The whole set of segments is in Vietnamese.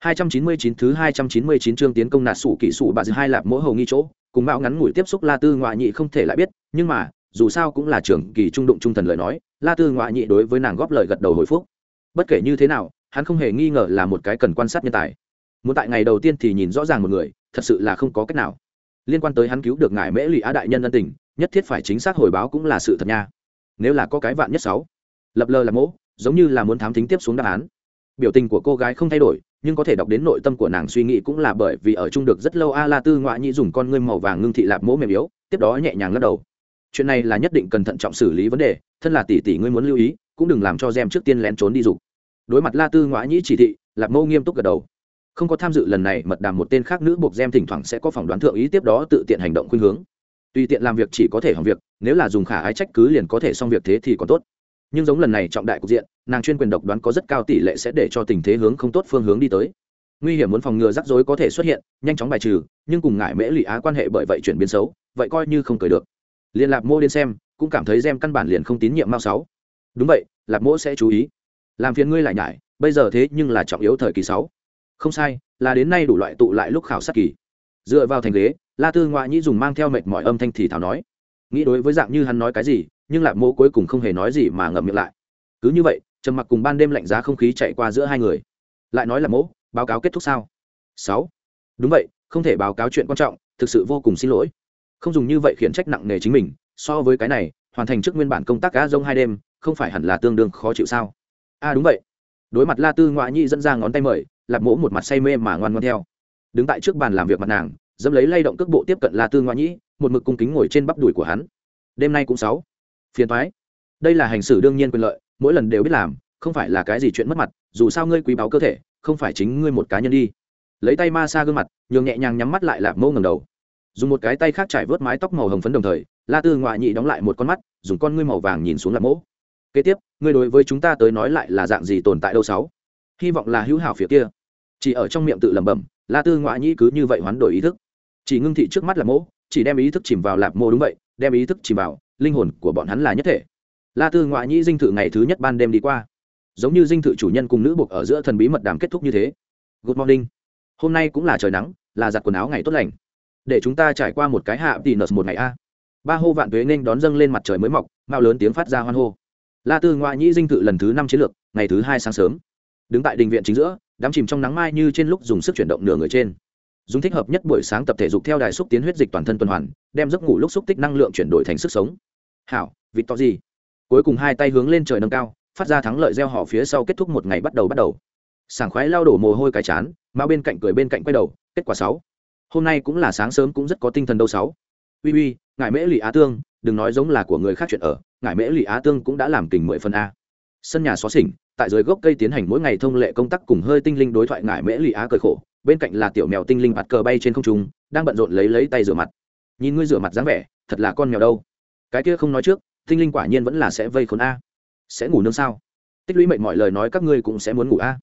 299 thứ 299 chương tiến công nạt sủ kỹ sủ bà dư hai lạp mỗi hầu nghi chỗ, cùng mạo ngắn ngủi tiếp xúc La Tư ngoại nhị không thể lại biết, nhưng mà, dù sao cũng là trưởng kỳ trung đụng trung thần lời nói, La Tư ngoại nhị đối với nàng góp lời gật đầu hồi phúc. Bất kể như thế nào, hắn không hề nghi ngờ là một cái cần quan sát nhân tài. Muốn tại ngày đầu tiên thì nhìn rõ ràng một người, thật sự là không có cách nào. Liên quan tới hắn cứu được ngài Mễ Lị Á đại nhân ân tình, nhất thiết phải chính xác hồi báo cũng là sự thật nha. Nếu là có cái vạn nhất sáu, lập lờ là mỗ, giống như là muốn thám thính tiếp xuống đáp án. Biểu tình của cô gái không thay đổi, nhưng có thể đọc đến nội tâm của nàng suy nghĩ cũng là bởi vì ở chung được rất lâu a la tư ngoại nhị dùng con ngươi màu vàng ngưng thị lạp mỗ mềm yếu tiếp đó nhẹ nhàng lắc đầu. Chuyện này là nhất định cần thận trọng xử lý vấn đề thân là tỷ tỷ ngươi muốn lưu ý cũng đừng làm cho gem trước tiên lén trốn đi dục. Đối mặt la tư ngoại nhĩ chỉ thị lạp mẫu nghiêm túc gật đầu. Không có tham dự lần này mật đàm một tên khác nữ buộc gem thỉnh thoảng sẽ có phỏng đoán thượng ý tiếp đó tự tiện hành động khuynh hướng. Tùy tiện làm việc chỉ có thể hỏng việc nếu là dùng khả ái trách cứ liền có thể xong việc thế thì còn tốt nhưng giống lần này trọng đại cục diện, nàng chuyên quyền độc đoán có rất cao tỷ lệ sẽ để cho tình thế hướng không tốt phương hướng đi tới. Nguy hiểm muốn phòng ngừa rắc rối có thể xuất hiện, nhanh chóng bài trừ, nhưng cùng ngại mễ lụy á quan hệ bởi vậy chuyển biến xấu, vậy coi như không cười được. Liên lạc mô đến xem, cũng cảm thấy gem căn bản liền không tín nhiệm mao sáu. Đúng vậy lạc mỗ sẽ chú ý. Làm phiền ngươi lại nhải, bây giờ thế nhưng là trọng yếu thời kỳ sáu. Không sai, là đến nay đủ loại tụ lại lúc khảo sát kỳ. Dựa vào thành ghế, la tư ngoại nhĩ dùng mang theo mệt mọi âm thanh thì thảo nói. Nghĩ đối với dạng như hắn nói cái gì nhưng lạp mô cuối cùng không hề nói gì mà ngậm miệng lại. Cứ như vậy trầm mặc cùng ban đêm lạnh giá không khí chạy qua giữa hai người. Lại nói là mỗ báo cáo kết thúc sao? Sáu. Đúng vậy không thể báo cáo chuyện quan trọng thực sự vô cùng xin lỗi. Không dùng như vậy khiển trách nặng nề chính mình so với cái này hoàn thành trước nguyên bản công tác cá rông hai đêm không phải hẳn là tương đương khó chịu sao? A à, đúng vậy. Đối mặt la tư ngoại nhi dẫn ra ngón tay mời lạp mỗ một mặt say mê mà ngoan ngoan theo. Đứng tại trước bàn làm việc mặt nàng dẫm lấy lay động cước bộ tiếp cận la tư ngoại nhĩ một mực cung kính ngồi trên bắp đùi của hắn. Đêm nay cũng sáu phiền thoái. Đây là hành xử đương nhiên quyền lợi, mỗi lần đều biết làm, không phải là cái gì chuyện mất mặt, dù sao ngươi quý báu cơ thể, không phải chính ngươi một cá nhân đi. Lấy tay ma xa gương mặt, nhường nhẹ nhàng nhắm mắt lại lạp mâu ngầm đầu. Dùng một cái tay khác trải vớt mái tóc màu hồng phấn đồng thời, la tư ngoại nhị đóng lại một con mắt, dùng con ngươi màu vàng nhìn xuống lạp mỗ kế tiếp, ngươi đối với chúng ta tới nói lại là dạng gì tồn tại đâu sáu? Hy vọng là hữu hảo phía kia. Chỉ ở trong miệng tự lẩm bẩm, la tư ngoại nhị cứ như vậy hoán đổi ý thức. Chỉ ngưng thị trước mắt lạp mỗ chỉ đem ý thức chìm vào lạp mô đúng vậy, đem ý thức chìm vào linh hồn của bọn hắn là nhất thể. La tư ngoại Nhĩ dinh thự ngày thứ nhất ban đêm đi qua. Giống như dinh thự chủ nhân cùng nữ buộc ở giữa thần bí mật đàm kết thúc như thế. Good morning. Hôm nay cũng là trời nắng, là giặt quần áo ngày tốt lành. Để chúng ta trải qua một cái hạ tỷ nợ một ngày a. Ba hô vạn tuế nên đón dâng lên mặt trời mới mọc mao lớn tiếng phát ra hoan hô. La tư ngoại nhĩ dinh thự lần thứ năm chiến lược, ngày thứ hai sáng sớm. Đứng tại đình viện chính giữa, đám chìm trong nắng mai như trên lúc dùng sức chuyển động nửa người trên. Dùng thích hợp nhất buổi sáng tập thể dục theo đài xúc tiến huyết dịch toàn thân tuần hoàn, đem giấc ngủ lúc xúc tích năng lượng chuyển đổi thành sức sống hảo, vịt to gì? Cuối cùng hai tay hướng lên trời nâng cao, phát ra thắng lợi gieo họ phía sau kết thúc một ngày bắt đầu bắt đầu. Sảng khoái lao đổ mồ hôi cái chán, mao bên cạnh cười bên cạnh quay đầu, kết quả sáu. Hôm nay cũng là sáng sớm cũng rất có tinh thần đâu sáu. Uy uy, ngài mễ lụy á tương, đừng nói giống là của người khác chuyện ở, ngài mễ lụy á tương cũng đã làm kình mười phần a. Sân nhà xó xỉnh, tại dưới gốc cây tiến hành mỗi ngày thông lệ công tác cùng hơi tinh linh đối thoại ngài mễ lụy á cởi khổ, bên cạnh là tiểu mèo tinh linh bạt cờ bay trên không trung, đang bận rộn lấy lấy tay rửa mặt. Nhìn ngươi rửa mặt dáng vẻ, thật là con mèo đâu cái kia không nói trước, tinh linh quả nhiên vẫn là sẽ vây khốn a. Sẽ ngủ nương sao? Tích lũy mệnh mọi lời nói các ngươi cũng sẽ muốn ngủ a.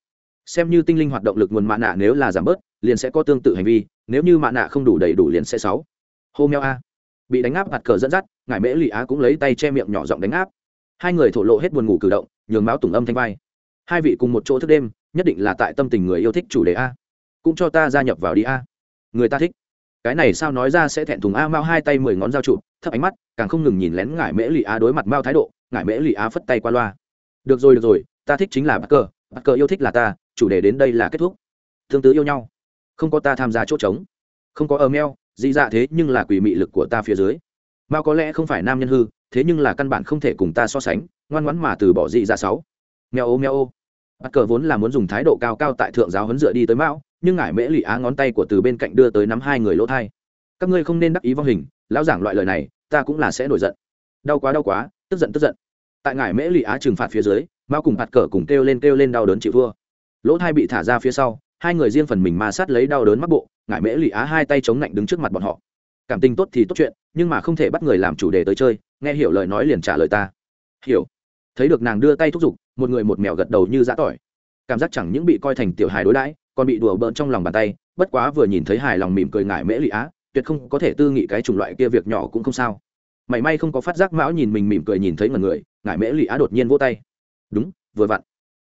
Xem như tinh linh hoạt động lực nguồn mạ nạ nếu là giảm bớt, liền sẽ có tương tự hành vi, nếu như mạ nạ không đủ đầy đủ liền sẽ sáu. Hô meo a. Bị đánh áp mặt cờ dẫn dắt ngài mễ lụy á cũng lấy tay che miệng nhỏ giọng đánh áp. Hai người thổ lộ hết buồn ngủ cử động, nhường máu tùng âm thanh vai. Hai vị cùng một chỗ thức đêm, nhất định là tại tâm tình người yêu thích chủ đề a. Cũng cho ta gia nhập vào đi a. Người ta thích cái này sao nói ra sẽ thẹn thùng a mao hai tay mười ngón dao trụ, thấp ánh mắt, càng không ngừng nhìn lén ngải mễ lụy á đối mặt mao thái độ, ngải mễ lụy á phất tay qua loa. Được rồi được rồi, ta thích chính là bắc cờ bắc cờ yêu thích là ta, chủ đề đến đây là kết thúc. Tương tứ yêu nhau. Không có ta tham gia chỗ trống. Không có ơ meo, dị dạ thế nhưng là quỷ mị lực của ta phía dưới. Mao có lẽ không phải nam nhân hư, thế nhưng là căn bản không thể cùng ta so sánh, ngoan ngoãn mà từ bỏ dị dạ sáu. Meo ô meo ô. Bắc cờ vốn là muốn dùng thái độ cao cao tại thượng giáo huấn dựa đi tới mao nhưng ngải mễ lụy á ngón tay của từ bên cạnh đưa tới nắm hai người lỗ thai. Các ngươi không nên đắc ý vong hình, lão giảng loại lời này, ta cũng là sẽ nổi giận. Đau quá đau quá, tức giận tức giận. Tại ngải mễ lụy á trừng phạt phía dưới, mao cùng phạt cờ cùng kêu lên kêu lên đau đớn chịu thua. Lỗ thai bị thả ra phía sau, hai người riêng phần mình ma sát lấy đau đớn mắc bộ, ngải mễ lụy á hai tay chống lạnh đứng trước mặt bọn họ. Cảm tình tốt thì tốt chuyện, nhưng mà không thể bắt người làm chủ đề tới chơi, nghe hiểu lời nói liền trả lời ta. Hiểu. Thấy được nàng đưa tay thúc giục, một người một mèo gật đầu như giã tỏi. Cảm giác chẳng những bị coi thành tiểu hài đối đãi còn bị đùa bỡn trong lòng bàn tay, bất quá vừa nhìn thấy hài lòng mỉm cười ngải mễ lụy á, tuyệt không có thể tư nghị cái chủng loại kia việc nhỏ cũng không sao. Mảy may không có phát giác mão nhìn mình mỉm cười nhìn thấy mọi người, ngải mễ lụy á đột nhiên vỗ tay. Đúng, vừa vặn.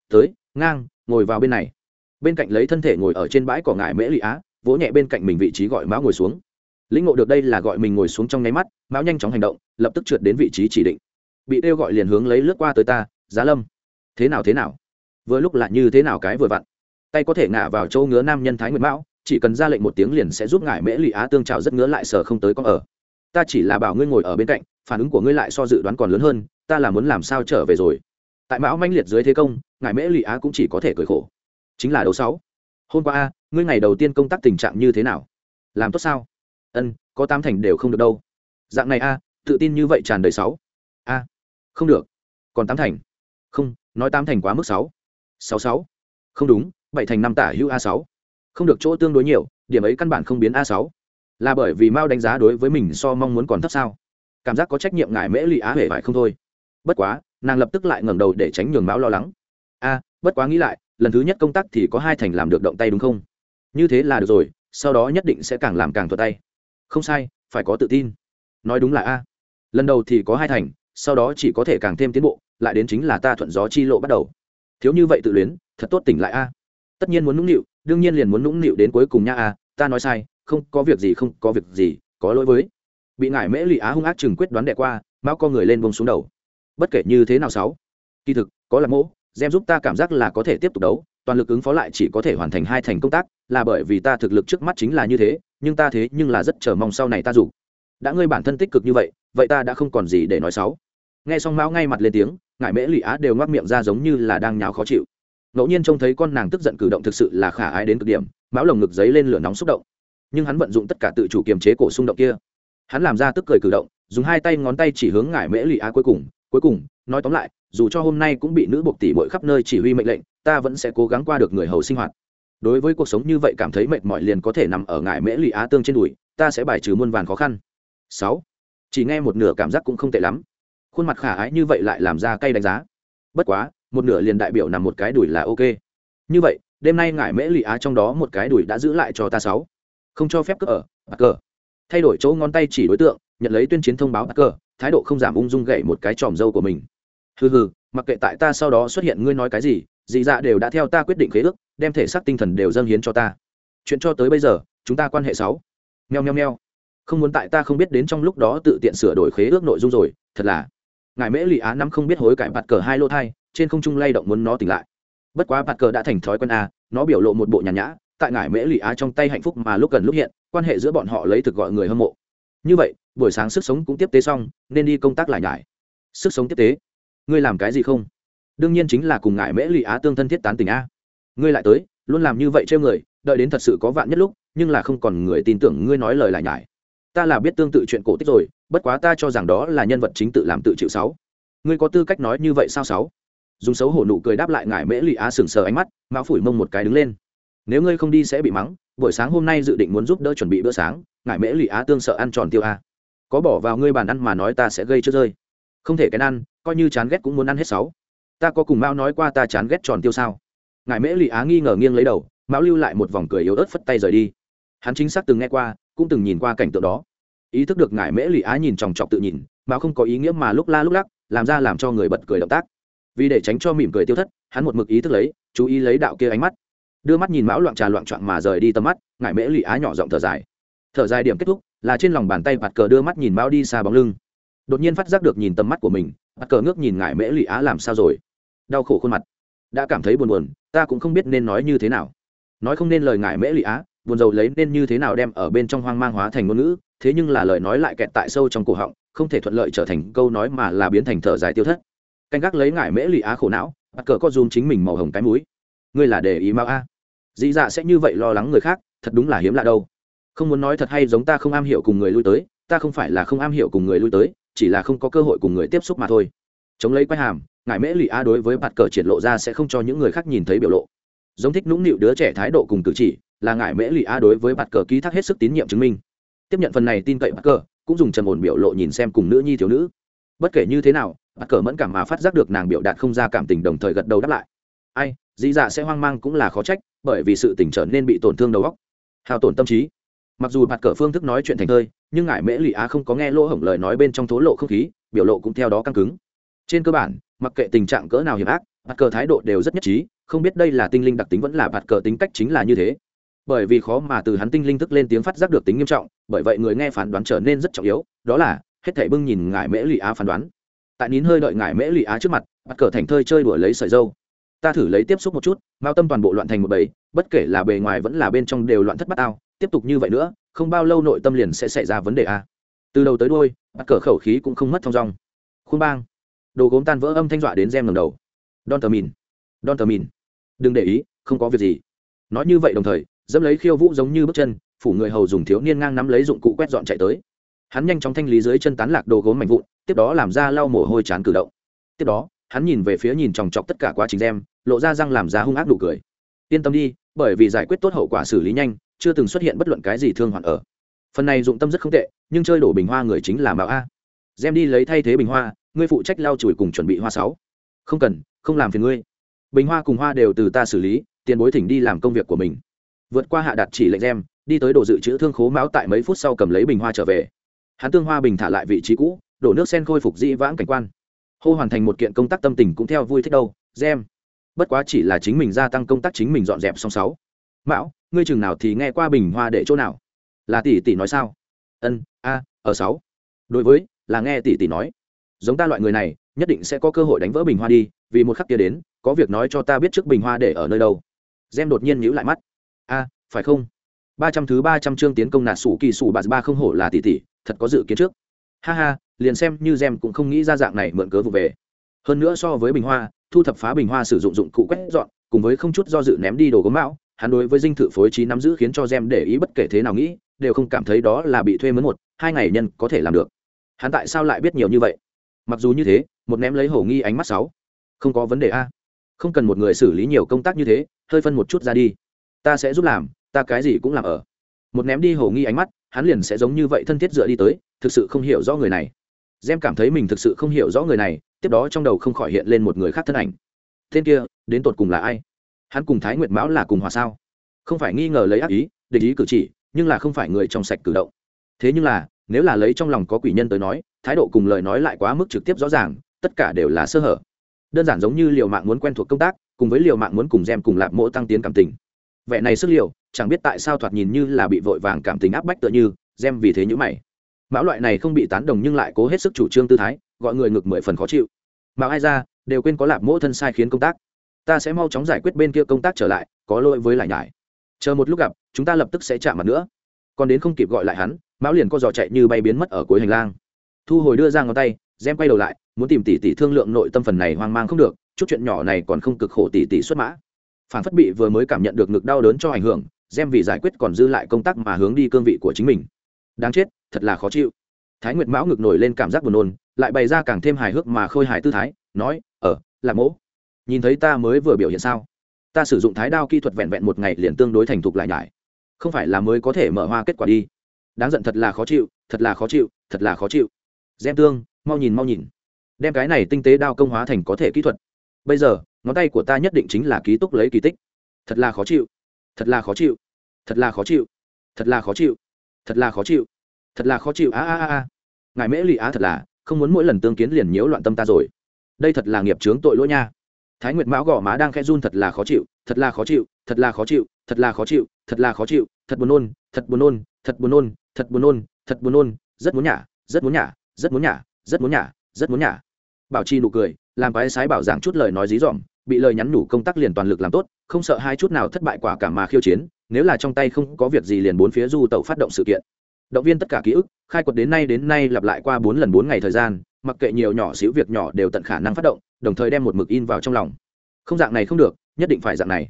Tới, ngang, ngồi vào bên này. Bên cạnh lấy thân thể ngồi ở trên bãi cỏ ngải mễ lụy á, vỗ nhẹ bên cạnh mình vị trí gọi mão ngồi xuống. Lĩnh ngộ được đây là gọi mình ngồi xuống trong nháy mắt, mão nhanh chóng hành động, lập tức trượt đến vị trí chỉ định. Bị kêu gọi liền hướng lấy lướt qua tới ta, giá lâm. Thế nào thế nào? Vừa lúc là như thế nào cái vừa vặn? Tay có thể ngả vào châu ngứa nam nhân thái nguyệt mão, chỉ cần ra lệnh một tiếng liền sẽ giúp ngải mễ lụy á tương trào rất ngứa lại sở không tới con ở. Ta chỉ là bảo ngươi ngồi ở bên cạnh, phản ứng của ngươi lại so dự đoán còn lớn hơn, ta là muốn làm sao trở về rồi. Tại mão manh liệt dưới thế công, ngải mễ lụy á cũng chỉ có thể cười khổ. Chính là đầu sáu. Hôm qua a, ngươi ngày đầu tiên công tác tình trạng như thế nào? Làm tốt sao? Ân, có tám thành đều không được đâu. Dạng này a, tự tin như vậy tràn đầy sáu. A, không được. Còn tám thành? Không, nói tám thành quá mức sáu. Sáu sáu. Không đúng bảy thành năm tả hữu a sáu. Không được chỗ tương đối nhiều, điểm ấy căn bản không biến a sáu. Là bởi vì mao đánh giá đối với mình so mong muốn còn thấp sao? Cảm giác có trách nhiệm ngại mễ lụy á hề phải không thôi. Bất quá, nàng lập tức lại ngẩng đầu để tránh nhường mão lo lắng. A, bất quá nghĩ lại, lần thứ nhất công tác thì có hai thành làm được động tay đúng không? Như thế là được rồi, sau đó nhất định sẽ càng làm càng thuật tay. Không sai, phải có tự tin. Nói đúng là a. Lần đầu thì có hai thành, sau đó chỉ có thể càng thêm tiến bộ, lại đến chính là ta thuận gió chi lộ bắt đầu. Thiếu như vậy tự luyến, thật tốt tỉnh lại a tất nhiên muốn nũng nịu, đương nhiên liền muốn nũng nịu đến cuối cùng nha a ta nói sai, không có việc gì, không có việc gì, có lỗi với. Bị ngải mễ lụy á hung ác chừng quyết đoán đẻ qua mão co người lên bông xuống đầu. Bất kể như thế nào sáu. Kỳ thực, có là mỗ, gem giúp ta cảm giác là có thể tiếp tục đấu, toàn lực ứng phó lại chỉ có thể hoàn thành hai thành công tác, là bởi vì ta thực lực trước mắt chính là như thế, nhưng ta thế nhưng là rất chờ mong sau này ta dù đã ngươi bản thân tích cực như vậy vậy ta đã không còn gì để nói xấu nghe xong mão ngay mặt lên tiếng, ngải mễ lụy á đều ngoác miệng ra giống như là đang nháo khó chịu ngẫu nhiên trông thấy con nàng tức giận cử động thực sự là khả ái đến cực điểm, mão lồng ngực giấy lên lửa nóng xúc động. Nhưng hắn vận dụng tất cả tự chủ kiềm chế cổ xung động kia. Hắn làm ra tức cười cử động, dùng hai tay ngón tay chỉ hướng ngải mễ lụy á cuối cùng cuối cùng, nói tóm lại, dù cho hôm nay cũng bị nữ buộc tỷ bội khắp nơi chỉ huy mệnh lệnh, ta vẫn sẽ cố gắng qua được người hầu sinh hoạt. Đối với cuộc sống như vậy cảm thấy mệt mỏi liền có thể nằm ở ngải mễ lụy á tương trên đùi, ta sẽ bài trừ muôn vàn khó khăn. Sáu. Chỉ nghe một nửa cảm giác cũng không tệ lắm. Khuôn mặt khả ái như vậy lại làm ra cay đánh giá. Bất quá một nửa liền đại biểu nằm một cái đùi là ok. Như vậy, đêm nay ngải mễ lụy á trong đó một cái đùi đã giữ lại cho ta sáu. Không cho phép cỡ ở bà cờ. Thay đổi chỗ ngón tay chỉ đối tượng, nhận lấy tuyên chiến thông báo bà cờ, thái độ không giảm ung dung gậy một cái tròm dâu của mình. Hừ hừ, mặc kệ tại ta sau đó xuất hiện ngươi nói cái gì, dị dạ đều đã theo ta quyết định khế ước, đem thể xác tinh thần đều dâng hiến cho ta. Chuyện cho tới bây giờ, chúng ta quan hệ sáu. Nheo nheo nheo không muốn tại ta không biết đến trong lúc đó tự tiện sửa đổi khế ước nội dung rồi, thật là. Ngài mễ lụy á năm không biết hối cải bạt cờ hai lô thai trên không trung lay động muốn nó tỉnh lại. Bất quá bạt cờ đã thành thói quen a, nó biểu lộ một bộ nhàn nhã, tại ngải mễ lụy á trong tay hạnh phúc mà lúc gần lúc hiện, quan hệ giữa bọn họ lấy thực gọi người hâm mộ. Như vậy, buổi sáng sức sống cũng tiếp tế xong, nên đi công tác lại ngải. sức sống tiếp tế? Ngươi làm cái gì không? Đương nhiên chính là cùng ngải mễ lụy á tương thân thiết tán tình a. Ngươi lại tới, luôn làm như vậy trêu người, đợi đến thật sự có vạn nhất lúc, nhưng là không còn người tin tưởng ngươi nói lời lại nhải. Ta là biết tương tự chuyện cổ tích rồi, bất quá ta cho rằng đó là nhân vật chính tự làm tự chịu sáu. Ngươi có tư cách nói như vậy sao sáu? Dùng xấu hổ nụ cười đáp lại ngài mễ lụy á sừng sờ ánh mắt, mão phủi mông một cái đứng lên. Nếu ngươi không đi sẽ bị mắng, buổi sáng hôm nay dự định muốn giúp đỡ chuẩn bị bữa sáng, ngài mễ lụy á tương sợ ăn tròn tiêu a. Có bỏ vào ngươi bàn ăn mà nói ta sẽ gây chưa rơi. Không thể cái ăn, coi như chán ghét cũng muốn ăn hết sáu. Ta có cùng mao nói qua ta chán ghét tròn tiêu sao? Ngài mễ lụy á nghi ngờ nghiêng lấy đầu, mão lưu lại một vòng cười yếu ớt phất tay rời đi. Hắn chính xác từng nghe qua, cũng từng nhìn qua cảnh tượng đó. Ý thức được ngài mễ lụy á nhìn chòng chọc tự nhìn, mão không có ý nghĩa mà lúc la lúc lắc, làm ra làm cho người bật cười động tác vì để tránh cho mỉm cười tiêu thất, hắn một mực ý thức lấy, chú ý lấy đạo kia ánh mắt. Đưa mắt nhìn mão loạn trà loạn trọn mà rời đi tầm mắt ngại mễ lụy á nhỏ giọng thở dài. Thở dài điểm kết thúc, là trên lòng bàn tay bạt cờ đưa mắt nhìn mão đi xa bóng lưng. Đột nhiên phát giác được nhìn tầm mắt của mình, bạt cờ ngước nhìn ngại mễ lụy á làm sao rồi. Đau khổ khuôn mặt. Đã cảm thấy buồn buồn, ta cũng không biết nên nói như thế nào. Nói không nên lời ngại mễ lụy á, buồn rầu lấy nên như thế nào đem ở bên trong hoang mang hóa thành ngôn ngữ, thế nhưng là lời nói lại kẹt tại sâu trong cổ họng, không thể thuận lợi trở thành câu nói mà là biến thành thở dài tiêu thất canh gác lấy ngải mễ lụy á khổ não, bắt cờ có dùm chính mình màu hồng cái mũi. Ngươi là để ý mau a. Dị dạ sẽ như vậy lo lắng người khác, thật đúng là hiếm lạ đâu. Không muốn nói thật hay giống ta không am hiểu cùng người lui tới, ta không phải là không am hiểu cùng người lui tới, chỉ là không có cơ hội cùng người tiếp xúc mà thôi. Chống lấy quay hàm ngài mễ lụy a đối với bạt cờ triển lộ ra sẽ không cho những người khác nhìn thấy biểu lộ. Giống thích nũng nịu đứa trẻ thái độ cùng cử chỉ, là ngài mễ lụy a đối với bạt cờ ký thác hết sức tín nhiệm chứng minh. Tiếp nhận phần này tin cậy bạt cờ, cũng dùng trầm ổn biểu lộ nhìn xem cùng nữ nhi thiếu nữ. Bất kể như thế nào bạt cờ mẫn cảm mà phát giác được nàng biểu đạt không ra cảm tình đồng thời gật đầu đáp lại. Ai dị dạ sẽ hoang mang cũng là khó trách, bởi vì sự tỉnh trở nên bị tổn thương đầu óc. Hao tổn tâm trí. Mặc dù bạt cờ phương thức nói chuyện thành thơi, nhưng ngại mễ lụy á không có nghe lỗ hổng lời nói bên trong thố lộ không khí, biểu lộ cũng theo đó căng cứng. Trên cơ bản, mặc kệ tình trạng cỡ nào hiểm ác, bạt cờ thái độ đều rất nhất trí, không biết đây là tinh linh đặc tính vẫn là bạt cờ tính cách chính là như thế. Bởi vì khó mà từ hắn tinh linh thức lên tiếng phát giác được tính nghiêm trọng, bởi vậy người nghe phán đoán trở nên rất trọng yếu, đó là, hết thảy bưng nhìn ngải mễ lụy á phán đoán tại nín hơi đợi ngải mễ lụy á trước mặt, bắt cờ thành thơi chơi đuổi lấy sợi dâu. Ta thử lấy tiếp xúc một chút, mao tâm toàn bộ loạn thành một bầy, bất kể là bề ngoài vẫn là bên trong đều loạn thất bát ao tiếp tục như vậy nữa, không bao lâu nội tâm liền sẽ xảy ra vấn đề a. Từ đầu tới đôi bắt cờ khẩu khí cũng không mất thong dong. Khuôn bang. Đồ gốm tan vỡ âm thanh dọa đến gem ngầm đầu. Don tờ mìn don tờ mìn đừng để ý, không có việc gì. Nói như vậy đồng thời, dẫm lấy khiêu vũ giống như bước chân, phủ người hầu dùng thiếu niên ngang nắm lấy dụng cụ quét dọn chạy tới hắn nhanh chóng thanh lý dưới chân tán lạc đồ gốm mạnh vụn, tiếp đó làm ra lau mồ hôi chán cử động. Tiếp đó, hắn nhìn về phía nhìn chòng chọc tất cả quá trình đem, lộ ra răng làm ra hung ác đủ cười. Yên tâm đi, bởi vì giải quyết tốt hậu quả xử lý nhanh, chưa từng xuất hiện bất luận cái gì thương hoạn ở. Phần này dụng tâm rất không tệ, nhưng chơi đổ bình hoa người chính là mạo a. Gem đi lấy thay thế bình hoa, ngươi phụ trách lau chùi cùng chuẩn bị hoa sáu. Không cần, không làm phiền ngươi. Bình hoa cùng hoa đều từ ta xử lý, tiền bối thỉnh đi làm công việc của mình. Vượt qua hạ đặt chỉ lệnh gem đi tới đồ dự trữ thương khố máu tại mấy phút sau cầm lấy bình hoa trở về hắn tương hoa bình thả lại vị trí cũ, đổ nước sen khôi phục dĩ vãng cảnh quan. Hô hoàn thành một kiện công tác tâm tình cũng theo vui thích đâu, gem. Bất quá chỉ là chính mình gia tăng công tác chính mình dọn dẹp xong sáu. Mão, ngươi chừng nào thì nghe qua bình hoa để chỗ nào? Là tỷ tỷ nói sao? Ân, a, ở sáu. Đối với, là nghe tỷ tỷ nói. Giống ta loại người này, nhất định sẽ có cơ hội đánh vỡ bình hoa đi, vì một khắc kia đến, có việc nói cho ta biết trước bình hoa để ở nơi đâu. Gem đột nhiên nhíu lại mắt. A, phải không? Ba trăm thứ ba trăm chương tiến công nạt sủ kỳ sủ bạt ba không hổ là tỷ tỷ thật có dự kiến trước. Ha ha, liền xem như gem cũng không nghĩ ra dạng này mượn cớ vụ về. Hơn nữa so với bình hoa, thu thập phá bình hoa sử dụng dụng cụ quét dọn, cùng với không chút do dự ném đi đồ gốm bão hắn đối với dinh thự phối trí nắm giữ khiến cho gem để ý bất kể thế nào nghĩ, đều không cảm thấy đó là bị thuê mướn một, hai ngày nhân có thể làm được. Hắn tại sao lại biết nhiều như vậy? Mặc dù như thế, một ném lấy hổ nghi ánh mắt sáu. Không có vấn đề a. Không cần một người xử lý nhiều công tác như thế, hơi phân một chút ra đi. Ta sẽ giúp làm, ta cái gì cũng làm ở một ném đi hồ nghi ánh mắt, hắn liền sẽ giống như vậy thân thiết dựa đi tới, thực sự không hiểu rõ người này. Gem cảm thấy mình thực sự không hiểu rõ người này, tiếp đó trong đầu không khỏi hiện lên một người khác thân ảnh. Tên kia, đến tột cùng là ai? Hắn cùng thái nguyệt mão là cùng hòa sao? Không phải nghi ngờ lấy ác ý định ý cử chỉ, nhưng là không phải người trong sạch cử động. Thế nhưng là, nếu là lấy trong lòng có quỷ nhân tới nói, thái độ cùng lời nói lại quá mức trực tiếp rõ ràng, tất cả đều là sơ hở. Đơn giản giống như liều mạng muốn quen thuộc công tác, cùng với liều mạng muốn cùng gem cùng lạc mỗ tăng tiến cảm tình. Vẻ này sức liều chẳng biết tại sao thoạt nhìn như là bị vội vàng cảm tình áp bách tựa như, gem vì thế nhữ mày. Mão loại này không bị tán đồng nhưng lại cố hết sức chủ trương tư thái, gọi người ngực mười phần khó chịu. Mà ai ra, đều quên có lạp mỗ thân sai khiến công tác. Ta sẽ mau chóng giải quyết bên kia công tác trở lại, có lỗi với lại nhải. Chờ một lúc gặp, chúng ta lập tức sẽ chạm mặt nữa. Còn đến không kịp gọi lại hắn, mão liền co giò chạy như bay biến mất ở cuối hành lang. Thu hồi đưa ra ngón tay, gem quay đầu lại, muốn tìm tỷ tỷ thương lượng nội tâm phần này hoang mang không được, chút chuyện nhỏ này còn không cực khổ tỷ tỷ xuất mã. Phản phất bị vừa mới cảm nhận được ngực đau đớn cho ảnh hưởng xem vì giải quyết còn dư lại công tác mà hướng đi cương vị của chính mình. Đáng chết thật là khó chịu. Thái nguyệt mão ngực nổi lên cảm giác buồn nôn lại bày ra càng thêm hài hước mà khôi hài tư thái nói ở ờ, là mỗ nhìn thấy ta mới vừa biểu hiện sao? Ta sử dụng thái đao kỹ thuật vẹn vẹn một ngày liền tương đối thành thục lại nhải. Không phải là mới có thể mở hoa kết quả đi. Đáng giận thật là khó chịu thật là khó chịu thật là khó chịu. Gem tương mau nhìn mau nhìn. Đem cái này tinh tế đao công hóa thành có thể kỹ thuật. Bây giờ ngón tay của ta nhất định chính là ký túc lấy kỳ tích. Thật là khó chịu thật là khó chịu thật là khó chịu thật là khó chịu thật là khó chịu thật là khó chịu a a a a ngài mễ lụy á thật là không muốn mỗi lần tương kiến liền nhiễu loạn tâm ta rồi đây thật là nghiệp chướng tội lỗi nha thái nguyệt mão gò má đang khẽ run thật là khó chịu thật là khó chịu thật là khó chịu thật là khó chịu thật là khó chịu thật buồn nôn thật buồn nôn thật buồn nôn thật buồn nôn thật buồn nôn rất muốn nhả rất muốn nhả rất muốn nhả rất muốn nhả rất muốn nhả bảo chi nụ cười làm cái sái bảo giảng chút lời nói dí dỏm bị lời nhắn nhủ công tác liền toàn lực làm tốt không sợ hai chút nào thất bại quả cả mà khiêu chiến, nếu là trong tay không có việc gì liền bốn phía du tẩu phát động sự kiện. Động viên tất cả ký ức, khai quật đến nay đến nay lặp lại qua bốn lần bốn ngày thời gian, mặc kệ nhiều nhỏ xíu việc nhỏ đều tận khả năng phát động, đồng thời đem một mực in vào trong lòng. Không dạng này không được, nhất định phải dạng này.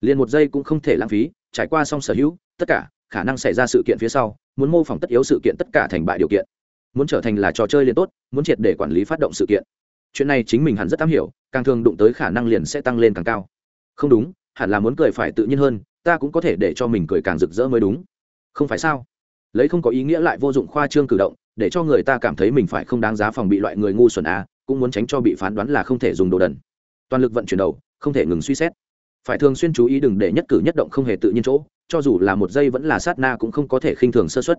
Liền một giây cũng không thể lãng phí, trải qua xong sở hữu, tất cả, khả năng xảy ra sự kiện phía sau, muốn mô phỏng tất yếu sự kiện tất cả thành bại điều kiện. Muốn trở thành là trò chơi liền tốt, muốn triệt để quản lý phát động sự kiện. Chuyện này chính mình hẳn rất am hiểu, càng thường đụng tới khả năng liền sẽ tăng lên càng cao. Không đúng hẳn là muốn cười phải tự nhiên hơn, ta cũng có thể để cho mình cười càng rực rỡ mới đúng. Không phải sao? Lấy không có ý nghĩa lại vô dụng khoa trương cử động, để cho người ta cảm thấy mình phải không đáng giá phòng bị loại người ngu xuẩn à? cũng muốn tránh cho bị phán đoán là không thể dùng đồ đần. Toàn lực vận chuyển đầu, không thể ngừng suy xét. Phải thường xuyên chú ý đừng để nhất cử nhất động không hề tự nhiên chỗ, cho dù là một giây vẫn là sát na cũng không có thể khinh thường sơ xuất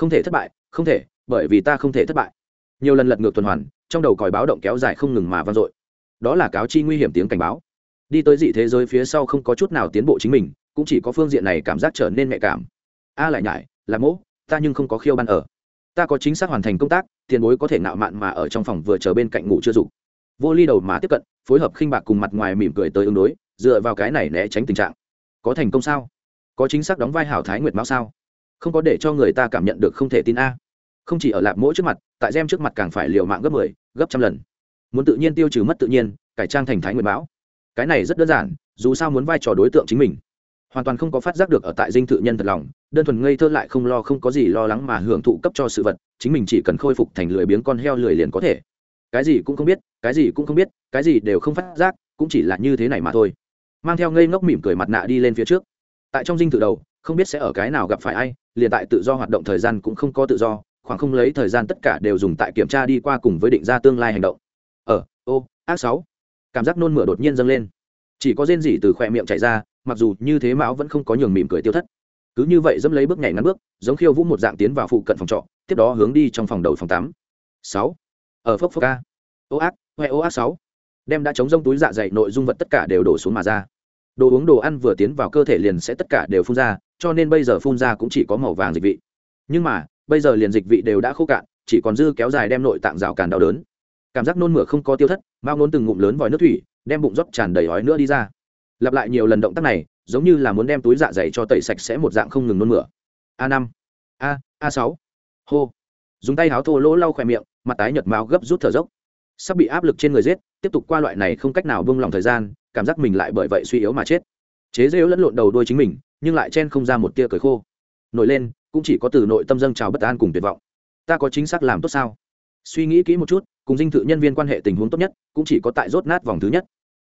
không thể thất bại, không thể, bởi vì ta không thể thất bại. Nhiều lần lật ngược tuần hoàn, trong đầu còi báo động kéo dài không ngừng mà vang dội. Đó là cáo chi nguy hiểm tiếng cảnh báo đi tới dị thế giới phía sau không có chút nào tiến bộ chính mình cũng chỉ có phương diện này cảm giác trở nên mẹ cảm. A lại nhải là mỗ ta nhưng không có khiêu ban ở. Ta có chính xác hoàn thành công tác tiền bối có thể nạo mạn mà ở trong phòng vừa chờ bên cạnh ngủ chưa dục. Vô ly đầu mà tiếp cận phối hợp khinh bạc cùng mặt ngoài mỉm cười tới ứng đối dựa vào cái này né tránh tình trạng. Có thành công sao? Có chính xác đóng vai hảo thái nguyệt mão sao? Không có để cho người ta cảm nhận được không thể tin a. Không chỉ ở lạp mỗi trước mặt tại gem trước mặt càng phải liều mạng gấp mười 10, gấp trăm lần. Muốn tự nhiên tiêu trừ mất tự nhiên cải trang thành thái nguyệt mão cái này rất đơn giản, dù sao muốn vai trò đối tượng chính mình. Hoàn toàn không có phát giác được ở tại dinh thự nhân thật lòng, đơn thuần ngây thơ lại không lo không có gì lo lắng mà hưởng thụ cấp cho sự vật, chính mình chỉ cần khôi phục thành lười biếng con heo lười liền có thể. Cái gì cũng không biết, cái gì cũng không biết, cái gì đều không phát giác, cũng chỉ là như thế này mà thôi. Mang theo ngây ngốc mỉm cười mặt nạ đi lên phía trước. Tại trong dinh thự đầu, không biết sẽ ở cái nào gặp phải ai, liền tại tự do hoạt động thời gian cũng không có tự do, khoảng không lấy thời gian tất cả đều dùng tại kiểm tra đi qua cùng với định ra tương lai hành động. Ở ô, ác sáu cảm giác nôn mửa đột nhiên dâng lên. Chỉ có rên rỉ từ khỏe miệng chảy ra, mặc dù như thế mão vẫn không có nhường mỉm cười tiêu thất. Cứ như vậy dẫm lấy bước nhảy ngắn bước, giống khiêu vũ một dạng tiến vào phụ cận phòng trọ, tiếp đó hướng đi trong phòng đầu phòng tám sáu. Ở phốc phốc ca ô ác huệ ô ác sáu. Đem đã chống rông túi dạ dày nội dung vật tất cả đều đổ xuống mà ra. Đồ uống đồ ăn vừa tiến vào cơ thể liền sẽ tất cả đều phun ra, cho nên bây giờ phun ra cũng chỉ có màu vàng dịch vị. Nhưng mà, bây giờ liền dịch vị đều đã khô cạn, chỉ còn dư kéo dài đem nội tạng rào càn đau đớn cảm giác nôn mửa không có tiêu thất mao nôn từng ngụm lớn vòi nước thủy, đem bụng rót tràn đầy ói nữa đi ra. Lặp lại nhiều lần động tác này, giống như là muốn đem túi dạ dày cho tẩy sạch sẽ một dạng không ngừng nôn mửa. A năm, a a sáu. Hô. Dùng tay háo thô lỗ lau khỏe miệng, mặt tái nhợt máu gấp rút thở dốc. Sắp bị áp lực trên người giết, tiếp tục qua loại này không cách nào buông lòng thời gian, cảm giác mình lại bởi vậy suy yếu mà chết. Chế rêu lẫn lộn đầu đuôi chính mình, nhưng lại chen không ra một tia cười khô. Nổi lên, cũng chỉ có từ nội tâm dâng trào bất an cùng tuyệt vọng. Ta có chính xác làm tốt sao? Suy nghĩ kỹ một chút, cùng dinh thự nhân viên quan hệ tình huống tốt nhất, cũng chỉ có tại rốt nát vòng thứ nhất.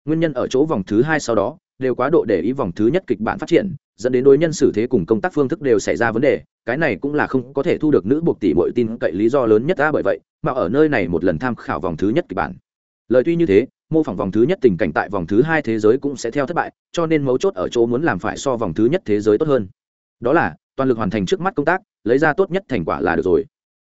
Nguyên nhân ở chỗ vòng thứ hai sau đó, đều quá độ để ý vòng thứ nhất kịch bản phát triển, dẫn đến đối nhân xử thế cùng công tác phương thức đều xảy ra vấn đề, cái này cũng là không có thể thu được nữ buộc tỷ bội tin cậy lý do lớn nhất ta bởi vậy, mà ở nơi này một lần tham khảo vòng thứ nhất kịch bản. Lời tuy như thế, mô phỏng vòng thứ nhất tình cảnh tại vòng thứ hai thế giới cũng sẽ theo thất bại, cho nên mấu chốt ở chỗ muốn làm phải so vòng thứ nhất thế giới tốt hơn. Đó là, toàn lực hoàn thành trước mắt công tác, lấy ra tốt nhất thành quả là được rồi.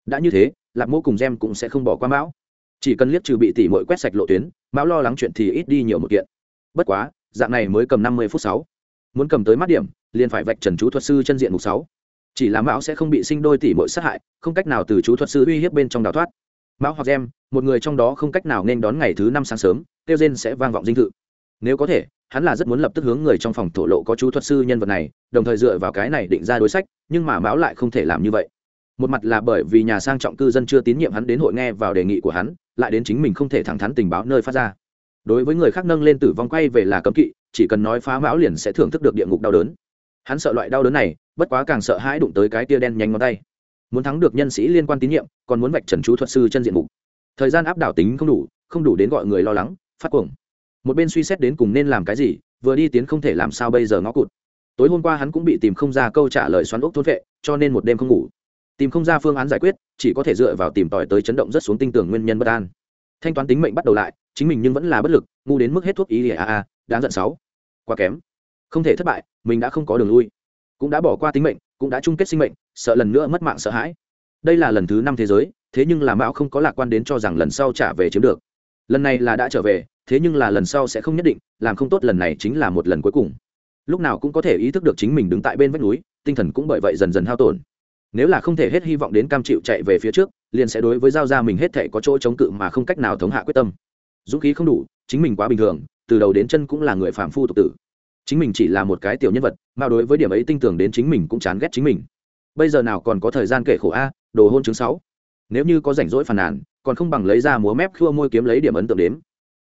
Đã như thế lạc mô cùng gem cũng sẽ không bỏ qua mão. Chỉ cần liếc trừ bị tỉ mội quét sạch lộ tuyến, mão lo lắng chuyện thì ít đi nhiều một kiện. Bất quá, dạng này mới cầm năm mươi phút sáu. Muốn cầm tới mắt điểm, liền phải vạch trần chú thuật sư chân diện mục sáu. Chỉ là mão sẽ không bị sinh đôi tỉ mội sát hại, không cách nào từ chú thuật sư uy hiếp bên trong đào thoát. Mão hoặc gem, một người trong đó không cách nào nên đón ngày thứ năm sáng sớm, tiêu gen sẽ vang vọng dinh thự. Nếu có thể, hắn là rất muốn lập tức hướng người trong phòng thổ lộ có chú thuật sư nhân vật này, đồng thời dựa vào cái này định ra đối sách, nhưng mà mão lại không thể làm như vậy một mặt là bởi vì nhà sang trọng cư dân chưa tín nhiệm hắn đến hội nghe vào đề nghị của hắn, lại đến chính mình không thể thẳng thắn tình báo nơi phát ra. Đối với người khác nâng lên tử vong quay về là cấm kỵ, chỉ cần nói phá mão liền sẽ thưởng thức được địa ngục đau đớn. Hắn sợ loại đau đớn này, bất quá càng sợ hãi đụng tới cái tia đen nhanh ngón tay. Muốn thắng được nhân sĩ liên quan tín nhiệm, còn muốn vạch trần chú thuật sư chân diện mục. Thời gian áp đảo tính không đủ không đủ đến gọi người lo lắng, phát cuồng. Một bên suy xét đến cùng nên làm cái gì, vừa đi tiến không thể làm sao bây giờ ngó cụt. Tối hôm qua hắn cũng bị tìm không ra câu trả lời xoắn ốc thôn vệ, cho nên một đêm không ngủ tìm không ra phương án giải quyết, chỉ có thể dựa vào tìm tòi tới chấn động rất xuống tinh tưởng nguyên nhân bất an. Thanh toán tính mệnh bắt đầu lại, chính mình nhưng vẫn là bất lực, ngu đến mức hết thuốc ý ỉa a a đáng giận sáu. Quá kém. Không thể thất bại, mình đã không có đường lui. Cũng đã bỏ qua tính mệnh, cũng đã chung kết sinh mệnh, sợ lần nữa mất mạng sợ hãi. Đây là lần thứ năm thế giới, thế nhưng là mão không có lạc quan đến cho rằng lần sau trả về chiếm được. Lần này là đã trở về, thế nhưng là lần sau sẽ không nhất định, làm không tốt lần này chính là một lần cuối cùng. Lúc nào cũng có thể ý thức được chính mình đứng tại bên vách núi, tinh thần cũng bởi vậy dần dần hao tổn nếu là không thể hết hy vọng đến cam chịu chạy về phía trước, liền sẽ đối với giao ra mình hết thể có chỗ chống cự mà không cách nào thống hạ quyết tâm. Dũng khí không đủ, chính mình quá bình thường, từ đầu đến chân cũng là người phạm phu tục tử. Chính mình chỉ là một cái tiểu nhân vật, mà đối với điểm ấy tinh tưởng đến chính mình cũng chán ghét chính mình. Bây giờ nào còn có thời gian kể khổ a, đồ hôn chứng sáu. Nếu như có rảnh rỗi phàn nàn, còn không bằng lấy ra múa mép khua môi kiếm lấy điểm ấn tượng đếm.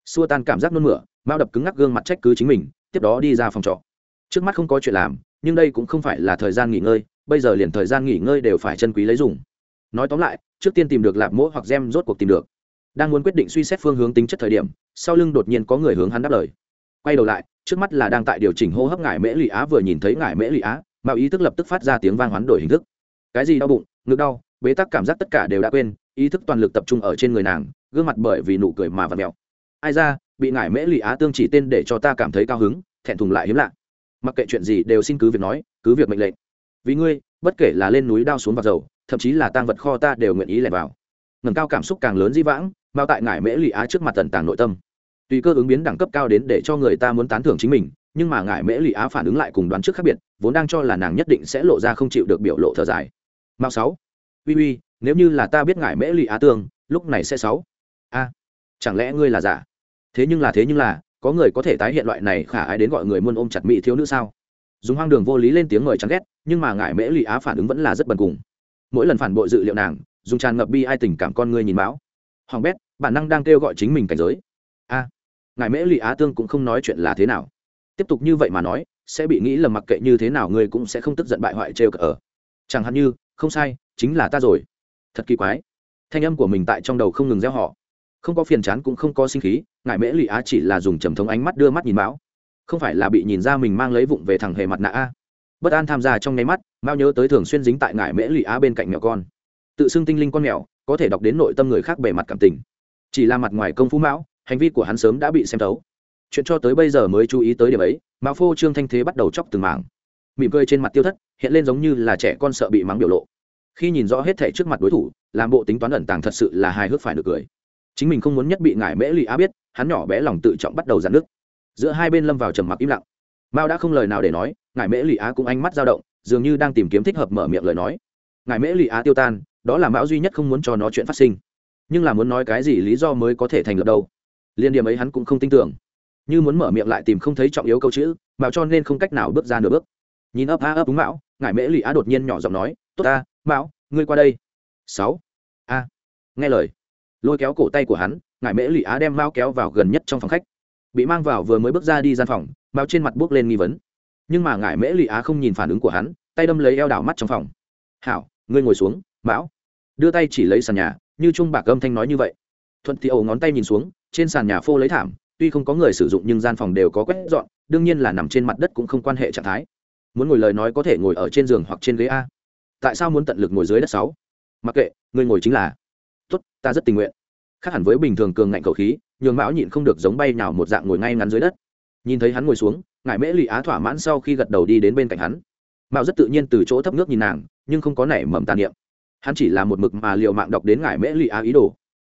Xua tan cảm giác nôn mửa, mao đập cứng ngắc gương mặt trách cứ chính mình, tiếp đó đi ra phòng trọ. Trước mắt không có chuyện làm, nhưng đây cũng không phải là thời gian nghỉ ngơi bây giờ liền thời gian nghỉ ngơi đều phải chân quý lấy dùng. Nói tóm lại, trước tiên tìm được lạp mỗ hoặc gem rốt cuộc tìm được. Đang muốn quyết định suy xét phương hướng tính chất thời điểm, sau lưng đột nhiên có người hướng hắn đáp lời. Quay đầu lại, trước mắt là đang tại điều chỉnh hô hấp ngải mễ lụy á vừa nhìn thấy ngải mễ lụy á mạo ý thức lập tức phát ra tiếng vang hoán đổi hình thức. Cái gì đau bụng, ngực đau, bế tắc cảm giác tất cả đều đã quên, ý thức toàn lực tập trung ở trên người nàng, gương mặt bởi vì nụ cười mà vặt mẹo ai ra, bị ngải mễ lụy á tương chỉ tên để cho ta cảm thấy cao hứng, thẹn thùng lại hiếm lạ. Mặc kệ chuyện gì đều xin cứ việc nói, cứ việc mệnh lệnh vì ngươi, bất kể là lên núi đao xuống vào dầu, thậm chí là tang vật kho ta đều nguyện ý lẻn vào. Ngầm cao cảm xúc càng lớn di vãng mao tại ngải mễ lụy á trước mặt tần tàng nội tâm. Tùy cơ ứng biến đẳng cấp cao đến để cho người ta muốn tán thưởng chính mình, nhưng mà ngải mễ lụy á phản ứng lại cùng đoán trước khác biệt, vốn đang cho là nàng nhất định sẽ lộ ra không chịu được biểu lộ thở dài. Mao sáu. Uy uy, nếu như là ta biết ngải mễ lụy á tương, lúc này sẽ sáu. A, chẳng lẽ ngươi là giả? Thế nhưng là, thế nhưng là, có người có thể tái hiện loại này khả ai đến gọi người muôn ôm chặt mỹ thiếu nữ sao? Dùng hoang đường vô lý lên tiếng người chán ghét, nhưng mà ngải mễ lụy á phản ứng vẫn là rất bần cùng. Mỗi lần phản bội dự liệu nàng, dùng tràn ngập bi ai tình cảm con người nhìn báo. Hoàng bét, bản năng đang kêu gọi chính mình cảnh giới. A ngài mễ lụy á tương cũng không nói chuyện là thế nào. Tiếp tục như vậy mà nói, sẽ bị nghĩ lầm mặc kệ như thế nào ngươi cũng sẽ không tức giận bại hoại trêu cờ ở. Chẳng hạn như, không sai, chính là ta rồi. Thật kỳ quái. Thanh âm của mình tại trong đầu không ngừng gieo họ không có phiền chán cũng không có sinh khí ngài mễ lụy á chỉ là dùng trầm thống ánh mắt đưa mắt nhìn báo không phải là bị nhìn ra mình mang lấy vụng về thằng hề mặt nạ a? Bất an tham gia trong nháy mắt, mao nhớ tới thường xuyên dính tại ngải mễ lụy á bên cạnh mèo con. Tự xưng tinh linh con mèo, có thể đọc đến nội tâm người khác bề mặt cảm tình. Chỉ là mặt ngoài công phu mão, hành vi của hắn sớm đã bị xem thấu. Chuyện cho tới bây giờ mới chú ý tới điểm ấy, mão phô trương thanh thế bắt đầu chóc từng mảng. Mỉm cười trên mặt tiêu thất, hiện lên giống như là trẻ con sợ bị mắng biểu lộ. Khi nhìn rõ hết thể trước mặt đối thủ, làm bộ tính toán ẩn tàng thật sự là hài hước phải được cười. Chính mình không muốn nhất bị ngải mễ lụy á biết, hắn nhỏ bé lòng tự trọng bắt đầu giàn nước giữa hai bên lâm vào trầm mặc im lặng. Mao đã không lời nào để nói ngài mễ lụy á cũng ánh mắt dao động, dường như đang tìm kiếm thích hợp mở miệng lời nói. Ngài mễ lụy á tiêu tan, đó là mão duy nhất không muốn cho nó chuyện phát sinh. Nhưng là muốn nói cái gì lý do mới có thể thành lập đâu? Liên điểm ấy hắn cũng không tin tưởng. Như muốn mở miệng lại tìm không thấy trọng yếu câu chữ mạo cho nên không cách nào bước ra nửa bước. Nhìn ấp a ấp đúng mão ngài mễ lụy á đột nhiên nhỏ giọng nói, tốt ta, mão, ngươi qua đây. Sáu. A. Nghe lời. Lôi kéo cổ tay của hắn ngài mễ lụy á đem mao kéo vào gần nhất trong phòng khách bị mang vào vừa mới bước ra đi gian phòng mao trên mặt bước lên nghi vấn. Nhưng mà ngải mễ lụy á không nhìn phản ứng của hắn, tay đâm lấy eo đảo mắt trong phòng. Hảo, ngươi ngồi xuống mão đưa tay chỉ lấy sàn nhà, như trung bạc âm thanh nói như vậy. Thuận thì ẩu ngón tay nhìn xuống, trên sàn nhà phô lấy thảm, tuy không có người sử dụng nhưng gian phòng đều có quét dọn, đương nhiên là nằm trên mặt đất cũng không quan hệ trạng thái. Muốn ngồi lời nói có thể ngồi ở trên giường hoặc trên ghế a. Tại sao muốn tận lực ngồi dưới đất sáu? Mặc kệ, ngươi ngồi chính là. Tốt, ta rất tình nguyện. Khác hẳn với bình thường cường ngạnh cầu khí nhường mão nhịn không được giống bay nào một dạng ngồi ngay ngắn dưới đất. Nhìn thấy hắn ngồi xuống ngại mễ lụy á thỏa mãn sau khi gật đầu đi đến bên cạnh hắn. Mạo rất tự nhiên từ chỗ thấp nước nhìn nàng, nhưng không có nảy mầm tàn niệm. Hắn chỉ là một mực mà liệu mạng đọc đến ngải mễ lụy á ý đồ.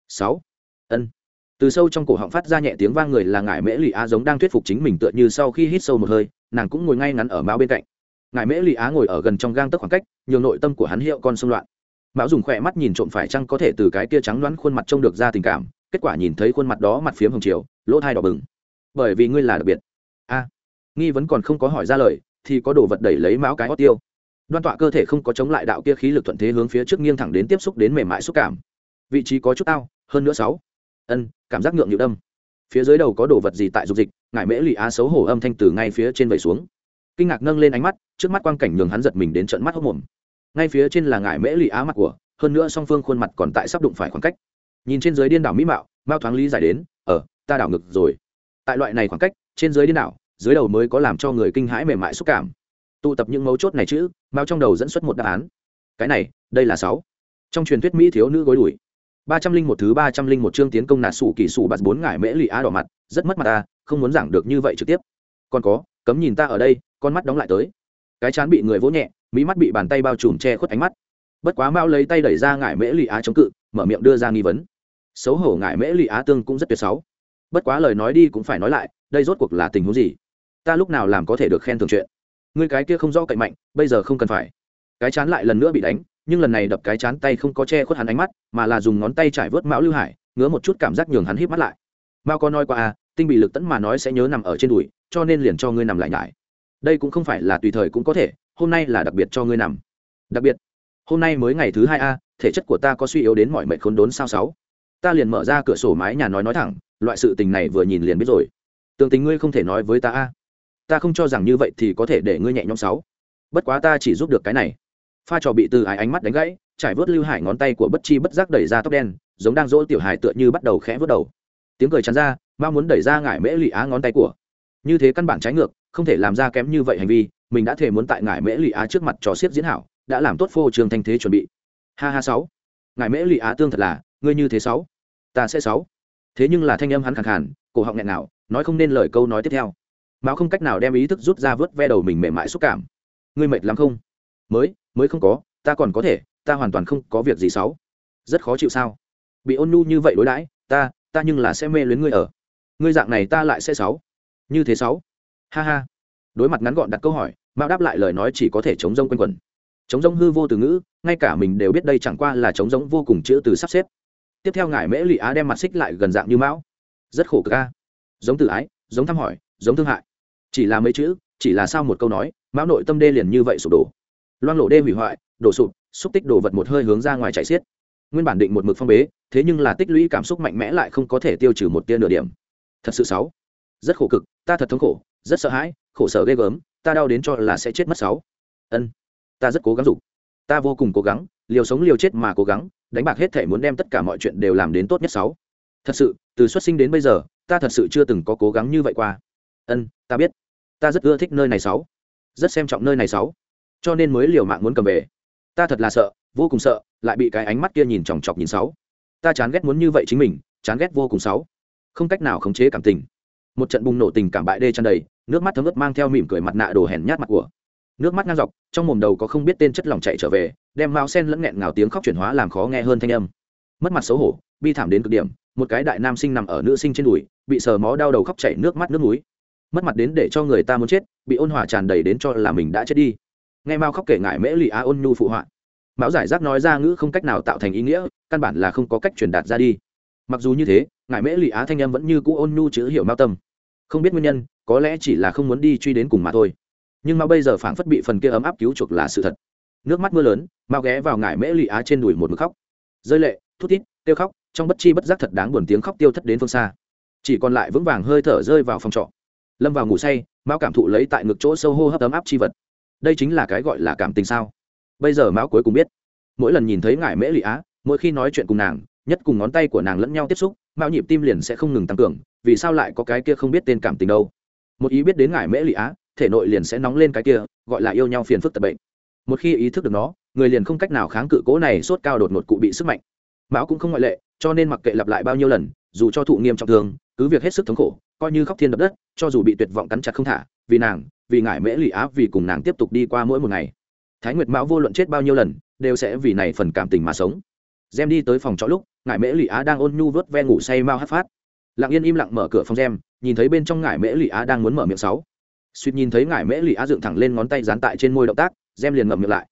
Sáu. Ân. Từ sâu trong cổ họng phát ra nhẹ tiếng vang người là ngải mễ lụy á giống đang thuyết phục chính mình tựa như sau khi hít sâu một hơi, nàng cũng ngồi ngay ngắn ở mao bên cạnh. Ngải mễ lụy á ngồi ở gần trong gang tấc khoảng cách nhiều nội tâm của hắn hiệu con xung loạn. Mão dùng khỏe mắt nhìn trộm phải chăng có thể từ cái kia trắng đoán khuôn mặt trông được ra tình cảm kết quả nhìn thấy khuôn mặt đó mặt phiếm hồng chiều lỗ thai đỏ bừng. Bởi vì ngươi là đặc biệt. A. Nghi vẫn còn không có hỏi ra lời, thì có đồ vật đẩy lấy máu cái hót tiêu. Đoan tọa cơ thể không có chống lại đạo kia khí lực thuận thế hướng phía trước nghiêng thẳng đến tiếp xúc đến mềm mại xúc cảm. Vị trí có chút tao hơn nữa sáu. Ân, cảm giác ngượng nhịu đâm. Phía dưới đầu có đồ vật gì tại dục dịch, ngải mễ lụy á xấu hổ âm thanh từ ngay phía trên vẩy xuống. Kinh ngạc nâng lên ánh mắt, trước mắt quang cảnh nhường hắn giật mình đến trận mắt hốc mồm. Ngay phía trên là ngải mễ lụy á mặt của, hơn nữa song phương khuôn mặt còn tại sắp đụng phải khoảng cách nhìn trên dưới điên đảo mỹ mạo, mao thoáng lý giải đến ở ta đảo ngực rồi. Tại loại này khoảng cách, trên dưới điên đảo, dưới đầu mới có làm cho người kinh hãi mềm mại xúc cảm. Tụ tập những mấu chốt này chữ, mao trong đầu dẫn xuất một đáp án. Cái này, đây là sáu. Trong truyền thuyết mỹ thiếu nữ gối đùi. Ba trăm linh một thứ ba trăm linh một chương tiến công nạt sủ kỳ sủ bạt bốn ngải mễ lụy á đỏ mặt, rất mất mặt ta, không muốn giảng được như vậy trực tiếp. Còn có, cấm nhìn ta ở đây, con mắt đóng lại tới. Cái chán bị người vỗ nhẹ mỹ mắt bị bàn tay bao trùm che khuất ánh mắt. Bất quá mao lấy tay đẩy ra ngải mễ lụy á chống cự, mở miệng đưa ra nghi vấn xấu hổ ngại mễ lụy á tương cũng rất tuyệt sáu. bất quá lời nói đi cũng phải nói lại, đây rốt cuộc là tình huống gì? Ta lúc nào làm có thể được khen thường chuyện? Người cái kia không rõ cậy mạnh, bây giờ không cần phải. Cái chán lại lần nữa bị đánh, nhưng lần này đập cái chán tay không có che khuất hắn ánh mắt, mà là dùng ngón tay trải vớt mão lưu hải, ngứa một chút cảm giác nhường hắn hít mắt lại. Mao có nói qua à tinh bị lực tẫn mà nói sẽ nhớ nằm ở trên đùi, cho nên liền cho ngươi nằm lại nhải. Đây cũng không phải là tùy thời cũng có thể, hôm nay là đặc biệt cho ngươi nằm. Đặc biệt, hôm nay mới ngày thứ hai a, thể chất của ta có suy yếu đến mọi mệnh khốn đốn sao sáu ta liền mở ra cửa sổ mái nhà nói nói thẳng, loại sự tình này vừa nhìn liền biết rồi. Tường tình ngươi không thể nói với ta a. Ta không cho rằng như vậy thì có thể để ngươi nhẹ nhõm sáu. Bất quá ta chỉ giúp được cái này. Pha trò bị từ ái ánh mắt đánh gãy, trải vớt lưu hải ngón tay của bất chi bất giác đẩy ra tóc đen, giống đang dỗ tiểu hải tựa như bắt đầu khẽ vớt đầu. Tiếng cười chắn ra ma muốn đẩy ra ngải mễ lụy á ngón tay của. Như thế căn bản trái ngược, không thể làm ra kém như vậy hành vi, mình đã thể muốn tại ngải mễ lụy á trước mặt trò xiết diễn hảo, đã làm tốt phô trường thanh thế chuẩn bị. Ha ha sáu. Ngải mễ lụy á tương thật là ngươi như thế sáu, ta sẽ sáu. Thế nhưng là thanh âm hắn khẳng khàn, cổ họng nghẹn nào nói không nên lời câu nói tiếp theo. Mão không cách nào đem ý thức rút ra vớt ve đầu mình mềm mại xúc cảm. Ngươi mệt lắm không? Mới mới không có, ta còn có thể, ta hoàn toàn không có việc gì sáu. rất khó chịu sao? Bị ôn nhu như vậy đối đãi, ta ta nhưng là sẽ mê luyến ngươi ở. Ngươi dạng này ta lại sẽ sáu. Như thế sáu. Ha ha. Đối mặt ngắn gọn đặt câu hỏi mao đáp lại lời nói chỉ có thể chống rông quanh quẩn. Chống rông hư vô từ ngữ, ngay cả mình đều biết đây chẳng qua là chống rông vô cùng chữ từ sắp xếp tiếp theo ngài mễ lụy á đem mặt xích lại gần dạng như mão. Rất khổ cực ca giống tự ái, giống thăm hỏi, giống thương hại. Chỉ là mấy chữ, chỉ là sao một câu nói, mão nội tâm đê liền như vậy sụp đổ. Loang lộ đê hủy hoại, đổ sụp, xúc tích đồ vật một hơi hướng ra ngoài chạy xiết. Nguyên bản định một mực phong bế, thế nhưng là tích lũy cảm xúc mạnh mẽ lại không có thể tiêu trừ một tia nửa điểm. Thật sự sáu. Rất khổ cực, ta thật thống khổ, rất sợ hãi, khổ sở ghê gớm, ta đau đến cho là sẽ chết mất sáu. Ân, ta rất cố gắng dục. Ta vô cùng cố gắng liều sống liều chết mà cố gắng, đánh bạc hết thể muốn đem tất cả mọi chuyện đều làm đến tốt nhất sáu. Thật sự, từ xuất sinh đến bây giờ, ta thật sự chưa từng có cố gắng như vậy qua. Ân, ta biết. Ta rất ưa thích nơi này sáu. Rất xem trọng nơi này sáu. Cho nên mới liều mạng muốn cầm về. Ta thật là sợ, vô cùng sợ, lại bị cái ánh mắt kia nhìn chòng chọc nhìn sáu. Ta chán ghét muốn như vậy chính mình, chán ghét vô cùng sáu. Không cách nào khống chế cảm tình. Một trận bùng nổ tình cảm bại đê tràn đầy, nước mắt thấm ướt mang theo mỉm cười mặt nạ đồ hèn nhát mặt của nước mắt ngang dọc, trong mồm đầu có không biết tên chất lỏng chạy trở về, đem mao sen lẫn nghẹn ngào tiếng khóc chuyển hóa làm khó nghe hơn thanh âm. Mất mặt xấu hổ, bi thảm đến cực điểm, một cái đại nam sinh nằm ở nữ sinh trên đùi, bị sờ mó đau đầu khóc chảy nước mắt nước núi. Mất mặt đến để cho người ta muốn chết, bị ôn hòa tràn đầy đến cho là mình đã chết đi. Nghe mao khóc kể ngại mễ lì á ôn nhu phụ họa. Mão giải rác nói ra ngữ không cách nào tạo thành ý nghĩa, căn bản là không có cách truyền đạt ra đi. Mặc dù như thế, ngại mễ lì á thanh em vẫn như cũ ôn nhu chữ hiểu mao tâm. Không biết nguyên nhân, có lẽ chỉ là không muốn đi truy đến cùng mà thôi nhưng mà bây giờ phảng phất bị phần kia ấm áp cứu chuộc là sự thật. Nước mắt mưa lớn, mao ghé vào ngải mễ lụy á trên đùi một mực khóc. Rơi lệ, thút thít tiêu khóc, trong bất chi bất giác thật đáng buồn tiếng khóc tiêu thất đến phương xa. Chỉ còn lại vững vàng hơi thở rơi vào phòng trọ. Lâm vào ngủ say, mao cảm thụ lấy tại ngực chỗ sâu hô hấp ấm áp chi vật. Đây chính là cái gọi là cảm tình sao? Bây giờ mão cuối cùng biết. Mỗi lần nhìn thấy ngải mễ lụy á, mỗi khi nói chuyện cùng nàng, nhất cùng ngón tay của nàng lẫn nhau tiếp xúc, mao nhịp tim liền sẽ không ngừng tăng cường, vì sao lại có cái kia không biết tên cảm tình đâu? Một ý biết đến ngải mễ lụy á thể nội liền sẽ nóng lên cái kia, gọi là yêu nhau phiền phức tập bệnh. Một khi ý thức được nó, người liền không cách nào kháng cự cố này sốt cao đột ngột cụ bị sức mạnh. Mão cũng không ngoại lệ, cho nên mặc kệ lặp lại bao nhiêu lần, dù cho thụ nghiêm trọng thương, cứ việc hết sức thống khổ, coi như khóc thiên đập đất, cho dù bị tuyệt vọng cắn chặt không thả, vì nàng, vì ngải mễ lụy á, vì cùng nàng tiếp tục đi qua mỗi một ngày. Thái nguyệt mão vô luận chết bao nhiêu lần, đều sẽ vì này phần cảm tình mà sống. Gem đi tới phòng trọ lúc ngải mễ lụy á đang ôn nhu vớt ve ngủ say mau hát phát. Lặng yên im lặng mở cửa phòng gem nhìn thấy bên trong ngải mễ lụy á đang muốn mở miệng sáu suýt nhìn thấy ngải mễ lụy á dựng thẳng lên ngón tay dán tại trên môi động tác, gem liền ngậm miệng lại.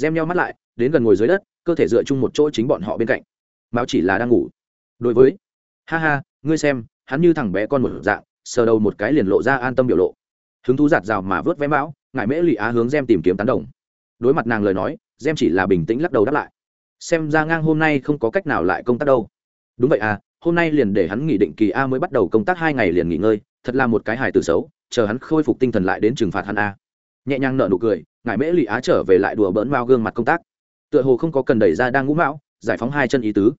Gem nhau mắt lại, đến gần ngồi dưới đất, cơ thể dựa chung một chỗ chính bọn họ bên cạnh. Mão chỉ là đang ngủ. Đối với, ha ha, ngươi xem, hắn như thằng bé con một dạng, sờ đầu một cái liền lộ ra an tâm biểu lộ. Hứng thú giạt rào mà vớt vé mão, ngải mễ lụy á hướng gem tìm kiếm tán đồng. Đối mặt nàng lời nói, gem chỉ là bình tĩnh lắc đầu đáp lại. Xem ra ngang hôm nay không có cách nào lại công tác đâu. Đúng vậy à hôm nay liền để hắn nghỉ định kỳ a mới bắt đầu công tác hai ngày liền nghỉ ngơi, thật là một cái hài từ xấu chờ hắn khôi phục tinh thần lại đến trừng phạt hắn a. Nhẹ nhàng nở nụ cười, ngài mễ lụy á trở về lại đùa bỡn mao gương mặt công tác. Tựa hồ không có cần đẩy ra đang ngũ mão, giải phóng hai chân ý tứ.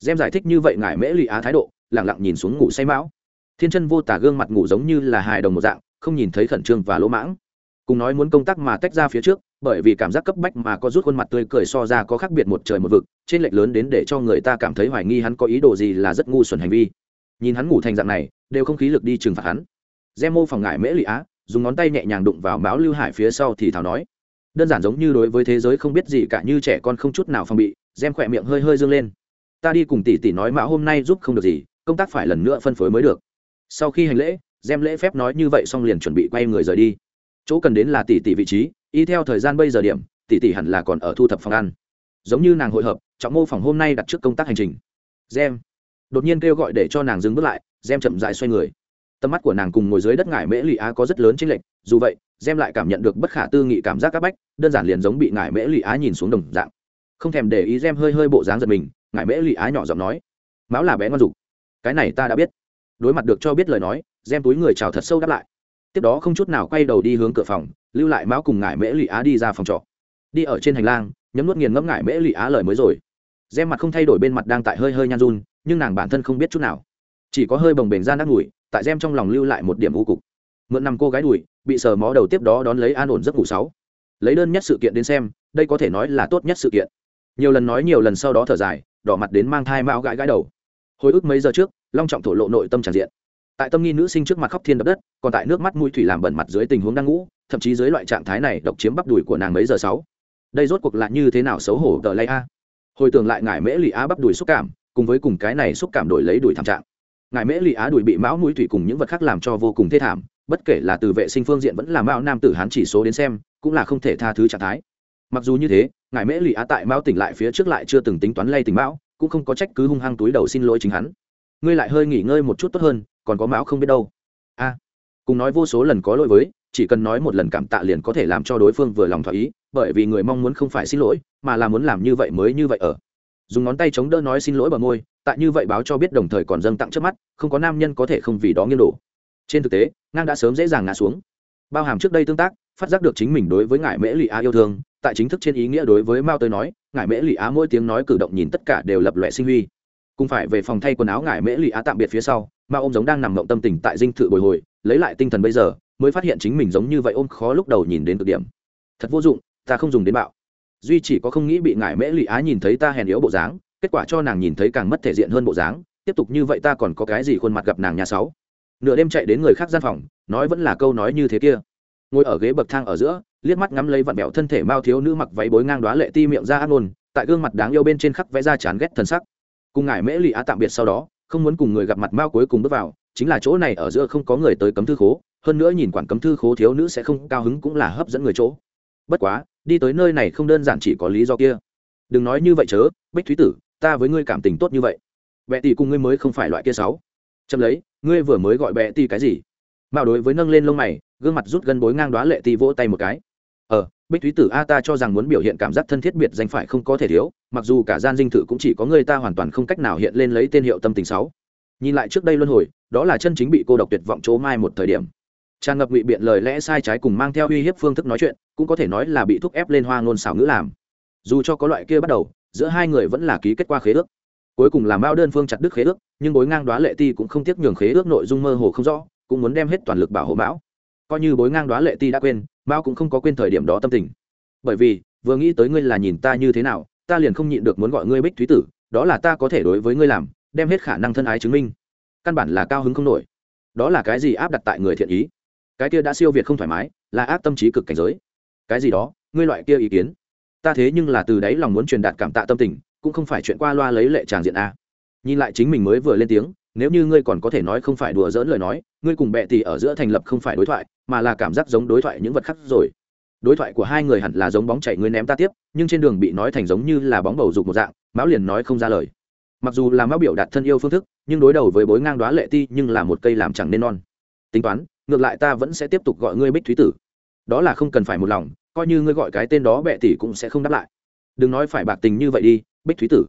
Xem giải thích như vậy ngài mễ lụy á thái độ lẳng lặng nhìn xuống ngủ say mão. Thiên chân vô tả gương mặt ngủ giống như là hài đồng một dạng, không nhìn thấy khẩn trương và lỗ mãng. Cùng nói muốn công tác mà tách ra phía trước, bởi vì cảm giác cấp bách mà có rút khuôn mặt tươi cười so ra có khác biệt một trời một vực, trên lệch lớn đến để cho người ta cảm thấy hoài nghi hắn có ý đồ gì là rất ngu xuẩn hành vi. Nhìn hắn ngủ thành dạng này, đều không khí lực đi trừng phạt hắn. Gemo phòng ngại mễ lụy á, dùng ngón tay nhẹ nhàng đụng vào mão lưu hải phía sau thì thảo nói. Đơn giản giống như đối với thế giới không biết gì cả như trẻ con không chút nào phòng bị, gem khỏe miệng hơi hơi dương lên. Ta đi cùng tỷ tỷ nói mão hôm nay giúp không được gì, công tác phải lần nữa phân phối mới được. Sau khi hành lễ, gem lễ phép nói như vậy xong liền chuẩn bị quay người rời đi. Chỗ cần đến là tỷ tỷ vị trí, y theo thời gian bây giờ điểm, tỷ tỷ hẳn là còn ở thu thập phòng ăn. Giống như nàng hội hợp, trọng mô phòng hôm nay đặt trước công tác hành trình. Gem đột nhiên kêu gọi để cho nàng dừng bước lại, gem chậm rãi xoay người tầm mắt của nàng cùng ngồi dưới đất ngải mễ lụy á có rất lớn chênh lệch, dù vậy, gem lại cảm nhận được bất khả tư nghị cảm giác áp bách, đơn giản liền giống bị ngải mễ lụy á nhìn xuống đồng dạng. Không thèm để ý gem hơi hơi bộ dáng giật mình, ngải mễ lụy á nhỏ giọng nói, máu là bé ngon dục. Cái này ta đã biết. Đối mặt được cho biết lời nói, gem túi người chào thật sâu đáp lại. Tiếp đó không chút nào quay đầu đi hướng cửa phòng, lưu lại máu cùng ngải mễ lụy á đi ra phòng trọ. Đi ở trên hành lang, nhấm nuốt nghiền ngẫm ngải mễ lụy á lời mới rồi. Gem mặt không thay đổi bên mặt đang tại hơi hơi nhan run, nhưng nàng bản thân không biết chút nào. Chỉ có hơi bồng bềnh ra nát ngủi tại gem trong lòng lưu lại một điểm u cục. Mượn nằm cô gái đùi, bị sờ mó đầu tiếp đó đón lấy an ổn giấc ngủ sáu. Lấy đơn nhất sự kiện đến xem, đây có thể nói là tốt nhất sự kiện. Nhiều lần nói nhiều lần sau đó thở dài, đỏ mặt đến mang thai mão gãi gãi đầu. Hồi ức mấy giờ trước, long trọng thổ lộ nội tâm tràn diện. Tại tâm nghi nữ sinh trước mặt khóc thiên đập đất, còn tại nước mắt mũi thủy làm bẩn mặt dưới tình huống đang ngủ, thậm chí dưới loại trạng thái này độc chiếm bắp đùi của nàng mấy giờ sáu. Đây rốt cuộc là như thế nào xấu hổ tờ lay a? Hồi tưởng lại ngải mễ lụy a bắp đùi xúc cảm, cùng với cùng cái này xúc cảm đổi lấy đùi thảm trạng ngài mễ lì á đùi bị mão núi thủy cùng những vật khác làm cho vô cùng thê thảm, bất kể là từ vệ sinh phương diện vẫn là mão nam tử hán chỉ số đến xem, cũng là không thể tha thứ trạng thái. Mặc dù như thế, ngài mễ lì á tại mão tỉnh lại phía trước lại chưa từng tính toán lay tình mão, cũng không có trách cứ hung hăng túi đầu xin lỗi chính hắn. Ngươi lại hơi nghỉ ngơi một chút tốt hơn, còn có mão không biết đâu. A, cùng nói vô số lần có lỗi với, chỉ cần nói một lần cảm tạ liền có thể làm cho đối phương vừa lòng thỏa ý, bởi vì người mong muốn không phải xin lỗi, mà là muốn làm như vậy mới như vậy ở. Dùng ngón tay chống đỡ nói xin lỗi bờ môi tại như vậy báo cho biết đồng thời còn dâng tặng trước mắt, không có nam nhân có thể không vì đó nghiêng đổ. Trên thực tế, ngang đã sớm dễ dàng ngã xuống. Bao hàm trước đây tương tác, phát giác được chính mình đối với ngài mễ lụy á yêu thương, tại chính thức trên ý nghĩa đối với mao tới nói ngài mễ lụy á mỗi tiếng nói cử động nhìn tất cả đều lập lòe sinh huy. Cùng phải về phòng thay quần áo ngài mễ lụy á tạm biệt phía sau, mao ôm giống đang nằm mộng tâm tình tại dinh thự bồi hồi, lấy lại tinh thần bây giờ, mới phát hiện chính mình giống như vậy ôm khó lúc đầu nhìn đến cực điểm. Thật vô dụng, ta không dùng đến bạo. Duy chỉ có không nghĩ bị ngài mễ lụy á nhìn thấy ta hèn yếu bộ dáng kết quả cho nàng nhìn thấy càng mất thể diện hơn bộ dáng, tiếp tục như vậy ta còn có cái gì khuôn mặt gặp nàng nhà sáu? Nửa đêm chạy đến người khác gian phòng, nói vẫn là câu nói như thế kia. Ngồi ở ghế bậc thang ở giữa, liếc mắt ngắm lấy vặn bẹo thân thể mao thiếu nữ mặc váy bối ngang đoá lệ ti miệng ra ác nôn tại gương mặt đáng yêu bên trên khắc vẽ ra chán ghét thân sắc. Cùng ngài mễ lụy á tạm biệt sau đó, không muốn cùng người gặp mặt mao cuối cùng bước vào, chính là chỗ này ở giữa không có người tới cấm thư khố, hơn nữa nhìn quản cấm thư khố thiếu nữ sẽ không cao hứng cũng là hấp dẫn người chỗ. Bất quá, đi tới nơi này không đơn giản chỉ có lý do kia. Đừng nói như vậy chớ, bích thúy tử ta với ngươi cảm tình tốt như vậy. Bệ tỷ cùng ngươi mới không phải loại kia sáu. Chậm lấy, ngươi vừa mới gọi bệ tỷ cái gì? Mạo đối với nâng lên lông mày, gương mặt rút gân bối ngang đoá lệ tỷ vỗ tay một cái. Ờ bích thúy tử, a, ta cho rằng muốn biểu hiện cảm giác thân thiết biệt danh phải không có thể thiếu, mặc dù cả gian dinh thự cũng chỉ có người ta hoàn toàn không cách nào hiện lên lấy tên hiệu tâm tình sáu. Nhìn lại trước đây luân hồi, đó là chân chính bị cô độc tuyệt vọng chỗ mai một thời điểm. Tràn ngập ngụy biện lời lẽ sai trái cùng mang theo uy hiếp phương thức nói chuyện, cũng có thể nói là bị thúc ép lên hoa ngôn xảo ngữ làm. Dù cho có loại kia bắt đầu giữa hai người vẫn là ký kết qua khế ước. Cuối cùng làm bao đơn phương chặt đứt khế ước, nhưng bối ngang đoá lệ ti cũng không tiếc nhường khế ước nội dung mơ hồ không rõ, cũng muốn đem hết toàn lực bảo hộ mão. Coi như bối ngang đoá lệ ti đã quên mao cũng không có quên thời điểm đó tâm tình. Bởi vì, vừa nghĩ tới ngươi là nhìn ta như thế nào, ta liền không nhịn được muốn gọi ngươi bích thúy tử, đó là ta có thể đối với ngươi làm, đem hết khả năng thân ái chứng minh. Căn bản là cao hứng không nổi. Đó là cái gì áp đặt tại người thiện ý? Cái kia đã siêu việt không thoải mái, là ác tâm trí cực cảnh giới. Cái gì đó? Ngươi loại kia ý kiến ta thế nhưng là từ đấy lòng muốn truyền đạt cảm tạ tâm tình, cũng không phải chuyện qua loa lấy lệ tràng diện a. Nhìn lại chính mình mới vừa lên tiếng, nếu như ngươi còn có thể nói không phải đùa dỡn lời nói, ngươi cùng bệ tỷ ở giữa thành lập không phải đối thoại, mà là cảm giác giống đối thoại những vật khác rồi. Đối thoại của hai người hẳn là giống bóng chạy ngươi ném ta tiếp, nhưng trên đường bị nói thành giống như là bóng bầu dục một dạng, mão liền nói không ra lời. Mặc dù là mão biểu đạt thân yêu phương thức, nhưng đối đầu với bối ngang đoá lệ ti nhưng là một cây làm chẳng nên non. Tính toán, ngược lại ta vẫn sẽ tiếp tục gọi ngươi bích thúy tử. Đó là không cần phải một lòng coi như ngươi gọi cái tên đó bệ tỷ cũng sẽ không đáp lại. Đừng nói phải bạc tình như vậy đi, bích thúy tử.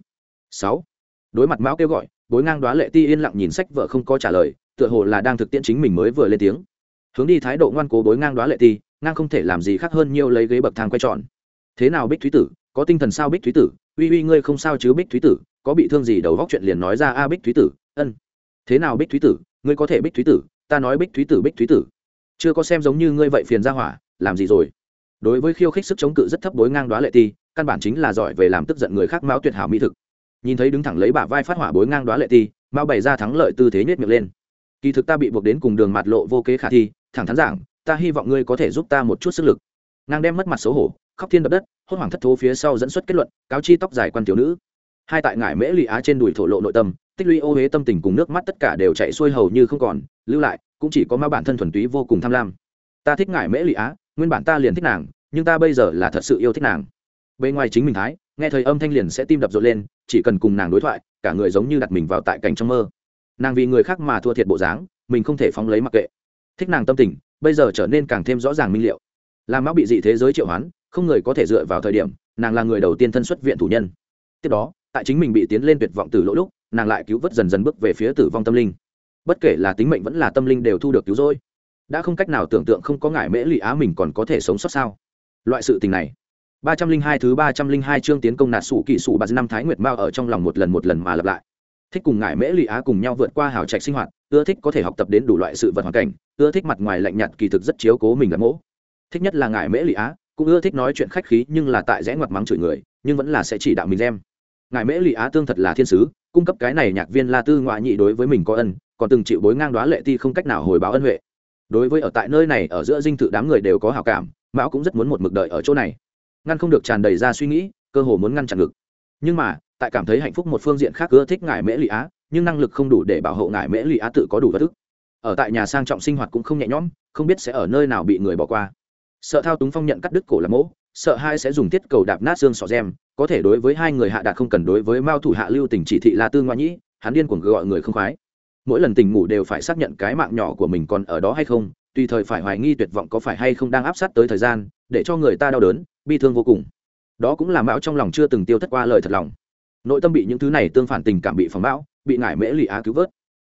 Sáu. Đối mặt mão kêu gọi, bối ngang đoá lệ ti yên lặng nhìn sách vợ không có trả lời, tựa hồ là đang thực tiễn chính mình mới vừa lên tiếng. Hướng đi thái độ ngoan cố bối ngang đoá lệ ti, ngang không thể làm gì khác hơn nhiều lấy ghế bậc thang quay tròn. Thế nào bích thúy tử, có tinh thần sao bích thúy tử? Uy uy ngươi không sao chứ bích thúy tử? Có bị thương gì đầu góc chuyện liền nói ra a bích thúy tử, ân. Thế nào bích thúy tử, ngươi có thể bích thúy tử? Ta nói bích thúy tử, bích thúy tử. Chưa có xem giống như ngươi vậy phiền ra hỏa, làm gì rồi? Đối với khiêu khích sức chống cự rất thấp đối ngang đoá lệ ti, căn bản chính là giỏi về làm tức giận người khác mão tuyệt hảo mỹ thực. Nhìn thấy đứng thẳng lấy bả vai phát hỏa bối ngang đoá lệ ti mao bày ra thắng lợi tư thế nhét miệng lên. Kỳ thực ta bị buộc đến cùng đường mặt lộ vô kế khả thi, thẳng thắn giảng, ta hy vọng ngươi có thể giúp ta một chút sức lực. Ngang đem mất mặt xấu hổ, khóc thiên đập đất, hốt hoảng thất thố phía sau dẫn xuất kết luận, cáo chi tóc dài quan tiểu nữ. Hai tại ngải mễ lụy á trên đùi thổ lộ nội tâm, tích lũy ô huế tâm tình cùng nước mắt tất cả đều chạy xuôi hầu như không còn, lưu lại, cũng chỉ có ma bản thân thuần túy vô cùng tham lam. Ta thích ngải mễ lụy á nguyên bản ta liền thích nàng, nhưng ta bây giờ là thật sự yêu thích nàng. Bên ngoài chính mình thái, nghe thời âm thanh liền sẽ tim đập rộn lên, chỉ cần cùng nàng đối thoại, cả người giống như đặt mình vào tại cảnh trong mơ. Nàng vì người khác mà thua thiệt bộ dáng, mình không thể phóng lấy mặc kệ. Thích nàng tâm tình, bây giờ trở nên càng thêm rõ ràng minh liệu. Làm mão bị dị thế giới triệu hoán, không người có thể dựa vào thời điểm, nàng là người đầu tiên thân xuất viện thủ nhân. Tiếp đó, tại chính mình bị tiến lên tuyệt vọng từ lỗ lúc, nàng lại cứu vớt dần dần bước về phía tử vong tâm linh. Bất kể là tính mệnh vẫn là tâm linh đều thu được cứu rỗi đã không cách nào tưởng tượng không có ngại mễ lụy á mình còn có thể sống sót sao. Loại sự tình này. Ba trăm linh hai thứ ba trăm linh hai chương tiến công nạt sủ kỵ sủ ba năm thái nguyệt mao ở trong lòng một lần một lần mà lặp lại. Thích cùng ngại mễ lụy á cùng nhau vượt qua hào trạch sinh hoạt, ưa thích có thể học tập đến đủ loại sự vật hoàn cảnh, ưa thích mặt ngoài lạnh nhạt kỳ thực rất chiếu cố mình là mỗ. Thích nhất là ngại mễ lụy á, cũng ưa thích nói chuyện khách khí nhưng là tại rẽ ngoặt mắng chửi người, nhưng vẫn là sẽ chỉ đạo mình xem. Ngài mễ lụy á tương thật là thiên sứ, cung cấp cái này nhạc viên la tư ngoại nhị đối với mình có ân, còn từng chịu bối ngang đoá lệ ti không cách nào hồi báo ân huệ đối với ở tại nơi này ở giữa dinh thự đám người đều có hào cảm, mão cũng rất muốn một mực đợi ở chỗ này. Ngăn không được tràn đầy ra suy nghĩ, cơ hồ muốn ngăn chặn ngực. Nhưng mà, tại cảm thấy hạnh phúc một phương diện khác ưa thích ngài mễ lụy á, nhưng năng lực không đủ để bảo hộ ngài mễ lụy á tự có đủ vật thức ở tại nhà sang trọng sinh hoạt cũng không nhẹ nhõm, không biết sẽ ở nơi nào bị người bỏ qua. Sợ thao túng phong nhận cắt đứt cổ là mỗ, sợ hai sẽ dùng tiết cầu đạp nát xương sọ gem có thể đối với hai người hạ đạt không cần đối với mao thủ hạ lưu tình chỉ thị la tư ngoại nhĩ, hắn điên cuồng gọi người không khoái mỗi lần tỉnh ngủ đều phải xác nhận cái mạng nhỏ của mình còn ở đó hay không, tùy thời phải hoài nghi tuyệt vọng có phải hay không đang áp sát tới thời gian, để cho người ta đau đớn, bi thương vô cùng. Đó cũng là mão trong lòng chưa từng tiêu thất qua lời thật lòng. Nội tâm bị những thứ này tương phản tình cảm bị phóng bão bị ngải mễ lụy á cứu vớt.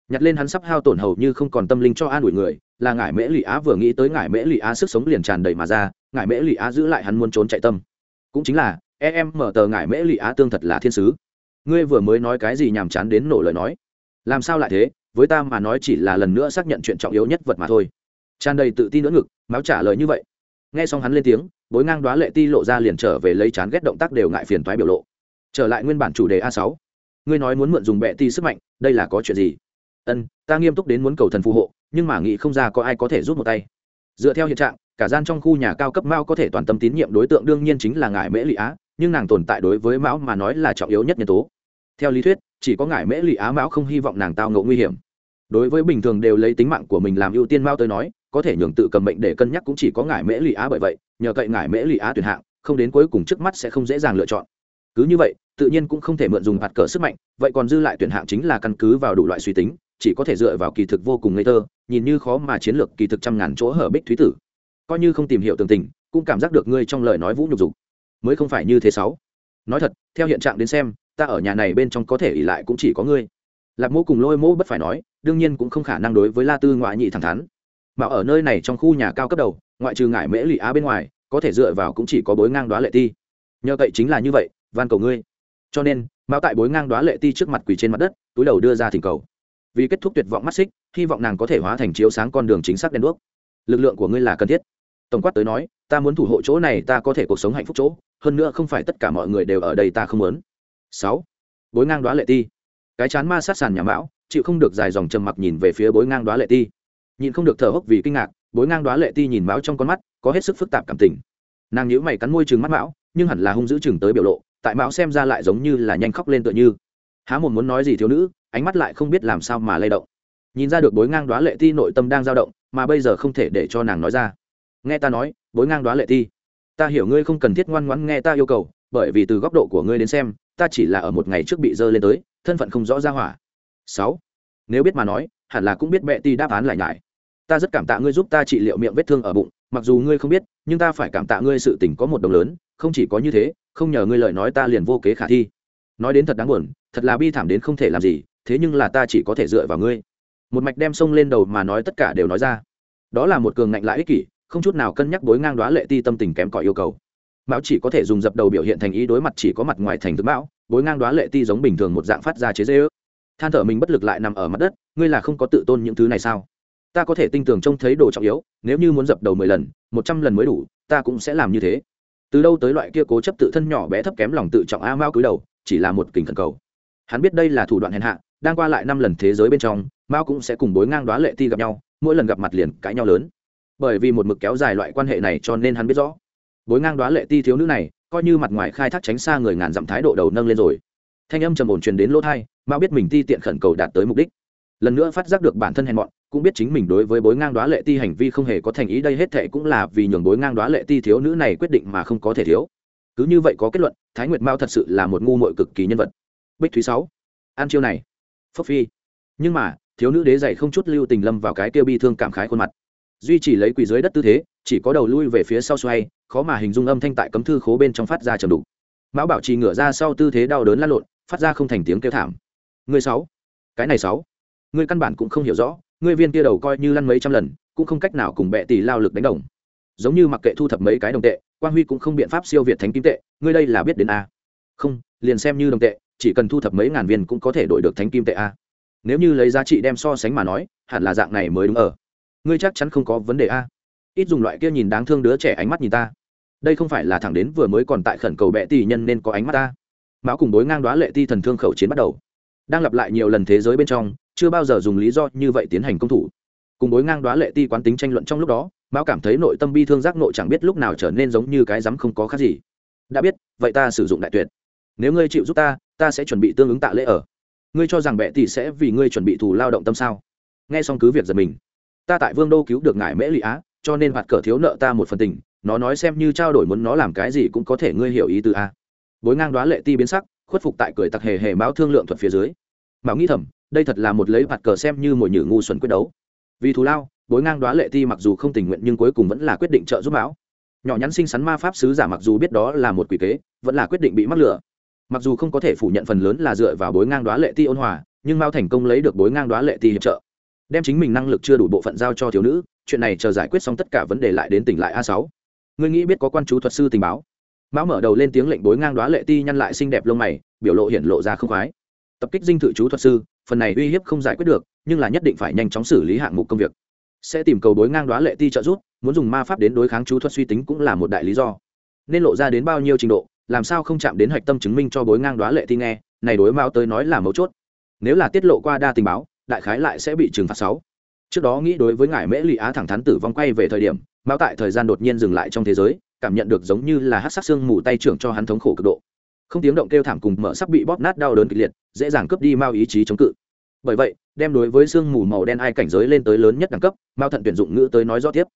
Nhặt lên hắn sắp hao tổn hầu như không còn tâm linh cho an ủi người, là ngải mễ lụy á vừa nghĩ tới ngải mễ lụy á sức sống liền tràn đầy mà ra, ngải mễ lụy á giữ lại hắn muốn trốn chạy tâm. Cũng chính là em, mở tờ ngải mễ lụy á tương thật là thiên sứ. Ngươi vừa mới nói cái gì nhàm chán đến nổ lời nói. Làm sao lại thế? Với ta mà nói chỉ là lần nữa xác nhận chuyện trọng yếu nhất vật mà thôi. Tràn đầy tự tin nữa ngực, máu trả lời như vậy. Nghe xong hắn lên tiếng, bối ngang đoá lệ ti lộ ra liền trở về lấy chán ghét động tác đều ngại phiền toái biểu lộ. Trở lại nguyên bản chủ đề a sáu. Ngươi nói muốn mượn dùng bệ ti sức mạnh, đây là có chuyện gì? Ân, ta nghiêm túc đến muốn cầu thần phù hộ, nhưng mà nghĩ không ra có ai có thể rút một tay. Dựa theo hiện trạng, cả gian trong khu nhà cao cấp mao có thể toàn tâm tín nhiệm đối tượng đương nhiên chính là ngải mễ lụy á, nhưng nàng tồn tại đối với mão mà nói là trọng yếu nhất nhân tố. Theo lý thuyết chỉ có ngải mễ lụy á mão không hy vọng nàng tao ngộ nguy hiểm. Đối với bình thường đều lấy tính mạng của mình làm ưu tiên mao tới nói, có thể nhường tự cầm bệnh để cân nhắc cũng chỉ có ngải mễ lụy á bởi vậy, nhờ cậy ngải mễ lụy á tuyển hạng, không đến cuối cùng trước mắt sẽ không dễ dàng lựa chọn. Cứ như vậy, tự nhiên cũng không thể mượn dùng hạt cờ sức mạnh, vậy còn dư lại tuyển hạng chính là căn cứ vào đủ loại suy tính, chỉ có thể dựa vào kỳ thực vô cùng ngây thơ, nhìn như khó mà chiến lược kỳ thực trăm ngàn chỗ hở bích thúy tử. Coi như không tìm hiểu tường tình, cũng cảm giác được ngươi trong lời nói vũ nhục dục. Mới không phải như thế sáu. Nói thật, theo hiện trạng đến xem ta ở nhà này bên trong có thể ỉ lại cũng chỉ có ngươi. Lạc mô cùng lôi mô bất phải nói, đương nhiên cũng không khả năng đối với la tư ngoại nhị thẳng thắn. Mà ở nơi này trong khu nhà cao cấp đầu, ngoại trừ ngải mễ lụy á bên ngoài, có thể dựa vào cũng chỉ có bối ngang đoá lệ ti. Nhờ cậy chính là như vậy, van cầu ngươi. Cho nên, mao tại bối ngang đoá lệ ti trước mặt quỳ trên mặt đất, túi đầu đưa ra thỉnh cầu. Vì kết thúc tuyệt vọng mắt xích, hy vọng nàng có thể hóa thành chiếu sáng con đường chính xác đen đuốc. Lực lượng của ngươi là cần thiết. Tổng quát tới nói, ta muốn thủ hộ chỗ này, ta có thể cuộc sống hạnh phúc chỗ, hơn nữa không phải tất cả mọi người đều ở đây ta không muốn sáu. Bối ngang đoá lệ ti. Cái chán ma sát sàn nhà mão, chịu không được dài dòng trầm mặc nhìn về phía bối ngang đoá lệ ti. Nhìn không được thở hốc vì kinh ngạc, bối ngang đoá lệ ti nhìn mão trong con mắt, có hết sức phức tạp cảm tình. Nàng nhíu mày cắn môi chừng mắt mão, nhưng hẳn là hung dữ chừng tới biểu lộ, tại mão xem ra lại giống như là nhanh khóc lên tựa như. Há mồm muốn nói gì thiếu nữ, ánh mắt lại không biết làm sao mà lay động. Nhìn ra được bối ngang đoá lệ ti nội tâm đang dao động, mà bây giờ không thể để cho nàng nói ra. Nghe ta nói, bối ngang đoá lệ ti. Ta hiểu ngươi không cần thiết ngoan ngoãn nghe ta yêu cầu bởi vì từ góc độ của ngươi đến xem, ta chỉ là ở một ngày trước bị dơ lên tới, thân phận không rõ ra hỏa. Sáu. Nếu biết mà nói, hẳn là cũng biết bệ ti đáp án lại nhải. Ta rất cảm tạ ngươi giúp ta trị liệu miệng vết thương ở bụng, mặc dù ngươi không biết, nhưng ta phải cảm tạ ngươi sự tình có một đồng lớn, không chỉ có như thế, không nhờ ngươi lời nói ta liền vô kế khả thi. Nói đến thật đáng buồn, thật là bi thảm đến không thể làm gì, thế nhưng là ta chỉ có thể dựa vào ngươi. Một mạch đem sông lên đầu mà nói tất cả đều nói ra. Đó là một cường ngạnh lại ích kỷ, không chút nào cân nhắc bối ngang đoá lệ ti tâm tình kém cỏi yêu cầu mão chỉ có thể dùng dập đầu biểu hiện thành ý đối mặt chỉ có mặt ngoài thành tướng mão, bối ngang đoá lệ ti giống bình thường một dạng phát ra chế dễ ước. Than thở mình bất lực lại nằm ở mặt đất, ngươi là không có tự tôn những thứ này sao? Ta có thể tinh tường trông thấy đồ trọng yếu, nếu như muốn dập đầu mười lần, một trăm lần mới đủ, ta cũng sẽ làm như thế. Từ đâu tới loại kia cố chấp tự thân nhỏ bé thấp kém lòng tự trọng a mao cúi đầu, chỉ là một kình thần cầu. Hắn biết đây là thủ đoạn hèn hạ, đang qua lại năm lần thế giới bên trong mao cũng sẽ cùng bối ngang đoá lệ ti gặp nhau, mỗi lần gặp mặt liền cãi nhau lớn. Bởi vì một mực kéo dài loại quan hệ này cho nên hắn biết rõ bối ngang đoá lệ ti thiếu nữ này, coi như mặt ngoài khai thác tránh xa người ngàn dặm thái độ đầu nâng lên rồi. Thanh âm trầm ổn truyền đến lỗ thai mao biết mình ti tiện khẩn cầu đạt tới mục đích. Lần nữa phát giác được bản thân hèn mọn, cũng biết chính mình đối với bối ngang đoá lệ ti hành vi không hề có thành ý, đây hết thệ cũng là vì nhường bối ngang đoá lệ ti thiếu nữ này quyết định mà không có thể thiếu. Cứ như vậy có kết luận, thái nguyệt mao thật sự là một ngu mội cực kỳ nhân vật. Bích thúy sáu An chiêu này. Phấp phi. Nhưng mà, thiếu nữ đế dày không chút lưu tình lâm vào cái tiêu bi thương cảm khái khuôn mặt. Duy chỉ lấy quỳ dưới đất tư thế chỉ có đầu lui về phía sau xoay, khó mà hình dung âm thanh tại cấm thư khố bên trong phát ra trầm đủ mão bảo trì ngửa ra sau tư thế đau đớn lăn lộn, phát ra không thành tiếng kêu thảm. Người sáu, cái này sáu, người căn bản cũng không hiểu rõ, người viên kia đầu coi như lăn mấy trăm lần, cũng không cách nào cùng bệ tỷ lao lực đánh đồng. Giống như mặc kệ thu thập mấy cái đồng tệ quan huy cũng không biện pháp siêu việt thánh kim tệ ngươi đây là biết đến a. Không, liền xem như đồng tệ, chỉ cần thu thập mấy ngàn viên cũng có thể đổi được thánh kim tệ a. Nếu như lấy giá trị đem so sánh mà nói, hẳn là dạng này mới đúng ở. Ngươi chắc chắn không có vấn đề a ít dùng loại kia nhìn đáng thương đứa trẻ ánh mắt nhìn ta. Đây không phải là thẳng đến vừa mới còn tại khẩn cầu bệ tỷ nhân nên có ánh mắt ta. Mão cùng đối ngang đoá lệ ti thần thương khẩu chiến bắt đầu. Đang lặp lại nhiều lần thế giới bên trong, chưa bao giờ dùng lý do như vậy tiến hành công thủ. Cùng bối ngang đoá lệ ti quán tính tranh luận trong lúc đó, mão cảm thấy nội tâm bi thương giác nội chẳng biết lúc nào trở nên giống như cái rắm không có khác gì. Đã biết, vậy ta sử dụng đại tuyệt. Nếu ngươi chịu giúp ta ta sẽ chuẩn bị tương ứng tạ lễ ở. Ngươi cho rằng bệ tỷ sẽ vì ngươi chuẩn bị thù lao động tâm sao? Nghe xong cứ việc giật mình. Ta tại vương đô cứu được ngài mễ lụy á cho nên mặt cờ thiếu nợ ta một phần tình, nó nói xem như trao đổi muốn nó làm cái gì cũng có thể ngươi hiểu ý từ a. Bối ngang đoá lệ ti biến sắc, khuất phục tại cười tặc hề hề máu thương lượng thuật phía dưới. Mạo nghĩ thầm, đây thật là một lấy mặt cờ xem như mồi nhử ngu xuẩn quyết đấu. Vì thù lao, bối ngang đoá lệ ti mặc dù không tình nguyện nhưng cuối cùng vẫn là quyết định trợ giúp mão. Nhỏ nhắn xinh xắn ma pháp sứ giả mặc dù biết đó là một quỷ kế, vẫn là quyết định bị mắc lửa. Mặc dù không có thể phủ nhận phần lớn là dựa vào bối ngang đoá lệ ti ôn hòa, nhưng mao thành công lấy được bối ngang đoá lệ ti hiệp trợ, đem chính mình năng lực chưa đủ bộ phận giao cho thiếu nữ chuyện này chờ giải quyết xong tất cả vấn đề lại đến tỉnh lại a sáu. Ngươi nghĩ biết có quan chú thuật sư tình báo? Mão mở đầu lên tiếng lệnh bối ngang đoá lệ ti nhăn lại xinh đẹp lông mày, biểu lộ hiện lộ ra không khoái. Tập kích dinh thự chú thuật sư, phần này uy hiếp không giải quyết được, nhưng là nhất định phải nhanh chóng xử lý hạng mục công việc. Sẽ tìm cầu bối ngang đoá lệ ti trợ giúp, muốn dùng ma pháp đến đối kháng chú thuật suy tính cũng là một đại lý do. Nên lộ ra đến bao nhiêu trình độ, làm sao không chạm đến hạch tâm chứng minh cho bối ngang đoá lệ ti nghe, này đối mao tới nói là mấu chốt. Nếu là tiết lộ qua đa tình báo, đại khái lại sẽ bị trừng phạt sáu trước đó nghĩ đối với ngài mễ lụy á thẳng thắn tử vong quay về thời điểm, mao tại thời gian đột nhiên dừng lại trong thế giới, cảm nhận được giống như là hát sắc xương mù tay trưởng cho hắn thống khổ cực độ. Không tiếng động kêu thảm cùng mở sắc bị bóp nát đau đớn kịch liệt, dễ dàng cướp đi mao ý chí chống cự. Bởi vậy, đem đối với xương mù màu đen ai cảnh giới lên tới lớn nhất đẳng cấp, mao thận tuyển dụng ngữ tới nói rõ tiếp.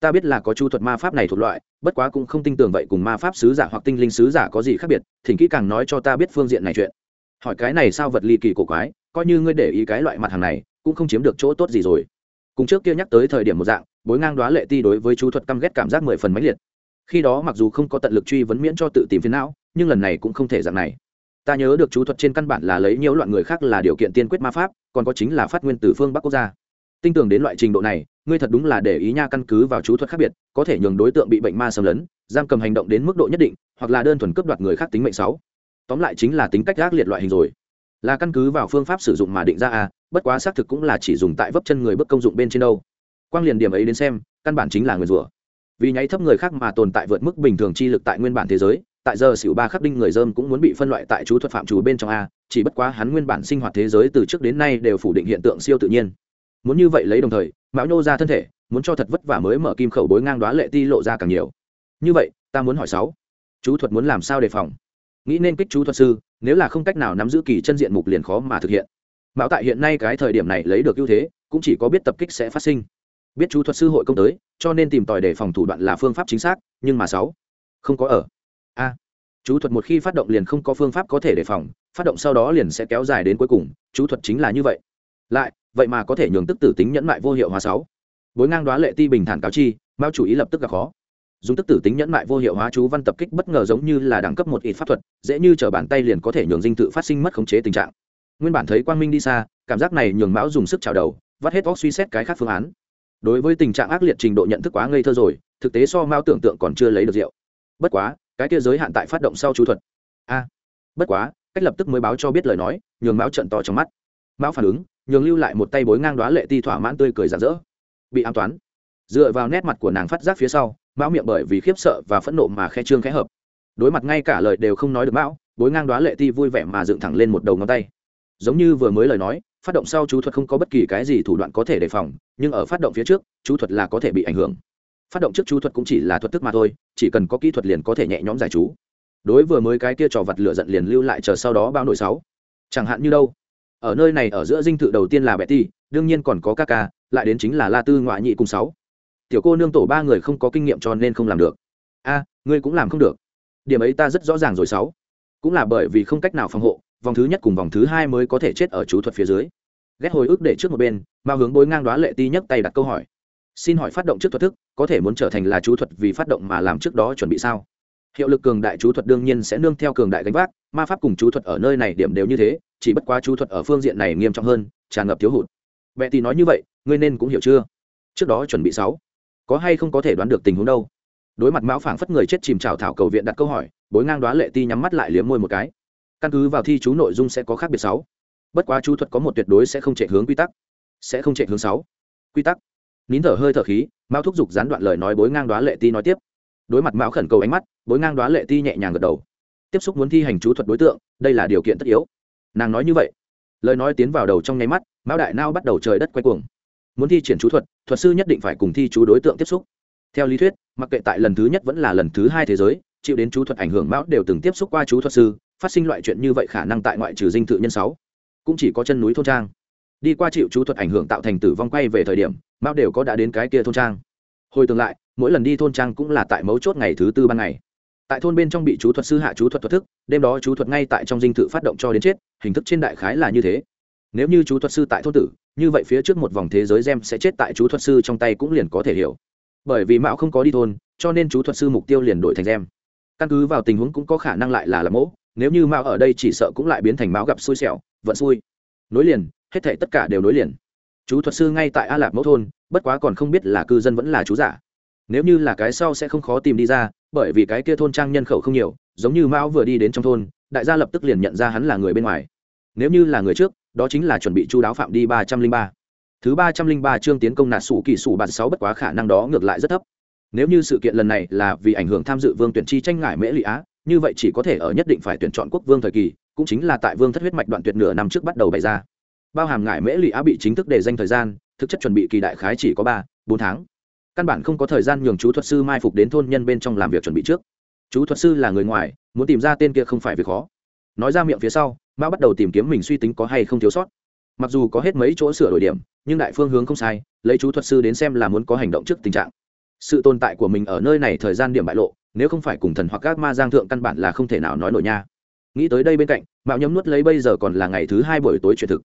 Ta biết là có chu thuật ma pháp này thuộc loại, bất quá cũng không tin tưởng vậy cùng ma pháp sứ giả hoặc tinh linh sứ giả có gì khác biệt, thỉnh kỹ càng nói cho ta biết phương diện này chuyện. Hỏi cái này sao vật ly kỳ cổ quái, coi như ngươi để ý cái loại mặt hàng này, cũng không chiếm được chỗ tốt gì rồi cùng trước kia nhắc tới thời điểm một dạng, bối ngang đoá lệ ti đối với chú thuật căm ghét cảm giác mười phần mãnh liệt. Khi đó mặc dù không có tận lực truy vấn miễn cho tự tìm phiến não, nhưng lần này cũng không thể dạng này. Ta nhớ được chú thuật trên căn bản là lấy nhiễu loạn người khác là điều kiện tiên quyết ma pháp, còn có chính là phát nguyên từ phương bắc quốc gia. Tin tưởng đến loại trình độ này, ngươi thật đúng là để ý nha căn cứ vào chú thuật khác biệt, có thể nhường đối tượng bị bệnh ma xâm lấn, giam cầm hành động đến mức độ nhất định, hoặc là đơn thuần cướp đoạt người khác tính mệnh sáu tóm lại chính là tính cách gác liệt loại hình rồi là căn cứ vào phương pháp sử dụng mà định ra a bất quá xác thực cũng là chỉ dùng tại vấp chân người bước công dụng bên trên đâu. Quang liền điểm ấy đến xem, căn bản chính là người rủa. Vì nháy thấp người khác mà tồn tại vượt mức bình thường chi lực tại nguyên bản thế giới, tại giờ xỉu ba khắc đinh người dơm cũng muốn bị phân loại tại chú thuật phạm chủ bên trong a, chỉ bất quá hắn nguyên bản sinh hoạt thế giới từ trước đến nay đều phủ định hiện tượng siêu tự nhiên. Muốn như vậy lấy đồng thời, mão nhô ra thân thể, muốn cho thật vất vả mới mở kim khẩu bối ngang đoá lệ ti lộ ra càng nhiều. Như vậy, ta muốn hỏi sáu, chú thuật muốn làm sao đề phòng? Nghĩ nên kích chú thuật sư, nếu là không cách nào nắm giữ kỳ chân diện mục liền khó mà thực hiện. Mạo tại hiện nay cái thời điểm này lấy được ưu thế, cũng chỉ có biết tập kích sẽ phát sinh. Biết chú thuật sư hội công tới, cho nên tìm tòi để phòng thủ đoạn là phương pháp chính xác, nhưng mà sáu, không có ở. A, chú thuật một khi phát động liền không có phương pháp có thể đề phòng, phát động sau đó liền sẽ kéo dài đến cuối cùng, chú thuật chính là như vậy. Lại, vậy mà có thể nhường tức tử tính nhẫn mại vô hiệu hóa sáu. Bối ngang đoá lệ ti bình thản cáo chi, mao chủ ý lập tức gặp khó dùng tức tử tính nhẫn mại vô hiệu hóa chú văn tập kích bất ngờ giống như là đẳng cấp một ít pháp thuật, dễ như t bàn tay liền có thể nhường dinh tự phát sinh mất khống chế tình trạng. Nguyên bản thấy quang minh đi xa, cảm giác này nhường mão dùng sức chào đầu, vắt hết óc suy xét cái khác phương án. Đối với tình trạng ác liệt trình độ nhận thức quá ngây thơ rồi, thực tế so mao tưởng tượng còn chưa lấy được rượu. Bất quá, cái kia giới hạn tại phát động sau chú thuật. A, bất quá, cách lập tức mới báo cho biết lời nói, nhường mão trận to trong mắt. Mão phản ứng, nhường lưu lại một tay bối ngang đoá lệ ti thỏa mãn tươi cười rạng rỡ. Bị an toán. Dựa vào nét mặt của nàng phát giác phía sau mão miệng bởi vì khiếp sợ và phẫn nộ mà khe trương khẽ hợp. Đối mặt ngay cả lời đều không nói được mão, bối ngang đoá lệ ti vui vẻ mà dựng thẳng lên một đầu ngón tay. Giống như vừa mới lời nói, phát động sau chú thuật không có bất kỳ cái gì thủ đoạn có thể đề phòng, nhưng ở phát động phía trước, chú thuật là có thể bị ảnh hưởng. Phát động trước chú thuật cũng chỉ là thuật thức mà thôi, chỉ cần có kỹ thuật liền có thể nhẹ nhõm giải chú. Đối vừa mới cái kia trò vật lửa giận liền lưu lại chờ sau đó bao nội sáu. Chẳng hạn như đâu? Ở nơi này ở giữa dinh thự đầu tiên là betty, đương nhiên còn có ca ca lại đến chính là la tư ngoại nhị cùng sáu tiểu cô nương tổ ba người không có kinh nghiệm cho nên không làm được. A, ngươi cũng làm không được. Điểm ấy ta rất rõ ràng rồi sáu. Cũng là bởi vì không cách nào phòng hộ, vòng thứ nhất cùng vòng thứ hai mới có thể chết ở chú thuật phía dưới. Ghét hồi ức để trước một bên, mà hướng bối ngang đoá lệ ti nhấc tay đặt câu hỏi. Xin hỏi phát động trước thuật thức, có thể muốn trở thành là chú thuật vì phát động mà làm trước đó chuẩn bị sao? Hiệu lực cường đại chú thuật đương nhiên sẽ nương theo cường đại gánh vác, ma pháp cùng chú thuật ở nơi này điểm đều như thế, chỉ bất quá chú thuật ở phương diện này nghiêm trọng hơn, tràn ngập thiếu hụt. Vậy thì nói như vậy, ngươi nên cũng hiểu chưa? Trước đó chuẩn bị sáu có hay không có thể đoán được tình huống đâu. Đối mặt mão phảng phất người chết chìm trào thảo cầu viện đặt câu hỏi, bối ngang đoá lệ ti nhắm mắt lại liếm môi một cái. Căn cứ vào thi chú nội dung sẽ có khác biệt sáu. Bất quá chú thuật có một tuyệt đối sẽ không chạy hướng quy tắc. Sẽ không chạy hướng sáu. Quy tắc. Nín thở hơi thở khí mao thúc giục gián đoạn lời nói bối ngang đoá lệ ti nói tiếp. Đối mặt mão khẩn cầu ánh mắt, bối ngang đoá lệ ti nhẹ nhàng gật đầu. Tiếp xúc muốn thi hành chú thuật đối tượng, đây là điều kiện tất yếu. Nàng nói như vậy. Lời nói tiến vào đầu trong nháy mắt, mão đại nao bắt đầu trời đất quay cuồng muốn thi triển chú thuật thuật sư nhất định phải cùng thi chú đối tượng tiếp xúc. Theo lý thuyết, mặc kệ tại lần thứ nhất vẫn là lần thứ hai thế giới, chịu đến chú thuật ảnh hưởng mão đều từng tiếp xúc qua chú thuật sư, phát sinh loại chuyện như vậy khả năng tại ngoại trừ dinh thự nhân sáu, cũng chỉ có chân núi thôn trang. Đi qua chịu chú thuật ảnh hưởng tạo thành tử vong quay về thời điểm mao đều có đã đến cái kia thôn trang. Hồi tương lại, mỗi lần đi thôn trang cũng là tại mấu chốt ngày thứ tư ban ngày. Tại thôn bên trong bị chú thuật sư hạ chú thuật thuật thức, đêm đó chú thuật ngay tại trong dinh thự phát động cho đến chết, hình thức trên đại khái là như thế nếu như chú thuật sư tại thôn tử, như vậy phía trước một vòng thế giới gem sẽ chết tại chú thuật sư trong tay cũng liền có thể hiểu. Bởi vì mạo không có đi thôn, cho nên chú thuật sư mục tiêu liền đổi thành gem. Căn cứ vào tình huống cũng có khả năng lại là là mẫu nếu như mạo ở đây chỉ sợ cũng lại biến thành mão gặp xui xẻo, vận xui. Nối liền, hết thể tất cả đều nối liền. Chú thuật sư ngay tại a lạc mẫu thôn, bất quá còn không biết là cư dân vẫn là chú giả. Nếu như là cái sau sẽ không khó tìm đi ra, bởi vì cái kia thôn trang nhân khẩu không nhiều, giống như mão vừa đi đến trong thôn, đại gia lập tức liền nhận ra hắn là người bên ngoài. Nếu như là người trước đó chính là chuẩn bị chu đáo phạm đi ba trăm linh ba. Thứ ba trăm linh ba chương tiến công nạt sủ kỳ sủ bản sáu bất quá khả năng đó ngược lại rất thấp. Nếu như sự kiện lần này là vì ảnh hưởng tham dự vương tuyển chi tranh ngại mễ lụy á, như vậy chỉ có thể ở nhất định phải tuyển chọn quốc vương thời kỳ, cũng chính là tại vương thất huyết mạch đoạn tuyệt nửa năm trước bắt đầu bày ra. Bao hàm ngại mễ lụy á bị chính thức đề danh thời gian, thực chất chuẩn bị kỳ đại khái chỉ có ba, bốn tháng. Căn bản không có thời gian nhường chú thuật sư mai phục đến thôn nhân bên trong làm việc chuẩn bị trước. Chú thuật sư là người ngoài, muốn tìm ra tên kia không phải việc khó. Nói ra miệng phía sau mao bắt đầu tìm kiếm mình suy tính có hay không thiếu sót. Mặc dù có hết mấy chỗ sửa đổi điểm, nhưng đại phương hướng không sai, lấy chú thuật sư đến xem là muốn có hành động trước tình trạng. Sự tồn tại của mình ở nơi này thời gian điểm bại lộ, nếu không phải cùng thần hoặc các ma giang thượng căn bản là không thể nào nói nổi nha. Nghĩ tới đây bên cạnh mạo nhấm nuốt lấy bây giờ còn là ngày thứ hai buổi tối truyền thực.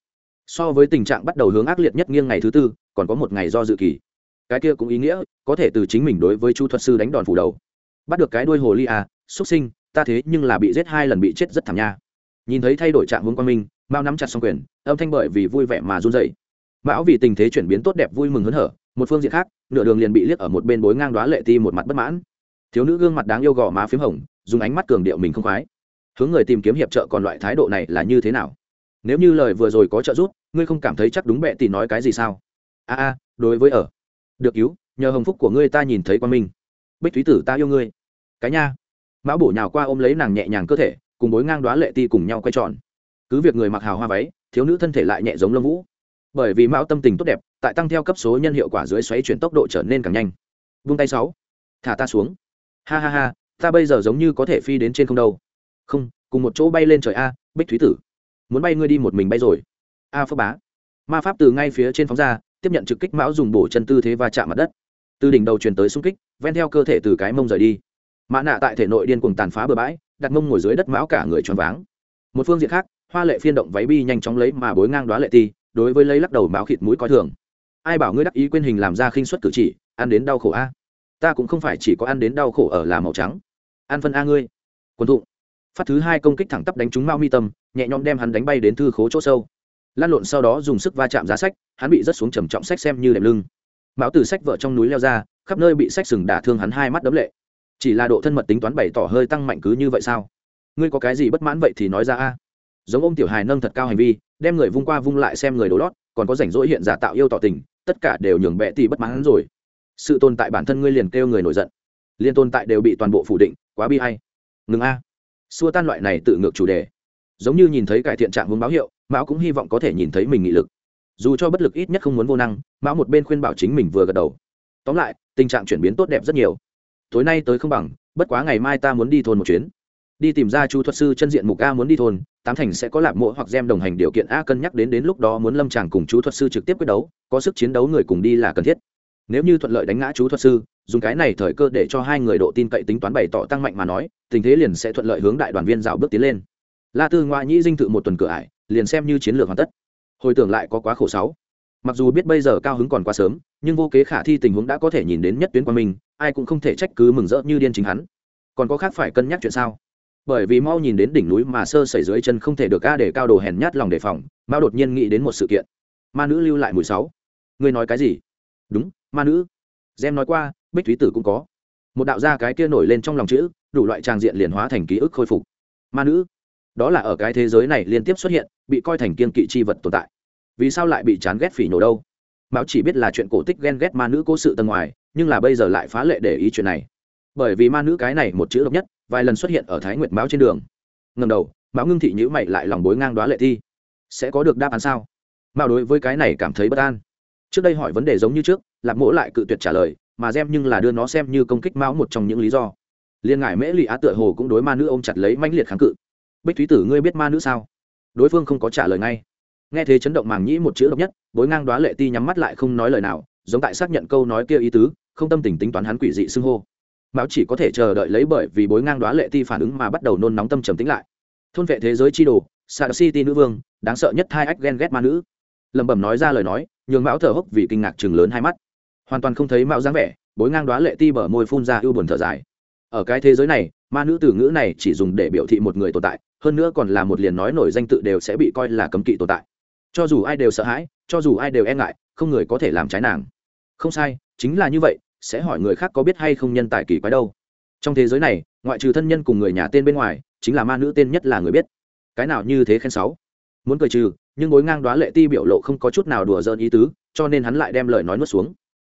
So với tình trạng bắt đầu hướng ác liệt nhất nghiêng ngày thứ tư, còn có một ngày do dự kỳ. Cái kia cũng ý nghĩa, có thể từ chính mình đối với chu thuật sư đánh đòn phủ đầu. Bắt được cái đuôi hồ ly à xuất sinh, ta thế nhưng là bị giết hai lần bị chết rất thảm nha nhìn thấy thay đổi trạng hướng quan minh, mao nắm chặt xong quyền, âm thanh bởi vì vui vẻ mà run dậy mão vì tình thế chuyển biến tốt đẹp vui mừng hớn hở, một phương diện khác, nửa đường liền bị liếc ở một bên bối ngang đoá lệ ti một mặt bất mãn. Thiếu nữ gương mặt đáng yêu gò má p h í m hồng, dùng ánh mắt cường điệu mình không khoái. Hướng người tìm kiếm hiệp trợ còn loại thái độ này là như thế nào? Nếu như lời vừa rồi có trợ giúp, ngươi không cảm thấy chắc đúng bệ thì nói cái gì sao? A a, đối với ở. Được cứu, nhờ hồng phúc của ngươi ta nhìn thấy quan minh. Bích thúy tử ta yêu ngươi. Cái nha. Mão bổ nhào qua ôm lấy nàng nhẹ nhàng cơ thể cùng bối ngang đoá lệ ti cùng nhau quay tròn. Cứ việc người mặc hào hoa váy, thiếu nữ thân thể lại nhẹ giống lâm vũ. Bởi vì mão tâm tình tốt đẹp, tại tăng theo cấp số nhân hiệu quả dưới xoáy chuyển tốc độ trở nên càng nhanh. Vung tay sáu. Thả ta xuống. Ha ha ha, ta bây giờ giống như có thể phi đến trên không đâu. Không, cùng một chỗ bay lên trời a, bích thúy tử. Muốn bay ngươi đi một mình bay rồi. A phước bá. Ma pháp từ ngay phía trên phóng ra, tiếp nhận trực kích mão dùng bổ chân tư thế và chạm mặt đất. Từ đỉnh đầu truyền tới xung kích, ven theo cơ thể từ cái mông rời đi. Mã nạ tại thể nội điên cuồng tàn phá bừa bãi đặt mông ngồi dưới đất mão cả người choáng váng. Một phương diện khác, hoa lệ phiên động váy bi nhanh chóng lấy mà bối ngang đoá lệ ti, đối với lấy lắc đầu mão khịt mũi coi thường. Ai bảo ngươi đắc ý quên hình làm ra khinh suất cử chỉ, ăn đến đau khổ a? Ta cũng không phải chỉ có ăn đến đau khổ ở là màu trắng. Ăn phân a ngươi. Quân thụ. Phát thứ hai công kích thẳng tắp đánh trúng mao mi tâm, nhẹ nhõm đem hắn đánh bay đến thư khố chỗ sâu. Lan lộn sau đó dùng sức va chạm giá sách, hắn bị rớt xuống trầm trọng sách xem như đệm lưng. Mão từ sách vợ trong núi leo ra, khắp nơi bị sách sừng đả thương hắn hai mắt đấm lệ chỉ là độ thân mật tính toán bày tỏ hơi tăng mạnh cứ như vậy sao? Ngươi có cái gì bất mãn vậy thì nói ra a. Giống ông tiểu hài nâng thật cao hành vi, đem người vung qua vung lại xem người đổ lót, còn có rảnh rỗi hiện giả tạo yêu tỏ tình, tất cả đều nhường bệ thì bất mãn rồi. Sự tồn tại bản thân ngươi liền kêu người nổi giận. Liên tồn tại đều bị toàn bộ phủ định, quá bi hay. Ngừng a. Xua tan loại này tự ngược chủ đề. Giống như nhìn thấy cải thiện trạng hướng báo hiệu, mão cũng hy vọng có thể nhìn thấy mình nghị lực. Dù cho bất lực ít nhất không muốn vô năng, mão một bên khuyên bảo chính mình vừa gật đầu. Tóm lại, tình trạng chuyển biến tốt đẹp rất nhiều tối nay tới không bằng, bất quá ngày mai ta muốn đi thôn một chuyến. Đi tìm ra chú thuật sư chân diện mục a muốn đi thôn, tám thành sẽ có lạp mộ hoặc gem đồng hành điều kiện a cân nhắc đến đến lúc đó muốn lâm tràng cùng chú thuật sư trực tiếp quyết đấu, có sức chiến đấu người cùng đi là cần thiết. Nếu như thuận lợi đánh ngã chú thuật sư, dùng cái này thời cơ để cho hai người độ tin cậy tính toán bày tỏ tăng mạnh mà nói, tình thế liền sẽ thuận lợi hướng đại đoàn viên rào bước tiến lên. La tư ngoại nhĩ dinh thự một tuần cửa ải, liền xem như chiến lược hoàn tất. Hồi tưởng lại có quá khổ sáu. Mặc dù biết bây giờ cao hứng còn quá sớm, nhưng vô kế khả thi tình huống đã có thể nhìn đến nhất tuyến qua mình ai cũng không thể trách cứ mừng rỡ như điên chính hắn. Còn có khác phải cân nhắc chuyện sao? Bởi vì mau nhìn đến đỉnh núi mà sơ sẩy dưới chân không thể được ca để cao đồ hèn nhát lòng đề phòng, mao đột nhiên nghĩ đến một sự kiện. Ma nữ lưu lại mùi sáu. Ngươi nói cái gì? Đúng, ma nữ. Gem nói qua, bích thúy tử cũng có. Một đạo gia cái kia nổi lên trong lòng chữ, đủ loại trang diện liền hóa thành ký ức khôi phục. Ma nữ. Đó là ở cái thế giới này liên tiếp xuất hiện, bị coi thành kiên kỵ chi vật tồn tại. Vì sao lại bị chán ghét phỉ nổ đâu? Mạo chỉ biết là chuyện cổ tích ghen ghét ma nữ cố sự tầng ngoài nhưng là bây giờ lại phá lệ để ý chuyện này. Bởi vì ma nữ cái này một chữ độc nhất, vài lần xuất hiện ở thái nguyệt báo trên đường. Ngầm đầu, mão ngưng thị nhữ mày lại lòng bối ngang đoá lệ thi. Sẽ có được đáp án sao? Mao đối với cái này cảm thấy bất an. Trước đây hỏi vấn đề giống như trước lạc mỗ lại cự tuyệt trả lời, mà xem nhưng là đưa nó xem như công kích mão một trong những lý do. Liên ngại mễ lụy á tựa hồ cũng đối ma nữ ôm chặt lấy mãnh liệt kháng cự. Bích thúy tử, ngươi biết ma nữ sao? Đối phương không có trả lời ngay. Nghe thế chấn động màng nhĩ một chữ độc nhất, bối ngang đoá lệ ti nhắm mắt lại không nói lời nào, giống tại xác nhận câu nói kia ý tứ không tâm tình tính toán hắn quỷ dị xưng hô. Mão chỉ có thể chờ đợi lấy bởi vì bối ngang đoá lệ ti phản ứng mà bắt đầu nôn nóng tâm trầm tính lại. Thôn vệ thế giới chi đồ, sa city nữ vương, đáng sợ nhất hai ách ghen ghét ma nữ. Lẩm bẩm nói ra lời nói, nhường mão thở hốc vì kinh ngạc chừng lớn hai mắt. Hoàn toàn không thấy mão dáng vẻ, bối ngang đoá lệ ti bở môi phun ra ưu buồn thở dài. Ở cái thế giới này, ma nữ từ ngữ này chỉ dùng để biểu thị một người tồn tại, hơn nữa còn là một liền nói nổi danh tự đều sẽ bị coi là cấm kỵ tồn tại. Cho dù ai đều sợ hãi, cho dù ai đều e ngại, không người có thể làm trái nàng. Không sai, chính là như vậy sẽ hỏi người khác có biết hay không nhân tài kỳ quái đâu. Trong thế giới này, ngoại trừ thân nhân cùng người nhà tên bên ngoài, chính là ma nữ tên nhất là người biết. Cái nào như thế khen sáu. Muốn cười trừ, nhưng mối ngang đoá lệ ti biểu lộ không có chút nào đùa dơn ý tứ, cho nên hắn lại đem lời nói nuốt xuống.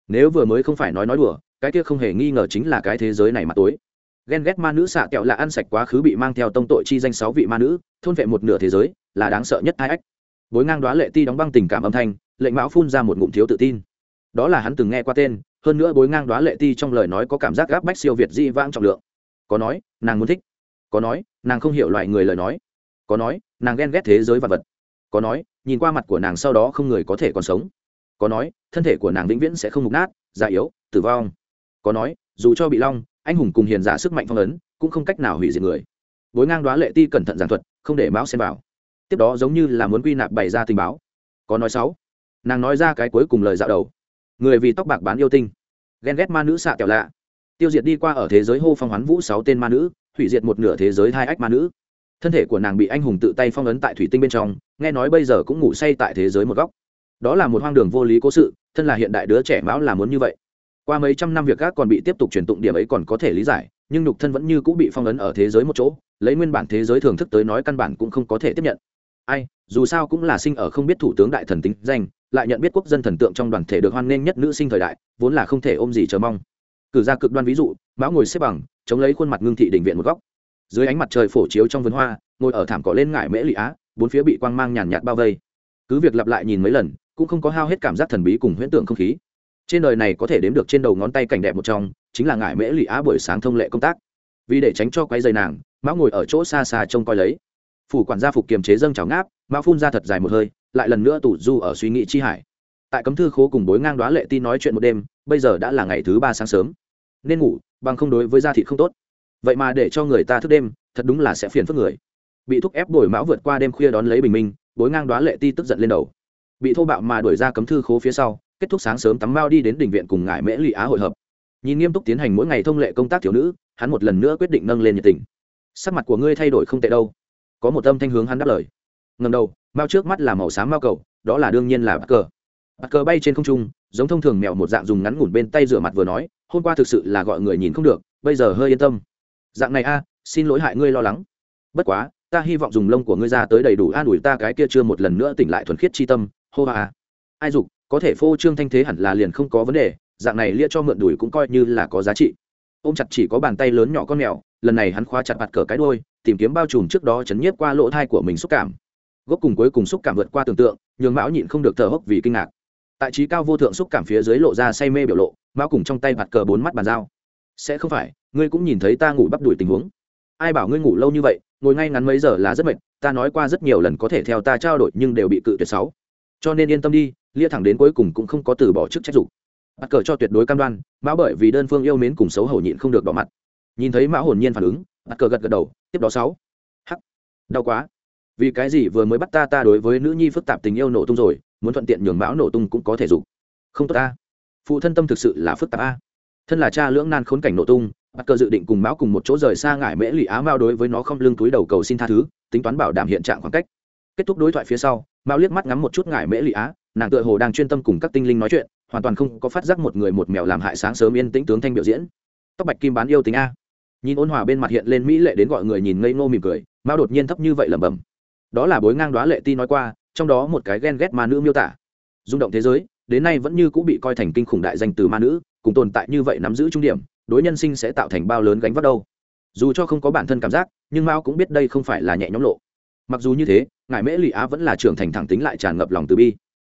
Nếu vừa mới không phải nói nói đùa, cái kia không hề nghi ngờ chính là cái thế giới này mà tối. Ghen ghét ma nữ xạ kẹo là ăn sạch quá khứ bị mang theo tông tội chi danh sáu vị ma nữ, thôn vệ một nửa thế giới, là đáng sợ nhất hai ách. Bối ngang đoá lệ ti đóng băng tình cảm âm thanh, lệnh mão phun ra một ngụm thiếu tự tin. Đó là hắn từng nghe qua tên hơn nữa bối ngang đoá lệ ti trong lời nói có cảm giác gáp bách siêu việt di vang trọng lượng. Có nói, nàng muốn thích. Có nói, nàng không hiểu loại người lời nói. Có nói, nàng ghen ghét thế giới vật vật. Có nói, nhìn qua mặt của nàng sau đó không người có thể còn sống. Có nói, thân thể của nàng vĩnh viễn sẽ không mục nát, già yếu, tử vong. Có nói, dù cho bị long, anh hùng cùng hiền giả sức mạnh phong ấn, cũng không cách nào hủy diệt người. Bối ngang đoá lệ ti cẩn thận giảng thuật, không để mão xem vào. Tiếp đó giống như là muốn quy nạp bày ra tình báo. Có nói sáu. Nàng nói ra cái cuối cùng lời dạo đầu người vì tóc bạc bán yêu tinh. Ghen ghét ma nữ xạ kẹo lạ. Tiêu diệt đi qua ở thế giới hô phong hoán vũ sáu tên ma nữ, hủy diệt một nửa thế giới hai ách ma nữ. Thân thể của nàng bị anh hùng tự tay phong ấn tại thủy tinh bên trong, nghe nói bây giờ cũng ngủ say tại thế giới một góc. Đó là một hoang đường vô lý cố sự, thân là hiện đại đứa trẻ mão là muốn như vậy. Qua mấy trăm năm việc gác còn bị tiếp tục truyền tụng điểm ấy còn có thể lý giải, nhưng nhục thân vẫn như cũng bị phong ấn ở thế giới một chỗ, lấy nguyên bản thế giới thưởng thức tới nói căn bản cũng không có thể tiếp nhận ai, dù sao cũng là sinh ở không biết thủ tướng đại thần tính danh, lại nhận biết quốc dân thần tượng trong đoàn thể được hoan nghênh nhất nữ sinh thời đại, vốn là không thể ôm gì chờ mong. Cử ra cực đoan ví dụ, mão ngồi xếp bằng, chống lấy khuôn mặt ngưng thị định viện một góc. Dưới ánh mặt trời phổ chiếu trong vườn hoa, ngồi ở thảm cỏ lên ngải mễ lị á, bốn phía bị quang mang nhàn nhạt bao vây. Cứ việc lặp lại nhìn mấy lần, cũng không có hao hết cảm giác thần bí cùng huyễn tượng không khí. Trên đời này có thể đếm được trên đầu ngón tay cảnh đẹp một trong, chính là ngải mễ lị á buổi sáng thông lệ công tác. Vì để tránh cho quay dày nàng, mão ngồi ở chỗ xa xa trông coi lấy phủ quản gia phục kiềm chế dâng cháo ngáp, mao phun ra thật dài một hơi, lại lần nữa tủ du ở suy nghĩ chi hải. Tại cấm thư khố cùng bối ngang đoá lệ ti nói chuyện một đêm, bây giờ đã là ngày thứ ba sáng sớm. Nên ngủ, bằng không đối với da thịt không tốt. Vậy mà để cho người ta thức đêm, thật đúng là sẽ phiền phức người. Bị thúc ép đổi mão vượt qua đêm khuya đón lấy bình minh, bối ngang đoá lệ ti tức giận lên đầu. Bị thô bạo mà đuổi ra cấm thư khố phía sau, kết thúc sáng sớm tắm mao đi đến đình viện cùng ngải mễ lụy á hội hợp. Nhìn nghiêm túc tiến hành mỗi ngày thông lệ công tác thiếu nữ, hắn một lần nữa quyết định nâng lên nhiệt tình. Sắc mặt của ngươi thay đổi không tệ đâu có một âm thanh hướng hắn đáp lời. Ngầm đầu, mao trước mắt là màu xám mao cầu, đó là đương nhiên là bắc cờ. Bắc cờ bay trên không trung, giống thông thường mèo một dạng dùng ngắn ngủn bên tay rửa mặt vừa nói, hôm qua thực sự là gọi người nhìn không được, bây giờ hơi yên tâm. Dạng này a, xin lỗi hại ngươi lo lắng. Bất quá, ta hy vọng dùng lông của ngươi ra tới đầy đủ an ủi ta cái kia chưa một lần nữa tỉnh lại thuần khiết chi tâm. Hô hà ai dục, có thể phô trương thanh thế hẳn là liền không có vấn đề, dạng này lia cho mượn đùi cũng coi như là có giá trị. Ôm chặt chỉ có bàn tay lớn nhỏ con mèo, lần này hắn khóa chặt mặt cờ cái đôi tìm kiếm bao trùm trước đó chấn nhiếp qua lỗ thai của mình xúc cảm. Gốc cùng cuối cùng xúc cảm vượt qua tưởng tượng, nhường mão nhịn không được thở hốc vì kinh ngạc. Tại trí cao vô thượng xúc cảm phía dưới lộ ra say mê biểu lộ, mão cùng trong tay mặt cờ bốn mắt bàn dao sẽ không phải, ngươi cũng nhìn thấy ta ngủ bắp đuổi tình huống. Ai bảo ngươi ngủ lâu như vậy, ngồi ngay ngắn mấy giờ là rất mệt, ta nói qua rất nhiều lần có thể theo ta trao đổi nhưng đều bị cự tuyệt sáu. Cho nên yên tâm đi, lia thẳng đến cuối cùng cũng không có từ bỏ chức trách dục. Bắt cờ cho tuyệt đối cam đoan, mão bởi vì đơn phương yêu mến cùng xấu hổ nhịn không được đỏ mặt. Nhìn thấy mão hồn nhiên phản ứng bắt cờ gật gật đầu, tiếp đó sáu. Hắc. Đau quá. Vì cái gì vừa mới bắt ta ta đối với nữ nhi phức tạp tình yêu nổ tung rồi, muốn thuận tiện nhường mão nổ tung cũng có thể dùng. không tốt ta. Phụ thân tâm thực sự là phức tạp a. Thân là cha lưỡng nan khốn cảnh nổ tung bắt cờ dự định cùng mão cùng một chỗ rời xa ngải mễ lụy á mao đối với nó không lưng túi đầu cầu xin tha thứ, tính toán bảo đảm hiện trạng khoảng cách. Kết thúc đối thoại phía sau mao liếc mắt ngắm một chút ngải mễ lụy á, nàng tựa hồ đang chuyên tâm cùng các tinh linh nói chuyện, hoàn toàn không có phát giác một người một mèo làm hại sáng sớm yên tĩnh tướng thanh biểu diễn. Tóc bạch kim bán yêu tính a nhìn ôn hòa bên mặt hiện lên mỹ lệ đến gọi người nhìn ngây ngô mỉm cười, mao đột nhiên thấp như vậy lẩm bẩm. Đó là bối ngang đoá lệ ti nói qua, trong đó một cái ghen ghét ma nữ miêu tả. Rung động thế giới, đến nay vẫn như cũng bị coi thành kinh khủng đại danh từ ma nữ, cùng tồn tại như vậy nắm giữ trung điểm, đối nhân sinh sẽ tạo thành bao lớn gánh vác đâu. Dù cho không có bản thân cảm giác, nhưng mao cũng biết đây không phải là nhẹ nhõm lộ. Mặc dù như thế, ngài mễ lụy á vẫn là trưởng thành thẳng tính lại tràn ngập lòng từ bi.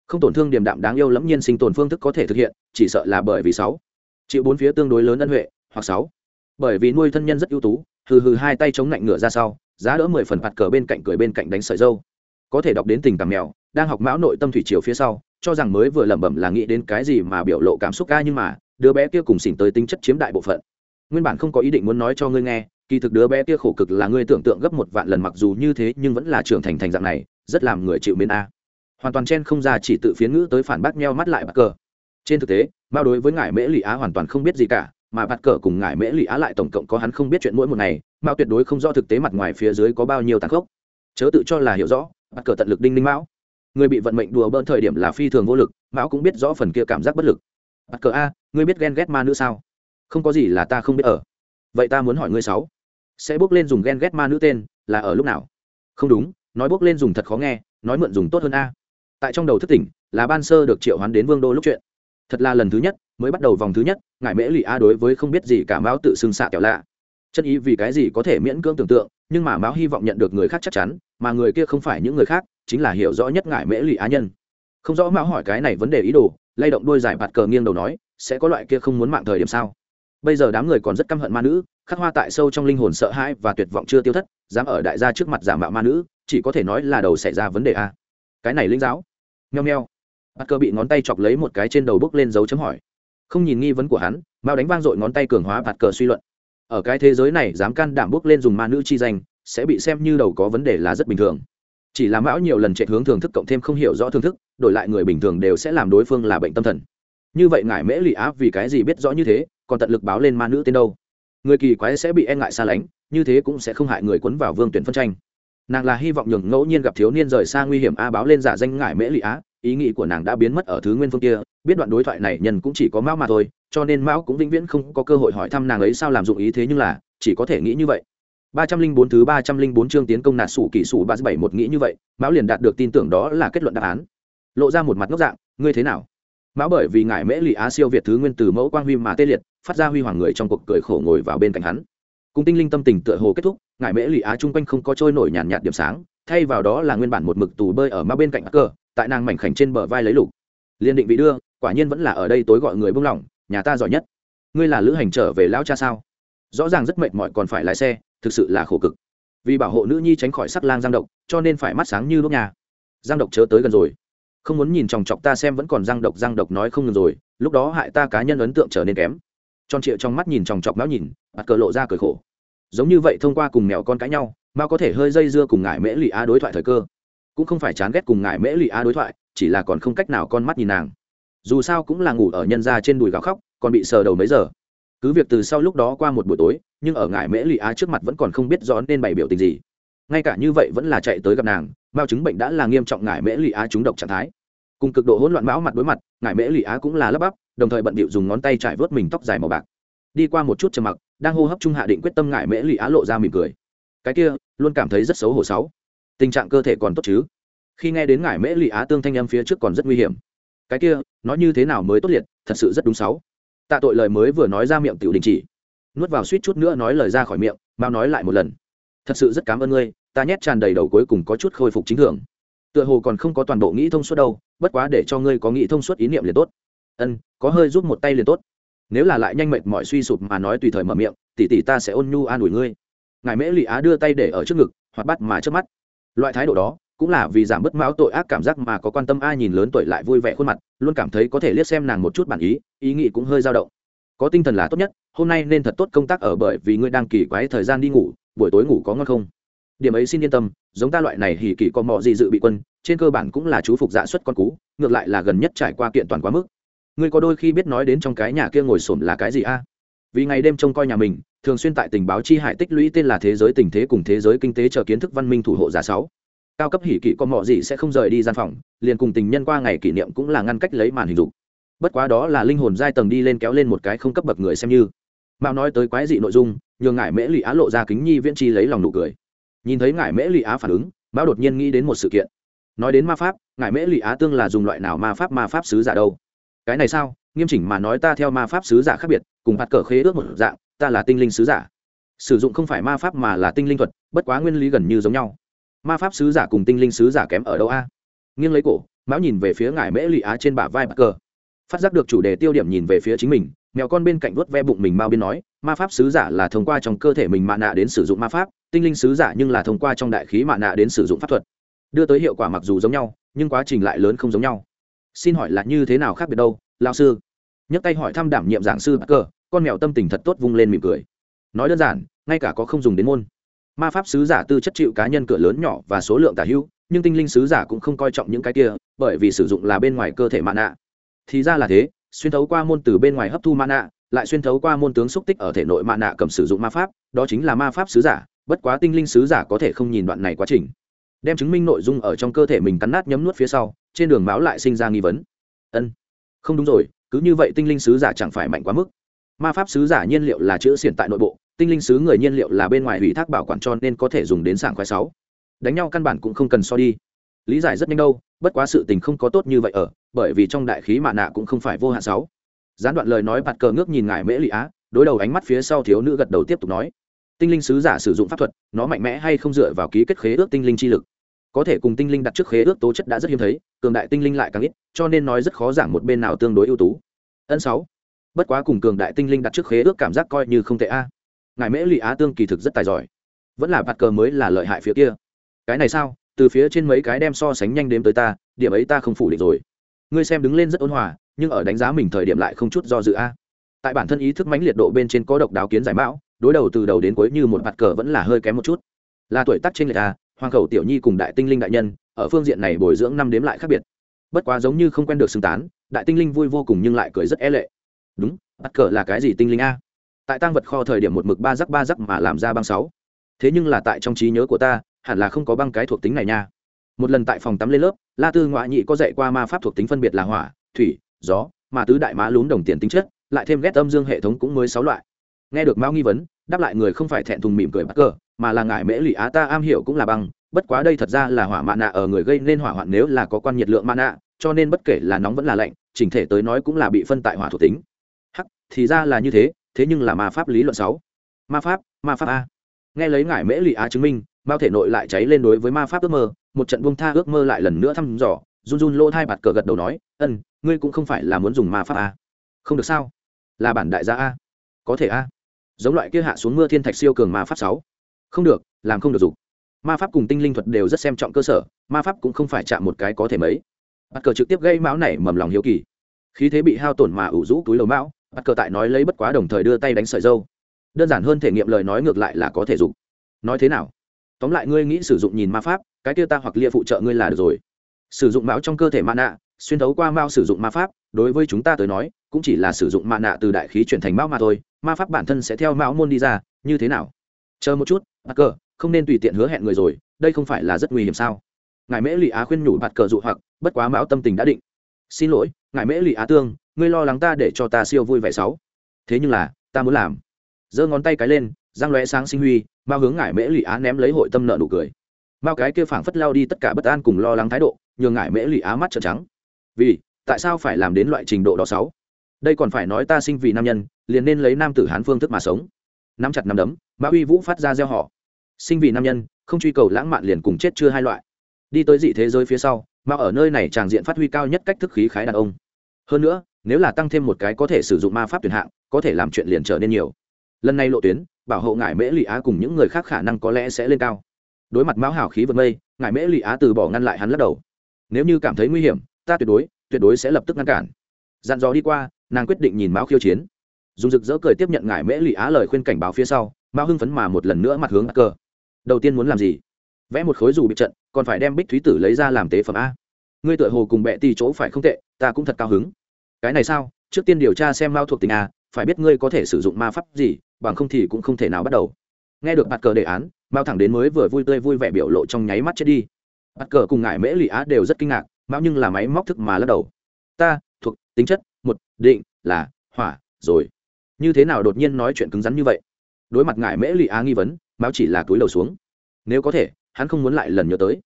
Không tổn thương điểm đạm đáng yêu lẫm nhiên sinh tồn phương thức có thể thực hiện, chỉ sợ là bởi vì sáu. Chịu bốn phía tương đối lớn ân huệ, hoặc sáu bởi vì nuôi thân nhân rất ưu tú, hừ hừ hai tay chống lạnh ngựa ra sau, giá đỡ mười phần mặt cờ bên cạnh cười bên cạnh đánh sợi dâu. Có thể đọc đến tình cảm mèo, đang học mão nội tâm thủy chiều phía sau, cho rằng mới vừa lẩm bẩm là nghĩ đến cái gì mà biểu lộ cảm xúc ca nhưng mà, đứa bé kia cùng xỉn tới tính chất chiếm đại bộ phận. Nguyên bản không có ý định muốn nói cho ngươi nghe, kỳ thực đứa bé kia khổ cực là ngươi tưởng tượng gấp một vạn lần mặc dù như thế nhưng vẫn là trưởng thành thành dạng này, rất làm người chịu mến a. Hoàn toàn chen không ra chỉ tự phiến ngữ tới phản bác nheo mắt lại bạc cờ. Trên thực tế, mao đối với ngài mễ lụy á hoàn toàn không biết gì cả mà bạt cờ cùng ngài mễ lụy á lại tổng cộng có hắn không biết chuyện mỗi một ngày mao tuyệt đối không rõ thực tế mặt ngoài phía dưới có bao nhiêu tàn khốc. Chớ tự cho là hiểu rõ, bạt cờ tận lực đinh ninh mão. Người bị vận mệnh đùa bỡn thời điểm là phi thường vô lực, mão cũng biết rõ phần kia cảm giác bất lực. Bạt cờ, a, ngươi biết ghen ghét ma nữ sao? Không có gì là ta không biết ở. Vậy ta muốn hỏi ngươi sáu, sẽ bước lên dùng ghen ghét ma nữ tên là ở lúc nào? Không đúng, nói bước lên dùng thật khó nghe, nói mượn dùng tốt hơn a. Tại trong đầu thất tỉnh, là ban sơ được triệu hoán đến vương đô lúc chuyện. Thật là lần thứ nhất, mới bắt đầu vòng thứ nhất ngài mễ lì a đối với không biết gì cả mão tự xưng xạ kẹo lạ. Chân ý vì cái gì có thể miễn cưỡng tưởng tượng, nhưng mà mão hy vọng nhận được người khác chắc chắn, mà người kia không phải những người khác, chính là hiểu rõ nhất ngài mễ lì á nhân. Không rõ mão hỏi cái này vấn đề ý đồ, lay động đôi giải bạt cờ nghiêng đầu nói, sẽ có loại kia không muốn mạng thời điểm sao? Bây giờ đám người còn rất căm hận ma nữ, khắc hoa tại sâu trong linh hồn sợ hãi và tuyệt vọng chưa tiêu thất, dám ở đại gia trước mặt giả mạo ma nữ, chỉ có thể nói là đầu xảy ra vấn đề a. Cái này linh giáo. Nheo nheo. Bắt cơ bị ngón tay chọc lấy một cái trên đầu bước lên dấu chấm hỏi không nhìn nghi vấn của hắn, mao đánh vang dội ngón tay cường hóa bạt cờ suy luận. Ở cái thế giới này, dám can đảm bước lên dùng ma nữ chi danh, sẽ bị xem như đầu có vấn đề là rất bình thường. Chỉ là mão nhiều lần chạy hướng thưởng thức cộng thêm không hiểu rõ thưởng thức, đổi lại người bình thường đều sẽ làm đối phương là bệnh tâm thần. Như vậy ngải mễ lì áp vì cái gì biết rõ như thế, còn tận lực báo lên ma nữ tên đâu? Người kỳ quái sẽ bị e ngại xa lánh, như thế cũng sẽ không hại người quấn vào vương tuyển phân tranh. Nàng là hy vọng nhường ngẫu nhiên gặp thiếu niên rời xa nguy hiểm a báo lên giả danh ngải mễ lụy á, ý nghĩ của nàng đã biến mất ở thứ nguyên phương kia biết đoạn đối thoại này nhân cũng chỉ có mão mà thôi, cho nên mão cũng vĩnh viễn không có cơ hội hỏi thăm nàng ấy sao làm dụng ý thế nhưng là, chỉ có thể nghĩ như vậy. Ba trăm linh bốn thứ ba trăm linh bốn chương tiến công nạt sủ kỹ sủ ba bảy một nghĩ như vậy, mão liền đạt được tin tưởng đó là kết luận đáp án. Lộ ra một mặt ngốc dạng, ngươi thế nào? Mão bởi vì ngại mễ lụy á siêu việt thứ nguyên từ mẫu quang huy mà tê liệt, phát ra huy hoàng người trong cuộc cười khổ ngồi vào bên cạnh hắn. Cùng tinh linh tâm tình tựa hồ kết thúc, ngại mễ lụy á chung quanh không có trôi nổi nhàn nhạt điểm sáng, thay vào đó là nguyên bản một mực tù bơi ở ma bên cạnh cờ tại nàng mảnh khảnh trên bờ vai lấy lục. Liên định vị đưa quả nhiên vẫn là ở đây tối gọi người buông lỏng, nhà ta giỏi nhất. Ngươi là lữ hành trở về lão cha sao? Rõ ràng rất mệt mỏi còn phải lái xe, thực sự là khổ cực. Vì bảo hộ nữ nhi tránh khỏi sắc lang giang độc, cho nên phải mắt sáng như lúc nhà. Giang độc chớ tới gần rồi. Không muốn nhìn chòng chọc ta xem vẫn còn giang độc giang độc nói không ngừng rồi, lúc đó hại ta cá nhân ấn tượng trở nên kém. Tròn trịa trong mắt nhìn chòng chọc não nhìn, mặt cờ lộ ra cười khổ. Giống như vậy thông qua cùng mèo con cãi nhau mà có thể hơi dây dưa cùng ngải mễ lụy á đối thoại thời cơ. Cũng không phải chán ghét cùng ngải mễ lụy á đối thoại, chỉ là còn không cách nào con mắt nhìn nàng dù sao cũng là ngủ ở nhân ra trên đùi gào khóc, còn bị sờ đầu mấy giờ. Cứ việc từ sau lúc đó qua một buổi tối, nhưng ở ngải mễ lụy á trước mặt vẫn còn không biết rõ nên bày biểu tình gì. Ngay cả như vậy vẫn là chạy tới gặp nàng mao chứng bệnh đã là nghiêm trọng ngải mễ lụy á trúng độc trạng thái. Cùng cực độ hỗn loạn máu mặt đối mặt, ngải mễ lụy á cũng là lấp bắp, đồng thời bận bịu dùng ngón tay trải vớt mình tóc dài màu bạc. Đi qua một chút trầm mặc, đang hô hấp trung hạ định quyết tâm ngại mễ lụy á lộ ra mỉm cười. Cái kia, luôn cảm thấy rất xấu hổ sáu. Tình trạng cơ thể còn tốt chứ? Khi nghe đến ngải mễ lụy á tương thanh âm phía trước còn rất nguy hiểm cái kia nói như thế nào mới tốt liệt, thật sự rất đúng sáu. Tạ tội lời mới vừa nói ra miệng tiểu đình chỉ. Nuốt vào suýt chút nữa nói lời ra khỏi miệng, mau nói lại một lần. Thật sự rất cảm ơn ngươi, ta nhét tràn đầy đầu cuối cùng có chút khôi phục chính thường. Tựa hồ còn không có toàn bộ nghĩ thông suốt đâu, bất quá để cho ngươi có nghĩ thông suốt ý niệm liền tốt. Ân, có hơi giúp một tay liền tốt. Nếu là lại nhanh mệt mọi suy sụp mà nói tùy thời mở miệng, tỷ tỷ ta sẽ ôn nhu an ủi ngươi. Ngài mễ lụy á đưa tay để ở trước ngực hoặc bắt mà trước mắt. Loại thái độ đó cũng là vì giảm bớt mão tội ác cảm giác mà có quan tâm ai nhìn lớn tuổi lại vui vẻ khuôn mặt, luôn cảm thấy có thể liếc xem nàng một chút bản ý ý nghĩ cũng hơi dao động. Có tinh thần là tốt nhất, hôm nay nên thật tốt công tác ở bởi vì ngươi đang kỳ quái thời gian đi ngủ, buổi tối ngủ có ngon không? Điểm ấy xin yên tâm, giống ta loại này hỉ kỳ có mọ gì dự bị quân, trên cơ bản cũng là chú phục dạ xuất con cú, ngược lại là gần nhất trải qua kiện toàn quá mức. Ngươi có đôi khi biết nói đến trong cái nhà kia ngồi xổm là cái gì a? Vì ngày đêm trông coi nhà mình, thường xuyên tại tình báo chi hải tích lũy tên là thế giới tình thế cùng thế giới kinh tế chờ kiến thức văn minh thủ hộ giả sáu cao cấp hỉ kỵ có mọ gì sẽ không rời đi gian phòng, liền cùng tình nhân qua ngày kỷ niệm cũng là ngăn cách lấy màn hình dục. Bất quá đó là linh hồn giai tầng đi lên kéo lên một cái không cấp bậc người xem như. Mạo nói tới quái dị nội dung, nhường ngải mễ lụy á lộ ra kính nhi viễn chi lấy lòng nụ cười. Nhìn thấy ngải mễ lụy á phản ứng mao đột nhiên nghĩ đến một sự kiện. Nói đến ma pháp, ngải mễ lụy á tương là dùng loại nào ma pháp ma pháp sứ giả đâu? Cái này sao? Nghiêm chỉnh mà nói ta theo ma pháp sứ giả khác biệt, cùng hạt cờ khế ước một dạng, ta là tinh linh sứ giả. Sử dụng không phải ma pháp mà là tinh linh thuật, bất quá nguyên lý gần như giống nhau ma pháp sứ giả cùng tinh linh sứ giả kém ở đâu a? Nghiêng lấy cổ, mão nhìn về phía ngài mễ lụy á trên bả vai bắc cờ. Phát giác được chủ đề tiêu điểm nhìn về phía chính mình, mèo con bên cạnh vớt ve bụng mình mao biên nói, ma pháp sứ giả là thông qua trong cơ thể mình mạ nạ đến sử dụng ma pháp, tinh linh sứ giả nhưng là thông qua trong đại khí mạ nạ đến sử dụng pháp thuật. Đưa tới hiệu quả mặc dù giống nhau, nhưng quá trình lại lớn không giống nhau. Xin hỏi là như thế nào khác biệt đâu lao sư? Nhấc tay hỏi thăm đảm nhiệm giảng sư bắc cơ con mèo tâm tình thật tốt vung lên mỉm cười. Nói đơn giản, ngay cả có không dùng đến môn ma pháp sứ giả tư chất chịu cá nhân cửa lớn nhỏ và số lượng tả hữu, nhưng tinh linh sứ giả cũng không coi trọng những cái kia, bởi vì sử dụng là bên ngoài cơ thể mạ nạ thì ra là thế, xuyên thấu qua môn từ bên ngoài hấp thu mạ nạ lại xuyên thấu qua môn tướng xúc tích ở thể nội mạ nạ cầm sử dụng ma pháp, đó chính là ma pháp sứ giả, bất quá tinh linh sứ giả có thể không nhìn đoạn này quá trình. Đem chứng minh nội dung ở trong cơ thể mình cắn nát nhấm nuốt phía sau, trên đường máu lại sinh ra nghi vấn. Ân, không đúng rồi, cứ như vậy tinh linh sứ giả chẳng phải mạnh quá mức. Ma pháp sứ giả nhiên liệu là chữ xiển tại nội bộ tinh linh sứ người nhiên liệu là bên ngoài ủy thác bảo quản cho nên có thể dùng đến sảng khoái sáu. Đánh nhau căn bản cũng không cần so đi. Lý giải rất nhanh đâu, bất quá sự tình không có tốt như vậy ở, bởi vì trong đại khí mạ nạ cũng không phải vô hạn sáu. Gián đoạn lời nói bạt cờ ngước nhìn ngài mễ lị á, đối đầu ánh mắt phía sau thiếu nữ gật đầu tiếp tục nói. Tinh linh sứ giả sử dụng pháp thuật, nó mạnh mẽ hay không dựa vào ký kết khế ước tinh linh chi lực? Có thể cùng tinh linh đặt trước khế ước tố chất đã rất hiếm thấy, cường đại tinh linh lại càng ít, cho nên nói rất khó giảng một bên nào tương đối ưu tú. Ân sáu. Bất quá cùng cường đại tinh linh đặt trước khế ước cảm giác coi như không tệ a ngài mễ lụy á tương kỳ thực rất tài giỏi. Vẫn là bạt cờ mới là lợi hại phía kia. Cái này sao? Từ phía trên mấy cái đem so sánh nhanh đếm tới ta, điểm ấy ta không phủ định rồi. Ngươi xem đứng lên rất ôn hòa, nhưng ở đánh giá mình thời điểm lại không chút do dự a. Tại bản thân ý thức mãnh liệt độ bên trên có độc đáo kiến giải mão, đối đầu từ đầu đến cuối như một bạt cờ vẫn là hơi kém một chút. Là tuổi tác trên người ta hoàng khẩu tiểu nhi cùng đại tinh linh đại nhân, ở phương diện này bồi dưỡng năm đếm lại khác biệt. Bất quá giống như không quen được xứng tán, đại tinh linh vui vô cùng nhưng lại cười rất e lệ. Đúng bắt cờ là cái gì tinh linh a? Tại tăng vật kho thời điểm một mực ba rắc ba rắc mà làm ra băng sáu. Thế nhưng là tại trong trí nhớ của ta, hẳn là không có băng cái thuộc tính này nha. Một lần tại phòng tắm lên lớp, la tư ngoại nhị có dạy qua ma pháp thuộc tính phân biệt là hỏa, thủy, gió, mà tứ đại mã lún đồng tiền tính chất, lại thêm ghét âm dương hệ thống cũng mới sáu loại. Nghe được mao nghi vấn, đáp lại người không phải thẹn thùng mỉm cười bắt cờ, mà là ngại mễ lụy á ta am hiểu cũng là băng, bất quá đây thật ra là hỏa mạ nạ ở người gây nên hỏa hoạn nếu là có quan nhiệt lượng mạ nạ, cho nên bất kể là nóng vẫn là lạnh, chỉnh thể tới nói cũng là bị phân tại hỏa thuộc tính. Hắc, thì ra là như thế thế nhưng là ma pháp lý luận sáu. Ma pháp ma pháp a. Nghe lấy ngải mễ lụy á chứng minh, bao thể nội lại cháy lên đối với ma pháp ước mơ, một trận buông tha ước mơ lại lần nữa thăm dò, run run lỗ thai bạt cờ gật đầu nói, ân, ngươi cũng không phải là muốn dùng ma pháp a. Không được sao? Là bản đại gia a. Có thể a. Giống loại kia hạ xuống mưa thiên thạch siêu cường ma pháp sáu. Không được, làm không được dục. Ma pháp cùng tinh linh thuật đều rất xem trọng cơ sở, ma pháp cũng không phải chạm một cái có thể mấy. Bắt cờ trực tiếp gây máu này mầm lòng hiếu kỳ. Khí thế bị hao tổn mà ủ rũ túi lầu mão bắt cờ tại nói lấy bất quá đồng thời đưa tay đánh sợi dâu. Đơn giản hơn thể nghiệm lời nói ngược lại là có thể dùng. nói thế nào? Tóm lại ngươi nghĩ sử dụng nhìn ma pháp, cái kia ta hoặc lia phụ trợ ngươi là được rồi. Sử dụng mão trong cơ thể ma nạ xuyên thấu qua mao sử dụng ma pháp, đối với chúng ta tới nói, cũng chỉ là sử dụng ma nạ từ đại khí chuyển thành mão mà thôi, ma pháp bản thân sẽ theo mão môn đi ra, như thế nào? Chờ một chút, bắt cờ, không nên tùy tiện hứa hẹn người rồi, đây không phải là rất nguy hiểm sao? Ngài mễ lụy á khuyên nhủ bạt cờ dụ hoặc, bất quá mão tâm tình đã định. Xin lỗi, ngài mễ lụy á tương ngươi lo lắng ta để cho ta siêu vui vẻ sáu. Thế nhưng là, ta muốn làm. Giơ ngón tay cái lên giang lóe sáng sinh huy, mao hướng ngải mễ lụy á ném lấy hội tâm nợ nụ cười. Mao cái kia phảng phất lao đi tất cả bất an cùng lo lắng thái độ, nhường ngải mễ lụy á mắt trợn trắng. Vì, tại sao phải làm đến loại trình độ đó sáu? Đây còn phải nói ta sinh vì nam nhân, liền nên lấy nam tử hán phương thức mà sống. Nắm chặt nắm đấm mã uy vũ phát ra gieo họ sinh vì nam nhân, không truy cầu lãng mạn liền cùng chết chưa hai loại. Đi tới dị thế giới phía sau mà ở nơi này tràng diện phát huy cao nhất cách thức khí khái đàn ông. Hơn nữa nếu là tăng thêm một cái có thể sử dụng ma pháp tuyển hạng, có thể làm chuyện liền trở nên nhiều. Lần này lộ tuyến, bảo hộ ngải mễ lụy á cùng những người khác khả năng có lẽ sẽ lên cao. Đối mặt mão hào khí vượt mây, ngải mễ lụy á từ bỏ ngăn lại hắn lắc đầu. Nếu như cảm thấy nguy hiểm, ta tuyệt đối tuyệt đối sẽ lập tức ngăn cản. Dặn dò đi qua, nàng quyết định nhìn mão khiêu chiến. Dùng rực rỡ cười tiếp nhận ngải mễ lụy á lời khuyên cảnh báo phía sau, mão hưng phấn mà một lần nữa mặt hướng cờ đầu tiên muốn làm gì? Vẽ một khối dù bị trận, còn phải đem bích thúy tử lấy ra làm tế phẩm a. Ngươi tựa hồ cùng bệ tì chỗ phải không tệ, ta cũng thật cao hứng cái này sao? Trước tiên điều tra xem mao thuộc tình a, phải biết ngươi có thể sử dụng ma pháp gì, bằng không thì cũng không thể nào bắt đầu. Nghe được bạt cờ đề án, mao thẳng đến mới vừa vui tươi vui vẻ biểu lộ trong nháy mắt chết đi. Bạt cờ cùng ngại mễ lụy á đều rất kinh ngạc, mao nhưng là máy móc thức mà lắc đầu. Ta, thuộc, tính chất, một, định, là, hỏa, rồi. Như thế nào đột nhiên nói chuyện cứng rắn như vậy? Đối mặt ngại mễ lụy á nghi vấn, mao chỉ là túi đầu xuống. Nếu có thể, hắn không muốn lại lần nhớ tới.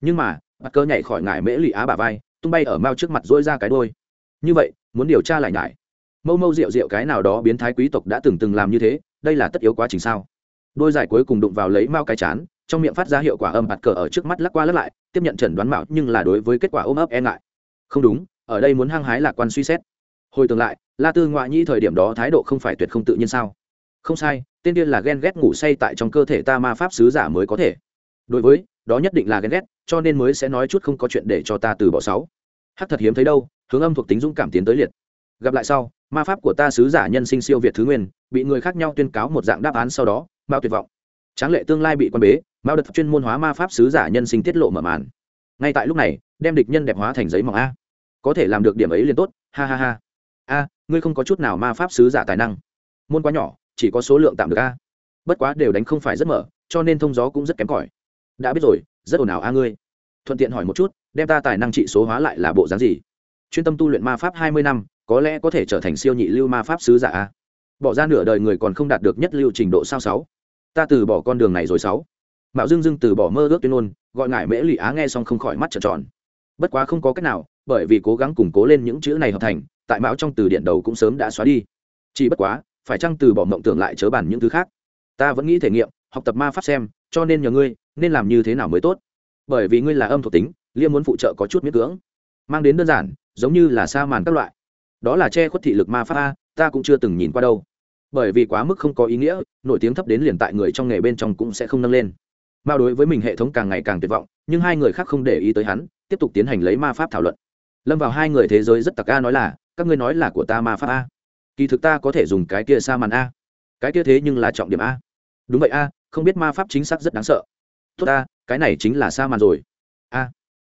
Nhưng mà, bạt cờ nhảy khỏi ngại mễ lụy á bà vai, tung bay ở mao trước mặt dỗi ra cái đôi như vậy, muốn điều tra lại nhải. Mâu mâu rượu rượu cái nào đó biến thái quý tộc đã từng từng làm như thế, đây là tất yếu quá trình sao? Đôi giải cuối cùng đụng vào lấy mao cái chán, trong miệng phát ra hiệu quả âm bạt cờ ở trước mắt lắc qua lắc lại, tiếp nhận trần đoán mạo nhưng là đối với kết quả ôm ấp e ngại. Không đúng, ở đây muốn hăng hái lạc quan suy xét. Hồi tương lại, la tư ngoại nhĩ thời điểm đó thái độ không phải tuyệt không tự nhiên sao? Không sai, tên điên là ghen ghét ngủ say tại trong cơ thể ta ma pháp sứ giả mới có thể. Đối với, đó nhất định là ghen ghét, cho nên mới sẽ nói chút không có chuyện để cho ta từ bỏ sáu hát thật hiếm thấy đâu, hướng âm thuộc tính dũng cảm tiến tới liệt. Gặp lại sau, ma pháp của ta sứ giả nhân sinh siêu việt thứ nguyên, bị người khác nhau tuyên cáo một dạng đáp án sau đó mao tuyệt vọng. Tráng lệ tương lai bị quan bế mao đợt chuyên môn hóa ma pháp sứ giả nhân sinh tiết lộ mở màn. Ngay tại lúc này, đem địch nhân đẹp hóa thành giấy mỏng a. Có thể làm được điểm ấy liền tốt, ha ha ha. A, ngươi không có chút nào ma pháp sứ giả tài năng. Môn quá nhỏ, chỉ có số lượng tạm được a. Bất quá đều đánh không phải rất mở, cho nên thông gió cũng rất kém cỏi. Đã biết rồi, rất ồn ào a ngươi. Thuận tiện hỏi một chút đem ta tài năng trị số hóa lại là bộ dáng gì? Chuyên tâm tu luyện ma pháp hai mươi năm, có lẽ có thể trở thành siêu nhị lưu ma pháp sứ giả a. Bỏ ra nửa đời người còn không đạt được nhất lưu trình độ sao sáu? Ta từ bỏ con đường này rồi sáu. Mạo dưng dưng từ bỏ mơ ước tuyên ngôn, gọi ngại mễ lụy á nghe xong không khỏi mắt trợn tròn. Bất quá không có cách nào, bởi vì cố gắng củng cố lên những chữ này hợp thành, tại mão trong từ điện đầu cũng sớm đã xóa đi. Chỉ bất quá, phải chăng từ bỏ mộng tưởng lại chớ bàn những thứ khác? Ta vẫn nghĩ thể nghiệm, học tập ma pháp xem, cho nên nhờ ngươi, nên làm như thế nào mới tốt? Bởi vì ngươi là âm thuộc tính liêm muốn phụ trợ có chút miễn cưỡng. Mang đến đơn giản, giống như là sa màn các loại. Đó là che khuất thị lực ma pháp a, ta cũng chưa từng nhìn qua đâu. Bởi vì quá mức không có ý nghĩa, nổi tiếng thấp đến liền tại người trong nghề bên trong cũng sẽ không nâng lên. Mao đối với mình hệ thống càng ngày càng tuyệt vọng, nhưng hai người khác không để ý tới hắn, tiếp tục tiến hành lấy ma pháp thảo luận. Lâm vào hai người thế giới rất tặc a nói là, các ngươi nói là của ta ma pháp a. Kỳ thực ta có thể dùng cái kia sa màn a. Cái kia thế nhưng là trọng điểm a. Đúng vậy a, không biết ma pháp chính xác rất đáng sợ. Tốt a, cái này chính là sa màn rồi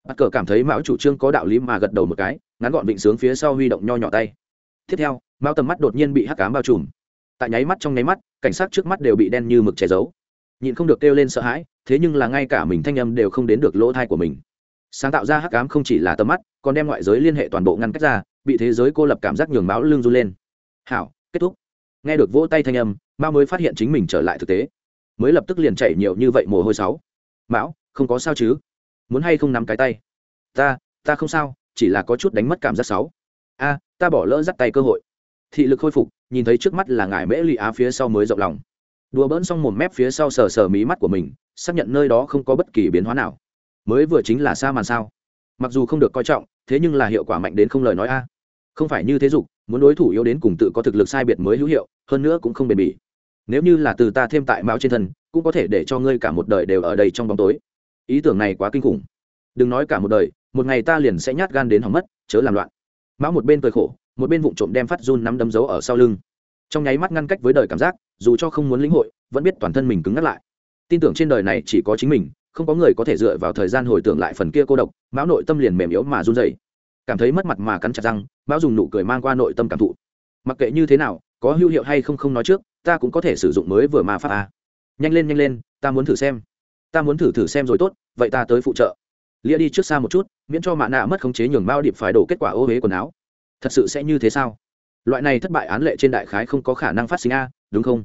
bắt cờ cảm thấy mão chủ trương có đạo lý mà gật đầu một cái, ngắn gọn vịnh sướng phía sau huy động nho nhỏ tay. Tiếp theo, Mão tầm mắt đột nhiên bị hắc cám bao trùm. Tại nháy mắt trong nháy mắt, cảnh sát trước mắt đều bị đen như mực che giấu. Nhịn không được kêu lên sợ hãi, thế nhưng là ngay cả mình thanh âm đều không đến được lỗ thai của mình. Sáng tạo ra hắc ám không chỉ là tầm mắt, còn đem ngoại giới liên hệ toàn bộ ngăn cách ra, bị thế giới cô lập cảm giác nhường máu lưng run lên. Hảo, kết thúc. Nghe được vỗ tay thanh âm mao mới phát hiện chính mình trở lại thực tế. Mới lập tức liền chảy nhiều như vậy mồ hôi sáu. Mão, không có sao chứ? Muốn hay không nắm cái tay? Ta ta không sao, chỉ là có chút đánh mất cảm giác sáu a, ta bỏ lỡ dắt tay cơ hội. Thị lực khôi phục, nhìn thấy trước mắt là ngải mễ lụy á phía sau mới rộng lòng. Đùa bỡn xong mồm mép phía sau sờ sờ mí mắt của mình, xác nhận nơi đó không có bất kỳ biến hóa nào. Mới vừa chính là xa màn sao. Mặc dù không được coi trọng, thế nhưng là hiệu quả mạnh đến không lời nói a. Không phải như thế dục, muốn đối thủ yếu đến cùng tự có thực lực sai biệt mới hữu hiệu, hơn nữa cũng không bền bỉ. Nếu như là từ ta thêm tại máu trên thân, cũng có thể để cho ngươi cả một đời đều ở đây trong bóng tối ý tưởng này quá kinh khủng. Đừng nói cả một đời, một ngày ta liền sẽ nhát gan đến hỏng mất, chớ làm loạn. Mão một bên cười khổ, một bên vụng trộm đem phát run nắm đấm dấu ở sau lưng. Trong nháy mắt ngăn cách với đời cảm giác, dù cho không muốn lĩnh hội, vẫn biết toàn thân mình cứng ngắt lại. Tin tưởng trên đời này chỉ có chính mình, không có người có thể dựa vào thời gian hồi tưởng lại phần kia cô độc, mão nội tâm liền mềm yếu mà run dày cảm thấy mất mặt mà cắn chặt răng, mão dùng nụ cười mang qua nội tâm cảm thụ. Mặc kệ như thế nào, có hữu hiệu hay không không nói trước, ta cũng có thể sử dụng mới vừa mà pháp a à. nhanh lên nhanh lên, ta muốn thử xem ta muốn thử thử xem rồi tốt, vậy ta tới phụ trợ. Lia đi trước xa một chút, miễn cho mạ nạ mất khống chế nhường mao điệp phải đổ kết quả ô huế quần áo. Thật sự sẽ như thế sao? Loại này thất bại án lệ trên đại khái không có khả năng phát sinh a, đúng không?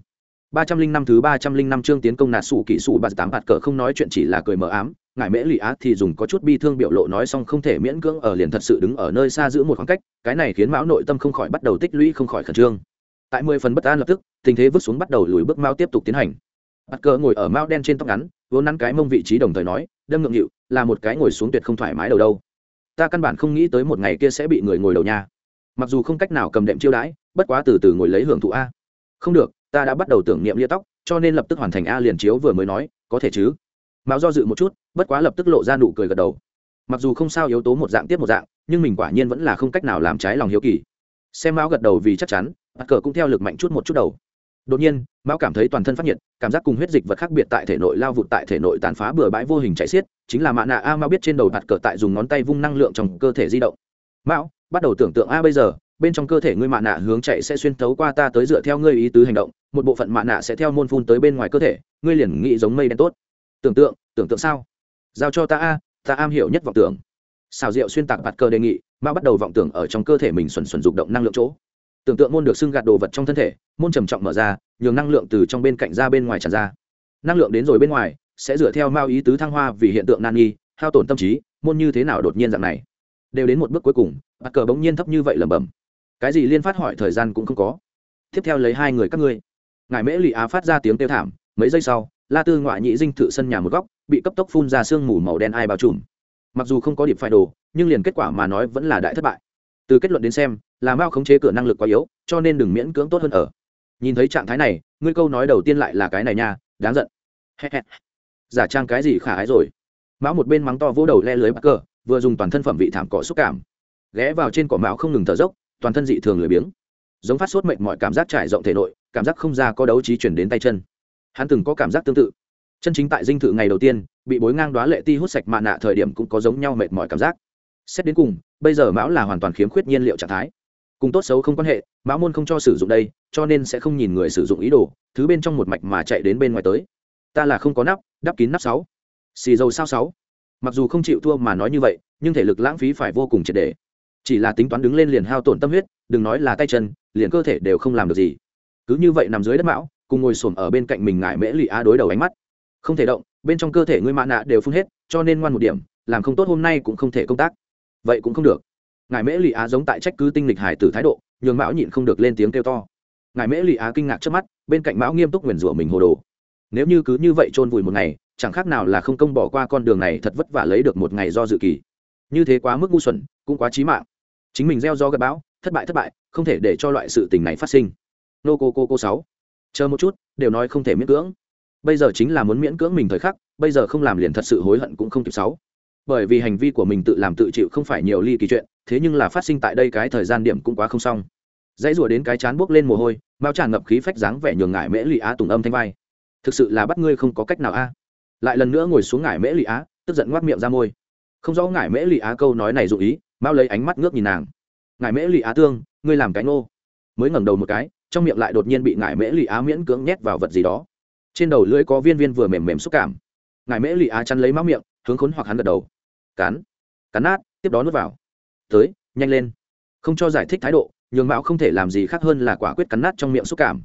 Ba trăm linh năm thứ ba trăm linh năm chương tiến công nạt sủ kỹ sủ bạt tám bạt cờ không nói chuyện chỉ là cười mờ ám, ngài mễ lụy á thì dùng có chút bi thương biểu lộ nói xong không thể miễn cưỡng ở liền thật sự đứng ở nơi xa giữ một khoảng cách, cái này khiến mão nội tâm không khỏi bắt đầu tích lũy không khỏi khẩn trương. Tại mười phần bất an lập tức, tình thế vứt xuống bắt đầu lùi bước mao tiếp tục tiến hành. Bạt cờ ngồi ở mao đen trên tóc ngắn vốn nắn cái mông vị trí đồng thời nói, đâm ngượng nghịu, là một cái ngồi xuống tuyệt không thoải mái đầu đâu. Ta căn bản không nghĩ tới một ngày kia sẽ bị người ngồi đầu nha. Mặc dù không cách nào cầm đệm chiêu đãi, bất quá từ từ ngồi lấy hưởng thụ a. Không được, ta đã bắt đầu tưởng niệm lia tóc, cho nên lập tức hoàn thành a liền chiếu vừa mới nói, có thể chứ? Mạo do dự một chút, bất quá lập tức lộ ra nụ cười gật đầu. Mặc dù không sao yếu tố một dạng tiếp một dạng, nhưng mình quả nhiên vẫn là không cách nào làm trái lòng hiếu kỳ. Xem mão gật đầu vì chắc chắn bắt cờ cũng theo lực mạnh chút một chút đầu đột nhiên, mão cảm thấy toàn thân phát nhiệt, cảm giác cùng huyết dịch vật khác biệt tại thể nội lao vụt tại thể nội tàn phá bừa bãi vô hình chạy xiết, chính là mạ nạ a mao biết trên đầu bạt cờ tại dùng ngón tay vung năng lượng trong cơ thể di động. Mão, bắt đầu tưởng tượng a bây giờ, bên trong cơ thể ngươi mạ nạ hướng chạy sẽ xuyên thấu qua ta tới dựa theo ngươi ý tứ hành động, một bộ phận mạ nạ sẽ theo môn phun tới bên ngoài cơ thể, ngươi liền nghĩ giống mây đen tốt. Tưởng tượng tưởng tượng sao? Giao cho ta a, ta am hiểu nhất vọng tưởng. Xào rượu xuyên tạc bạt cờ đề nghị mao bắt đầu vọng tưởng ở trong cơ thể mình xuẩn xuẩn dục động năng lượng chỗ tưởng tượng môn được xưng gạt đồ vật trong thân thể, môn trầm trọng mở ra, nhường năng lượng từ trong bên cạnh ra bên ngoài tràn ra. Năng lượng đến rồi bên ngoài, sẽ dựa theo mao ý tứ thăng hoa vì hiện tượng nan nghi, hao tổn tâm trí, môn như thế nào đột nhiên dạng này? Đều đến một bước cuối cùng bắt cờ bỗng nhiên thấp như vậy lẩm bẩm. Cái gì liên phát hỏi thời gian cũng không có. Tiếp theo lấy hai người các ngươi. Ngài mễ lụy á phát ra tiếng kêu thảm, mấy giây sau, la tư ngoại nhị dinh thự sân nhà một góc, bị cấp tốc phun ra sương mù màu đen ai bao trùm. Mặc dù không có điểm phải đồ, nhưng liền kết quả mà nói vẫn là đại thất bại. Từ kết luận đến xem là mao khống chế cửa năng lực quá yếu, cho nên đừng miễn cưỡng tốt hơn ở. Nhìn thấy trạng thái này, ngươi câu nói đầu tiên lại là cái này nha, đáng giận. Giả trang cái gì khả ái rồi? Mão một bên mắng to vỗ đầu le lưới bắc cờ, vừa dùng toàn thân phẩm vị thảm cỏ xúc cảm. Ghé vào trên cỏ mão không ngừng thở dốc, toàn thân dị thường lười biếng. Giống phát sốt mệnh mọi cảm giác trải rộng thể nội, cảm giác không ra có đấu trí chuyển đến tay chân. Hắn từng có cảm giác tương tự. Chân chính tại dinh thự ngày đầu tiên, bị bối ngang đoá lệ ti hút sạch mạ nạ thời điểm cũng có giống nhau mệt mỏi cảm giác. Xét đến cùng, bây giờ mão là hoàn toàn khiếm khuyết nhiên liệu trạng thái cùng tốt xấu không quan hệ, mã môn không cho sử dụng đây, cho nên sẽ không nhìn người sử dụng ý đồ, thứ bên trong một mạch mà chạy đến bên ngoài tới. Ta là không có nắp, đắp kín nắp sáu. Xì dầu sao sáu. Mặc dù không chịu thua mà nói như vậy, nhưng thể lực lãng phí phải vô cùng triệt đề chỉ là tính toán đứng lên liền hao tổn tâm huyết, đừng nói là tay chân, liền cơ thể đều không làm được gì. Cứ như vậy nằm dưới đất mão cùng ngồi xổm ở bên cạnh mình ngại mễ lụy á đối đầu ánh mắt. Không thể động, bên trong cơ thể ngươi mạ nạ đều phun hết, cho nên ngoan một điểm, làm không tốt hôm nay cũng không thể công tác. Vậy cũng không được ngài mễ lụy á giống tại trách cứ tinh lịch hải tử thái độ, nhường mão nhịn không được lên tiếng kêu to. Ngài mễ lụy á kinh ngạc trước mắt, bên cạnh mão nghiêm túc nguyền rủa mình hồ đồ. Nếu như cứ như vậy chôn vùi một ngày, chẳng khác nào là không công bỏ qua con đường này thật vất vả lấy được một ngày do dự kỳ. Như thế quá mức ngu xuẩn, cũng quá trí mạng. Chính mình gieo do gặp bão, thất bại thất bại, không thể để cho loại sự tình này phát sinh. Nô cô cô cô sáu. Chờ một chút, đều nói không thể miễn cưỡng. Bây giờ chính là muốn miễn cưỡng mình thời khắc, bây giờ không làm liền thật sự hối hận cũng không kịp sáu bởi vì hành vi của mình tự làm tự chịu không phải nhiều ly kỳ chuyện, thế nhưng là phát sinh tại đây cái thời gian điểm cũng quá không xong. Dãy rùa đến cái chán buốc lên mồ hôi, mao tràn ngập khí phách dáng vẻ nhường ngải mễ lụy á tùng âm thanh vai. Thực sự là bắt ngươi không có cách nào a. Lại lần nữa ngồi xuống ngải mễ lụy á, tức giận ngoác miệng ra môi. Không rõ ngải mễ lụy á câu nói này dụ ý, mao lấy ánh mắt ngước nhìn nàng. Ngải mễ lụy á tương, ngươi làm cái ngô. Mới ngẩng đầu một cái, trong miệng lại đột nhiên bị ngải mễ lụy á miễn cưỡng nhét vào vật gì đó. Trên đầu lưỡi có viên viên vừa mềm mềm xúc cảm. Ngải mễ lụy á chăn lấy máu miệng, hướng khốn hoặc hắn gật đầu cắn cắn nát, tiếp đó nuốt vào. Tới, nhanh lên. Không cho giải thích thái độ, nhường mạo không thể làm gì khác hơn là quả quyết cắn nát trong miệng xúc cảm.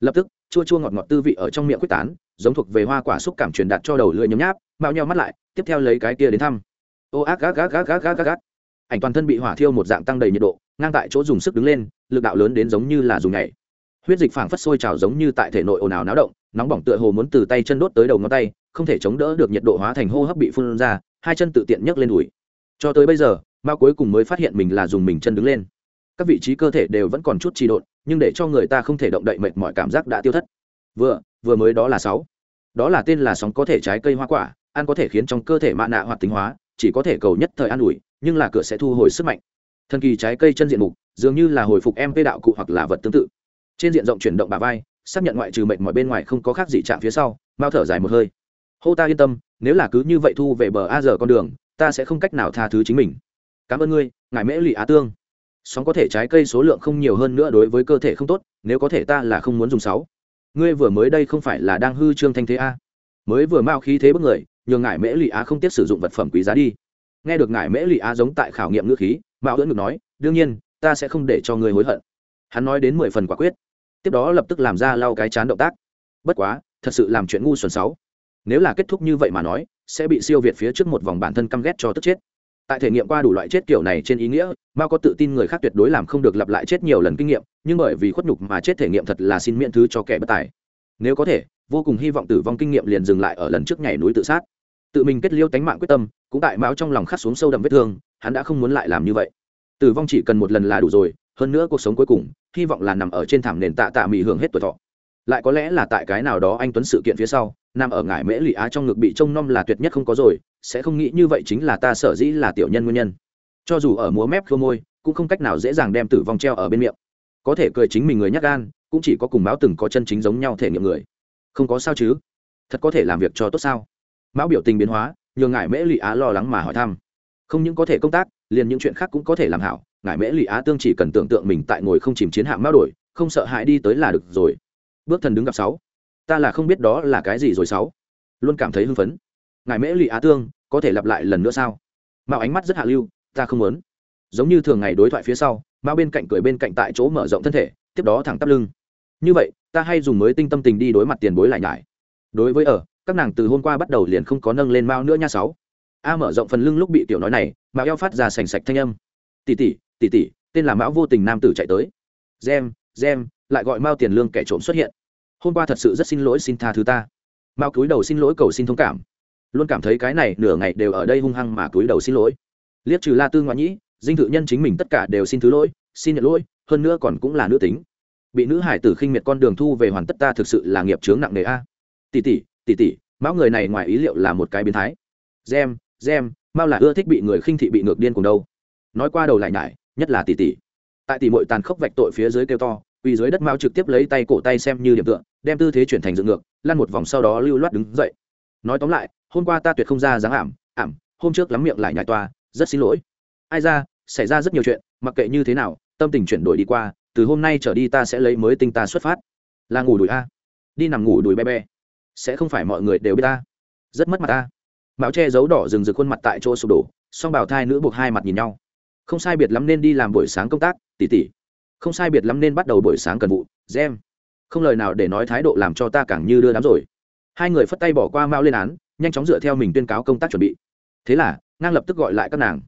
Lập tức, chua chua ngọt ngọt tư vị ở trong miệng quyết tán, giống thuộc về hoa quả xúc cảm truyền đạt cho đầu lưỡi nhấm nháp, mạo nhau mắt lại, tiếp theo lấy cái kia đến thăm. Ô, ác gác gác gác gác gác gác ảnh toàn thân bị hỏa thiêu một dạng tăng đầy nhiệt độ, ngang tại chỗ dùng sức đứng lên, lực đạo lớn đến giống như là dùng nhảy. Huyết dịch phảng phất sôi trào giống như tại thể nội ồn ào náo động nóng bỏng tựa hồ muốn từ tay chân đốt tới đầu ngón tay, không thể chống đỡ được nhiệt độ hóa thành hô hấp bị phun ra, hai chân tự tiện nhấc lên đùi. Cho tới bây giờ, mao cuối cùng mới phát hiện mình là dùng mình chân đứng lên. Các vị trí cơ thể đều vẫn còn chút trì độn, nhưng để cho người ta không thể động đậy mệt mọi cảm giác đã tiêu thất. Vừa vừa mới đó là sáu. Đó là tên là sóng có thể trái cây hoa quả, ăn có thể khiến trong cơ thể mạ nạ hoạt tính hóa, chỉ có thể cầu nhất thời an ủi, nhưng là cửa sẽ thu hồi sức mạnh. Thần kỳ trái cây chân diện mục, dường như là hồi phục mp đạo cụ hoặc là vật tương tự. Trên diện rộng chuyển động bà vai xác nhận ngoại trừ mệt mọi bên ngoài không có khác gì chạm phía sau mao thở dài một hơi. Hô ta yên tâm, nếu là cứ như vậy thu về bờ a giờ con đường, ta sẽ không cách nào tha thứ chính mình. Cảm ơn ngươi, ngài mễ lụy á tương. Sóng có thể trái cây số lượng không nhiều hơn nữa đối với cơ thể không tốt, nếu có thể ta là không muốn dùng sáu. Ngươi vừa mới đây không phải là đang hư trương thanh thế a. Mới vừa mao khí thế bất người, nhường ngài mễ lụy á không tiếp sử dụng vật phẩm quý giá đi. Nghe được ngài mễ lụy á giống tại khảo nghiệm ngữ khí mạo ưỡn ngực nói, đương nhiên, ta sẽ không để cho ngươi hối hận. Hắn nói đến mười phần quả quyết tiếp đó lập tức làm ra lau cái chán động tác. Bất quá, thật sự làm chuyện ngu xuẩn sáu. Nếu là kết thúc như vậy mà nói, sẽ bị siêu việt phía trước một vòng bản thân căm ghét cho tức chết. Tại thể nghiệm qua đủ loại chết kiểu này trên ý nghĩa, mao có tự tin người khác tuyệt đối làm không được lặp lại chết nhiều lần kinh nghiệm, nhưng bởi vì khuất nhục mà chết thể nghiệm thật là xin miễn thứ cho kẻ bất tài. Nếu có thể, vô cùng hy vọng tử vong kinh nghiệm liền dừng lại ở lần trước nhảy núi tự sát. Tự mình kết liêu tánh mạng quyết tâm, cũng tại máu trong lòng khắc xuống sâu đậm vết thương, hắn đã không muốn lại làm như vậy. Tử vong chỉ cần một lần là đủ rồi hơn nữa cuộc sống cuối cùng, hy vọng là nằm ở trên thảm nền tạ tạ mị hưởng hết tuổi thọ. Lại có lẽ là tại cái nào đó anh tuấn sự kiện phía sau, nằm ở ngải mễ lụy á trong ngực bị trông nom là tuyệt nhất không có rồi, sẽ không nghĩ như vậy chính là ta sở dĩ là tiểu nhân nguyên nhân. Cho dù ở múa mép khô môi, cũng không cách nào dễ dàng đem tử vong treo ở bên miệng. Có thể cười chính mình người nhắc gan, cũng chỉ có cùng báo từng có chân chính giống nhau thể nghiệm người. Không có sao chứ? Thật có thể làm việc cho tốt sao? Mão biểu tình biến hóa, nhường ngải mễ lụy á lo lắng mà hỏi thăm. Không những có thể công tác, liền những chuyện khác cũng có thể làm hảo ngải mễ lụy á tương chỉ cần tưởng tượng mình tại ngồi không chìm chiến hạm mao đổi, không sợ hãi đi tới là được rồi. Bước thần đứng gặp sáu. Ta là không biết đó là cái gì rồi sáu. Luôn cảm thấy hưng phấn. Ngài mễ lụy á tương, có thể lặp lại lần nữa sao? Mạo ánh mắt rất hạ lưu, ta không muốn. Giống như thường ngày đối thoại phía sau, mao bên cạnh cười bên cạnh tại chỗ mở rộng thân thể, tiếp đó thẳng tắp lưng. Như vậy, ta hay dùng mới tinh tâm tình đi đối mặt tiền bối lại nhải. Đối với ở, các nàng từ hôm qua bắt đầu liền không có nâng lên mao nữa nha sáu. A mở rộng phần lưng lúc bị tiểu nói này, mao eo phát ra sành sạch thanh âm. Tỷ tỷ tỷ tỷ tên là mão vô tình nam tử chạy tới. Gem gem, lại gọi mao tiền lương kẻ trộm xuất hiện. Hôm qua thật sự rất xin lỗi xin tha thứ ta. Mao cúi đầu xin lỗi cầu xin thông cảm. Luôn cảm thấy cái này nửa ngày đều ở đây hung hăng mà cúi đầu xin lỗi. Liếc trừ la tư ngoại nhĩ, dinh thự nhân chính mình tất cả đều xin thứ lỗi, xin nhận lỗi, hơn nữa còn cũng là nữ tính. Bị nữ hải tử khinh miệt con đường thu về hoàn tất ta thực sự là nghiệp chướng nặng nề a. Tỷ tỷ tỷ tỷ mão người này ngoài ý liệu là một cái biến thái. Gem gem, mao là ưa thích bị người khinh thị bị ngược điên cùng đâu. Nói qua đầu lại nhải nhất là tỷ tỷ tại tỷ mội tàn khốc vạch tội phía dưới kêu to uy dưới đất mao trực tiếp lấy tay cổ tay xem như điểm tựa, đem tư thế chuyển thành dựng ngược, lăn một vòng sau đó lưu loát đứng dậy. Nói tóm lại, hôm qua ta tuyệt không ra dáng ảm ảm, hôm trước lắm miệng lại nhảy toa, rất xin lỗi. Ai ra, xảy ra rất nhiều chuyện, mặc kệ như thế nào, tâm tình chuyển đổi đi qua, từ hôm nay trở đi ta sẽ lấy mới tinh ta xuất phát. Là ngủ đùi a. Đi nằm ngủ đùi be be sẽ không phải mọi người đều biết ta. Rất mất mặt ta. Mão che giấu đỏ rừng rực khuôn mặt tại chỗ sụp đổ, song bảo thai nữ buộc hai mặt nhìn nhau không sai biệt lắm nên đi làm buổi sáng công tác, tỉ tỉ. Không sai biệt lắm nên bắt đầu buổi sáng cần vụ, gem. Không lời nào để nói thái độ làm cho ta càng như đưa đám rồi. Hai người phất tay bỏ qua mao lên án, nhanh chóng dựa theo mình tuyên cáo công tác chuẩn bị. Thế là, ngang lập tức gọi lại các nàng.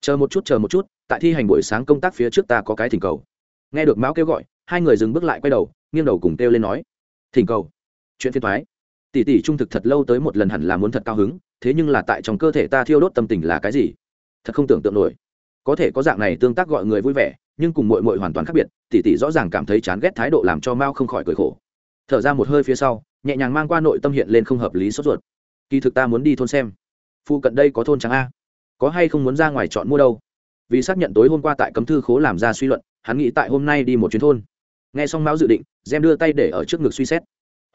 Chờ một chút, chờ một chút, tại thi hành buổi sáng công tác phía trước ta có cái thỉnh cầu. Nghe được mão kêu gọi, hai người dừng bước lại quay đầu, nghiêng đầu cùng kêu lên nói. Thỉnh cầu. Chuyện phiên thoái. Tỷ tỷ trung thực thật lâu tới một lần hẳn là muốn thật cao hứng, thế nhưng là tại trong cơ thể ta thiêu đốt tâm tình là cái gì? Thật không tưởng tượng nổi có thể có dạng này tương tác gọi người vui vẻ, nhưng cùng mội mội hoàn toàn khác biệt, tỷ tỷ rõ ràng cảm thấy chán ghét thái độ làm cho mao không khỏi cười khổ. Thở ra một hơi phía sau, nhẹ nhàng mang qua nội tâm hiện lên không hợp lý sốt ruột. Kỳ thực ta muốn đi thôn xem. Phụ cận đây có thôn trắng a. Có hay không muốn ra ngoài chọn mua đâu? Vì xác nhận tối hôm qua tại cấm thư khố làm ra suy luận, hắn nghĩ tại hôm nay đi một chuyến thôn. Nghe xong mão dự định, gem đưa tay để ở trước ngực suy xét.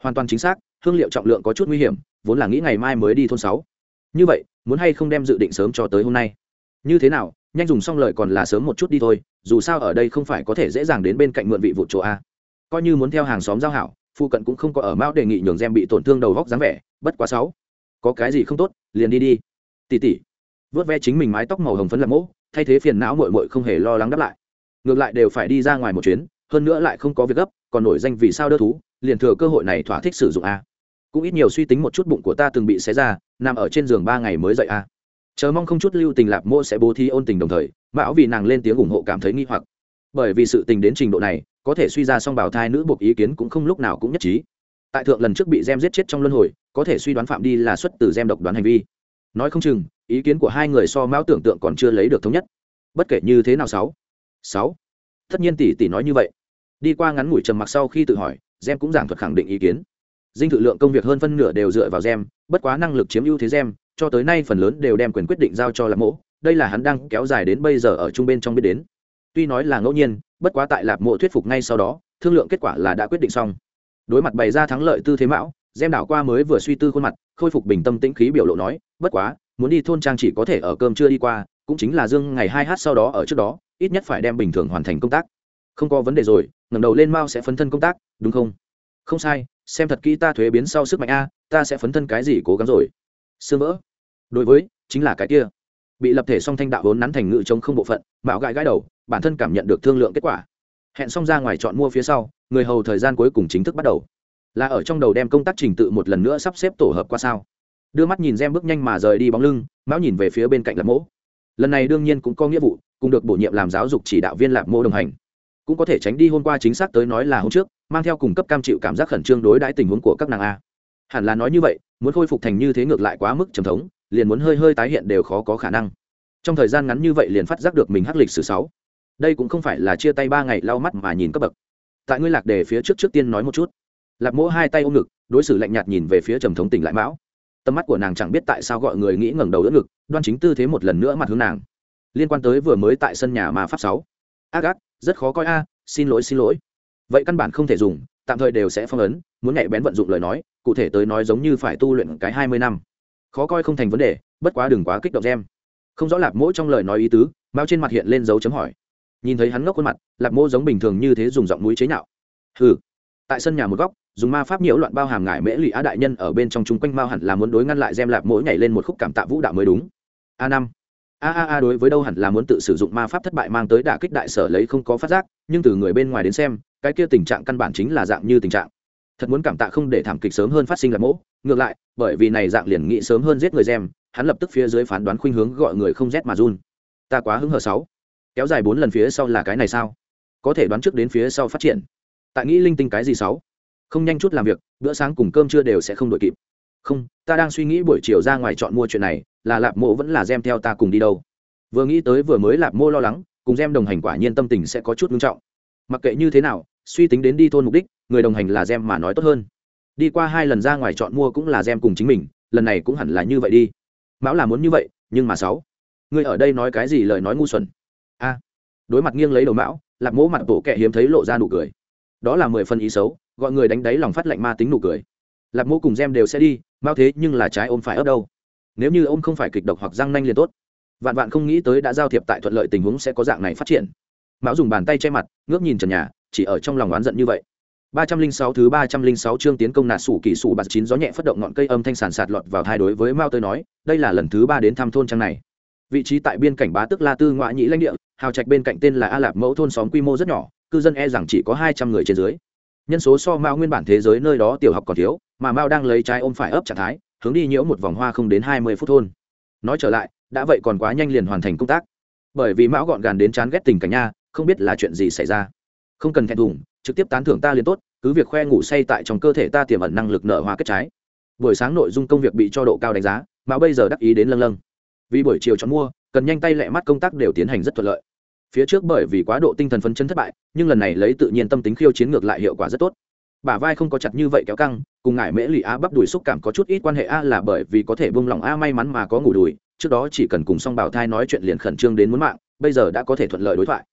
Hoàn toàn chính xác, hương liệu trọng lượng có chút nguy hiểm, vốn là nghĩ ngày mai mới đi thôn sáu. Như vậy, muốn hay không đem dự định sớm cho tới hôm nay? Như thế nào nhanh dùng xong lời còn là sớm một chút đi thôi, dù sao ở đây không phải có thể dễ dàng đến bên cạnh mượn vị vụt chỗ a. Coi như muốn theo hàng xóm giao hảo phụ cận cũng không có ở mão đề nghị nhường gem bị tổn thương đầu góc dáng vẻ, bất quá sáu. Có cái gì không tốt, liền đi đi. Tỉ tỉ vớt ve chính mình mái tóc màu hồng phấn làm mỗ, thay thế phiền não mội mội không hề lo lắng đáp lại. Ngược lại đều phải đi ra ngoài một chuyến, hơn nữa lại không có việc gấp, còn nổi danh vì sao đỡ thú, liền thừa cơ hội này thỏa thích sử dụng a. Cũng ít nhiều suy tính một chút bụng của ta từng bị xé ra, nằm ở trên giường ba ngày mới dậy a chờ mong không chút lưu tình lạp mô sẽ bố thí ôn tình đồng thời mão vì nàng lên tiếng ủng hộ cảm thấy nghi hoặc. Bởi vì sự tình đến trình độ này, có thể suy ra song bảo thai nữ buộc ý kiến cũng không lúc nào cũng nhất trí. Tại thượng lần trước bị gem giết chết trong luân hồi, có thể suy đoán phạm đi là xuất từ gem độc đoán hành vi. Nói không chừng, ý kiến của hai người so mão tưởng tượng còn chưa lấy được thống nhất. Bất kể như thế nào sáu. Sáu. Tất nhiên tỷ tỷ nói như vậy. Đi qua ngắn ngủi trầm mặc sau khi tự hỏi, gem cũng giảng thuật khẳng định ý kiến. Dinh thự lượng công việc hơn phân nửa đều dựa vào gem, bất quá năng lực chiếm ưu thế gem cho tới nay phần lớn đều đem quyền quyết định giao cho lạp mộ, đây là hắn đang kéo dài đến bây giờ ở trung bên trong biết đến. Tuy nói là ngẫu nhiên, bất quá tại lạp mộ thuyết phục ngay sau đó, thương lượng kết quả là đã quyết định xong. Đối mặt bày ra thắng lợi tư thế mão, gem đảo qua mới vừa suy tư khuôn mặt, khôi phục bình tâm tĩnh khí biểu lộ nói, bất quá, muốn đi thôn trang chỉ có thể ở cơm chưa đi qua, cũng chính là dương ngày hai h sau đó ở trước đó, ít nhất phải đem bình thường hoàn thành công tác. Không có vấn đề rồi, ngẩng đầu lên mao sẽ phấn thân công tác, đúng không? Không sai, xem thật kỹ ta thuế biến sau sức mạnh a, ta sẽ phấn thân cái gì cố gắng rồi sơ vỡ. Đối với, chính là cái kia. Bị lập thể song thanh đạo vốn nắn thành ngự chống không bộ phận, mạo gãi gãi đầu, bản thân cảm nhận được thương lượng kết quả. Hẹn xong ra ngoài chọn mua phía sau, người hầu thời gian cuối cùng chính thức bắt đầu. Là ở trong đầu đem công tác trình tự một lần nữa sắp xếp tổ hợp qua sao. Đưa mắt nhìn xem bước nhanh mà rời đi bóng lưng, mão nhìn về phía bên cạnh lạp mỗ. Lần này đương nhiên cũng có nghĩa vụ, cùng được bổ nhiệm làm giáo dục chỉ đạo viên lạp mỗ đồng hành. Cũng có thể tránh đi hôm qua chính xác tới nói là hôm trước, mang theo cùng cấp cam chịu cảm giác khẩn trương đối đãi tình huống của các nàng a. Hẳn là nói như vậy muốn khôi phục thành như thế ngược lại quá mức trầm thống, liền muốn hơi hơi tái hiện đều khó có khả năng. Trong thời gian ngắn như vậy liền phát giác được mình hắc lịch sử sáu. Đây cũng không phải là chia tay ba ngày lau mắt mà nhìn cấp bậc. Tại ngươi lạc đề phía trước trước tiên nói một chút. Lạc mỗ hai tay ôm ngực, đối xử lạnh nhạt nhìn về phía trầm thống tỉnh lại mão. Tầm mắt của nàng chẳng biết tại sao gọi người nghĩ ngẩng đầu đỡ ngực, đoan chính tư thế một lần nữa mặt hướng nàng. Liên quan tới vừa mới tại sân nhà mà pháp sáu. Ác ác rất khó coi a, xin lỗi xin lỗi. Vậy căn bản không thể dùng tạm thời đều sẽ phong ấn, muốn nhạy bén vận dụng lời nói, cụ thể tới nói giống như phải tu luyện cái hai mươi năm. Khó coi không thành vấn đề, bất quá đừng quá kích động xem không rõ lạp mỗ trong lời nói ý tứ, mao trên mặt hiện lên dấu chấm hỏi. Nhìn thấy hắn ngốc khuôn mặt, lạp mỗ giống bình thường như thế dùng giọng mũi chế nhạo. Hừ. Tại sân nhà một góc, dùng ma pháp nhiễu loạn bao hàm ngại mễ lụy á đại nhân ở bên trong chung quanh mao hẳn là muốn đối ngăn lại gem lạp mỗi nhảy lên một khúc cảm tạ vũ đạo mới đúng. A năm. A a a đối với đâu hẳn là muốn tự sử dụng ma pháp thất bại mang tới đả kích đại sở lấy không có phát giác, nhưng từ người bên ngoài đến xem cái kia tình trạng căn bản chính là dạng như tình trạng. Thật muốn cảm tạ không để thảm kịch sớm hơn phát sinh là mỗ. Ngược lại, bởi vì này dạng liền nghĩ sớm hơn giết người gem hắn lập tức phía dưới phán đoán khuynh hướng gọi người không rét mà run. Ta quá hứng hờ sáu. Kéo dài bốn lần phía sau là cái này sao? Có thể đoán trước đến phía sau phát triển. Tại nghĩ linh tinh cái gì sáu? Không nhanh chút làm việc, bữa sáng cùng cơm trưa đều sẽ không đội kịp. Không, ta đang suy nghĩ buổi chiều ra ngoài chọn mua chuyện này, là lạp mộ vẫn là gem theo ta cùng đi đâu. Vừa nghĩ tới vừa mới lạp mô lo lắng, cùng gem đồng hành quả nhiên tâm tình sẽ có chút nghiêm trọng mặc kệ như thế nào, suy tính đến đi thôn mục đích, người đồng hành là gem mà nói tốt hơn. Đi qua hai lần ra ngoài chọn mua cũng là gem cùng chính mình, lần này cũng hẳn là như vậy đi. Mão là muốn như vậy, nhưng mà sáu. Người ở đây nói cái gì lời nói ngu xuẩn? A. Đối mặt nghiêng lấy đầu mão, lạc mỗ mặt bộ kệ hiếm thấy lộ ra nụ cười. Đó là mười phần ý xấu, gọi người đánh đáy lòng phát lạnh ma tính nụ cười. Lạc mỗ cùng gem đều sẽ đi mao thế nhưng là trái ôm phải ấp đâu. Nếu như ông không phải kịch độc hoặc răng nanh liền tốt. Vạn vạn không nghĩ tới đã giao thiệp tại thuận lợi tình huống sẽ có dạng này phát triển mão dùng bàn tay che mặt, ngước nhìn trần nhà, chỉ ở trong lòng oán giận như vậy. Ba trăm linh sáu thứ ba trăm linh sáu chương tiến công nạt sủ kỳ sủ bạt chín gió nhẹ phất động ngọn cây âm thanh sàn sạt lọt vào thai đối với mao tới nói, đây là lần thứ ba đến thăm thôn trang này. Vị trí tại biên cảnh bá tức la tư ngoại nhĩ lãnh địa, hào trạch bên cạnh tên là a lạp mẫu thôn xóm quy mô rất nhỏ, cư dân e rằng chỉ có hai trăm người trên dưới. Nhân số so mao nguyên bản thế giới nơi đó tiểu học còn thiếu, mà mao đang lấy trái ôm phải ấp trạng thái, hướng đi nhiễu một vòng hoa không đến hai mươi phút thôn. Nói trở lại, đã vậy còn quá nhanh liền hoàn thành công tác. Bởi vì mão gọn gàn đến chán ghét tình cảnh nha không biết là chuyện gì xảy ra. Không cần thẹn thùng, trực tiếp tán thưởng ta liền tốt, cứ việc khoe ngủ say tại trong cơ thể ta tiềm ẩn năng lực nở hoa kết trái. Buổi sáng nội dung công việc bị cho độ cao đánh giá, mà bây giờ đắc ý đến lâng lâng. Vì buổi chiều chọn mua, cần nhanh tay lẹ mắt công tác đều tiến hành rất thuận lợi. Phía trước bởi vì quá độ tinh thần phấn chấn thất bại, nhưng lần này lấy tự nhiên tâm tính khiêu chiến ngược lại hiệu quả rất tốt. Bả vai không có chặt như vậy kéo căng, cùng ngải mễ lì a bắp đùi xúc cảm có chút ít quan hệ a là bởi vì có thể buông lòng a may mắn mà có ngủ đùi, trước đó chỉ cần cùng song bảo thai nói chuyện liền khẩn trương đến muốn mạng, bây giờ đã có thể thuận lợi đối thoại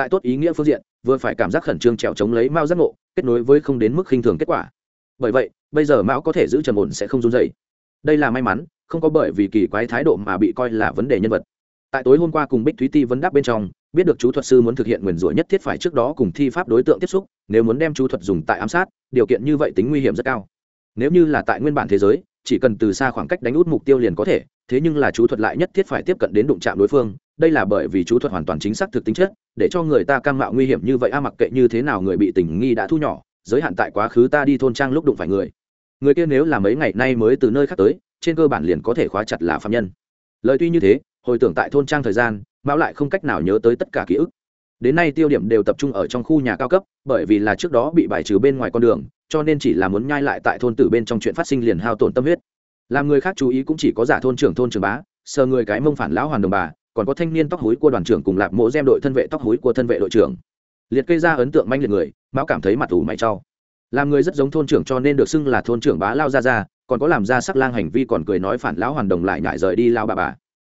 tại tốt ý nghĩa phương diện, vừa phải cảm giác khẩn trương trèo chống lấy mao giác ngộ, kết nối với không đến mức khinh thường kết quả. Bởi vậy, bây giờ mão có thể giữ trầm ổn sẽ không run dày đây là may mắn, không có bởi vì kỳ quái thái độ mà bị coi là vấn đề nhân vật. Tại tối hôm qua cùng bích thúy ti vấn đáp bên trong, biết được chú thuật sư muốn thực hiện nguyền rủa nhất thiết phải trước đó cùng thi pháp đối tượng tiếp xúc, nếu muốn đem chú thuật dùng tại ám sát, điều kiện như vậy tính nguy hiểm rất cao. Nếu như là tại nguyên bản thế giới chỉ cần từ xa khoảng cách đánh út mục tiêu liền có thể, thế nhưng là chú thuật lại nhất thiết phải tiếp cận đến đụng chạm đối phương, đây là bởi vì chú thuật hoàn toàn chính xác thực tính chất, để cho người ta cam mạo nguy hiểm như vậy a, mặc kệ như thế nào người bị tình nghi đã thu nhỏ, giới hạn tại quá khứ ta đi thôn trang lúc đụng phải người. Người kia nếu là mấy ngày nay mới từ nơi khác tới, trên cơ bản liền có thể khóa chặt là phạm nhân. Lời tuy như thế, hồi tưởng tại thôn trang thời gian mão lại không cách nào nhớ tới tất cả ký ức đến nay tiêu điểm đều tập trung ở trong khu nhà cao cấp, bởi vì là trước đó bị bài trừ bên ngoài con đường, cho nên chỉ là muốn nhai lại tại thôn tử bên trong chuyện phát sinh liền hao tổn tâm huyết. Làm người khác chú ý cũng chỉ có giả thôn trưởng thôn trưởng bá, sờ người cái mông phản lão hoàn đồng bà, còn có thanh niên tóc hối của đoàn trưởng cùng lạc mộ gem đội thân vệ tóc hối của thân vệ đội trưởng. Liệt kê ra ấn tượng manh liệt người, mão cảm thấy mặt ủ mày trao. làm người rất giống thôn trưởng cho nên được xưng là thôn trưởng bá lao ra ra còn có làm ra sắc lang hành vi còn cười nói phản lão hoàn đồng lại nhại rời đi lao bà bà.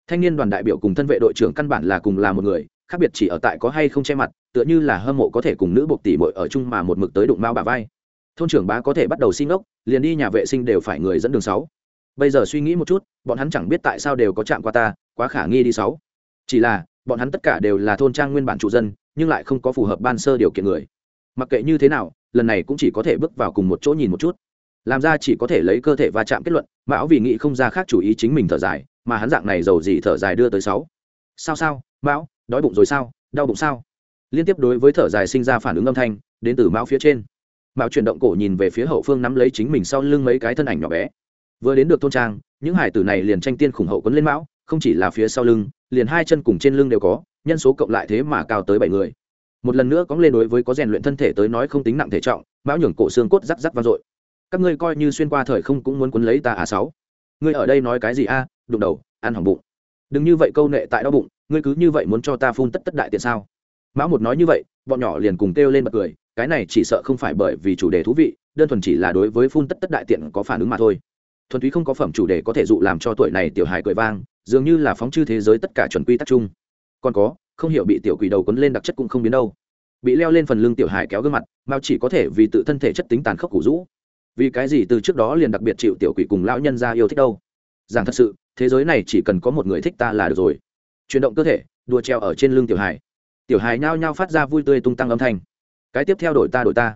Thanh niên đoàn đại biểu cùng thân vệ đội trưởng căn bản là cùng là một người khác biệt chỉ ở tại có hay không che mặt, tựa như là hâm mộ có thể cùng nữ bộc tỷ bội ở chung mà một mực tới đụng mao bà vai. Thôn trưởng bá có thể bắt đầu xin ốc, liền đi nhà vệ sinh đều phải người dẫn đường sáu. Bây giờ suy nghĩ một chút, bọn hắn chẳng biết tại sao đều có chạm qua ta, quá khả nghi đi sáu. Chỉ là, bọn hắn tất cả đều là thôn trang nguyên bản chủ dân, nhưng lại không có phù hợp ban sơ điều kiện người. Mặc kệ như thế nào, lần này cũng chỉ có thể bước vào cùng một chỗ nhìn một chút. Làm ra chỉ có thể lấy cơ thể va chạm kết luận mão vì nghĩ không ra khác chủ ý chính mình thở dài, mà hắn dạng này giàu gì thở dài đưa tới sáu. Sao sao, mão đói bụng rồi sao? Đau bụng sao? Liên tiếp đối với thở dài sinh ra phản ứng âm thanh, đến từ mão phía trên. Mão chuyển động cổ nhìn về phía hậu phương nắm lấy chính mình sau lưng mấy cái thân ảnh nhỏ bé. Vừa đến được thôn trang, những hải tử này liền tranh tiên khủng hậu quấn lên mão, không chỉ là phía sau lưng, liền hai chân cùng trên lưng đều có, nhân số cộng lại thế mà cao tới bảy người. Một lần nữa cóng lên đối với có rèn luyện thân thể tới nói không tính nặng thể trọng, mão nhường cổ xương cốt rắc rắc vang dội. Các ngươi coi như xuyên qua thời không cũng muốn quấn lấy ta à sáu? Ngươi ở đây nói cái gì a? Đụng đầu, ăn hỏng bụng. Đừng như vậy câu nệ tại đau bụng ngươi cứ như vậy muốn cho ta phun tất tất đại tiện sao? Mão một nói như vậy, bọn nhỏ liền cùng kêu lên bật cười, cái này chỉ sợ không phải bởi vì chủ đề thú vị, đơn thuần chỉ là đối với phun tất tất đại tiện có phản ứng mà thôi. Thuần túy không có phẩm chủ đề có thể dụ làm cho tuổi này tiểu hài cười vang, dường như là phóng chư thế giới tất cả chuẩn quy tắc chung. Còn có, không hiểu bị tiểu quỷ đầu quấn lên đặc chất cũng không biến đâu. Bị leo lên phần lưng tiểu hài kéo gương mặt, mao chỉ có thể vì tự thân thể chất tính tàn khốc củ rũ. Vì cái gì từ trước đó liền đặc biệt chịu tiểu quỷ cùng lão nhân ra yêu thích đâu? Rằng thật sự, thế giới này chỉ cần có một người thích ta là được rồi chuyển động cơ thể đua treo ở trên lưng tiểu hài. Tiểu hài nhao nhao phát ra vui tươi tung tăng âm thanh. Cái tiếp theo đổi ta đổi ta.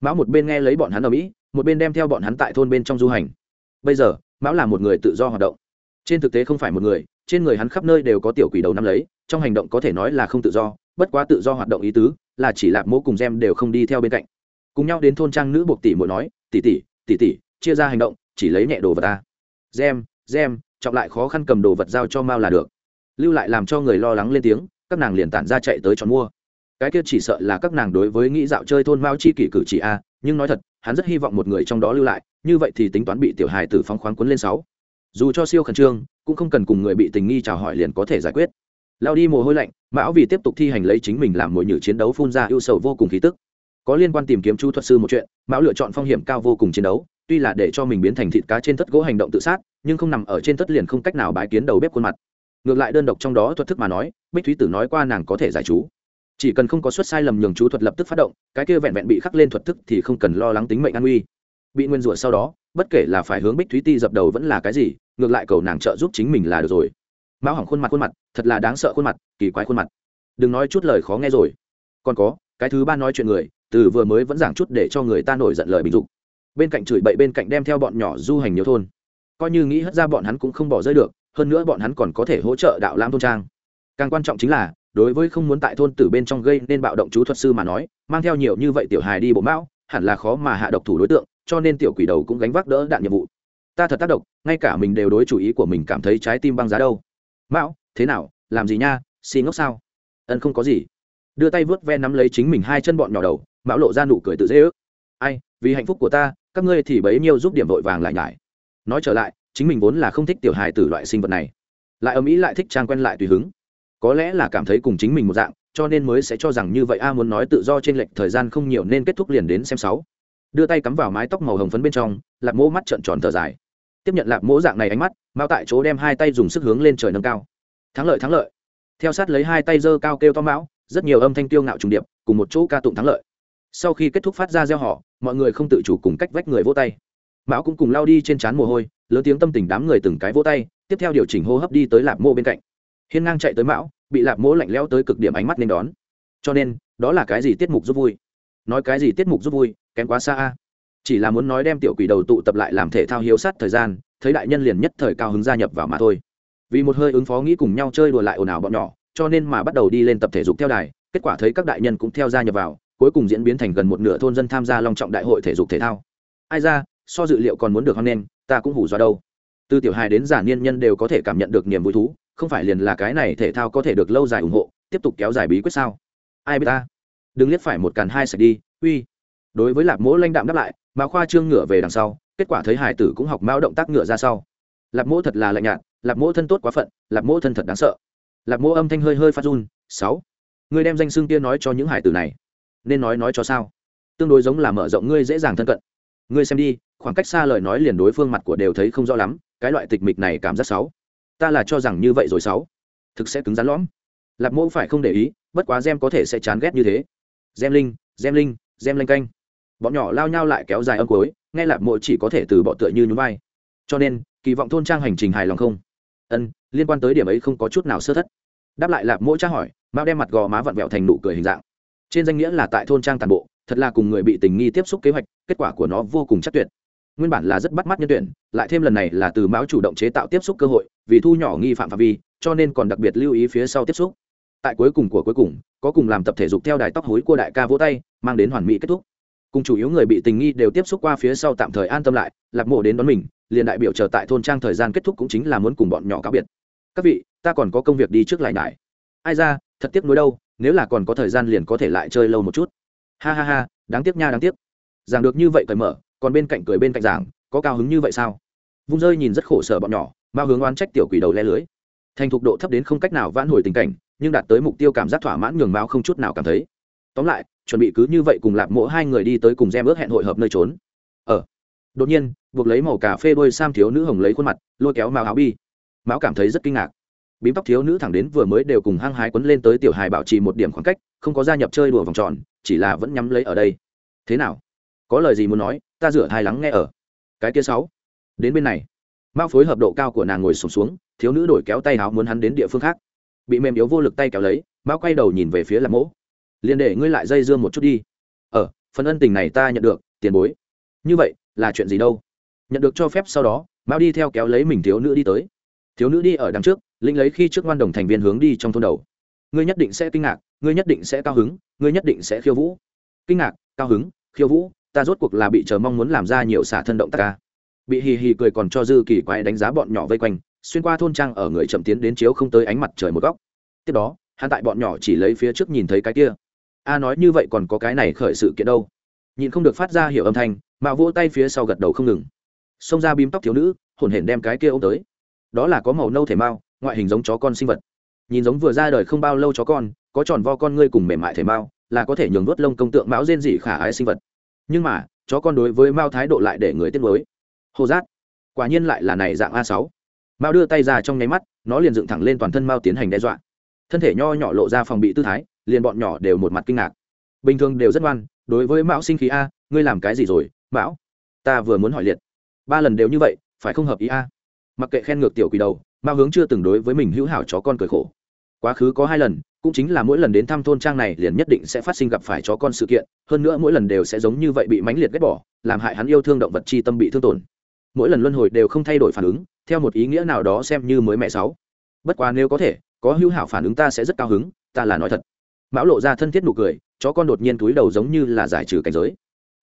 Mão một bên nghe lấy bọn hắn ở mỹ, một bên đem theo bọn hắn tại thôn bên trong du hành. Bây giờ, mão là một người tự do hoạt động. Trên thực tế không phải một người, trên người hắn khắp nơi đều có tiểu quỷ đầu năm lấy, trong hành động có thể nói là không tự do, bất quá tự do hoạt động ý tứ là chỉ lạp mỗ cùng gem đều không đi theo bên cạnh. Cùng nhau đến thôn trang nữ buộc tỷ muội nói tỷ tỷ tỷ tỷ chia ra hành động, chỉ lấy nhẹ đồ vật ta. Gem gem trọng lại khó khăn cầm đồ vật giao cho mao là được lưu lại làm cho người lo lắng lên tiếng, các nàng liền tản ra chạy tới chọn mua. Cái kia chỉ sợ là các nàng đối với nghĩ dạo chơi thôn mao chi kỷ cử chỉ a, nhưng nói thật, hắn rất hy vọng một người trong đó lưu lại, như vậy thì tính toán bị tiểu hài tử phóng khoáng cuốn lên sáu. Dù cho siêu khẩn trương, cũng không cần cùng người bị tình nghi chào hỏi liền có thể giải quyết. Lao đi mồ hôi lạnh, mão vì tiếp tục thi hành lấy chính mình làm mồi nhử chiến đấu phun ra ưu sầu vô cùng khí tức. Có liên quan tìm kiếm chu thuật sư một chuyện, mão lựa chọn phong hiểm cao vô cùng chiến đấu, tuy là để cho mình biến thành thịt cá trên thất gỗ hành động tự sát, nhưng không nằm ở trên tất liền không cách nào bái kiến đầu bếp khuôn mặt ngược lại đơn độc trong đó thuật thức mà nói, bích thúy tử nói qua nàng có thể giải chú. Chỉ cần không có suất sai lầm nhường chú thuật lập tức phát động, cái kia vẹn vẹn bị khắc lên thuật thức thì không cần lo lắng tính mệnh an nguy. Bị nguyên rủa sau đó, bất kể là phải hướng bích thúy ti dập đầu vẫn là cái gì, ngược lại cầu nàng trợ giúp chính mình là được rồi. Mão hỏng khuôn mặt khuôn mặt, thật là đáng sợ khuôn mặt, kỳ quái khuôn mặt. Đừng nói chút lời khó nghe rồi. Còn có, cái thứ ba nói chuyện người, từ vừa mới vẫn giảng chút để cho người ta nổi giận lời bình dục. Bên cạnh chửi bậy bên cạnh đem theo bọn nhỏ du hành nhiều thôn. Coi như nghĩ hất ra bọn hắn cũng không bỏ rơi được hơn nữa bọn hắn còn có thể hỗ trợ đạo lam thôn trang. Càng quan trọng chính là, đối với không muốn tại thôn tử bên trong gây nên bạo động chú thuật sư mà nói, mang theo nhiều như vậy tiểu hài đi bộ mão, hẳn là khó mà hạ độc thủ đối tượng, cho nên tiểu quỷ đầu cũng gánh vác đỡ đạn nhiệm vụ. Ta thật tác động, ngay cả mình đều đối chủ ý của mình cảm thấy trái tim băng giá đâu. Mão, thế nào, làm gì nha xì ngốc sao? Ân không có gì. Đưa tay vớt ve nắm lấy chính mình hai chân bọn nhỏ đầu, mão lộ ra nụ cười tự dễ ước. Ai, vì hạnh phúc của ta, các ngươi thì bấy nhiêu giúp điểm vội vàng lại nhải. Nói trở lại chính mình vốn là không thích tiểu hài tử loại sinh vật này. Lại âm ý lại thích trang quen lại tùy hứng. Có lẽ là cảm thấy cùng chính mình một dạng, cho nên mới sẽ cho rằng như vậy a muốn nói tự do trên lệnh thời gian không nhiều nên kết thúc liền đến xem sáu. Đưa tay cắm vào mái tóc màu hồng phấn bên trong lạp mỗ mắt trợn tròn thở dài. Tiếp nhận lạp mỗ dạng này ánh mắt, mao tại chỗ đem hai tay dùng sức hướng lên trời nâng cao. Thắng lợi thắng lợi. Theo sát lấy hai tay giơ cao kêu to mão, rất nhiều âm thanh tiêu ngạo trùng điệp, cùng một chỗ ca tụng thắng lợi. Sau khi kết thúc phát ra gieo họ, mọi người không tự chủ cùng cách vách người vỗ tay. Mão cũng cùng lao đi trên trán mồ hôi lớn tiếng tâm tình đám người từng cái vỗ tay, tiếp theo điều chỉnh hô hấp đi tới lạp mô bên cạnh. Hiên ngang chạy tới mão, bị lạp mỗ lạnh lẽo tới cực điểm ánh mắt nên đón. Cho nên, đó là cái gì tiết mục giúp vui? Nói cái gì tiết mục giúp vui, kém quá xa a. Chỉ là muốn nói đem tiểu quỷ đầu tụ tập lại làm thể thao hiếu sát thời gian, thấy đại nhân liền nhất thời cao hứng gia nhập vào mà thôi. Vì một hơi ứng phó nghĩ cùng nhau chơi đùa lại ồn ào bọn nhỏ, cho nên mà bắt đầu đi lên tập thể dục theo đài, kết quả thấy các đại nhân cũng theo gia nhập vào, cuối cùng diễn biến thành gần một nửa thôn dân tham gia long trọng đại hội thể dục thể thao. Ai ra so dự liệu còn muốn được hoan nghênh, ta cũng hủ do đâu. Từ tiểu hài đến giả niên nhân đều có thể cảm nhận được niềm vui thú, không phải liền là cái này thể thao có thể được lâu dài ủng hộ, tiếp tục kéo dài bí quyết sao? Ai biết ta? Đừng liếc phải một càn hai sạch đi, uy. Đối với lạp mỗ lãnh đạm đáp lại, mà khoa trương ngựa về đằng sau, kết quả thấy hải tử cũng học mao động tác ngựa ra sau. Lạp mỗ thật là lạnh nhạt, lạp mỗ thân tốt quá phận, lạp mỗ thân thật đáng sợ. Lạp mỗ âm thanh hơi hơi phát run, sáu, ngươi đem danh xương kia nói cho những hải tử này, nên nói nói cho sao? Tương đối giống là mở rộng ngươi dễ dàng thân cận. Ngươi xem đi khoảng cách xa lời nói liền đối phương mặt của đều thấy không rõ lắm, cái loại tịch mịch này cảm giác sáu ta là cho rằng như vậy rồi sáu thực sẽ cứng rắn lõm. Lạp mẫu phải không để ý, bất quá gem có thể sẽ chán ghét như thế. Gem linh gem linh, gem lanh canh. Bọn nhỏ lao nhau lại kéo dài âm cuối, nghe lạp mộ chỉ có thể từ bỏ tựa như nhún vai. Cho nên, kỳ vọng thôn trang hành trình hài lòng không? Ân, liên quan tới điểm ấy không có chút nào sơ thất. Đáp lại lạp Mỗ tra hỏi, mao đem mặt gò má vặn vẹo thành nụ cười hình dạng. Trên danh nghĩa là tại thôn trang toàn bộ, thật là cùng người bị tình nghi tiếp xúc kế hoạch, kết quả của nó vô cùng chắc tuyệt nguyên bản là rất bắt mắt nhân tuyển, lại thêm lần này là từ mão chủ động chế tạo tiếp xúc cơ hội, vì thu nhỏ nghi phạm phạm vi, cho nên còn đặc biệt lưu ý phía sau tiếp xúc. Tại cuối cùng của cuối cùng, có cùng làm tập thể dục theo đài tóc hối của đại ca vỗ tay, mang đến hoàn mỹ kết thúc. Cùng chủ yếu người bị tình nghi đều tiếp xúc qua phía sau tạm thời an tâm lại, lạc mộ đến đón mình, liền đại biểu chờ tại thôn trang thời gian kết thúc cũng chính là muốn cùng bọn nhỏ cáo biệt. Các vị, ta còn có công việc đi trước lại nải ai ra, thật tiếc nuối đâu, nếu là còn có thời gian liền có thể lại chơi lâu một chút. Ha ha ha, đáng tiếc nha, đáng tiếc. Giảng được như vậy cởi mở còn bên cạnh cười bên cạnh giảng, có cao hứng như vậy sao? Vung rơi nhìn rất khổ sở bọn nhỏ mà hướng oán trách tiểu quỷ đầu le lưới. Thành thục độ thấp đến không cách nào vãn hồi tình cảnh, nhưng đạt tới mục tiêu cảm giác thỏa mãn nhường mao không chút nào cảm thấy. Tóm lại, chuẩn bị cứ như vậy cùng lạp mộ hai người đi tới cùng gem ước hẹn hội hợp nơi trốn. Ở ờ. đột nhiên, buộc lấy màu cà phê đôi sam thiếu nữ hồng lấy khuôn mặt, lôi kéo mao áo bi. Mão cảm thấy rất kinh ngạc. Bím tóc thiếu nữ thẳng đến vừa mới đều cùng hăng hái quấn lên tới tiểu hài bảo trì một điểm khoảng cách, không có gia nhập chơi đùa vòng tròn, chỉ là vẫn nhắm lấy ở đây. Thế nào? Có lời gì muốn nói ta rửa thai lắng nghe ở. Cái kia sáu. Đến bên này. Mao phối hợp độ cao của nàng ngồi sùng xuống, xuống thiếu nữ đổi kéo tay áo muốn hắn đến địa phương khác. Bị mềm yếu vô lực tay kéo lấy mao quay đầu nhìn về phía lạc mỗ. Liền để ngươi lại dây dưa một chút đi. Ở, phần ân tình này ta nhận được tiền bối. Như vậy là chuyện gì đâu? Nhận được cho phép sau đó mao đi theo kéo lấy mình thiếu nữ đi tới. Thiếu nữ đi ở đằng trước linh lấy khi trước ngoan đồng thành viên hướng đi trong thôn đầu. Ngươi nhất định sẽ kinh ngạc ngươi nhất định sẽ cao hứng ngươi nhất định sẽ khiêu vũ. Kinh ngạc cao hứng khiêu vũ ta rốt cuộc là bị chờ mong muốn làm ra nhiều xả thân động tác ca. Bị hì hì cười còn cho dư kỳ quái đánh giá bọn nhỏ vây quanh, xuyên qua thôn trang ở người chậm tiến đến chiếu không tới ánh mặt trời một góc. Tiếp đó, hắn tại bọn nhỏ chỉ lấy phía trước nhìn thấy cái kia. A nói như vậy còn có cái này khởi sự kiện đâu? Nhìn không được phát ra hiểu âm thanh, mà vỗ tay phía sau gật đầu không ngừng. Xông ra bím tóc thiếu nữ, hồn hển đem cái kia ô m tới. Đó là có màu nâu thể mao ngoại hình giống chó con sinh vật. Nhìn giống vừa ra đời không bao lâu chó con, có tròn vo con ngươi cùng mềm mại thể mao là có thể nhường vớt lông công tượng mão rên dị khả ái sinh vật nhưng mà, chó con đối với mao thái độ lại để người tiết mới hồ giác quả nhiên lại là này dạng a sáu. Mao đưa tay ra trong nháy mắt, nó liền dựng thẳng lên toàn thân mao tiến hành đe dọa. Thân thể nho nhỏ lộ ra phòng bị tư thái, liền bọn nhỏ đều một mặt kinh ngạc. Bình thường đều rất ngoan, đối với mão sinh khí a, ngươi làm cái gì rồi, mão? Ta vừa muốn hỏi liệt. Ba lần đều như vậy, phải không hợp ý a? Mặc kệ khen ngược tiểu quỷ đầu, mao hướng chưa từng đối với mình hữu hảo chó con cười khổ quá khứ có hai lần, cũng chính là mỗi lần đến thăm thôn trang này liền nhất định sẽ phát sinh gặp phải chó con sự kiện, hơn nữa mỗi lần đều sẽ giống như vậy bị mãnh liệt ghét bỏ, làm hại hắn yêu thương động vật chi tâm bị thương tổn. Mỗi lần luân hồi đều không thay đổi phản ứng, theo một ý nghĩa nào đó xem như mới mẹ sáu. Bất quá nếu có thể, có hữu hảo phản ứng ta sẽ rất cao hứng, ta là nói thật. Mão lộ ra thân thiết nụ cười, chó con đột nhiên túi đầu giống như là giải trừ cảnh giới.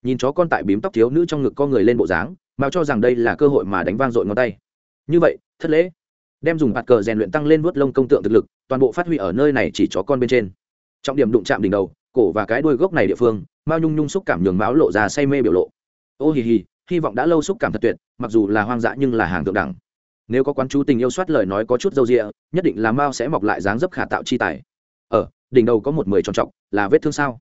Nhìn chó con tại bím tóc thiếu nữ trong ngực con người lên bộ dáng mao cho rằng đây là cơ hội mà đánh vang dội ngón tay. Như vậy, thất lễ đem dùng bạt cờ rèn luyện tăng lên vớt lông công tượng thực lực, toàn bộ phát huy ở nơi này chỉ chó con bên trên. Trọng điểm đụng chạm đỉnh đầu, cổ và cái đuôi gốc này địa phương, mao nhung nhung xúc cảm nhường máu lộ ra say mê biểu lộ. Ô hì hì, hy vọng đã lâu xúc cảm thật tuyệt, mặc dù là hoang dã nhưng là hàng thượng đẳng. Nếu có quán chú tình yêu soát lời nói có chút dâu rịa nhất định là mao sẽ mọc lại dáng dấp khả tạo chi tài. Ở đỉnh đầu có một mười tròn trọng là vết thương sao?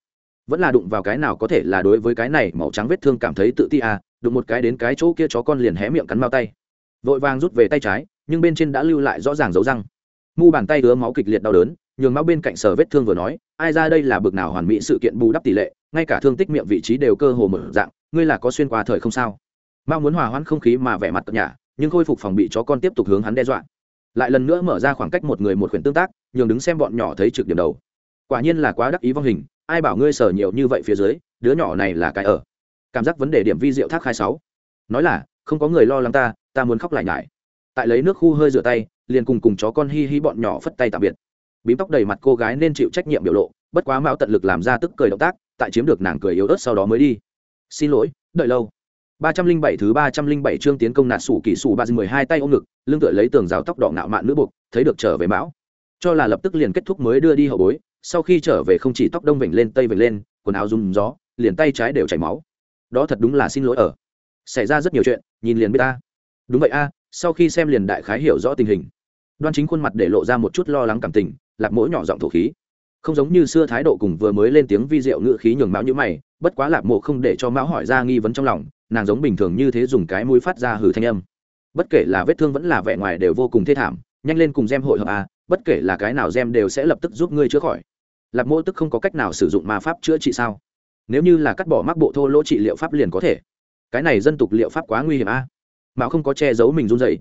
Vẫn là đụng vào cái nào có thể là đối với cái này màu trắng vết thương cảm thấy tự ti à đụng một cái đến cái chỗ kia chó con liền hé miệng cắn mao tay. Vội vàng rút về tay trái nhưng bên trên đã lưu lại rõ ràng dấu răng. Mu bàn tay ứa máu kịch liệt đau đớn, nhường máu bên cạnh sở vết thương vừa nói, ai ra đây là bực nào hoàn mỹ sự kiện bù đắp tỷ lệ, ngay cả thương tích miệng vị trí đều cơ hồ mở dạng, ngươi là có xuyên qua thời không sao? Mao muốn hòa hoãn không khí mà vẻ mặt tận nhà nhưng khôi phục phòng bị chó con tiếp tục hướng hắn đe dọa. Lại lần nữa mở ra khoảng cách một người một khuyển tương tác, nhường đứng xem bọn nhỏ thấy trực điểm đầu. Quả nhiên là quá đắc ý vong hình, ai bảo ngươi sở nhiều như vậy phía dưới, đứa nhỏ này là cái ở. Cảm giác vấn đề điểm vi diệu thác khai sáu. Nói là, không có người lo lắng ta ta muốn khóc lại nhải tại lấy nước khu hơi rửa tay, liền cùng cùng chó con hi hi bọn nhỏ phất tay tạm biệt. Bím tóc đầy mặt cô gái nên chịu trách nhiệm biểu lộ, bất quá mão tận lực làm ra tức cười động tác, tại chiếm được nàng cười yếu ớt sau đó mới đi. Xin lỗi, đợi lâu. Ba trăm linh bảy thứ ba trăm linh bảy chương tiến công nạt sủ kỹ sủ ba mười hai tay ôm ngực, lưng tựa lấy tường rào tóc đỏ ngạo mạn nữ buộc, thấy được trở về mão. Cho là lập tức liền kết thúc mới đưa đi hậu bối, sau khi trở về không chỉ tóc đông vểnh lên, tây vểnh lên, quần áo rung gió, liền tay trái đều chảy máu. Đó thật đúng là xin lỗi ở. Xảy ra rất nhiều chuyện, nhìn liền biết ta. Đúng vậy a sau khi xem liền đại khái hiểu rõ tình hình. Đoan chính khuôn mặt để lộ ra một chút lo lắng cảm tình lạp mỗi nhỏ giọng thổ khí. Không giống như xưa thái độ cùng vừa mới lên tiếng vi diệu ngự khí nhường mão như mày, bất quá lạp mộ không để cho mão hỏi ra nghi vấn trong lòng, nàng giống bình thường như thế dùng cái mũi phát ra hử thanh âm. Bất kể là vết thương vẫn là vẻ ngoài đều vô cùng thê thảm, nhanh lên cùng gem hội hợp a bất kể là cái nào gem đều sẽ lập tức giúp ngươi chữa khỏi. Lạp mộ tức không có cách nào sử dụng ma pháp chữa trị sao? Nếu như là cắt bỏ mắc bộ thô lỗ trị liệu pháp liền có thể. Cái này dân tục liệu pháp quá nguy hiểm a mão không có che giấu mình run dậy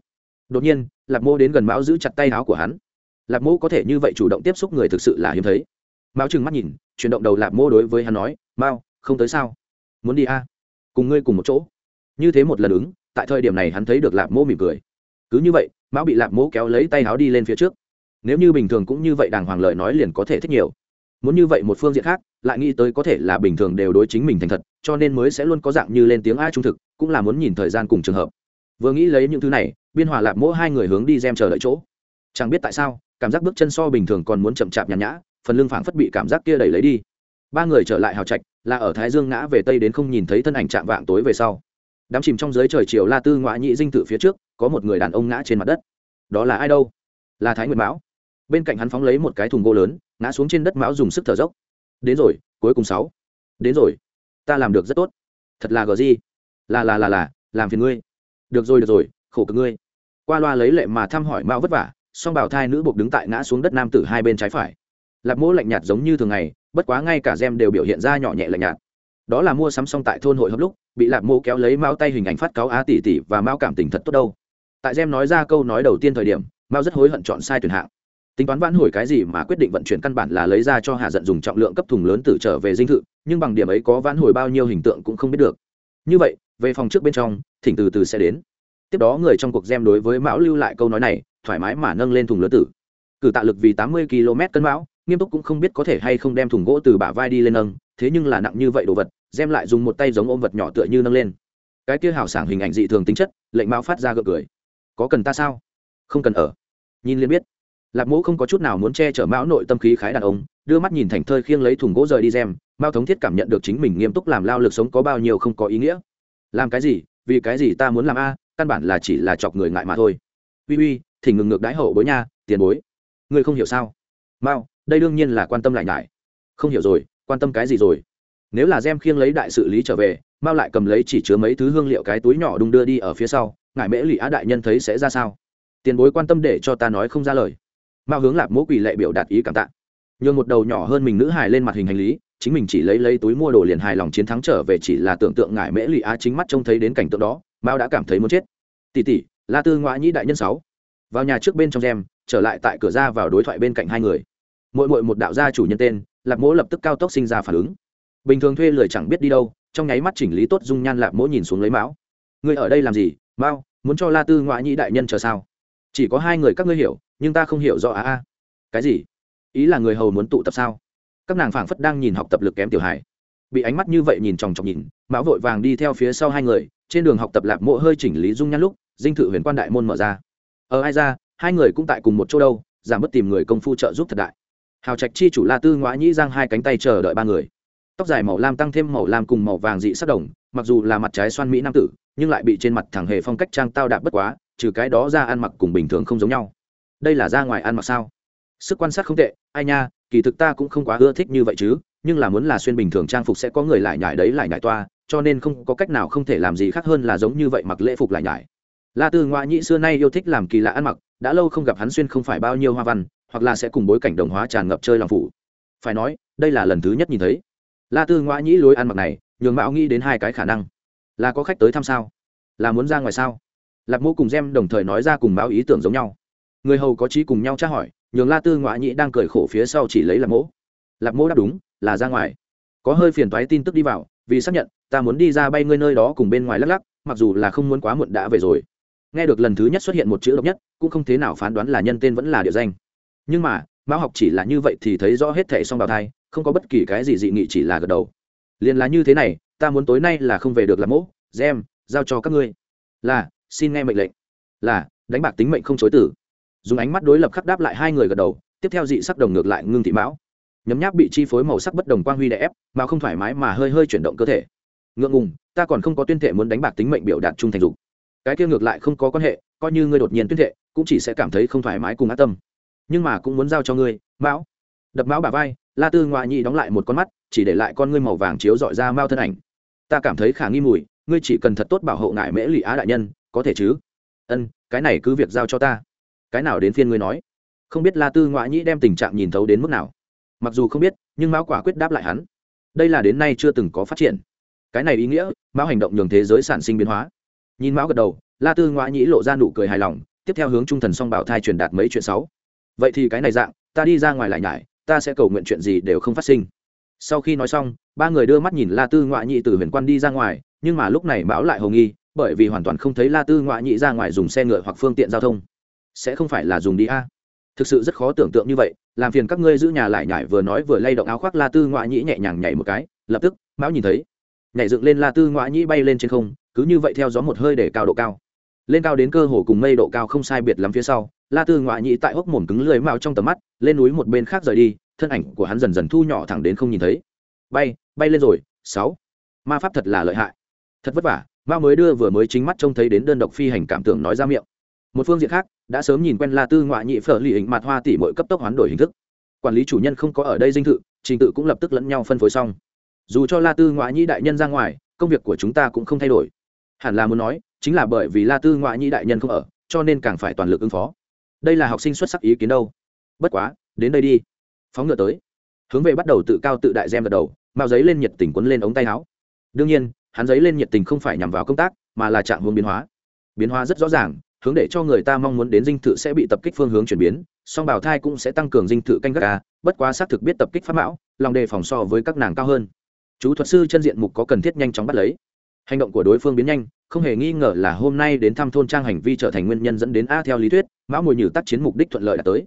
đột nhiên lạp mô đến gần mão giữ chặt tay áo của hắn. Lạp mô có thể như vậy chủ động tiếp xúc người thực sự là hiếm thấy. Mão trừng mắt nhìn, chuyển động đầu lạp mô đối với hắn nói mao không tới sao? Muốn đi a? Cùng ngươi cùng một chỗ. Như thế một lần ứng, tại thời điểm này hắn thấy được lạp mô mỉm cười. Cứ như vậy mão bị lạp mô kéo lấy tay áo đi lên phía trước. Nếu như bình thường cũng như vậy đàng hoàng lợi nói liền có thể thích nhiều. Muốn như vậy một phương diện khác, lại nghĩ tới có thể là bình thường đều đối chính mình thành thật, cho nên mới sẽ luôn có dạng như lên tiếng a trung thực, cũng là muốn nhìn thời gian cùng trường hợp vừa nghĩ lấy những thứ này, biên hòa lạp mỗi hai người hướng đi xem chờ đợi chỗ. Chẳng biết tại sao, cảm giác bước chân so bình thường còn muốn chậm chạp nhàn nhã, phần lưng phảng phất bị cảm giác kia đẩy lấy đi. Ba người trở lại hào trạch, là ở thái dương ngã về tây đến không nhìn thấy thân ảnh chạm vạng tối về sau. Đám chìm trong dưới trời chiều la tư ngoại nhị dinh tự phía trước, có một người đàn ông ngã trên mặt đất. Đó là ai đâu? Là thái nguyệt mão. Bên cạnh hắn phóng lấy một cái thùng gỗ lớn, ngã xuống trên đất mão dùng sức thở dốc. Đến rồi, cuối cùng sáu. Đến rồi. Ta làm được rất tốt. Thật là gờ gì? Là là là là, làm phiền ngươi được rồi được rồi, khổ cực ngươi. Qua loa lấy lệ mà thăm hỏi mao vất vả, song bảo thai nữ buộc đứng tại ngã xuống đất nam tử hai bên trái phải. Lạp mỗ lạnh nhạt giống như thường ngày, bất quá ngay cả gem đều biểu hiện ra nhỏ nhẹ lạnh nhạt. Đó là mua sắm xong tại thôn hội hợp lúc, bị lạp mỗ kéo lấy mao tay hình ảnh phát cáo á tỷ tỷ và mao cảm tình thật tốt đâu. Tại gem nói ra câu nói đầu tiên thời điểm, mao rất hối hận chọn sai tuyển hạng. Tính toán vãn hồi cái gì mà quyết định vận chuyển căn bản là lấy ra cho hạ giận dùng trọng lượng cấp thùng lớn tử trở về dinh thự, nhưng bằng điểm ấy có vãn hồi bao nhiêu hình tượng cũng không biết được. Như vậy, về phòng trước bên trong thỉnh từ từ sẽ đến. Tiếp đó người trong cuộc gem đối với mão lưu lại câu nói này, thoải mái mà nâng lên thùng lớn tử. Cử tạ lực vì tám mươi km cân mão, nghiêm túc cũng không biết có thể hay không đem thùng gỗ từ bả vai đi lên nâng, thế nhưng là nặng như vậy đồ vật gem lại dùng một tay giống ôm vật nhỏ tựa như nâng lên. Cái kia hào sảng hình ảnh dị thường tính chất, lệnh mão phát ra gượng cười. Có cần ta sao? Không cần ở. Nhìn liền biết. Lạc mũ không có chút nào muốn che chở mão nội tâm khí khái đàn ông, đưa mắt nhìn thành thơi khiêng lấy thùng gỗ rời đi gem mao thống thiết cảm nhận được chính mình nghiêm túc làm lao lực sống có bao nhiêu không có ý nghĩa. Làm cái gì? Vì cái gì ta muốn làm a, căn bản là chỉ là chọc người ngại mà thôi. Uy uy thì ngừng ngược đái hậu bối nha, tiền bối. Ngươi không hiểu sao? Mao, đây đương nhiên là quan tâm lại ngại. Không hiểu rồi, quan tâm cái gì rồi? Nếu là gem khiêng lấy đại sự lý trở về, mao lại cầm lấy chỉ chứa mấy thứ hương liệu cái túi nhỏ đung đưa đi ở phía sau ngài mễ lụy á đại nhân thấy sẽ ra sao? Tiền bối quan tâm để cho ta nói không ra lời. Mao hướng lạp mỗ quỷ lệ biểu đạt ý cảm tạ. Nhường một đầu nhỏ hơn mình nữ hài lên mặt hình hành lý chính mình chỉ lấy lấy túi mua đồ liền hài lòng chiến thắng trở về chỉ là tưởng tượng ngải mễ lụy á chính mắt trông thấy đến cảnh tượng đó, mao đã cảm thấy muốn chết. Tỷ tỷ, la tư ngoại nhĩ đại nhân sáu. Vào nhà trước bên trong gem trở lại tại cửa ra vào đối thoại bên cạnh hai người. Mỗi mỗi một đạo gia chủ nhân tên, lạp mỗ lập tức cao tốc sinh ra phản ứng. Bình thường thuê lười chẳng biết đi đâu, trong nháy mắt chỉnh lý tốt dung nhan lạp mỗ nhìn xuống lấy mão. Ngươi ở đây làm gì, mao, muốn cho la tư ngoại nhĩ đại nhân chờ sao? Chỉ có hai người các ngươi hiểu, nhưng ta không hiểu rõ, a a. Cái gì? Ý là người hầu muốn tụ tập sao? Các nàng phảng phất đang nhìn học tập lực kém tiểu hải bị ánh mắt như vậy nhìn chòng chọc nhìn, mão vội vàng đi theo phía sau hai người, trên đường học tập lạp mộ hơi chỉnh lý dung nhan lúc, dinh thự huyền quan đại môn mở ra. Ở ai ra, hai người cũng tại cùng một chỗ đâu, giảm bớt tìm người công phu trợ giúp thật đại. Hào trạch chi, chủ la tư, ngoã nhĩ giang hai cánh tay chờ đợi ba người. Tóc dài màu lam tăng thêm màu lam cùng màu vàng dị sắc đồng, mặc dù là mặt trái xoan mỹ nam tử, nhưng lại bị trên mặt thẳng hề phong cách trang tao đạp bất quá, trừ cái đó ra ăn mặc cùng bình thường không giống nhau. Đây là ra ngoài ăn mặc sao? Sức quan sát không tệ, ai nha kỳ thực ta cũng không quá ưa thích như vậy chứ, nhưng là muốn là xuyên bình thường trang phục sẽ có người lại nhải đấy, lại nhải toa, cho nên không có cách nào không thể làm gì khác hơn là giống như vậy mặc lễ phục lại nhải. La tư ngoại nhĩ xưa nay yêu thích làm kỳ lạ ăn mặc, đã lâu không gặp hắn xuyên không phải bao nhiêu hoa văn, hoặc là sẽ cùng bối cảnh đồng hóa tràn ngập chơi lòng phủ. Phải nói, đây là lần thứ nhất nhìn thấy. La tư ngoại nhĩ lối ăn mặc này, nhường mạo nghĩ đến hai cái khả năng. Là có khách tới thăm sao? Là muốn ra ngoài sao? Lạc mô cùng gem đồng thời nói ra cùng báo ý tưởng giống nhau. Người hầu có trí cùng nhau tra hỏi nhường la tư ngoại nhĩ đang cười khổ phía sau chỉ lấy lạc mỗ. Lạc mỗ đáp đúng, là ra ngoài. Có hơi phiền toái tin tức đi vào, vì xác nhận, ta muốn đi ra bay ngươi nơi đó cùng bên ngoài lắc lắc, mặc dù là không muốn quá muộn đã về rồi. Nghe được lần thứ nhất xuất hiện một chữ độc nhất, cũng không thế nào phán đoán là nhân tên vẫn là địa danh. Nhưng mà, mão học chỉ là như vậy thì thấy rõ hết thẻ song bào thai, không có bất kỳ cái gì dị nghị chỉ là gật đầu. Liền là như thế này, ta muốn tối nay là không về được làm mỗ. Gem, giao cho các ngươi. Là, xin nghe mệnh lệnh. Là, đánh bạc tính mệnh không chối tử dùng ánh mắt đối lập khắc đáp lại hai người gật đầu, tiếp theo dị sắc đồng ngược lại ngưng thị mão. Nhấm nháp bị chi phối màu sắc bất đồng quang huy đè ép mà không thoải mái mà hơi hơi chuyển động cơ thể. Ngượng ngùng, ta còn không có tuyên thệ muốn đánh bạc tính mệnh biểu đạt trung thành dục. Cái kia ngược lại không có quan hệ, coi như ngươi đột nhiên tuyên thệ, cũng chỉ sẽ cảm thấy không thoải mái cùng ác tâm. Nhưng mà cũng muốn giao cho ngươi, mão. Đập mão bà vai, la tư ngoại nhị đóng lại một con mắt, chỉ để lại con ngươi màu vàng chiếu dọi ra mao thân ảnh. Ta cảm thấy khả nghi mùi, ngươi chỉ cần thật tốt bảo hộ ngại mễ lụy á đại nhân, có thể chứ? Ân, cái này cứ việc giao cho ta cái nào đến phiên ngươi nói? Không biết la tư ngoại nhĩ đem tình trạng nhìn thấu đến mức nào. Mặc dù không biết, nhưng mão quả quyết đáp lại hắn. Đây là đến nay chưa từng có phát triển. Cái này ý nghĩa, mão hành động nhường thế giới sản sinh biến hóa. Nhìn mão gật đầu, la tư ngoại nhĩ lộ ra nụ cười hài lòng, tiếp theo hướng trung thần song bảo thai truyền đạt mấy chuyện sáu vậy thì cái này dạng, ta đi ra ngoài lại nhải, ta sẽ cầu nguyện chuyện gì đều không phát sinh. Sau khi nói xong, ba người đưa mắt nhìn la tư ngoại nhị từ huyền quan đi ra ngoài, nhưng mà lúc này mão lại hồ nghi, bởi vì hoàn toàn không thấy la tư ngoại nhị ra ngoài dùng xe ngựa hoặc phương tiện giao thông sẽ không phải là dùng đi a. Thực sự rất khó tưởng tượng như vậy, làm phiền các ngươi giữ nhà lại nhảy vừa nói vừa lay động áo khoác la tư ngoại nhĩ nhẹ nhàng nhảy một cái, lập tức, mão nhìn thấy. Nhảy dựng lên la tư ngoại nhĩ bay lên trên không, cứ như vậy theo gió một hơi để cao độ cao. Lên cao đến cơ hồ cùng mây độ cao không sai biệt lắm phía sau, la tư ngoại nhĩ tại hốc mồm cứng lưới mao trong tầm mắt, lên núi một bên khác rời đi, thân ảnh của hắn dần dần thu nhỏ thẳng đến không nhìn thấy. Bay bay lên rồi, sáu. Ma pháp thật là lợi hại. Thật vất vả mao mới đưa vừa mới chính mắt trông thấy đến đơn độc phi hành cảm tưởng nói ra miệng. Một phương diện khác đã sớm nhìn quen la tư ngoại nhị phở lì hình mặt hoa tỷ mỗi cấp tốc hoán đổi hình thức. Quản lý chủ nhân không có ở đây dinh thự, trình tự cũng lập tức lẫn nhau phân phối xong. Dù cho la tư ngoại nhị đại nhân ra ngoài, công việc của chúng ta cũng không thay đổi. Hẳn là muốn nói, chính là bởi vì la tư ngoại nhị đại nhân không ở, cho nên càng phải toàn lực ứng phó. Đây là học sinh xuất sắc ý kiến đâu. Bất quá, đến đây đi. Phóng ngựa tới. Hướng về bắt đầu tự cao tự đại gem gật đầu, mao giấy lên nhiệt tình quấn lên ống tay áo. Đương nhiên, hắn giấy lên nhiệt tình không phải nhằm vào công tác, mà là trạng hướng biến hóa. Biến hóa rất rõ ràng hướng để cho người ta mong muốn đến dinh thự sẽ bị tập kích phương hướng chuyển biến, song bảo thai cũng sẽ tăng cường dinh thự canh gác ca bất quá xác thực biết tập kích pháp mão, lòng đề phòng so với các nàng cao hơn. Chú thuật sư chân diện mục có cần thiết nhanh chóng bắt lấy. Hành động của đối phương biến nhanh, không hề nghi ngờ là hôm nay đến thăm thôn trang hành vi trở thành nguyên nhân dẫn đến a theo lý thuyết, mão mùi nhử tác chiến mục đích thuận lợi đã tới.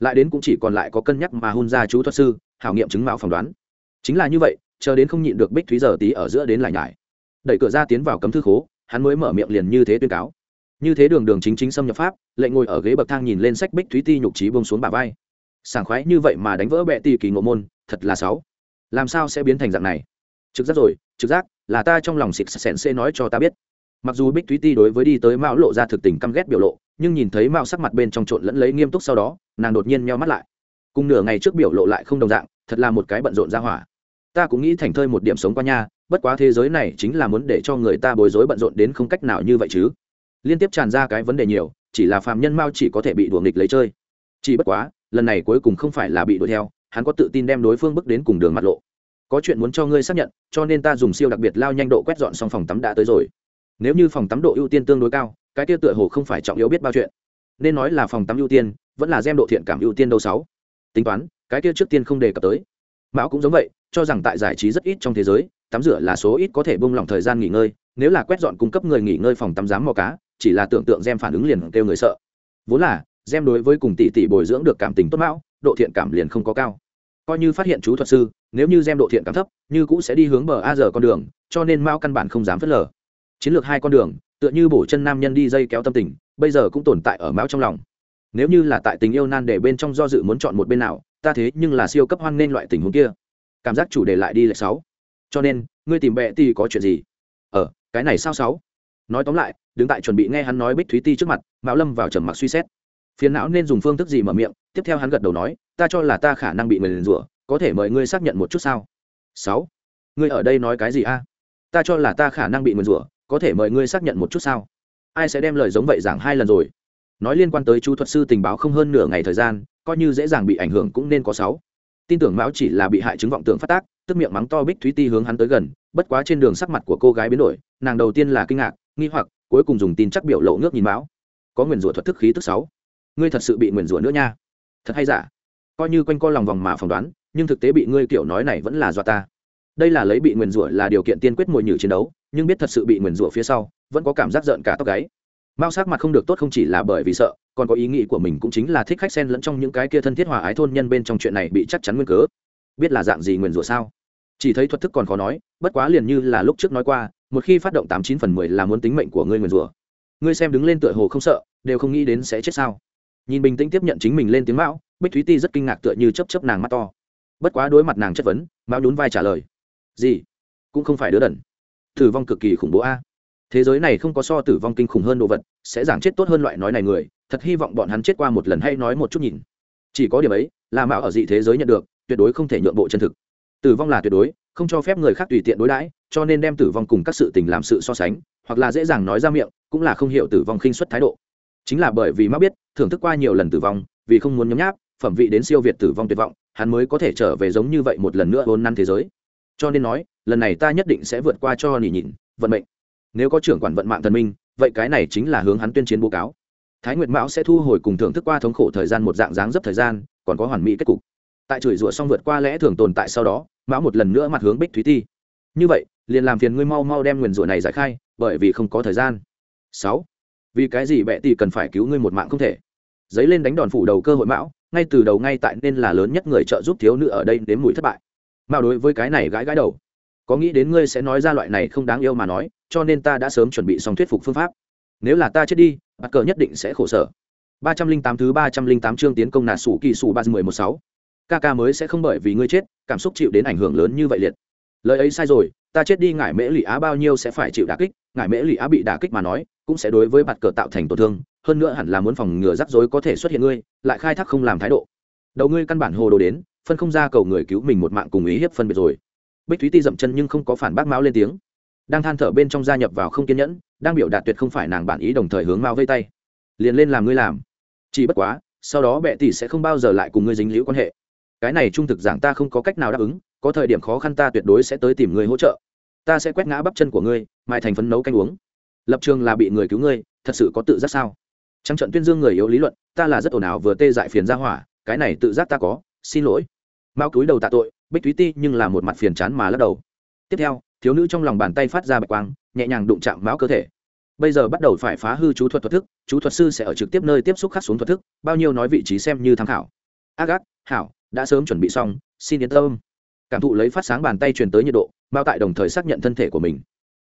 Lại đến cũng chỉ còn lại có cân nhắc mà hôn ra chú thuật sư, hảo nghiệm chứng mão phỏng đoán. Chính là như vậy, chờ đến không nhịn được bích thúy giờ tí ở giữa đến lại nhải. Đẩy cửa ra tiến vào cấm thư khố, hắn mới mở miệng liền như thế tuyên cáo như thế đường đường chính chính xâm nhập pháp lệnh ngồi ở ghế bậc thang nhìn lên sách bích thúy ti nhục trí bông xuống bà vai. Sảng khoái như vậy mà đánh vỡ bệ tì kỳ ngộ môn, thật là sáu làm sao sẽ biến thành dạng này? Trực giác rồi, trực giác, là ta trong lòng xịt xẹn xê nói cho ta biết. Mặc dù bích thúy ti đối với đi tới mao lộ ra thực tình căm ghét biểu lộ, nhưng nhìn thấy mao sắc mặt bên trong trộn lẫn lấy nghiêm túc sau đó, nàng đột nhiên meo mắt lại. Cùng nửa ngày trước biểu lộ lại không đồng dạng, thật là một cái bận rộn ra hỏa. Ta cũng nghĩ thành thơi một điểm sống qua nha, bất quá thế giới này chính là muốn để cho người ta bối rối bận rộn đến không cách nào như vậy chứ liên tiếp tràn ra cái vấn đề nhiều, chỉ là phạm nhân mao chỉ có thể bị đuồng nghịch lấy chơi. Chỉ bất quá, lần này cuối cùng không phải là bị đuổi theo, hắn có tự tin đem đối phương bước đến cùng đường mặt lộ. Có chuyện muốn cho ngươi xác nhận, cho nên ta dùng siêu đặc biệt lao nhanh độ quét dọn xong phòng tắm đã tới rồi. Nếu như phòng tắm độ ưu tiên tương đối cao, cái kia tựa hồ không phải trọng yếu biết bao chuyện. Nên nói là phòng tắm ưu tiên, vẫn là gem độ thiện cảm ưu tiên đâu sáu. Tính toán, cái kia trước tiên không đề cập tới. Mão cũng giống vậy, cho rằng tại giải trí rất ít trong thế giới, tắm rửa là số ít có thể bung lỏng thời gian nghỉ ngơi, nếu là quét dọn cung cấp người nghỉ ngơi phòng tắm giám mò cá chỉ là tưởng tượng gem phản ứng liền kêu người sợ. Vốn là, gem đối với cùng tỷ tỷ bồi dưỡng được cảm tình tốt mão, độ thiện cảm liền không có cao. Coi như phát hiện chú thuật sư, nếu như gem độ thiện cảm thấp, như cũng sẽ đi hướng bờ a giờ con đường, cho nên mao căn bản không dám phớt lờ. Chiến lược hai con đường, tựa như bổ chân nam nhân đi dây kéo tâm tình, bây giờ cũng tồn tại ở mão trong lòng. Nếu như là tại tình yêu nan để bên trong do dự muốn chọn một bên nào, ta thế nhưng là siêu cấp hoan nên loại tình huống kia. Cảm giác chủ đề lại đi lệch sáu. Cho nên, ngươi tìm bệ thì có chuyện gì? Ở cái này sao sáu? Nói tóm lại đứng tại chuẩn bị nghe hắn nói bích thúy ti trước mặt mão lâm vào trầm mặc suy xét. Phiền não nên dùng phương thức gì mở miệng, tiếp theo hắn gật đầu nói, ta cho là ta khả năng bị người liền rủa, có thể mời ngươi xác nhận một chút sao? Sáu, ngươi ở đây nói cái gì a? Ta cho là ta khả năng bị người rủa, có thể mời ngươi xác nhận một chút sao? Ai sẽ đem lời giống vậy giảng hai lần rồi? Nói liên quan tới chú thuật sư tình báo không hơn nửa ngày thời gian, coi như dễ dàng bị ảnh hưởng cũng nên có sáu. Tin tưởng mão chỉ là bị hại chứng vọng tưởng phát tác, tức miệng mắng to bích thúy ti hướng hắn tới gần, bất quá trên đường sắc mặt của cô gái biến đổi, nàng đầu tiên là kinh ngạc, nghi hoặc cuối cùng dùng tin chắc biểu lộ ngước nhìn báo. Có nguyền rủa thuật thức khí tức sáu. Ngươi thật sự bị nguyền rủa nữa nha. Thật hay giả? Coi như quanh co lòng vòng mà phỏng đoán, nhưng thực tế bị ngươi kiểu nói này vẫn là do ta. Đây là lấy bị nguyền rủa là điều kiện tiên quyết mồi nhử chiến đấu, nhưng biết thật sự bị nguyền rủa phía sau, vẫn có cảm giác giận cả tóc gáy. Mao sắc mặt không được tốt không chỉ là bởi vì sợ, còn có ý nghĩ của mình cũng chính là thích khách sen lẫn trong những cái kia thân thiết hòa ái thôn nhân bên trong chuyện này bị chắc chắn nguyên cớ. Biết là dạng gì nguyền rủa sao? Chỉ thấy thuật thức còn khó nói, bất quá liền như là lúc trước nói qua một khi phát động tám chín phần mười là muốn tính mệnh của ngươi nguyền rủa. Ngươi xem đứng lên tựa hồ không sợ, đều không nghĩ đến sẽ chết sao? Nhìn bình tĩnh tiếp nhận chính mình lên tiếng mão, bích thúy ti rất kinh ngạc tựa như chấp chấp nàng mắt to. Bất quá đối mặt nàng chất vấn, mão nhún vai trả lời. Gì? Cũng không phải đứa đần. Tử vong cực kỳ khủng bố a. Thế giới này không có so tử vong kinh khủng hơn đồ vật, sẽ giảng chết tốt hơn loại nói này người, thật hy vọng bọn hắn chết qua một lần hay nói một chút nhìn. Chỉ có điểm ấy, là mạo ở dị thế giới nhận được, tuyệt đối không thể nhượng bộ chân thực. Tử vong là tuyệt đối không cho phép người khác tùy tiện đối đãi, cho nên đem tử vong cùng các sự tình làm sự so sánh, hoặc là dễ dàng nói ra miệng, cũng là không hiểu tử vong khinh suất thái độ. Chính là bởi vì mắc biết, thưởng thức qua nhiều lần tử vong, vì không muốn nhấm nháp, phẩm vị đến siêu việt tử vong tuyệt vọng, hắn mới có thể trở về giống như vậy một lần nữa hôn năn thế giới. Cho nên nói, lần này ta nhất định sẽ vượt qua cho nỉ nhịn, vận mệnh. Nếu có trưởng quản vận mạng thần minh, vậy cái này chính là hướng hắn tuyên chiến bố cáo. Thái nguyệt mão sẽ thu hồi cùng thưởng thức qua thống khổ thời gian một dạng dáng dấp thời gian, còn có hoàn mỹ kết cục tại chửi rủa xong vượt qua lẽ thường tồn tại sau đó, mão một lần nữa mặt hướng bích thúy ti. Như vậy, liền làm phiền ngươi mau mau đem nguyền rủa này giải khai, bởi vì không có thời gian. Sáu, vì cái gì bệ tỷ cần phải cứu ngươi một mạng không thể? Giấy lên đánh đòn phủ đầu cơ hội mão, ngay từ đầu ngay tại nên là lớn nhất người trợ giúp thiếu nữ ở đây đến mùi thất bại. Mao đối với cái này gãi gãi đầu. Có nghĩ đến ngươi sẽ nói ra loại này không đáng yêu mà nói, cho nên ta đã sớm chuẩn bị xong thuyết phục phương pháp. Nếu là ta chết đi, bắt cờ nhất định sẽ khổ sở. Ba trăm linh tám thứ ba trăm linh tám chương tiến công nạt sủ kỳ sủ ba mười một sáu kk mới sẽ không bởi vì ngươi chết, cảm xúc chịu đến ảnh hưởng lớn như vậy liệt. Lời ấy sai rồi, ta chết đi ngải mễ lụy á bao nhiêu sẽ phải chịu đả kích, ngải mễ lụy á bị đả kích mà nói, cũng sẽ đối với bạt cờ tạo thành tổn thương, hơn nữa hẳn là muốn phòng ngừa rắc rối có thể xuất hiện ngươi, lại khai thác không làm thái độ. Đầu ngươi căn bản hồ đồ đến, phân không ra cầu người cứu mình một mạng cùng ý hiếp phân biệt rồi. Bích thúy ti dậm chân nhưng không có phản bác mão lên tiếng. Đang than thở bên trong gia nhập vào không kiên nhẫn, đang biểu đạt tuyệt không phải nàng bản ý đồng thời hướng mao vây tay. Liền lên làm ngươi làm. Chỉ bất quá, sau đó bệ tỷ sẽ không bao giờ lại cùng ngươi dính liễu quan hệ cái này trung thực giảng ta không có cách nào đáp ứng, có thời điểm khó khăn ta tuyệt đối sẽ tới tìm người hỗ trợ. Ta sẽ quét ngã bắp chân của ngươi mại thành phấn nấu canh uống. Lập trường là bị người cứu ngươi, thật sự có tự giác sao? Trắng trận tuyên dương người yếu lý luận, ta là rất ồn ào vừa tê dại phiền ra hỏa, cái này tự giác ta có, xin lỗi. Mao cúi đầu tạ tội, bích thúy ti nhưng là một mặt phiền chán mà lắc đầu. Tiếp theo, thiếu nữ trong lòng bàn tay phát ra bạch quang, nhẹ nhàng đụng chạm mão cơ thể. Bây giờ bắt đầu phải phá hư chú thuật thuật thức, chú thuật sư sẽ ở trực tiếp nơi tiếp xúc khắc xuống thuật thức, bao nhiêu nói vị trí xem như tham khảo. Ác ác, hảo đã sớm chuẩn bị xong, xin yên tâm. Cảm thụ lấy phát sáng bàn tay truyền tới nhiệt độ bao tại đồng thời xác nhận thân thể của mình.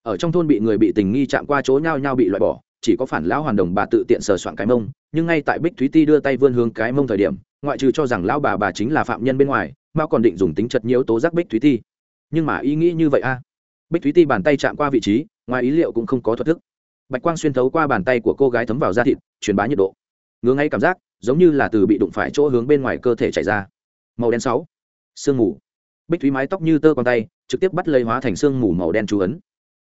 Ở trong thôn bị người bị tình nghi chạm qua chỗ nhau nhau bị loại bỏ, chỉ có phản lão hoàn đồng bà tự tiện sờ soạn cái mông, nhưng ngay tại bích thúy ti đưa tay vươn hướng cái mông thời điểm, ngoại trừ cho rằng lão bà bà chính là phạm nhân bên ngoài, mao còn định dùng tính chật nhiễu tố giác bích thúy ti. Nhưng mà ý nghĩ như vậy a. Bích thúy ti bàn tay chạm qua vị trí, ngoài ý liệu cũng không có thuật thức. Bạch quang xuyên thấu qua bàn tay của cô gái thấm vào da thịt, truyền bá nhiệt độ. Ngứa ngay cảm giác, giống như là từ bị đụng phải chỗ hướng bên ngoài cơ thể chảy ra màu đen sáu. Sương mù. Bích thúy mái tóc như tơ con tay, trực tiếp bắt lấy hóa thành sương mù màu đen chú ấn.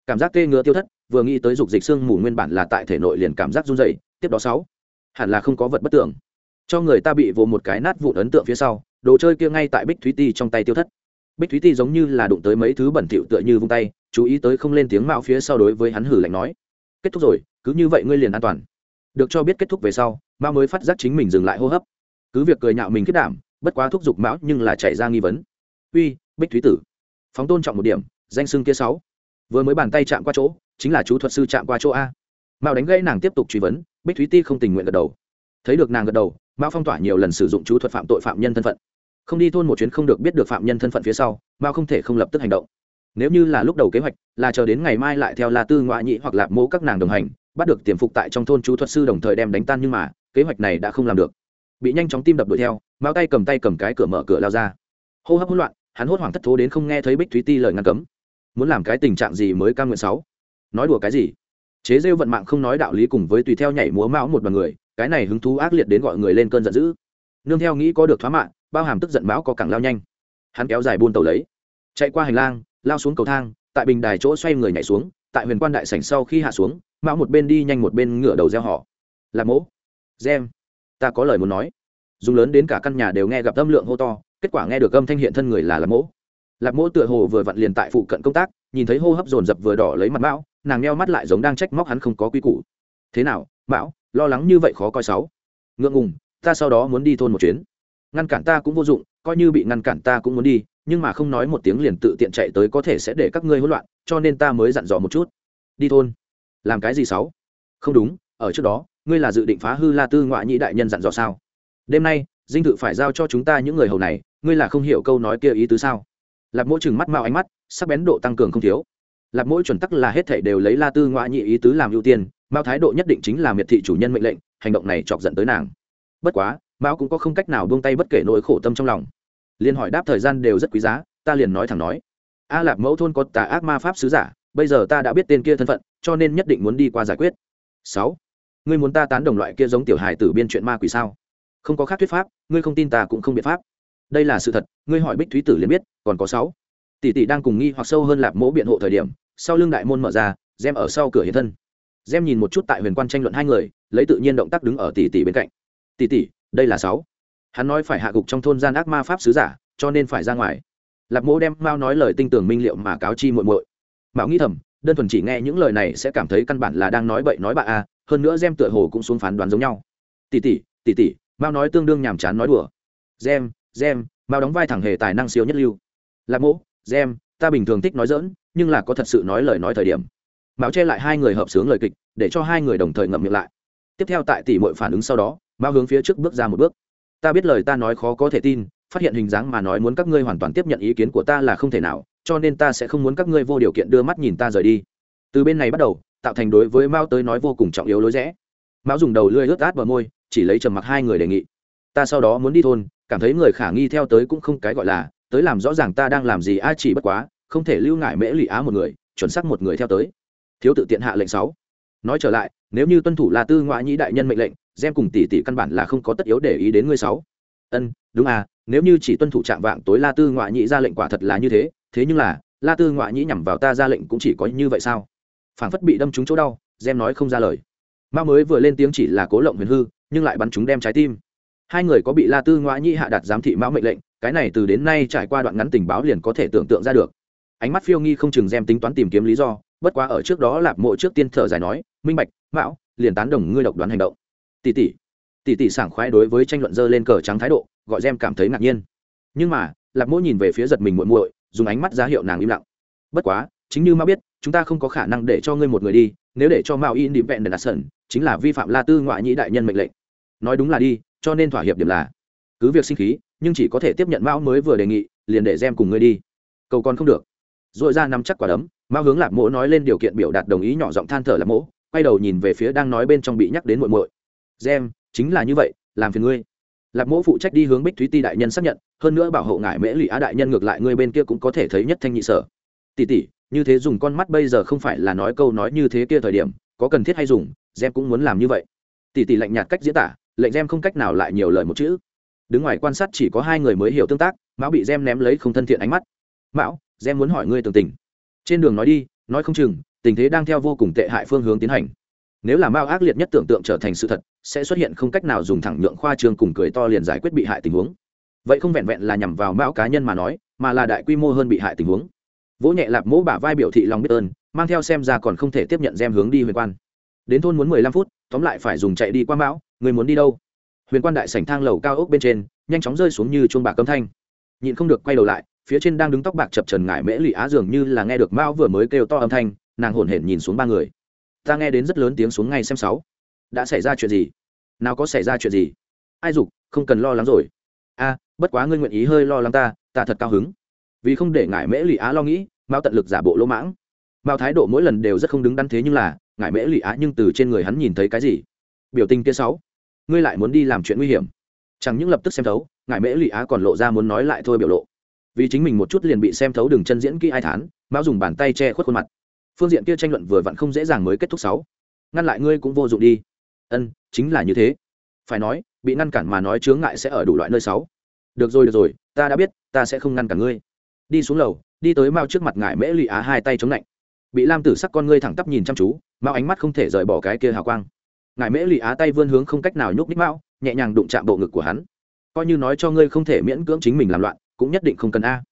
Cảm giác tê ngứa tiêu thất, vừa nghĩ tới dục dịch xương mù nguyên bản là tại thể nội liền cảm giác run dày tiếp đó sáu. Hẳn là không có vật bất tưởng. Cho người ta bị vồ một cái nát vụn ấn tượng phía sau, đồ chơi kia ngay tại bích thúy ti trong tay tiêu thất. Bích thúy ti giống như là đụng tới mấy thứ bẩn thỉu tựa như vung tay, chú ý tới không lên tiếng mạo phía sau đối với hắn hử lạnh nói. Kết thúc rồi, cứ như vậy ngươi liền an toàn. Được cho biết kết thúc về sau, mao mới phát giác chính mình dừng lại hô hấp. Cứ việc cười nhạo mình kết đảm bất quá thúc giục mão nhưng là chạy ra nghi vấn. Uy, bích thúy tử. Phóng tôn trọng một điểm, danh xưng kia sáu. Vừa mới bàn tay chạm qua chỗ, chính là chú thuật sư chạm qua chỗ a. Mao đánh gãy nàng tiếp tục truy vấn, bích thúy ti không tình nguyện gật đầu. Thấy được nàng gật đầu mao phong tỏa nhiều lần sử dụng chú thuật phạm tội phạm nhân thân phận. Không đi thôn một chuyến không được biết được phạm nhân thân phận phía sau mao không thể không lập tức hành động. Nếu như là lúc đầu kế hoạch, là chờ đến ngày mai lại theo la tư ngoại nhị hoặc lạp mỗ các nàng đồng hành, bắt được tiềm phục tại trong thôn chú thuật sư đồng thời đem đánh tan nhưng mà, kế hoạch này đã không làm được bị nhanh chóng tim đập đuổi theo, mao tay cầm tay cầm cái cửa mở cửa lao ra. Hô hấp hỗn loạn, hắn hốt hoảng thất thố đến không nghe thấy bích thúy ti lời ngăn cấm. Muốn làm cái tình trạng gì mới ca nguyện sáu? Nói đùa cái gì? Chế rêu vận mạng không nói đạo lý cùng với tùy theo nhảy múa mão một đoàn người, cái này hứng thú ác liệt đến gọi người lên cơn giận dữ. Nương theo nghĩ có được thoá mạng, bao hàm tức giận mão có cẳng lao nhanh. Hắn kéo dài buôn tàu lấy. Chạy qua hành lang, lao xuống cầu thang, tại bình đài chỗ xoay người nhảy xuống, tại huyền quan đại sảnh sau khi hạ xuống, mão một bên đi nhanh một bên ngửa đầu gieo họ là mỗ. Gem ta có lời muốn nói. Dùng lớn đến cả căn nhà đều nghe gặp âm lượng hô to, kết quả nghe được âm thanh hiện thân người là lạc mỗ. Lạc mỗ tựa hồ vừa vặn liền tại phụ cận công tác, nhìn thấy hô hấp dồn dập vừa đỏ lấy mặt mão, nàng neo mắt lại giống đang trách móc hắn không có quy củ. Thế nào, mão, lo lắng như vậy khó coi sáu ngượng ngùng, ta sau đó muốn đi thôn một chuyến. Ngăn cản ta cũng vô dụng, coi như bị ngăn cản ta cũng muốn đi, nhưng mà không nói một tiếng liền tự tiện chạy tới có thể sẽ để các ngươi hỗn loạn, cho nên ta mới dặn dò một chút. Đi thôn. Làm cái gì sáu không đúng, ở trước đó ngươi là dự định phá hư la tư ngoại nhị đại nhân dặn dò sao? Đêm nay, dinh thự phải giao cho chúng ta những người hầu này, ngươi là không hiểu câu nói kia ý tứ sao? Lạp mỗi chừng mắt mạo ánh mắt, sắc bén độ tăng cường không thiếu. Lạp mỗi chuẩn tắc là hết thảy đều lấy la tư ngoại nhị ý tứ làm ưu tiên, mao thái độ nhất định chính là miệt thị chủ nhân mệnh lệnh, hành động này chọc giận tới nàng. Bất quá, mao cũng có không cách nào buông tay bất kể nỗi khổ tâm trong lòng. Liên hỏi đáp thời gian đều rất quý giá, ta liền nói thẳng nói. A Lạp mẫu thôn có tà ác ma pháp sứ giả, bây giờ ta đã biết tên kia thân phận, cho nên nhất định muốn đi qua giải quyết. Sáu ngươi muốn ta tán đồng loại kia giống tiểu hài tử biên chuyện ma quỷ sao? Không có khác thuyết pháp, ngươi không tin ta cũng không biện pháp. Đây là sự thật, ngươi hỏi bích thúy tử liền biết, còn có sáu. Tỷ tỷ đang cùng nghi hoặc sâu hơn lạp mỗ biện hộ thời điểm, sau lưng đại môn mở ra, gem ở sau cửa hiện thân. Gem nhìn một chút tại huyền quan tranh luận hai người, lấy tự nhiên động tác đứng ở tỷ tỷ bên cạnh. Tỷ tỷ, đây là sáu. Hắn nói phải hạ gục trong thôn gian ác ma pháp sứ giả, cho nên phải ra ngoài. Lạp mỗ đem mao nói lời tinh tường minh liệu mà cáo chi muội muội. Mạo nghĩ thầm, đơn thuần chỉ nghe những lời này sẽ cảm thấy căn bản là đang nói bậy nói bạ a hơn nữa gem tựa hồ cũng xuống phán đoán giống nhau. Tỷ tỷ tỷ tỷ, mao nói tương đương nhàm chán nói đùa. Gem gem, mao đóng vai thẳng hề tài năng siêu nhất lưu. Lạc mỗ, gem, ta bình thường thích nói dỡn nhưng là có thật sự nói lời nói thời điểm. Mao che lại hai người hợp sướng lời kịch, để cho hai người đồng thời ngậm miệng lại. Tiếp theo tại tỷ mọi phản ứng sau đó, mao hướng phía trước bước ra một bước. Ta biết lời ta nói khó có thể tin, phát hiện hình dáng mà nói muốn các ngươi hoàn toàn tiếp nhận ý kiến của ta là không thể nào, cho nên ta sẽ không muốn các ngươi vô điều kiện đưa mắt nhìn ta rời đi. Từ bên này bắt đầu tạo thành đối với mao tới nói vô cùng trọng yếu lối rẽ. Mao dùng đầu lưỡi ướt át bờ môi, chỉ lấy trầm mặc hai người đề nghị. Ta sau đó muốn đi thôn, cảm thấy người khả nghi theo tới cũng không cái gọi là, tới làm rõ ràng ta đang làm gì ai chỉ bất quá, không thể lưu ngại mễ lụy á một người, chuẩn xác một người theo tới. Thiếu tự tiện hạ lệnh sáu. Nói trở lại, nếu như tuân thủ là tư ngoại nhĩ đại nhân mệnh lệnh, gem cùng tỷ tỷ căn bản là không có tất yếu để ý đến ngươi sáu. Ân, đúng à nếu như chỉ tuân thủ trạng vạng tối la tư ngoại nhĩ ra lệnh quả thật là như thế thế nhưng là, la tư ngoại nhĩ nhằm vào ta ra lệnh cũng chỉ có như vậy sao? Phảng phất bị đâm trúng chỗ đau, gem nói không ra lời. Ma mới vừa lên tiếng chỉ là cố lộng huyền hư, nhưng lại bắn chúng đem trái tim. Hai người có bị la tư ngoã nhĩ hạ đạt giám thị mão mệnh lệnh, cái này từ đến nay trải qua đoạn ngắn tình báo liền có thể tưởng tượng ra được. Ánh mắt phiêu nghi không chừng gem tính toán tìm kiếm lý do, bất quá ở trước đó lạp mộ trước tiên thở dài nói, minh bạch, mão, liền tán đồng ngươi độc đoán hành động. Tỷ tỷ. Tỷ tỷ sảng khoái đối với tranh luận dơ lên cờ trắng thái độ, gọi gem cảm thấy ngạc nhiên. Nhưng mà, lạp mộ nhìn về phía giật mình muội muội, dùng ánh mắt ra hiệu nàng im lặng. Bất quá, chính như mao biết chúng ta không có khả năng để cho ngươi một người đi, nếu để cho mao in đi vẹn đền đạt sẩn, chính là vi phạm la tư ngoại nhĩ đại nhân mệnh lệnh. Nói đúng là đi, cho nên thỏa hiệp điểm là, cứ việc sinh khí, nhưng chỉ có thể tiếp nhận mão mới vừa đề nghị, liền để gem cùng ngươi đi. Cầu còn không được. Dội ra nắm chắc quả đấm, mao hướng lạp mỗ nói lên điều kiện biểu đạt đồng ý nhỏ giọng than thở lạc mỗ, quay đầu nhìn về phía đang nói bên trong bị nhắc đến muội muội. Gem, chính là như vậy, làm phiền ngươi. Lạp mỗ phụ trách đi hướng bích thúy ti đại nhân xác nhận, hơn nữa bảo hộ ngại mễ lụy á đại nhân ngược lại ngươi bên kia cũng có thể thấy nhất thanh nhị sở. Tỷ tỷ như thế dùng con mắt bây giờ không phải là nói câu nói như thế kia thời điểm, có cần thiết hay dùng, gem cũng muốn làm như vậy. Tỷ tỷ lạnh nhạt cách diễn tả, lệnh gem không cách nào lại nhiều lời một chữ. Đứng ngoài quan sát chỉ có hai người mới hiểu tương tác, mão bị gem ném lấy không thân thiện ánh mắt. Mão, gem muốn hỏi ngươi tường tình. Trên đường nói đi, nói không chừng, tình thế đang theo vô cùng tệ hại phương hướng tiến hành. Nếu là mao ác liệt nhất tưởng tượng trở thành sự thật, sẽ xuất hiện không cách nào dùng thẳng nhượng khoa trương cùng cười to liền giải quyết bị hại tình huống. Vậy không vẹn vẹn là nhằm vào mao cá nhân mà nói, mà là đại quy mô hơn bị hại tình huống vỗ nhẹ lạp mỗ bả vai biểu thị lòng biết ơn, mang theo xem ra còn không thể tiếp nhận gem hướng đi huyền quan. Đến thôn muốn mười lăm phút, tóm lại phải dùng chạy đi qua bão, người muốn đi đâu? Huyền quan đại sảnh thang lầu cao ốc bên trên, nhanh chóng rơi xuống như chuông bạc cấm thanh. Nhịn không được quay đầu lại, phía trên đang đứng tóc bạc chập trần ngải mễ lụy á dường như là nghe được mão vừa mới kêu to âm thanh, nàng hổn hển nhìn xuống ba người. Ta nghe đến rất lớn tiếng xuống ngay xem sáu. Đã xảy ra chuyện gì? Nào có xảy ra chuyện gì? Ai dục, không cần lo lắng rồi. A, bất quá ngươi nguyện ý hơi lo lắng ta ta thật cao hứng vì không để ngải mễ lụy á lo nghĩ, mao tận lực giả bộ lỗ mãng. Mao thái độ mỗi lần đều rất không đứng đắn thế nhưng là, ngải mễ lụy á nhưng từ trên người hắn nhìn thấy cái gì? Biểu tình kia sáu ngươi lại muốn đi làm chuyện nguy hiểm. Chẳng những lập tức xem thấu, ngải mễ lụy á còn lộ ra muốn nói lại thôi biểu lộ. Vì chính mình một chút liền bị xem thấu đường chân diễn kỹ ai thán, mao dùng bàn tay che khuất khuôn mặt. Phương diện kia tranh luận vừa vặn không dễ dàng mới kết thúc sáu ngăn lại ngươi cũng vô dụng đi. Ân, chính là như thế. Phải nói, bị ngăn cản mà nói chướng ngại sẽ ở đủ loại nơi sáu được rồi được rồi, ta đã biết, ta sẽ không ngăn cản ngươi đi xuống lầu, đi tới mao trước mặt ngải mễ lụy á hai tay chống lạnh. Bị lam tử sắc con ngươi thẳng tắp nhìn chăm chú, mao ánh mắt không thể rời bỏ cái kia hào quang. Ngải mễ lụy á tay vươn hướng không cách nào nhúc ních mao, nhẹ nhàng đụng chạm bộ ngực của hắn. Coi như nói cho ngươi không thể miễn cưỡng chính mình làm loạn, cũng nhất định không cần a.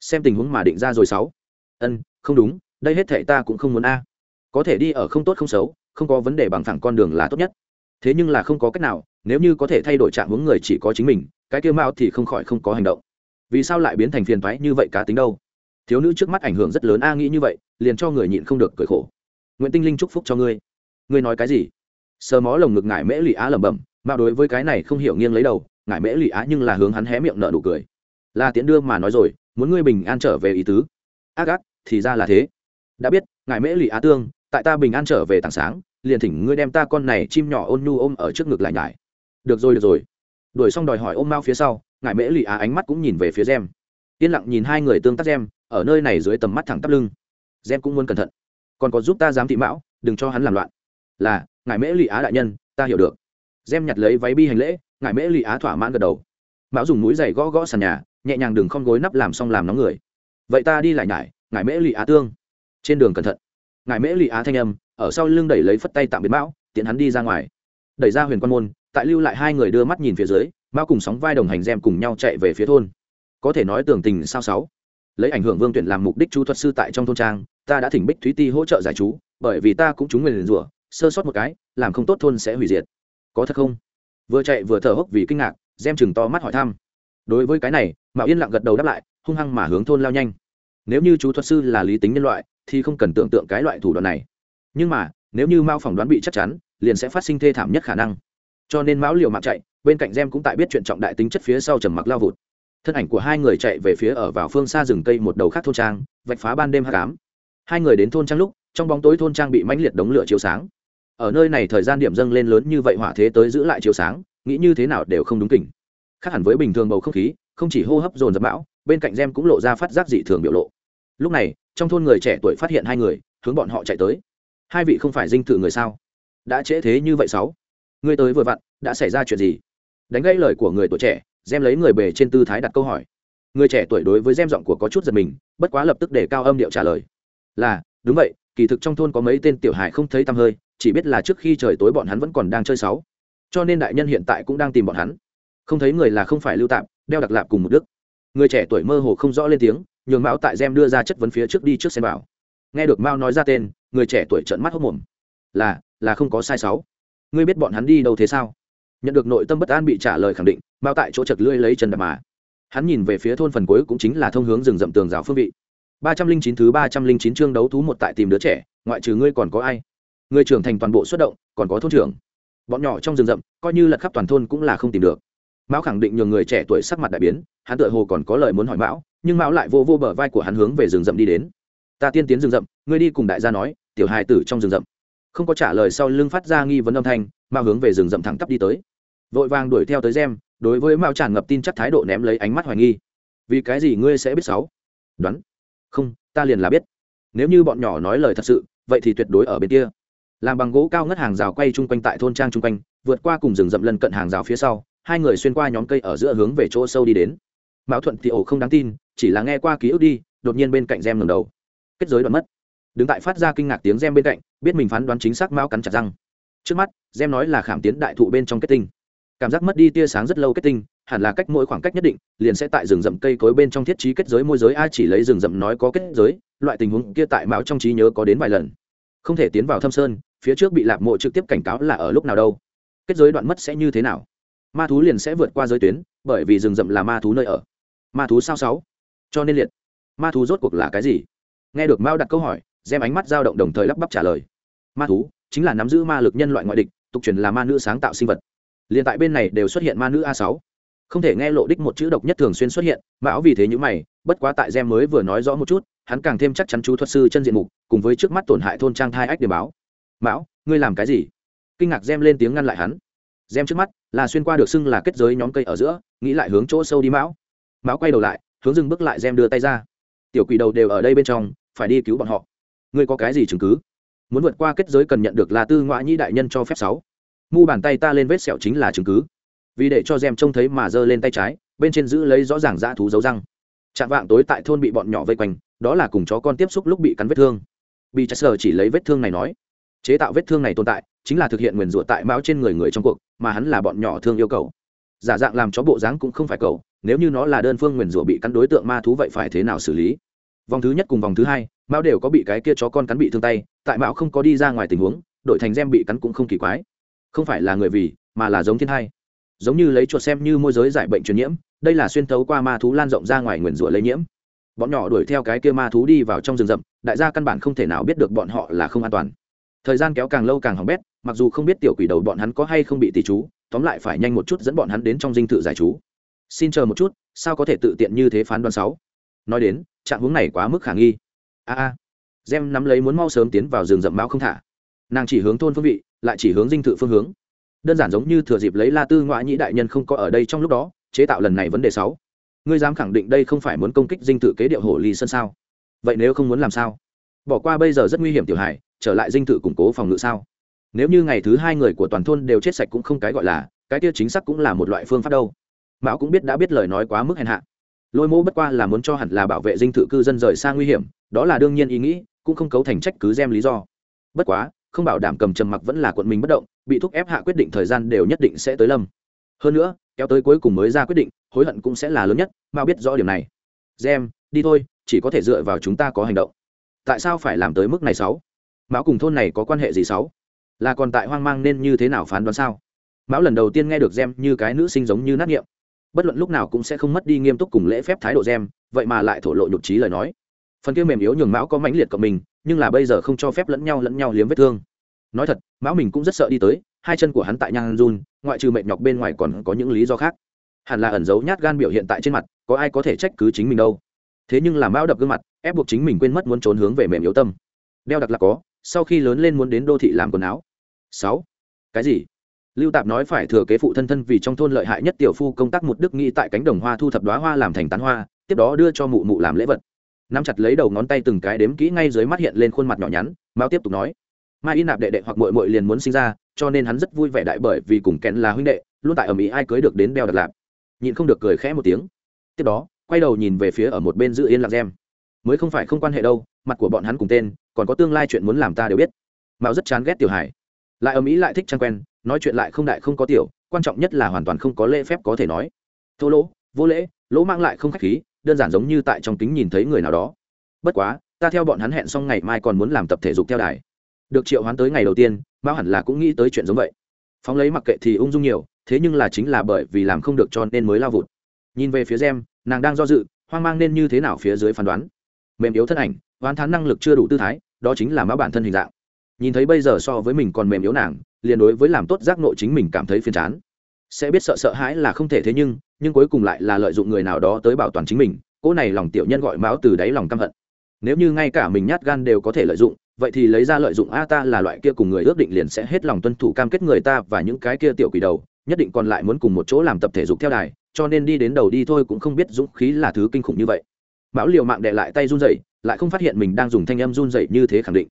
Xem tình huống mà định ra rồi sáu. Ân, không đúng, đây hết thể ta cũng không muốn a. Có thể đi ở không tốt không xấu, không có vấn đề bằng thẳng con đường là tốt nhất. Thế nhưng là không có cách nào, nếu như có thể thay đổi trạng hướng người chỉ có chính mình, cái kia mao thì không khỏi không có hành động vì sao lại biến thành phiền toái như vậy cá tính đâu? Thiếu nữ trước mắt ảnh hưởng rất lớn a nghĩ như vậy, liền cho người nhịn không được cười khổ. Nguyễn tinh linh chúc phúc cho ngươi. Ngươi nói cái gì? Sờ mó lồng ngực ngải mễ lụy á lẩm bẩm, mà đối với cái này không hiểu nghiêng lấy đầu, ngải mễ lụy á nhưng là hướng hắn hé miệng nở nụ cười. Là tiễn đưa mà nói rồi, muốn ngươi bình an trở về ý tứ. Ác ác, thì ra là thế. Đã biết ngài mễ lụy á tương, tại ta bình an trở về tảng sáng, liền thỉnh ngươi đem ta con này chim nhỏ ôn nhu ôm ở trước ngực lại nhải. Được rồi được rồi. Đuổi xong đòi hỏi ôm mao phía sau ngài mễ lụy á ánh mắt cũng nhìn về phía gem. Yên lặng nhìn hai người tương tác gem, ở nơi này dưới tầm mắt thẳng tắp lưng. Gem cũng muốn cẩn thận. Còn có giúp ta dám thị mão, đừng cho hắn làm loạn. Là, ngài mễ lụy á đại nhân, ta hiểu được. Gem nhặt lấy váy bi hành lễ, ngài mễ lụy á thỏa mãn gật đầu. Mão dùng mũi giày gõ gõ sàn nhà, nhẹ nhàng đừng không gối nắp làm xong làm nóng người. Vậy ta đi lại nhải, ngài mễ lụy á tương. Trên đường cẩn thận. Ngài mễ lụy á thanh âm, ở sau lưng đẩy lấy phất tay tạm biệt mão, tiện hắn đi ra ngoài. Đẩy ra huyền quan môn, tại lưu lại hai người đưa mắt nhìn phía dưới mao cùng sóng vai đồng hành gem cùng nhau chạy về phía thôn. Có thể nói tưởng tình sao sáu. Lấy ảnh hưởng vương tuyển làm mục đích chú thuật sư tại trong thôn trang, ta đã thỉnh bích thúy ti hỗ trợ giải chú, bởi vì ta cũng trúng nguyền rủa, sơ sót một cái, làm không tốt thôn sẽ hủy diệt. Có thật không? Vừa chạy vừa thở hốc vì kinh ngạc, gem chừng to mắt hỏi thăm. Đối với cái này mạo yên lặng gật đầu đáp lại, hung hăng mà hướng thôn lao nhanh. Nếu như chú thuật sư là lý tính nhân loại, thì không cần tưởng tượng cái loại thủ đoạn này. Nhưng mà, nếu như mao phỏng đoán bị chắc chắn, liền sẽ phát sinh thê thảm nhất khả năng. Cho nên mão liều mạng chạy bên cạnh gem cũng tại biết chuyện trọng đại tính chất phía sau trầm mặc lao vụt. Thân ảnh của hai người chạy về phía ở vào phương xa rừng cây một đầu khác thôn trang, vạch phá ban đêm hạ cám hai người đến thôn trang lúc, trong bóng tối thôn trang bị mãnh liệt đống lửa chiếu sáng. Ở nơi này thời gian điểm dâng lên lớn như vậy hỏa thế tới giữ lại chiếu sáng, nghĩ như thế nào đều không đúng kỉnh. Khác hẳn với bình thường bầu không khí, không chỉ hô hấp dồn dập bão, bên cạnh gem cũng lộ ra phát giác dị thường biểu lộ. Lúc này, trong thôn người trẻ tuổi phát hiện hai người, hướng bọn họ chạy tới. Hai vị không phải dinh thự người sao? Đã trễ thế như vậy sáu. Người tới vừa vặn, đã xảy ra chuyện gì? Đánh gãy lời của người tuổi trẻ, gem lấy người bề trên tư thái đặt câu hỏi. Người trẻ tuổi đối với gem giọng của có chút giật mình, bất quá lập tức để cao âm điệu trả lời. Là, đúng vậy, kỳ thực trong thôn có mấy tên tiểu hài không thấy tăm hơi, chỉ biết là trước khi trời tối bọn hắn vẫn còn đang chơi sáu cho nên đại nhân hiện tại cũng đang tìm bọn hắn. Không thấy người là không phải lưu tạm, đeo đặc lạp cùng một đức. Người trẻ tuổi mơ hồ không rõ lên tiếng, nhường mão tại gem đưa ra chất vấn phía trước đi trước xem bảo. Nghe được mao nói ra tên, người trẻ tuổi trợn mắt hốc mồm. Là là không có sai sáu ngươi biết bọn hắn đi đâu thế sao? Nhận được nội tâm bất an bị trả lời khẳng định bao tại chỗ chật lưỡi lấy chân đạp mà. Hắn nhìn về phía thôn phần cuối cũng chính là thông hướng rừng rậm tường rào phương vị. ba trăm linh chín thứ ba trăm linh chín chương đấu thú một tại tìm đứa trẻ, ngoại trừ ngươi còn có ai? Người trưởng thành toàn bộ xuất động, còn có thôn trưởng. Bọn nhỏ trong rừng rậm, coi như lật khắp toàn thôn cũng là không tìm được. Mão khẳng định nhường người trẻ tuổi sắc mặt đại biến, hắn tựa hồ còn có lời muốn hỏi mão, nhưng mão lại vô vô bờ vai của hắn hướng về rừng rậm đi đến. Ta tiên tiến rừng rậm, ngươi đi cùng đại gia nói, tiểu hài tử trong rừng rậm. Không có trả lời sau lưng phát ra nghi vấn âm thanh mà hướng về rừng rậm thẳng tắp đi tới vội vàng đuổi theo tới gem, đối với mao tràn ngập tin chắc thái độ ném lấy ánh mắt hoài nghi. Vì cái gì ngươi sẽ biết sáu? Đoán. Không, ta liền là biết. Nếu như bọn nhỏ nói lời thật sự, vậy thì tuyệt đối ở bên kia. Làm bằng gỗ cao ngất hàng rào quay chung quanh tại thôn trang chung quanh, vượt qua cùng rừng rậm lân cận hàng rào phía sau, hai người xuyên qua nhóm cây ở giữa hướng về chỗ sâu đi đến. Mão thuận thì ổ không đáng tin, chỉ là nghe qua ký ức đi, đột nhiên bên cạnh gem ngầm đầu. Kết giới đoạn mất. Đứng tại phát ra kinh ngạc tiếng gem bên cạnh, biết mình phán đoán chính xác mão cắn chặt răng. Trước mắt, gem nói là khảm tiến đại thụ bên trong kết tinh cảm giác mất đi tia sáng rất lâu kết tinh, hẳn là cách mỗi khoảng cách nhất định, liền sẽ tại rừng rậm cây cối bên trong thiết trí kết giới môi giới. Ai chỉ lấy rừng rậm nói có kết giới, loại tình huống kia tại mão trong trí nhớ có đến vài lần. Không thể tiến vào thâm sơn, phía trước bị lạp mộ trực tiếp cảnh cáo là ở lúc nào đâu. Kết giới đoạn mất sẽ như thế nào? Ma thú liền sẽ vượt qua giới tuyến, bởi vì rừng rậm là ma thú nơi ở. Ma thú sao sáu? Cho nên liệt. Ma thú rốt cuộc là cái gì? Nghe được mao đặt câu hỏi xem ánh mắt dao động đồng thời lắp bắp trả lời. Ma thú chính là nắm giữ ma lực nhân loại ngoại địch, tục truyền là ma nữ sáng tạo sinh vật liền tại bên này đều xuất hiện ma nữ a sáu. Không thể nghe lộ đích một chữ độc nhất thường xuyên xuất hiện mão vì thế như mày, bất quá tại gem mới vừa nói rõ một chút, hắn càng thêm chắc chắn chú thuật sư chân diện mục, cùng với trước mắt tổn hại thôn trang thai ách để báo. Mão, ngươi làm cái gì? Kinh ngạc gem lên tiếng ngăn lại hắn. Gem trước mắt, là xuyên qua được xưng là kết giới nhóm cây ở giữa, nghĩ lại hướng chỗ sâu đi mão. Mão quay đầu lại, hướng dừng bước lại gem đưa tay ra. Tiểu quỷ đầu đều ở đây bên trong, phải đi cứu bọn họ. Ngươi có cái gì chứng cứ? Muốn vượt qua kết giới cần nhận được là tư ngoại nhĩ đại nhân cho phép sáu mu bàn tay ta lên vết sẹo chính là chứng cứ. Vì để cho rèm trông thấy mà giơ lên tay trái, bên trên giữ lấy rõ ràng dã thú dấu răng. Chạm vạng tối tại thôn bị bọn nhỏ vây quanh, đó là cùng chó con tiếp xúc lúc bị cắn vết thương. Bị chester chỉ lấy vết thương này nói, chế tạo vết thương này tồn tại, chính là thực hiện nguyền rủa tại mão trên người người trong cuộc, mà hắn là bọn nhỏ thương yêu cầu. Giả dạng làm chó bộ dáng cũng không phải cầu, nếu như nó là đơn phương nguyền rủa bị cắn đối tượng ma thú vậy phải thế nào xử lý? Vòng thứ nhất cùng vòng thứ hai, mão đều có bị cái kia chó con cắn bị thương tay, tại mão không có đi ra ngoài tình huống, đội thành gem bị cắn cũng không kỳ quái không phải là người vì, mà là giống thiên hai giống như lấy chuột xem như môi giới giải bệnh truyền nhiễm, đây là xuyên thấu qua ma thú lan rộng ra ngoài nguyền rủa lây nhiễm. Bọn nhỏ đuổi theo cái kia ma thú đi vào trong rừng rậm, đại gia căn bản không thể nào biết được bọn họ là không an toàn. Thời gian kéo càng lâu càng hỏng bét, mặc dù không biết tiểu quỷ đầu bọn hắn có hay không bị tỷ chú, tóm lại phải nhanh một chút dẫn bọn hắn đến trong dinh thự giải chú. Xin chờ một chút, sao có thể tự tiện như thế phán đoán sáu? Nói đến, trạng hướng này quá mức khả nghi. A a. Gem nắm lấy muốn mau sớm tiến vào rừng rậm máu không thả. Nàng chỉ hướng thôn phương vị lại chỉ hướng dinh thự phương hướng. Đơn giản giống như thừa dịp lấy la tư ngoại nhĩ đại nhân không có ở đây trong lúc đó, chế tạo lần này vấn đề sáu. Ngươi dám khẳng định đây không phải muốn công kích dinh thự kế điệu hồ ly sân sao? Vậy nếu không muốn làm sao? Bỏ qua bây giờ rất nguy hiểm tiểu hải trở lại dinh thự củng cố phòng ngự sao? Nếu như ngày thứ hai người của toàn thôn đều chết sạch cũng không cái gọi là, cái kia chính xác cũng là một loại phương pháp đâu. Mão cũng biết đã biết lời nói quá mức hèn hạ. Lôi mô bất qua là muốn cho hẳn là bảo vệ dinh thự cư dân rời xa nguy hiểm, đó là đương nhiên ý nghĩ, cũng không cấu thành trách cứ gem lý do. Bất quá không bảo đảm cầm trầm mặc vẫn là quận mình bất động, bị thúc ép hạ quyết định thời gian đều nhất định sẽ tới lâm. Hơn nữa, kéo tới cuối cùng mới ra quyết định, hối hận cũng sẽ là lớn nhất mao biết rõ điểm này. Gem, đi thôi, chỉ có thể dựa vào chúng ta có hành động. Tại sao phải làm tới mức này sáu? Mão cùng thôn này có quan hệ gì sáu? Là còn tại hoang mang nên như thế nào phán đoán sao? Mão lần đầu tiên nghe được gem như cái nữ sinh giống như nát nghiệm. Bất luận lúc nào cũng sẽ không mất đi nghiêm túc cùng lễ phép thái độ gem, vậy mà lại thổ lộ nhục trí lời nói phần kia mềm yếu nhường mão có mãnh liệt của mình, nhưng là bây giờ không cho phép lẫn nhau lẫn nhau liếm vết thương. Nói thật, mão mình cũng rất sợ đi tới, hai chân của hắn tại nhang run, ngoại trừ mệt nhọc bên ngoài còn có những lý do khác. Hẳn là ẩn giấu nhát gan biểu hiện tại trên mặt, có ai có thể trách cứ chính mình đâu. Thế nhưng là mão đập gương mặt, ép buộc chính mình quên mất muốn trốn hướng về mềm yếu tâm. Đeo đặc là có, sau khi lớn lên muốn đến đô thị làm quần áo. Sáu. Cái gì? Lưu tạp nói phải thừa kế phụ thân thân vì trong thôn lợi hại nhất tiểu phu công tác một đức nghĩ tại cánh đồng hoa thu thập đoá hoa làm thành tán hoa, tiếp đó đưa cho mụ mụ làm lễ vật nắm chặt lấy đầu ngón tay từng cái đếm kỹ ngay dưới mắt hiện lên khuôn mặt nhỏ nhắn, mao tiếp tục nói. Mai y nạp đệ đệ hoặc mội mội liền muốn sinh ra, cho nên hắn rất vui vẻ đại bởi vì cùng kén là huynh đệ, luôn tại ở mỹ ai cưới được đến đeo đặt lạp. Nhịn không được cười khẽ một tiếng. Tiếp đó, quay đầu nhìn về phía ở một bên giữ yên lạc gem mới không phải không quan hệ đâu, mặt của bọn hắn cùng tên, còn có tương lai chuyện muốn làm ta đều biết. Mao rất chán ghét tiểu hải. Lại ở mỹ lại thích trang quen, nói chuyện lại không đại không có tiểu, quan trọng nhất là hoàn toàn không có lễ phép có thể nói. Thô lỗ, vô lễ, lỗ mang lại không khách khí đơn giản giống như tại trong kính nhìn thấy người nào đó. Bất quá, ta theo bọn hắn hẹn xong ngày mai còn muốn làm tập thể dục theo đài. Được triệu hoán tới ngày đầu tiên, mao hẳn là cũng nghĩ tới chuyện giống vậy. Phóng lấy mặc kệ thì ung dung nhiều, thế nhưng là chính là bởi vì làm không được cho nên mới lao vụt. Nhìn về phía gem, nàng đang do dự, hoang mang nên như thế nào phía dưới phán đoán. Mềm yếu thân ảnh, hoán thán năng lực chưa đủ tư thái, đó chính là mã bản thân hình dạng. Nhìn thấy bây giờ so với mình còn mềm yếu nàng, liền đối với làm tốt giác nội chính mình cảm thấy phiền chán sẽ biết sợ sợ hãi là không thể thế nhưng nhưng cuối cùng lại là lợi dụng người nào đó tới bảo toàn chính mình, cỗ này lòng tiểu nhân gọi mão từ đáy lòng căm hận. Nếu như ngay cả mình nhát gan đều có thể lợi dụng, vậy thì lấy ra lợi dụng a ta là loại kia cùng người ước định liền sẽ hết lòng tuân thủ cam kết người ta và những cái kia tiểu quỷ đầu, nhất định còn lại muốn cùng một chỗ làm tập thể dục theo đài, cho nên đi đến đầu đi thôi cũng không biết dũng khí là thứ kinh khủng như vậy. Mão liều mạng đệ lại tay run rẩy, lại không phát hiện mình đang dùng thanh âm run rẩy như thế khẳng định.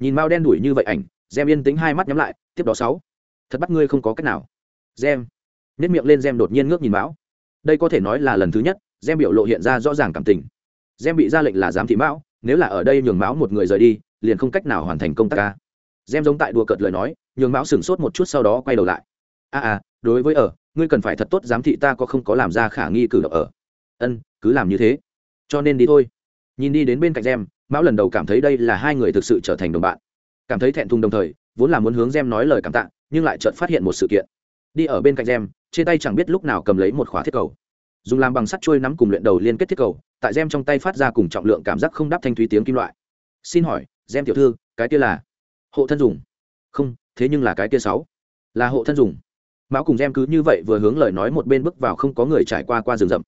Nhìn mao đen đuổi như vậy ảnh, gem yên tính hai mắt nhắm lại, tiếp đó sáu. Thật bắt ngươi không có cách nào. Gem nếp miệng lên gem đột nhiên ngước nhìn mão. Đây có thể nói là lần thứ nhất gem biểu lộ hiện ra rõ ràng cảm tình. Gem bị ra lệnh là giám thị mão nếu là ở đây nhường mão một người rời đi liền không cách nào hoàn thành công tác ca. Gem giống tại đùa cợt lời nói nhường mão sửng sốt một chút sau đó quay đầu lại. A à, à đối với ở ngươi cần phải thật tốt giám thị ta có không có làm ra khả nghi cử động ở? Ân cứ làm như thế. Cho nên đi thôi. Nhìn đi đến bên cạnh gem mão lần đầu cảm thấy đây là hai người thực sự trở thành đồng bạn. Cảm thấy thẹn thùng đồng thời vốn là muốn hướng gem nói lời cảm tạ nhưng lại chợt phát hiện một sự kiện. Đi ở bên cạnh gem trên tay chẳng biết lúc nào cầm lấy một khóa thiết cầu. Dùng làm bằng sắt trôi nắm cùng luyện đầu liên kết thiết cầu, tại gem trong tay phát ra cùng trọng lượng cảm giác không đáp thanh thúy tiếng kim loại. Xin hỏi, gem tiểu thư, cái kia là hộ thân dùng? Không, thế nhưng là cái kia sáu. Là hộ thân dùng. Mão cùng gem cứ như vậy vừa hướng lời nói một bên bước vào không có người trải qua qua rừng rậm.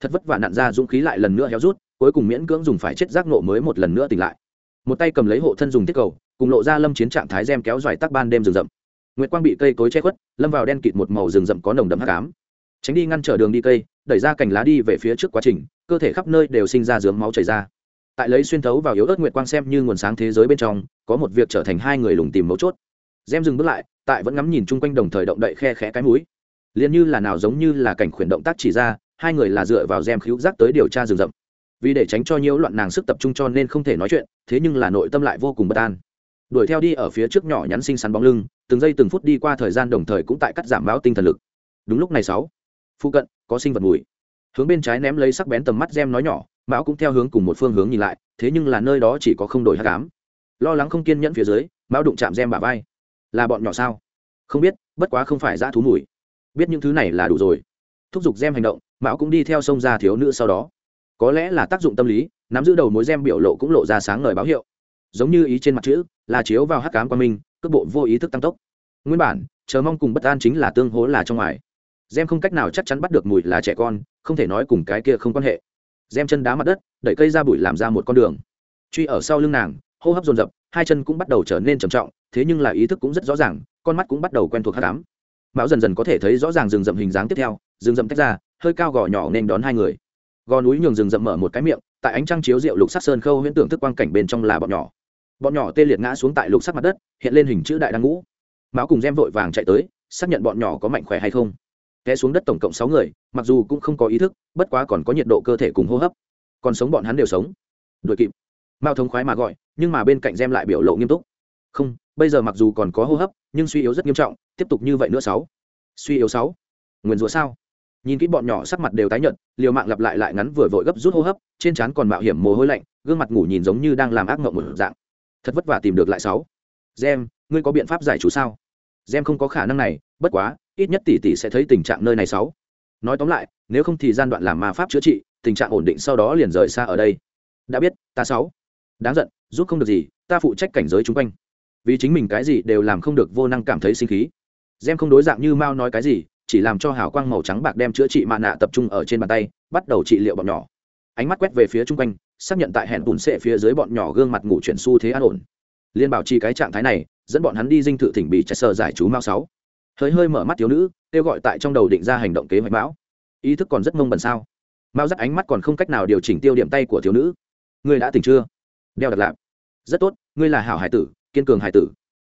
Thật vất vả nặn ra dũng khí lại lần nữa héo rút, cuối cùng miễn cưỡng dùng phải chết giác nộ mới một lần nữa tỉnh lại. Một tay cầm lấy hộ thân dùng thiết cầu, cùng lộ ra lâm chiến trạng thái gem kéo dài tắc ban đêm rừng rậm nguyệt quang bị cây cối che khuất, lâm vào đen kịt một màu rừng rậm có nồng đậm hắc ám. Tránh đi ngăn trở đường đi cây, đẩy ra cành lá đi về phía trước quá trình, cơ thể khắp nơi đều sinh ra dướng máu chảy ra. Tại lấy xuyên thấu vào yếu ớt nguyệt quang xem như nguồn sáng thế giới bên trong, có một việc trở thành hai người lùng tìm mấu chốt. Gem dừng bước lại, tại vẫn ngắm nhìn chung quanh đồng thời động đậy khe khẽ cái mũi. Liền như là nào giống như là cảnh khuyển động tác chỉ ra, hai người là dựa vào gem khíu giác tới điều tra rừng rậm. Vì để tránh cho nhiễu loạn nàng sức tập trung cho nên không thể nói chuyện, thế nhưng là nội tâm lại vô cùng bất an đuổi theo đi ở phía trước nhỏ nhắn xinh xắn bóng lưng, từng giây từng phút đi qua thời gian đồng thời cũng tại cắt giảm báo tinh thần lực. Đúng lúc này sáu, phụ cận, có sinh vật mùi. Hướng bên trái ném lấy sắc bén tầm mắt gem nói nhỏ, mão cũng theo hướng cùng một phương hướng nhìn lại, thế nhưng là nơi đó chỉ có không đổi hát cám lo lắng không kiên nhẫn phía dưới, mão đụng chạm gem bả vai. Là bọn nhỏ sao? Không biết, bất quá không phải dã thú mùi. Biết những thứ này là đủ rồi. Thúc giục gem hành động, mão cũng đi theo sông ra thiếu nữ sau đó. Có lẽ là tác dụng tâm lý, nắm giữ đầu mối gem biểu lộ cũng lộ ra sáng ngời báo hiệu. Giống như ý trên mặt chữ là chiếu vào hắc cám qua mình cước bộ vô ý thức tăng tốc. Nguyên bản, chờ mong cùng bất an chính là tương hố là trong ngoài. Gem không cách nào chắc chắn bắt được mùi là trẻ con, không thể nói cùng cái kia không quan hệ. Gem chân đá mặt đất, đẩy cây ra bụi làm ra một con đường. Truy ở sau lưng nàng, hô hấp dồn dập, hai chân cũng bắt đầu trở nên trầm trọng, thế nhưng là ý thức cũng rất rõ ràng, con mắt cũng bắt đầu quen thuộc hắc cám. mão dần dần có thể thấy rõ ràng rừng rậm hình dáng tiếp theo, rừng rậm tách ra, hơi cao gò nhỏ nên đón hai người. Gò núi nhường rừng rậm mở một cái miệng, tại ánh trăng chiếu rượu lục sắc sơn khâu huyễn tưởng thức quang cảnh bên trong là bọn nhỏ bọn nhỏ tê liệt ngã xuống tại lục sắc mặt đất, hiện lên hình chữ đại đang ngũ. Mão cùng gem vội vàng chạy tới, xác nhận bọn nhỏ có mạnh khỏe hay không. Té xuống đất tổng cộng sáu người, mặc dù cũng không có ý thức, bất quá còn có nhiệt độ cơ thể cùng hô hấp. Còn sống bọn hắn đều sống. Đuổi kịp. Mao thống khoái mà gọi, nhưng mà bên cạnh gem lại biểu lộ nghiêm túc. Không, bây giờ mặc dù còn có hô hấp, nhưng suy yếu rất nghiêm trọng, tiếp tục như vậy nữa sáu. Suy yếu sáu. Nguyền rủa sao? Nhìn kỹ bọn nhỏ sắc mặt đều tái nhợt, liều mạng lặp lại lại ngắn vừa vội gấp rút hô hấp, trên trán còn mạo hiểm mồ hôi lạnh, gương mặt ngủ nhìn giống như đang làm ác mộng một dạng thật vất vả tìm được lại sáu. Gem, ngươi có biện pháp giải chú sao? Gem không có khả năng này, bất quá, ít nhất tỷ tỷ sẽ thấy tình trạng nơi này sáu. Nói tóm lại, nếu không thì gian đoạn làm ma pháp chữa trị, tình trạng ổn định sau đó liền rời xa ở đây. Đã biết, ta sáu. Đáng giận, giúp không được gì, ta phụ trách cảnh giới chung quanh. Vì chính mình cái gì đều làm không được vô năng cảm thấy sinh khí. Gem không đối dạng như mao nói cái gì, chỉ làm cho hào quang màu trắng bạc đem chữa trị mạ nạ tập trung ở trên bàn tay, bắt đầu trị liệu bọn nhỏ. Ánh mắt quét về phía chung quanh xác nhận tại hẹn bùn sệ phía dưới bọn nhỏ gương mặt ngủ chuyển xu thế an ổn. Liên bảo trì cái trạng thái này dẫn bọn hắn đi dinh thự thỉnh bị chạy sờ giải chú mao sáu. Hơi hơi mở mắt thiếu nữ kêu gọi tại trong đầu định ra hành động kế hoạch bão, ý thức còn rất mông bần sao? Mao dắt ánh mắt còn không cách nào điều chỉnh tiêu điểm tay của thiếu nữ. Ngươi đã tỉnh chưa? Đeo đặt lạp. Rất tốt ngươi là hảo hải tử kiên cường hải tử.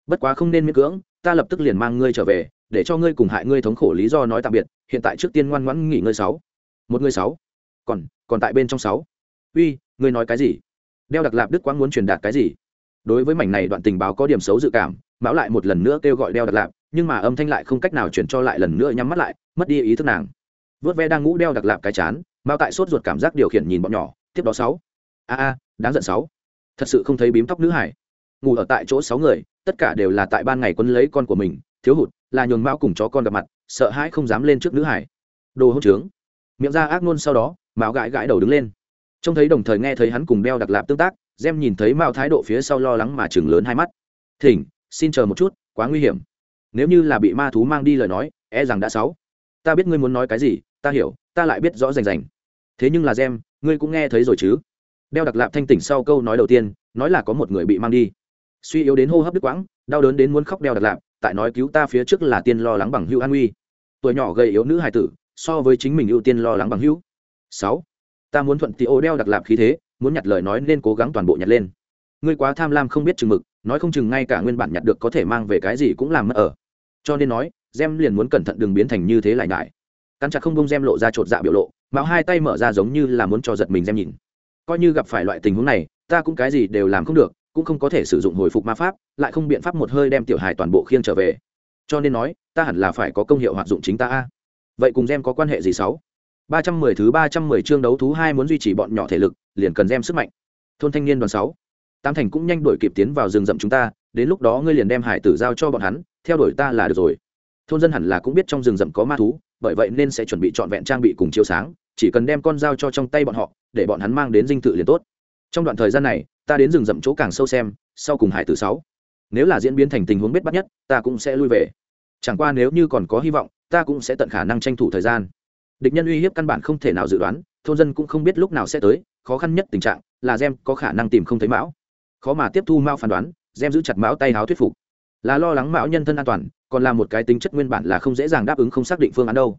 Bất quá không nên miễn cưỡng ta lập tức liền mang ngươi trở về để cho ngươi cùng hại ngươi thống khổ lý do nói tạm biệt hiện tại trước tiên ngoan ngoãn nghỉ ngơi sáu. Một người sáu. Còn còn tại bên trong sáu. Uy ngươi nói cái gì? Đeo đặc lạp đức quang muốn truyền đạt cái gì? Đối với mảnh này đoạn tình báo có điểm xấu dự cảm, mão lại một lần nữa kêu gọi đeo đặc lạp, nhưng mà âm thanh lại không cách nào chuyển cho lại lần nữa nhắm mắt lại, mất đi ý thức nàng. Vớt ve đang ngũ đeo đặc lạp cái chán mao tại sốt ruột cảm giác điều khiển nhìn bọn nhỏ, tiếp đó sáu. A a, đáng giận sáu. Thật sự không thấy bím tóc nữ hải. Ngủ ở tại chỗ sáu người, tất cả đều là tại ban ngày quân lấy con của mình, thiếu hụt, là nhường mao cùng chó con gặp mặt, sợ hãi không dám lên trước nữ hải. Đồ hỗn trướng. Miệng ra ác ngôn sau đó mao gãi gãi đầu đứng lên trông thấy đồng thời nghe thấy hắn cùng đeo đặc lạp tương tác, gem nhìn thấy mao thái độ phía sau lo lắng mà chừng lớn hai mắt. Thỉnh, xin chờ một chút, quá nguy hiểm. Nếu như là bị ma thú mang đi lời nói e rằng đã sáu. Ta biết ngươi muốn nói cái gì, ta hiểu, ta lại biết rõ rành rành. Thế nhưng là gem, ngươi cũng nghe thấy rồi chứ? Đeo đặc lạp thanh tỉnh sau câu nói đầu tiên, nói là có một người bị mang đi. Suy yếu đến hô hấp đứt quãng, đau đớn đến muốn khóc đeo đặc lạp, tại nói cứu ta phía trước là tiên lo lắng bằng hữu an uy tuổi nhỏ gầy yếu nữ hài tử, so với chính mình ưu tiên lo lắng bằng hữu. Sáu ta muốn thuận tị ô đeo đặc lạp khí thế, muốn nhặt lời nói nên cố gắng toàn bộ nhặt lên. Ngươi quá tham lam không biết chừng mực, nói không chừng ngay cả nguyên bản nhặt được có thể mang về cái gì cũng làm mất ở. Cho nên nói, gem liền muốn cẩn thận đừng biến thành như thế lại ngại căn chặt không bông gem lộ ra chột dạ biểu lộ, mạo hai tay mở ra giống như là muốn cho giật mình gem nhìn. Coi như gặp phải loại tình huống này, ta cũng cái gì đều làm không được, cũng không có thể sử dụng hồi phục ma pháp, lại không biện pháp một hơi đem tiểu hài toàn bộ khiêng trở về. Cho nên nói, ta hẳn là phải có công hiệu hoạt dụng chính ta a. Vậy cùng gem có quan hệ gì sáu ba trăm mười thứ ba trăm mười chương đấu thú hai muốn duy trì bọn nhỏ thể lực, liền cần đem sức mạnh. Thôn thanh niên đoàn sáu. Tam thành cũng nhanh đuổi kịp tiến vào rừng rậm chúng ta, đến lúc đó ngươi liền đem hải tử giao cho bọn hắn, theo đuổi ta là được rồi. Thôn dân hẳn là cũng biết trong rừng rậm có ma thú, bởi vậy nên sẽ chuẩn bị trọn vẹn trang bị cùng chiếu sáng, chỉ cần đem con dao cho trong tay bọn họ, để bọn hắn mang đến dinh thự liền tốt. Trong đoạn thời gian này, ta đến rừng rậm chỗ càng sâu xem, sau cùng hải tử sáu. Nếu là diễn biến thành tình huống biết bắt nhất, ta cũng sẽ lui về. Chẳng qua nếu như còn có hy vọng, ta cũng sẽ tận khả năng tranh thủ thời gian địch nhân uy hiếp căn bản không thể nào dự đoán, thôn dân cũng không biết lúc nào sẽ tới, khó khăn nhất tình trạng là gem có khả năng tìm không thấy mão. Khó mà tiếp thu mao phán đoán, gem giữ chặt mão tay háo thuyết phục. Là lo lắng mão nhân thân an toàn, còn là một cái tính chất nguyên bản là không dễ dàng đáp ứng không xác định phương án đâu.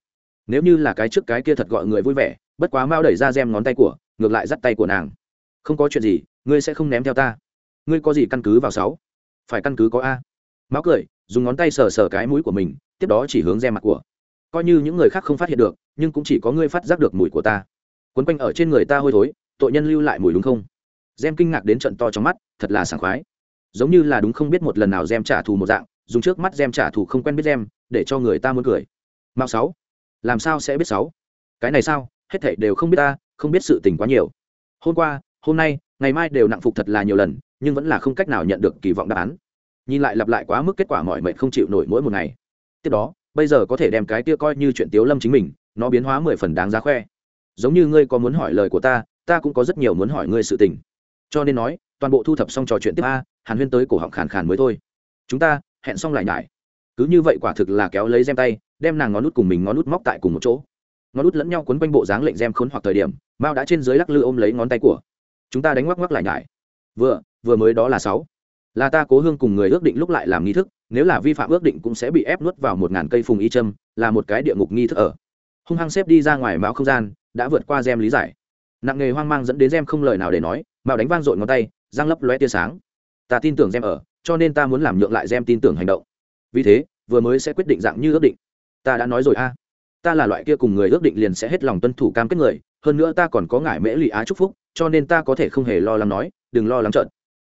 Nếu như là cái trước cái kia thật gọi người vui vẻ, bất quá mao đẩy ra gem ngón tay của, ngược lại dắt tay của nàng. Không có chuyện gì, ngươi sẽ không ném theo ta. Ngươi có gì căn cứ vào sáu? Phải căn cứ có a. Mão cười, dùng ngón tay sờ sờ cái mũi của mình, tiếp đó chỉ hướng gem mặt của coi như những người khác không phát hiện được, nhưng cũng chỉ có ngươi phát giác được mùi của ta. Quấn quanh ở trên người ta hôi thối, tội nhân lưu lại mùi đúng không? Gem kinh ngạc đến trận to trong mắt, thật là sảng khoái. Giống như là đúng không biết một lần nào gem trả thù một dạng, dùng trước mắt gem trả thù không quen biết gem, để cho người ta muốn cười. Mao sáu. Làm sao sẽ biết sáu? Cái này sao? Hết thảy đều không biết ta, không biết sự tình quá nhiều. Hôm qua, hôm nay, ngày mai đều nặng phục thật là nhiều lần, nhưng vẫn là không cách nào nhận được kỳ vọng đáp án. Nhìn lại lặp lại quá mức kết quả mọi mệnh không chịu nổi mỗi một ngày. Tiếp đó bây giờ có thể đem cái kia coi như chuyện tiếu lâm chính mình, nó biến hóa mười phần đáng giá khoe. Giống như ngươi có muốn hỏi lời của ta ta cũng có rất nhiều muốn hỏi ngươi sự tình. Cho nên nói, toàn bộ thu thập xong trò chuyện tiếp a, hàn huyên tới cổ họng khàn khàn mới thôi. Chúng ta, hẹn xong lại nhải. Cứ như vậy quả thực là kéo lấy gem tay, đem nàng ngón nút cùng mình ngón nút móc tại cùng một chỗ. Ngón nút lẫn nhau quấn quanh bộ dáng lệnh gem khốn hoặc thời điểm, mao đã trên dưới lắc lư ôm lấy ngón tay của. Chúng ta đánh ngoắc ngoắc lại nhải. Vừa vừa mới đó là sáu. Là ta cố hương cùng người ước định lúc lại làm nghi thức nếu là vi phạm ước định cũng sẽ bị ép nuốt vào một ngàn cây phùng y châm, là một cái địa ngục nghi thức ở. Hung hăng xếp đi ra ngoài máu không gian, đã vượt qua gem lý giải. Nặng nghề hoang mang dẫn đến gem không lời nào để nói, mạo đánh vang dội ngón tay, răng lấp lóe tia sáng. Ta tin tưởng gem ở, cho nên ta muốn làm nhượng lại gem tin tưởng hành động. Vì thế, vừa mới sẽ quyết định dạng như ước định. Ta đã nói rồi a. Ta là loại kia cùng người ước định liền sẽ hết lòng tuân thủ cam kết người, hơn nữa ta còn có ngải mễ lụy á chúc phúc, cho nên ta có thể không hề lo lắng nói, đừng lo lắng trợn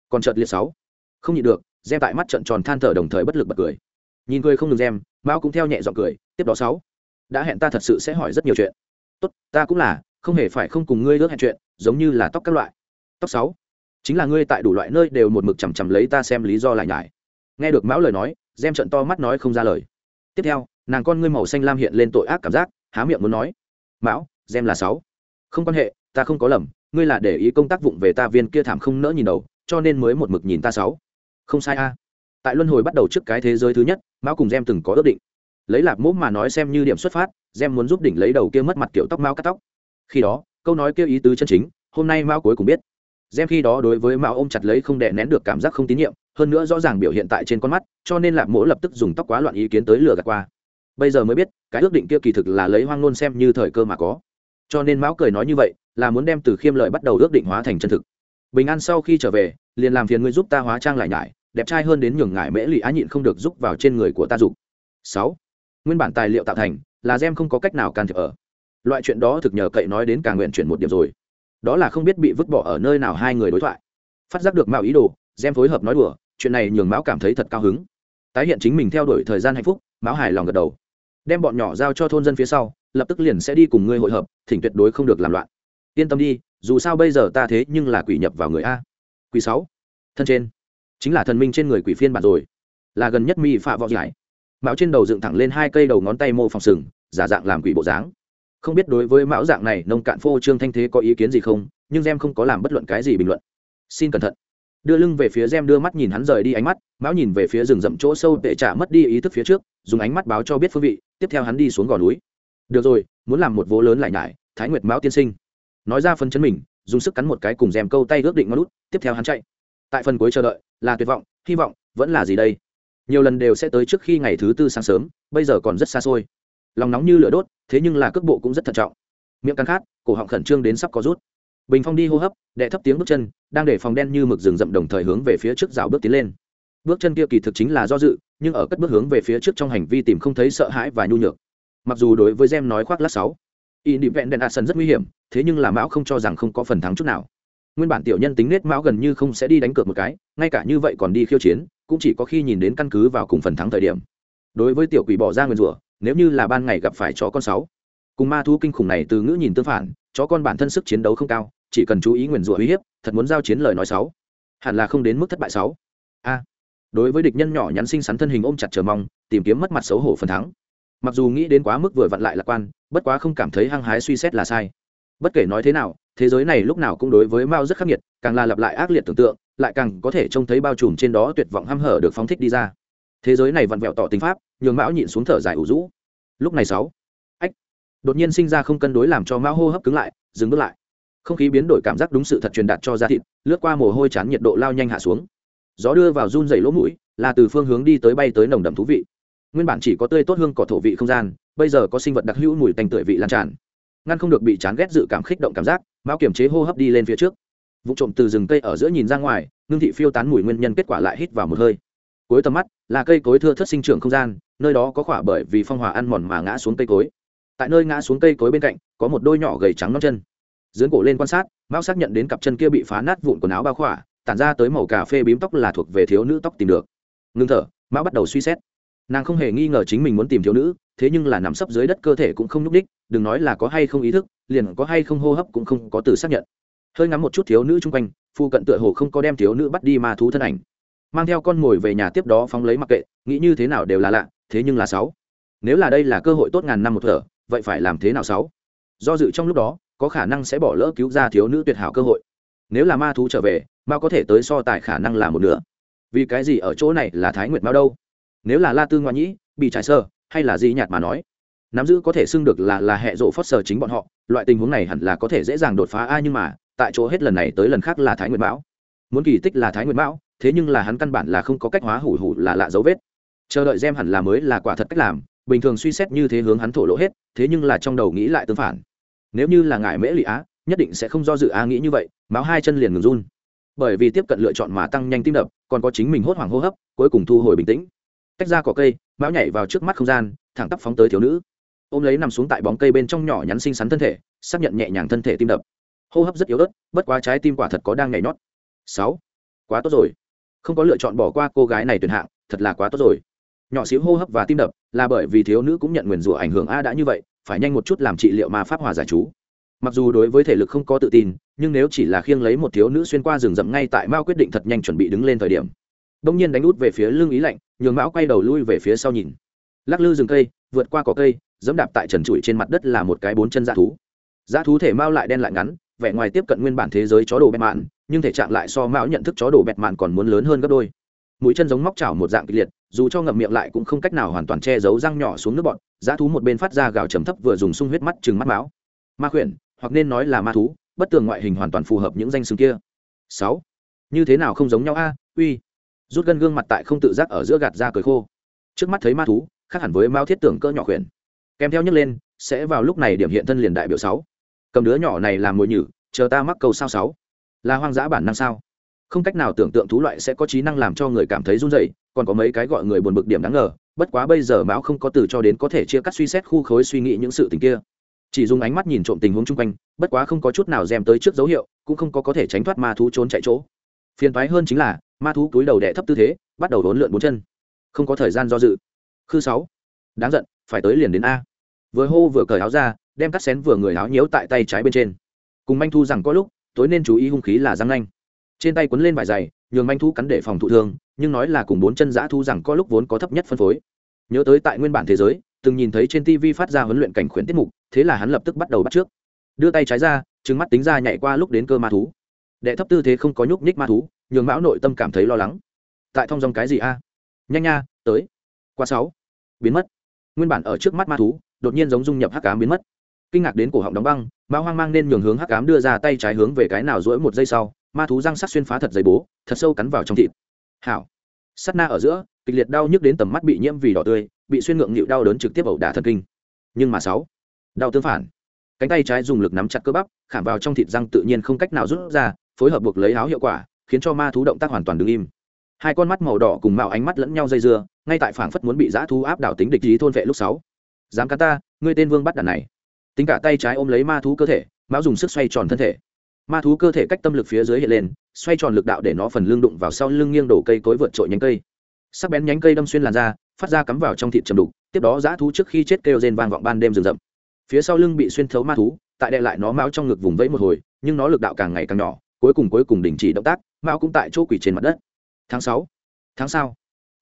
còn trợt liệt sáu. Không nhịn được gem tại mắt trận tròn than thở đồng thời bất lực bật cười. Nhìn cười không ngừng gem, mao cũng theo nhẹ giọng cười, tiếp đó sáu. Đã hẹn ta thật sự sẽ hỏi rất nhiều chuyện. Tốt, ta cũng là, không hề phải không cùng ngươi ước hẹn chuyện, giống như là tóc các loại. Tóc sáu. Chính là ngươi tại đủ loại nơi đều một mực chằm chằm lấy ta xem lý do lại nhải. Nghe được mão lời nói, gem trận to mắt nói không ra lời. Tiếp theo, nàng con ngươi màu xanh lam hiện lên tội ác cảm giác, há miệng muốn nói. Mão, gem là sáu. Không quan hệ, ta không có lầm, ngươi là để ý công tác vụng về ta viên kia thảm không nỡ nhìn đầu, cho nên mới một mực nhìn ta sáu không sai a. Tại luân hồi bắt đầu trước cái thế giới thứ nhất, mao cùng gem từng có ước định. Lấy lạc mốt mà nói xem như điểm xuất phát, gem muốn giúp đỉnh lấy đầu kia mất mặt kiểu tóc mao cắt tóc. Khi đó, câu nói kia ý tứ chân chính, hôm nay mao cuối cùng biết. Gem khi đó đối với mao ôm chặt lấy không đè nén được cảm giác không tín nhiệm, hơn nữa rõ ràng biểu hiện tại trên con mắt, cho nên lạc mỗ lập tức dùng tóc quá loạn ý kiến tới lừa gạt qua. Bây giờ mới biết, cái ước định kia kỳ thực là lấy hoang nôn xem như thời cơ mà có. Cho nên mão cười nói như vậy, là muốn đem từ khiêm lợi bắt đầu ước định hóa thành chân thực. Bình an sau khi trở về, liền làm phiền ngươi giúp ta hóa trang lại nhải đẹp trai hơn đến nhường ngải mễ lì á nhịn không được giúp vào trên người của ta dục. Sáu. Nguyên bản tài liệu tạo thành là gem không có cách nào can thiệp ở. Loại chuyện đó thực nhờ cậy nói đến càng nguyện chuyển một điểm rồi. Đó là không biết bị vứt bỏ ở nơi nào hai người đối thoại. Phát giác được mạo ý đồ, gem phối hợp nói đùa, chuyện này nhường mão cảm thấy thật cao hứng. Tái hiện chính mình theo đuổi thời gian hạnh phúc, mão hài lòng gật đầu. Đem bọn nhỏ giao cho thôn dân phía sau, lập tức liền sẽ đi cùng ngươi hội hợp, thỉnh tuyệt đối không được làm loạn. Yên tâm đi, dù sao bây giờ ta thế nhưng là quỷ nhập vào người a. Quỷ sáu. Thân trên chính là thần minh trên người quỷ phiên bản rồi. Là gần nhất mi phạ võ giải. Mão trên đầu dựng thẳng lên hai cây đầu ngón tay mô phòng sừng, giả dạng làm quỷ bộ dáng. Không biết đối với mão dạng này, nông cạn phô trương thanh thế có ý kiến gì không, nhưng gem không có làm bất luận cái gì bình luận. Xin cẩn thận. Đưa lưng về phía gem, đưa mắt nhìn hắn rời đi ánh mắt mão nhìn về phía rừng rậm chỗ sâu tệ trả mất đi ý thức phía trước, dùng ánh mắt báo cho biết phương vị, tiếp theo hắn đi xuống gò núi. Được rồi, muốn làm một vố lớn lại nhải, thái nguyệt mão tiên sinh. Nói ra phân chấn mình, dùng sức cắn một cái cùng rèm câu tay ước định ngón lút tiếp theo hắn chạy tại phần cuối chờ đợi, là tuyệt vọng, hy vọng, vẫn là gì đây? Nhiều lần đều sẽ tới trước khi ngày thứ tư sáng sớm, bây giờ còn rất xa xôi. Lòng nóng như lửa đốt, thế nhưng là cước bộ cũng rất thận trọng. Miệng cắn khát, cổ họng khẩn trương đến sắp có rút. Bình phong đi hô hấp đệ thấp tiếng bước chân, đang để phòng đen như mực rừng rậm đồng thời hướng về phía trước rào bước tiến lên. Bước chân kia kỳ thực chính là do dự, nhưng ở cất bước hướng về phía trước trong hành vi tìm không thấy sợ hãi và nhu nhược. Mặc dù đối với gem nói khoác lát sáu, y nị vẹn đèn a sân rất nguy hiểm, thế nhưng là mão không cho rằng không có phần thắng chút nào nguyên bản tiểu nhân tính nết mão gần như không sẽ đi đánh cược một cái, ngay cả như vậy còn đi khiêu chiến, cũng chỉ có khi nhìn đến căn cứ vào cùng phần thắng thời điểm. Đối với tiểu quỷ bỏ ra nguyên rủa, nếu như là ban ngày gặp phải chó con sáu, cùng ma thú kinh khủng này từ ngữ nhìn tương phản, chó con bản thân sức chiến đấu không cao, chỉ cần chú ý nguyền rủa uy hiếp, thật muốn giao chiến lời nói sáu, hẳn là không đến mức thất bại sáu. A, đối với địch nhân nhỏ nhắn xinh xắn thân hình ôm chặt chờ mong, tìm kiếm mất mặt xấu hổ phần thắng. Mặc dù nghĩ đến quá mức vừa vặn lại lạc quan, bất quá không cảm thấy hăng hái suy xét là sai bất kể nói thế nào, thế giới này lúc nào cũng đối với mao rất khắc nghiệt, càng là lặp lại ác liệt tưởng tượng, lại càng có thể trông thấy bao trùm trên đó tuyệt vọng hăm hở được phóng thích đi ra. Thế giới này vặn vẹo tỏ tính pháp, nhường mão nhịn xuống thở dài ủ rũ. Lúc này sáu, ách, đột nhiên sinh ra không cân đối làm cho mão hô hấp cứng lại, dừng bước lại. Không khí biến đổi cảm giác đúng sự thật truyền đạt cho da thịt, lướt qua mồ hôi chán nhiệt độ lao nhanh hạ xuống. Gió đưa vào run dày lỗ mũi, là từ phương hướng đi tới bay tới nồng đậm thú vị. Nguyên bản chỉ có tươi tốt hương cỏ thổ vị không gian, bây giờ có sinh vật đặc hữu mùi tanh tưởi vị lan tràn ngăn không được bị chán ghét dự cảm khích động cảm giác mão kiềm chế hô hấp đi lên phía trước. Vụ trộm từ rừng cây ở giữa nhìn ra ngoài, ngưng thị phiêu tán mùi nguyên nhân kết quả lại hít vào một hơi. Cuối tầm mắt, là cây cối thưa thất sinh trưởng không gian, nơi đó có khỏa bởi vì phong hòa ăn mòn mà ngã xuống cây cối. Tại nơi ngã xuống cây cối bên cạnh, có một đôi nhỏ gầy trắng non chân. Dưỡng cổ lên quan sát, mao xác nhận đến cặp chân kia bị phá nát vụn quần áo bao khỏa, tản ra tới màu cà phê bím tóc là thuộc về thiếu nữ tóc tìm được. Ngưng thở, mao bắt đầu suy xét nàng không hề nghi ngờ chính mình muốn tìm thiếu nữ, thế nhưng là nằm sấp dưới đất cơ thể cũng không nhúc đích đừng nói là có hay không ý thức, liền có hay không hô hấp cũng không có từ xác nhận. Hơi ngắm một chút thiếu nữ chung quanh, phu cận tựa hồ không có đem thiếu nữ bắt đi ma thú thân ảnh. Mang theo con mồi về nhà tiếp đó phóng lấy mặc kệ, nghĩ như thế nào đều là lạ, thế nhưng là sáu. Nếu là đây là cơ hội tốt ngàn năm một thở, vậy phải làm thế nào sáu? Do dự trong lúc đó, có khả năng sẽ bỏ lỡ cứu ra thiếu nữ tuyệt hảo cơ hội. Nếu là ma thú trở về mao có thể tới so tài khả năng là một nửa. Vì cái gì ở chỗ này là thái nguyệt mao đâu? Nếu là la tư ngoại nhĩ, bị trải sơ, hay là di nhạt mà nói, nắm giữ có thể xưng được là là hệ rộ phớt sờ chính bọn họ, loại tình huống này hẳn là có thể dễ dàng đột phá ai nhưng mà, tại chỗ hết lần này tới lần khác là thái nguyệt bão muốn kỳ tích là thái nguyệt bão thế nhưng là hắn căn bản là không có cách hóa hủ hủ là lạ dấu vết. Chờ đợi gem hẳn là mới là quả thật cách làm, bình thường suy xét như thế hướng hắn thổ lộ hết, thế nhưng là trong đầu nghĩ lại tương phản. Nếu như là ngại mễ lụy á, nhất định sẽ không do dự á nghĩ như vậy, máu hai chân liền ngừng run. Bởi vì tiếp cận lựa chọn mà tăng nhanh tim đập, còn có chính mình hốt hoảng hô hấp, cuối cùng thu hồi bình tĩnh tách ra cỏ cây, mão nhảy vào trước mắt không gian, thẳng tắp phóng tới thiếu nữ. Ôm lấy nằm xuống tại bóng cây bên trong nhỏ nhắn xinh xắn thân thể, xác nhận nhẹ nhàng thân thể tim đập. Hô hấp rất yếu ớt, bất quá trái tim quả thật có đang nhảy nhót. Sáu, quá tốt rồi. Không có lựa chọn bỏ qua cô gái này tuyệt hạng, thật là quá tốt rồi. Nhỏ xíu hô hấp và tim đập, là bởi vì thiếu nữ cũng nhận nguyền rủa ảnh hưởng a đã như vậy, phải nhanh một chút làm trị liệu mà pháp hòa giải chú. Mặc dù đối với thể lực không có tự tin, nhưng nếu chỉ là khiêng lấy một thiếu nữ xuyên qua rừng rậm ngay tại mao quyết định thật nhanh chuẩn bị đứng lên thời điểm đông nhiên đánh út về phía lưng ý lạnh, nhường mão quay đầu lui về phía sau nhìn. Lắc lư rừng cây, vượt qua cỏ cây, dẫm đạp tại trần trụi trên mặt đất là một cái bốn chân dã thú. Dã thú thể mao lại đen lại ngắn, vẻ ngoài tiếp cận nguyên bản thế giới chó đồ bẹt mạn, nhưng thể trạng lại so mão nhận thức chó đồ bẹt mạn còn muốn lớn hơn gấp đôi. Mũi chân giống móc chảo một dạng kịch liệt, dù cho ngậm miệng lại cũng không cách nào hoàn toàn che giấu răng nhỏ xuống nước bọn, dã thú một bên phát ra gào trầm thấp vừa dùng sung huyết mắt chừng mắt máu ma khuyển, hoặc nên nói là ma thú, bất tường ngoại hình hoàn toàn phù hợp những danh xưng kia. Sáu, như thế nào không giống nhau a? Uy rút gân gương mặt tại không tự giác ở giữa gạt ra cười khô. Trước mắt thấy ma thú, khác hẳn với mao thiết tưởng cỡ nhỏ khuyển. Kèm theo nhấc lên, sẽ vào lúc này điểm hiện thân liền đại biểu sáu. Cầm đứa nhỏ này làm mồi nhử, chờ ta mắc câu sao sáu. Là hoang dã bản năng sao? Không cách nào tưởng tượng thú loại sẽ có trí năng làm cho người cảm thấy run rẩy, còn có mấy cái gọi người buồn bực điểm đáng ngờ, bất quá bây giờ mão không có từ cho đến có thể chia cắt suy xét khu khối suy nghĩ những sự tình kia. Chỉ dùng ánh mắt nhìn trộm tình huống chung quanh, bất quá không có chút nào dèm tới trước dấu hiệu, cũng không có có thể tránh thoát ma thú trốn chạy chỗ phiền thoái hơn chính là, ma thú túi đầu đẻ thấp tư thế, bắt đầu đốn lượn bốn chân. Không có thời gian do dự. Khư sáu. Đáng giận, phải tới liền đến a. Vừa hô vừa cởi áo ra, đem cắt xén vừa người áo nhiễu tại tay trái bên trên. Cùng manh thu rằng có lúc, tối nên chú ý hung khí là răng nanh. Trên tay quấn lên vải dày nhường manh thu cắn để phòng thụ thương, nhưng nói là cùng bốn chân giã thu rằng có lúc vốn có thấp nhất phân phối. Nhớ tới tại nguyên bản thế giới, từng nhìn thấy trên tv phát ra huấn luyện cảnh khuyến tiết mục, thế là hắn lập tức bắt đầu bắt trước. Đưa tay trái ra trứng mắt tính ra nhảy qua lúc đến cơ ma thú đệ thấp tư thế không có nhúc nhích ma thú, nhường mão nội tâm cảm thấy lo lắng. Tại thong dòng cái gì a? À? Nhanh nha, tới. Qua sáu. Biến mất. Nguyên bản ở trước mắt ma thú, đột nhiên giống dung nhập hắc cám biến mất. Kinh ngạc đến cổ họng đóng băng, mão hoang mang nên nhường hướng hắc cám đưa ra tay trái hướng về cái nào rỗi một giây sau, ma thú răng sắc xuyên phá thật dày bố, thật sâu cắn vào trong thịt. Hảo. Sắt na ở giữa, kịch liệt đau nhức đến tầm mắt bị nhiễm vì đỏ tươi, bị xuyên ngượng nghịu đau đớn trực tiếp ẩu đả thần kinh. Nhưng mà sáu. Đau tương phản. Cánh tay trái dùng lực nắm chặt cơ bắp, khảm vào trong thịt răng tự nhiên không cách nào rút ra phối hợp buộc lấy áo hiệu quả, khiến cho ma thú động tác hoàn toàn đứng im. Hai con mắt màu đỏ cùng mạo ánh mắt lẫn nhau dây dưa, ngay tại phảng phất muốn bị dã thú áp đảo tính địch lý thôn vệ lúc sáu. Dám cá ta, ngươi tên vương bắt đàn này. Tính cả tay trái ôm lấy ma thú cơ thể, mão dùng sức xoay tròn thân thể. Ma thú cơ thể cách tâm lực phía dưới hiện lên, xoay tròn lực đạo để nó phần lưng đụng vào sau lưng nghiêng đổ cây cối vượt trội nhánh cây. Sắc bén nhánh cây đâm xuyên làn da, phát ra cắm vào trong thịt chầm đục, tiếp đó dã thú trước khi chết kêu rên vang vọng ban đêm rừng rậm. Phía sau lưng bị xuyên thấu ma thú, tại đệ lại nó mão trong ngực vùng vẫy một hồi, nhưng nó lực đạo càng ngày càng nhỏ cuối cùng cuối cùng đình chỉ động tác, mao cũng tại chỗ quỷ trên mặt đất. Tháng sáu, tháng sau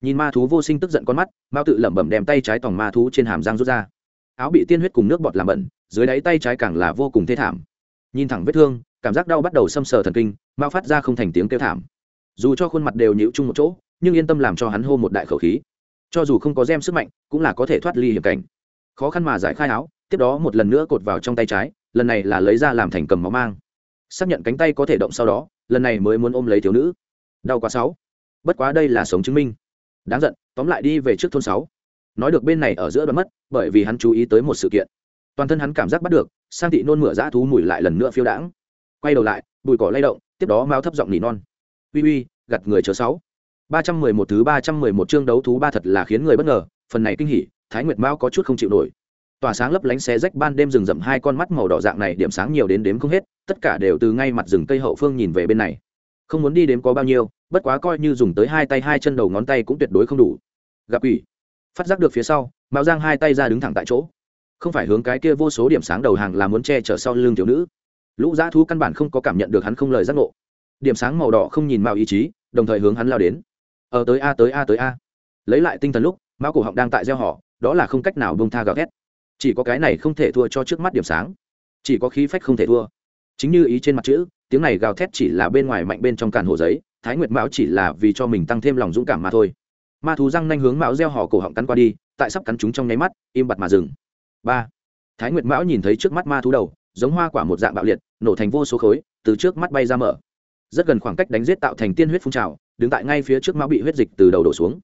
nhìn ma thú vô sinh tức giận con mắt, mao tự lẩm bẩm đem tay trái tòng ma thú trên hàm răng rút ra. Áo bị tiên huyết cùng nước bọt làm bẩn, dưới đáy tay trái càng là vô cùng thê thảm. Nhìn thẳng vết thương, cảm giác đau bắt đầu xâm sờ thần kinh, mao phát ra không thành tiếng kêu thảm. Dù cho khuôn mặt đều nhịu chung một chỗ, nhưng yên tâm làm cho hắn hô một đại khẩu khí. Cho dù không có gem sức mạnh, cũng là có thể thoát ly hiểm cảnh. Khó khăn mà giải khai áo, tiếp đó một lần nữa cột vào trong tay trái, lần này là lấy ra làm thành cầm máu mang xác nhận cánh tay có thể động sau đó, lần này mới muốn ôm lấy thiếu nữ. Đau quá sáu. Bất quá đây là sống chứng minh. Đáng giận, tóm lại đi về trước thôn sáu. Nói được bên này ở giữa đoạn mất, bởi vì hắn chú ý tới một sự kiện. Toàn thân hắn cảm giác bắt được, sang thị nôn mửa dã thú mùi lại lần nữa phiêu đãng. Quay đầu lại, bụi cỏ lay động, tiếp đó mao thấp giọng nỉ non. Uy uy gặt người chờ sáu. Ba trăm mười một thứ ba trăm mười một chương đấu thú ba thật là khiến người bất ngờ, phần này kinh hỉ, thái nguyệt mao có chút không chịu nổi. Tỏa sáng lấp lánh xé rách ban đêm rừng rậm hai con mắt màu đỏ dạng này điểm sáng nhiều đến đếm không hết tất cả đều từ ngay mặt rừng cây hậu phương nhìn về bên này. Không muốn đi đếm có bao nhiêu bất quá coi như dùng tới hai tay hai chân đầu ngón tay cũng tuyệt đối không đủ. Gặp ủy phát giác được phía sau mạo giang hai tay ra đứng thẳng tại chỗ. Không phải hướng cái kia vô số điểm sáng đầu hàng là muốn che chở sau lưng thiếu nữ. Lũ dã thú căn bản không có cảm nhận được hắn không lời giác ngộ. Điểm sáng màu đỏ không nhìn mạo ý chí đồng thời hướng hắn lao đến. Ở ờ, tới a tới a tới a. Lấy lại tinh thần lúc mao cổ họng đang tại gieo họ đó là không cách nào bông tha gào thét. Chỉ có cái này không thể thua cho trước mắt điểm sáng. Chỉ có khí phách không thể thua chính như ý trên mặt chữ, tiếng này gào thét chỉ là bên ngoài mạnh bên trong càn hồ giấy, thái nguyệt mão chỉ là vì cho mình tăng thêm lòng dũng cảm mà thôi. Ma thú răng nanh hướng mão gieo họ cổ họng cắn qua đi, tại sắp cắn chúng trong nháy mắt, im bặt mà dừng. Ba. Thái nguyệt mão nhìn thấy trước mắt ma thú đầu, giống hoa quả một dạng bạo liệt, nổ thành vô số khối, từ trước mắt bay ra mở. Rất gần khoảng cách đánh giết tạo thành tiên huyết phun trào, đứng tại ngay phía trước mão bị huyết dịch từ đầu đổ xuống.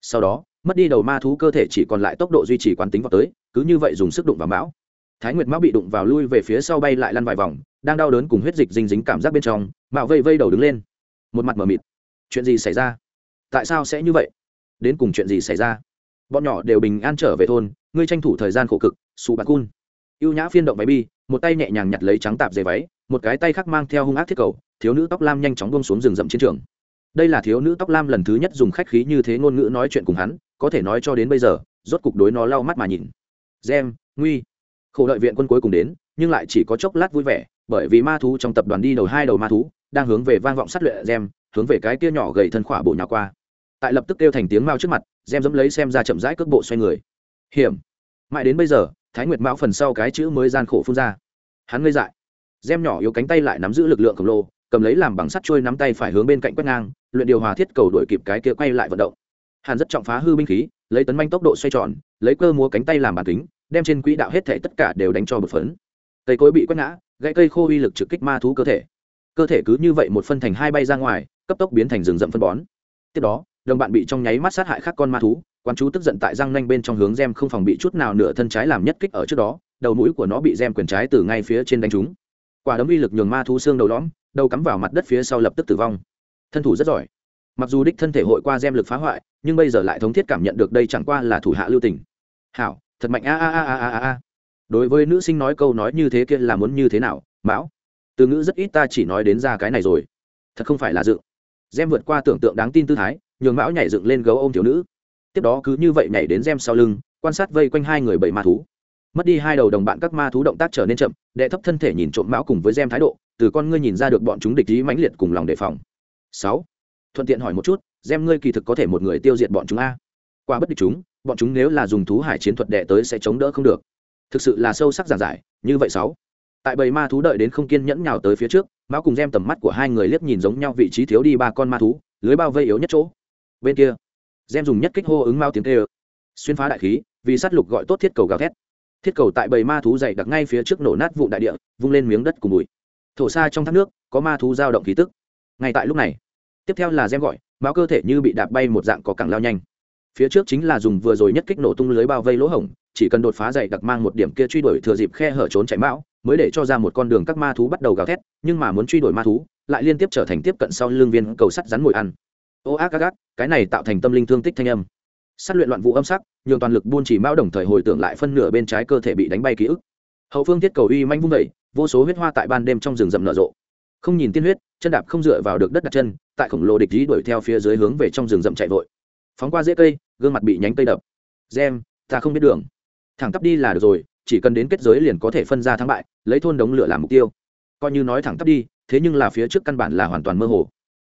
Sau đó, mất đi đầu ma thú cơ thể chỉ còn lại tốc độ duy trì quán tính vào tới, cứ như vậy dùng sức đụng vào mão thái nguyệt mão bị đụng vào lui về phía sau bay lại lăn vài vòng, đang đau đớn cùng huyết dịch dinh dính cảm giác bên trong, mạo vây vây đầu đứng lên. Một mặt mờ mịt. Chuyện gì xảy ra? Tại sao sẽ như vậy? Đến cùng chuyện gì xảy ra? Bọn nhỏ đều bình an trở về thôn, ngươi tranh thủ thời gian khổ cực, xù bạc cun. Y ê u nhã phiên động váy bi, một tay nhẹ nhàng nhặt lấy trắng tạp dề váy, một cái tay khác mang theo hung ác thiết cầu, thiếu nữ tóc lam nhanh chóng bông xuống rừng rậm chiến trường. Đây là thiếu nữ tóc lam lần thứ nhất dùng khách khí như thế ngôn ngữ nói chuyện cùng hắn, có thể nói cho đến bây giờ, rốt cục đối nó lau mắt mà nhìn. Gem, nguy khổ đợi viện quân cuối cùng đến, nhưng lại chỉ có chốc lát vui vẻ, bởi vì ma thú trong tập đoàn đi đầu hai đầu ma thú, đang hướng về vang vọng sát luyện gem, hướng về cái kia nhỏ gầy thân khỏa bổ nhà qua. Tại lập tức kêu thành tiếng mao trước mặt, gem dẫm lấy xem ra chậm rãi cước bộ xoay người. Hiểm. Mãi đến bây giờ, thái nguyệt mão phần sau cái chữ mới gian khổ phun ra. Hắn ngây dại. Gem nhỏ yếu cánh tay lại nắm giữ lực lượng khổng lồ, cầm lấy làm bằng sắt trôi nắm tay phải hướng bên cạnh quét ngang, luyện điều hòa thiết cầu đổi kịp cái kia quay lại vận động. Hàn rất trọng phá hư binh khí, lấy tấn manh tốc độ xoay tròn, lấy cơ múa cánh tay làm bàn kính đem trên quỹ đạo hết thể tất cả đều đánh cho bột phấn. Cây cối bị quét ngã, gãy cây khô uy lực trực kích ma thú cơ thể. Cơ thể cứ như vậy một phân thành hai bay ra ngoài, cấp tốc biến thành rừng rậm phân bón. Tiếp đó, đồng bạn bị trong nháy mắt sát hại khác con ma thú quan chú tức giận tại răng nanh bên trong hướng gem không phòng bị chút nào nửa thân trái làm nhất kích ở trước đó, đầu mũi của nó bị gem quyền trái từ ngay phía trên đánh trúng. Quả đấm uy lực nhường ma thú xương đầu lõm, đầu cắm vào mặt đất phía sau lập tức tử vong. Thân thủ rất giỏi. Mặc dù đích thân thể hội qua gem lực phá hoại, nhưng bây giờ lại thống thiết cảm nhận được đây chẳng qua là thủ hạ lưu tình. Hảo thật mạnh, a a a a a a đối với nữ sinh nói câu nói như thế kia là muốn như thế nào? Mão, từ ngữ rất ít ta chỉ nói đến ra cái này rồi. Thật không phải là dự. Gem vượt qua tưởng tượng đáng tin tư thái, nhường mão nhảy dựng lên gấu ôm thiếu nữ. Tiếp đó cứ như vậy nhảy đến gem sau lưng, quan sát vây quanh hai người bảy ma thú. Mất đi hai đầu đồng bạn các ma thú động tác trở nên chậm, đệ thấp thân thể nhìn trộm mão cùng với gem thái độ, từ con ngươi nhìn ra được bọn chúng địch ý mãnh liệt cùng lòng đề phòng. Sáu, thuận tiện hỏi một chút, gem ngươi kỳ thực có thể một người tiêu diệt bọn chúng a? Qua bất địch chúng bọn chúng nếu là dùng thú hải chiến thuật đệ tới sẽ chống đỡ không được. Thực sự là sâu sắc giản giải, như vậy sáu. Tại bầy ma thú đợi đến không kiên nhẫn nhào tới phía trước, mão cùng đem tầm mắt của hai người liếc nhìn giống nhau vị trí thiếu đi ba con ma thú, lưới bao vây yếu nhất chỗ. Bên kia, gem dùng nhất kích hô ứng mao tiếng tê ơ xuyên phá đại khí, vì sát lục gọi tốt thiết cầu gào thét. Thiết cầu tại bầy ma thú dày đặc ngay phía trước nổ nát vụ đại địa, vung lên miếng đất cùng bụi. Thổ xa trong thác nước, có ma thú dao động khí tức. Ngay tại lúc này, tiếp theo là gem gọi, mão cơ thể như bị đạp bay một dạng có cẳng lao nhanh phía trước chính là dùng vừa rồi nhất kích nổ tung lưới bao vây lỗ hổng, chỉ cần đột phá dày đặc mang một điểm kia truy đuổi thừa dịp khe hở trốn chạy mão, mới để cho ra một con đường các ma thú bắt đầu gào thét, nhưng mà muốn truy đuổi ma thú, lại liên tiếp trở thành tiếp cận sau lương viên cầu sắt rắn mồi ăn. Ô ác ác ác, cái này tạo thành tâm linh thương tích thanh âm. Sát luyện loạn vụ âm sắc, nhường toàn lực buôn chỉ mão đồng thời hồi tưởng lại phân nửa bên trái cơ thể bị đánh bay ký ức. Hậu phương thiết cầu uy manh vung vẩy vô số huyết hoa tại ban đêm trong rừng rậm nở rộ. Không nhìn tiên huyết, chân đạp không dựa vào được đất đặt chân, tại khổng lồ địch dí đuổi theo phía dưới hướng về trong rừng rậm chạy vội phóng qua dễ cây, gương mặt bị nhánh cây đập. Gem, ta không biết đường. Thẳng tắp đi là được rồi, chỉ cần đến kết giới liền có thể phân ra thắng bại, lấy thôn đống lửa làm mục tiêu. Coi như nói thẳng tắp đi, thế nhưng là phía trước căn bản là hoàn toàn mơ hồ.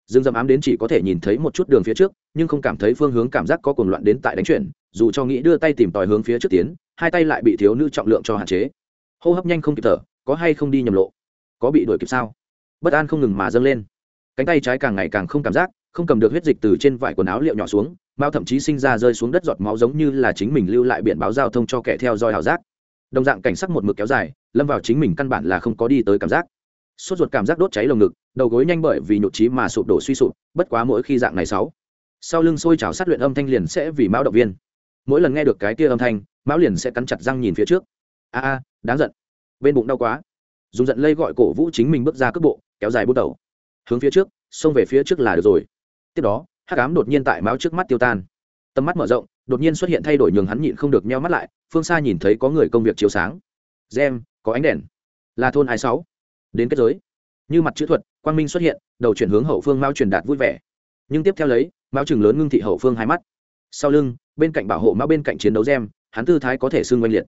Dương dầm ám đến chỉ có thể nhìn thấy một chút đường phía trước, nhưng không cảm thấy phương hướng cảm giác có cuồng loạn đến tại đánh chuyển, dù cho nghĩ đưa tay tìm tòi hướng phía trước tiến, hai tay lại bị thiếu nữ trọng lượng cho hạn chế. Hô hấp nhanh không kịp thở, có hay không đi nhầm lộ? Có bị đuổi kịp sao? Bất an không ngừng mà dâng lên. Cánh tay trái càng ngày càng không cảm giác không cầm được huyết dịch từ trên vải quần áo liệu nhỏ xuống, mao thậm chí sinh ra rơi xuống đất giọt máu giống như là chính mình lưu lại biển báo giao thông cho kẻ theo dõi hào giác. Đồng dạng cảnh sắc một mực kéo dài, lâm vào chính mình căn bản là không có đi tới cảm giác. Sốt ruột cảm giác đốt cháy lồng ngực, đầu gối nhanh bởi vì nhụt trí mà sụp đổ suy sụp, bất quá mỗi khi dạng này sáu, sau lưng sôi trào sát luyện âm thanh liền sẽ vì mão động viên. Mỗi lần nghe được cái kia âm thanh mão liền sẽ cắn chặt răng nhìn phía trước. A a, đáng giận. Bên bụng đau quá. Dùng giận lây gọi cổ vũ chính mình bước ra cước bộ, kéo dài bước đầu. Hướng phía trước, xông về phía trước là được rồi tiếp đó, hắc ám đột nhiên tại máu trước mắt tiêu tan. Tầm mắt mở rộng, đột nhiên xuất hiện thay đổi nhường hắn nhịn không được nheo mắt lại, phương xa nhìn thấy có người công việc chiếu sáng. Gem, có ánh đèn. Là thôn hai sáu. Đến kết giới. Như mặt chữ thuật, quang minh xuất hiện, đầu chuyển hướng hậu phương mao truyền đạt vui vẻ. Nhưng tiếp theo lấy mao chừng lớn ngưng thị hậu phương hai mắt. Sau lưng, bên cạnh bảo hộ mao bên cạnh chiến đấu gem, hắn tư thái có thể xương oanh liệt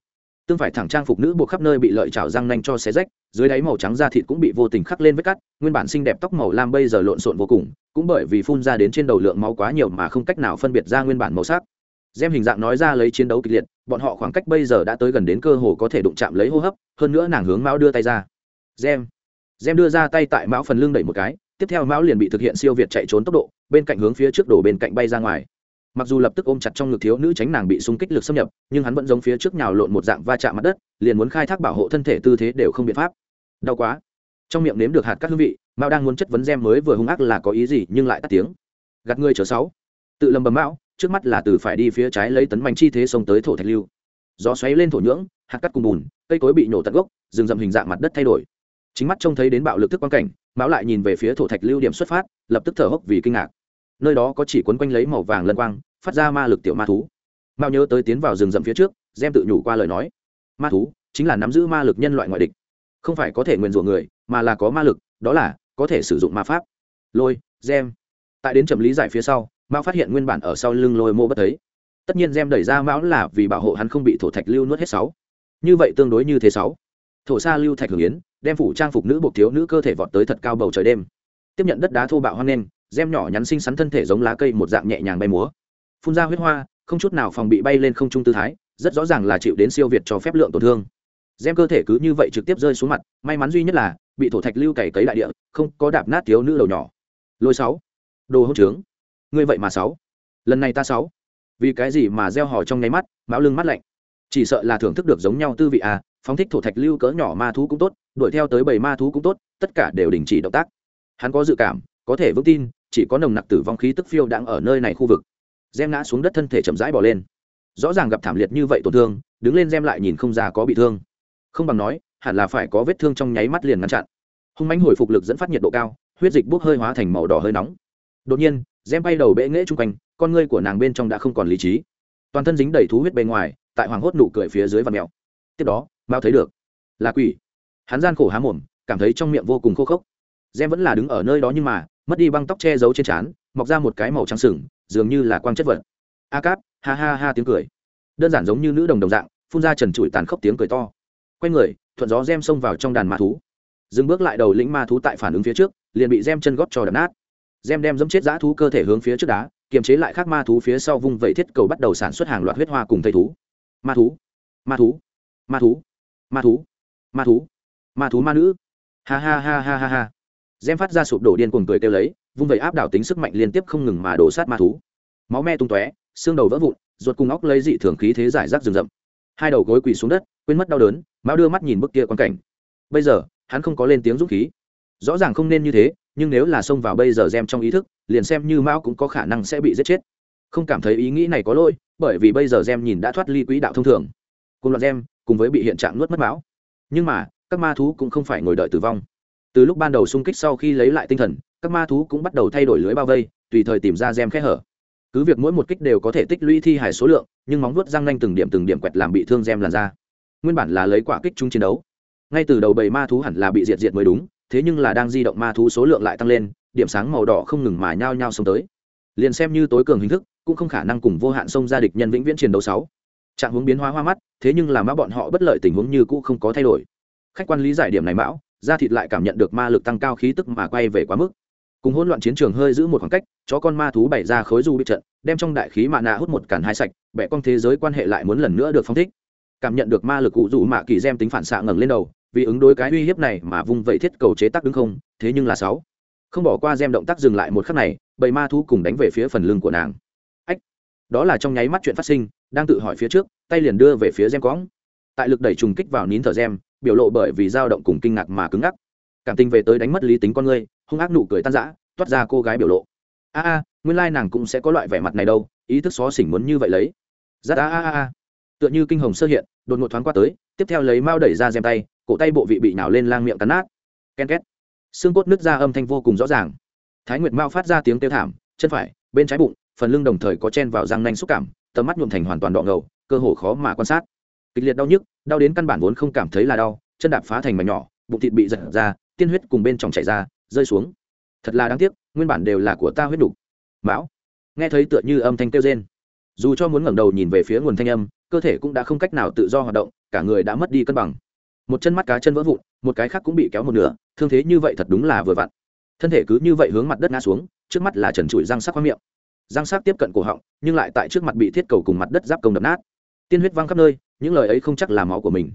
tương phải thẳng trang phục nữ buộc khắp nơi bị lợi chảo răng nanh cho xé rách, dưới đáy màu trắng da thịt cũng bị vô tình khắc lên vết cắt, nguyên bản xinh đẹp tóc màu lam bây giờ lộn xộn vô cùng, cũng bởi vì phun ra đến trên đầu lượng máu quá nhiều mà không cách nào phân biệt ra nguyên bản màu sắc. Gem hình dạng nói ra lấy chiến đấu kịch liệt, bọn họ khoảng cách bây giờ đã tới gần đến cơ hồ có thể đụng chạm lấy hô hấp, hơn nữa nàng hướng mão đưa tay ra. Gem. Gem đưa ra tay tại mão phần lưng đẩy một cái, tiếp theo mão liền bị thực hiện siêu việt chạy trốn tốc độ, bên cạnh hướng phía trước đổ bên cạnh bay ra ngoài mặc dù lập tức ôm chặt trong ngực thiếu nữ tránh nàng bị xung kích lực xâm nhập, nhưng hắn vẫn giống phía trước nhào lộn một dạng va chạm mặt đất, liền muốn khai thác bảo hộ thân thể tư thế đều không biện pháp. Đau quá. Trong miệng nếm được hạt các hương vị, mao đang muốn chất vấn gem mới vừa hung ác là có ý gì, nhưng lại tắt tiếng. Gạt ngươi chớ sáu. Tự lầm bầm mão trước mắt là từ phải đi phía trái lấy tấn manh chi thế xông tới thổ thạch lưu. Gió xoáy lên thổ nhưỡng, hạt cắt cùng bùn, cây cối bị nổ tận gốc, rừng rậm hình dạng mặt đất thay đổi. Chính mắt trông thấy đến bạo lực thức quan cảnh mão lại nhìn về phía thổ thạch lưu điểm xuất phát, lập tức thở hốc vì kinh ngạc nơi đó có chỉ quấn quanh lấy màu vàng lân quang, phát ra ma lực tiểu ma thú. Mao nhớ tới tiến vào rừng rậm phía trước, gem tự nhủ qua lời nói. Ma thú chính là nắm giữ ma lực nhân loại ngoại địch. Không phải có thể nguyền rủa người, mà là có ma lực, đó là có thể sử dụng ma pháp. Lôi, gem. Tại đến trầm lý giải phía sau, mao phát hiện nguyên bản ở sau lưng lôi mô bất thấy. Tất nhiên gem đẩy ra mão là vì bảo hộ hắn không bị thổ thạch lưu nuốt hết sáu. Như vậy tương đối như thế sáu. Thổ sa lưu thạch hưởng yến, đem phủ trang phục nữ buộc thiếu nữ cơ thể vọt tới thật cao bầu trời đêm. Tiếp nhận đất đá thô bạo hoang nen gem nhỏ nhắn xinh xắn thân thể giống lá cây một dạng nhẹ nhàng bay múa. Phun ra huyết hoa, không chút nào phòng bị bay lên không trung tư thái, rất rõ ràng là chịu đến siêu việt cho phép lượng tổn thương. Gem cơ thể cứ như vậy trực tiếp rơi xuống mặt, may mắn duy nhất là, bị thổ thạch lưu cày cấy đại địa, không có đạp nát thiếu nữ đầu nhỏ. Lôi sáu. Đồ hỗn trướng. Ngươi vậy mà sáu. Lần này ta sáu. Vì cái gì mà gieo hò trong nháy mắt, mão lưng mắt lạnh? Chỉ sợ là thưởng thức được giống nhau tư vị à phóng thích thổ thạch lưu cỡ nhỏ ma thú cũng tốt, đuổi theo tới bảy ma thú cũng tốt, tất cả đều đình chỉ động tác. Hắn có dự cảm, có thể vững tin chỉ có nồng nặc tử vong khí tức phiêu đang ở nơi này khu vực. Gem ngã xuống đất thân thể chậm rãi bỏ lên. Rõ ràng gặp thảm liệt như vậy tổn thương, đứng lên gem lại nhìn không ra có bị thương. Không bằng nói, hẳn là phải có vết thương trong nháy mắt liền ngăn chặn. Hung mánh hồi phục lực dẫn phát nhiệt độ cao, huyết dịch bốc hơi hóa thành màu đỏ hơi nóng. Đột nhiên, gem bay đầu bệ nghễ chung quanh, con ngươi của nàng bên trong đã không còn lý trí. Toàn thân dính đầy thú huyết bề ngoài, tại hoàng hốt nụ cười phía dưới và mèo. Tiếp đó mao thấy được, là quỷ. Hắn gian khổ há mồm, cảm thấy trong miệng vô cùng khô khốc. Gem vẫn là đứng ở nơi đó nhưng mà mất đi băng tóc che giấu trên trán, mọc ra một cái màu trắng sừng, dường như là quang chất vật. A cáp, ha ha ha tiếng cười. Đơn giản giống như nữ đồng đồng dạng, phun ra trần trụi tàn khốc tiếng cười to. Quay người, thuận gió gem xông vào trong đàn ma thú. Dừng bước lại đầu lĩnh ma thú tại phản ứng phía trước, liền bị gem chân gót cho đập nát. Gem đem dẫm chết dã thú cơ thể hướng phía trước đá, kiềm chế lại các ma thú phía sau vung vẩy thiết cầu bắt đầu sản xuất hàng loạt huyết hoa cùng thây thú. Ma thú ma thú ma thú ma thú ma thú ma thú, ma nữ. Ha ha ha ha ha ha gem phát ra sụp đổ điên cuồng cười kêu lấy, vung vẩy áp đảo tính sức mạnh liên tiếp không ngừng mà đổ sát ma thú. Máu me tung tóe, xương đầu vỡ vụn, ruột cùng óc lấy dị thường khí thế giải rác rừng rậm. Hai đầu gối quỳ xuống đất, quên mất đau đớn mão đưa mắt nhìn bức kia quan cảnh. Bây giờ, hắn không có lên tiếng dũng khí. Rõ ràng không nên như thế, nhưng nếu là xông vào bây giờ gem trong ý thức, liền xem như mão cũng có khả năng sẽ bị giết chết. Không cảm thấy ý nghĩ này có lỗi, bởi vì bây giờ gem nhìn đã thoát ly quỹ đạo thông thường. Cùng loạt gem, cùng với bị hiện trạng nuốt mất máu. nhưng mà, các ma thú cũng không phải ngồi đợi tử vong từ lúc ban đầu xung kích sau khi lấy lại tinh thần, các ma thú cũng bắt đầu thay đổi lưới bao vây, tùy thời tìm ra gem khe hở. Cứ việc mỗi một kích đều có thể tích lũy thi hài số lượng, nhưng móng vuốt răng nanh từng điểm từng điểm quẹt làm bị thương gem làn ra nguyên bản là lấy quả kích chúng chiến đấu. Ngay từ đầu bầy ma thú hẳn là bị diệt diệt mới đúng, thế nhưng là đang di động ma thú số lượng lại tăng lên, điểm sáng màu đỏ không ngừng mà nhao nhao xông tới. Liền xem như tối cường hình thức, cũng không khả năng cùng vô hạn xông ra địch nhân vĩnh viễn chiến đấu sáu. Trạng hướng biến hóa hoa mắt, thế nhưng là mã bọn họ bất lợi tình huống như cũ không có thay đổi. Khách quan lý giải điểm này mão da thịt lại cảm nhận được ma lực tăng cao khí tức mà quay về quá mức. Cùng hỗn loạn chiến trường hơi giữ một khoảng cách, chó con ma thú bày ra khối du bị trận, đem trong đại khí mạ nạ hút một cản hai sạch, bẻ con thế giới quan hệ lại muốn lần nữa được phong thích. Cảm nhận được ma lực cụ dù mạ kỳ gem tính phản xạ ngẩng lên đầu, vì ứng đối cái uy hiếp này mà vung vẩy thiết cầu chế tác đứng không, thế nhưng là sáu. Không bỏ qua gem động tác dừng lại một khắc này, bầy ma thú cùng đánh về phía phần lưng của nàng. Ách! Đó là trong nháy mắt chuyện phát sinh, đang tự hỏi phía trước, tay liền đưa về phía gem cõng tại lực đẩy trùng kích vào nín thở gem biểu lộ bởi vì dao động cùng kinh ngạc mà cứng ngắc. Cảm tình về tới đánh mất lý tính con người hung ác nụ cười tan rã, toát ra cô gái biểu lộ. A a, nguyên lai nàng cũng sẽ có loại vẻ mặt này đâu, ý thức xó xỉnh muốn như vậy lấy. Giắt a a a tựa như kinh hồng sơ hiện, đột ngột thoáng qua tới, tiếp theo lấy mao đẩy ra gem tay, cổ tay bộ vị bị nào lên lang miệng cắn nát. Ken két. Xương cốt nứt ra âm thanh vô cùng rõ ràng. Thái nguyệt mao phát ra tiếng kêu thảm, chân phải, bên trái bụng, phần lưng đồng thời có chen vào răng nanh xúc cảm, tầm mắt nhuộm thành hoàn toàn đọ ngầu, cơ hồ khó mà quan sát. Kịch liệt đau nhức đau đến căn bản vốn không cảm thấy là đau, chân đạp phá thành mảnh nhỏ, bụng thịt bị giật ra, tiên huyết cùng bên trong chảy ra, rơi xuống. Thật là đáng tiếc, nguyên bản đều là của ta huyết đục. Mão, nghe thấy tựa như âm thanh kêu rên. Dù cho muốn ngẩng đầu nhìn về phía nguồn thanh âm, cơ thể cũng đã không cách nào tự do hoạt động, cả người đã mất đi cân bằng. Một chân mắt cá chân vỡ vụn, một cái khác cũng bị kéo một nửa, thương thế như vậy thật đúng là vừa vặn. Thân thể cứ như vậy hướng mặt đất ngã xuống, trước mắt là trần trụi răng sắc khoang miệng. Răng sắc tiếp cận cổ họng, nhưng lại tại trước mặt bị thiết cầu cùng mặt đất giáp công đập nát tiên huyết văng khắp nơi, những lời ấy không chắc là máu của mình.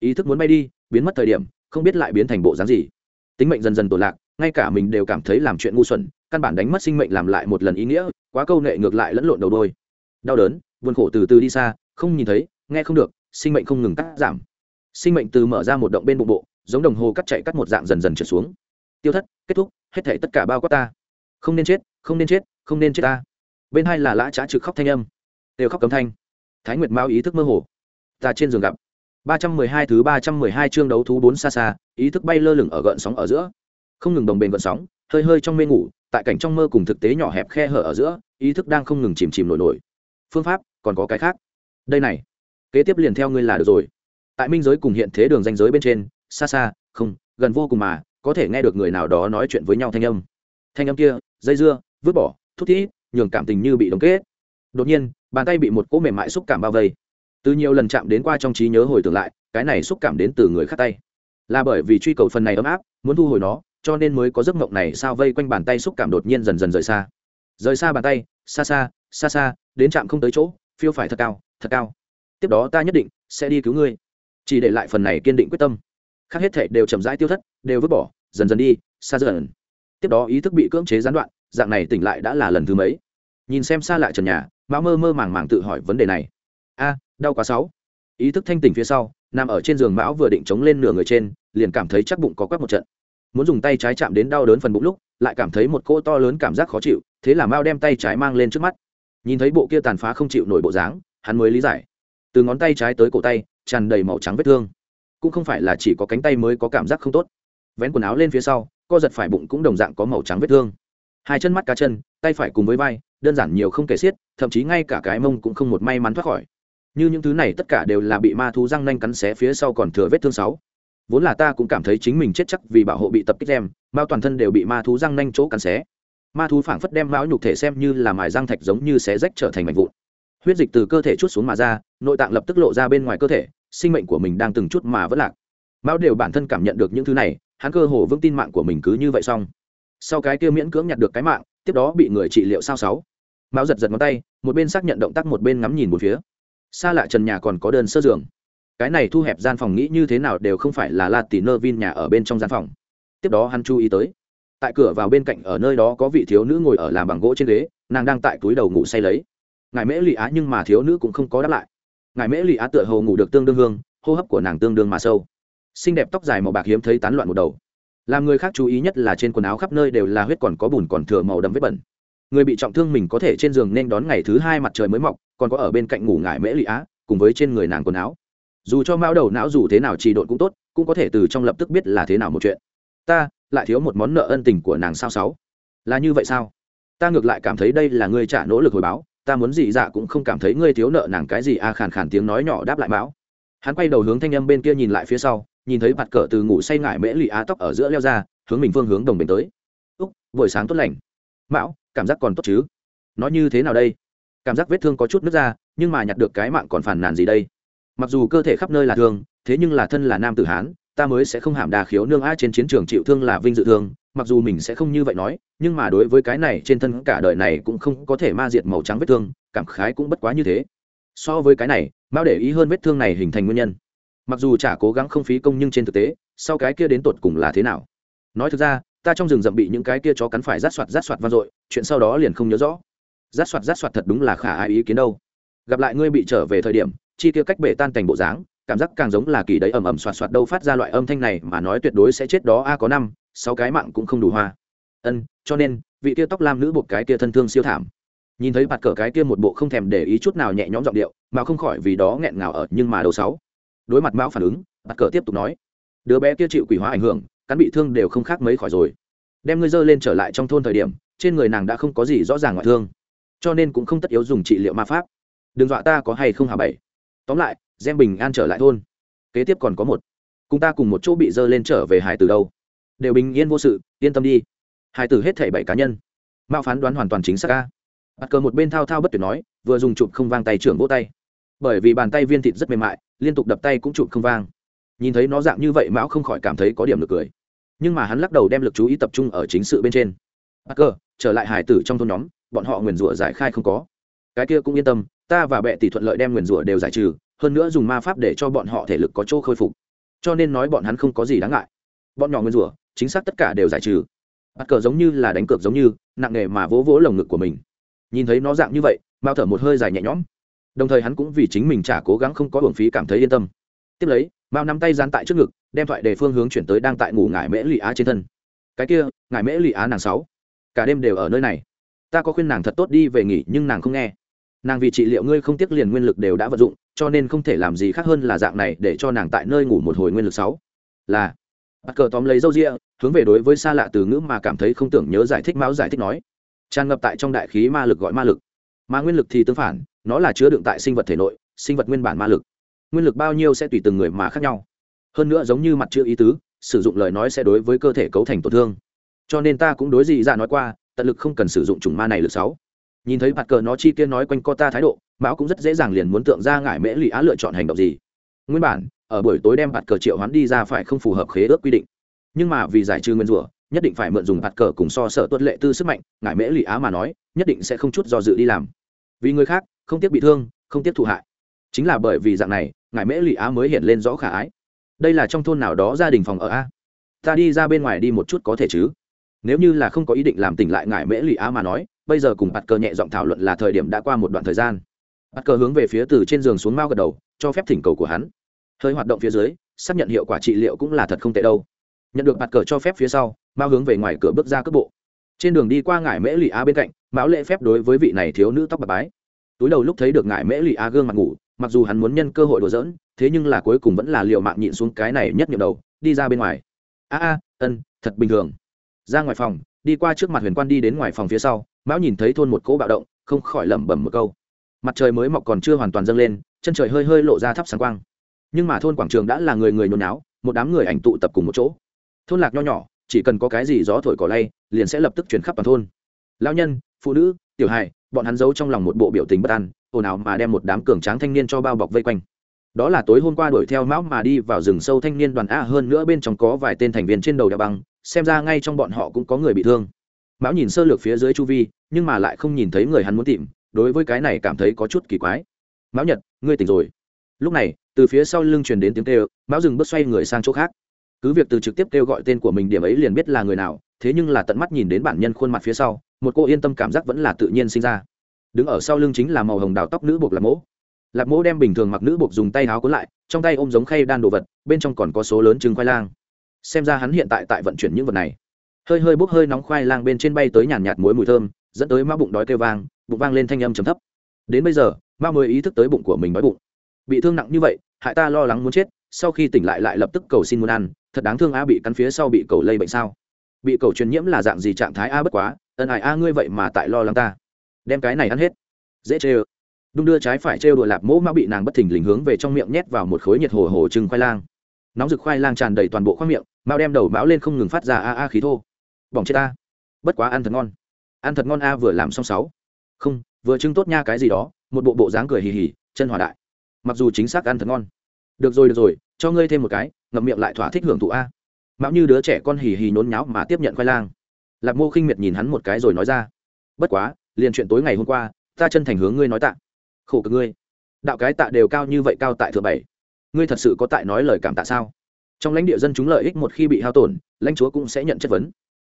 Ý thức muốn bay đi, biến mất thời điểm, không biết lại biến thành bộ dáng gì. Tính mệnh dần dần tổn lạc, ngay cả mình đều cảm thấy làm chuyện ngu xuẩn, căn bản đánh mất sinh mệnh làm lại một lần ý nghĩa, quá câu nệ ngược lại lẫn lộn đầu đôi. Đau đớn, buồn khổ từ từ đi xa, không nhìn thấy, nghe không được, sinh mệnh không ngừng cắt giảm. Sinh mệnh từ mở ra một động bên bụng bộ, giống đồng hồ cắt chạy cắt một dạng dần dần trượt xuống. Tiêu thất, kết thúc, hết thể tất cả bao quát ta. Không nên chết, không nên chết, không nên chết ta. Bên hai là lã trá trực khóc thanh âm. Đều khóc cấm thanh thái nguyệt mao ý thức mơ hồ. Ta trên giường gặp. ba trăm mười hai thứ ba trăm mười hai chương đấu thú bốn xa xa, ý thức bay lơ lửng ở gợn sóng ở giữa. Không ngừng đồng bền gợn sóng, hơi hơi trong mê ngủ, tại cảnh trong mơ cùng thực tế nhỏ hẹp khe hở ở giữa, ý thức đang không ngừng chìm chìm nổi nổi. Phương pháp, còn có cái khác. Đây này, kế tiếp liền theo ngươi là được rồi. Tại minh giới cùng hiện thế đường danh giới bên trên, xa xa, không, gần vô cùng mà, có thể nghe được người nào đó nói chuyện với nhau thanh âm. Thanh âm kia, dây dưa, vứt bỏ, thút thít, nhường cảm tình như bị đóng kết. Đột nhiên bàn tay bị một cỗ mềm mại xúc cảm bao vây. Từ nhiều lần chạm đến qua trong trí nhớ hồi tưởng lại, cái này xúc cảm đến từ người khác tay. Là bởi vì truy cầu phần này ấm áp, muốn thu hồi nó, cho nên mới có giấc mộng này sao vây quanh bàn tay xúc cảm đột nhiên dần dần rời xa. Rời xa bàn tay, xa xa xa xa, đến chạm không tới chỗ, phiêu phải thật cao thật cao. Tiếp đó ta nhất định sẽ đi cứu ngươi. Chỉ để lại phần này kiên định quyết tâm. Khác hết thể đều chậm rãi tiêu thất, đều vứt bỏ, dần dần đi, xa dần. Tiếp đó ý thức bị cưỡng chế gián đoạn, dạng này tỉnh lại đã là lần thứ mấy. Nhìn xem xa lại trần nhà mão mơ mơ màng màng tự hỏi vấn đề này. A, đau quá sáu. Ý thức thanh tỉnh phía sau, nằm ở trên giường mão vừa định chống lên nửa người trên, liền cảm thấy chắc bụng có quắc một trận. Muốn dùng tay trái chạm đến đau đớn phần bụng lúc, lại cảm thấy một cỗ to lớn cảm giác khó chịu, thế là mao đem tay trái mang lên trước mắt. Nhìn thấy bộ kia tàn phá không chịu nổi bộ dáng, hắn mới lý giải. Từ ngón tay trái tới cổ tay, tràn đầy màu trắng vết thương. Cũng không phải là chỉ có cánh tay mới có cảm giác không tốt. Vén quần áo lên phía sau, co giật phải bụng cũng đồng dạng có màu trắng vết thương. Hai chân mắt cá chân, tay phải cùng với vai đơn giản nhiều không kể xiết, thậm chí ngay cả cái mông cũng không một may mắn thoát khỏi. Như những thứ này tất cả đều là bị ma thú răng nanh cắn xé phía sau còn thừa vết thương sáu. Vốn là ta cũng cảm thấy chính mình chết chắc vì bảo hộ bị tập kích đem mao toàn thân đều bị ma thú răng nanh chỗ cắn xé. Ma thú phảng phất đem mão nhục thể xem như là mài răng thạch giống như xé rách trở thành mảnh vụn. Huyết dịch từ cơ thể chút xuống mà ra, nội tạng lập tức lộ ra bên ngoài cơ thể, sinh mệnh của mình đang từng chút mà vẫn lạc. Mão đều bản thân cảm nhận được những thứ này, hắn cơ hồ vững tin mạng của mình cứ như vậy xong. Sau cái kia miễn cưỡng nhặt được cái mạng tiếp đó bị người trị liệu sao sáu. Mão giật giật ngón tay, một bên xác nhận động tác một bên ngắm nhìn một phía. Xa lạ trần nhà còn có đơn sơ giường. Cái này thu hẹp gian phòng nghĩ như thế nào đều không phải là la tỷ nơ vin nhà ở bên trong gian phòng. Tiếp đó hắn chú ý tới, tại cửa vào bên cạnh ở nơi đó có vị thiếu nữ ngồi ở làm bằng gỗ trên ghế, nàng đang tại túi đầu ngủ say lấy. Ngài mễ lụy á nhưng mà thiếu nữ cũng không có đáp lại. Ngài mễ lụy á tựa hồ ngủ được tương đương hương, hô hấp của nàng tương đương mà sâu. Xinh đẹp tóc dài màu bạc hiếm thấy tán loạn một đầu làm người khác chú ý nhất là trên quần áo khắp nơi đều là huyết còn có bùn còn thừa màu đậm vết bẩn. Người bị trọng thương mình có thể trên giường nên đón ngày thứ hai mặt trời mới mọc, còn có ở bên cạnh ngủ ngải mễ lụy á, cùng với trên người nàng quần áo. Dù cho mao đầu não dù thế nào trì độn cũng tốt, cũng có thể từ trong lập tức biết là thế nào một chuyện. Ta, lại thiếu một món nợ ân tình của nàng sao sáu? Là như vậy sao? Ta ngược lại cảm thấy đây là ngươi trả nỗ lực hồi báo, ta muốn gì dạ cũng không cảm thấy ngươi thiếu nợ nàng cái gì a à khàn khàn tiếng nói nhỏ đáp lại mão. hắn quay đầu hướng thanh âm bên kia nhìn lại phía sau nhìn thấy mặt cờ từ ngủ say ngải mễ lì á tóc ở giữa leo ra, hướng mình phương hướng đồng bình tới. Úc, buổi sáng tốt lành. Mão, cảm giác còn tốt chứ? Nó như thế nào đây? Cảm giác vết thương có chút nứt ra, nhưng mà nhặt được cái mạng còn phản nàn gì đây? Mặc dù cơ thể khắp nơi là thương, thế nhưng là thân là nam tử hán, ta mới sẽ không hàm đà khiếu nương á trên chiến trường chịu thương là vinh dự thương, mặc dù mình sẽ không như vậy nói, nhưng mà đối với cái này trên thân cả đời này cũng không có thể ma diệt màu trắng vết thương, cảm khái cũng bất quá như thế. So với cái này mao để ý hơn vết thương này hình thành nguyên nhân mặc dù chả cố gắng không phí công nhưng trên thực tế, sau cái kia đến tột cùng là thế nào? Nói thực ra, ta trong rừng rậm bị những cái kia chó cắn phải rát soạt rát soạt vang dội, chuyện sau đó liền không nhớ rõ. Rát soạt rát soạt thật đúng là khả ai ý kiến đâu. Gặp lại ngươi bị trở về thời điểm, chi kia cách bể tan thành bộ dáng, cảm giác càng giống là kỳ đấy ầm ầm soạt soạt đâu phát ra loại âm thanh này mà nói tuyệt đối sẽ chết đó a, có năm, sáu cái mạng cũng không đủ hoa. Ân, cho nên, vị kia tóc lam nữ buộc cái kia thân thương siêu thảm. Nhìn thấy bạt cờ cái kia một bộ không thèm để ý chút nào nhẹ nhõm giọng điệu, mà không khỏi vì đó nghẹn ngào ở nhưng mà đầu sáu đối mặt mão phản ứng, bắt cờ tiếp tục nói, đứa bé kia chịu quỷ hóa ảnh hưởng, cắn bị thương đều không khác mấy khỏi rồi. Đem ngươi dơ lên trở lại trong thôn thời điểm, trên người nàng đã không có gì rõ ràng ngoại thương, cho nên cũng không tất yếu dùng trị liệu ma pháp. Đừng dọa ta có hay không hà bảy tóm lại, gem bình an trở lại thôn. Kế tiếp còn có một. Cùng ta cùng một chỗ bị dơ lên trở về hải từ đâu. Đều bình yên vô sự, yên tâm đi. Hải tử hết thảy bảy cá nhân. Mạo phán đoán hoàn toàn chính xác ca bắt cờ một bên thao thao bất tuyệt nói, vừa dùng chụp không vang tay trưởng vỗ tay. Bởi vì bàn tay viên thịt rất mềm mại liên tục đập tay cũng chụp không vang. Nhìn thấy nó dạng như vậy, mão không khỏi cảm thấy có điểm lực cười. Nhưng mà hắn lắc đầu đem lực chú ý tập trung ở chính sự bên trên. Bắt cờ trở lại hải tử trong thôn nhóm, bọn họ nguyền rủa giải khai không có. Cái kia cũng yên tâm, ta và bệ tỷ thuận lợi đem nguyền rủa đều giải trừ, hơn nữa dùng ma pháp để cho bọn họ thể lực có chỗ khôi phục. Cho nên nói bọn hắn không có gì đáng ngại. Bọn nhỏ nguyên rủa, chính xác tất cả đều giải trừ. Bắt cờ giống như là đánh cược giống như, nặng nề mà vỗ vỗ lồng ngực của mình. Nhìn thấy nó dạng như vậy, mao thở một hơi dài nhẹ nhõm đồng thời hắn cũng vì chính mình chả cố gắng không có hưởng phí cảm thấy yên tâm. Tiếp lấy, mao nắm tay dán tại trước ngực, đem thoại đề phương hướng chuyển tới đang tại ngủ ngải mễ lụy á trên thân. Cái kia, ngải mễ lụy á nàng sáu. Cả đêm đều ở nơi này. Ta có khuyên nàng thật tốt đi về nghỉ, nhưng nàng không nghe. Nàng vì trị liệu ngươi không tiếc liền nguyên lực đều đã vận dụng, cho nên không thể làm gì khác hơn là dạng này để cho nàng tại nơi ngủ một hồi nguyên lực sáu. Là. Bắt cờ tóm lấy râu ria, hướng về đối với xa lạ từ ngữ mà cảm thấy không tưởng nhớ giải thích mão giải thích nói. Tràn ngập tại trong đại khí ma lực gọi ma lực. Mà nguyên lực thì tương phản nó là chứa đựng tại sinh vật thể nội, sinh vật nguyên bản ma lực. Nguyên lực bao nhiêu sẽ tùy từng người mà khác nhau. Hơn nữa giống như mặt chữ ý tứ, sử dụng lời nói sẽ đối với cơ thể cấu thành tổn thương. Cho nên ta cũng đối dị dạ nói qua, tận lực không cần sử dụng chủng ma này lực sáu. Nhìn thấy mặt cờ nó chi kia nói quanh co ta thái độ, mão cũng rất dễ dàng liền muốn tượng ra ngại mễ lụy á lựa chọn hành động gì. Nguyên bản, ở buổi tối đem mặt cờ triệu hoán đi ra phải không phù hợp khế ước quy định. Nhưng mà vì giải trừ nguyên rủa, nhất định phải mượn dùng mặt cờ cùng so sợ tuất lệ tư sức mạnh ngại mễ lụy á mà nói, nhất định sẽ không chút do dự đi làm. Vì người khác không tiếc bị thương, không tiếc thụ hại. Chính là bởi vì dạng này, ngài mễ lụy á mới hiện lên rõ khả ái. Đây là trong thôn nào đó gia đình phòng ở a ta đi ra bên ngoài đi một chút có thể chứ? Nếu như là không có ý định làm tỉnh lại ngài mễ lụy á mà nói, bây giờ cùng bạt cờ nhẹ giọng thảo luận là thời điểm đã qua một đoạn thời gian. Bạt cờ hướng về phía từ trên giường xuống mao gật đầu, cho phép thỉnh cầu của hắn. Hơi hoạt động phía dưới, xác nhận hiệu quả trị liệu cũng là thật không tệ đâu. Nhận được bạt cờ cho phép phía sau mao hướng về ngoài cửa bước ra cước bộ. Trên đường đi qua ngải mễ lụy á bên cạnh, mão lễ phép đối với vị này thiếu nữ tóc bạc bái túi đầu lúc thấy được ngải mễ lụy a gương mặt ngủ, mặc dù hắn muốn nhân cơ hội đùa giỡn, thế nhưng là cuối cùng vẫn là liệu mạng nhịn xuống cái này nhất nhiệm đầu, đi ra bên ngoài. A a, ân, thật bình thường. Ra ngoài phòng, đi qua trước mặt huyền quan đi đến ngoài phòng phía sau, mão nhìn thấy thôn một cỗ bạo động, không khỏi lẩm bẩm một câu. Mặt trời mới mọc còn chưa hoàn toàn dâng lên, chân trời hơi hơi lộ ra thắp sáng quang. Nhưng mà thôn quảng trường đã là người người nhốn náo một đám người ảnh tụ tập cùng một chỗ. Thôn lạc nho nhỏ, chỉ cần có cái gì gió thổi cỏ lay, liền sẽ lập tức chuyển khắp toàn thôn. Lao nhân, phụ nữ, tiểu hài bọn hắn giấu trong lòng một bộ biểu tình bất an, ồn ào mà đem một đám cường tráng thanh niên cho bao bọc vây quanh. Đó là tối hôm qua đuổi theo mão mà đi vào rừng sâu thanh niên đoàn a hơn nữa bên trong có vài tên thành viên trên đầu đeo băng, xem ra ngay trong bọn họ cũng có người bị thương. Mão nhìn sơ lược phía dưới chu vi, nhưng mà lại không nhìn thấy người hắn muốn tìm, đối với cái này cảm thấy có chút kỳ quái. Mão nhật, ngươi tỉnh rồi. Lúc này, từ phía sau lưng truyền đến tiếng kêu, mão dừng bước xoay người sang chỗ khác cứ việc từ trực tiếp kêu gọi tên của mình điểm ấy liền biết là người nào, thế nhưng là tận mắt nhìn đến bản nhân khuôn mặt phía sau, một cô yên tâm cảm giác vẫn là tự nhiên sinh ra. Đứng ở sau lưng chính là màu hồng đào tóc nữ buộc lạc mỗ. Lạc mỗ đem bình thường mặc nữ buộc dùng tay áo cuốn lại, trong tay ôm giống khay đan đồ vật, bên trong còn có số lớn trứng khoai lang. Xem ra hắn hiện tại tại vận chuyển những vật này. Hơi hơi bốc hơi nóng khoai lang bên trên bay tới nhàn nhạt muối mùi thơm, dẫn tới mao bụng đói kêu vang, bụng vang lên thanh âm trầm thấp. Đến bây giờ, mao mới ý thức tới bụng của mình đói bụng. Bị thương nặng như vậy, hại ta lo lắng muốn chết sau khi tỉnh lại lại lập tức cầu xin muốn ăn, thật đáng thương a bị cắn phía sau bị cầu lây bệnh sao? Bị cầu truyền nhiễm là dạng gì trạng thái a bất quá, ân ải a ngươi vậy mà tại lo lắng ta. Đem cái này ăn hết. Dễ chê ơ. Đung đưa trái phải trêu đùa lạp mỗ mã bị nàng bất thình lình hướng về trong miệng nhét vào một khối nhiệt hồ hồ trừng khoai lang. Nóng rực khoai lang tràn đầy toàn bộ khoang miệng, mao đem đầu mão lên không ngừng phát ra a a khí thô. Bỏng chết ta. Bất quá ăn thật ngon. Ăn thật ngon a vừa làm xong sáu. Không, vừa trưng tốt nha cái gì đó, một bộ bộ dáng cười hì hì, chân hòa đại. Mặc dù chính xác ăn thật ngon được rồi được rồi, cho ngươi thêm một cái, ngậm miệng lại thỏa thích hưởng thụ a. Mão như đứa trẻ con hì hì nhốn nháo mà tiếp nhận khoai lang. Lạc mô khinh miệt nhìn hắn một cái rồi nói ra. Bất quá, liền chuyện tối ngày hôm qua, ta chân thành hướng ngươi nói tạ. Khổ cực ngươi. Đạo cái tạ đều cao như vậy cao tại thượng bảy. Ngươi thật sự có tại nói lời cảm tạ sao? Trong lãnh địa dân chúng lợi ích một khi bị hao tổn, lãnh chúa cũng sẽ nhận chất vấn.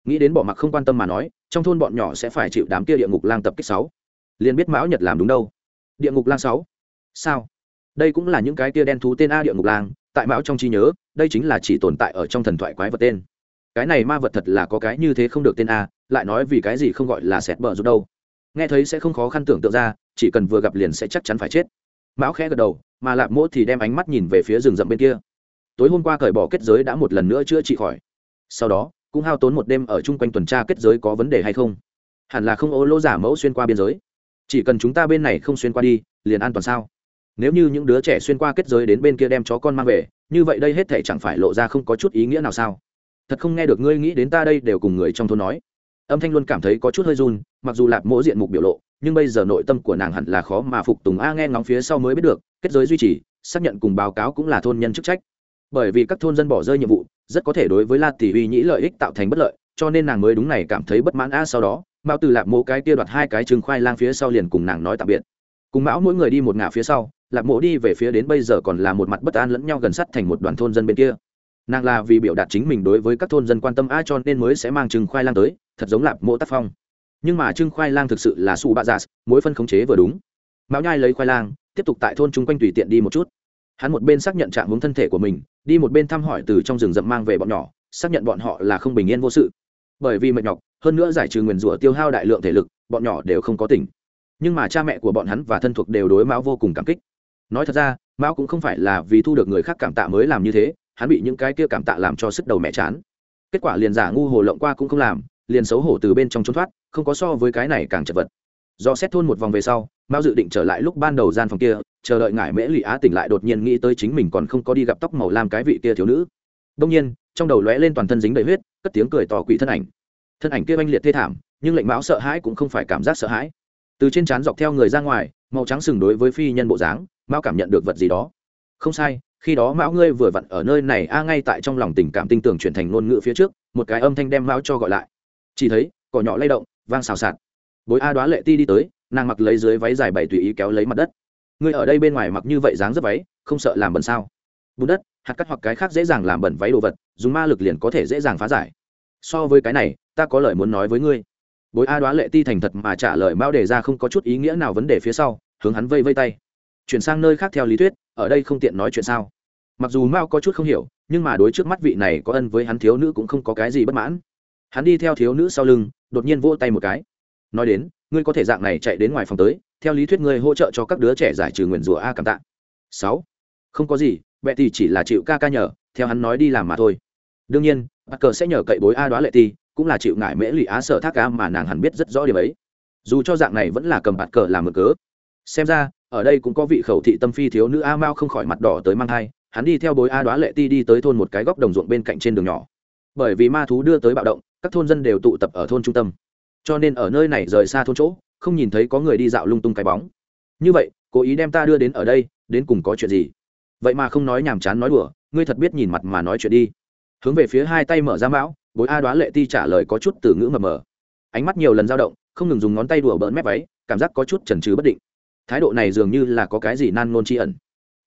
Nghĩ đến bỏ mặc không quan tâm mà nói, trong thôn bọn nhỏ sẽ phải chịu đám kia địa ngục lang tập kích sáu. Liền biết mão nhật làm đúng đâu. Địa ngục lang sáu. Sao? Đây cũng là những cái tia đen thú tên a địa ngục lang, tại mão trong trí nhớ, đây chính là chỉ tồn tại ở trong thần thoại quái vật tên. Cái này ma vật thật là có cái như thế không được tên a, lại nói vì cái gì không gọi là sẹt bờ rút đâu. Nghe thấy sẽ không khó khăn tưởng tượng ra, chỉ cần vừa gặp liền sẽ chắc chắn phải chết. Mão khẽ gật đầu, mà lạp mỗ thì đem ánh mắt nhìn về phía rừng rậm bên kia. Tối hôm qua cởi bỏ kết giới đã một lần nữa chữa trị khỏi. Sau đó, cũng hao tốn một đêm ở chung quanh tuần tra kết giới có vấn đề hay không? Hẳn là không ô lỗ giả mẫu xuyên qua biên giới. Chỉ cần chúng ta bên này không xuyên qua đi, liền an toàn sao? Nếu như những đứa trẻ xuyên qua kết giới đến bên kia đem chó con mang về, như vậy đây hết thể chẳng phải lộ ra không có chút ý nghĩa nào sao? Thật không nghe được ngươi nghĩ đến ta đây đều cùng người trong thôn nói. Âm thanh luôn cảm thấy có chút hơi run, mặc dù lạp mỗ diện mục biểu lộ, nhưng bây giờ nội tâm của nàng hẳn là khó mà phục tùng a nghe ngóng phía sau mới biết được, kết giới duy trì, xác nhận cùng báo cáo cũng là thôn nhân chức trách. Bởi vì các thôn dân bỏ rơi nhiệm vụ, rất có thể đối với la tỷ uy nhĩ lợi ích tạo thành bất lợi, cho nên nàng mới đúng này cảm thấy bất mãn a sau đó mao từ lạp mỗ cái kia đoạt hai cái trứng khoai lang phía sau liền cùng nàng nói tạm biệt. Cùng mão mỗi người đi một ngả phía sau lạp mỗ đi về phía đến bây giờ còn là một mặt bất an lẫn nhau gần sắt thành một đoàn thôn dân bên kia. Nàng là vì biểu đạt chính mình đối với các thôn dân quan tâm a cho nên mới sẽ mang trứng khoai lang tới, thật giống lạp mỗ tác phong. Nhưng mà trưng khoai lang thực sự là su bạ dạ, giả mỗi phân khống chế vừa đúng. Mão nhai lấy khoai lang, tiếp tục tại thôn chung quanh tùy tiện đi một chút. Hắn một bên xác nhận trạng hướng thân thể của mình, đi một bên thăm hỏi từ trong rừng rậm mang về bọn nhỏ, xác nhận bọn họ là không bình yên vô sự. Bởi vì mệt nhọc, hơn nữa giải trừ nguyền rủa tiêu hao đại lượng thể lực, bọn nhỏ đều không có tỉnh. Nhưng mà cha mẹ của bọn hắn và thân thuộc đều đối mão vô cùng cảm kích nói thật ra, mão cũng không phải là vì thu được người khác cảm tạ mới làm như thế, hắn bị những cái kia cảm tạ làm cho sức đầu mẹ chán. Kết quả liền giả ngu hồ lộng qua cũng không làm, liền xấu hổ từ bên trong trốn thoát, không có so với cái này càng chật vật. Do xét thôn một vòng về sau mao dự định trở lại lúc ban đầu gian phòng kia, chờ đợi ngải mễ lụy á tỉnh lại đột nhiên nghĩ tới chính mình còn không có đi gặp tóc màu lam cái vị kia thiếu nữ. Đông nhiên, trong đầu lóe lên toàn thân dính đầy huyết, cất tiếng cười tỏ quỷ thân ảnh. Thân ảnh kia oanh liệt thê thảm, nhưng lệnh mão sợ hãi cũng không phải cảm giác sợ hãi. Từ trên trán dọc theo người ra ngoài, màu trắng sừng đối với phi nhân bộ dáng Mão cảm nhận được vật gì đó. Không sai, khi đó mão ngươi vừa vặn ở nơi này, a, ngay tại trong lòng tình cảm tinh tưởng chuyển thành ngôn ngữ phía trước, một cái âm thanh đem mão cho gọi lại. Chỉ thấy, cỏ nhỏ lay động, vang xào xạc. Bối a đoá lệ ti đi tới, nàng mặc lấy dưới váy dài bảy tùy ý kéo lấy mặt đất. Ngươi ở đây bên ngoài mặc như vậy dáng rất váy, không sợ làm bẩn sao? Bùn đất, hạt cắt hoặc cái khác dễ dàng làm bẩn váy đồ vật, dùng ma lực liền có thể dễ dàng phá giải. So với cái này, ta có lời muốn nói với ngươi. Bối a đoá lệ ti thành thật mà trả lời mão đề ra không có chút ý nghĩa nào vấn đề phía sau, hướng hắn vây vây tay chuyển sang nơi khác theo lý thuyết, ở đây không tiện nói chuyện sao? Mặc dù mao có chút không hiểu, nhưng mà đối trước mắt vị này có ân với hắn thiếu nữ cũng không có cái gì bất mãn. Hắn đi theo thiếu nữ sau lưng, đột nhiên vỗ tay một cái. Nói đến, ngươi có thể dạng này chạy đến ngoài phòng tới, theo lý thuyết ngươi hỗ trợ cho các đứa trẻ giải trừ nguyền rủa a cảm tạ. Sáu. Không có gì bệ thì chỉ là chịu ca ca nhờ, theo hắn nói đi làm mà thôi. Đương nhiên bắt cờ sẽ nhờ cậy bối a đoá lệ ti, cũng là chịu ngại mễ lụy á sợ thác ca mà nàng hẳn biết rất rõ điều ấy. Dù cho dạng này vẫn là cầm bạt cờ làm mực cớ. Xem ra ở đây cũng có vị khẩu thị tâm phi thiếu nữ a mao không khỏi mặt đỏ tới mang thai, hắn đi theo bối a đoá lệ ti đi tới thôn một cái góc đồng ruộng bên cạnh trên đường nhỏ. Bởi vì ma thú đưa tới bạo động, các thôn dân đều tụ tập ở thôn trung tâm. Cho nên ở nơi này rời xa thôn chỗ, không nhìn thấy có người đi dạo lung tung cái bóng. Như vậy, cố ý đem ta đưa đến ở đây, đến cùng có chuyện gì? Vậy mà không nói nhàm chán nói đùa, ngươi thật biết nhìn mặt mà nói chuyện đi. Hướng về phía hai tay mở ra mão, bối a đoá lệ ti trả lời có chút từ ngữ mờ mờ. Ánh mắt nhiều lần dao động, không ngừng dùng ngón tay đùa bỡn mép váy, cảm giác có chút chần chừ bất định thái độ này dường như là có cái gì nan nôn tri ẩn.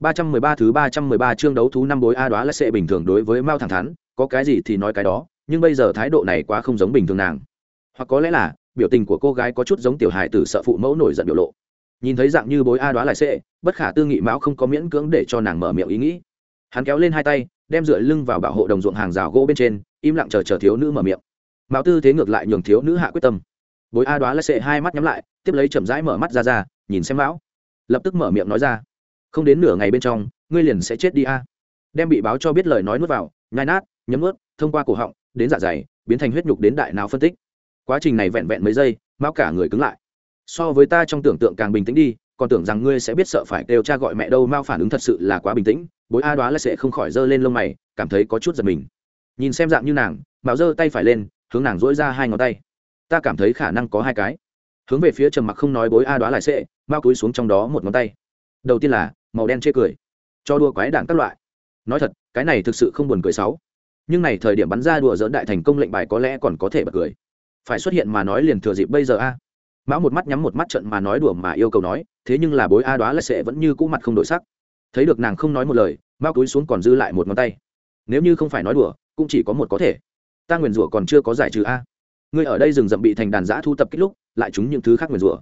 Ba trăm mười ba thứ ba trăm mười ba chương đấu thú năm bối a đoá là sẽ bình thường đối với mao thẳng thắn, có cái gì thì nói cái đó, nhưng bây giờ thái độ này quá không giống bình thường nàng. Hoặc có lẽ là, biểu tình của cô gái có chút giống tiểu hài tử sợ phụ mẫu nổi giận biểu lộ. Nhìn thấy dạng như bối a đoá lại sẽ, bất khả tư nghị mão không có miễn cưỡng để cho nàng mở miệng ý nghĩ. Hắn kéo lên hai tay, đem dựa lưng vào bảo hộ đồng ruộng hàng rào gỗ bên trên, im lặng chờ chờ thiếu nữ mở miệng. Mão tư thế ngược lại nhường thiếu nữ hạ quyết tâm bối a đoá lại sẽ hai mắt nhắm lại, tiếp lấy chậm rãi mở mắt ra ra, nhìn xem lão. Lập tức mở miệng nói ra, không đến nửa ngày bên trong, ngươi liền sẽ chết đi a. Đem bị báo cho biết lời nói nuốt vào, nhai nát, nhấm ướt thông qua cổ họng, đến dạ dày, biến thành huyết nhục đến đại não phân tích. Quá trình này vẹn vẹn mấy giây mão cả người cứng lại. So với ta trong tưởng tượng càng bình tĩnh đi, còn tưởng rằng ngươi sẽ biết sợ phải kêu cha gọi mẹ đâu mao phản ứng thật sự là quá bình tĩnh. Bối a đoá lại sẽ không khỏi giơ lên lông mày, cảm thấy có chút giật mình. Nhìn xem dạng như nàng, mạo giơ tay phải lên, hướng nàng dỗi ra hai ngón tay ta cảm thấy khả năng có hai cái. Hướng về phía trầm mặc không nói bối a đoá lại sẽ mao túi xuống trong đó một ngón tay. Đầu tiên là, màu đen chê cười. Cho đua quái đạn các loại. Nói thật, cái này thực sự không buồn cười sáu nhưng này thời điểm bắn ra đùa dỡn đại thành công lệnh bài có lẽ còn có thể bật cười. Phải xuất hiện mà nói liền thừa dịp bây giờ a. Mão một mắt nhắm một mắt trận mà nói đùa mà yêu cầu nói, thế nhưng là bối a đoá lại sẽ vẫn như cũ mặt không đổi sắc. Thấy được nàng không nói một lời mao túi xuống còn dư lại một ngón tay. Nếu như không phải nói đùa, cũng chỉ có một có thể. Ta nguyền rủa còn chưa có giải trừ a ngươi ở đây rừng rậm bị thành đàn giã thu tập kích lúc, lại chúng những thứ khác nguyền rủa.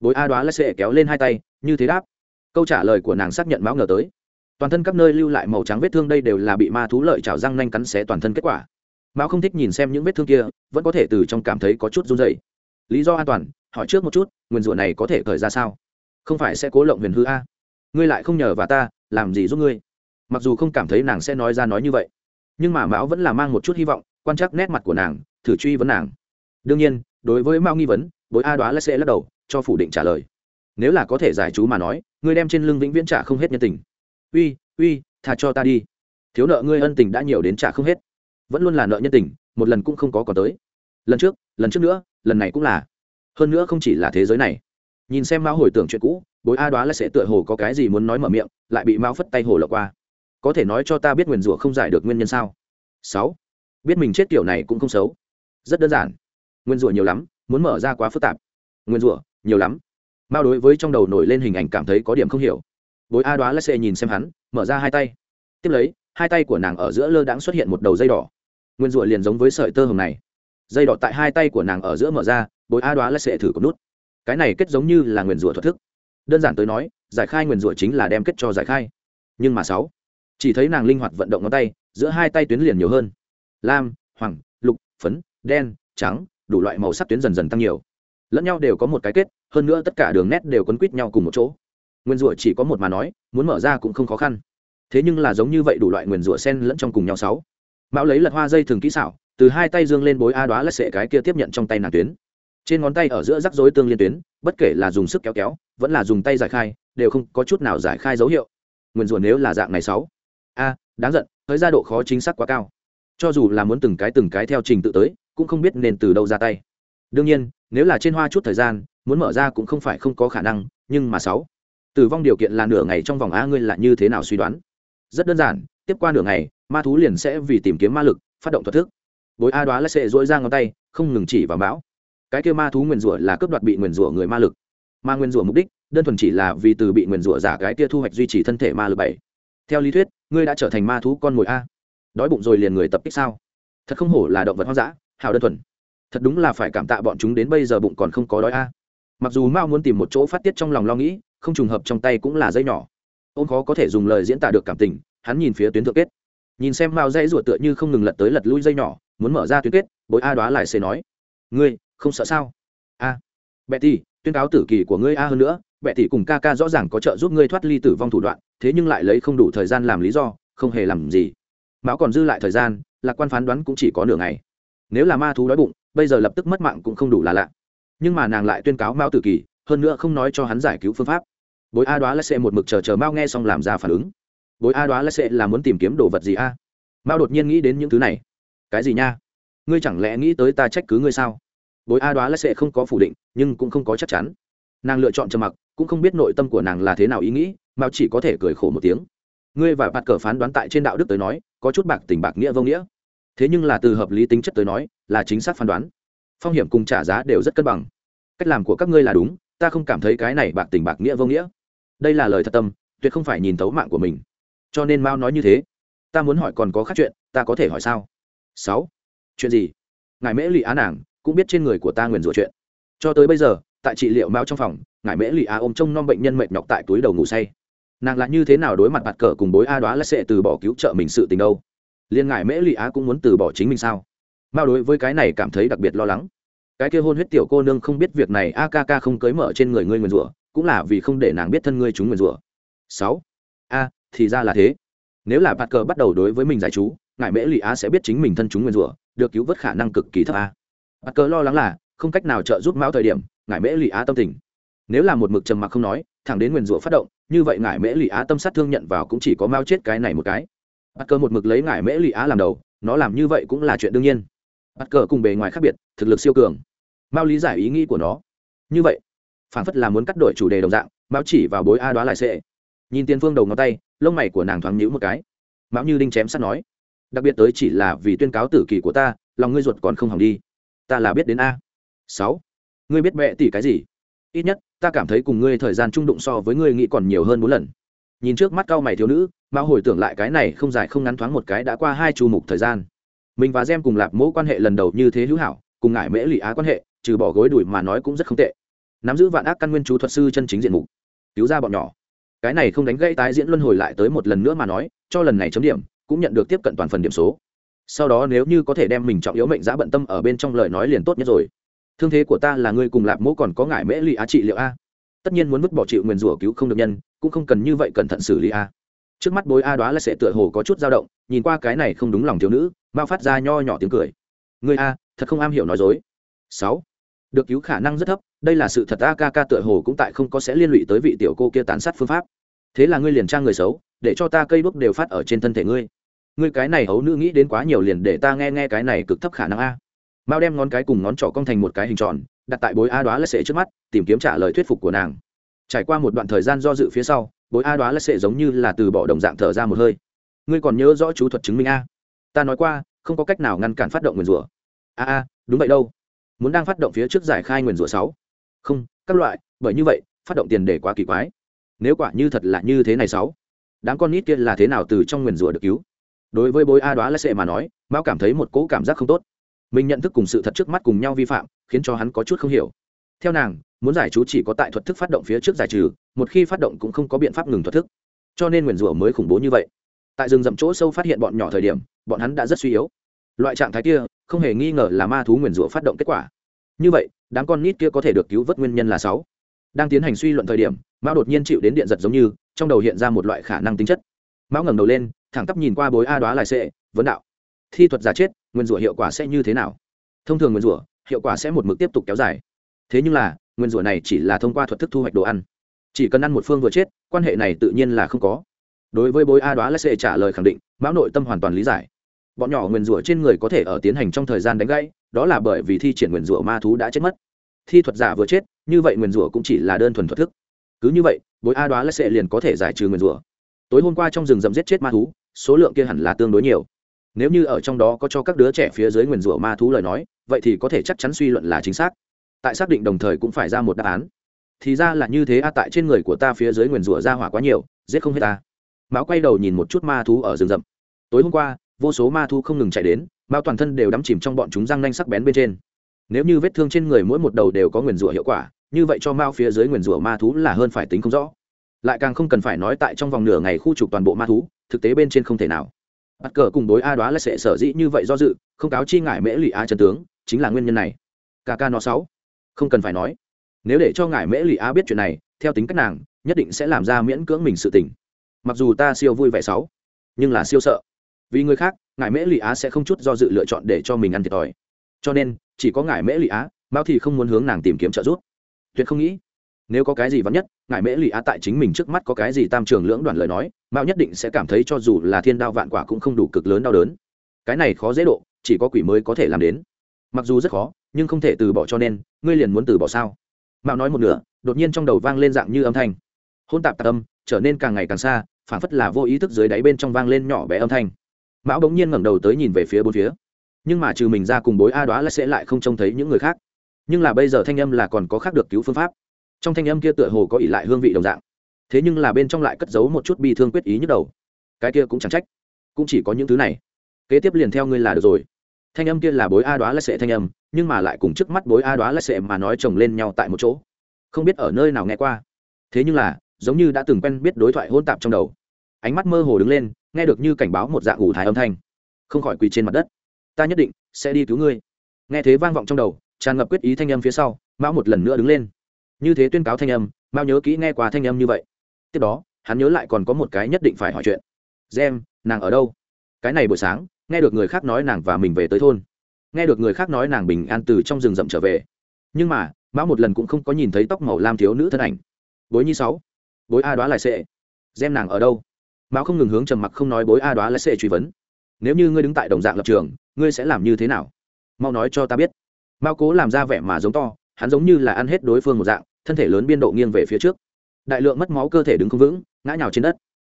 Bối a đoá lại sẽ kéo lên hai tay, như thế đáp. Câu trả lời của nàng xác nhận mão ngờ tới. Toàn thân các nơi lưu lại màu trắng vết thương đây đều là bị ma thú lợi chảo răng nanh cắn xé toàn thân kết quả. Mão không thích nhìn xem những vết thương kia, vẫn có thể từ trong cảm thấy có chút run dày lý do an toàn, hỏi trước một chút, nguyền rủa này có thể khởi ra sao? Không phải sẽ cố lộng huyền hư a. Ngươi lại không nhờ và ta, làm gì giúp ngươi? Mặc dù không cảm thấy nàng sẽ nói ra nói như vậy, nhưng mà mão vẫn là mang một chút hy vọng, quan trắc nét mặt của nàng, thử truy vấn nàng đương nhiên, đối với mao nghi vấn, bối a đoá lại sẽ lắc đầu, cho phủ định trả lời. Nếu là có thể giải chú mà nói, ngươi đem trên lưng vĩnh viễn trả không hết nhân tình. Uy uy thà cho ta đi. Thiếu nợ ngươi ân tình đã nhiều đến trả không hết. Vẫn luôn là nợ nhân tình, một lần cũng không có còn tới. Lần trước lần trước nữa, lần này cũng là. Hơn nữa không chỉ là thế giới này. Nhìn xem mao hồi tưởng chuyện cũ, bối a đoá là sẽ tựa hồ có cái gì muốn nói mở miệng, lại bị mao phất tay hồ lọc qua. Có thể nói cho ta biết nguyền rủa không giải được nguyên nhân sao? Sáu. Biết mình chết kiểu này cũng không xấu. Rất đơn giản nguyên rủa nhiều lắm, muốn mở ra quá phức tạp. Nguyên rủa, nhiều lắm. Mao đối với trong đầu nổi lên hình ảnh cảm thấy có điểm không hiểu. Bối a đoá lái xệ nhìn xem hắn, mở ra hai tay. Tiếp lấy, hai tay của nàng ở giữa lơ đãng xuất hiện một đầu dây đỏ. Nguyên rủa liền giống với sợi tơ hồng này. Dây đỏ tại hai tay của nàng ở giữa mở ra, bối a đoá lái xệ thử có nút. Cái này kết giống như là nguyên rủa thuật thức. Đơn giản tới nói, giải khai nguyên rủa chính là đem kết cho giải khai. Nhưng mà sáu, chỉ thấy nàng linh hoạt vận động ngón tay, giữa hai tay tuyến liền nhiều hơn. Lam, hoàng, lục, phấn, đen, trắng đủ loại màu sắc tuyến dần dần tăng nhiều. Lẫn nhau đều có một cái kết, hơn nữa tất cả đường nét đều quấn quít nhau cùng một chỗ. Nguyên rủa chỉ có một mà nói, muốn mở ra cũng không khó khăn. Thế nhưng là giống như vậy đủ loại nguyên rủa sen lẫn trong cùng nhau sáu. Mão lấy lật hoa dây thường kỹ xảo, từ hai tay dương lên bối a đoá lật sệ cái kia tiếp nhận trong tay nàng tuyến. Trên ngón tay ở giữa rắc rối tương liên tuyến, bất kể là dùng sức kéo kéo, vẫn là dùng tay giải khai, đều không có chút nào giải khai dấu hiệu. Nguyên rủa nếu là dạng này sáu. A, đáng giận thời ra độ khó chính xác quá cao. Cho dù là muốn từng cái từng cái theo trình tự tới cũng không biết nên từ đâu ra tay. Đương nhiên, nếu là trên hoa chút thời gian, muốn mở ra cũng không phải không có khả năng, nhưng mà sáu. Tử vong điều kiện là nửa ngày trong vòng a ngươi là như thế nào suy đoán? Rất đơn giản, tiếp qua nửa ngày, ma thú liền sẽ vì tìm kiếm ma lực, phát động thuật thức. Bối a đoá lại sẽ dỗi ra ngón tay, không ngừng chỉ vào bão. Cái kêu ma thú nguyền rủa là cướp đoạt bị nguyền rủa người ma lực. Ma nguyền rủa mục đích, đơn thuần chỉ là vì từ bị nguyền rủa giả cái kia thu hoạch duy trì thân thể ma lực bảy. Theo lý thuyết, ngươi đã trở thành ma thú con mồi a. Đói bụng rồi liền người tập kích sao? Thật không hổ là động vật hoang dã hào đơn thuần. Thật đúng là phải cảm tạ bọn chúng đến bây giờ bụng còn không có đói a. Mặc dù mao muốn tìm một chỗ phát tiết trong lòng lo nghĩ không trùng hợp trong tay cũng là dây nhỏ. Ông khó có thể dùng lời diễn tả được cảm tình hắn nhìn phía tuyến thượng kết. Nhìn xem mao dây ruột tựa như không ngừng lật tới lật lui dây nhỏ muốn mở ra tuyến kết bối a đoá lại xê nói. Ngươi không sợ sao? A. À, bệ tỷ tuyên cáo tử kỳ của ngươi a hơn nữa bệ tỷ cùng ca ca rõ ràng có trợ giúp ngươi thoát ly tử vong thủ đoạn thế nhưng lại lấy không đủ thời gian làm lý do không hề làm gì. Mão còn dư lại thời gian lạc quan phán đoán cũng chỉ có nửa ngày nếu là ma thú đói bụng, bây giờ lập tức mất mạng cũng không đủ là lạ. Nhưng mà nàng lại tuyên cáo mao tử kỳ, hơn nữa không nói cho hắn giải cứu phương pháp. Bối a đoá lại sẽ một mực chờ chờ mao nghe xong làm ra phản ứng. Bối a đoá lại sẽ là muốn tìm kiếm đồ vật gì a? Mao đột nhiên nghĩ đến những thứ này. Cái gì nha? Ngươi chẳng lẽ nghĩ tới ta trách cứ ngươi sao? Bối a đoá lại sẽ không có phủ định, nhưng cũng không có chắc chắn. Nàng lựa chọn trầm mặc, cũng không biết nội tâm của nàng là thế nào ý nghĩ, mao chỉ có thể cười khổ một tiếng. Ngươi và bạt cờ phán đoán tại trên đạo đức tới nói, có chút bạc tình bạc nghĩa vô nghĩa thế nhưng là từ hợp lý tính chất tới nói, là chính xác phán đoán. Phong hiểm cùng trả giá đều rất cân bằng. Cách làm của các ngươi là đúng, ta không cảm thấy cái này bạc tình bạc nghĩa vô nghĩa. Đây là lời thật tâm, tuyệt không phải nhìn tấu mạng của mình. Cho nên mao nói như thế. Ta muốn hỏi còn có khác chuyện, ta có thể hỏi sao? Sáu. Chuyện gì? Ngài mễ lụy á nàng cũng biết trên người của ta nguyền rủa chuyện. Cho tới bây giờ, tại trị liệu mao trong phòng, ngài mễ lụy á ôm trông non bệnh nhân mệt nhọc tại túi đầu ngủ say. Nàng là như thế nào đối mặt bạt cờ cùng bối a đoá là sẽ từ bỏ cứu trợ mình sự tình đâu? Liên ngại mễ lụy á cũng muốn từ bỏ chính mình sao? Mao đối với cái này cảm thấy đặc biệt lo lắng. Cái kia hôn huyết tiểu cô nương không biết việc này, a ca ca không cưới mở trên người ngươi nguyền rủa, cũng là vì không để nàng biết thân ngươi chúng nguyền rủa. Sáu. A, thì ra là thế. Nếu là bạt cờ bắt đầu đối với mình giải chú ngại mễ lụy á sẽ biết chính mình thân chúng nguyền rủa, được cứu vớt khả năng cực kỳ thấp a. Bạt cờ lo lắng là, không cách nào trợ giúp mão thời điểm ngại mễ lụy á tâm tình. Nếu là một mực trầm mặc không nói, thẳng đến nguyền rủa phát động, như vậy ngải mễ lụy á tâm sát thương nhận vào cũng chỉ có mao chết cái này một cái bắt cờ một mực lấy ngải mễ lì á làm đầu, nó làm như vậy cũng là chuyện đương nhiên. bắt cờ cùng bề ngoài khác biệt, thực lực siêu cường. Mao lý giải ý nghĩ của nó. Như vậy phản phất là muốn cắt đổi chủ đề đồng dạng, mao chỉ vào bối a đoá lại sẽ nhìn tiên phương đầu ngón tay, lông mày của nàng thoáng nhíu một cái. Mão như đinh chém sắt nói, đặc biệt tới chỉ là vì tuyên cáo tử kỳ của ta, lòng ngươi ruột còn không hỏng đi. Ta là biết đến a. Sáu, ngươi biết mẹ tỷ cái gì? Ít nhất, ta cảm thấy cùng ngươi thời gian trung đụng so với ngươi nghĩ còn nhiều hơn bốn lần. Nhìn trước mắt cao mày thiếu nữ mao hồi tưởng lại cái này không dài không ngắn thoáng một cái đã qua hai chu mục thời gian. Mình và gem cùng lạp mẫu quan hệ lần đầu như thế hữu hảo, cùng ngại mễ lụy á quan hệ, trừ bỏ gối đuổi mà nói cũng rất không tệ. Nắm giữ vạn ác căn nguyên chú thuật sư chân chính diện mục. Cứu ra bọn nhỏ. Cái này không đánh gây tái diễn luân hồi lại tới một lần nữa mà nói, cho lần này chấm điểm, cũng nhận được tiếp cận toàn phần điểm số. Sau đó nếu như có thể đem mình trọng yếu mệnh giá bận tâm ở bên trong lời nói liền tốt nhất rồi. Thương thế của ta là ngươi cùng lạp mẫu còn có ngại mễ lụy á trị liệu a. Tất nhiên muốn vứt bỏ chịu nguyền rủa cứu không được nhân, cũng không cần như vậy cẩn thận xử lý a trước mắt bối a đoá là sẽ tựa hồ có chút dao động, nhìn qua cái này không đúng lòng thiếu nữ mao phát ra nho nhỏ tiếng cười. Người a, thật không am hiểu nói dối. Sáu, được cứu khả năng rất thấp, đây là sự thật a ca ca tựa hồ cũng tại không có sẽ liên lụy tới vị tiểu cô kia tàn sát phương pháp. Thế là ngươi liền trang người xấu, để cho ta cây đuốc đều phát ở trên thân thể ngươi. Ngươi cái này hấu nữ nghĩ đến quá nhiều liền để ta nghe nghe cái này cực thấp khả năng a. Mao đem ngón cái cùng ngón trỏ cong thành một cái hình tròn, đặt tại bối a đoá là sệ trước mắt, tìm kiếm trả lời thuyết phục của nàng. Trải qua một đoạn thời gian do dự phía sau bối a đoá lệ sệ giống như là từ bỏ đồng dạng thở ra một hơi. Ngươi còn nhớ rõ chú thuật chứng minh a? Ta nói qua, không có cách nào ngăn cản phát động nguyền rủa. A a, đúng vậy đâu. Muốn đang phát động phía trước giải khai nguyền rủa sáu. Không, các loại, bởi như vậy, phát động tiền để quá kỳ quái. Nếu quả như thật là như thế này sáu, đám con nít kia là thế nào từ trong nguyền rủa được cứu? Đối với bối a đoá lệ sệ mà nói, mao cảm thấy một cỗ cảm giác không tốt. Mình nhận thức cùng sự thật trước mắt cùng nhau vi phạm, khiến cho hắn có chút không hiểu. Theo nàng muốn giải chú chỉ có tại thuật thức phát động phía trước giải trừ, một khi phát động cũng không có biện pháp ngừng thuật thức. Cho nên nguyền rủa mới khủng bố như vậy. Tại rừng rậm chỗ sâu phát hiện bọn nhỏ thời điểm, bọn hắn đã rất suy yếu. Loại trạng thái kia, không hề nghi ngờ là ma thú nguyền rủa phát động kết quả. Như vậy, đám con nít kia có thể được cứu vớt nguyên nhân là sáu. Đang tiến hành suy luận thời điểm, mão đột nhiên chịu đến điện giật giống như, trong đầu hiện ra một loại khả năng tính chất. Mão ngẩng đầu lên, thẳng tắp nhìn qua bối a đoá lại sệ vấn đạo thi thuật giả chết nguyên rủa hiệu quả sẽ như thế nào? Thông thường nguyên rủa, hiệu quả sẽ một mực tiếp tục kéo dài. Thế nhưng là nguyên rủa này chỉ là thông qua thuật thức thu hoạch đồ ăn. Chỉ cần ăn một phương vừa chết, quan hệ này tự nhiên là không có. Đối với bối a đoá là sẽ trả lời khẳng định, mão nội tâm hoàn toàn lý giải. Bọn nhỏ nguyên rủa trên người có thể ở tiến hành trong thời gian đánh gãy, đó là bởi vì thi triển nguyên rủa ma thú đã chết mất. Thi thuật giả vừa chết, như vậy nguyên rủa cũng chỉ là đơn thuần thuật thức. Cứ như vậy, bối a đoá là sẽ liền có thể giải trừ nguyên rủa. Tối hôm qua trong rừng rậm giết chết ma thú, số lượng kia hẳn là tương đối nhiều. Nếu như ở trong đó có cho các đứa trẻ phía dưới nguyền rủa ma thú lời nói, vậy thì có thể chắc chắn suy luận là chính xác tại xác định đồng thời cũng phải ra một đáp án. Thì ra là như thế a, tại trên người của ta phía dưới nguyền rủa ra hỏa quá nhiều, giết không hết ta. Mão quay đầu nhìn một chút ma thú ở rừng rậm. Tối hôm qua, vô số ma thú không ngừng chạy đến mao toàn thân đều đắm chìm trong bọn chúng răng nanh sắc bén bên trên. Nếu như vết thương trên người mỗi một đầu đều có nguyền rủa hiệu quả, như vậy cho mao phía dưới nguyền rủa ma thú là hơn phải tính không rõ. Lại càng không cần phải nói tại trong vòng nửa ngày khu trục toàn bộ ma thú, thực tế bên trên không thể nào. Bắt cờ cùng đối a đoá là sẽ sở dĩ như vậy do dự, không cáo chi ngại mễ lụy a trần tướng, chính là nguyên nhân này. Kk ca nó sáu không cần phải nói. Nếu để cho ngài mễ lụy a biết chuyện này, theo tính cách nàng, nhất định sẽ làm ra miễn cưỡng mình sự tình. Mặc dù ta siêu vui vẻ sáu nhưng là siêu sợ. Vì người khác, ngài mễ lụy á sẽ không chút do dự lựa chọn để cho mình ăn thiệt thòi. Cho nên, chỉ có ngài mễ lụy á, mao thì không muốn hướng nàng tìm kiếm trợ giúp. Tuyệt không nghĩ, nếu có cái gì vắn nhất, ngài mễ lụy á tại chính mình trước mắt có cái gì tam trường lưỡng đoàn lời nói, mao nhất định sẽ cảm thấy cho dù là thiên đao vạn quả cũng không đủ cực lớn đau đớn. Cái này khó dễ độ, chỉ có quỷ mới có thể làm đến. Mặc dù rất khó nhưng không thể từ bỏ cho nên, ngươi liền muốn từ bỏ sao? Mạo nói một nửa, đột nhiên trong đầu vang lên dạng như âm thanh. Hôn tạp tạp âm, trở nên càng ngày càng xa phản phất là vô ý thức dưới đáy bên trong vang lên nhỏ bé âm thanh. Mão bỗng nhiên ngẩng đầu tới nhìn về phía bốn phía. Nhưng mà trừ mình ra cùng bối a đoá là sẽ lại không trông thấy những người khác. Nhưng là bây giờ thanh âm là còn có khác được cứu phương pháp. Trong thanh âm kia tựa hồ có ỉ lại hương vị đồng dạng. Thế nhưng là bên trong lại cất giấu một chút bi thương quyết ý nhức đầu. Cái kia cũng chẳng trách. Cũng chỉ có những thứ này. Kế tiếp liền theo ngươi là được rồi. Thanh âm kia là bối a đoá là sẽ thanh âm nhưng mà lại cùng trước mắt bối a đoá là sệ mà nói chồng lên nhau tại một chỗ. Không biết ở nơi nào nghe qua. Thế nhưng là, giống như đã từng quen biết đối thoại hôn tạp trong đầu. Ánh mắt mơ hồ đứng lên, nghe được như cảnh báo một dạng ủ thái âm thanh. Không khỏi quỳ trên mặt đất. Ta nhất định sẽ đi cứu ngươi. Nghe thế vang vọng trong đầu, tràn ngập quyết ý thanh âm phía sau, mão một lần nữa đứng lên. Như thế tuyên cáo thanh âm mao nhớ kỹ nghe qua thanh âm như vậy. Tiếp đó, hắn nhớ lại còn có một cái nhất định phải hỏi chuyện. Gem, nàng ở đâu? Cái này buổi sáng, nghe được người khác nói nàng và mình về tới thôn nghe được người khác nói nàng bình an từ trong rừng rậm trở về. Nhưng mà, mão một lần cũng không có nhìn thấy tóc màu lam thiếu nữ thân ảnh. Bối nhi sáu. Bối a đoá lại sệ xem nàng ở đâu. Mão không ngừng hướng trầm mặc không nói bối a đoá lại sệ truy vấn. Nếu như ngươi đứng tại đồng dạng lập trường, ngươi sẽ làm như thế nào? Mau nói cho ta biết. Mao cố làm ra vẻ mà giống to, hắn giống như là ăn hết đối phương một dạng, thân thể lớn biên độ nghiêng về phía trước. Đại lượng mất máu cơ thể đứng không vững, ngã nhào trên đất.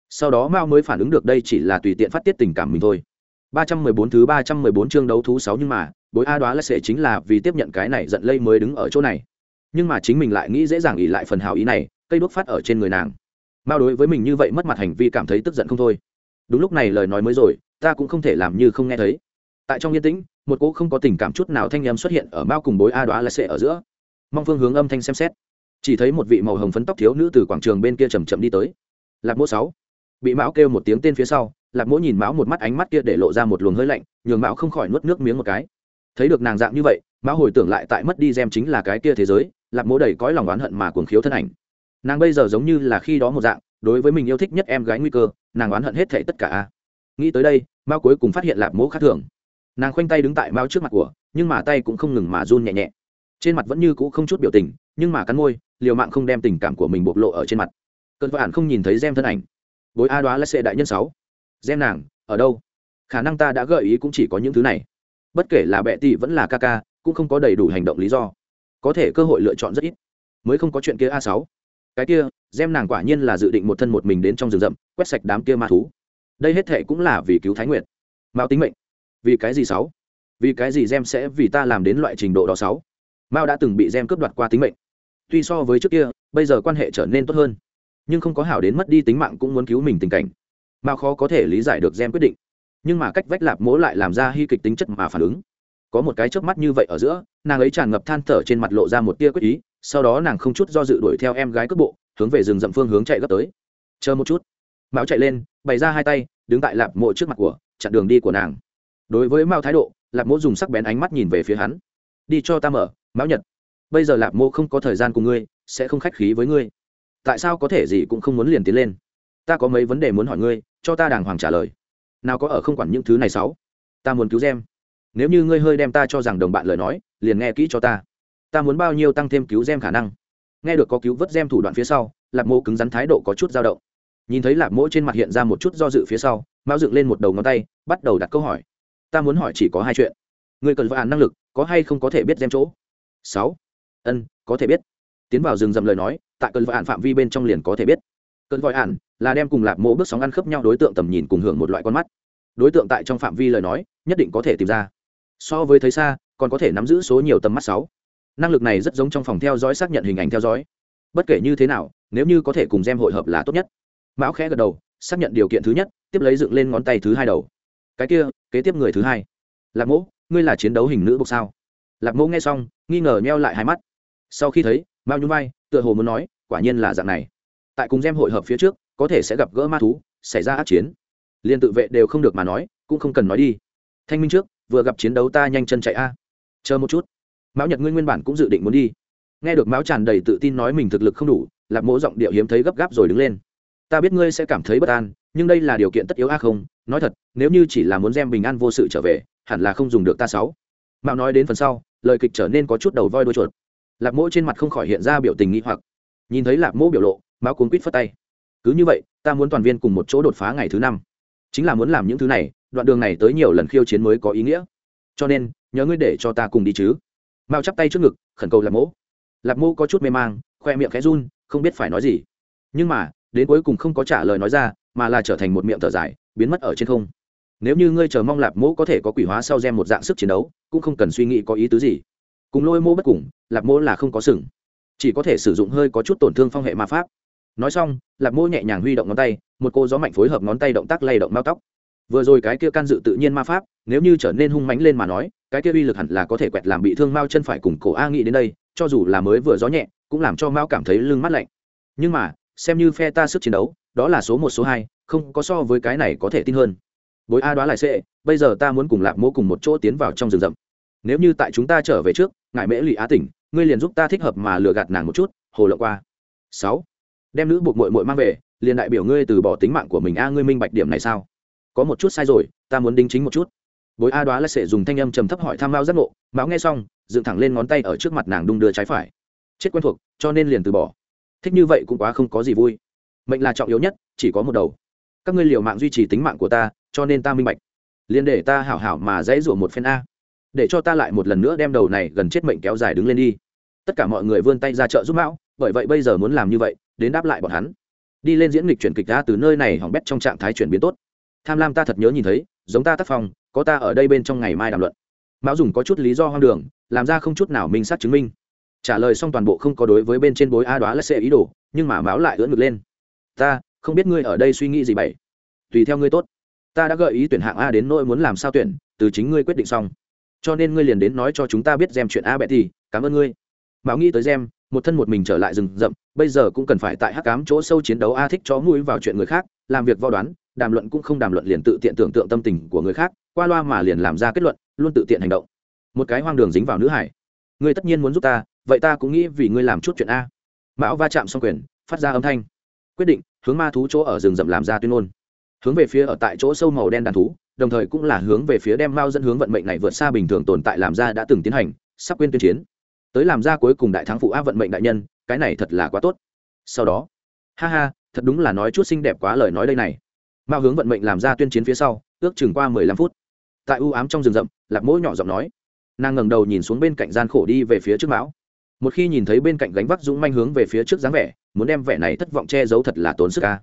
Sau đó mao mới phản ứng được đây chỉ là tùy tiện phát tiết tình cảm mình thôi ba trăm mười bốn thứ ba trăm mười bốn chương đấu thú sáu nhưng mà, bối a đoá là sẽ chính là vì tiếp nhận cái này giận lây mới đứng ở chỗ này. Nhưng mà chính mình lại nghĩ dễ dàng ỷ lại phần hào ý này, cây đuốc phát ở trên người nàng. Mao đối với mình như vậy mất mặt hành vi cảm thấy tức giận không thôi. Đúng lúc này lời nói mới rồi, ta cũng không thể làm như không nghe thấy. Tại trong yên tĩnh, một cỗ không có tình cảm chút nào thanh âm xuất hiện ở mao cùng bối a đoá là sẽ ở giữa. Mong phương hướng âm thanh xem xét. Chỉ thấy một vị màu hồng phấn tóc thiếu nữ từ quảng trường bên kia chậm chậm đi tới. Lạc Mộ sáu. Bị mão kêu một tiếng tên phía sau lạc mỗ nhìn mão một mắt ánh mắt kia để lộ ra một luồng hơi lạnh, nhường mão không khỏi nuốt nước miếng một cái. Thấy được nàng dạng như vậy, mão hồi tưởng lại tại mất đi gem chính là cái kia thế giới, lạc mỗ đầy cõi lòng oán hận mà cuồng khiếu thân ảnh. Nàng bây giờ giống như là khi đó một dạng, đối với mình yêu thích nhất em gái nguy cơ, nàng oán hận hết thảy tất cả nghĩ tới đây mao cuối cùng phát hiện lạc mỗ khác thường. Nàng khoanh tay đứng tại mao trước mặt của, nhưng mà tay cũng không ngừng mà run nhẹ nhẹ. Trên mặt vẫn như cũ không chút biểu tình, nhưng mà cắn môi, liều mạng không đem tình cảm của mình bộc lộ ở trên mặt. Cơn vạn không nhìn thấy gem thân ảnh. Bối a đoá là sệ đại nhân sáu gem nàng, ở đâu? Khả năng ta đã gợi ý cũng chỉ có những thứ này. Bất kể là bệ tỷ vẫn là ca ca, cũng không có đầy đủ hành động lý do. Có thể cơ hội lựa chọn rất ít. Mới không có chuyện kia a sáu. Cái kia, gem nàng quả nhiên là dự định một thân một mình đến trong rừng rậm, quét sạch đám kia ma thú. Đây hết thệ cũng là vì cứu thái nguyệt. Mao tính mệnh. Vì cái gì sáu? Vì cái gì gem sẽ vì ta làm đến loại trình độ đó sáu? Mao đã từng bị gem cướp đoạt qua tính mệnh. Tuy so với trước kia, bây giờ quan hệ trở nên tốt hơn. Nhưng không có hảo đến mất đi tính mạng cũng muốn cứu mình tình cảnh mao khó có thể lý giải được gen quyết định. Nhưng mà cách vách lạp mỗ lại làm ra hy kịch tính chất mà phản ứng. Có một cái chớp mắt như vậy ở giữa, nàng ấy tràn ngập than thở trên mặt lộ ra một tia quyết ý, sau đó nàng không chút do dự đuổi theo em gái cướp bộ, hướng về rừng rậm phương hướng chạy gấp tới. Chờ một chút. Mão chạy lên, bày ra hai tay, đứng tại lạp mộ trước mặt của, chặn đường đi của nàng. Đối với mao thái độ, lạp mộ dùng sắc bén ánh mắt nhìn về phía hắn. Đi cho ta mở, mão nhật. Bây giờ lạp mộ không có thời gian cùng ngươi, sẽ không khách khí với ngươi. Tại sao có thể gì cũng không muốn liền tiến lên? Ta có mấy vấn đề muốn hỏi ngươi, cho ta đàng hoàng trả lời. Nào có ở không quản những thứ này sáu. Ta muốn cứu gem. Nếu như ngươi hơi đem ta cho rằng đồng bạn lời nói, liền nghe kỹ cho ta. Ta muốn bao nhiêu tăng thêm cứu gem khả năng. Nghe được có cứu vớt gem thủ đoạn phía sau lạp mô cứng rắn thái độ có chút dao động. Nhìn thấy lạp mộ trên mặt hiện ra một chút do dự phía sau, mao dựng lên một đầu ngón tay, bắt đầu đặt câu hỏi. Ta muốn hỏi chỉ có hai chuyện. Ngươi cần vạn năng lực, có hay không có thể biết gem chỗ? Sáu. Ân, có thể biết. Tiến vào rừng rậm lời nói, tại cơn vạn phạm vi bên trong liền có thể biết. Cơn vội ản là đem cùng lạp mộ bước sóng ăn khớp nhau đối tượng tầm nhìn cùng hưởng một loại con mắt. Đối tượng tại trong phạm vi lời nói, nhất định có thể tìm ra. So với thấy xa, còn có thể nắm giữ số nhiều tầm mắt sáu. Năng lực này rất giống trong phòng theo dõi xác nhận hình ảnh theo dõi. Bất kể như thế nào, nếu như có thể cùng gem hội hợp là tốt nhất. Mão khẽ gật đầu, xác nhận điều kiện thứ nhất, tiếp lấy dựng lên ngón tay thứ hai đầu. Cái kia, kế tiếp người thứ hai. Lạc mỗ ngươi là chiến đấu hình nữ bục sao? Lạc mỗ nghe xong, nghi ngờ nheo lại hai mắt. Sau khi thấy mao nhún vai, tựa hồ muốn nói, quả nhiên là dạng này. Tại cùng gem hội hợp phía trước có thể sẽ gặp gỡ ma thú, xảy ra át chiến. Liên tự vệ đều không được mà nói, cũng không cần nói đi. Thanh minh trước, vừa gặp chiến đấu ta nhanh chân chạy a. Chờ một chút. Mão nhật ngươi nguyên bản cũng dự định muốn đi. Nghe được mão tràn đầy tự tin nói mình thực lực không đủ, lạc mỗ giọng điệu hiếm thấy gấp gáp rồi đứng lên. Ta biết ngươi sẽ cảm thấy bất an, nhưng đây là điều kiện tất yếu a không? Nói thật, nếu như chỉ là muốn đem bình an vô sự trở về, hẳn là không dùng được ta sáu. Mạo nói đến phần sau, lời kịch trở nên có chút đầu voi đuôi chuột. Lạc mỗ trên mặt không khỏi hiện ra biểu tình nghi hoặc. Nhìn thấy lạc mỗ biểu lộ, mão cuốn quýt phất tay cứ như vậy, ta muốn toàn viên cùng một chỗ đột phá ngày thứ năm. Chính là muốn làm những thứ này, đoạn đường này tới nhiều lần khiêu chiến mới có ý nghĩa. Cho nên, nhớ ngươi để cho ta cùng đi chứ. Mao chắp tay trước ngực, khẩn cầu lạc mỗ. Lạc mỗ có chút mê mang, khoe miệng khẽ run, không biết phải nói gì. Nhưng mà, đến cuối cùng không có trả lời nói ra, mà là trở thành một miệng thở dài, biến mất ở trên không. Nếu như ngươi chờ mong lạp mỗ có thể có quỷ hóa sau gen một dạng sức chiến đấu, cũng không cần suy nghĩ có ý tứ gì. Cùng lôi mô bất cùng lạp mỗ là không có sừng. Chỉ có thể sử dụng hơi có chút tổn thương phong hệ ma pháp nói xong, lạc mỗ nhẹ nhàng huy động ngón tay, một cô gió mạnh phối hợp ngón tay động tác lay động mao tóc. Vừa rồi cái kia can dự tự nhiên ma pháp, nếu như trở nên hung mánh lên mà nói, cái kia uy lực hẳn là có thể quẹt làm bị thương mao chân phải cùng cổ a nghĩ đến đây, cho dù là mới vừa gió nhẹ, cũng làm cho mao cảm thấy lưng mát lạnh. Nhưng mà, xem như phe ta sức chiến đấu, đó là số một, số hai, không có so với cái này có thể tin hơn. Bối a đoá lại sẽ, bây giờ ta muốn cùng lạc mỗ cùng một chỗ tiến vào trong rừng rậm. Nếu như tại chúng ta trở về trước ngại mễ lụy á tỉnh, ngươi liền giúp ta thích hợp mà lừa gạt nàng một chút, hồ lộ qua. Sáu đem nữ buộc mội mội mang về, liền đại biểu ngươi từ bỏ tính mạng của mình. A, ngươi minh bạch điểm này sao? Có một chút sai rồi, ta muốn đính chính một chút. Bối a đoá là sẽ dùng thanh âm trầm thấp hỏi tham mao giác ngộ, mão nghe xong, dựng thẳng lên ngón tay ở trước mặt nàng đung đưa trái phải. Chết quen thuộc, cho nên liền từ bỏ. Thích như vậy cũng quá không có gì vui. Mệnh là trọng yếu nhất, chỉ có một đầu. Các ngươi liều mạng duy trì tính mạng của ta, cho nên ta minh bạch. Liền để ta hảo hảo mà dãy rủa một phen a. Để cho ta lại một lần nữa đem đầu này gần chết mệnh kéo dài đứng lên đi. Tất cả mọi người vươn tay ra chợ giúp mão, bởi vậy bây giờ muốn làm như vậy đến đáp lại bọn hắn. Đi lên diễn lịch chuyển kịch ta từ nơi này hỏng bét trong trạng thái chuyển biến tốt. Tham lam ta thật nhớ nhìn thấy, giống ta tác phong, có ta ở đây bên trong ngày mai đàm luận. Mão dùng có chút lý do hoang đường, làm ra không chút nào minh sát chứng minh. Trả lời xong toàn bộ không có đối với bên trên bối a đoá là sẽ ý đồ, nhưng mà mão lại ưỡn ngực lên. Ta, không biết ngươi ở đây suy nghĩ gì vậy tùy theo ngươi tốt. Ta đã gợi ý tuyển hạng a đến nỗi muốn làm sao tuyển, từ chính ngươi quyết định xong. Cho nên ngươi liền đến nói cho chúng ta biết xem chuyện a bẹ thì, cảm ơn ngươi. Mão nghĩ tới xem một thân một mình trở lại rừng rậm, bây giờ cũng cần phải tại hắc cám chỗ sâu chiến đấu, a thích chó mũi vào chuyện người khác, làm việc vo đoán, đàm luận cũng không đàm luận liền tự tiện tưởng tượng tâm tình của người khác, qua loa mà liền làm ra kết luận, luôn tự tiện hành động. Một cái hoang đường dính vào nữ hải. Ngươi tất nhiên muốn giúp ta, vậy ta cũng nghĩ vì ngươi làm chút chuyện a. Mão va chạm xong quyền, phát ra âm thanh. Quyết định, hướng ma thú chỗ ở rừng rậm làm ra tuyên ngôn. Hướng về phía ở tại chỗ sâu màu đen đàn thú, đồng thời cũng là hướng về phía đem mao dẫn hướng vận mệnh này vượt xa bình thường tồn tại làm ra đã từng tiến hành, sắp quên tuyên chiến tới làm ra cuối cùng đại thắng phụ á vận mệnh đại nhân, cái này thật là quá tốt. Sau đó, ha ha, thật đúng là nói chút xinh đẹp quá lời nói đây này. Mao hướng vận mệnh làm ra tuyên chiến phía sau, ước chừng qua mười lăm phút. Tại u ám trong rừng rậm, lạc mỗi nhỏ giọng nói. Nàng ngẩng đầu nhìn xuống bên cạnh gian khổ đi về phía trước mão. Một khi nhìn thấy bên cạnh gánh vác dũng manh hướng về phía trước dáng vẻ, muốn đem vẻ này thất vọng che giấu thật là tốn sức ca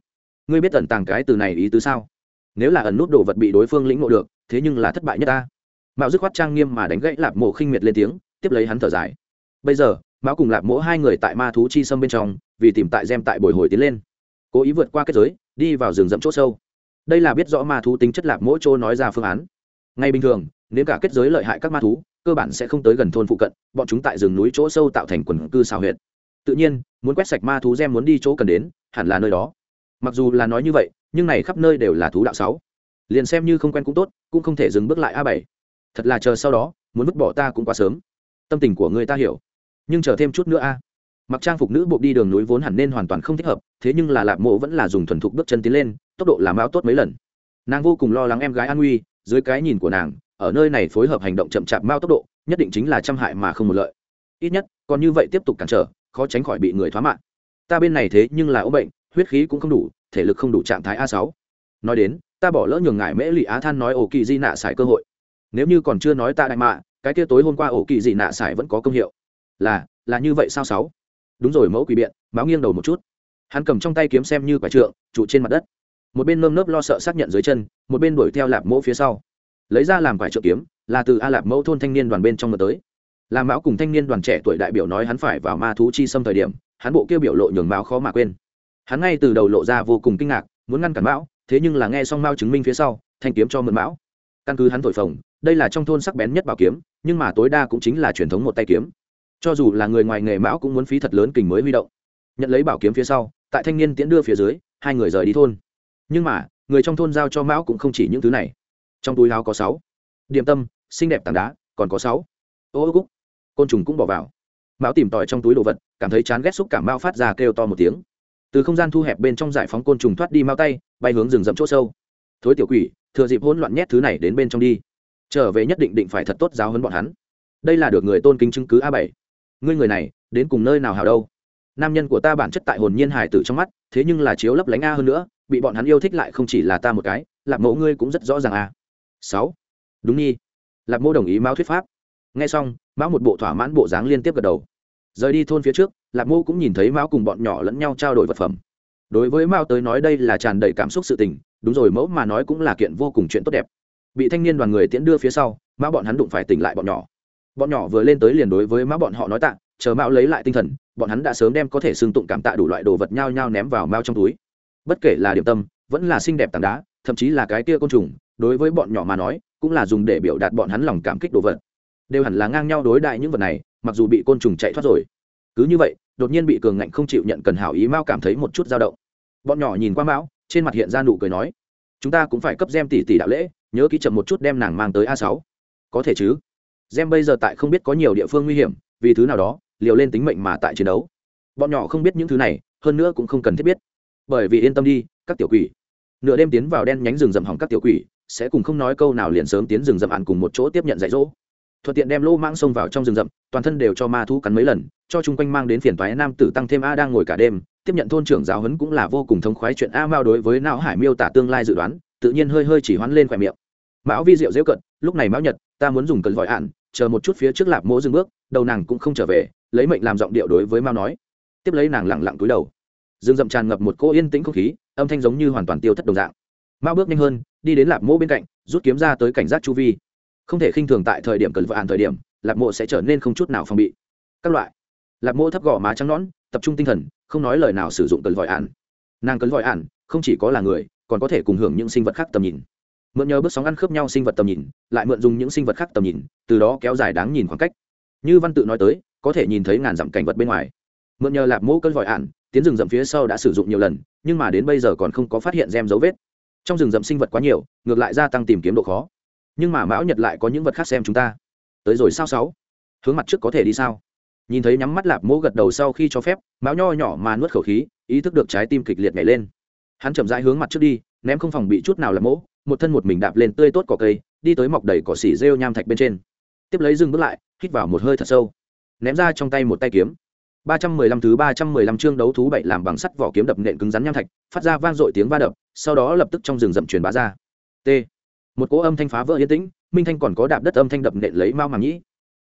ngươi biết ẩn tàng cái từ này ý tứ sao? Nếu là ẩn nút đồ vật bị đối phương lĩnh ngộ được, thế nhưng là thất bại nhất ta. Mạo dứt khoát trang nghiêm mà đánh gãy lạp mộ khinh miệt lên tiếng, tiếp lấy hắn thở dài bây giờ, mão cùng lạp mỗ hai người tại ma thú chi sâm bên trong, vì tìm tại gem tại bồi hồi tiến lên. Cố ý vượt qua kết giới, đi vào rừng rậm chỗ sâu. Đây là biết rõ ma thú tính chất lạp mỗ chỗ nói ra phương án. Ngay bình thường, nếu cả kết giới lợi hại các ma thú, cơ bản sẽ không tới gần thôn phụ cận, bọn chúng tại rừng núi chỗ sâu tạo thành quần cư xào huyệt. Tự nhiên, muốn quét sạch ma thú gem muốn đi chỗ cần đến, hẳn là nơi đó. Mặc dù là nói như vậy, nhưng này khắp nơi đều là thú đạo sáu. Liền xem như không quen cũng tốt, cũng không thể dừng bước lại a bảy. Thật là chờ sau đó, muốn vứt bỏ ta cũng quá sớm. Tâm tình của người ta hiểu nhưng chờ thêm chút nữa a. Mặc trang phục nữ bộ đi đường núi vốn hẳn nên hoàn toàn không thích hợp, thế nhưng là lạp mộ vẫn là dùng thuần thục bước chân tiến lên, tốc độ làm bao tốt mấy lần. Nàng vô cùng lo lắng em gái an nguy dưới cái nhìn của nàng, ở nơi này phối hợp hành động chậm chạp mao tốc độ, nhất định chính là trăm hại mà không một lợi. Ít nhất, còn như vậy tiếp tục cản trở, khó tránh khỏi bị người thoá mạng. Ta bên này thế nhưng là ốm bệnh, huyết khí cũng không đủ, thể lực không đủ trạng thái a sáu. Nói đến, ta bỏ lỡ nhường ngại mễ lụy á than nói ổ kỳ di nạ xài cơ hội. Nếu như còn chưa nói ta đại mạ, cái kia tối hôm qua ổ kỳ di nạ xài vẫn có công hiệu là là như vậy sao sáu? Đúng rồi, mẫu quỷ biện, máu nghiêng đầu một chút. Hắn cầm trong tay kiếm xem như quả trượng, trụ trên mặt đất. Một bên nơm nớp lo sợ xác nhận dưới chân, một bên đuổi theo lạp mẫu phía sau. Lấy ra làm quả trượng kiếm, là từ a lạp mẫu thôn thanh niên đoàn bên trong mật tới. Làm mão cùng thanh niên đoàn trẻ tuổi đại biểu nói hắn phải vào ma thú chi xâm thời điểm, hắn bộ kêu biểu lộ nhường mão khó mà quên. Hắn ngay từ đầu lộ ra vô cùng kinh ngạc, muốn ngăn cản mão, thế nhưng là nghe xong mao chứng minh phía sau, thanh kiếm cho mượn mão. Căn cứ hắn thổi phồng, đây là trong thôn sắc bén nhất bảo kiếm, nhưng mà tối đa cũng chính là truyền thống một tay kiếm cho dù là người ngoài nghề mão cũng muốn phí thật lớn kình mới huy động. Nhận lấy bảo kiếm phía sau, tại thanh niên tiễn đưa phía dưới, hai người rời đi thôn. Nhưng mà, người trong thôn giao cho mão cũng không chỉ những thứ này. Trong túi láo có sáu. Điểm tâm, xinh đẹp tảng đá, còn có sáu. Ô ô, cúc. Côn trùng cũng bỏ vào. Mão tìm tòi trong túi đồ vật, cảm thấy chán ghét xúc cảm mao phát ra kêu to một tiếng. Từ không gian thu hẹp bên trong giải phóng côn trùng thoát đi mao tay, bay hướng rừng rậm chỗ sâu. Thối tiểu quỷ, thừa dịp hỗn loạn nhét thứ này đến bên trong đi. Trở về nhất định định phải thật tốt giáo hơn bọn hắn. Đây là được người tôn kính chứng cứ a bảy ngươi người này, đến cùng nơi nào hào đâu? Nam nhân của ta bản chất tại hồn nhiên hải tử trong mắt, thế nhưng là chiếu lấp lánh a hơn nữa, bị bọn hắn yêu thích lại không chỉ là ta một cái lạp mẫu ngươi cũng rất rõ ràng a. Sáu. Đúng nhi. Lạp mẫu đồng ý mão thuyết pháp. Nghe xong, mão một bộ thỏa mãn bộ dáng liên tiếp gật đầu. Rời đi thôn phía trước lạp mẫu cũng nhìn thấy mão cùng bọn nhỏ lẫn nhau trao đổi vật phẩm. Đối với mao tới nói đây là tràn đầy cảm xúc sự tình, đúng rồi, mẫu mà nói cũng là kiện vô cùng chuyện tốt đẹp. Bị thanh niên đoàn người tiễn đưa phía sau Mao bọn hắn đụng phải tỉnh lại bọn nhỏ bọn nhỏ vừa lên tới liền đối với mã bọn họ nói tạ, chờ mão lấy lại tinh thần, bọn hắn đã sớm đem có thể xương tụng cảm tạ đủ loại đồ vật nhao nhao ném vào mao trong túi. Bất kể là điểm tâm, vẫn là xinh đẹp tảng đá, thậm chí là cái kia côn trùng, đối với bọn nhỏ mà nói, cũng là dùng để biểu đạt bọn hắn lòng cảm kích đồ vật. Đều hẳn là ngang nhau đối đại những vật này, mặc dù bị côn trùng chạy thoát rồi. Cứ như vậy, đột nhiên bị cường ngạnh không chịu nhận cần hảo ý mao cảm thấy một chút dao động. Bọn nhỏ nhìn qua mão, trên mặt hiện ra nụ cười nói, chúng ta cũng phải cấp gem tỷ tỷ đạo lễ, nhớ ký chậm một chút đem nàng mang tới a sáu. Có thể chứ gem bây giờ tại không biết có nhiều địa phương nguy hiểm, vì thứ nào đó, liều lên tính mệnh mà tại chiến đấu. Bọn nhỏ không biết những thứ này, hơn nữa cũng không cần thiết biết. Bởi vì yên tâm đi, các tiểu quỷ. Nửa đêm tiến vào đen nhánh rừng rậm hỏng các tiểu quỷ, sẽ cùng không nói câu nào liền sớm tiến rừng rậm ăn cùng một chỗ tiếp nhận dạy dỗ. Thuận tiện đem lô mãng xông vào trong rừng rậm, toàn thân đều cho ma thú cắn mấy lần, cho chung quanh mang đến phiền toái nam tử tăng thêm a đang ngồi cả đêm, tiếp nhận thôn trưởng giáo huấn cũng là vô cùng thống khoái chuyện a mao đối với não hải miêu tả tương lai dự đoán, tự nhiên hơi hơi chỉ hoán lên khóe miệng mão vi diệu dễu cận, lúc này mão nhật, ta muốn dùng cần vòi ạn, chờ một chút phía trước lạp mỗ dừng bước, đầu nàng cũng không trở về, lấy mệnh làm giọng điệu đối với mao nói. Tiếp lấy nàng lẳng lặng túi đầu. Dương dậm tràn ngập một cô yên tĩnh không khí, âm thanh giống như hoàn toàn tiêu thất đồng dạng. Mao bước nhanh hơn, đi đến lạp mỗ bên cạnh, rút kiếm ra tới cảnh giác chu vi. Không thể khinh thường tại thời điểm cần vòi ạn thời điểm, lạp mộ sẽ trở nên không chút nào phòng bị. Các loại. Lạp mỗ thấp gò má trắng nõn, tập trung tinh thần, không nói lời nào sử dụng cần vòi ạn. Nàng cần vòi ạn không chỉ có là người, còn có thể cùng hưởng những sinh vật khác tầm nhìn mượn nhờ bước sóng ăn khớp nhau sinh vật tầm nhìn, lại mượn dùng những sinh vật khác tầm nhìn, từ đó kéo dài đáng nhìn khoảng cách. Như văn tự nói tới, có thể nhìn thấy ngàn dặm cảnh vật bên ngoài. Mượn nhờ lạp mẫu cơn vội ạn, tiến rừng rậm phía sau đã sử dụng nhiều lần, nhưng mà đến bây giờ còn không có phát hiện gem dấu vết. Trong rừng rậm sinh vật quá nhiều, ngược lại gia tăng tìm kiếm độ khó. Nhưng mà mão nhật lại có những vật khác xem chúng ta. Tới rồi sao sáu? Hướng mặt trước có thể đi sao? Nhìn thấy nhắm mắt lạp mỗ gật đầu sau khi cho phép, mão nho nhỏ mà nuốt khẩu khí, ý thức được trái tim kịch liệt nhảy lên. Hắn chậm rãi hướng mặt trước đi, ném không phòng bị chút nào lạp mỗ một thân một mình đạp lên tươi tốt cỏ cây, đi tới mọc đầy cỏ xỉ rêu nham thạch bên trên. Tiếp lấy dừng bước lại, hít vào một hơi thật sâu. Ném ra trong tay một tay kiếm. Ba trăm mười lăm thứ ba trăm mười lăm chương đấu thú bảy làm bằng sắt vỏ kiếm đập nện cứng rắn nham thạch, phát ra vang dội tiếng va đập, sau đó lập tức trong rừng rậm truyền bá ra. T. Một cỗ âm thanh phá vỡ yên tĩnh, minh thanh còn có đạp đất âm thanh đập nện lấy mau màng nhĩ.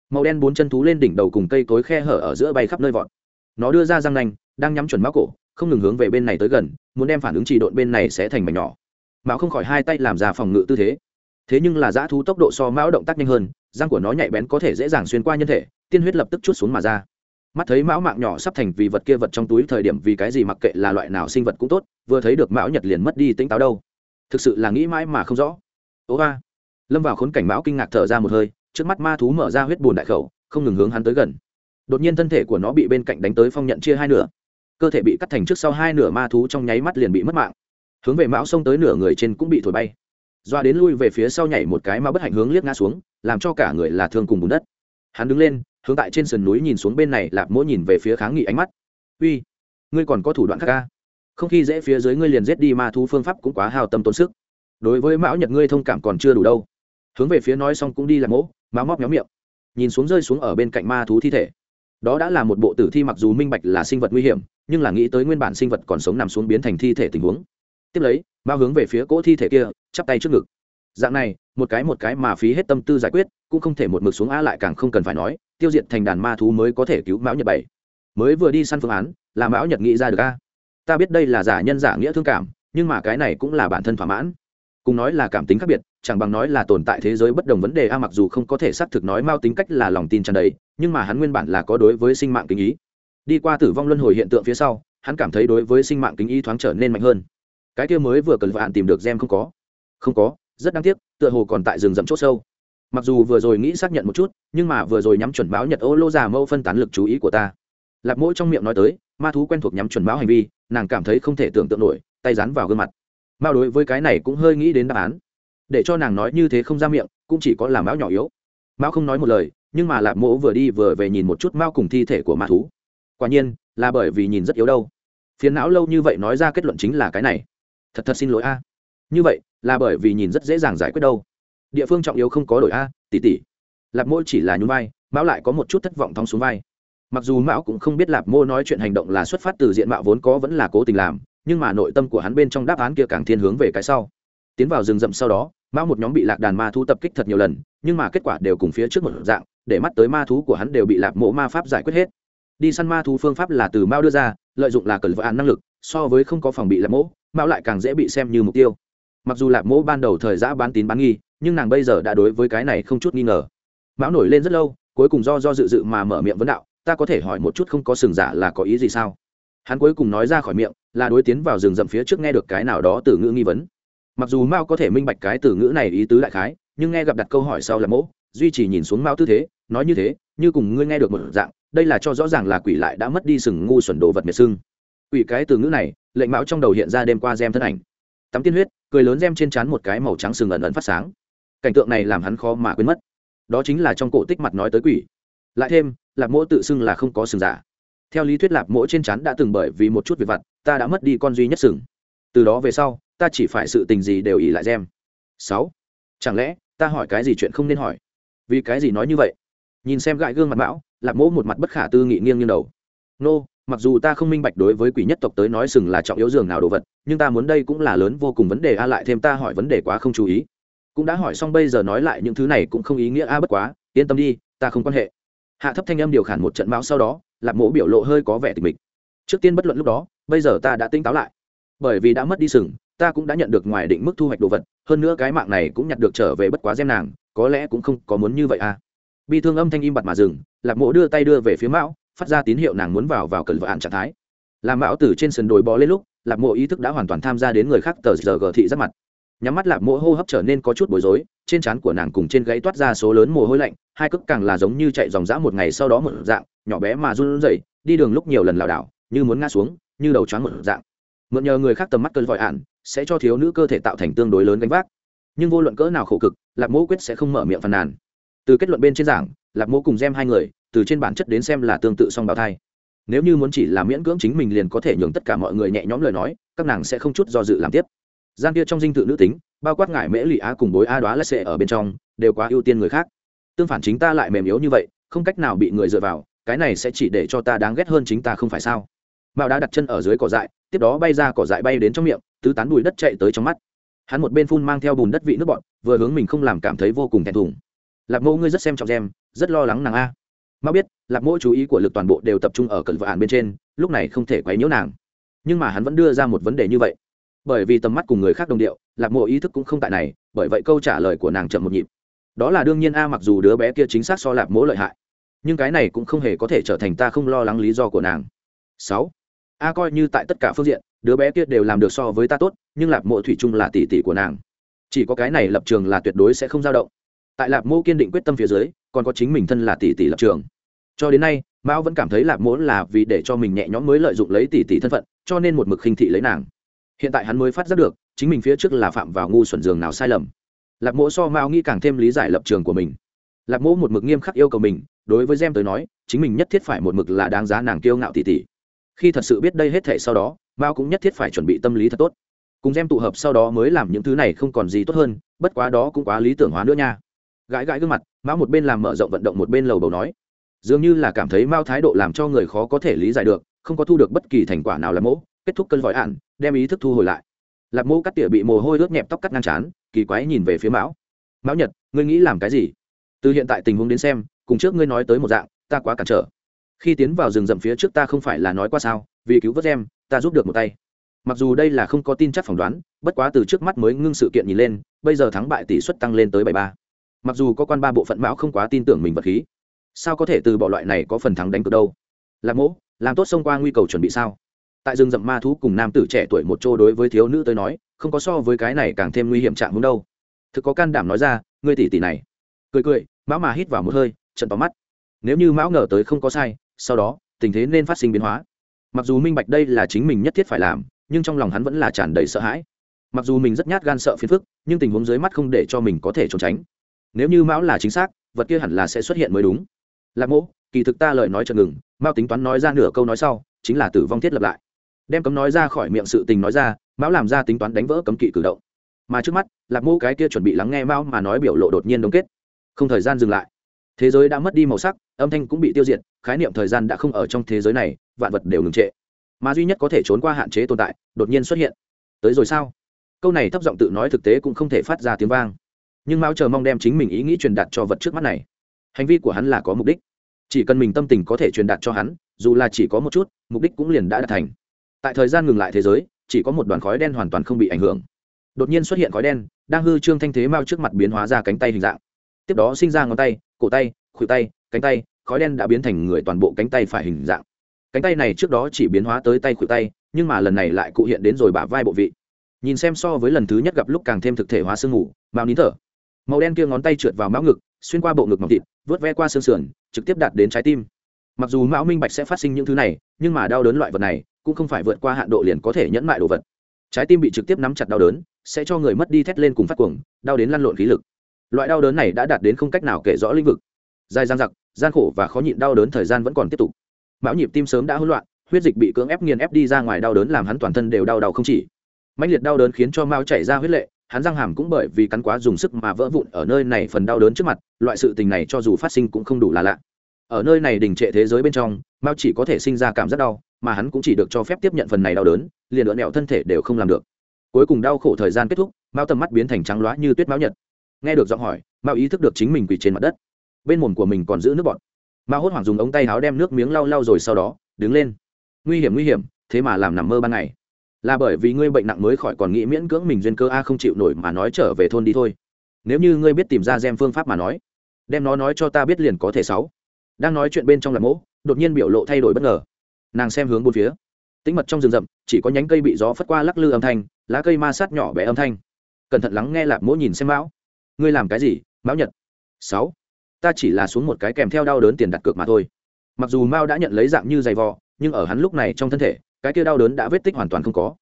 Màu đen bốn chân thú lên đỉnh đầu cùng cây cối khe hở ở giữa bay khắp nơi vọt. Nó đưa ra răng nanh, đang nhắm chuẩn mão cổ, không ngừng hướng về bên này tới gần, muốn đem phản ứng trì độn bên này sẽ thành mảnh nhỏ mão không khỏi hai tay làm ra phòng ngự tư thế. Thế nhưng là dã thú tốc độ so mão động tác nhanh hơn, răng của nó nhạy bén có thể dễ dàng xuyên qua nhân thể, tiên huyết lập tức chút xuống mà ra. Mắt thấy mão mạng nhỏ sắp thành vì vật kia vật trong túi, thời điểm vì cái gì mặc kệ là loại nào sinh vật cũng tốt, vừa thấy được mão nhật liền mất đi tính táo đâu. Thực sự là nghĩ mãi mà không rõ. Ố ga lâm vào khốn cảnh mão kinh ngạc thở ra một hơi, trước mắt ma thú mở ra huyết bùn đại khẩu, không ngừng hướng hắn tới gần. Đột nhiên thân thể của nó bị bên cạnh đánh tới phong nhận chia hai nửa. Cơ thể bị cắt thành trước sau hai nửa ma thú trong nháy mắt liền bị mất mạng hướng về mão xông tới nửa người trên cũng bị thổi bay. Doa đến lui về phía sau nhảy một cái mà bất hạnh hướng liếc ngã xuống, làm cho cả người là thương cùng bùn đất. Hắn đứng lên, hướng tại trên sườn núi nhìn xuống bên này, lạp mỗ nhìn về phía kháng nghị ánh mắt. Uy, ngươi còn có thủ đoạn khác ca không khi dễ phía dưới ngươi liền giết đi ma thú phương pháp cũng quá hào tâm tốn sức. Đối với mão nhật ngươi thông cảm còn chưa đủ đâu. Hướng về phía nói xong cũng đi làm mỗ má móc nhóm miệng. Nhìn xuống rơi xuống ở bên cạnh ma thú thi thể. Đó đã là một bộ tử thi mặc dù minh bạch là sinh vật nguy hiểm, nhưng là nghĩ tới nguyên bản sinh vật còn sống nằm xuống biến thành thi thể tình huống tiếp lấy bao hướng về phía cỗ thi thể kia, chắp tay trước ngực. Dạng này, một cái một cái mà phí hết tâm tư giải quyết, cũng không thể một mực xuống a lại càng không cần phải nói, tiêu diệt thành đàn ma thú mới có thể cứu mão nhật bảy. Mới vừa đi săn phương án, là mão nhật nghĩ ra được a. Ta biết đây là giả nhân giả nghĩa thương cảm, nhưng mà cái này cũng là bản thân thỏa mãn. Cùng nói là cảm tính khác biệt, chẳng bằng nói là tồn tại thế giới bất đồng vấn đề a, mặc dù không có thể xác thực nói mao tính cách là lòng tin tràn đầy, nhưng mà hắn nguyên bản là có đối với sinh mạng kính ý. Đi qua tử vong luân hồi hiện tượng phía sau, hắn cảm thấy đối với sinh mạng kính ý thoáng trở nên mạnh hơn cái kia mới vừa cần vạn tìm được gem không có. Không có, rất đáng tiếc, tựa hồ còn tại rừng rậm chốt sâu. Mặc dù vừa rồi nghĩ xác nhận một chút, nhưng mà vừa rồi nhắm chuẩn báo nhật ô lô già mâu phân tán lực chú ý của ta. Lạp mỗi trong miệng nói tới, ma thú quen thuộc nhắm chuẩn báo hành vi, nàng cảm thấy không thể tưởng tượng nổi, tay dán vào gương mặt. Mao đối với cái này cũng hơi nghĩ đến đáp án. Để cho nàng nói như thế không ra miệng, cũng chỉ có làm mão nhỏ yếu. Mao không nói một lời, nhưng mà lạp mỗ vừa đi vừa về nhìn một chút mao cùng thi thể của ma thú. Quả nhiên, là bởi vì nhìn rất yếu đâu. Phiền não lâu như vậy nói ra kết luận chính là cái này thật thật xin lỗi a. Như vậy, là bởi vì nhìn rất dễ dàng giải quyết đâu. Địa phương trọng yếu không có đổi a tỷ tỷ lạp mô chỉ là nhún vai, mão lại có một chút thất vọng thong xuống vai. Mặc dù mão cũng không biết lạp mô nói chuyện hành động là xuất phát từ diện mạo vốn có vẫn là cố tình làm, nhưng mà nội tâm của hắn bên trong đáp án kia càng thiên hướng về cái sau. Tiến vào rừng rậm sau đó, mão một nhóm bị lạc đàn ma thu tập kích thật nhiều lần, nhưng mà kết quả đều cùng phía trước một dạng, để mắt tới ma thú của hắn đều bị lạp mộ ma pháp giải quyết hết. Đi săn ma thú phương pháp là từ mao đưa ra, lợi dụng là cần vợ án năng lực, so với không có phòng bị lạp mộ mao lại càng dễ bị xem như mục tiêu. Mặc dù lạp mỗ ban đầu thời giã bán tín bán nghi, nhưng nàng bây giờ đã đối với cái này không chút nghi ngờ. Mão nổi lên rất lâu, cuối cùng do do dự dự mà mở miệng vấn đạo, ta có thể hỏi một chút không có sừng giả là có ý gì sao? Hắn cuối cùng nói ra khỏi miệng, là đối tiến vào rừng rậm phía trước nghe được cái nào đó từ ngữ nghi vấn. Mặc dù mao có thể minh bạch cái từ ngữ này ý tứ đại khái, nhưng nghe gặp đặt câu hỏi sau là mỗ, duy trì nhìn xuống mao tư thế, nói như thế, như cùng ngươi nghe được một dạng, đây là cho rõ ràng là quỷ lại đã mất đi sừng ngu xuẩn đồ vật miệt sưng. Quỷ cái từ ngữ này lệnh mão trong đầu hiện ra đêm qua gem thân ảnh. Tắm tiên huyết cười lớn gem trên trán một cái màu trắng sừng ẩn ẩn phát sáng. Cảnh tượng này làm hắn khó mà quên mất. Đó chính là trong cổ tích mặt nói tới quỷ. Lại thêm lạp mỗ tự xưng là không có sừng giả. Theo lý thuyết lạp mỗ trên trán đã từng bởi vì một chút việc vặt ta đã mất đi con duy nhất sừng. Từ đó về sau ta chỉ phải sự tình gì đều ỉ lại gem. Sáu. Chẳng lẽ ta hỏi cái gì chuyện không nên hỏi? Vì cái gì nói như vậy? Nhìn xem gãi gương mặt Mão, lạp mỗ một mặt bất khả tư nghị nghiêng như đầu. Nô mặc dù ta không minh bạch đối với quỷ nhất tộc tới nói sừng là trọng yếu dường nào đồ vật, nhưng ta muốn đây cũng là lớn vô cùng vấn đề, a lại thêm ta hỏi vấn đề quá không chú ý. Cũng đã hỏi xong bây giờ nói lại những thứ này cũng không ý nghĩa, a bất quá, yên tâm đi, ta không quan hệ. Hạ thấp thanh âm điều khản một trận báo sau đó, lạc mỗ biểu lộ hơi có vẻ tình mình trước tiên bất luận lúc đó, bây giờ ta đã tỉnh táo lại. Bởi vì đã mất đi sừng, ta cũng đã nhận được ngoài định mức thu hoạch đồ vật, hơn nữa cái mạng này cũng nhặt được trở về bất quá gem nàng, có lẽ cũng không có muốn như vậy à bi thương âm thanh im bặt mà dừng, lạc mỗ đưa tay đưa về phía mão phát ra tín hiệu nàng muốn vào vào cần vợ hạn trạng thái. Làm mão từ trên sườn đồi bò lên lúc lạc mỗ ý thức đã hoàn toàn tham gia đến người khác tờ giờ gờ thị giáp mặt. Nhắm mắt lạc mỗ hô hấp trở nên có chút bối rối, trên trán của nàng cùng trên gáy toát ra số lớn mồ hôi lạnh, hai cước càng là giống như chạy dòng dã một ngày sau đó một dạng, nhỏ bé mà run rẩy, đi đường lúc nhiều lần lảo đảo, như muốn ngã xuống, như đầu choáng một dạng. Mượn nhờ người khác tầm mắt cơn vội ạn, sẽ cho thiếu nữ cơ thể tạo thành tương đối lớn gánh vác. Nhưng vô luận cỡ nào khổ cực lạc mỗ quyết sẽ không mở miệng phàn nàn từ kết luận bên trên giảng, lạc mô cùng gem hai người, từ trên bản chất đến xem là tương tự song bào thai. Nếu như muốn chỉ là miễn cưỡng chính mình liền có thể nhường tất cả mọi người nhẹ nhõm lời nói, các nàng sẽ không chút do dự làm tiếp. Gian kia trong dinh thự nữ tính, bao quát ngải mễ lụy á cùng bối a đoá lắc xệ ở bên trong, đều quá ưu tiên người khác. Tương phản chính ta lại mềm yếu như vậy, không cách nào bị người dựa vào, cái này sẽ chỉ để cho ta đáng ghét hơn chính ta không phải sao? Mạo đã đặt chân ở dưới cỏ dại, tiếp đó bay ra cỏ dại bay đến trong miệng, tứ tán bụi đất chạy tới trong mắt. Hắn một bên phun mang theo bùn đất vị nước bọn vừa hướng mình không làm cảm thấy vô cùng thẹn thùng lạc mẫu ngươi rất xem trọng gem, rất lo lắng nàng a. Mao biết, lạc mẫu chú ý của lực toàn bộ đều tập trung ở cận vợ ạn bên trên, lúc này không thể quấy nhiễu nàng. Nhưng mà hắn vẫn đưa ra một vấn đề như vậy. Bởi vì tầm mắt cùng người khác đồng điệu, lạc mộ ý thức cũng không tại này, bởi vậy câu trả lời của nàng chậm một nhịp. Đó là đương nhiên a, mặc dù đứa bé kia chính xác so lạc mỗ lợi hại, nhưng cái này cũng không hề có thể trở thành ta không lo lắng lý do của nàng. Sáu, a coi như tại tất cả phương diện, đứa bé kia đều làm được so với ta tốt, nhưng lạc mộ thủy chung là tỷ tỷ của nàng. Chỉ có cái này lập trường là tuyệt đối sẽ không dao động tại Lạp mô kiên định quyết tâm phía dưới, còn có chính mình thân là tỷ tỷ lập trường. Cho đến nay, mão vẫn cảm thấy Lạp mỗ là vì để cho mình nhẹ nhõm mới lợi dụng lấy tỷ tỷ thân phận, cho nên một mực khinh thị lấy nàng. Hiện tại hắn mới phát giác được, chính mình phía trước là phạm vào ngu xuẩn giường nào sai lầm. Lạp mỗ so mao nghĩ càng thêm lý giải lập trường của mình. Lạp mỗ một mực nghiêm khắc yêu cầu mình, đối với gem tới nói, chính mình nhất thiết phải một mực là đáng giá nàng kiêu ngạo tỷ tỷ. khi thật sự biết đây hết thể sau đó mao cũng nhất thiết phải chuẩn bị tâm lý thật tốt. Cùng gem tụ hợp sau đó mới làm những thứ này không còn gì tốt hơn, bất quá đó cũng quá lý tưởng hóa nữa nha gãi gãi gương mặt mao một bên làm mở rộng vận động một bên lầu bầu nói. Dường như là cảm thấy mao thái độ làm cho người khó có thể lý giải được, không có thu được bất kỳ thành quả nào là mẫu kết thúc cơn vòi ạn đem ý thức thu hồi lại. Lạc mẫu cắt tỉa bị mồ hôi ướt nhẹp tóc cắt ngang chán kỳ quái nhìn về phía mão. Mão nhật, ngươi nghĩ làm cái gì? Từ hiện tại tình huống đến xem, cùng trước ngươi nói tới một dạng, ta quá cản trở. Khi tiến vào rừng rậm phía trước ta không phải là nói qua sao, vì cứu vớt em, ta giúp được một tay. Mặc dù đây là không có tin chắc phỏng đoán, bất quá từ trước mắt mới ngưng sự kiện nhìn lên, bây giờ thắng bại tỷ suất tăng lên tới bảy ba mặc dù có quan ba bộ phận mão không quá tin tưởng mình vật khí, sao có thể từ bỏ loại này có phần thắng đánh cược đâu? Lạc mỗ, làm tốt xông qua nguy cầu chuẩn bị sao? Tại rừng rậm ma thú cùng nam tử trẻ tuổi một chỗ đối với thiếu nữ tới nói, không có so với cái này càng thêm nguy hiểm trạng hướng đâu. Thực có can đảm nói ra, ngươi tỷ tỷ này. Cười cười, mão mà hít vào một hơi, trận tóm mắt. Nếu như mão ngờ tới không có sai, sau đó, tình thế nên phát sinh biến hóa. Mặc dù minh bạch đây là chính mình nhất thiết phải làm, nhưng trong lòng hắn vẫn là tràn đầy sợ hãi. Mặc dù mình rất nhát gan sợ phiền phức, nhưng tình huống dưới mắt không để cho mình có thể trốn tránh nếu như mão là chính xác, vật kia hẳn là sẽ xuất hiện mới đúng. Lạc mỗ, kỳ thực ta lời nói chợt ngừng, mao tính toán nói ra nửa câu nói sau, chính là tử vong thiết lập lại. Đem cấm nói ra khỏi miệng sự tình nói ra, mão làm ra tính toán đánh vỡ cấm kỵ cử động. Mà trước mắt, lạc mô cái kia chuẩn bị lắng nghe mao mà nói biểu lộ đột nhiên đông kết. Không thời gian dừng lại. Thế giới đã mất đi màu sắc, âm thanh cũng bị tiêu diệt, khái niệm thời gian đã không ở trong thế giới này, vạn vật đều ngừng trệ. Mà duy nhất có thể trốn qua hạn chế tồn tại, đột nhiên xuất hiện. Tới rồi sao? Câu này thấp giọng tự nói thực tế cũng không thể phát ra tiếng vang nhưng mao chờ mong đem chính mình ý nghĩ truyền đạt cho vật trước mắt này. Hành vi của hắn là có mục đích. Chỉ cần mình tâm tình có thể truyền đạt cho hắn, dù là chỉ có một chút, mục đích cũng liền đã đạt thành. Tại thời gian ngừng lại thế giới, chỉ có một đoàn khói đen hoàn toàn không bị ảnh hưởng. Đột nhiên xuất hiện khói đen, đang hư trương thanh thế mao trước mặt biến hóa ra cánh tay hình dạng. Tiếp đó sinh ra ngón tay, cổ tay, khuỷu tay, cánh tay, khói đen đã biến thành người toàn bộ cánh tay phải hình dạng. Cánh tay này trước đó chỉ biến hóa tới tay khuỷu tay, nhưng mà lần này lại cụ hiện đến rồi bả vai bộ vị. Nhìn xem so với lần thứ nhất gặp lúc càng thêm thực thể hóa sương ngủ mao nín thở màu đen kia ngón tay trượt vào mão ngực, xuyên qua bộ ngực mỏng thịt, vớt ve qua xương sườn, trực tiếp đạt đến trái tim. Mặc dù mão minh bạch sẽ phát sinh những thứ này, nhưng mà đau đớn loại vật này cũng không phải vượt qua hạn độ liền có thể nhẫn mại đồ vật. Trái tim bị trực tiếp nắm chặt đau đớn, sẽ cho người mất đi thét lên cùng phát cuồng, đau đến lăn lộn khí lực. Loại đau đớn này đã đạt đến không cách nào kể rõ lĩnh vực. Dài gian giặc gian khổ và khó nhịn đau đớn thời gian vẫn còn tiếp tục. Mão nhịp tim sớm đã hỗn loạn, huyết dịch bị cưỡng ép nghiền ép đi ra ngoài đau đớn làm hắn toàn thân đều đau đầu không chỉ. Mạnh liệt đau đớn khiến cho mao chảy ra huyết lệ hắn răng hàm cũng bởi vì cắn quá dùng sức mà vỡ vụn ở nơi này phần đau đớn trước mặt, loại sự tình này cho dù phát sinh cũng không đủ là lạ. Ở nơi này đình trệ thế giới bên trong, mao chỉ có thể sinh ra cảm giác đau, mà hắn cũng chỉ được cho phép tiếp nhận phần này đau đớn, liền lượn đẹo thân thể đều không làm được. Cuối cùng đau khổ thời gian kết thúc, mao tầm mắt biến thành trắng loá như tuyết máu nhật. Nghe được giọng hỏi, mao ý thức được chính mình quỳ trên mặt đất. Bên mồm của mình còn giữ nước bọt. Mao hốt hoảng dùng ống tay áo đem nước miếng lau lau rồi sau đó, đứng lên. Nguy hiểm nguy hiểm, thế mà làm nằm mơ ban ngày là bởi vì ngươi bệnh nặng mới khỏi còn nghĩ miễn cưỡng mình duyên cơ a không chịu nổi mà nói trở về thôn đi thôi. Nếu như ngươi biết tìm ra gem phương pháp mà nói, đem nó nói cho ta biết liền có thể sáu. Đang nói chuyện bên trong lạc mỗ, đột nhiên biểu lộ thay đổi bất ngờ. Nàng xem hướng bốn phía. Tĩnh mật trong rừng rậm, chỉ có nhánh cây bị gió phất qua lắc lư âm thanh, lá cây ma sát nhỏ bé âm thanh. Cẩn thận lắng nghe lạc mỗ nhìn xem mão. Ngươi làm cái gì, mão nhật? Sáu. Ta chỉ là xuống một cái kèm theo đau đớn tiền đặt cược mà thôi. Mặc dù mao đã nhận lấy dạng như giày vò, nhưng ở hắn lúc này trong thân thể cái kia đau đớn đã vết tích hoàn toàn không có.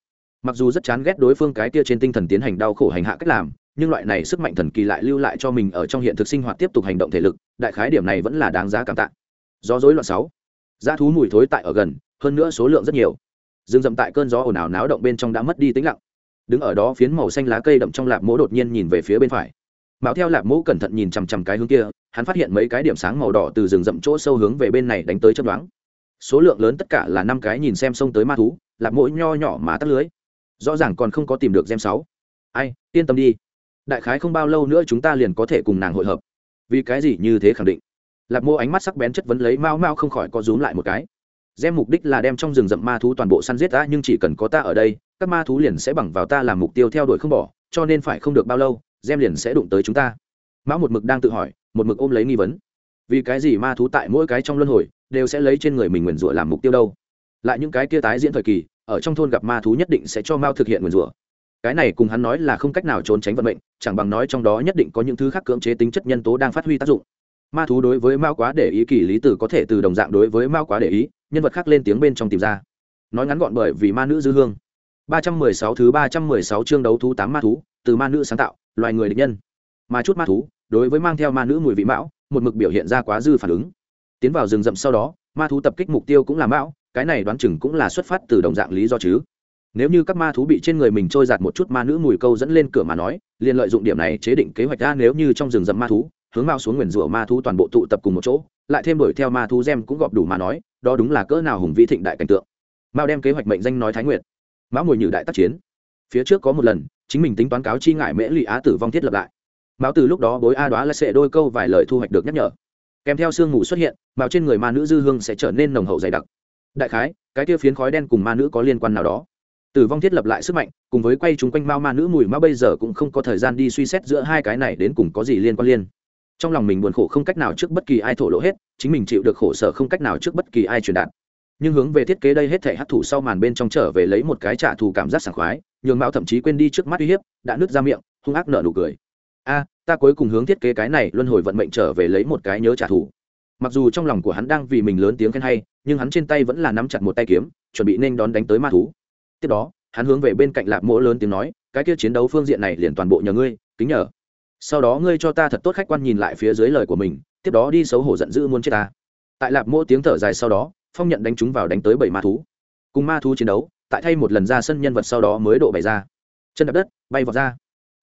Mặc dù rất chán ghét đối phương cái kia trên tinh thần tiến hành đau khổ hành hạ cách làm, nhưng loại này sức mạnh thần kỳ lại lưu lại cho mình ở trong hiện thực sinh hoạt tiếp tục hành động thể lực, đại khái điểm này vẫn là đáng giá cảm tạ. Do dối loạn sáu. Giá thú mùi thối tại ở gần, hơn nữa số lượng rất nhiều. Rừng rậm tại cơn gió ồn ào náo động bên trong đã mất đi tĩnh lặng. Đứng ở đó phiến màu xanh lá cây đậm trong lạp mỗ đột nhiên nhìn về phía bên phải. Mạo theo lạp mỗ cẩn thận nhìn chằm chằm cái hướng kia, hắn phát hiện mấy cái điểm sáng màu đỏ từ rừng rậm chỗ sâu hướng về bên này đánh tới chấp đoán số lượng lớn tất cả là năm cái nhìn xem sông tới ma thú lạp mỗi nho nhỏ mà tắt lưới. Rõ ràng còn không có tìm được gem sáu. Ai, yên tâm đi. Đại khái không bao lâu nữa chúng ta liền có thể cùng nàng hội hợp. Vì cái gì như thế khẳng định? Lạp mô ánh mắt sắc bén chất vấn lấy mau mau không khỏi có rúm lại một cái. Gem mục đích là đem trong rừng rậm ma thú toàn bộ săn giết ta nhưng chỉ cần có ta ở đây, các ma thú liền sẽ bằng vào ta làm mục tiêu theo đuổi không bỏ, cho nên phải không được bao lâu, gem liền sẽ đụng tới chúng ta. Mão một mực đang tự hỏi, một mực ôm lấy nghi vấn. Vì cái gì ma thú tại mỗi cái trong luân hồi đều sẽ lấy trên người mình nguyền rủa làm mục tiêu đâu. Lại những cái kia tái diễn thời kỳ, ở trong thôn gặp ma thú nhất định sẽ cho mao thực hiện nguyền rủa. Cái này cùng hắn nói là không cách nào trốn tránh vận mệnh, chẳng bằng nói trong đó nhất định có những thứ khác cưỡng chế tính chất nhân tố đang phát huy tác dụng. Ma thú đối với mao quá để ý, kỳ lý tử có thể từ đồng dạng đối với mao quá để ý, nhân vật khác lên tiếng bên trong tìm ra. Nói ngắn gọn bởi vì ma nữ dư hương. ba trăm mười sáu thứ ba trăm mười sáu chương đấu thú tám ma thú, từ ma nữ sáng tạo, loài người địch nhân. Mà chút ma thú, đối với mang theo ma nữ mùi vị mão, một mực biểu hiện ra quá dư phản ứng tiến vào rừng rậm sau đó, ma thú tập kích mục tiêu cũng là mão, cái này đoán chừng cũng là xuất phát từ đồng dạng lý do chứ. Nếu như các ma thú bị trên người mình trôi giạt một chút ma nữ mùi câu dẫn lên cửa mà nói, liền lợi dụng điểm này chế định kế hoạch ra nếu như trong rừng rậm ma thú, hướng mao xuống nguyền rủa ma thú toàn bộ tụ tập cùng một chỗ, lại thêm đuổi theo ma thú gem cũng gọp đủ mà nói, đó đúng là cỡ nào hùng vĩ thịnh đại cảnh tượng. Mao đem kế hoạch mệnh danh nói thái nguyệt. Mão mùi nhử đại tác chiến. Phía trước có một lần, chính mình tính toán cáo chi ngại mễ lụy á tử vong thiết lập lại. Mão từ lúc đó bối a đoá là sẽ đôi câu vài lời thu hoạch được nhắc nhở kèm theo sương mù xuất hiện, màu trên người ma nữ dư hương sẽ trở nên nồng hậu dày đặc. Đại khái, cái kia phiến khói đen cùng ma nữ có liên quan nào đó. Tử vong thiết lập lại sức mạnh, cùng với quay chúng quanh mao ma nữ mùi ma bây giờ cũng không có thời gian đi suy xét giữa hai cái này đến cùng có gì liên quan liên. Trong lòng mình buồn khổ không cách nào trước bất kỳ ai thổ lộ hết, chính mình chịu được khổ sở không cách nào trước bất kỳ ai truyền đạt. Nhưng hướng về thiết kế đây hết thể hấp thụ sau màn bên trong trở về lấy một cái trả thù cảm giác sảng khoái, nhường mao thậm chí quên đi trước mắt uy hiếp, đã nứt ra miệng, hung ác nở nụ cười. A ta cuối cùng hướng thiết kế cái này luân hồi vận mệnh trở về lấy một cái nhớ trả thù. Mặc dù trong lòng của hắn đang vì mình lớn tiếng khen hay, nhưng hắn trên tay vẫn là nắm chặt một tay kiếm, chuẩn bị nên đón đánh tới ma thú. Tiếp đó, hắn hướng về bên cạnh lạp mỗ lớn tiếng nói, cái kia chiến đấu phương diện này liền toàn bộ nhờ ngươi, kính nhờ. Sau đó ngươi cho ta thật tốt khách quan nhìn lại phía dưới lời của mình, tiếp đó đi xấu hổ giận dữ muốn chết ta. Tại lạp mỗ tiếng thở dài sau đó, phong nhận đánh chúng vào đánh tới bảy ma thú. Cùng ma thú chiến đấu, tại thay một lần ra sân nhân vật sau đó mới độ bày ra. Chân đập đất, bay vào ra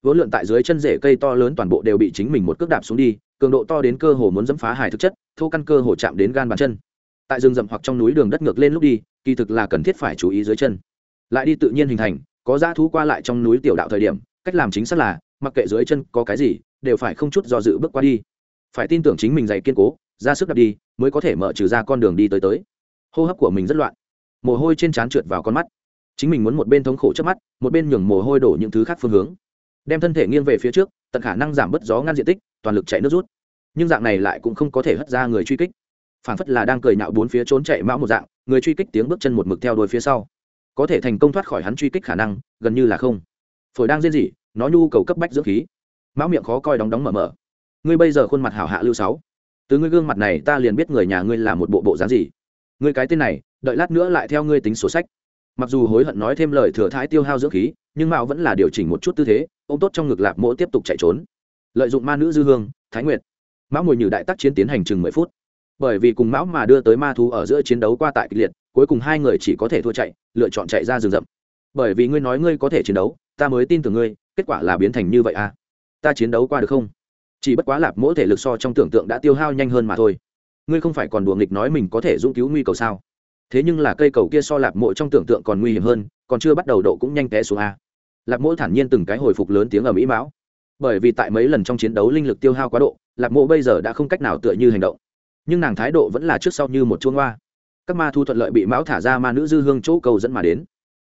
vốn lượn tại dưới chân rễ cây to lớn toàn bộ đều bị chính mình một cước đạp xuống đi, cường độ to đến cơ hồ muốn dẫm phá hài thực chất, thô căn cơ hồ chạm đến gan bàn chân. Tại rừng rậm hoặc trong núi đường đất ngược lên lúc đi, kỳ thực là cần thiết phải chú ý dưới chân. Lại đi tự nhiên hình thành, có dã thú qua lại trong núi tiểu đạo thời điểm, cách làm chính xác là, mặc kệ dưới chân có cái gì, đều phải không chút do dự bước qua đi. Phải tin tưởng chính mình dày kiên cố, ra sức đạp đi, mới có thể mở trừ ra con đường đi tới tới. Hô hấp của mình rất loạn. Mồ hôi trên trán trượt vào con mắt. Chính mình muốn một bên thống khổ trước mắt, một bên nhường mồ hôi đổ những thứ khác phương hướng đem thân thể nghiêng về phía trước, tận khả năng giảm bớt gió ngăn diện tích, toàn lực chạy nước rút. Nhưng dạng này lại cũng không có thể hất ra người truy kích. Phản phất là đang cười nhạo bốn phía trốn chạy mão một dạng, người truy kích tiếng bước chân một mực theo đuôi phía sau. Có thể thành công thoát khỏi hắn truy kích khả năng, gần như là không. Phổi đang riêng gì nó nhu cầu cấp bách dưỡng khí. Mão miệng khó coi đóng đóng mở mở. Ngươi bây giờ khuôn mặt hảo hạ lưu sáu. Từ ngươi gương mặt này, ta liền biết người nhà ngươi là một bộ bộ dáng gì. Ngươi cái tên này, đợi lát nữa lại theo ngươi tính sổ sách. Mặc dù hối hận nói thêm lời thừa thái tiêu hao dưỡng khí, nhưng mạo vẫn là điều chỉnh một chút tư thế ô m tốt trong ngực lạp mỗ tiếp tục chạy trốn. Lợi dụng ma nữ dư hương, thái nguyệt. Mão mùi nhử đại tác chiến tiến hành chừng mười phút. Bởi vì cùng mão mà đưa tới ma thú ở giữa chiến đấu qua tại kịch liệt, cuối cùng hai người chỉ có thể thua chạy, lựa chọn chạy ra rừng rậm. Bởi vì ngươi nói ngươi có thể chiến đấu, ta mới tin tưởng ngươi, kết quả là biến thành như vậy à? Ta chiến đấu qua được không? Chỉ bất quá lạp mỗi thể lực so trong tưởng tượng đã tiêu hao nhanh hơn mà thôi. Ngươi không phải còn đùa nghịch nói mình có thể dũng cứu nguy cầu sao? Thế nhưng là cây cầu kia so lạp mộ trong tưởng tượng còn nguy hiểm hơn, còn chưa bắt đầu độ cũng nhanh té xuống a lạp mỗ thản nhiên từng cái hồi phục lớn tiếng ở mỹ mão. Bởi vì tại mấy lần trong chiến đấu linh lực tiêu hao quá độ lạp mộ bây giờ đã không cách nào tựa như hành động. Nhưng nàng thái độ vẫn là trước sau như một chuông hoa. Các ma thu thuận lợi bị mão thả ra ma nữ dư hương chỗ câu dẫn mà đến.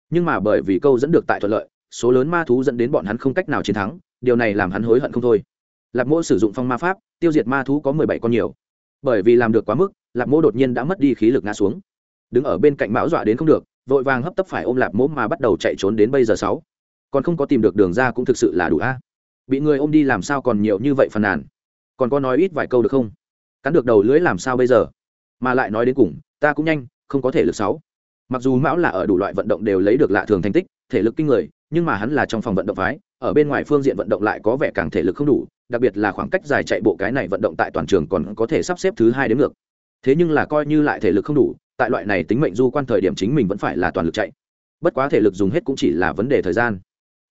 Nhưng mà bởi vì câu dẫn được tại thuận lợi, số lớn ma thú dẫn đến bọn hắn không cách nào chiến thắng, điều này làm hắn hối hận không thôi. Lạp mỗ sử dụng phong ma pháp, tiêu diệt ma thú có mười bảy con nhiều. Bởi vì làm được quá mức lạp mỗ đột nhiên đã mất đi khí lực ngã xuống. Đứng ở bên cạnh mão dọa đến không được, vội vàng hấp tấp phải ôm lạp mỗ mà bắt đầu chạy trốn đến bây giờ sáu còn không có tìm được đường ra cũng thực sự là đủ a. Bị người ôm đi làm sao còn nhiều như vậy phàn nàn? Còn có nói ít vài câu được không? Cắn được đầu lưới làm sao bây giờ? Mà lại nói đến cùng, ta cũng nhanh, không có thể lực sáu. Mặc dù mão là ở đủ loại vận động đều lấy được lạ thường thành tích, thể lực kinh người, nhưng mà hắn là trong phòng vận động phái, ở bên ngoài phương diện vận động lại có vẻ càng thể lực không đủ, đặc biệt là khoảng cách dài chạy bộ cái này vận động tại toàn trường còn có thể sắp xếp thứ hai đến ngược. Thế nhưng là coi như lại thể lực không đủ, tại loại này tính mệnh du quan thời điểm chính mình vẫn phải là toàn lực chạy. Bất quá thể lực dùng hết cũng chỉ là vấn đề thời gian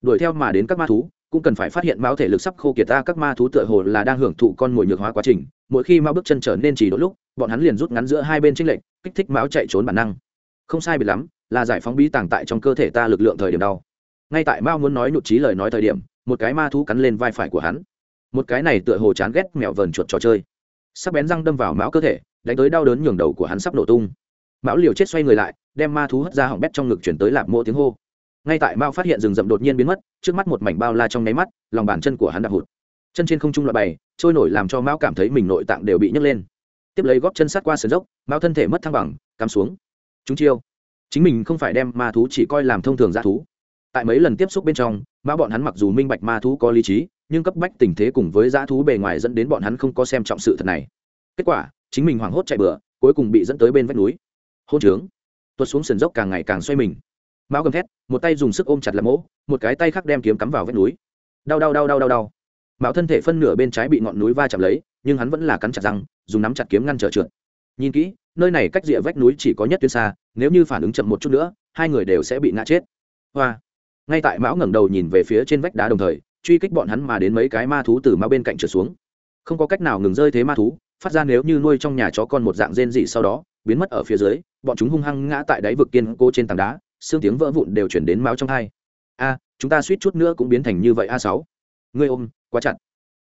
đuổi theo mà đến các ma thú, cũng cần phải phát hiện mao thể lực sắp khô kiệt ta các ma thú tựa hồ là đang hưởng thụ con mồi nhược hóa quá trình. Mỗi khi mao bước chân trở nên chỉ đôi lúc, bọn hắn liền rút ngắn giữa hai bên trinh lệnh kích thích máu chạy trốn bản năng. Không sai biệt lắm, là giải phóng bí tàng tại trong cơ thể ta lực lượng thời điểm đau. Ngay tại mao muốn nói nhụt trí lời nói thời điểm, một cái ma thú cắn lên vai phải của hắn. Một cái này tựa hồ chán ghét mèo vờn chuột trò chơi. Sắc bén răng đâm vào máu cơ thể, đánh tới đau đớn nhường đầu của hắn sắp nổ tung. Mão liều chết xoay người lại, đem ma thú hất ra hỏng bét trong ngực chuyển tới lạp mộ tiếng hô ngay tại mao phát hiện rừng rậm đột nhiên biến mất, trước mắt một mảnh bao la trong nháy mắt, lòng bàn chân của hắn đạp hụt. Chân trên không trung loại bày, trôi nổi làm cho mao cảm thấy mình nội tạng đều bị nhấc lên. Tiếp lấy góp chân sát qua sườn dốc, mao thân thể mất thăng bằng, cắm xuống. Chúng chiêu. Chính mình không phải đem ma thú chỉ coi làm thông thường g thú. Tại mấy lần tiếp xúc bên trong, mao bọn hắn mặc dù minh bạch ma thú có lý trí, nhưng cấp bách tình thế cùng với g thú bề ngoài dẫn đến bọn hắn không có xem trọng sự thật này. Kết quả, chính mình hoảng hốt chạy bừa, cuối cùng bị dẫn tới bên vách núi. Hôn trướng. Tuột xuống sườn dốc càng ngày càng xoay mình mão gầm thét, một tay dùng sức ôm chặt làm mỗ, một cái tay khác đem kiếm cắm vào vách núi. Đau đau đau đau đau đau. Mão thân thể phân nửa bên trái bị ngọn núi va chạm lấy, nhưng hắn vẫn là cắn chặt răng, dùng nắm chặt kiếm ngăn trở trượt. Nhìn kỹ, nơi này cách rìa vách núi chỉ có nhất tuyến xa, nếu như phản ứng chậm một chút nữa, hai người đều sẽ bị ngã chết. Hoa. Ngay tại mão ngẩng đầu nhìn về phía trên vách đá đồng thời, truy kích bọn hắn mà đến mấy cái ma thú từ mao bên cạnh trượt xuống. Không có cách nào ngừng rơi thế ma thú, phát ra nếu như nuôi trong nhà chó con một dạng rên dị sau đó, biến mất ở phía dưới, bọn chúng hung hăng ngã tại đáy vực kiên cố trên tảng đá xương tiếng vỡ vụn đều chuyển đến máu trong hai a, chúng ta suýt chút nữa cũng biến thành như vậy a sáu. Ngươi ôm, quá chặt.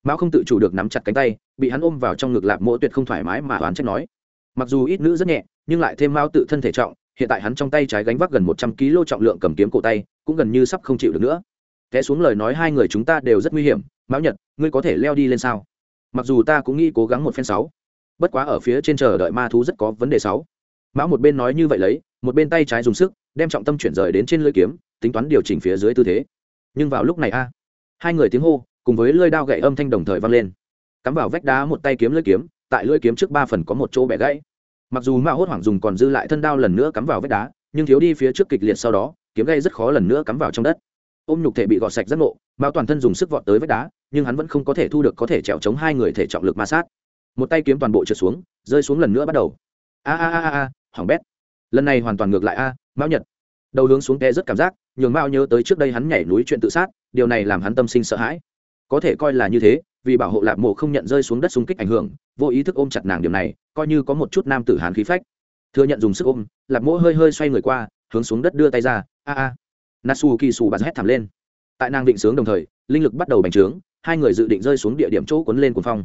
Mão không tự chủ được nắm chặt cánh tay, bị hắn ôm vào trong ngực lạp mỗ tuyệt không thoải mái mà oán trách nói. Mặc dù ít nữ rất nhẹ, nhưng lại thêm mao tự thân thể trọng, hiện tại hắn trong tay trái gánh vác gần một trăm kg trọng lượng cầm kiếm cổ tay, cũng gần như sắp không chịu được nữa. Té xuống lời nói hai người chúng ta đều rất nguy hiểm. Mão nhật, ngươi có thể leo đi lên sao? Mặc dù ta cũng nghĩ cố gắng một phen sáu, bất quá ở phía trên chờ đợi ma thú rất có vấn đề sáu. Mão một bên nói như vậy lấy một bên tay trái dùng sức, đem trọng tâm chuyển rời đến trên lưỡi kiếm, tính toán điều chỉnh phía dưới tư thế. Nhưng vào lúc này a, hai người tiếng hô, cùng với lưỡi đao gậy âm thanh đồng thời vang lên. Cắm vào vách đá một tay kiếm lưỡi kiếm, tại lưỡi kiếm trước ba phần có một chỗ bẻ gãy. Mặc dù mạo hốt hoảng dùng còn dư lại thân đao lần nữa cắm vào vách đá, nhưng thiếu đi phía trước kịch liệt sau đó, kiếm gây rất khó lần nữa cắm vào trong đất. Ôm nhục thể bị gọt sạch rất nộ, mạo toàn thân dùng sức vọt tới vách đá, nhưng hắn vẫn không có thể thu được có thể trèo chống hai người thể trọng lực ma sát. Một tay kiếm toàn bộ trượt xuống, rơi xuống lần nữa bắt đầu. A a a a hỏng bét lần này hoàn toàn ngược lại a, mão nhật. Đầu hướng xuống té rất cảm giác, nhường mao nhớ tới trước đây hắn nhảy núi chuyện tự sát, điều này làm hắn tâm sinh sợ hãi. Có thể coi là như thế, vì bảo hộ lạp mộ không nhận rơi xuống đất xung kích ảnh hưởng, vô ý thức ôm chặt nàng điều này, coi như có một chút nam tử hán khí phách. Thừa nhận dùng sức ôm, lạp mộ hơi hơi xoay người qua, hướng xuống đất đưa tay ra, a a. Nasu kỳ xù bà hét thảm lên. Tại nàng định sướng đồng thời, linh lực bắt đầu bành trướng, hai người dự định rơi xuống địa điểm chỗ cuốn lên cuồng phong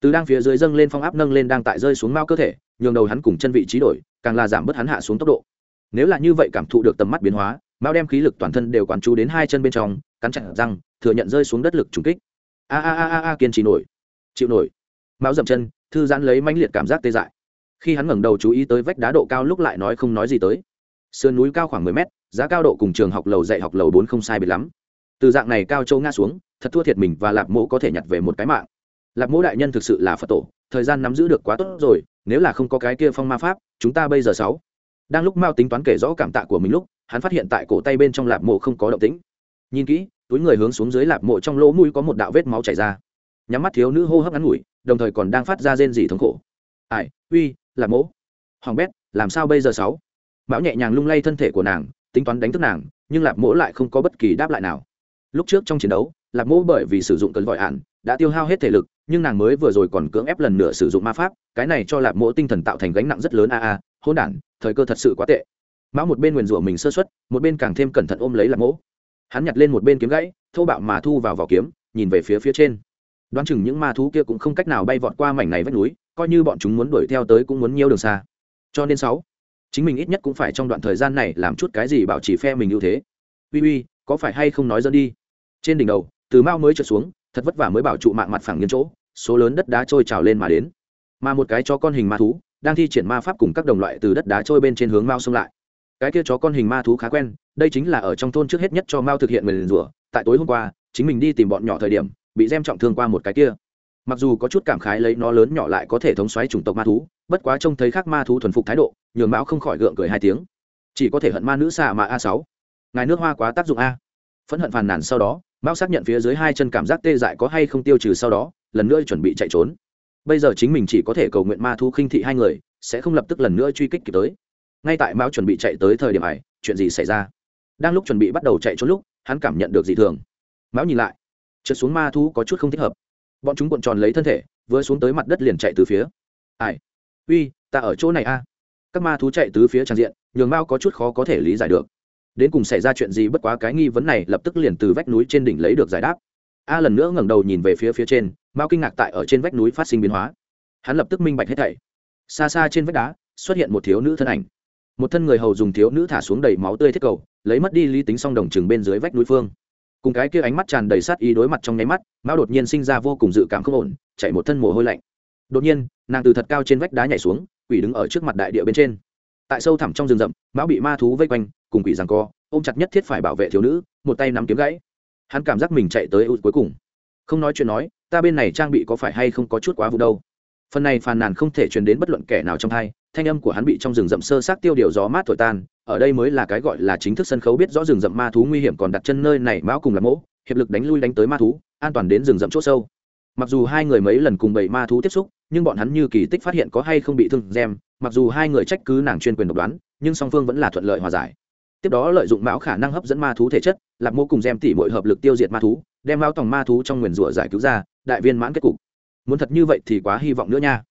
từ đang phía dưới dâng lên phong áp nâng lên đang tại rơi xuống mao cơ thể, nhường đầu hắn cùng chân vị trí đổi, càng là giảm bớt hắn hạ xuống tốc độ. Nếu là như vậy cảm thụ được tầm mắt biến hóa, mao đem khí lực toàn thân đều quán chú đến hai chân bên trong, cắn chặt răng, thừa nhận rơi xuống đất lực trùng kích. A a a a kiên trì nổi. Chịu nổi. Mao dậm chân, thư giãn lấy mãnh liệt cảm giác tê dại. Khi hắn ngẩng đầu chú ý tới vách đá độ cao lúc lại nói không nói gì tới. Sườn núi cao khoảng mười mét, giá cao độ cùng trường học lầu dạy học lầu bốn không sai biệt lắm. Từ dạng này cao châu ngã xuống, thật thua thiệt mình và lạp mộ có thể nhặt về một cái mạng lạp Mẫu đại nhân thực sự là phật tổ, thời gian nắm giữ được quá tốt rồi, nếu là không có cái kia phong ma pháp, chúng ta bây giờ sáu. Đang lúc mao tính toán kể rõ cảm tạ của mình lúc, hắn phát hiện tại cổ tay bên trong lạp mộ không có động tĩnh. Nhìn kỹ, túi người hướng xuống dưới lạp mộ trong lỗ mũi có một đạo vết máu chảy ra. Nhắm mắt thiếu nữ hô hấp ngắn ngủi, đồng thời còn đang phát ra rên rỉ thống khổ. Ai, uy lạp mộ hoàng bét, làm sao bây giờ sáu? Mão nhẹ nhàng lung lay thân thể của nàng, tính toán đánh thức nàng, nhưng lạp mỗ lại không có bất kỳ đáp lại nào. Lúc trước trong chiến đấu lạp mỗ bởi vì sử dụng cơn vội ạn, đã tiêu hao hết thể lực nhưng nàng mới vừa rồi còn cưỡng ép lần nữa sử dụng ma pháp, cái này cho lạp mỗ tinh thần tạo thành gánh nặng rất lớn a a hôn đản, thời cơ thật sự quá tệ. Mão một bên nguyền rủa mình sơ xuất một bên càng thêm cẩn thận ôm lấy lạc mỗ hắn nhặt lên một bên kiếm gãy, thô bạo mà thu vào vỏ kiếm, nhìn về phía phía trên. Đoán chừng những ma thú kia cũng không cách nào bay vọt qua mảnh này vách núi, coi như bọn chúng muốn đuổi theo tới cũng muốn nhiều đường xa. Cho nên sáu, chính mình ít nhất cũng phải trong đoạn thời gian này làm chút cái gì bảo trì phe mình ưu thế. Uy uy, có phải hay không nói dân đi? Trên đỉnh đầu, từ mao mới trượt xuống thật vất vả mới bảo trụ mạng mặt phẳng nghiêng chỗ, số lớn đất đá trôi trào lên mà đến. Mà một cái chó con hình ma thú đang thi triển ma pháp cùng các đồng loại từ đất đá trôi bên trên hướng mao xông lại. Cái kia chó con hình ma thú khá quen, đây chính là ở trong thôn trước hết nhất cho mao thực hiện nguyền rủa, tại tối hôm qua, chính mình đi tìm bọn nhỏ thời điểm, bị gem trọng thương qua một cái kia. Mặc dù có chút cảm khái lấy nó lớn nhỏ lại có thể thống xoáy chủng tộc ma thú, bất quá trông thấy khác ma thú thuần phục thái độ, nhường mão không khỏi gượng cười hai tiếng. Chỉ có thể hận ma nữ xạ mà a sáu. Ngài nước hoa quá tác dụng a. Phẫn hận phàn nàn sau đó mão xác nhận phía dưới hai chân cảm giác tê dại có hay không tiêu trừ sau đó, lần nữa chuẩn bị chạy trốn. Bây giờ chính mình chỉ có thể cầu nguyện ma thú khinh thị hai người, sẽ không lập tức lần nữa truy kích kịp tới. Ngay tại mão chuẩn bị chạy tới thời điểm này, chuyện gì xảy ra? Đang lúc chuẩn bị bắt đầu chạy trốn lúc, hắn cảm nhận được dị thường. Mão nhìn lại, trượt xuống ma thú có chút không thích hợp. Bọn chúng cuộn tròn lấy thân thể, vừa xuống tới mặt đất liền chạy từ phía. Ai? Uy, ta ở chỗ này a. Các ma thú chạy từ phía tràn diện, nhường mao có chút khó có thể lý giải được đến cùng xảy ra chuyện gì bất quá cái nghi vấn này lập tức liền từ vách núi trên đỉnh lấy được giải đáp. A lần nữa ngẩng đầu nhìn về phía phía trên, mao kinh ngạc tại ở trên vách núi phát sinh biến hóa. Hắn lập tức minh bạch hết thảy. Xa xa trên vách đá, xuất hiện một thiếu nữ thân ảnh. Một thân người hầu dùng thiếu nữ thả xuống đầy máu tươi thiết cầu, lấy mất đi lý tính song đồng chừng bên dưới vách núi phương. Cùng cái kia ánh mắt tràn đầy sát ý đối mặt trong nháy mắt, mao đột nhiên sinh ra vô cùng dự cảm không ổn, chạy một thân mồ hôi lạnh. Đột nhiên, nàng từ thật cao trên vách đá nhảy xuống, quỷ đứng ở trước mặt đại địa bên trên. Tại sâu thẳm trong rừng rậm mão bị ma thú vây quanh cùng quỷ rằng co, ôm chặt nhất thiết phải bảo vệ thiếu nữ, một tay nắm kiếm gãy. Hắn cảm giác mình chạy tới ưu cuối cùng. Không nói chuyện nói, ta bên này trang bị có phải hay không có chút quá vụ đâu. Phần này phàn nàn không thể truyền đến bất luận kẻ nào trong hai thanh âm của hắn bị trong rừng rậm sơ sát tiêu điều gió mát thổi tan, ở đây mới là cái gọi là chính thức sân khấu biết rõ rừng rậm ma thú nguy hiểm còn đặt chân nơi này mão cùng là mỗ, hiệp lực đánh lui đánh tới ma thú, an toàn đến rừng rậm chỗ sâu. Mặc dù hai người mấy lần cùng bảy ma thú tiếp xúc, nhưng bọn hắn như kỳ tích phát hiện có hay không bị thương gem mặc dù hai người trách cứ nàng chuyên quyền độc đoán, nhưng song phương vẫn là thuận lợi hòa giải tiếp đó lợi dụng mão khả năng hấp dẫn ma thú thể chất, lạc mô cùng gem tỉ mọi hợp lực tiêu diệt ma thú, đem mão tòng ma thú trong nguyền rủa giải cứu ra, đại viên mãn kết cục. Muốn thật như vậy thì quá hy vọng nữa nha.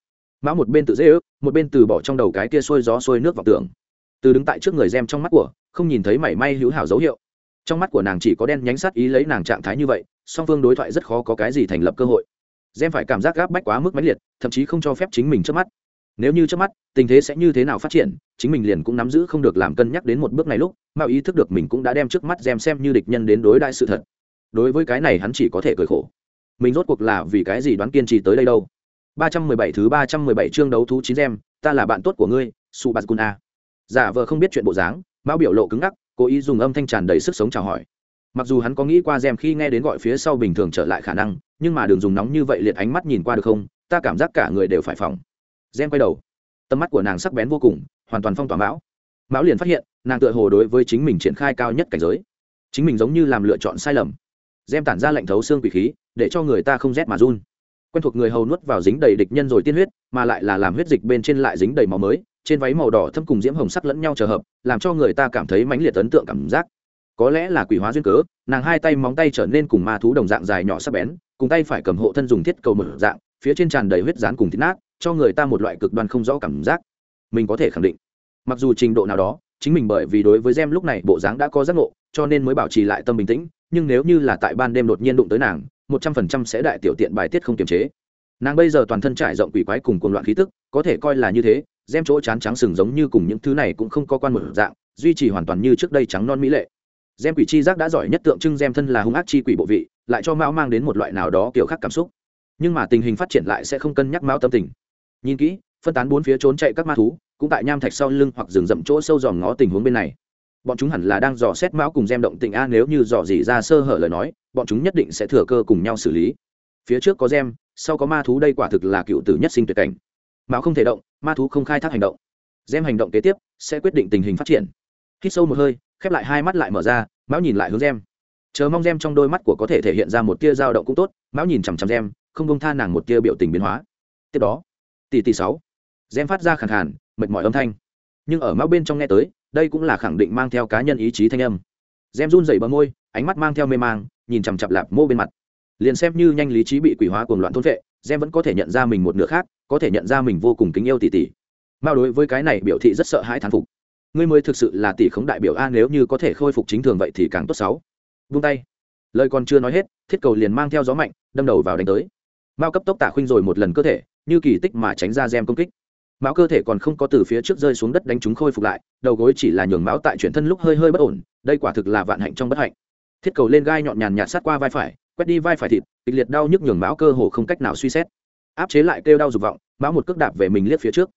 Mão một bên tự dễ ước, một bên từ bỏ trong đầu cái kia sôi gió sôi nước vào tường từ đứng tại trước người gem trong mắt của, không nhìn thấy mảy may hữu hảo dấu hiệu. Trong mắt của nàng chỉ có đen nhánh sát ý lấy nàng trạng thái như vậy, song phương đối thoại rất khó có cái gì thành lập cơ hội. Gem phải cảm giác gáp bách quá mức mãnh liệt, thậm chí không cho phép chính mình trước mắt nếu như trước mắt, tình thế sẽ như thế nào phát triển, chính mình liền cũng nắm giữ không được làm cân nhắc đến một bước này lúc, mạo ý thức được mình cũng đã đem trước mắt xem xem như địch nhân đến đối đại sự thật. Đối với cái này hắn chỉ có thể cười khổ. Mình rốt cuộc là vì cái gì đoán kiên trì tới đây đâu? 317 thứ 317 chương đấu thú chín gem ta là bạn tốt của ngươi su giả vờ không biết chuyện bộ dáng mao biểu lộ cứng ngắc, cố ý dùng âm thanh tràn đầy sức sống chào hỏi. Mặc dù hắn có nghĩ qua gem khi nghe đến gọi phía sau bình thường trở lại khả năng, nhưng mà đường dùng nóng như vậy liệt ánh mắt nhìn qua được không? Ta cảm giác cả người đều phải phòng gen quay đầu. Tầm mắt của nàng sắc bén vô cùng, hoàn toàn phong tỏa mão. Mão liền phát hiện, nàng tựa hồ đối với chính mình triển khai cao nhất cảnh giới. Chính mình giống như làm lựa chọn sai lầm. Gem tản ra lệnh thấu xương quỷ khí, để cho người ta không rét mà run. Quen thuộc người hầu nuốt vào dính đầy địch nhân rồi tiên huyết, mà lại là làm huyết dịch bên trên lại dính đầy máu mới, trên váy màu đỏ thâm cùng diễm hồng sắc lẫn nhau trở hợp, làm cho người ta cảm thấy mãnh liệt ấn tượng cảm giác. Có lẽ là quỷ hóa duyên cớ, nàng hai tay móng tay trở nên cùng ma thú đồng dạng dài nhỏ sắc bén, cùng tay phải cầm hộ thân dùng thiết cầu mở dạng, phía trên tràn đầy huyết rán cùng thịt nát cho người ta một loại cực đoan không rõ cảm giác. Mình có thể khẳng định, mặc dù trình độ nào đó, chính mình bởi vì đối với gem lúc này bộ dáng đã có giác ngộ, cho nên mới bảo trì lại tâm bình tĩnh, nhưng nếu như là tại ban đêm đột nhiên đụng tới nàng, một trăm phần trăm sẽ đại tiểu tiện bài tiết không kiềm chế. Nàng bây giờ toàn thân trải rộng quỷ quái cùng cuồng loạn khí tức, có thể coi là như thế, gem chỗ chán trắng sừng giống như cùng những thứ này cũng không có quan một dạng, duy trì hoàn toàn như trước đây trắng non mỹ lệ. Gem quỷ chi giác đã giỏi nhất tượng trưng gem thân là hung ác chi quỷ bộ vị, lại cho mão mang đến một loại nào đó kiểu khác cảm xúc. Nhưng mà tình hình phát triển lại sẽ không cân nhắc mão tâm tình nhìn kỹ, phân tán bốn phía trốn chạy các ma thú, cũng tại nham thạch sau lưng hoặc rừng rậm chỗ sâu dòm ngó tình huống bên này. Bọn chúng hẳn là đang dò xét mão cùng gem động tình a nếu như dò dỉ ra sơ hở lời nói, bọn chúng nhất định sẽ thừa cơ cùng nhau xử lý. Phía trước có gem, sau có ma thú đây quả thực là cựu tử nhất sinh tuyệt cảnh. Mão không thể động, ma thú không khai thác hành động. Gem hành động kế tiếp sẽ quyết định tình hình phát triển. Hít sâu một hơi, khép lại hai mắt lại mở ra, mão nhìn lại hướng gem. Chờ mong gem trong đôi mắt của có thể thể hiện ra một tia dao động cũng tốt, mão nhìn chằm chằm gem, không công tha nàng một tia biểu tình biến hóa. Tiếp đó tỷ tỷ sáu. Gen phát ra khẳng khàn, mệt mỏi âm thanh. Nhưng ở mao bên trong nghe tới, đây cũng là khẳng định mang theo cá nhân ý chí thanh âm. Gen run dày bờ môi, ánh mắt mang theo mê mang, nhìn chằm chặp lạp mô bên mặt. Liền xem như nhanh lý trí bị quỷ hóa cuồng loạn thôn vệ gen vẫn có thể nhận ra mình một nửa khác, có thể nhận ra mình vô cùng kính yêu tỷ tỷ mao đối với cái này biểu thị rất sợ hãi thán phục. Ngươi mới thực sự là tỷ khống đại biểu a, nếu như có thể khôi phục chính thường vậy thì càng tốt sáu. Vung tay. Lời còn chưa nói hết, thiết cầu liền mang theo gió mạnh, đâm đầu vào đánh tới. Mao cấp tốc tả khuynh rồi một lần cơ thể như kỳ tích mà tránh ra gem công kích. Mão cơ thể còn không có từ phía trước rơi xuống đất đánh chúng khôi phục lại, đầu gối chỉ là nhường mão tại chuyển thân lúc hơi hơi bất ổn, đây quả thực là vạn hạnh trong bất hạnh. Thiết cầu lên gai nhọn nhàn nhạt sát qua vai phải, quét đi vai phải thịt, kịch liệt đau nhức nhường mão cơ hồ không cách nào suy xét. Áp chế lại kêu đau dục vọng mão một cước đạp về mình liếc phía trước.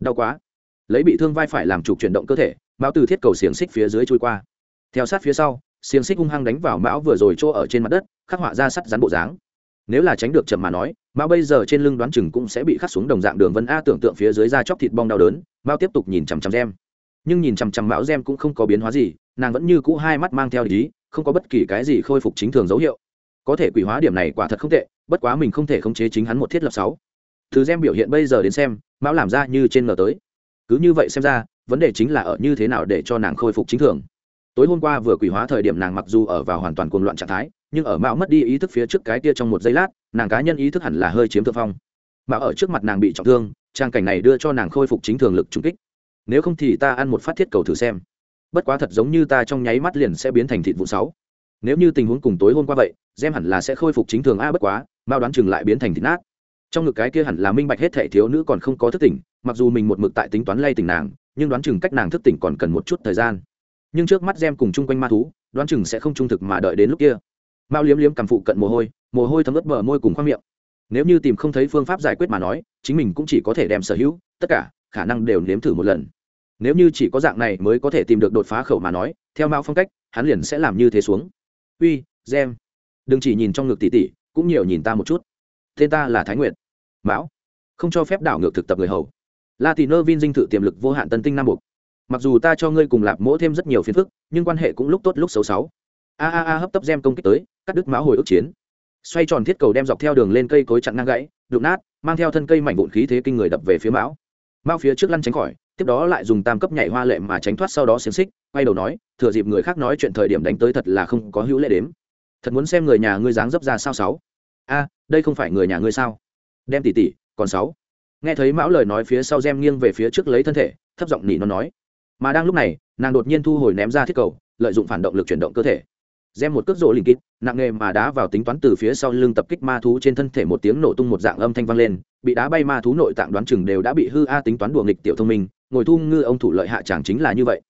Đau quá. Lấy bị thương vai phải làm trục chuyển động cơ thể mão từ thiết cầu xiềng xích phía dưới trôi qua. Theo sát phía sau, xiềng xích hung hăng đánh vào mão vừa rồi chỗ ở trên mặt đất, khắc họa ra sắt rắn bộ dáng. Nếu là tránh được chậm mà nói mao bây giờ trên lưng đoán chừng cũng sẽ bị khắc xuống đồng dạng đường vân a tưởng tượng phía dưới da chóc thịt bong đau đớn mao tiếp tục nhìn chằm chằm gem. Nhưng nhìn chằm chằm mão gem cũng không có biến hóa gì, nàng vẫn như cũ hai mắt mang theo lý không có bất kỳ cái gì khôi phục chính thường dấu hiệu. Có thể quỷ hóa điểm này quả thật không tệ, bất quá mình không thể khống chế chính hắn một thiết lập sáu. Thứ gem biểu hiện bây giờ đến xem, mão làm ra như trên ngờ tới. Cứ như vậy xem ra, vấn đề chính là ở như thế nào để cho nàng khôi phục chính thường. Tối hôm qua vừa quỷ hóa thời điểm nàng mặc dù ở vào hoàn toàn cuồng loạn trạng thái nhưng ở mạo mất đi ý thức phía trước cái kia trong một giây lát, nàng cá nhân ý thức hẳn là hơi chiếm thượng phong. Mạo ở trước mặt nàng bị trọng thương, trang cảnh này đưa cho nàng khôi phục chính thường lực trung kích. Nếu không thì ta ăn một phát thiết cầu thử xem. Bất quá thật giống như ta trong nháy mắt liền sẽ biến thành thịt vụ sáu. Nếu như tình huống cùng tối hôm qua vậy, gem hẳn là sẽ khôi phục chính thường a bất quá, mao đoán chừng lại biến thành thịt nát. Trong ngực cái kia hẳn là minh bạch hết thể thiếu nữ còn không có thức tỉnh, mặc dù mình một mực tại tính toán lay tỉnh nàng, nhưng đoán chừng cách nàng thức tỉnh còn cần một chút thời gian. Nhưng trước mắt gem cùng chung quanh ma thú, đoán chừng sẽ không trung thực mà đợi đến lúc kia mao liếm liếm cầm phụ cận mồ hôi mồ hôi thấm ướt bờ môi cùng khoang miệng. Nếu như tìm không thấy phương pháp giải quyết mà nói, chính mình cũng chỉ có thể đem sở hữu, tất cả, khả năng đều nếm thử một lần. Nếu như chỉ có dạng này mới có thể tìm được đột phá khẩu mà nói, theo mao phong cách, hắn liền sẽ làm như thế xuống. Uy, gem. Đừng chỉ nhìn trong ngực tỉ tỉ cũng nhiều nhìn ta một chút. Tên ta là thái nguyệt. Mão. Không cho phép đảo ngược thực tập người hầu. La tì nơ vin dinh thự tiềm lực vô hạn tân tinh nam mục mặc dù ta cho ngươi cùng lạp mỗ thêm rất nhiều phiền phức, nhưng quan hệ cũng lúc tốt lúc xấu xấu a a a, hấp tấp gem công kích tới, cắt đứt máu hồi ức chiến. Xoay tròn thiết cầu đem dọc theo đường lên cây cối chặn ngang gãy, đụng nát, mang theo thân cây mảnh vụn khí thế kinh người đập về phía mão. Mao phía trước lăn tránh khỏi, tiếp đó lại dùng tam cấp nhảy hoa lệ mà tránh thoát sau đó xiềng xích, quay đầu nói, thừa dịp người khác nói chuyện thời điểm đánh tới thật là không có hữu lệ đếm. Thật muốn xem người nhà ngươi dáng dấp ra sao sáu. A, đây không phải người nhà ngươi sao? Đem tỉ tỉ, còn sáu. Nghe thấy mão lời nói phía sau gem nghiêng về phía trước lấy thân thể, thấp giọng nỉ nó nói. Mà đang lúc này, nàng đột nhiên thu hồi ném ra thiết cầu, lợi dụng phản động lực chuyển động cơ thể gem một cước rỗ linh kít nặng nghề mà đá vào tính toán từ phía sau lưng tập kích ma thú trên thân thể một tiếng nổ tung một dạng âm thanh vang lên, bị đá bay ma thú nội tạng đoán chừng đều đã bị hư a tính toán đùa nghịch tiểu thông minh, ngồi thu ngư ông thủ lợi hạ chẳng chính là như vậy.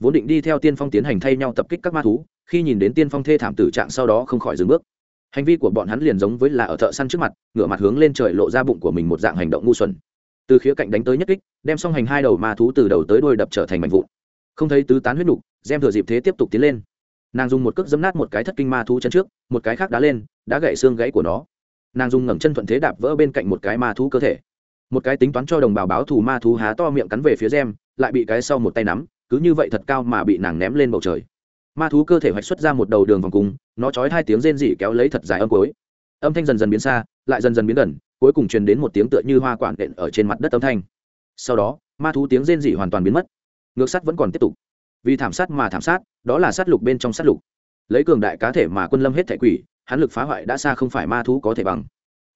Vốn định đi theo tiên phong tiến hành thay nhau tập kích các ma thú, khi nhìn đến tiên phong thê thảm tử trạng sau đó không khỏi dừng bước. Hành vi của bọn hắn liền giống với là ở thợ săn trước mặt, ngửa mặt hướng lên trời lộ ra bụng của mình một dạng hành động ngu xuẩn. Từ khía cạnh đánh tới nhất kích, đem song hành hai đầu ma thú từ đầu tới đuôi đập trở thành mảnh vụn. Không thấy tứ tán huyết nục, gem thừa dịp thế tiếp tục tiến lên nàng dùng một cước dấm nát một cái thất kinh ma thú chân trước, một cái khác đá lên đã gãy xương gãy của nó. Nàng dùng ngẩng chân thuận thế đạp vỡ bên cạnh một cái ma thú cơ thể. Một cái tính toán cho đồng bào báo thù ma thú há to miệng cắn về phía gem, lại bị cái sau một tay nắm, cứ như vậy thật cao mà bị nàng ném lên bầu trời. Ma thú cơ thể hoạch xuất ra một đầu đường vòng cung nó trói hai tiếng rên rỉ kéo lấy thật dài âm cuối. Âm thanh dần dần biến xa, lại dần dần biến gần, cuối cùng truyền đến một tiếng tựa như hoa quản đện ở trên mặt đất âm thanh. Sau đó, ma thú tiếng rên rỉ hoàn toàn biến mất. Ngược sắt vẫn còn tiếp tục vì thảm sát mà thảm sát, đó là sát lục bên trong sát lục. Lấy cường đại cá thể mà quân lâm hết thể quỷ, hắn lực phá hoại đã xa không phải ma thú có thể bằng.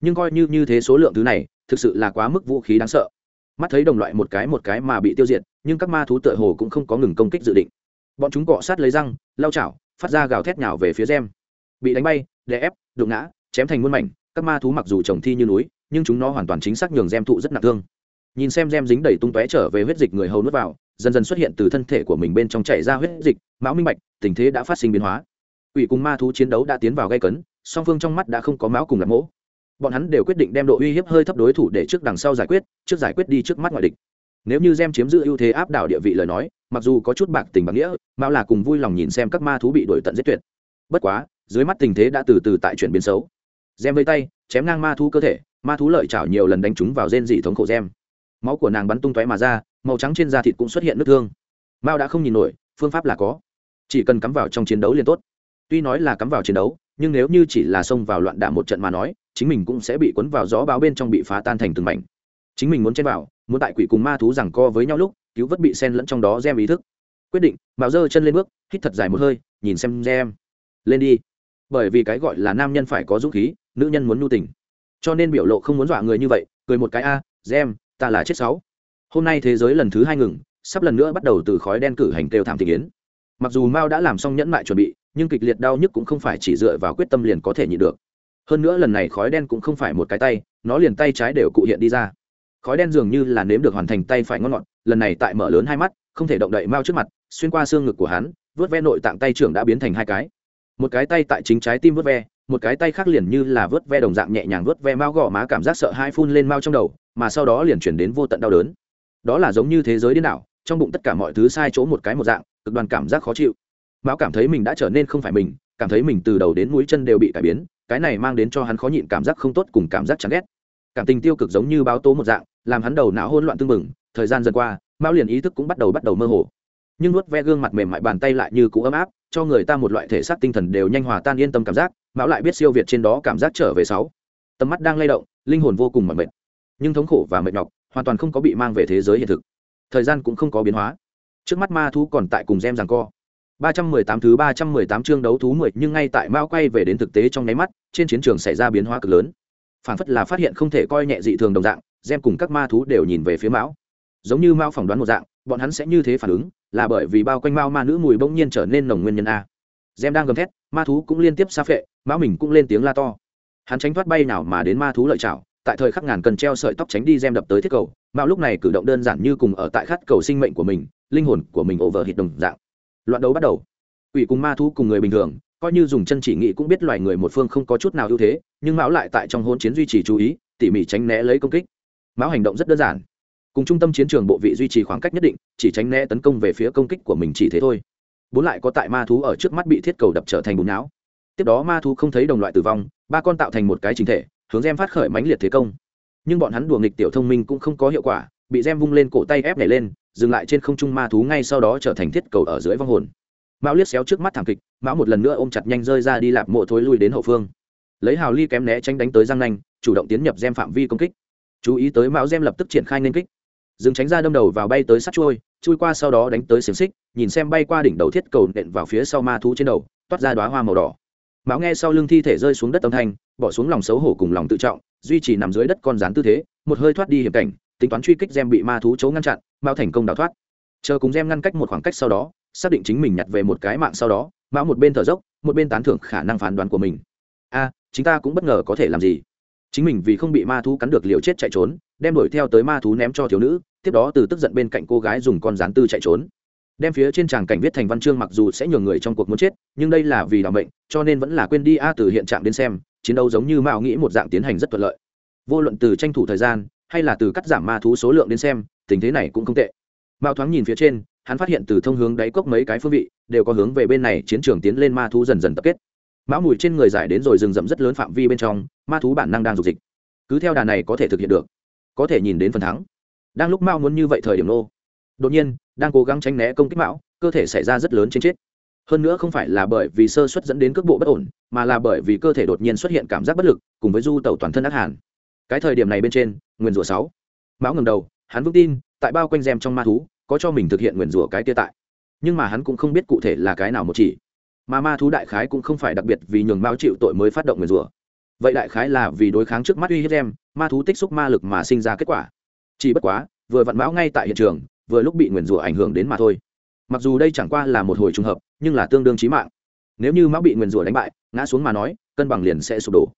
Nhưng coi như như thế số lượng thứ này, thực sự là quá mức vũ khí đáng sợ. Mắt thấy đồng loại một cái một cái mà bị tiêu diệt, nhưng các ma thú tựa hồ cũng không có ngừng công kích dự định. Bọn chúng cọ sát lấy răng, lau chảo, phát ra gào thét nhào về phía gem bị đánh bay, đè ép, đụng ngã, chém thành muôn mảnh, các ma thú mặc dù trồng thi như núi, nhưng chúng nó hoàn toàn chính xác nhường gem thụ rất nặng thương. Nhìn xem gem dính đầy tung tóe trở về huyết dịch người hầu nuốt vào dần dần xuất hiện từ thân thể của mình bên trong chảy ra huyết dịch, mão minh bạch, tình thế đã phát sinh biến hóa. Ủy cùng ma thú chiến đấu đã tiến vào gây cấn, song phương trong mắt đã không có máu cùng lạc mỗ. Bọn hắn đều quyết định đem độ uy hiếp hơi thấp đối thủ để trước đằng sau giải quyết, trước giải quyết đi trước mắt ngoại địch. Nếu như gem chiếm giữ ưu thế áp đảo địa vị lời nói, mặc dù có chút bạc tình bạc nghĩa, mão là cùng vui lòng nhìn xem các ma thú bị đuổi tận giết tuyệt. Bất quá, dưới mắt tình thế đã từ từ tại chuyển biến xấu. Gem với tay, chém ngang ma thú cơ thể, ma thú lợi chảo nhiều lần đánh trúng vào rên dị thống khổ gem. Máu của nàng bắn tung tóe mà ra màu trắng trên da thịt cũng xuất hiện nước thương. Mao đã không nhìn nổi, phương pháp là có. Chỉ cần cắm vào trong chiến đấu liền tốt. Tuy nói là cắm vào chiến đấu, nhưng nếu như chỉ là xông vào loạn đả một trận mà nói, chính mình cũng sẽ bị cuốn vào gió báo bên trong bị phá tan thành từng mảnh. Chính mình muốn chen vào, muốn tại quỷ cùng ma thú rằng co với nhau lúc, cứu vớt bị sen lẫn trong đó gem ý thức. Quyết định mạo giơ chân lên bước, hít thật dài một hơi, nhìn xem gem. Lên đi. Bởi vì cái gọi là nam nhân phải có dũng khí, nữ nhân muốn nhu tình. Cho nên biểu lộ không muốn dọa người như vậy, cười một cái, a, gem, ta là chết sáu hôm nay thế giới lần thứ hai ngừng, sắp lần nữa bắt đầu từ khói đen cử hành kêu thảm thị kiến mặc dù mao đã làm xong nhẫn mại chuẩn bị, nhưng kịch liệt đau nhức cũng không phải chỉ dựa vào quyết tâm liền có thể nhịn được. Hơn nữa lần này khói đen cũng không phải một cái tay, nó liền tay trái đều cụ hiện đi ra. Khói đen dường như là nếm được hoàn thành tay phải ngon ngọt, lần này tại mở lớn hai mắt, không thể động đậy mao trước mặt, xuyên qua xương ngực của hắn, vớt ve nội tạng tay trưởng đã biến thành hai cái. Một cái tay tại chính trái tim vớt ve, một cái tay khác liền như là vớt ve đồng dạng nhẹ nhàng vớt ve mao gõ má cảm giác sợ hai phun lên mao trong đầu, mà sau đó liền chuyển đến vô tận đau đớn đó là giống như thế giới điên đảo, trong bụng tất cả mọi thứ sai chỗ một cái một dạng, cực đoan cảm giác khó chịu. Mão cảm thấy mình đã trở nên không phải mình, cảm thấy mình từ đầu đến mũi chân đều bị cải biến, cái này mang đến cho hắn khó nhịn cảm giác không tốt cùng cảm giác chán ghét. Cảm tình tiêu cực giống như báo tố một dạng, làm hắn đầu não hỗn loạn tưng bừng, thời gian dần qua, mão liền ý thức cũng bắt đầu bắt đầu mơ hồ. Nhưng nuốt ve gương mặt mềm mại bàn tay lại như cũ ấm áp, cho người ta một loại thể xác tinh thần đều nhanh hòa tan yên tâm cảm giác, mão lại biết siêu việt trên đó cảm giác trở về sáu. Tầm mắt đang lay động, linh hồn vô cùng mỏi mệt. Nhưng thống khổ và mệt nhọc hoàn toàn không có bị mang về thế giới hiện thực thời gian cũng không có biến hóa trước mắt ma thú còn tại cùng gem rằng co 318 thứ 318 chương đấu thú 10 nhưng ngay tại Mao quay về đến thực tế trong nháy mắt, trên chiến trường xảy ra biến hóa cực lớn. Phản phất là phát hiện không thể coi nhẹ dị thường đồng dạng, Gem cùng các ma thú đều nhìn về phía Mao. Giống như Mao phỏng đoán một dạng, bọn hắn sẽ như thế phản ứng, là bởi vì bao quanh Mao ma nữ mùi bỗng nhiên trở nên nồng nguyên nhân a. Gem đang gầm thét, ma thú cũng liên tiếp xa phệ, Mao mình cũng lên tiếng la to. Hắn tránh thoát bay nào mà đến ma thú lợi chảo, tại thời khắc ngàn cần treo sợi tóc tránh đi Gem đập tới thiết cầu, mạo lúc này cử động đơn giản như cùng ở tại khát cầu sinh mệnh của mình, linh hồn của mình ổ vờ hít đồng dạng. Loạn đấu bắt đầu. Ủy cùng ma thú cùng người bình thường coi như dùng chân chỉ nghị cũng biết loài người một phương không có chút nào ưu thế nhưng mão lại tại trong hôn chiến duy trì chú ý tỉ mỉ tránh né lấy công kích. Mão hành động rất đơn giản. Cùng trung tâm chiến trường bộ vị duy trì khoảng cách nhất định chỉ tránh né tấn công về phía công kích của mình chỉ thế thôi. Bốn lại có tại ma thú ở trước mắt bị thiết cầu đập trở thành bùn não. Tiếp đó ma thú không thấy đồng loại tử vong ba con tạo thành một cái chính thể hướng gem phát khởi mãnh liệt thế công. Nhưng bọn hắn đùa nghịch tiểu thông minh cũng không có hiệu quả, bị gem vung lên cổ tay ép nhảy lên, dừng lại trên không trung ma thú ngay sau đó trở thành thiết cầu ở dưới vong hồn. Mão liếc xéo trước mắt thảm kịch, mão một lần nữa ôm chặt nhanh rơi ra đi lạp mộ thối lui đến hậu phương. Lấy hào ly kém né tránh đánh tới giang nanh, chủ động tiến nhập gem phạm vi công kích. Chú ý tới mão gem lập tức triển khai nên kích. Dừng tránh ra đâm đầu vào bay tới sát trôi chui qua sau đó đánh tới xiềng xích, nhìn xem bay qua đỉnh đầu thiết cầu nện vào phía sau ma thú trên đầu, toát ra đoá hoa màu đỏ mão nghe sau lưng thi thể rơi xuống đất âm thanh bỏ xuống lòng xấu hổ cùng lòng tự trọng duy trì nằm dưới đất con rán tư thế một hơi thoát đi hiểm cảnh tính toán truy kích gem bị ma thú chấu ngăn chặn mão thành công đào thoát. Chờ cùng gem ngăn cách một khoảng cách sau đó xác định chính mình nhặt về một cái mạng sau đó mão một bên thở dốc một bên tán thưởng khả năng phán đoán của mình. A à, chính ta cũng bất ngờ có thể làm gì? Chính mình vì không bị ma thú cắn được liều chết chạy trốn đem đuổi theo tới ma thú ném cho thiếu nữ tiếp đó từ tức giận bên cạnh cô gái dùng con rán tư chạy trốn đem phía trên tràng cảnh viết thành văn chương mặc dù sẽ nhường người trong cuộc muốn chết, nhưng đây là vì đảm bệnh cho nên vẫn là quên đi a từ hiện trạng đến xem, chiến đấu giống như mạo nghĩ một dạng tiến hành rất thuận lợi. Vô luận từ tranh thủ thời gian, hay là từ cắt giảm ma thú số lượng đến xem, tình thế này cũng không tệ. Mạo thoáng nhìn phía trên, hắn phát hiện từ thông hướng đáy cốc mấy cái phương vị, đều có hướng về bên này chiến trường tiến lên ma thú dần dần tập kết. Mão mùi trên người giải đến rồi rừng rậm rất lớn phạm vi bên trong, ma thú bản năng đang dục dịch. Cứ theo đà này có thể thực hiện được. Có thể nhìn đến phần thắng. Đang lúc mao muốn như vậy thời điểm nô. Đột nhiên đang cố gắng tránh né công kích mão, cơ thể xảy ra rất lớn trên chết hơn nữa không phải là bởi vì sơ xuất dẫn đến cước bộ bất ổn, mà là bởi vì cơ thể đột nhiên xuất hiện cảm giác bất lực, cùng với du tẩu toàn thân ác hàn. Cái thời điểm này bên trên, nguyên rủa sáu. Mão ngầm đầu, hắn vững tin, tại bao quanh rèm trong ma thú, có cho mình thực hiện nguyền rủa cái tia tại. Nhưng mà hắn cũng không biết cụ thể là cái nào một chỉ. Mà ma thú đại khái cũng không phải đặc biệt vì nhường mao chịu tội mới phát động nguyền rủa. Vậy đại khái là vì đối kháng trước mắt uy hiếp rèm, ma thú tích xúc ma lực mà sinh ra kết quả. Chỉ bất quá, vừa vặn mão ngay tại hiện trường vừa lúc bị nguyền rủa ảnh hưởng đến mà thôi. Mặc dù đây chẳng qua là một hồi trùng hợp, nhưng là tương đương chí mạng. Nếu như mão bị nguyền rủa đánh bại, ngã xuống mà nói, cân bằng liền sẽ sụp đổ.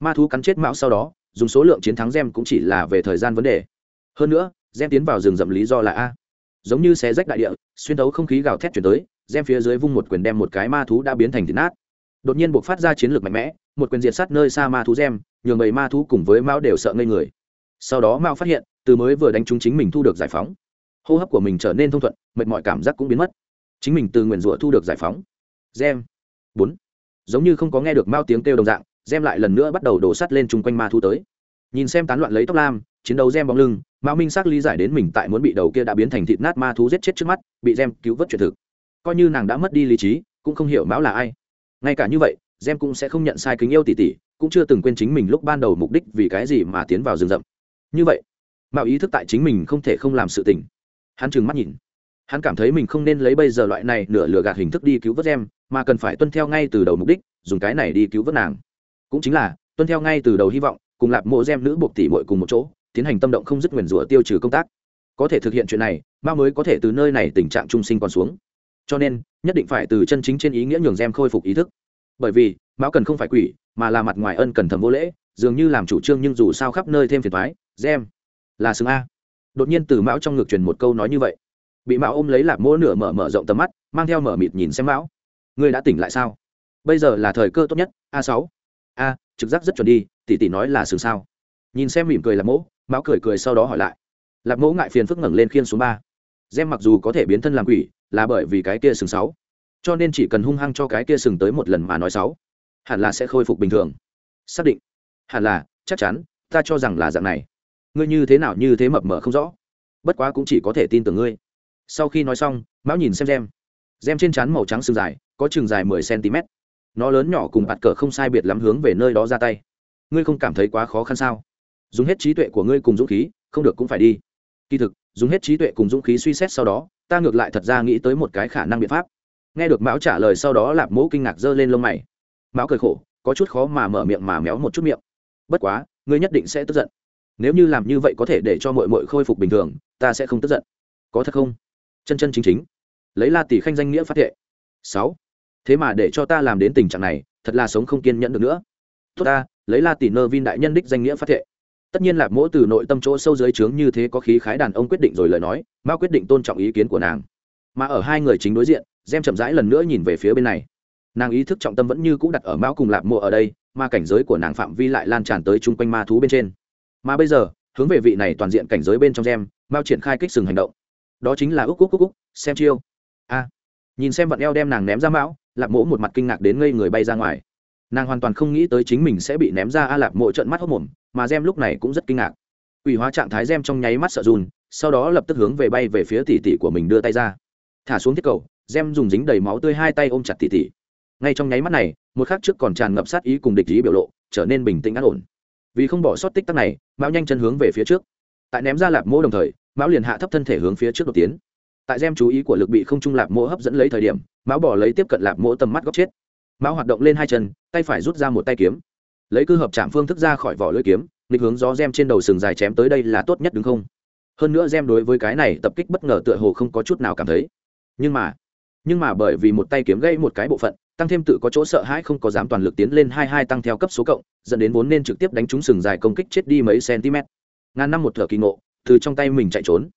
Ma thú cắn chết mão sau đó, dùng số lượng chiến thắng gem cũng chỉ là về thời gian vấn đề. Hơn nữa, gem tiến vào rừng rậm lý do là a. Giống như xé rách đại địa, xuyên thấu không khí gào thét chuyển tới, gem phía dưới vung một quyền đem một cái ma thú đã biến thành thịt nát. Đột nhiên buộc phát ra chiến lược mạnh mẽ, một quyền diệt sát nơi xa ma thú gem, nhường bầy ma thú cùng với mao đều sợ ngây người. Sau đó mao phát hiện, từ mới vừa đánh trúng chính mình thu được giải phóng hô hấp của mình trở nên thông thuận, mệt mọi cảm giác cũng biến mất. Chính mình từ nguyền rủa thu được giải phóng. Gem. Bốn. Giống như không có nghe được mao tiếng kêu đồng dạng, gem lại lần nữa bắt đầu đổ sắt lên chung quanh ma thú tới. Nhìn xem tán loạn lấy tóc lam, chiến đấu gem bóng lưng, mao minh xác lý giải đến mình tại muốn bị đầu kia đã biến thành thịt nát ma thú giết chết trước mắt, bị gem cứu vớt chuyện thực. Coi như nàng đã mất đi lý trí, cũng không hiểu mão là ai. Ngay cả như vậy, gem cũng sẽ không nhận sai kính yêu tỷ tỷ, cũng chưa từng quên chính mình lúc ban đầu mục đích vì cái gì mà tiến vào rừng rậm. Như vậy mạo ý thức tại chính mình không thể không làm sự tình hắn trừng mắt nhìn. Hắn cảm thấy mình không nên lấy bây giờ loại này nửa lừa gạt hình thức đi cứu vớt em mà cần phải tuân theo ngay từ đầu mục đích, dùng cái này đi cứu vớt nàng. Cũng chính là, tuân theo ngay từ đầu hy vọng, cùng lạp mộ gem nữ buộc tỷ bội cùng một chỗ, tiến hành tâm động không dứt nguyền rủa tiêu trừ công tác. Có thể thực hiện chuyện này, ma mới có thể từ nơi này tình trạng trung sinh còn xuống. Cho nên, nhất định phải từ chân chính trên ý nghĩa nhường gem khôi phục ý thức. Bởi vì mão cần không phải quỷ, mà là mặt ngoài ân cần thầm vô lễ, dường như làm chủ trương nhưng dù sao khắp nơi thêm phiền thoái gem là xứng a đột nhiên từ mão trong ngực truyền một câu nói như vậy. Bị mão ôm lấy lạp mỗ nửa mở mở rộng tầm mắt, mang theo mở mịt nhìn xem mão. Ngươi đã tỉnh lại sao? Bây giờ là thời cơ tốt nhất, a sáu. A, trực giác rất chuẩn đi, tỷ tỷ nói là sừng sao. Nhìn xem mỉm cười lạp mỗ, mão cười cười sau đó hỏi lại. Lạp mỗ ngại phiền phức ngẩng lên khiên số ba. Gem mặc dù có thể biến thân làm quỷ, là bởi vì cái kia sừng sáu. Cho nên chỉ cần hung hăng cho cái kia sừng tới một lần mà nói sáu. Hẳn là sẽ khôi phục bình thường. Xác định. Hẳn là, chắc chắn, ta cho rằng là dạng này ngươi như thế nào như thế mập mờ không rõ. Bất quá cũng chỉ có thể tin tưởng ngươi. Sau khi nói xong, mão nhìn xem gem. Gem trên trán màu trắng sừng dài, có chừng dài mười cm nó lớn nhỏ cùng bạt cờ không sai biệt lắm hướng về nơi đó ra tay. Ngươi không cảm thấy quá khó khăn sao? Dùng hết trí tuệ của ngươi cùng dũng khí, không được cũng phải đi. Kỳ thực, dùng hết trí tuệ cùng dũng khí suy xét sau đó, ta ngược lại thật ra nghĩ tới một cái khả năng biện pháp. Nghe được mão trả lời sau đó, lạp mỗ kinh ngạc giơ lên lông mày. Mão cười khổ, có chút khó mà mở miệng mà méo một chút miệng. Bất quá, ngươi nhất định sẽ tức giận nếu như làm như vậy có thể để cho mội mội khôi phục bình thường, ta sẽ không tức giận. Có thật không? Chân chân chính chính. Lấy la tỷ khanh danh nghĩa phát thệ. Sáu. Thế mà để cho ta làm đến tình trạng này, thật là sống không kiên nhẫn được nữa. Tốt ta, lấy la tỷ nơ vin đại nhân đích danh nghĩa phát thệ. Tất nhiên là mỗi từ nội tâm chỗ sâu dưới trướng như thế có khí khái đàn ông quyết định rồi lời nói, mao quyết định tôn trọng ý kiến của nàng. Mà ở hai người chính đối diện, gem chậm rãi lần nữa nhìn về phía bên này. Nàng ý thức trọng tâm vẫn như cũ đặt ở mão cùng lạp mộ ở đây, mà cảnh giới của nàng phạm vi lại lan tràn tới chung quanh ma thú bên trên mà bây giờ, hướng về vị này toàn diện cảnh giới bên trong gem mao triển khai kích sừng hành động. Đó chính là úc cúc cúc cúc xem chiêu. A. Nhìn xem vận eo đem nàng ném ra mão, lạp mỗ một mặt kinh ngạc đến ngây người bay ra ngoài. Nàng hoàn toàn không nghĩ tới chính mình sẽ bị ném ra, a lạp mộ trận mắt hốc mồm, mà gem lúc này cũng rất kinh ngạc. Ủy hóa trạng thái gem trong nháy mắt sợ run, sau đó lập tức hướng về bay về phía tỉ tỉ của mình đưa tay ra. Thả xuống thiết cầu, gem dùng dính đầy máu tươi hai tay ôm chặt tỉ tỉ ngay trong nháy mắt này, một khắc trước còn tràn ngập sát ý cùng địch ý biểu lộ, trở nên bình tĩnh an ổn vì không bỏ sót tích tắc này, mão nhanh chân hướng về phía trước. Tại ném ra lạp mỗ đồng thời, mão liền hạ thấp thân thể hướng phía trước đột tiến. Tại gem chú ý của lực bị không trung lạp mỗ hấp dẫn lấy thời điểm, mão bỏ lấy tiếp cận lạp mỗ tầm mắt góc chết. Mão hoạt động lên hai chân, tay phải rút ra một tay kiếm. Lấy cơ hợp chạm phương thức ra khỏi vỏ lưỡi kiếm định hướng gió gem trên đầu sừng dài chém tới đây là tốt nhất đúng không? Hơn nữa gem đối với cái này tập kích bất ngờ tựa hồ không có chút nào cảm thấy. Nhưng mà nhưng mà bởi vì một tay kiếm gây một cái bộ phận tăng thêm tự có chỗ sợ hãi không có dám toàn lực tiến lên hai hai tăng theo cấp số cộng, dẫn đến vốn nên trực tiếp đánh trúng sừng dài công kích chết đi mấy cm ngàn năm một thở kỳ ngộ, từ trong tay mình chạy trốn.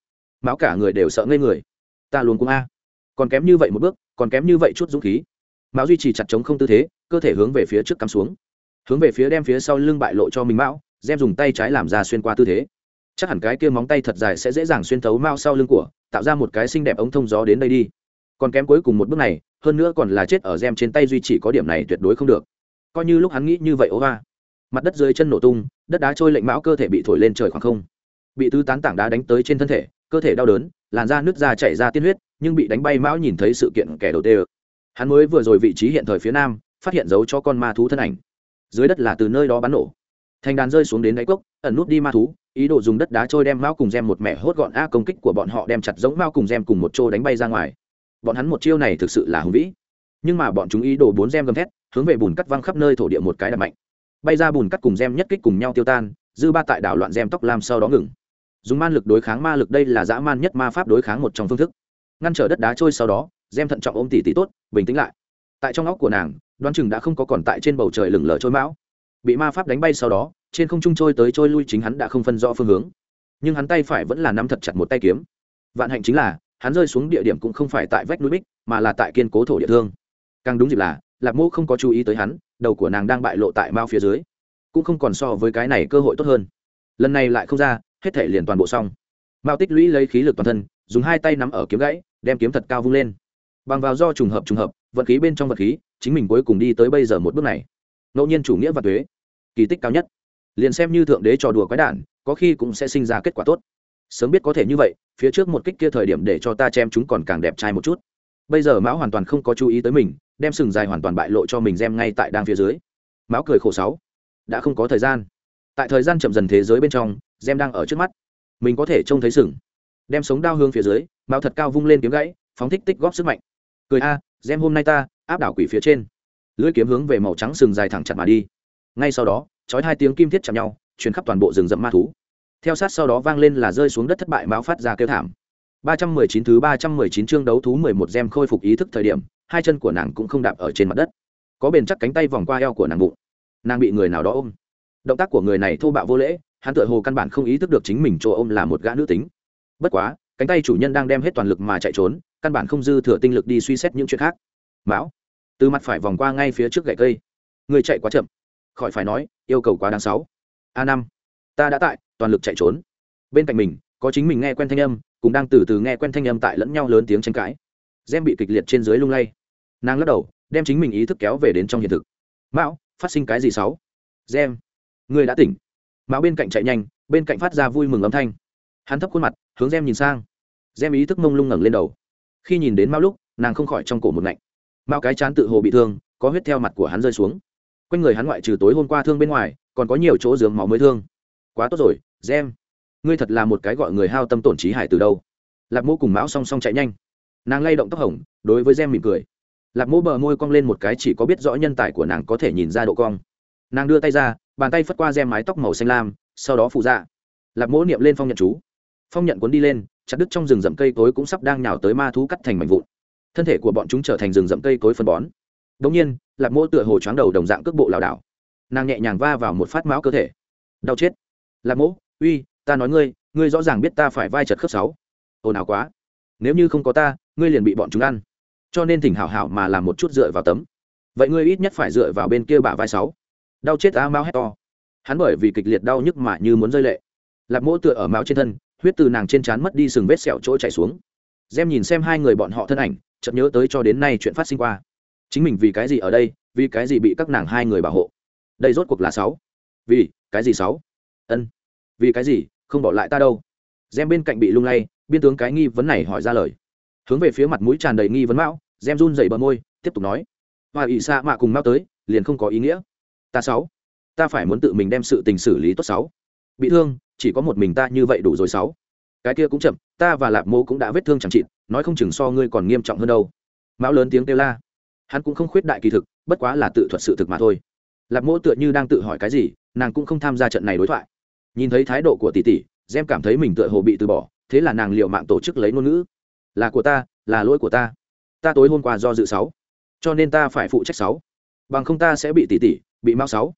Máu cả người đều sợ ngây người. Ta luôn cũng a. Còn kém như vậy một bước, còn kém như vậy chút dũng khí. Máu duy trì chặt chống không tư thế, cơ thể hướng về phía trước cắm xuống. Hướng về phía đem phía sau lưng bại lộ cho mình mão đem dùng tay trái làm ra xuyên qua tư thế. Chắc hẳn cái kia móng tay thật dài sẽ dễ dàng xuyên thấu mao sau lưng của, tạo ra một cái xinh đẹp ống thông gió đến đây đi còn kém cuối cùng một bước này, hơn nữa còn là chết ở gem trên tay duy chỉ có điểm này tuyệt đối không được. Coi như lúc hắn nghĩ như vậy, ố va. Mặt đất dưới chân nổ tung, đất đá trôi lệnh mão, cơ thể bị thổi lên trời khoảng không. Bị tứ tán tảng đá đánh tới trên thân thể, cơ thể đau đớn, làn da nước da chảy ra tiên huyết, nhưng bị đánh bay mão nhìn thấy sự kiện kẻ đầu tê hắn mới vừa rồi vị trí hiện thời phía nam, phát hiện dấu cho con ma thú thân ảnh. Dưới đất là từ nơi đó bắn nổ. Thành đàn rơi xuống đến đáy cốc, ẩn nút đi ma thú, ý đồ dùng đất đá trôi đem mao cùng gem một mẻ hốt gọn a công kích của bọn họ đem chặt giống mao cùng gem cùng một chỗ đánh bay ra ngoài bọn hắn một chiêu này thực sự là hùng vĩ. Nhưng mà bọn chúng ý đồ bốn gem gầm thét, hướng về bùn cắt văng khắp nơi thổ địa một cái đập mạnh. Bay ra bùn cắt cùng gem nhất kích cùng nhau tiêu tan, dư ba tại đảo loạn gem tóc lam sau đó ngừng. Dùng man lực đối kháng ma lực đây là dã man nhất ma pháp đối kháng một trong phương thức. Ngăn trở đất đá trôi sau đó, gem thận trọng ôm tỉ tỉ tốt, bình tĩnh lại. Tại trong óc của nàng, đoán chừng đã không có còn tại trên bầu trời lửng lờ trôi mão. Bị ma pháp đánh bay sau đó, trên không trung trôi tới trôi lui chính hắn đã không phân rõ phương hướng. Nhưng hắn tay phải vẫn là nắm thật chặt một tay kiếm. Vạn hạnh chính là hắn rơi xuống địa điểm cũng không phải tại vách núi bích, mà là tại kiên cố thổ địa thương. Càng đúng dịp là, lạc mô không có chú ý tới hắn, đầu của nàng đang bại lộ tại mao phía dưới. Cũng không còn so với cái này cơ hội tốt hơn. Lần này lại không ra, hết thể liền toàn bộ xong. Mao tích lũy lấy khí lực toàn thân, dùng hai tay nắm ở kiếm gãy, đem kiếm thật cao vung lên. Bằng vào do trùng hợp trùng hợp vật khí bên trong vật khí, chính mình cuối cùng đi tới bây giờ một bước này. Ngẫu nhiên chủ nghĩa và thuế, kỳ tích cao nhất. Liền xem như thượng đế trò đùa quái đản, có khi cũng sẽ sinh ra kết quả tốt. Sớm biết có thể như vậy phía trước một kích kia thời điểm để cho ta chém chúng còn càng đẹp trai một chút. Bây giờ mão hoàn toàn không có chú ý tới mình, đem sừng dài hoàn toàn bại lộ cho mình xem ngay tại đang phía dưới. Mão cười khổ sáu. Đã không có thời gian. Tại thời gian chậm dần thế giới bên trong, gem đang ở trước mắt. Mình có thể trông thấy sừng. Đem sống đao hương phía dưới, mão thật cao vung lên kiếm gãy, phóng thích tích góp sức mạnh. Cười a, gem hôm nay ta, áp đảo quỷ phía trên. Lưỡi kiếm hướng về màu trắng sừng dài thẳng chặt mà đi. Ngay sau đó, chói hai tiếng kim thiết chạm nhau, truyền khắp toàn bộ rừng rậm ma thú theo sát sau đó vang lên là rơi xuống đất thất bại báo phát ra kêu thảm. 319 thứ 319 chương đấu thú 11 gem khôi phục ý thức thời điểm, hai chân của nàng cũng không đạp ở trên mặt đất. Có bền chắc cánh tay vòng qua eo của nàng bụng. Nàng bị người nào đó ôm. Động tác của người này thô bạo vô lễ, hắn tựa hồ căn bản không ý thức được chính mình chỗ ôm là một gã nữ tính. Bất quá, cánh tay chủ nhân đang đem hết toàn lực mà chạy trốn, căn bản không dư thừa tinh lực đi suy xét những chuyện khác. Mão. Từ mặt phải vòng qua ngay phía trước gậy cây. Người chạy quá chậm. Khỏi phải nói, yêu cầu quá đáng sáu. A năm. Ta đã tại toàn lực chạy trốn. Bên cạnh mình, có chính mình nghe quen thanh âm cũng đang từ từ nghe quen thanh âm tại lẫn nhau lớn tiếng tranh cãi. Gem bị kịch liệt trên dưới lung lay. Nàng lắc đầu, đem chính mình ý thức kéo về đến trong hiện thực. Mão, phát sinh cái gì sáu? Gem người đã tỉnh. Mão bên cạnh chạy nhanh, bên cạnh phát ra vui mừng âm thanh. Hắn thấp khuôn mặt, hướng gem nhìn sang. Gem ý thức mông lung ngẩng lên đầu. Khi nhìn đến mao lúc, nàng không khỏi trong cổ một lạnh mao cái chán tự hồ bị thương, có huyết theo mặt của hắn rơi xuống. Quanh người hắn ngoại trừ tối hôm qua thương bên ngoài, còn có nhiều chỗ dướng máu mới thương. Quá tốt rồi gem, ngươi thật là một cái gọi người hao tâm tổn trí hải từ đâu. Lạp mô cùng mão song song chạy nhanh. Nàng lay động tóc hồng, đối với gem mỉm cười. Lạp mô bờ môi cong lên một cái chỉ có biết rõ nhân tài của nàng có thể nhìn ra độ cong. Nàng đưa tay ra, bàn tay phất qua gem mái tóc màu xanh lam, sau đó phụ dạ. ra lạp mỗ niệm lên phong nhận chú. Phong nhận cuốn đi lên, chặt đứt trong rừng rậm cây cối cũng sắp đang nhào tới ma thú cắt thành mảnh vụn. Thân thể của bọn chúng trở thành rừng rậm cây cối phân bón. Đống nhiên lạp mỗ tựa hồ choáng đầu đồng dạng cước bộ lảo đảo. Nàng nhẹ nhàng va vào một phát máu cơ thể. Đau chết. Lạp mỗ uy, ta nói ngươi ngươi rõ ràng biết ta phải vai chật khớp sáu. Ồn ào quá. Nếu như không có ta, ngươi liền bị bọn chúng ăn. Cho nên thỉnh hảo hảo mà làm một chút dựa vào tấm. Vậy ngươi ít nhất phải dựa vào bên kia bả vai sáu. Đau chết á mao hét to. Hắn bởi vì kịch liệt đau nhức mà như muốn rơi lệ. Lạp mỗ tựa ở máu trên thân, huyết từ nàng trên trán mất đi sừng vết sẹo chỗ chảy xuống. Gem nhìn xem hai người bọn họ thân ảnh, chợt nhớ tới cho đến nay chuyện phát sinh qua. Chính mình vì cái gì ở đây, vì cái gì bị các nàng hai người bảo hộ? Đây rốt cuộc là sáu. Vì cái gì sáu? Ân vì cái gì? Không bỏ lại ta đâu. Gem bên cạnh bị lung lay, biên tướng cái nghi vấn này hỏi ra lời. Hướng về phía mặt mũi tràn đầy nghi vấn mão, gem run dậy bờ môi, tiếp tục nói. Và ỵ xạ mạ cùng mao tới, liền không có ý nghĩa. Ta sáu. Ta phải muốn tự mình đem sự tình xử lý tốt sáu. Bị thương, chỉ có một mình ta như vậy đủ rồi sáu. Cái kia cũng chậm, ta và lạp mô cũng đã vết thương chẳng chịt, nói không chừng so ngươi còn nghiêm trọng hơn đâu. Mão lớn tiếng kêu la. Hắn cũng không khuyết đại kỳ thực, bất quá là tự thuật sự thực mà thôi. Lạp mô tựa như đang tự hỏi cái gì, nàng cũng không tham gia trận này đối thoại nhìn thấy thái độ của tỷ tỷ, gem cảm thấy mình tựa hồ bị từ bỏ, thế là nàng liệu mạng tổ chức lấy ngôn ngữ. Là của ta, là lỗi của ta. Ta tối hôm qua do dự sáu, cho nên ta phải phụ trách sáu. Bằng không ta sẽ bị tỷ tỷ, bị mao sáu.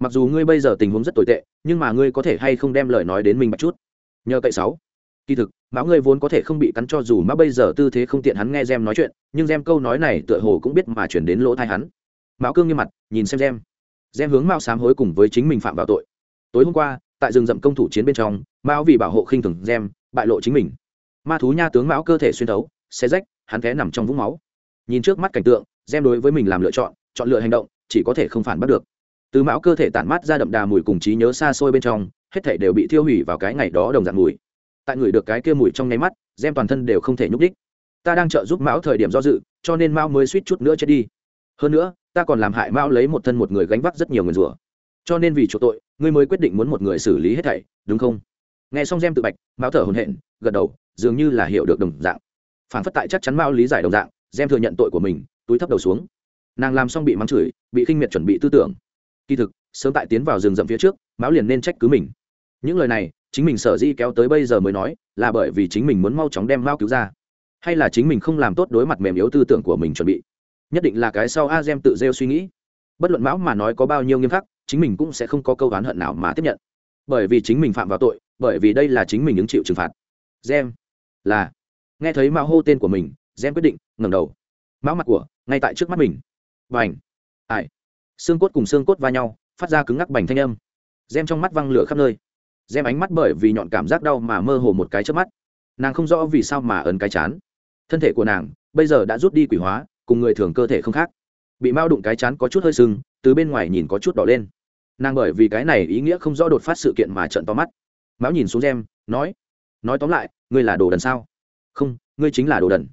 Mặc dù ngươi bây giờ tình huống rất tồi tệ, nhưng mà ngươi có thể hay không đem lời nói đến mình một chút. Nhờ cậy sáu. Kỳ thực mão ngươi vốn có thể không bị cắn cho dù mão bây giờ tư thế không tiện hắn nghe gem nói chuyện, nhưng gem câu nói này tựa hồ cũng biết mà chuyển đến lỗ thai hắn. Mão cương như mặt, nhìn xem gem. Gem hướng mao sám hối cùng với chính mình phạm vào tội. Tối hôm qua tại rừng rậm công thủ chiến bên trong, mão vì bảo hộ khinh thường gem, bại lộ chính mình. Ma thú nha tướng mão cơ thể xuyên thấu xe rách, hắn té nằm trong vũng máu. Nhìn trước mắt cảnh tượng, gem đối với mình làm lựa chọn chọn lựa hành động, chỉ có thể không phản bắt được. Từ mão cơ thể tản mát ra đậm đà mùi cùng trí nhớ xa xôi bên trong, hết thể đều bị thiêu hủy vào cái ngày đó đồng dạng mùi. Tại người được cái kia mùi trong nháy mắt, gem toàn thân đều không thể nhúc đích ta đang trợ giúp mão thời điểm do dự, cho nên mão mới suýt chút nữa chết đi. Hơn nữa, ta còn làm hại mão lấy một thân một người gánh vác rất nhiều người rủa. Cho nên vì chỗ tội ngươi mới quyết định muốn một người xử lý hết thảy, đúng không? Nghe xong gem tự bạch mao thở hồn hện gật đầu, dường như là hiểu được đồng dạng. Phản phất tại chắc chắn mao lý giải đồng dạng, gem thừa nhận tội của mình, túi thấp đầu xuống. Nàng làm xong bị mắng chửi, bị khinh miệt chuẩn bị tư tưởng. Kỳ thực, sớm tại tiến vào rừng rậm phía trước mão liền nên trách cứ mình. Những lời này, chính mình sở di kéo tới bây giờ mới nói, là bởi vì chính mình muốn mau chóng đem mao cứu ra. Hay là chính mình không làm tốt đối mặt mềm yếu tư tưởng của mình chuẩn bị. Nhất định là cái sau a gem tự rêu suy nghĩ. Bất luận mão mà nói có bao nhiêu nghiêm khắc chính mình cũng sẽ không có câu oán hận nào mà tiếp nhận. Bởi vì chính mình phạm vào tội, bởi vì đây là chính mình ứng chịu trừng phạt. Gem, là. Nghe thấy mao hô tên của mình, gem quyết định, ngẩng đầu. Mão mặt của, ngay tại trước mắt mình. Và ảnh ai. Xương cốt cùng xương cốt va nhau, phát ra cứng ngắc bành thanh âm. Gem trong mắt văng lửa khắp nơi. Gem ánh mắt bởi vì nhọn cảm giác đau mà mơ hồ một cái trước mắt. Nàng không rõ vì sao mà ấn cái chán. Thân thể của nàng, bây giờ đã rút đi quỷ hóa, cùng người thường cơ thể không khác bị mao đụng cái chán có chút hơi sưng, từ bên ngoài nhìn có chút đỏ lên. Nàng bởi vì cái này ý nghĩa không rõ đột phát sự kiện mà trận to mắt. Mão nhìn xuống gem, nói nói tóm lại, ngươi là đồ đần sao? Không, ngươi chính là đồ đần.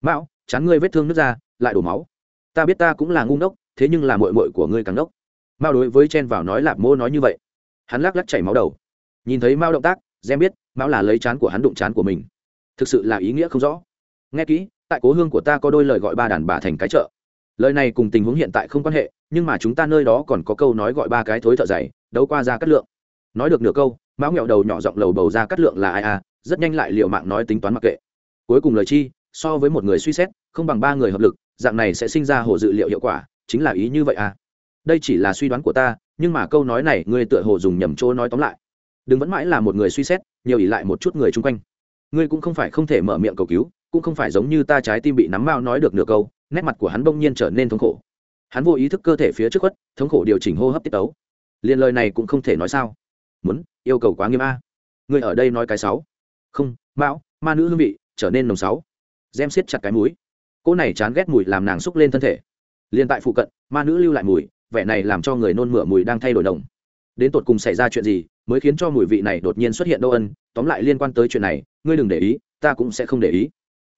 Mão chán ngươi vết thương nước ra, lại đổ máu. Ta biết ta cũng là ngu ngốc, thế nhưng là mội mội của ngươi càng ngốc. Mao đối với chen vào nói lạp mô nói như vậy. Hắn lắc lắc chảy máu đầu. Nhìn thấy mao động tác, gem biết, mao là lấy chán của hắn đụng chán của mình. Thực sự là ý nghĩa không rõ. Nghe kỹ, tại cố hương của ta có đôi lời gọi ba đàn bà thành cái chợ lời này cùng tình huống hiện tại không quan hệ, nhưng mà chúng ta nơi đó còn có câu nói gọi ba cái thối thợ dày, đấu qua ra cắt lượng. Nói được nửa câu, mão nghẹo đầu nhỏ giọng lầu bầu ra cắt lượng là ai à rất nhanh lại liệu mạng nói tính toán mặc kệ. Cuối cùng lời chi, so với một người suy xét, không bằng ba người hợp lực, dạng này sẽ sinh ra hồ dự liệu hiệu quả, chính là ý như vậy à. Đây chỉ là suy đoán của ta, nhưng mà câu nói này ngươi tựa hồ dùng nhầm chỗ nói tóm lại. Đừng vẫn mãi là một người suy xét, nhiều ỉ lại một chút người chung quanh. Ngươi cũng không phải không thể mở miệng cầu cứu, cũng không phải giống như ta trái tim bị nắm mao nói được nửa câu nét mặt của hắn bỗng nhiên trở nên thống khổ. Hắn vô ý thức cơ thể phía trước khuất, thống khổ điều chỉnh hô hấp tiết tấu. Liền lời này cũng không thể nói sao. Muốn, yêu cầu quá nghiêm a. Ngươi ở đây nói cái sáu. Không, mão, ma nữ hương vị, trở nên nồng sáu. Gem siết chặt cái mũi. Cô này chán ghét mùi làm nàng xúc lên thân thể. Liền tại phụ cận, ma nữ lưu lại mùi, vẻ này làm cho người nôn mửa mùi đang thay đổi đồng. Đến tột cùng xảy ra chuyện gì mới khiến cho mùi vị này đột nhiên xuất hiện đâu ân. Tóm lại liên quan tới chuyện này, ngươi đừng để ý, ta cũng sẽ không để ý.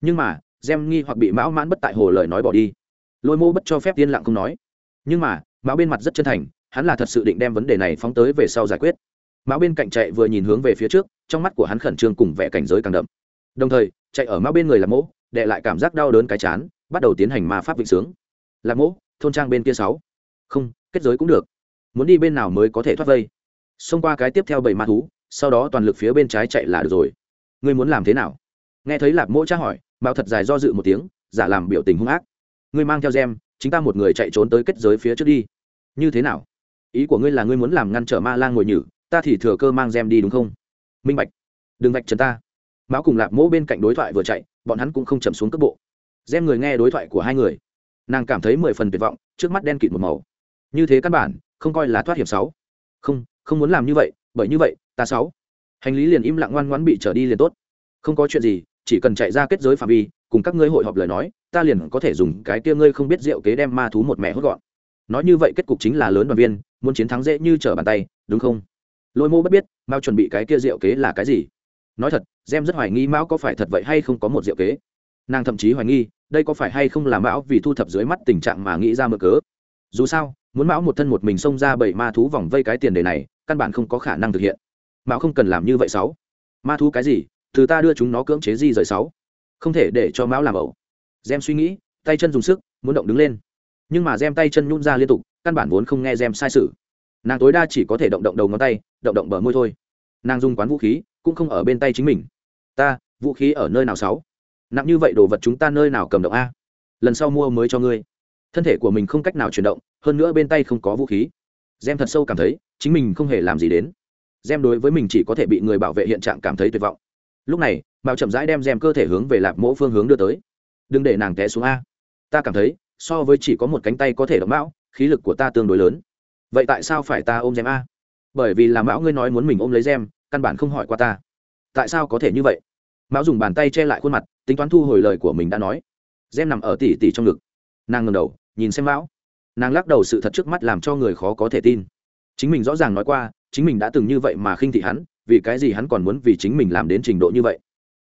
Nhưng mà gem nghi hoặc bị mão mãn bất tại hồ lời nói bỏ đi. Lôi mô bất cho phép yên lặng không nói. Nhưng mà, mão bên mặt rất chân thành, hắn là thật sự định đem vấn đề này phóng tới về sau giải quyết. Mão bên cạnh chạy vừa nhìn hướng về phía trước, trong mắt của hắn khẩn trương cùng vẻ cảnh giới càng đậm. Đồng thời, chạy ở mão bên người là mỗ, đệ lại cảm giác đau đớn cái chán, bắt đầu tiến hành ma pháp vịnh sướng. Là mỗ, thôn trang bên kia sáu. Không, kết giới cũng được. Muốn đi bên nào mới có thể thoát vây? Xông qua cái tiếp theo bảy ma thú, sau đó toàn lực phía bên trái chạy là được rồi. Ngươi muốn làm thế nào? Nghe thấy lạp mỗ tra hỏi mạo thật dài do dự một tiếng, giả làm biểu tình hung ác. Ngươi mang theo gem, chính ta một người chạy trốn tới kết giới phía trước đi. Như thế nào? Ý của ngươi là ngươi muốn làm ngăn trở ma lang ngồi nhử, ta thì thừa cơ mang gem đi đúng không? Minh bạch. Đừng vạch trần ta. Mão cùng lạp mỗ bên cạnh đối thoại vừa chạy, bọn hắn cũng không chậm xuống cấp bộ. Gem người nghe đối thoại của hai người. Nàng cảm thấy mười phần tuyệt vọng, trước mắt đen kịt một màu. Như thế căn bản, không coi là thoát hiểm sáu. Không không muốn làm như vậy, bởi như vậy, ta sáu. Hành lý liền im lặng ngoan ngoãn bị trở đi liền tốt. Không có chuyện gì chỉ cần chạy ra kết giới phạm vi, cùng các ngươi hội họp lời nói, ta liền có thể dùng cái kia ngươi không biết rượu kế đem ma thú một mẹ hốt gọn. Nói như vậy kết cục chính là lớn đoàn viên, muốn chiến thắng dễ như trở bàn tay, đúng không? Lôi mô bất biết mao chuẩn bị cái kia rượu kế là cái gì? Nói thật, gem rất hoài nghi mão có phải thật vậy hay không có một rượu kế. Nàng thậm chí hoài nghi, đây có phải hay không là mão vì thu thập dưới mắt tình trạng mà nghĩ ra mở cớ. Dù sao, muốn mão một thân một mình xông ra bảy ma thú vòng vây cái tiền đề này, căn bản không có khả năng thực hiện. Mão không cần làm như vậy sáu. Ma thú cái gì? Từ ta đưa chúng nó cưỡng chế di rời sáu. Không thể để cho mão làm ẩu. Gem suy nghĩ, tay chân dùng sức, muốn động đứng lên. Nhưng mà gem tay chân nhún ra liên tục, căn bản vốn không nghe gem sai sự. Nàng tối đa chỉ có thể động động đầu ngón tay, động động bờ môi thôi. Nàng dùng quán vũ khí, cũng không ở bên tay chính mình. Ta, vũ khí ở nơi nào sáu? Nặng như vậy đồ vật chúng ta nơi nào cầm động a? Lần sau mua mới cho ngươi. Thân thể của mình không cách nào chuyển động, hơn nữa bên tay không có vũ khí. Gem thật sâu cảm thấy, chính mình không hề làm gì đến. Gem đối với mình chỉ có thể bị người bảo vệ hiện trạng cảm thấy tuyệt vọng lúc này, mạo chậm rãi đem rèm cơ thể hướng về lạp mỗ phương hướng đưa tới. Đừng để nàng té xuống a. Ta cảm thấy, so với chỉ có một cánh tay có thể động mão khí lực của ta tương đối lớn. Vậy tại sao phải ta ôm rèm a? Bởi vì là mão ngươi nói muốn mình ôm lấy rèm, căn bản không hỏi qua ta. Tại sao có thể như vậy? Mão dùng bàn tay che lại khuôn mặt, tính toán thu hồi lời của mình đã nói. Rèm nằm ở tỉ tỉ trong ngực. Nàng ngầm đầu, nhìn xem mão nàng lắc đầu sự thật trước mắt làm cho người khó có thể tin. Chính mình rõ ràng nói qua, chính mình đã từng như vậy mà khinh thị hắn vì cái gì hắn còn muốn vì chính mình làm đến trình độ như vậy?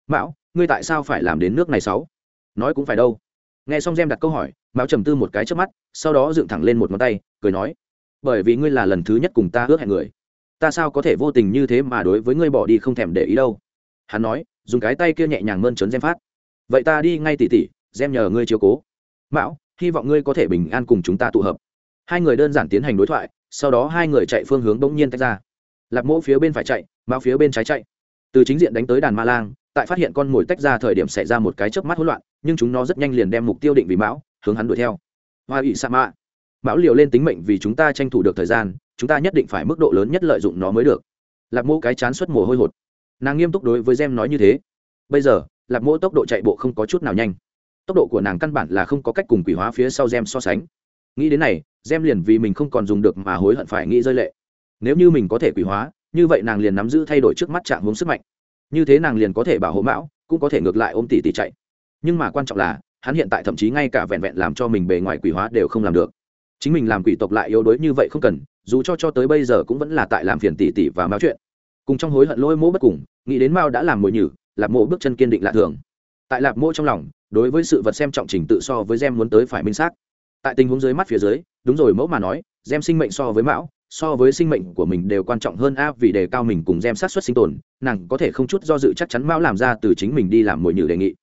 Mão, ngươi tại sao phải làm đến nước này sáu? Nói cũng phải đâu. Nghe xong gem đặt câu hỏi, mão trầm tư một cái trước mắt, sau đó dựng thẳng lên một ngón tay, cười nói, bởi vì ngươi là lần thứ nhất cùng ta ước hẹn người, ta sao có thể vô tình như thế mà đối với ngươi bỏ đi không thèm để ý đâu? Hắn nói, dùng cái tay kia nhẹ nhàng mơn trớn gem phát, vậy ta đi ngay tỉ tỉ, gem nhờ ngươi chiếu cố. Mão, hy vọng ngươi có thể bình an cùng chúng ta tụ hợp. Hai người đơn giản tiến hành đối thoại, sau đó hai người chạy phương hướng bỗng nhiên tách ra. Lạp mỗ phía bên phải chạy mao phía bên trái chạy. Từ chính diện đánh tới đàn ma lang, tại phát hiện con mồi tách ra thời điểm xảy ra một cái chớp mắt hỗn loạn, nhưng chúng nó rất nhanh liền đem mục tiêu định vì mão, hướng hắn đuổi theo. Hoa ỵ sa mạ mão liều lên tính mệnh vì chúng ta tranh thủ được thời gian, chúng ta nhất định phải mức độ lớn nhất lợi dụng nó mới được. Lạc mô cái chán xuất mồ hôi hột. Nàng nghiêm túc đối với gem nói như thế. Bây giờ, lạc mô tốc độ chạy bộ không có chút nào nhanh. Tốc độ của nàng căn bản là không có cách cùng quỷ hóa phía sau gem so sánh. Nghĩ đến này, gem liền vì mình không còn dùng được mà hối hận phải nghĩ rơi lệ. Nếu như mình có thể quỷ hóa như vậy nàng liền nắm giữ thay đổi trước mắt trạng hướng sức mạnh. Như thế nàng liền có thể bảo hộ mão, cũng có thể ngược lại ôm tỷ tỷ chạy. Nhưng mà quan trọng là, hắn hiện tại thậm chí ngay cả vẹn vẹn làm cho mình bề ngoài quỷ hóa đều không làm được. Chính mình làm quỷ tộc lại yếu đuối như vậy không cần, dù cho cho tới bây giờ cũng vẫn là tại làm phiền tỷ tỷ và mao chuyện. Cùng trong hối hận lôi mỗ bất cùng, nghĩ đến mao đã làm mồi nhử, lạp mộ bước chân kiên định lạ thường. Tại lạp mỗ trong lòng, đối với sự vật xem trọng trình tự so với gem muốn tới phải minh xác. Tại tình huống dưới mắt phía dưới, đúng rồi mẫu mà nói, gem sinh mệnh so với mão so với sinh mệnh của mình đều quan trọng hơn a, vì đề cao mình cùng gem sát xuất sinh tồn, nàng có thể không chút do dự chắc chắn mão làm ra từ chính mình đi làm mồi nhử đề nghị.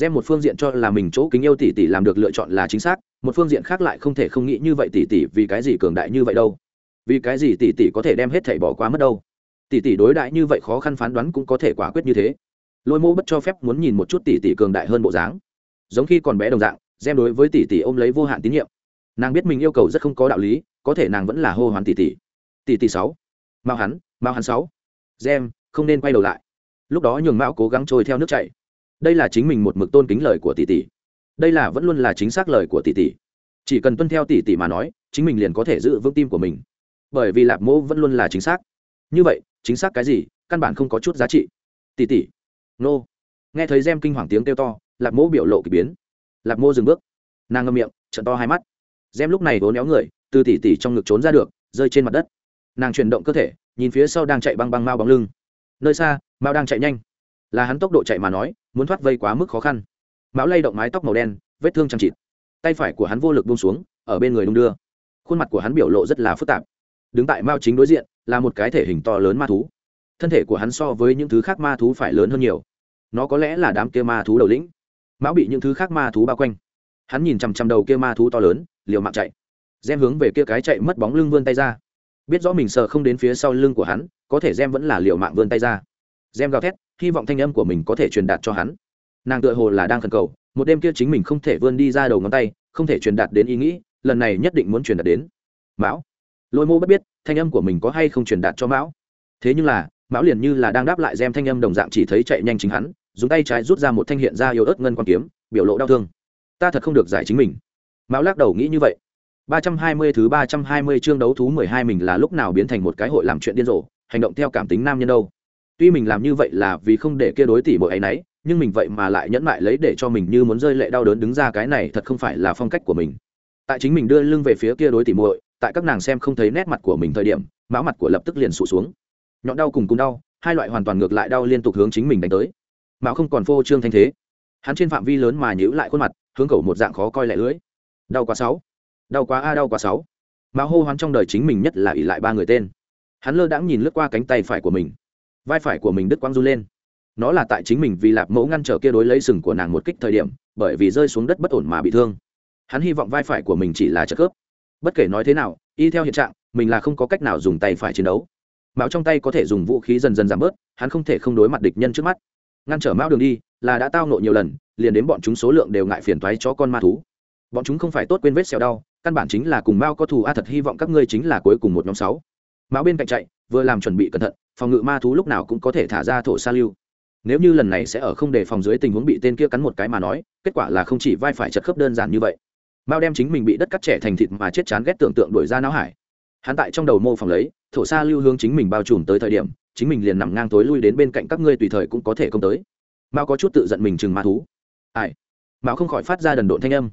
Gem một phương diện cho là mình chỗ kính yêu tỷ tỷ làm được lựa chọn là chính xác, một phương diện khác lại không thể không nghĩ như vậy tỷ tỷ, vì cái gì cường đại như vậy đâu? Vì cái gì tỷ tỷ có thể đem hết thảy bỏ qua mất đâu? Tỷ tỷ đối đại như vậy khó khăn phán đoán cũng có thể quả quyết như thế. Lôi mô bất cho phép muốn nhìn một chút tỷ tỷ cường đại hơn bộ dáng. Giống khi còn bé đồng dạng, gem đối với tỷ tỷ ôm lấy vô hạn tín nhiệm nàng biết mình yêu cầu rất không có đạo lý, có thể nàng vẫn là hô hoán tỷ tỷ tỷ tỷ sáu. Mao hắn mao hắn sáu. Gem, không nên quay đầu lại. Lúc đó nhường mao cố gắng trôi theo nước chảy. Đây là chính mình một mực tôn kính lời của tỷ tỷ đây là vẫn luôn là chính xác lời của tỷ tỷ chỉ cần tuân theo tỷ tỷ mà nói, chính mình liền có thể giữ vững tim của mình. Bởi vì lạp mô vẫn luôn là chính xác. Như vậy, chính xác cái gì, căn bản không có chút giá trị. Tỷ tỷ nô. Nghe thấy gem kinh hoàng tiếng kêu to, lạp mô biểu lộ k ỳ biến. Lạp mô dừng bước. Nàng ngâm miệng trận to hai mắt gem lúc này vốn éo người, từ tỉ tỉ trong ngực trốn ra được, rơi trên mặt đất. Nàng chuyển động cơ thể, nhìn phía sau đang chạy băng băng mao bóng lưng. Nơi xa, mao đang chạy nhanh. Là hắn tốc độ chạy mà nói, muốn thoát vây quá mức khó khăn. Mão lay động mái tóc màu đen, vết thương chăm chịt. Tay phải của hắn vô lực buông xuống, ở bên người đung đưa. Khuôn mặt của hắn biểu lộ rất là phức tạp. Đứng tại mao chính đối diện, là một cái thể hình to lớn ma thú. Thân thể của hắn so với những thứ khác ma thú phải lớn hơn nhiều. Nó có lẽ là đám kia ma thú đầu lĩnh. Mão bị những thứ khác ma thú bao quanh hắn nhìn chằm chằm đầu kia ma thú to lớn, liều mạng chạy. Gem hướng về kia cái chạy mất bóng lưng vươn tay ra. Biết rõ mình sợ không đến phía sau lưng của hắn, có thể gem vẫn là liều mạng vươn tay ra. Gem gào thét, hy vọng thanh âm của mình có thể truyền đạt cho hắn. Nàng tựa hồ là đang khẩn cầu, một đêm kia chính mình không thể vươn đi ra đầu ngón tay, không thể truyền đạt đến ý nghĩ, lần này nhất định muốn truyền đạt đến. Mão. Lôi mô bất biết, thanh âm của mình có hay không truyền đạt cho mão. Thế nhưng là, mão liền như là đang đáp lại gem thanh âm đồng dạng chỉ thấy chạy nhanh chính hắn, dùng tay trái rút ra một thanh hiện ra yếu ớt ngân quan kiếm, biểu lộ đau thương ta thật không được giải chính mình. Mão lắc đầu nghĩ như vậy. Ba trăm hai mươi thứ ba trăm hai mươi chương đấu thú mười hai mình là lúc nào biến thành một cái hội làm chuyện điên rồ, hành động theo cảm tính nam nhân đâu. Tuy mình làm như vậy là vì không để kia đối tỷ bội ấy nấy, nhưng mình vậy mà lại nhẫn mại lấy để cho mình như muốn rơi lệ đau đớn đứng ra cái này thật không phải là phong cách của mình. Tại chính mình đưa lưng về phía kia đối tỷ muội, tại các nàng xem không thấy nét mặt của mình thời điểm máu mặt của lập tức liền sụt xuống. Nhọn đau cùng cùng đau, hai loại hoàn toàn ngược lại đau liên tục hướng chính mình đánh tới. Mão không còn phô trương thanh thế. Hắn trên phạm vi lớn mà nhữ lại khuôn mặt hướng cầu một dạng khó coi lẻ lưỡi đau quá sáu. Đau quá a, đau quá sáu. Mạo hô hoán trong đời chính mình nhất là ỉ lại ba người tên. Hắn lơ đãng nhìn lướt qua cánh tay phải của mình. Vai phải của mình đứt quang du lên. Nó là tại chính mình vì lạp mẫu ngăn trở kia đối lấy sừng của nàng một kích thời điểm, bởi vì rơi xuống đất bất ổn mà bị thương. Hắn hy vọng vai phải của mình chỉ là trợ cướp bất kể nói thế nào, y theo hiện trạng, mình là không có cách nào dùng tay phải chiến đấu. Mạo trong tay có thể dùng vũ khí dần dần giảm bớt, hắn không thể không đối mặt địch nhân trước mắt. Ngăn trở mão đường đi, là đã tao nộ nhiều lần liền đến bọn chúng số lượng đều ngại phiền toái cho con ma thú. Bọn chúng không phải tốt quên vết xẻo đau, căn bản chính là cùng mao có thù a, thật hy vọng các ngươi chính là cuối cùng một nhóm sáu. Mão bên cạnh chạy, vừa làm chuẩn bị cẩn thận, phòng ngự ma thú lúc nào cũng có thể thả ra thổ sa lưu. Nếu như lần này sẽ ở không đề phòng dưới tình huống bị tên kia cắn một cái mà nói, kết quả là không chỉ vai phải chật khớp đơn giản như vậy. Mao đem chính mình bị đất cắt trẻ thành thịt mà chết chán ghét tưởng tượng đổi ra não hải. Hắn tại trong đầu mô phỏng lấy, thổ sa lưu hướng chính mình bao trùm tới thời điểm, chính mình liền nằm ngang tối lui đến bên cạnh các ngươi tùy thời cũng có thể công tới. Mao có chút tự giận mình chừng ma thú ai? Mao không khỏi phát ra đần độn thanh âm.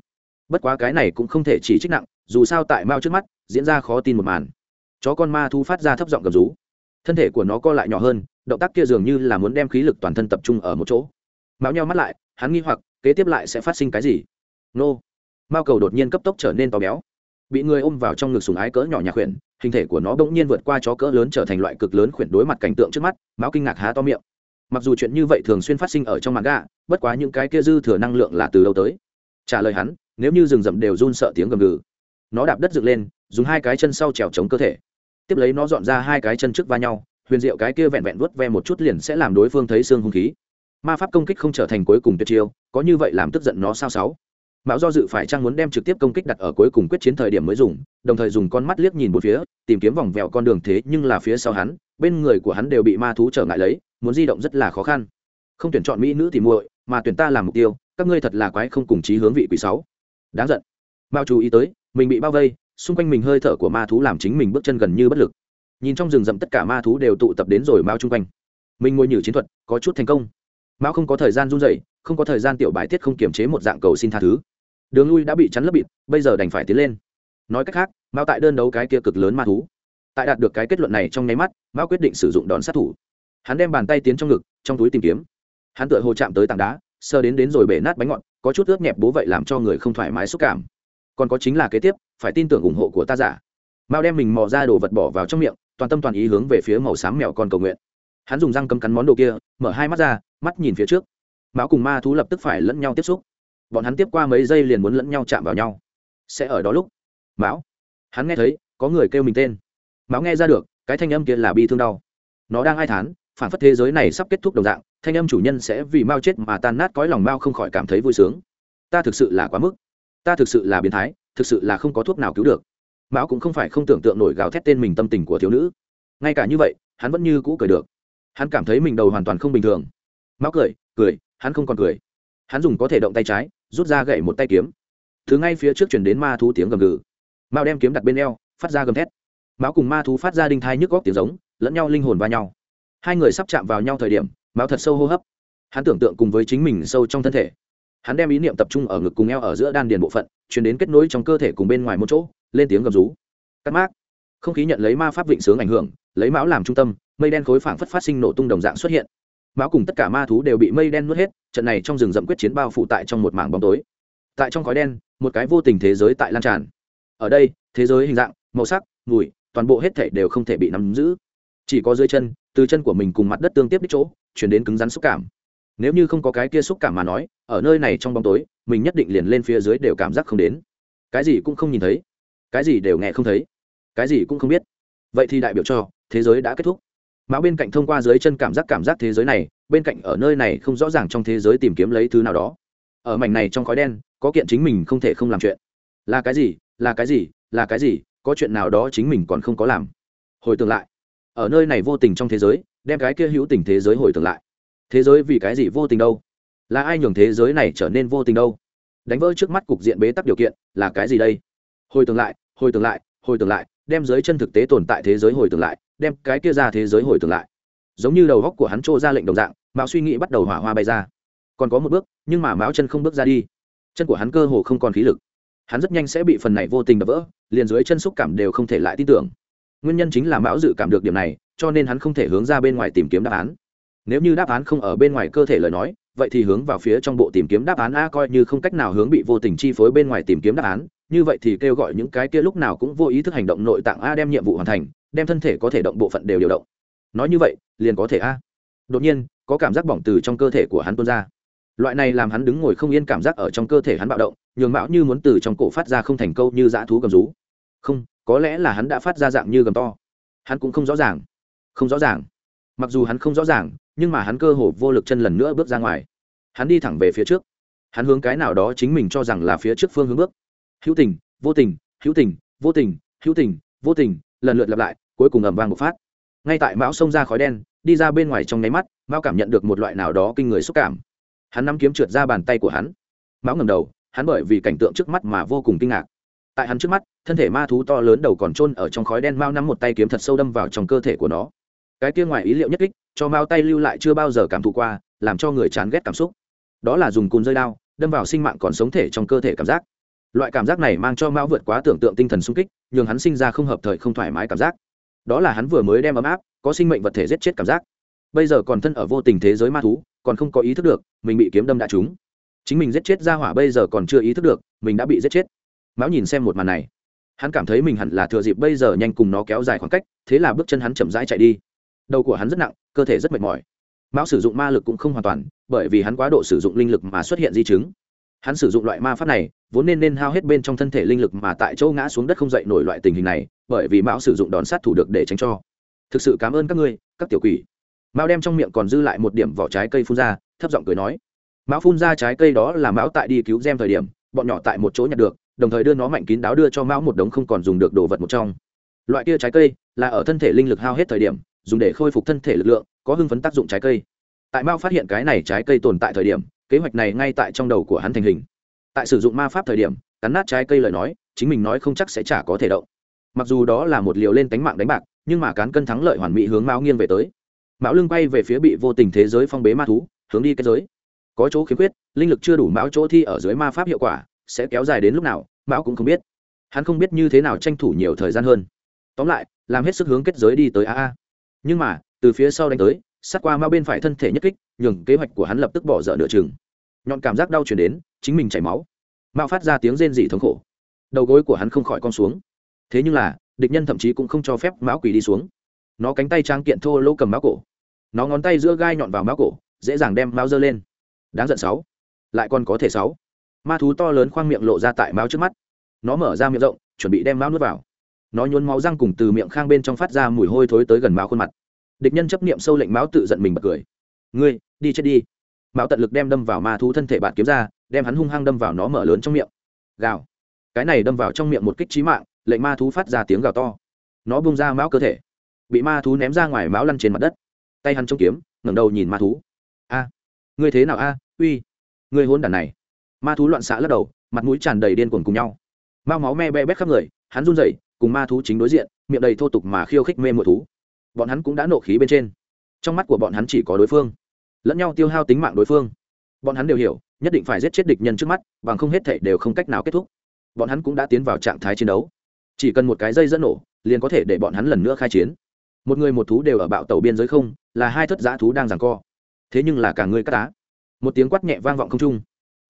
Bất quá cái này cũng không thể chỉ trích nặng, dù sao tại mao trước mắt, diễn ra khó tin một màn. Chó con ma thu phát ra thấp giọng gầm rú. Thân thể của nó co lại nhỏ hơn, động tác kia dường như là muốn đem khí lực toàn thân tập trung ở một chỗ. Mão nhau mắt lại, hắn nghi hoặc, kế tiếp lại sẽ phát sinh cái gì? Nô. Mao cầu đột nhiên cấp tốc trở nên to béo. Bị người ôm vào trong ngực sùng ái cỡ nhỏ nhà khuyển, hình thể của nó bỗng nhiên vượt qua chó cỡ lớn trở thành loại cực lớn khuyển đối mặt cảnh tượng trước mắt mão kinh ngạc há to miệng. Mặc dù chuyện như vậy thường xuyên phát sinh ở trong mặt gà bất quá những cái kia dư thừa năng lượng là từ đâu tới? Trả lời hắn, nếu như rừng rậm đều run sợ tiếng gầm gừ, nó đạp đất dựng lên, dùng hai cái chân sau trèo chống cơ thể. Tiếp lấy nó dọn ra hai cái chân trước va nhau, huyền diệu cái kia vẹn vẹn vuốt ve một chút liền sẽ làm đối phương thấy xương hung khí. Ma pháp công kích không trở thành cuối cùng tuyệt chiêu, có như vậy làm tức giận nó sao sáu? Mạo do dự phải chăng muốn đem trực tiếp công kích đặt ở cuối cùng quyết chiến thời điểm mới dùng, đồng thời dùng con mắt liếc nhìn một phía, tìm kiếm vòng vèo con đường thế nhưng là phía sau hắn, bên người của hắn đều bị ma thú trở ngại lấy, muốn di động rất là khó khăn. Không tuyển chọn mỹ nữ thì muội mà tuyển ta làm mục tiêu các ngươi thật là quái không cùng chí hướng vị quỷ sáu. Đáng giận. Mao chú ý tới mình bị bao vây xung quanh mình hơi thở của ma thú làm chính mình bước chân gần như bất lực. Nhìn trong rừng rậm tất cả ma thú đều tụ tập đến rồi mao chung quanh. Mình ngồi nhử chiến thuật có chút thành công. Mao không có thời gian run rẩy, không có thời gian tiểu bài tiết không kiềm chế một dạng cầu xin tha thứ. Đường lui đã bị chắn lấp bịt bây giờ đành phải tiến lên. Nói cách khác mao tại đơn đấu cái kia cực lớn ma thú. Tại đạt được cái kết luận này trong nháy mắt mao quyết định sử dụng đòn sát thủ. Hắn đem bàn tay tiến trong ngực trong túi tìm kiếm hắn tựa hồ chạm tới tảng đá sơ đến đến rồi bể nát bánh ngọt, có chút ướt nhẹp bố vậy làm cho người không thoải mái xúc cảm. Còn có chính là kế tiếp, phải tin tưởng ủng hộ của ta giả. Mao đem mình mò ra đồ vật bỏ vào trong miệng, toàn tâm toàn ý hướng về phía màu xám mèo con cầu nguyện. Hắn dùng răng cấm cắn món đồ kia, mở hai mắt ra, mắt nhìn phía trước. Mão cùng ma thú lập tức phải lẫn nhau tiếp xúc. Bọn hắn tiếp qua mấy giây liền muốn lẫn nhau chạm vào nhau. Sẽ ở đó lúc. Mão. Hắn nghe thấy, có người kêu mình tên. Mão nghe ra được, cái thanh âm kia là bi thương đau. Nó đang ai thán phản phất thế giới này sắp kết thúc đồng dạng, thanh âm chủ nhân sẽ vì mao chết mà tan nát cõi lòng mao không khỏi cảm thấy vui sướng. Ta thực sự là quá mức. Ta thực sự là biến thái, thực sự là không có thuốc nào cứu được. Mão cũng không phải không tưởng tượng nổi gào thét tên mình tâm tình của thiếu nữ. Ngay cả như vậy, hắn vẫn như cũ cười được. Hắn cảm thấy mình đầu hoàn toàn không bình thường. Mão cười cười, hắn không còn cười. Hắn dùng có thể động tay trái, rút ra gậy một tay kiếm. Thứ ngay phía trước chuyển đến ma thú tiếng gầm gừ. Mao đem kiếm đặt bên eo, phát ra gầm thét. Mão cùng ma thú phát ra đinh thai nhức góc tiếng giống, lẫn nhau linh hồn va nhau hai người sắp chạm vào nhau thời điểm mão thật sâu hô hấp. Hắn tưởng tượng cùng với chính mình sâu trong thân thể. Hắn đem ý niệm tập trung ở ngực cùng eo ở giữa đan điền bộ phận chuyển đến kết nối trong cơ thể cùng bên ngoài một chỗ lên tiếng gầm rú. Cắt mát, không khí nhận lấy ma pháp vịnh sướng ảnh hưởng lấy mão làm trung tâm mây đen khối phảng phất phát sinh nổ tung đồng dạng xuất hiện. Mão cùng tất cả ma thú đều bị mây đen nuốt hết trận này trong rừng rậm quyết chiến bao phủ tại trong một mảng bóng tối. Tại trong khói đen một cái vô tình thế giới tại lan tràn. Ở đây thế giới hình dạng màu sắc mùi toàn bộ hết thể đều không thể bị nắm giữ chỉ có dưới chân, từ chân của mình cùng mặt đất tương tiếp đích chỗ, chuyển đến cứng rắn xúc cảm. Nếu như không có cái kia xúc cảm mà nói, ở nơi này trong bóng tối, mình nhất định liền lên phía dưới đều cảm giác không đến. Cái gì cũng không nhìn thấy, cái gì đều nghe không thấy, cái gì cũng không biết. Vậy thì đại biểu cho, thế giới đã kết thúc. Mão bên cạnh thông qua dưới chân cảm giác cảm giác thế giới này, bên cạnh ở nơi này không rõ ràng trong thế giới tìm kiếm lấy thứ nào đó. Ở mảnh này trong khói đen, có kiện chính mình không thể không làm chuyện. Là cái gì, là cái gì, là cái gì, có chuyện nào đó chính mình còn không có làm. Hồi tưởng lại ở nơi này vô tình trong thế giới, đem cái kia hữu tình thế giới hồi tưởng lại. Thế giới vì cái gì vô tình đâu? Là ai nhường thế giới này trở nên vô tình đâu? Đánh vỡ trước mắt cục diện bế tắc điều kiện, là cái gì đây? Hồi tưởng lại, hồi tưởng lại, hồi tưởng lại, đem giới chân thực tế tồn tại thế giới hồi tưởng lại, đem cái kia ra thế giới hồi tưởng lại. Giống như đầu góc của hắn trô ra lệnh đồng dạng, mạo suy nghĩ bắt đầu hỏa hoa bay ra. Còn có một bước, nhưng mà mão chân không bước ra đi. Chân của hắn cơ hồ không còn khí lực. Hắn rất nhanh sẽ bị phần này vô tình đập vỡ, liền dưới chân xúc cảm đều không thể lại tin tưởng nguyên nhân chính là mão dự cảm được điểm này, cho nên hắn không thể hướng ra bên ngoài tìm kiếm đáp án. Nếu như đáp án không ở bên ngoài cơ thể lời nói, vậy thì hướng vào phía trong bộ tìm kiếm đáp án a coi như không cách nào hướng bị vô tình chi phối bên ngoài tìm kiếm đáp án, như vậy thì kêu gọi những cái kia lúc nào cũng vô ý thức hành động nội tạng a đem nhiệm vụ hoàn thành, đem thân thể có thể động bộ phận đều điều động. Nói như vậy, liền có thể a. Đột nhiên, có cảm giác bỏng từ trong cơ thể của hắn tuôn ra. Loại này làm hắn đứng ngồi không yên cảm giác ở trong cơ thể hắn bạo động, nhường mạo như muốn từ trong cổ phát ra không thành câu như dã thú gầm rú. Không có lẽ là hắn đã phát ra dạng như gầm to. Hắn cũng không rõ ràng. Không rõ ràng. Mặc dù hắn không rõ ràng, nhưng mà hắn cơ hồ vô lực chân lần nữa bước ra ngoài. Hắn đi thẳng về phía trước. Hắn hướng cái nào đó chính mình cho rằng là phía trước phương hướng bước. Hữu tình, vô tình, hữu tình, vô tình, hữu tình, vô tình, lần lượt lặp lại, cuối cùng ầm vang một phát. Ngay tại mão xông ra khói đen, đi ra bên ngoài trong nháy mắt, mão cảm nhận được một loại nào đó kinh người xúc cảm. Hắn nắm kiếm trượt ra bàn tay của hắn. Mão ngầm đầu, hắn bởi vì cảnh tượng trước mắt mà vô cùng kinh ngạc tại hắn trước mắt, thân thể ma thú to lớn đầu còn trôn ở trong khói đen mao nắm một tay kiếm thật sâu đâm vào trong cơ thể của nó. Cái kia ngoài ý liệu nhất kích, cho mao tay lưu lại chưa bao giờ cảm thụ qua, làm cho người chán ghét cảm xúc. Đó là dùng cùn rơi đao, đâm vào sinh mạng còn sống thể trong cơ thể cảm giác. Loại cảm giác này mang cho mao vượt quá tưởng tượng tinh thần sung kích, nhường hắn sinh ra không hợp thời không thoải mái cảm giác. Đó là hắn vừa mới đem ấm áp, có sinh mệnh vật thể giết chết cảm giác. Bây giờ còn thân ở vô tình thế giới ma thú, còn không có ý thức được, mình bị kiếm đâm đã trúng. Chính mình giết chết ra hỏa bây giờ còn chưa ý thức được, mình đã bị giết chết mão nhìn xem một màn này. Hắn cảm thấy mình hẳn là thừa dịp bây giờ nhanh cùng nó kéo dài khoảng cách, thế là bước chân hắn chậm rãi chạy đi. Đầu của hắn rất nặng, cơ thể rất mệt mỏi. Mão sử dụng ma lực cũng không hoàn toàn, bởi vì hắn quá độ sử dụng linh lực mà xuất hiện di chứng. Hắn sử dụng loại ma pháp này, vốn nên nên hao hết bên trong thân thể linh lực mà tại chỗ ngã xuống đất không dậy nổi loại tình hình này, bởi vì mão sử dụng đòn sát thủ được để tránh cho. Thực sự cảm ơn các ngươi, các tiểu quỷ. Mão đem trong miệng còn dư lại một điểm vỏ trái cây phun ra, thấp giọng cười nói. Mão phun ra trái cây đó là mão tại đi cứu gem thời điểm, bọn nhỏ tại một chỗ nhặt được đồng thời đưa nó mạnh kín đáo đưa cho mão một đống không còn dùng được đồ vật một trong. Loại kia trái cây là ở thân thể linh lực hao hết thời điểm, dùng để khôi phục thân thể lực lượng, có hưng phấn tác dụng trái cây. Tại mao phát hiện cái này trái cây tồn tại thời điểm, kế hoạch này ngay tại trong đầu của hắn thành hình. Tại sử dụng ma pháp thời điểm, cắn nát trái cây lời nói, chính mình nói không chắc sẽ chả có thể động. Mặc dù đó là một liều lên tánh mạng đánh bạc, nhưng mà cán cân thắng lợi hoàn mỹ hướng mao nghiêng về tới. Mão lưng bay về phía bị vô tình thế giới phong bế ma thú, hướng đi cái giới. Có chỗ khiếm khuyết, linh lực chưa đủ mão chỗ thi ở dưới ma pháp hiệu quả sẽ kéo dài đến lúc nào, mão cũng không biết. Hắn không biết như thế nào tranh thủ nhiều thời gian hơn. Tóm lại, làm hết sức hướng kết giới đi tới a a. Nhưng mà, từ phía sau đánh tới, sát qua mao bên phải thân thể nhất kích, nhường kế hoạch của hắn lập tức bỏ dở nửa chừng. Nhọn cảm giác đau chuyển đến, chính mình chảy máu. Mao phát ra tiếng rên rỉ thống khổ. Đầu gối của hắn không khỏi con xuống. Thế nhưng là, địch nhân thậm chí cũng không cho phép mão quỷ đi xuống. Nó cánh tay trang kiện thô lỗ cầm mão cổ. Nó ngón tay giữa gai nhọn vào mão cổ, dễ dàng đem mão dơ lên. Đáng giận sáu. Lại còn có thể sáu ma thú to lớn khoang miệng lộ ra tại máu trước mắt. Nó mở ra miệng rộng, chuẩn bị đem máu nuốt vào. Nó nhốn máu răng cùng từ miệng khang bên trong phát ra mùi hôi thối tới gần máu khuôn mặt. Địch nhân chấp niệm sâu lệnh máu tự giận mình bật cười. Ngươi, đi chết đi. Mão tận lực đem đâm vào ma thú thân thể bạn kiếm ra, đem hắn hung hăng đâm vào nó mở lớn trong miệng. Gào. Cái này đâm vào trong miệng một kích trí mạng, lệnh ma thú phát ra tiếng gào to. Nó bung ra máu cơ thể. Bị ma thú ném ra ngoài máu lăn trên mặt đất. Tay hắn trong kiếm, ngẩng đầu nhìn ma thú. A, ngươi thế nào a? Uy, ngươi hôn đàn này ma thú loạn xạ lắc đầu, mặt mũi tràn đầy điên cuồng cùng nhau. Mau máu me be bét khắp người, hắn run rẩy, cùng ma thú chính đối diện, miệng đầy thô tục mà khiêu khích mê mùa thú. Bọn hắn cũng đã nộ khí bên trên. Trong mắt của bọn hắn chỉ có đối phương, lẫn nhau tiêu hao tính mạng đối phương. Bọn hắn đều hiểu, nhất định phải giết chết địch nhân trước mắt, bằng không hết thể đều không cách nào kết thúc. Bọn hắn cũng đã tiến vào trạng thái chiến đấu. Chỉ cần một cái dây dẫn nổ, liền có thể để bọn hắn lần nữa khai chiến. Một người một thú đều ở bạo tàu biên giới không, là hai thất giã thú đang giằng co. Thế nhưng là cả người cắt tá. Một tiếng quát nhẹ vang vọng không trung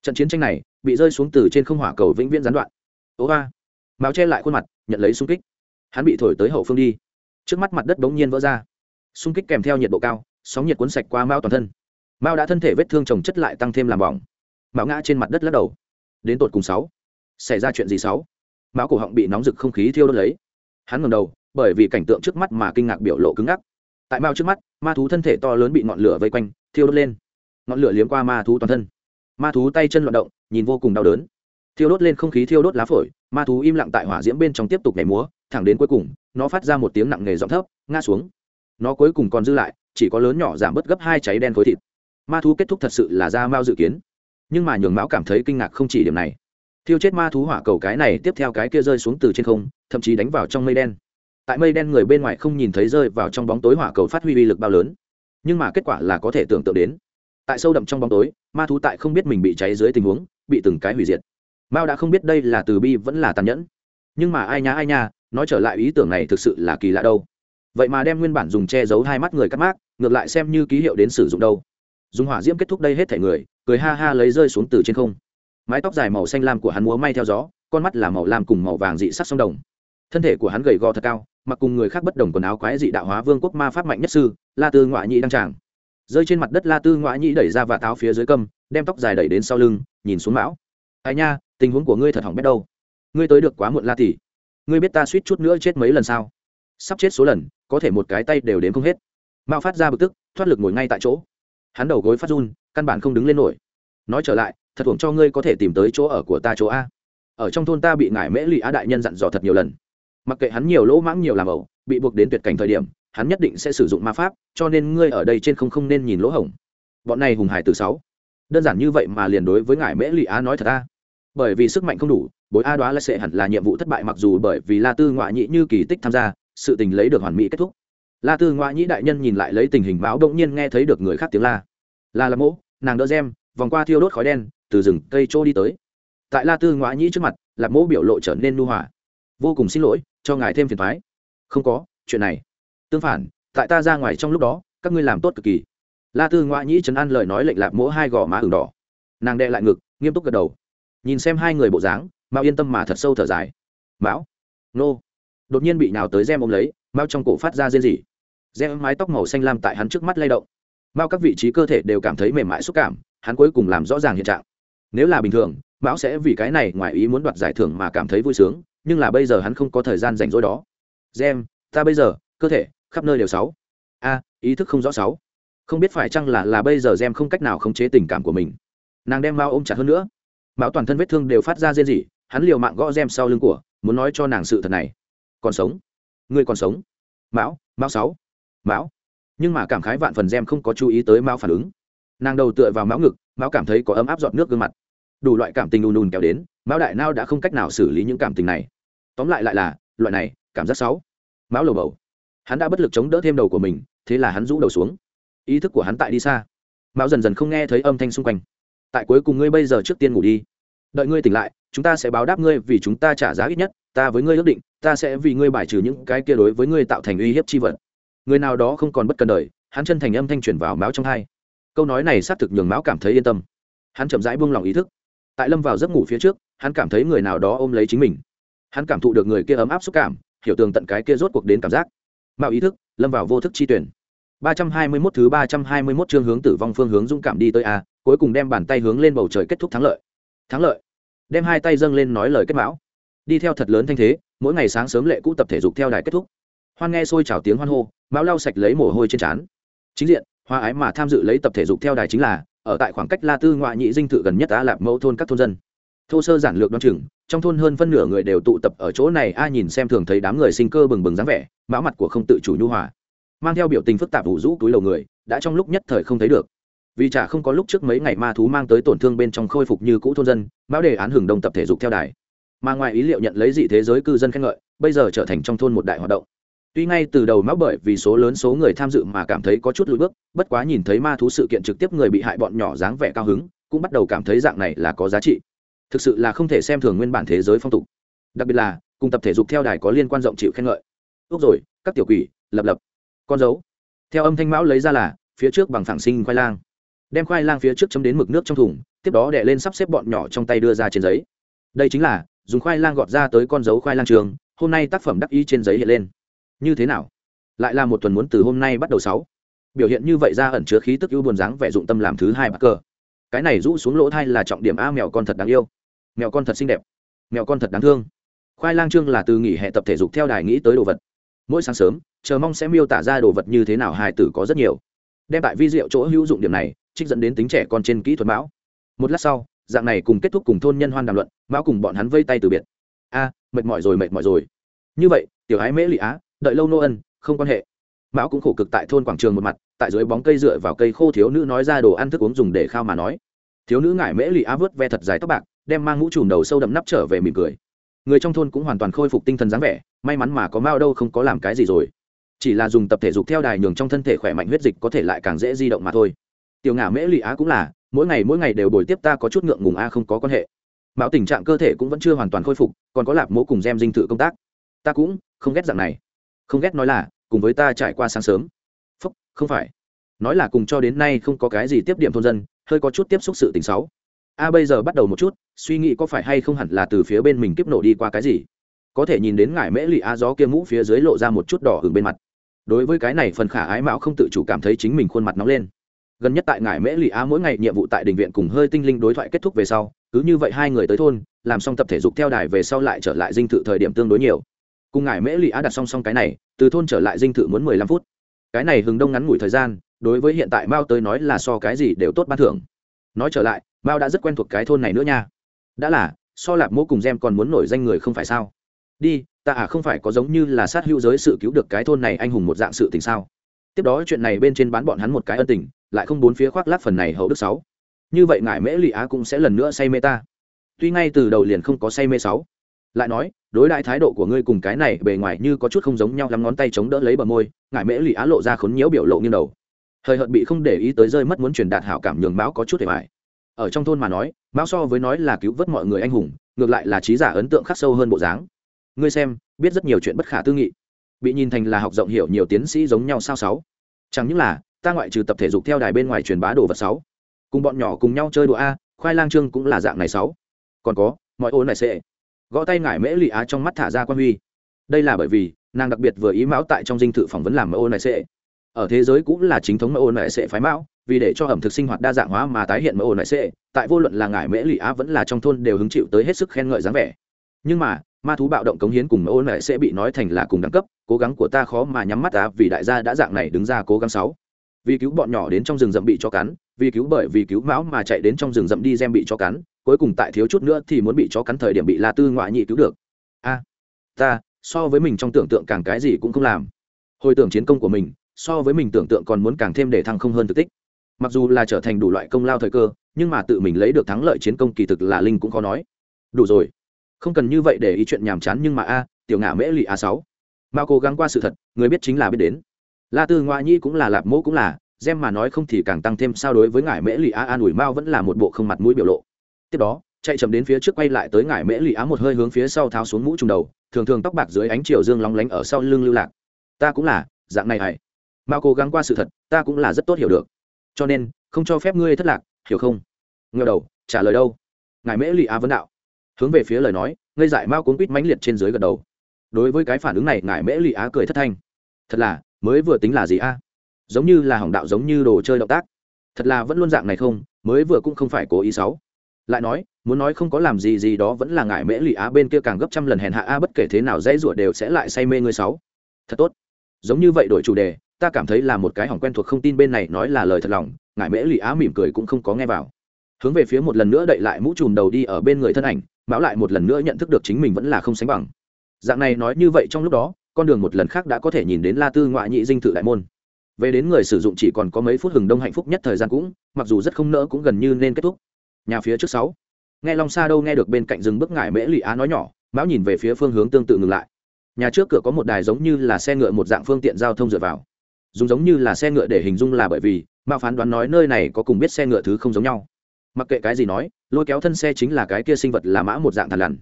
trận chiến tranh này bị rơi xuống từ trên không hỏa cầu vĩnh viễn gián đoạn. Ố ga máu che lại khuôn mặt, nhận lấy xung kích. Hắn bị thổi tới hậu phương đi. Trước mắt mặt đất bỗng nhiên vỡ ra. Xung kích kèm theo nhiệt độ cao, sóng nhiệt cuốn sạch qua mao toàn thân. Mao đã thân thể vết thương trồng chất lại tăng thêm làm bỏng. Mão ngã trên mặt đất lắc đầu. Đến tột cùng sáu. Xảy ra chuyện gì sáu? Mão cổ họng bị nóng rực không khí thiêu đốt lấy. Hắn ngầm đầu, bởi vì cảnh tượng trước mắt mà kinh ngạc biểu lộ cứng ngắc. Tại mao trước mắt, ma thú thân thể to lớn bị ngọn lửa vây quanh, thiêu đốt lên. Ngọn lửa liếm qua ma thú toàn thân ma thú tay chân loạn động, nhìn vô cùng đau đớn. Thiêu đốt lên không khí thiêu đốt lá phổi, ma thú im lặng tại hỏa diễm bên trong tiếp tục nhảy múa, thẳng đến cuối cùng, nó phát ra một tiếng nặng nề giọng thấp, ngã xuống. Nó cuối cùng còn dư lại, chỉ có lớn nhỏ giảm bớt gấp hai cháy đen khối thịt. Ma thú kết thúc thật sự là ra mao dự kiến. Nhưng mà nhường mão cảm thấy kinh ngạc không chỉ điểm này. Thiêu chết ma thú hỏa cầu cái này tiếp theo cái kia rơi xuống từ trên không, thậm chí đánh vào trong mây đen. Tại mây đen người bên ngoài không nhìn thấy rơi vào trong bóng tối hỏa cầu phát huy uy lực bao lớn. Nhưng mà kết quả là có thể tưởng tượng đến tại sâu đậm trong bóng tối, ma thú tại không biết mình bị cháy dưới tình huống, bị từng cái hủy diệt. Mao đã không biết đây là từ bi vẫn là tàn nhẫn. Nhưng mà ai nha ai nha, nói trở lại ý tưởng này thực sự là kỳ lạ đâu. Vậy mà đem nguyên bản dùng che giấu hai mắt người cắt mác, ngược lại xem như ký hiệu đến sử dụng đâu. Dùng hỏa diễm kết thúc đây hết thể người, cười ha ha lấy rơi xuống từ trên không. Mái tóc dài màu xanh lam của hắn múa may theo gió, con mắt là màu lam cùng màu vàng dị sắc sông đồng. Thân thể của hắn gầy gò thật cao, mặc cùng người khác bất đồng quần áo quái dị đạo hóa vương quốc ma pháp mạnh nhất sư, la tư ngoại nhị đăng tràng rơi trên mặt đất la tư ngoại nhị đẩy ra và táo phía dưới câm, đem tóc dài đẩy đến sau lưng, nhìn xuống mão. Ai nha, tình huống của ngươi thật hỏng biết đâu. Ngươi tới được quá muộn la tỷ. Ngươi biết ta suýt chút nữa chết mấy lần sao? Sắp chết số lần, có thể một cái tay đều đến không hết. Mao phát ra bực tức, thoát lực ngồi ngay tại chỗ. Hắn đầu gối phát run, căn bản không đứng lên nổi. Nói trở lại, thật hưởng cho ngươi có thể tìm tới chỗ ở của ta chỗ a. Ở trong thôn ta bị ngải mễ lụy á đại nhân dặn dò thật nhiều lần. Mặc kệ hắn nhiều lỗ mãng nhiều làm ẩu, bị buộc đến tuyệt cảnh thời điểm hắn nhất định sẽ sử dụng ma pháp, cho nên ngươi ở đây trên không không nên nhìn lỗ hổng. Bọn này hùng hải từ sáu. Đơn giản như vậy mà liền đối với ngài mễ lụy á nói thật a bởi vì sức mạnh không đủ, bối a đoá lại sẽ hẳn là nhiệm vụ thất bại mặc dù bởi vì la tư ngoại nhị như kỳ tích tham gia, sự tình lấy được hoàn mỹ kết thúc. La tư ngoại nhị đại nhân nhìn lại lấy tình hình báo động nhiên nghe thấy được người khác tiếng la. La là mỗ, nàng đỡ gem vòng qua thiêu đốt khói đen, từ rừng cây trô đi tới. Tại la tư ngoại nhị trước mặt lạc mỗ biểu lộ trở nên nu hòa. Vô cùng xin lỗi, cho ngài thêm phiền thoái không có, chuyện này tương phản, tại ta ra ngoài trong lúc đó, các ngươi làm tốt cực kỳ. La tư ngoại nhĩ trấn an lời nói lệnh lạc mỗ hai gò má ửng đỏ. Nàng đệ lại ngực, nghiêm túc gật đầu. Nhìn xem hai người bộ dáng, mao yên tâm mà thật sâu thở dài. Mão, nô. Đột nhiên bị nào tới gem ôm lấy, mao trong cổ phát ra rên rỉ. Gem mái tóc màu xanh lam tại hắn trước mắt lay động. Mao các vị trí cơ thể đều cảm thấy mềm mại xúc cảm, hắn cuối cùng làm rõ ràng hiện trạng. Nếu là bình thường, mão sẽ vì cái này ngoài ý muốn đoạt giải thưởng mà cảm thấy vui sướng, nhưng là bây giờ hắn không có thời gian rảnh rỗi đó. Gem ta bây giờ, cơ thể khắp nơi đều sáu. A, ý thức không rõ sáu. Không biết phải chăng là là bây giờ gem không cách nào khống chế tình cảm của mình. Nàng đem mao ôm chặt hơn nữa. Mão toàn thân vết thương đều phát ra rên rỉ, hắn liều mạng gõ gem sau lưng của, muốn nói cho nàng sự thật này. Còn sống. Ngươi còn sống. Mão mão sáu. Mão. Nhưng mà cảm khái vạn phần gem không có chú ý tới mão phản ứng. Nàng đầu tựa vào mão ngực mão cảm thấy có ấm áp giọt nước gương mặt. Đủ loại cảm tình ùn ùn kéo đến mão đại nao đã không cách nào xử lý những cảm tình này. Tóm lại lại là, loại này, cảm giác sáu. Mão lầu bầu hắn đã bất lực chống đỡ thêm đầu của mình, thế là hắn rũ đầu xuống. Ý thức của hắn tại đi xa. Mão dần dần không nghe thấy âm thanh xung quanh. Tại cuối cùng ngươi bây giờ trước tiên ngủ đi. Đợi ngươi tỉnh lại, chúng ta sẽ báo đáp ngươi vì chúng ta trả giá ít nhất, ta với ngươi ước định, ta sẽ vì ngươi bài trừ những cái kia đối với ngươi tạo thành uy hiếp chi vật. Người nào đó không còn bất cần đời, hắn chân thành âm thanh truyền vào máu trong hai. Câu nói này xác thực nhường máu cảm thấy yên tâm. Hắn chậm rãi buông lỏng ý thức. Tại lâm vào giấc ngủ phía trước, hắn cảm thấy người nào đó ôm lấy chính mình. Hắn cảm thụ được người kia ấm áp xúc cảm, hiểu tường tận cái kia rốt cuộc đến cảm giác mạo ý thức lâm vào vô thức chi tuyển 321 thứ 321 chương hướng tử vong phương hướng dũng cảm đi tới a, cuối cùng đem bàn tay hướng lên bầu trời kết thúc thắng lợi. Thắng lợi. Đem hai tay dâng lên nói lời kết mão. Đi theo thật lớn thanh thế, mỗi ngày sáng sớm lệ cũ tập thể dục theo đài kết thúc. hoan nghe xôi trào tiếng hoan hô mão lau sạch lấy mồ hôi trên trán chính diện hoa ái mà tham dự lấy tập thể dục theo đài chính là ở tại khoảng cách la tư ngoại nhị dinh thự gần nhất á lạp mẫu thôn các thôn dân thô sơ giản lược đoan chừng trong thôn hơn phân nửa người đều tụ tập ở chỗ này a nhìn xem thường thấy đám người sinh cơ bừng bừng dáng vẻ mã mặt của không tự chủ nhu hòa. Mang theo biểu tình phức tạp ủ rũ túi đầu người, đã trong lúc nhất thời không thấy được. Vì chả không có lúc trước mấy ngày ma thú mang tới tổn thương bên trong khôi phục như cũ thôn dân, mão đề án hưởng đông tập thể dục theo đài. Mà ngoài ý liệu nhận lấy dị thế giới cư dân khen ngợi, bây giờ trở thành trong thôn một đại hoạt động. Tuy ngay từ đầu mão bởi vì số lớn số người tham dự mà cảm thấy có chút lùi bước, bất quá nhìn thấy ma thú sự kiện trực tiếp người bị hại bọn nhỏ dáng vẻ cao hứng, cũng bắt đầu cảm thấy dạng này là có giá trị. Thực sự là không thể xem thường nguyên bản thế giới phong tục. Đặc biệt là, cùng tập thể dục theo đài có liên quan rộng chịu khen ngợi ước rồi, các tiểu quỷ, lập lập. Con dấu. Theo âm thanh mão lấy ra là, phía trước bằng phẳng sinh khoai lang. Đem khoai lang phía trước chấm đến mực nước trong thùng, tiếp đó đệ lên sắp xếp bọn nhỏ trong tay đưa ra trên giấy. Đây chính là, dùng khoai lang gọt ra tới con dấu khoai lang trường, hôm nay tác phẩm đắc ý trên giấy hiện lên. Như thế nào? Lại là một tuần muốn từ hôm nay bắt đầu sáu. Biểu hiện như vậy ra ẩn chứa khí tức ưu buồn dáng vẻ dụng tâm làm thứ hai bắc cờ cái này rũ xuống lỗ thai là trọng điểm a, mèo con thật đáng yêu. Mèo con thật xinh đẹp. Mèo con thật đáng thương. Khoai lang trương là từ nghỉ hè tập thể dục theo đài nghĩ tới đồ vật mỗi sáng sớm, chờ mong sẽ miêu tả ra đồ vật như thế nào hài tử có rất nhiều. Đem tại vi diệu chỗ hữu dụng điểm này, trích dẫn đến tính trẻ con trên kỹ thuật mão. Một lát sau, dạng này cùng kết thúc cùng thôn nhân hoan đàm luận, mão cùng bọn hắn vây tay từ biệt. A, mệt mỏi rồi, mệt mỏi rồi. Như vậy, tiểu ái mễ lị á, đợi lâu nô ân, không quan hệ. Mão cũng khổ cực tại thôn quảng trường một mặt, tại dưới bóng cây dựa vào cây khô thiếu nữ nói ra đồ ăn thức uống dùng để khao mà nói. Thiếu nữ ngải mễ lị á vớt ve thật dài tóc bạc, đem mang mũ trùm đầu sâu đậm nắp trở về mỉm cười người trong thôn cũng hoàn toàn khôi phục tinh thần dáng vẻ, may mắn mà có mao đâu không có làm cái gì rồi. Chỉ là dùng tập thể dục theo đài nhường trong thân thể khỏe mạnh huyết dịch có thể lại càng dễ di động mà thôi. Tiểu ngả mễ Lụy á cũng là, mỗi ngày mỗi ngày đều bồi tiếp ta có chút ngượng ngùng a, không có quan hệ. Mạo tình trạng cơ thể cũng vẫn chưa hoàn toàn khôi phục, còn có lạp mố cùng gem dinh thự công tác. Ta cũng không ghét dạng này. Không ghét nói là, cùng với ta trải qua sáng sớm. Phúc, không phải. Nói là cùng cho đến nay không có cái gì tiếp điểm thôn dân, hơi có chút tiếp xúc sự tình xấu a bây giờ bắt đầu một chút, suy nghĩ có phải hay không hẳn là từ phía bên mình kiếp nổ đi qua cái gì? Có thể nhìn đến ngải mễ lì a gió kia mũ phía dưới lộ ra một chút đỏ hừng bên mặt. Đối với cái này phần khả ái mạo không tự chủ cảm thấy chính mình khuôn mặt nóng lên. Gần nhất tại ngải mễ lì a mỗi ngày nhiệm vụ tại đình viện cùng hơi tinh linh đối thoại kết thúc về sau, cứ như vậy hai người tới thôn, làm xong tập thể dục theo đài về sau lại trở lại dinh thự thời điểm tương đối nhiều. Cùng ngải mễ lì a đặt song song cái này, từ thôn trở lại dinh thự muốn mười lăm phút. Cái này hừng đông ngắn ngủi thời gian, đối với hiện tại mao tới nói là so cái gì đều tốt ban thưởng. Nói trở lại mao đã rất quen thuộc cái thôn này nữa nha. Đã là, so lạp mô cùng gem còn muốn nổi danh người không phải sao? Đi, ta à không phải có giống như là sát hữu giới sự cứu được cái thôn này anh hùng một dạng sự tình sao? Tiếp đó chuyện này bên trên bán bọn hắn một cái ân tình, lại không bốn phía khoác lác phần này hậu đức sáu. Như vậy ngài mễ lụy á cũng sẽ lần nữa say mê ta. Tuy ngay từ đầu liền không có say mê sáu. Lại nói, đối đại thái độ của ngươi cùng cái này bề ngoài như có chút không giống nhau lắm ngón tay chống đỡ lấy bờ môi ngài mễ lụy á lộ ra khốn nhiễu biểu lộ như đầu. Hơi hợt bị không để ý tới rơi mất muốn truyền đạt hảo cảm nhường báo có chút hề mại ở trong thôn mà nói, mão so với nói là cứu vớt mọi người anh hùng, ngược lại là trí giả ấn tượng khắc sâu hơn bộ dáng. Ngươi xem, biết rất nhiều chuyện bất khả tư nghị. Bị nhìn thành là học rộng hiểu nhiều tiến sĩ giống nhau sao sáu. Chẳng những là, ta ngoại trừ tập thể dục theo đài bên ngoài truyền bá đồ vật sáu. Cùng bọn nhỏ cùng nhau chơi đùa a, khoai lang trương cũng là dạng này sáu. Còn có, mọi ô này sẽ. Gõ tay ngải mễ lụy á trong mắt thả ra quan huy. Đây là bởi vì, nàng đặc biệt vừa ý mão tại trong dinh thự phỏng vấn làm mẫu này sẽ. Ở thế giới cũng là chính thống mẫu này sẽ phái mão vì để cho ẩm thực sinh hoạt đa dạng hóa mà tái hiện mẫu này sẽ tại vô luận là ngải mễ lụy á vẫn là trong thôn đều hứng chịu tới hết sức khen ngợi dáng vẻ. Nhưng mà, ma thú bạo động cống hiến cùng mẫu này sẽ bị nói thành là cùng đẳng cấp, cố gắng của ta khó mà nhắm mắt ta vì đại gia đã dạng này đứng ra cố gắng sáu. Vì cứu bọn nhỏ đến trong rừng rậm bị cho cắn, vì cứu bởi vì cứu mão mà chạy đến trong rừng rậm đi gem bị cho cắn, cuối cùng tại thiếu chút nữa thì muốn bị chó cắn thời điểm bị la tư ngoại nhị cứu được. A, ta, so với mình trong tưởng tượng càng cái gì cũng không làm. Hồi tưởng chiến công của mình, so với mình tưởng tượng còn muốn càng thêm để thăng không hơn thực tích mặc dù là trở thành đủ loại công lao thời cơ, nhưng mà tự mình lấy được thắng lợi chiến công kỳ thực là linh cũng khó nói. Đủ rồi. Không cần như vậy để ý chuyện nhàm chán nhưng mà a, tiểu ngã mễ lụy a sáu. Mao cố gắng qua sự thật, người biết chính là biết đến. La tư ngoại nhi cũng là lạp mẫu cũng là, gem mà nói không thì càng tăng thêm sao đối với ngải mễ lụy a, an ủi mao vẫn là một bộ không mặt mũi biểu lộ. Tiếp đó, chạy chậm đến phía trước quay lại tới ngải mễ lụy á một hơi hướng phía sau tháo xuống mũ trùng đầu, thường thường tóc bạc dưới ánh chiều dương lóng lánh ở sau lưng lưu lạc. Ta cũng là, dạng này hay mao cố gắng qua sự thật, ta cũng là rất tốt hiểu được cho nên, không cho phép ngươi thất lạc, hiểu không? Ngờ đầu, trả lời đâu? Ngài mễ lụy á vấn đạo. Hướng về phía lời nói, ngây dại mao cuốn quýt mãnh liệt trên dưới gật đầu. Đối với cái phản ứng này, ngài mễ lụy á cười thất thanh. Thật là, mới vừa tính là gì a giống như là hỏng đạo, giống như đồ chơi động tác. Thật là vẫn luôn dạng này không, mới vừa cũng không phải cố ý xấu. Lại nói, muốn nói không có làm gì gì đó vẫn là ngại mễ lụy á bên kia càng gấp trăm lần hèn hạ a bất kể thế nào dễ rủa đều sẽ lại say mê người sáu thật tốt. Giống như vậy đổi chủ đề ta cảm thấy là một cái hỏng quen thuộc không tin bên này nói là lời thật lòng ngại mễ lụy á mỉm cười cũng không có nghe vào. Hướng về phía một lần nữa đậy lại mũ chùm đầu đi ở bên người thân ảnh, mão lại một lần nữa nhận thức được chính mình vẫn là không sánh bằng. Dạng này nói như vậy trong lúc đó, con đường một lần khác đã có thể nhìn đến la tư ngoại nhị dinh thự đại môn. Về đến người sử dụng chỉ còn có mấy phút hừng đông hạnh phúc nhất thời gian cũng, mặc dù rất không nỡ cũng gần như nên kết thúc. Nhà phía trước sáu. Nghe long xa đâu nghe được bên cạnh rừng bước ngải mễ lụy á nói nhỏ, mão nhìn về phía phương hướng tương tự ngừng lại. Nhà trước cửa có một đài giống như là xe ngựa một dạng phương tiện giao thông dựa vào dùng giống như là xe ngựa để hình dung là bởi vì mạo phán đoán nói nơi này có cùng biết xe ngựa thứ không giống nhau. Mặc kệ cái gì nói, lôi kéo thân xe chính là cái kia sinh vật là mã một dạng thằn lằn.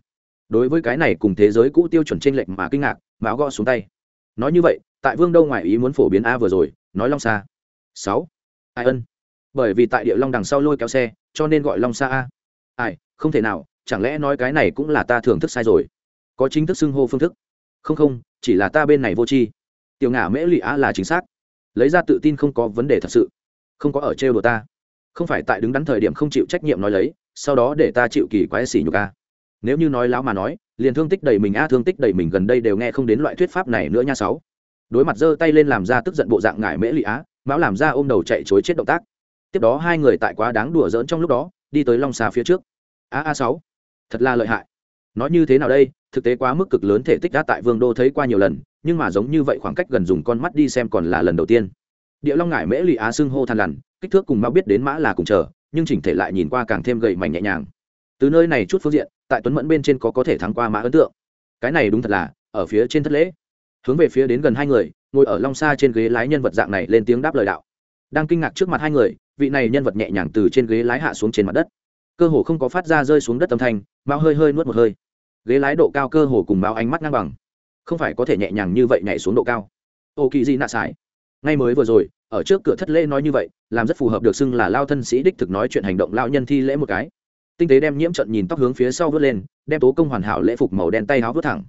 Đối với cái này cùng thế giới cũ tiêu chuẩn trinh lệch mà kinh ngạc, mão gõ xuống tay. Nói như vậy, tại vương đâu ngoại ý muốn phổ biến a vừa rồi, nói long xa sáu. Ai ân? Bởi vì tại địa long đằng sau lôi kéo xe, cho nên gọi long xa a. Ai, không thể nào, chẳng lẽ nói cái này cũng là ta thưởng thức sai rồi? Có chính thức xưng hô phương thức. Không không, chỉ là ta bên này vô tri. Tiểu ngả mễ lụy á là chính xác lấy ra tự tin không có vấn đề thật sự, không có ở trêu đùa ta. Không phải tại đứng đắn thời điểm không chịu trách nhiệm nói lấy, sau đó để ta chịu kỳ quái xỉ nhục a. Nếu như nói láo mà nói, liền thương tích đầy mình a, thương tích đầy mình gần đây đều nghe không đến loại thuyết pháp này nữa nha sáu. Đối mặt giơ tay lên làm ra tức giận bộ dạng ngải mễ lụy á, mão làm ra ôm đầu chạy chối chết động tác. Tiếp đó hai người tại quá đáng đùa giỡn trong lúc đó, đi tới long xà phía trước. A a sáu, thật là lợi hại. Nói như thế nào đây? Thực tế quá mức cực lớn thể tích đã tại vương đô thấy qua nhiều lần, nhưng mà giống như vậy khoảng cách gần dùng con mắt đi xem còn là lần đầu tiên. Địa long ngải mễ lụy á xưng hô than lằn, kích thước cùng mão biết đến mã là cùng chờ, nhưng chỉnh thể lại nhìn qua càng thêm gầy mảnh nhẹ nhàng. Từ nơi này chút phương diện, tại tuấn mẫn bên trên có có thể thắng qua mã ấn tượng. Cái này đúng thật là, ở phía trên thất lễ. Hướng về phía đến gần hai người, ngồi ở long xa trên ghế lái nhân vật dạng này lên tiếng đáp lời đạo. Đang kinh ngạc trước mặt hai người, vị này nhân vật nhẹ nhàng từ trên ghế lái hạ xuống trên mặt đất. Cơ hồ không có phát ra rơi xuống đất âm thanh mao hơi hơi nuốt một hơi ghế lái độ cao cơ hồ cùng báo ánh mắt ngang bằng. Không phải có thể nhẹ nhàng như vậy nhảy xuống độ cao. Ô kỳ di nạ sải. Ngay mới vừa rồi, ở trước cửa thất lễ nói như vậy, làm rất phù hợp được xưng là lao thân sĩ đích thực nói chuyện hành động lao nhân thi lễ một cái. Tinh tế đem nhiễm trận nhìn tóc hướng phía sau vớt lên, đem tố công hoàn hảo lễ phục màu đen tay áo vớt thẳng.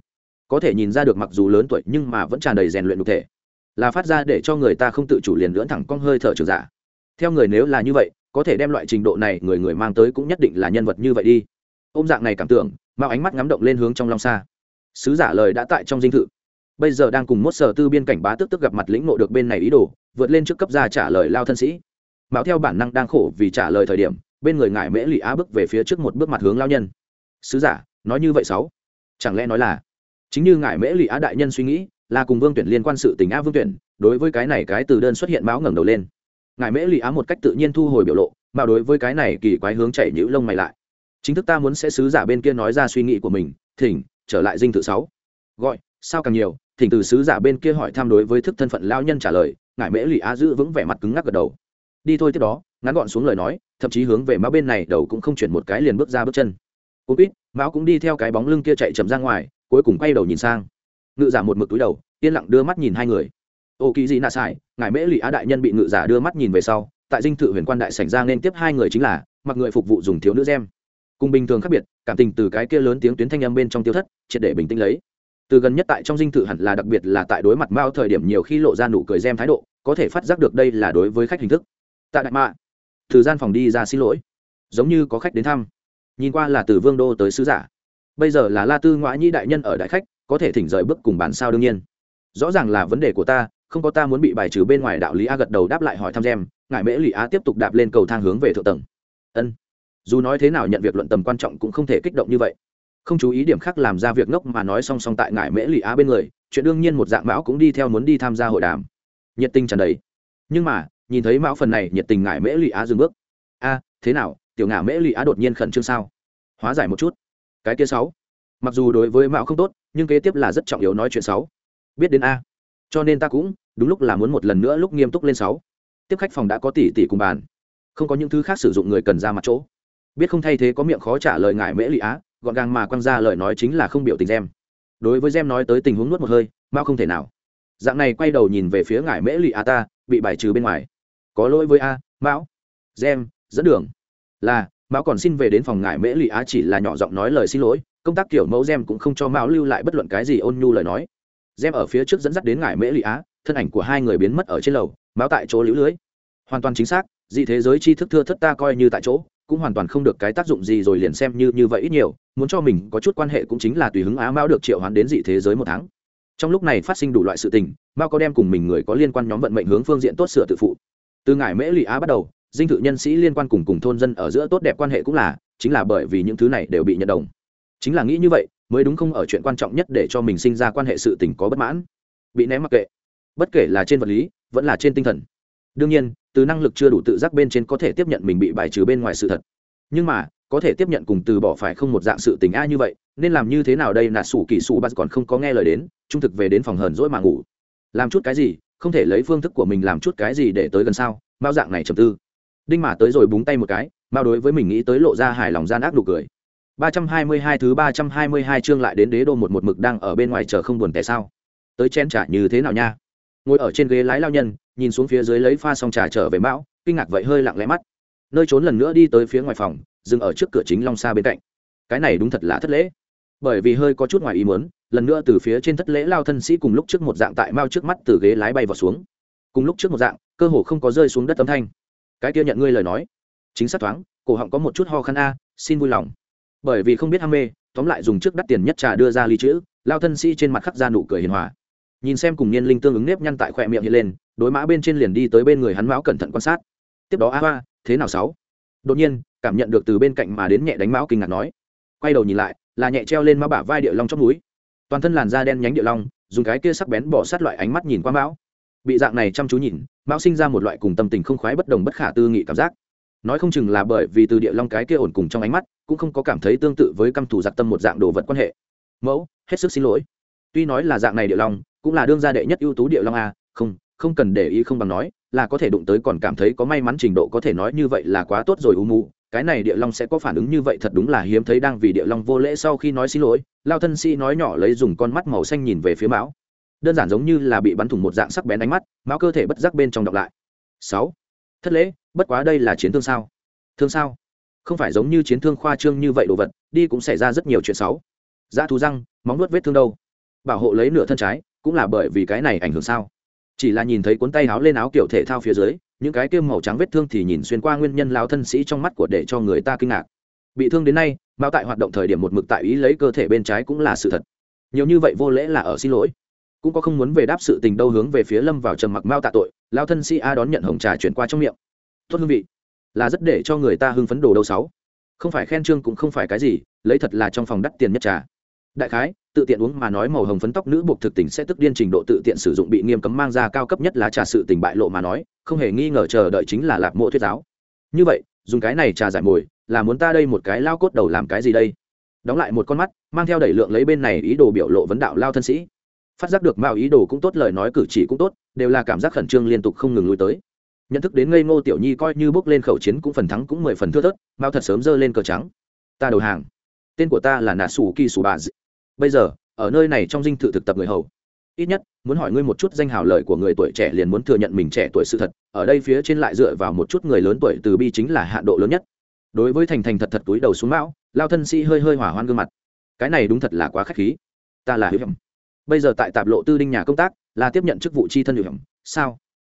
Có thể nhìn ra được mặc dù lớn tuổi nhưng mà vẫn tràn đầy rèn luyện đục thể. Là phát ra để cho người ta không tự chủ liền lưỡn thẳng cong hơi thở trường giả. Theo người nếu là như vậy, có thể đem loại trình độ này người người mang tới cũng nhất định là nhân vật như vậy đi. Ôm dạng này cảm tưởng mao ánh mắt ngắm động lên hướng trong long xa. Sứ giả lời đã tại trong dinh thự. Bây giờ đang cùng mốt sở tư biên cảnh bá tức tức gặp mặt lĩnh nộ được bên này ý đồ, vượt lên trước cấp ra trả lời lao thân sĩ. Mạo theo bản năng đang khổ vì trả lời thời điểm, bên người ngại mễ lụy á bước về phía trước một bước mặt hướng lao nhân. Sứ giả, nói như vậy sáu. Chẳng lẽ nói là? Chính như ngại mễ lụy á đại nhân suy nghĩ, là cùng vương tuyển liên quan sự tình á vương tuyển, đối với cái này cái từ đơn xuất hiện báo ngẩng đầu lên. Ngài mễ lụy á một cách tự nhiên thu hồi biểu lộ, mà đối với cái này kỳ quái hướng chảy nhữ lông mày lại chính thức ta muốn sẽ sứ giả bên kia nói ra suy nghĩ của mình, thỉnh, trở lại dinh thự sáu. Gọi, sao càng nhiều? Thỉnh từ sứ giả bên kia hỏi tham đối với thức thân phận lao nhân trả lời, ngải mễ lụy á giữ vững vẻ mặt cứng ngắc gật đầu. Đi thôi tiếp đó, ngắn gọn xuống lời nói, thậm chí hướng về má bên này đầu cũng không chuyển một cái liền bước ra bước chân. Cúp ít mão cũng đi theo cái bóng lưng kia chạy chậm ra ngoài, cuối cùng quay đầu nhìn sang. Ngự giả một mực túi đầu, yên lặng đưa mắt nhìn hai người. Ô kỳ gì nạ xài ngài mễ lụy á đại nhân bị ngự giả đưa mắt nhìn về sau, tại dinh thự huyền quan đại sảnh ra nên tiếp hai người chính là, mặc người phục vụ dùng thiếu nữ gem cùng bình thường khác biệt, cảm tình từ cái kia lớn tiếng tuyến thanh âm bên trong tiêu thất, triệt để bình tĩnh lấy. Từ gần nhất tại trong dinh thự hẳn là đặc biệt là tại đối mặt mao thời điểm nhiều khi lộ ra nụ cười gem thái độ, có thể phát giác được đây là đối với khách hình thức. Tại đại mạ, từ gian phòng đi ra xin lỗi. Giống như có khách đến thăm. Nhìn qua là từ vương đô tới sứ giả. Bây giờ là la tư ngoại nhĩ đại nhân ở đại khách, có thể thỉnh rời bước cùng bản sao đương nhiên. Rõ ràng là vấn đề của ta, không có ta muốn bị bài trừ bên ngoài đạo lý a gật đầu đáp lại hỏi thăm gem ngại mễ lụy á tiếp tục đạp lên cầu thang hướng về thượng tầng. Ân dù nói thế nào nhận việc luận tầm quan trọng cũng không thể kích động như vậy. Không chú ý điểm khác làm ra việc ngốc mà nói song song tại ngải mễ lụy á bên người, chuyện đương nhiên một dạng mão cũng đi theo muốn đi tham gia hội đàm. Nhiệt tình trần đầy. Nhưng mà, nhìn thấy mão phần này, nhiệt tình ngải mễ lụy á dừng bước. A, thế nào, tiểu ngả mễ lụy á đột nhiên khẩn trương sao? Hóa giải một chút. Cái kia sáu. Mặc dù đối với mão không tốt, nhưng kế tiếp là rất trọng yếu nói chuyện sáu. Biết đến a. Cho nên ta cũng, đúng lúc là muốn một lần nữa lúc nghiêm túc lên sáu. Tiếp khách phòng đã có tỷ tỷ cùng bàn. Không có những thứ khác sử dụng người cần ra mặt chỗ biết không thay thế có miệng khó trả lời ngài mễ lụy á, gọn gàng mà quăng ra lời nói chính là không biểu tình gem. Đối với gem nói tới tình huống nuốt một hơi mao không thể nào. Dạng này quay đầu nhìn về phía ngài mễ lụy á ta, bị bài trừ bên ngoài. Có lỗi với a, mão. Gem, dẫn đường. Là, mão còn xin về đến phòng ngài mễ lụy á chỉ là nhỏ giọng nói lời xin lỗi, công tác kiểu mẫu gem cũng không cho mão lưu lại bất luận cái gì ôn nhu lời nói. Gem ở phía trước dẫn dắt đến ngài mễ lụy á, thân ảnh của hai người biến mất ở trên lầu, mão tại chỗ lũ lưới. Hoàn toàn chính xác, dị thế giới tri thức thưa thất ta coi như tại chỗ cũng hoàn toàn không được cái tác dụng gì rồi liền xem như như vậy ít nhiều, muốn cho mình có chút quan hệ cũng chính là tùy hứng á mão được triệu hoán đến dị thế giới một tháng. Trong lúc này phát sinh đủ loại sự tình, mao có đem cùng mình người có liên quan nhóm vận mệnh hướng phương diện tốt sửa tự phụ. Từ ngải mễ lụy á bắt đầu, dinh thự nhân sĩ liên quan cùng cùng thôn dân ở giữa tốt đẹp quan hệ cũng là, chính là bởi vì những thứ này đều bị nhận đồng. Chính là nghĩ như vậy, mới đúng không ở chuyện quan trọng nhất để cho mình sinh ra quan hệ sự tình có bất mãn. Bị ném mặc kệ. Bất kể là trên vật lý, vẫn là trên tinh thần. Đương nhiên từ năng lực chưa đủ tự giác bên trên có thể tiếp nhận mình bị bài trừ bên ngoài sự thật. Nhưng mà, có thể tiếp nhận cùng từ bỏ phải không một dạng sự tình a như vậy, nên làm như thế nào đây là sủ kỳ sủ bắt còn không có nghe lời đến, trung thực về đến phòng hờn dỗi mà ngủ. Làm chút cái gì, không thể lấy phương thức của mình làm chút cái gì để tới gần sao? Mao dạng này trầm tư. Đinh mà tới rồi búng tay một cái, mao đối với mình nghĩ tới lộ ra hài lòng gian ác nụ cười. Ba trăm hai mươi hai thứ ba trăm hai mươi hai chương lại đến đế đô một một mực đang ở bên ngoài chờ không buồn tại sao? Tới chen trả như thế nào nha? Ngồi ở trên ghế lái lao nhân nhìn xuống phía dưới lấy pha xong trà trở về mão, kinh ngạc vậy hơi lặng lẽ mắt. Nơi trốn lần nữa đi tới phía ngoài phòng, dừng ở trước cửa chính long xa bên cạnh. Cái này đúng thật là thất lễ. Bởi vì hơi có chút ngoài ý muốn, lần nữa từ phía trên thất lễ lao thân sĩ cùng lúc trước một dạng tại mao trước mắt từ ghế lái bay vào xuống. Cùng lúc trước một dạng, cơ hồ không có rơi xuống đất âm thanh. Cái kia nhận ngươi lời nói. Chính xác thoáng, cổ họng có một chút ho khăn a, xin vui lòng. Bởi vì không biết ham mê, tóm lại dùng trước đắt tiền nhất trà đưa ra ly chữ, lao thân sĩ trên mặt khắc ra nụ cười hiền hòa nhìn xem cùng niên linh tương ứng nếp nhăn tại khỏe miệng hiện lên, đối mã bên trên liền đi tới bên người hắn mão cẩn thận quan sát. Tiếp đó, a hoa, thế nào sáu? Đột nhiên, cảm nhận được từ bên cạnh mà đến nhẹ đánh mão kinh ngạc nói. Quay đầu nhìn lại, là nhẹ treo lên mã bả vai địa long trong núi. Toàn thân làn da đen nhánh địa long, dùng cái kia sắc bén bỏ sát loại ánh mắt nhìn qua mão. Bị dạng này chăm chú nhìn, mão sinh ra một loại cùng tâm tình không khoái bất đồng bất khả tư nghị cảm giác. Nói không chừng là bởi vì từ địa long cái kia ổn cùng trong ánh mắt, cũng không có cảm thấy tương tự với căm thủ giặc tâm một dạng đồ vật quan hệ. Mẫu, hết sức xin lỗi. Tuy nói là dạng này địa long cũng là đương gia đệ nhất ưu tú địa long a, không không cần để ý không bằng nói, là có thể đụng tới còn cảm thấy có may mắn trình độ có thể nói như vậy là quá tốt rồi u mụ cái này địa long sẽ có phản ứng như vậy thật đúng là hiếm thấy đang vì địa long vô lễ sau khi nói xin lỗi, lao thân sĩ nói nhỏ lấy dùng con mắt màu xanh nhìn về phía mão. Đơn giản giống như là bị bắn thủng một dạng sắc bén ánh mắt, mão cơ thể bất giác bên trong đọc lại. Sáu. Thất lễ, bất quá đây là chiến thương sao? Thương sao? Không phải giống như chiến thương khoa trương như vậy đồ vật, đi cũng xảy ra rất nhiều chuyện xấu. Dã thú răng, móng nuốt vết thương đâu? Bảo hộ lấy nửa thân trái cũng là bởi vì cái này ảnh hưởng sao? Chỉ là nhìn thấy cuốn tay áo lên áo kiểu thể thao phía dưới, những cái kiêm màu trắng vết thương thì nhìn xuyên qua nguyên nhân lao thân sĩ trong mắt của để cho người ta kinh ngạc. Bị thương đến nay mao tại hoạt động thời điểm một mực tại ý lấy cơ thể bên trái cũng là sự thật. Nhiều như vậy vô lễ là ở xin lỗi. Cũng có không muốn về đáp sự tình đâu hướng về phía lâm vào trầm mặc mao tạ tội lao thân sĩ a đón nhận hồng trà chuyển qua trong miệng. Tốt hương vị. Là rất để cho người ta hưng phấn đồ đâu sáu. Không phải khen trương cũng không phải cái gì, lấy thật là trong phòng đắt tiền nhất trà đại khái, tự tiện uống mà nói màu hồng phấn tóc nữ buộc thực tình sẽ tức điên trình độ tự tiện sử dụng bị nghiêm cấm mang ra cao cấp nhất là trà sự tình bại lộ mà nói, không hề nghi ngờ chờ đợi chính là lạc mộ thuyết giáo. Như vậy, dùng cái này trà giải mồi, là muốn ta đây một cái lao cốt đầu làm cái gì đây? Đóng lại một con mắt, mang theo đẩy lượng lấy bên này ý đồ biểu lộ vấn đạo lao thân sĩ. Phát giác được mạo ý đồ cũng tốt, lời nói cử chỉ cũng tốt, đều là cảm giác khẩn trương liên tục không ngừng lui tới. Nhận thức đến ngây ngô tiểu nhi coi như bước lên khẩu chiến cũng phần thắng cũng mười phần thưa thớt mao thật sớm giơ lên cờ trắng. Ta đầu hàng. Tên của ta là nà sủ kỳ sủ bà bây giờ, ở nơi này trong dinh thự thực tập người hầu. Ít nhất, muốn hỏi ngươi một chút danh hào lợi của người tuổi trẻ liền muốn thừa nhận mình trẻ tuổi sự thật, ở đây phía trên lại dựa vào một chút người lớn tuổi từ bi chính là hạn độ lớn nhất. Đối với thành thành thật thật túi đầu xuống mão, lao thân sĩ hơi hơi hỏa hoan gương mặt. Cái này đúng thật là quá k h á c h khí. Ta là hữu hiểm bây giờ tại tạp lộ tư đinh nhà công tác, là tiếp nhận chức vụ c h i thân hữu hiểm sao?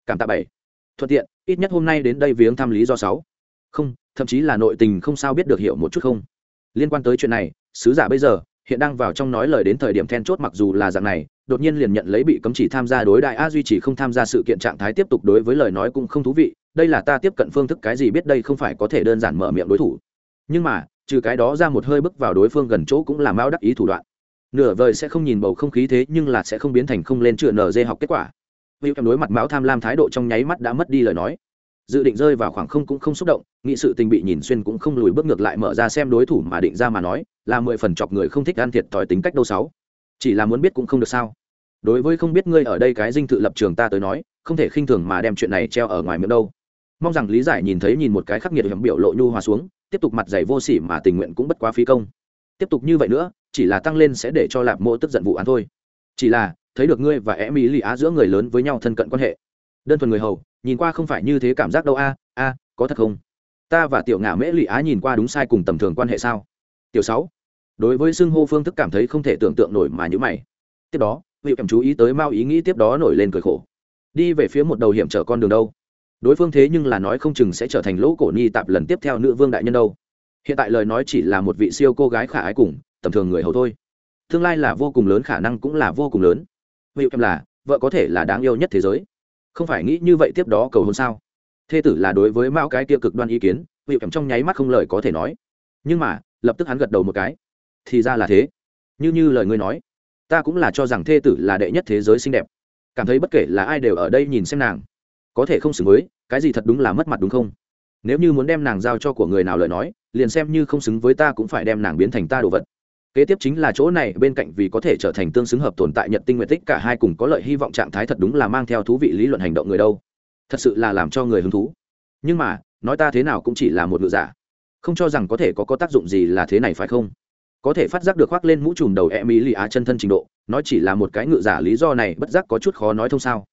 Cảm tạ bảy. Thuận tiện, ít nhất hôm nay đến đây viếng thăm lý do sáu. Không, thậm chí là nội tình không sao biết được hiểu một chút không. Liên quan tới chuyện này, sứ giả bây giờ hiện đang vào trong nói lời đến thời điểm then chốt mặc dù là dạng này, đột nhiên liền nhận lấy bị cấm chỉ tham gia đối đại a duy trì không tham gia sự kiện trạng thái tiếp tục đối với lời nói cũng không thú vị, đây là ta tiếp cận phương thức cái gì biết đây không phải có thể đơn giản mở miệng đối thủ. Nhưng mà, trừ cái đó ra một hơi bước vào đối phương gần chỗ cũng là mao đắc ý thủ đoạn. Nửa vời sẽ không nhìn bầu không khí thế nhưng là sẽ không biến thành không lên chữa nở dê học kết quả. Vì em đối mặt mão tham lam thái độ trong nháy mắt đã mất đi lời nói. Dự định rơi vào khoảng không cũng không xúc động, nghị sự tình bị nhìn xuyên cũng không lùi bước ngược lại mở ra xem đối thủ mà định ra mà nói là mười phần chọc người không thích ăn thiệt thòi tính cách đâu sáu. Chỉ là muốn biết cũng không được sao. Đối với không biết ngươi ở đây cái dinh thự lập trường ta tới nói, không thể khinh thường mà đem chuyện này treo ở ngoài miệng đâu. Mong rằng lý giải nhìn thấy nhìn một cái khắc nghiệt hiểm biểu lộ nhu hòa xuống, tiếp tục mặt giày vô sỉ mà tình nguyện cũng bất quá phí công. Tiếp tục như vậy nữa, chỉ là tăng lên sẽ để cho lạp mộ tức giận vụ án thôi. Chỉ là, thấy được ngươi và em ý lì á giữa người lớn với nhau thân cận quan hệ. Đơn thuần người hầu, nhìn qua không phải như thế cảm giác đâu a a, có thật không? Ta và tiểu ngạo mễ lì á nhìn qua đúng sai cùng tầm thường quan hệ sao? Tiểu sáu, đối với xưng hô phương thức cảm thấy không thể tưởng tượng nổi mà như mày. Tiếp đó, vị cảm chú ý tới mao ý nghĩ tiếp đó nổi lên cười khổ. Đi về phía một đầu hiểm trở con đường đâu? Đối phương thế nhưng là nói không chừng sẽ trở thành lỗ cổ ni tạp lần tiếp theo nữ vương đại nhân đâu. Hiện tại lời nói chỉ là một vị siêu cô gái khả ái cùng, tầm thường người hầu thôi. Tương lai là vô cùng lớn khả năng cũng là vô cùng lớn. Vị em là, vợ có thể là đáng yêu nhất thế giới. Không phải nghĩ như vậy tiếp đó cầu hôn sao? Thê tử là đối với mao cái kia cực đoan ý kiến, vị em trong nháy mắt không lời có thể nói. Nhưng mà lập tức hắn gật đầu một cái. Thì ra là thế. Như như lời ngươi nói, ta cũng là cho rằng thê tử là đệ nhất thế giới xinh đẹp. Cảm thấy bất kể là ai đều ở đây nhìn xem nàng, có thể không xứng với, cái gì thật đúng là mất mặt đúng không? Nếu như muốn đem nàng giao cho của người nào lời nói, liền xem như không xứng với ta cũng phải đem nàng biến thành ta đồ vật. Kế tiếp chính là chỗ này, bên cạnh vì có thể trở thành tương xứng hợp tồn tại nhật tinh nguyện tích, cả hai cùng có lợi hy vọng trạng thái thật đúng là mang theo thú vị lý luận hành động người đâu. Thật sự là làm cho người hứng thú. Nhưng mà, nói ta thế nào cũng chỉ là một ngự giả không cho rằng có thể có có tác dụng gì là thế này phải không? Có thể phát giác được khoác lên mũ trùm đầu e mỹ lì á chân thân trình độ nó chỉ là một cái ngự giả lý do này bất giác có chút khó nói thông sao.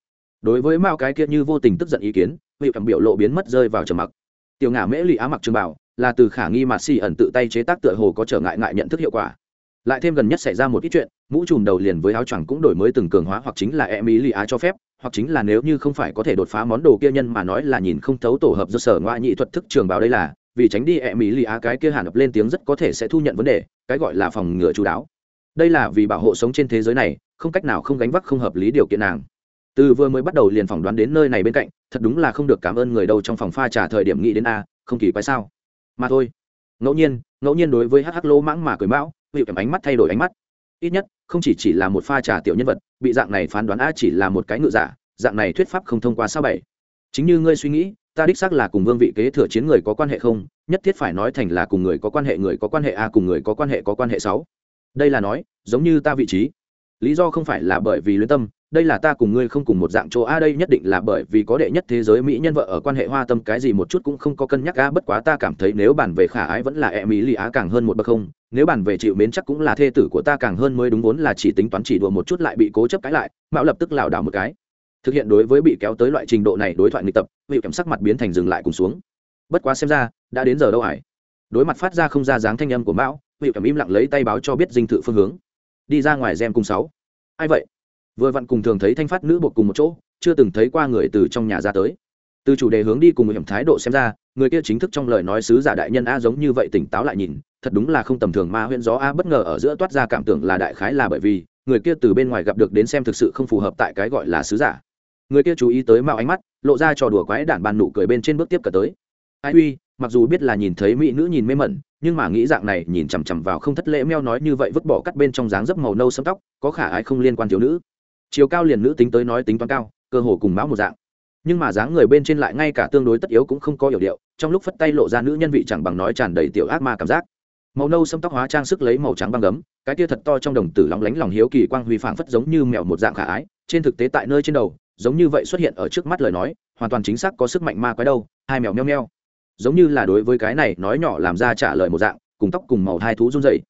Đối với mao cái kia như vô tình tức giận ý kiến, vị cầm biểu lộ biến mất rơi vào trầm mặc. Tiểu ngả mễ lì á mặc trường bảo là từ khả nghi mà xì ẩn tự tay chế tác tựa hồ có trở ngại ngại nhận thức hiệu quả. Lại thêm gần nhất xảy ra một ít chuyện, mũ trùm đầu liền với áo choàng cũng đổi mới từng cường hóa hoặc chính là e mỹ lì á cho phép, hoặc chính là nếu như không phải có thể đột phá món đồ kia nhân mà nói là nhìn không thấu tổ hợp do sở ngoại nhị thuật thức trường bảo đây là vì tránh đi e mỹ lì á cái kia hàn ập lên tiếng rất có thể sẽ thu nhận vấn đề, cái gọi là phòng ngừa chú đáo. Đây là vì bảo hộ sống trên thế giới này, không cách nào không gánh vác không hợp lý điều kiện nàng. Từ vừa mới bắt đầu liền phỏng đoán đến nơi này bên cạnh, thật đúng là không được cảm ơn người đâu trong phòng pha trả thời điểm nghĩ đến a, không kỳ quái sao. Mà thôi. Ngẫu nhiên ngẫu nhiên đối với hh lỗ mãng mà cười mão, hiệu cảm ánh mắt thay đổi ánh mắt. Ít nhất, không chỉ chỉ là một pha trà tiểu nhân vật, bị dạng này phán đoán a chỉ là một cái ngự giả, dạng này thuyết pháp không thông qua sao bảy. Chính như ngươi suy nghĩ ta đích xác là cùng vương vị kế thừa chiến người có quan hệ không? Nhất thiết phải nói thành là cùng người có quan hệ người có quan hệ a cùng người có quan hệ có quan hệ sáu. Đây là nói, giống như ta vị trí. Lý do không phải là bởi vì luyến tâm, đây là ta cùng ngươi không cùng một dạng chỗ a, đây nhất định là bởi vì có đệ nhất thế giới mỹ nhân vợ ở quan hệ hoa tâm, cái gì một chút cũng không có cân nhắc a, bất quá ta cảm thấy nếu bàn về khả ái vẫn là e mỹ lì á càng hơn một bậc không, nếu bàn về chịu mến chắc cũng là thê tử của ta càng hơn mới đúng vốn là chỉ tính toán chỉ đùa một chút lại bị cố chấp cãi lại, mạo lập tức lảo đảo một cái thực hiện đối với bị kéo tới loại trình độ này đối thoại nghịch tập vị cảm sắc mặt biến thành dừng lại cùng xuống. Bất quá xem ra, đã đến giờ đâu hải đối mặt phát ra không ra dáng thanh âm của mão vị cảm im lặng lấy tay báo cho biết dinh thự phương hướng. Đi ra ngoài gem cùng sáu. Ai vậy? Vừa vặn cùng thường thấy thanh phát nữ buộc cùng một chỗ, chưa từng thấy qua người từ trong nhà ra tới. Từ chủ đề hướng đi cùng một hiểm thái độ xem ra, người kia chính thức trong lời nói sứ giả đại nhân a giống như vậy tỉnh táo lại nhìn, thật đúng là không tầm thường ma huyễn gió a bất ngờ ở giữa toát ra cảm tưởng là đại khái là bởi vì, người kia từ bên ngoài gặp được đến xem thực sự không phù hợp tại cái gọi là sứ giả người kia chú ý tới mạo ánh mắt, lộ ra trò đùa quái đản bàn nụ cười bên trên bước tiếp cả tới. Ai uy, mặc dù biết là nhìn thấy mỹ nữ nhìn mê mẩn, nhưng mà nghĩ dạng này nhìn chằm chằm vào không thất lễ meo nói như vậy vứt bỏ cắt bên trong dáng dấp màu nâu sẫm tóc, có khả ái không liên quan thiếu nữ. Chiều cao liền nữ tính tới nói tính toán cao, cơ hồ cùng mão một dạng. Nhưng mà dáng người bên trên lại ngay cả tương đối tất yếu cũng không có hiểu điệu, trong lúc phất tay lộ ra nữ nhân vị chẳng bằng nói tràn đầy tiểu ác ma cảm giác. Màu nâu sâm tóc hóa trang sức lấy màu trắng băng gấm, cái tia thật to trong đồng tử lóng lánh lòng hiếu kỳ quang huy phảng phất giống như mèo một dạng khả ái, trên thực tế tại nơi trên đầu giống như vậy xuất hiện ở trước mắt lời nói, hoàn toàn chính xác có sức mạnh ma quái đâu, hai mèo nheo nheo. Giống như là đối với cái này nói nhỏ làm ra trả lời một dạng, cùng tóc cùng màu hai thú run dày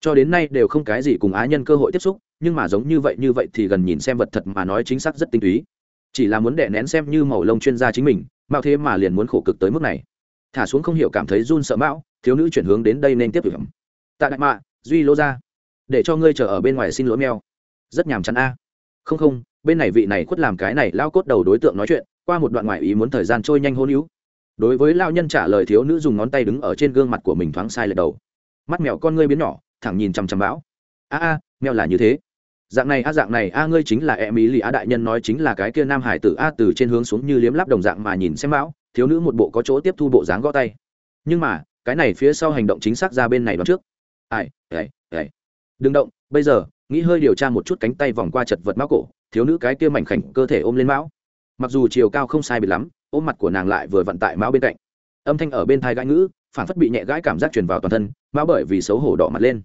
cho đến nay đều không cái gì cùng á nhân cơ hội tiếp xúc, nhưng mà giống như vậy như vậy thì gần nhìn xem vật thật mà nói chính xác rất tinh túy. Chỉ là muốn đè nén xem như màu lông chuyên gia chính mình, mạo thế mà liền muốn khổ cực tới mức này. Thả xuống không hiểu cảm thấy run sợ mão, thiếu nữ chuyển hướng đến đây nên tiếp tục tạ đại mạ, duy lô ra. Để cho ngươi chờ ở bên ngoài xin lỗi meo rất nhàm chán a. Không không bên này vị này khuất làm cái này lao cốt đầu đối tượng nói chuyện, qua một đoạn ngoại ý muốn thời gian trôi nhanh hôn hữu. Đối với lao nhân trả lời thiếu nữ dùng ngón tay đứng ở trên gương mặt của mình thoáng sai lệch đầu. Mắt mèo con ngươi biến nhỏ, thẳng nhìn chằm chằm bão. A a, mèo là như thế. Dạng này a, dạng này a, ngươi chính là e ý lì a đại nhân nói chính là cái kia nam hải tử a, từ trên hướng xuống như liếm láp đồng dạng mà nhìn xem bão, thiếu nữ một bộ có chỗ tiếp thu bộ dáng gõ tay. Nhưng mà, cái này phía sau hành động chính xác ra bên này đoạn trước. Ai ai ai. Đừng động, bây giờ, nghĩ hơi điều tra một chút cánh tay vòng qua chật vật mão cổ thiếu nữ cái kia mảnh khảnh cơ thể ôm lên mão. Mặc dù chiều cao không sai biệt lắm, ôm mặt của nàng lại vừa vận tại mão bên cạnh. Âm thanh ở bên thai gãi ngữ, phản phất bị nhẹ gãi cảm giác truyền vào toàn thân, mão bởi vì xấu hổ đỏ mặt lên.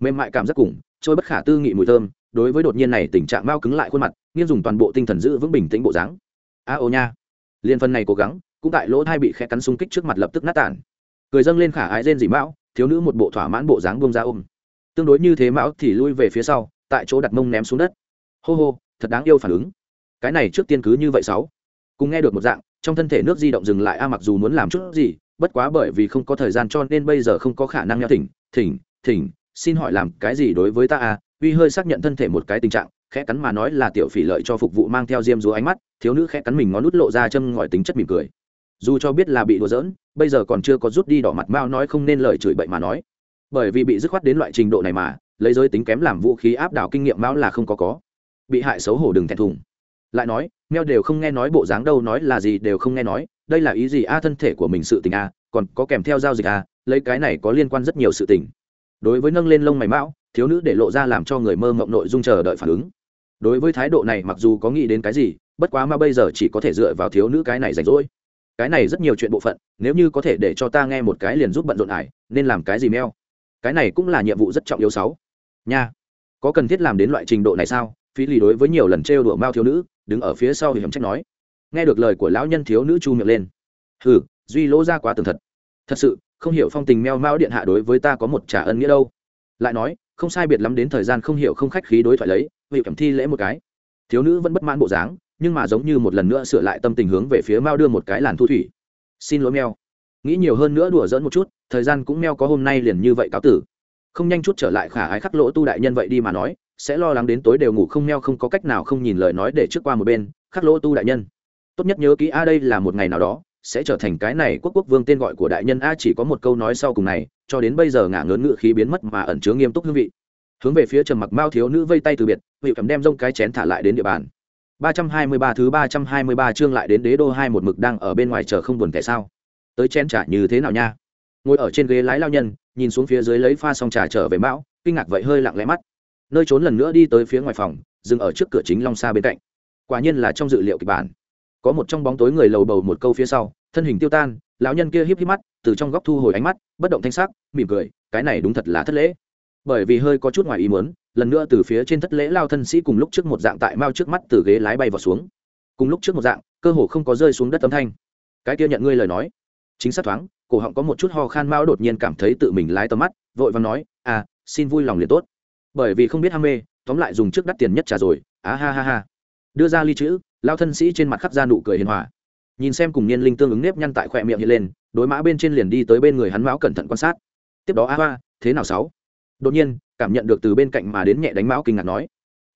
Mềm mại cảm giác cùng, trôi bất khả tư nghị mùi thơm, đối với đột nhiên này tình trạng mao cứng lại khuôn mặt, nghiêng dùng toàn bộ tinh thần giữ vững bình tĩnh bộ dáng. A ô nha. Liên phân này cố gắng, cũng tại lỗ thai bị khe cắn xung kích trước mặt lập tức nát tản. Cười dâng lên khả ái rên dỉ mão, thiếu nữ một bộ thỏa mãn bộ dáng buông ra ôm. Tương đối như thế mão thì lui về phía sau, tại chỗ đặt mông ném xuống đất. Hô hô thật đáng yêu phản ứng. Cái này trước tiên cứ như vậy sáu. Cùng nghe được một dạng, trong thân thể nước di động dừng lại, a mặc dù muốn làm chút gì, bất quá bởi vì không có thời gian cho nên bây giờ không có khả năng nhau thỉnh thỉnh thỉnh, xin hỏi làm cái gì đối với ta a uy hơi xác nhận thân thể một cái tình trạng, khẽ cắn mà nói là tiểu phỉ lợi cho phục vụ mang theo diêm rúa ánh mắt, thiếu nữ khẽ cắn mình ngón nút lộ ra châm ngòi tính chất mỉm cười. Dù cho biết là bị đùa giỡn, bây giờ còn chưa có rút đi đỏ mặt mao nói không nên lời chửi bậy mà nói. Bởi vì bị dứt khoát đến loại trình độ này mà, lấy giới tính kém làm vũ khí áp đảo kinh nghiệm mao là không có có bị hại xấu hổ đừng thẹn thùng. Lại nói meo đều không nghe nói bộ dáng đâu, nói là gì đều không nghe nói, đây là ý gì? A, thân thể của mình sự tình a, còn có kèm theo giao dịch a, lấy cái này có liên quan rất nhiều sự tình. Đối với nâng lên lông mày mão, thiếu nữ để lộ ra làm cho người mơ mộng nội dung chờ đợi phản ứng. Đối với thái độ này, mặc dù có nghĩ đến cái gì, bất quá mà bây giờ chỉ có thể dựa vào thiếu nữ cái này rảnh rỗi. Cái này rất nhiều chuyện bộ phận, nếu như có thể để cho ta nghe một cái liền giúp bận rộn ải, nên làm cái gì meo cái này cũng là nhiệm vụ rất trọng yếu sáu. Nha, có cần thiết làm đến loại trình độ này sao? Phí lì đối với nhiều lần trêu đùa mao thiếu nữ, đứng ở phía sau thì hầm trách nói. Nghe được lời của lão nhân thiếu nữ chu miệng lên. Hừ, duy lỗ ra quá tường thật. Thật sự, không hiểu phong tình meo mao điện hạ đối với ta có một trả ân nghĩa đâu. Lại nói, không sai biệt lắm đến thời gian không hiểu không khách khí đối thoại lấy, vị cảm thi lễ một cái. Thiếu nữ vẫn bất mãn bộ dáng, nhưng mà giống như một lần nữa sửa lại tâm tình hướng về phía mao đưa một cái làn thu thủy. Xin lỗi meo. Nghĩ nhiều hơn nữa đùa dỡn một chút, thời gian cũng meo có hôm nay liền như vậy cáo tử. Không nhanh chút trở lại khả ái khắc lỗ tu đại nhân vậy đi mà nói sẽ lo lắng đến tối đều ngủ không meo không có cách nào không nhìn lời nói để trước qua một bên, khắc lỗ tu đại nhân. Tốt nhất nhớ kỹ a, đây là một ngày nào đó, sẽ trở thành cái này quốc quốc vương tên gọi của đại nhân a, chỉ có một câu nói sau cùng này, cho đến bây giờ ngả ngớn ngự khí biến mất mà ẩn chứa nghiêm túc hương vị. Hướng về phía trầm mặc mao thiếu nữ vây tay từ biệt, vị cầm đem rông cái chén thả lại đến địa bàn. 323 thứ 323 chương lại đến đế đô hai một mực đang ở bên ngoài chờ không buồn tại sao. Tới chén trả như thế nào nha? Ngồi ở trên ghế lái lao nhân, nhìn xuống phía dưới lấy pha xong trà trở về mão, kinh ngạc vậy hơi lặng lẽ mắt nơi trốn lần nữa đi tới phía ngoài phòng, dừng ở trước cửa chính long xa bên cạnh. Quả nhiên là trong dự liệu kịch bản. Có một trong bóng tối người lầu bầu một câu phía sau, thân hình tiêu tan, lão nhân kia híp híp mắt, từ trong góc thu hồi ánh mắt, bất động thanh sắc, mỉm cười, cái này đúng thật là thất lễ. Bởi vì hơi có chút ngoài ý muốn, lần nữa từ phía trên thất lễ lao thân sĩ cùng lúc trước một dạng tại mao trước mắt từ ghế lái bay vào xuống. Cùng lúc trước một dạng, cơ hồ không có rơi xuống đất tấm thanh. Cái kia nhận ngươi lời nói. Chính xác thoáng, cổ họng có một chút ho khan mao đột nhiên cảm thấy tự mình lái tầm mắt, vội và nói à xin vui lòng liền tốt bởi vì không biết ham mê, tóm lại dùng trước đắt tiền nhất trả rồi. Á ha ha ha. Đưa ra ly chữ, lao thân sĩ trên mặt khắc ra nụ cười hiền hòa. Nhìn xem cùng niên linh tương ứng nếp nhăn tại khỏe miệng hiện lên, đối mã bên trên liền đi tới bên người hắn mão cẩn thận quan sát. Tiếp đó, a ba thế nào sáu? Đột nhiên, cảm nhận được từ bên cạnh mà đến nhẹ đánh mão kinh ngạc nói.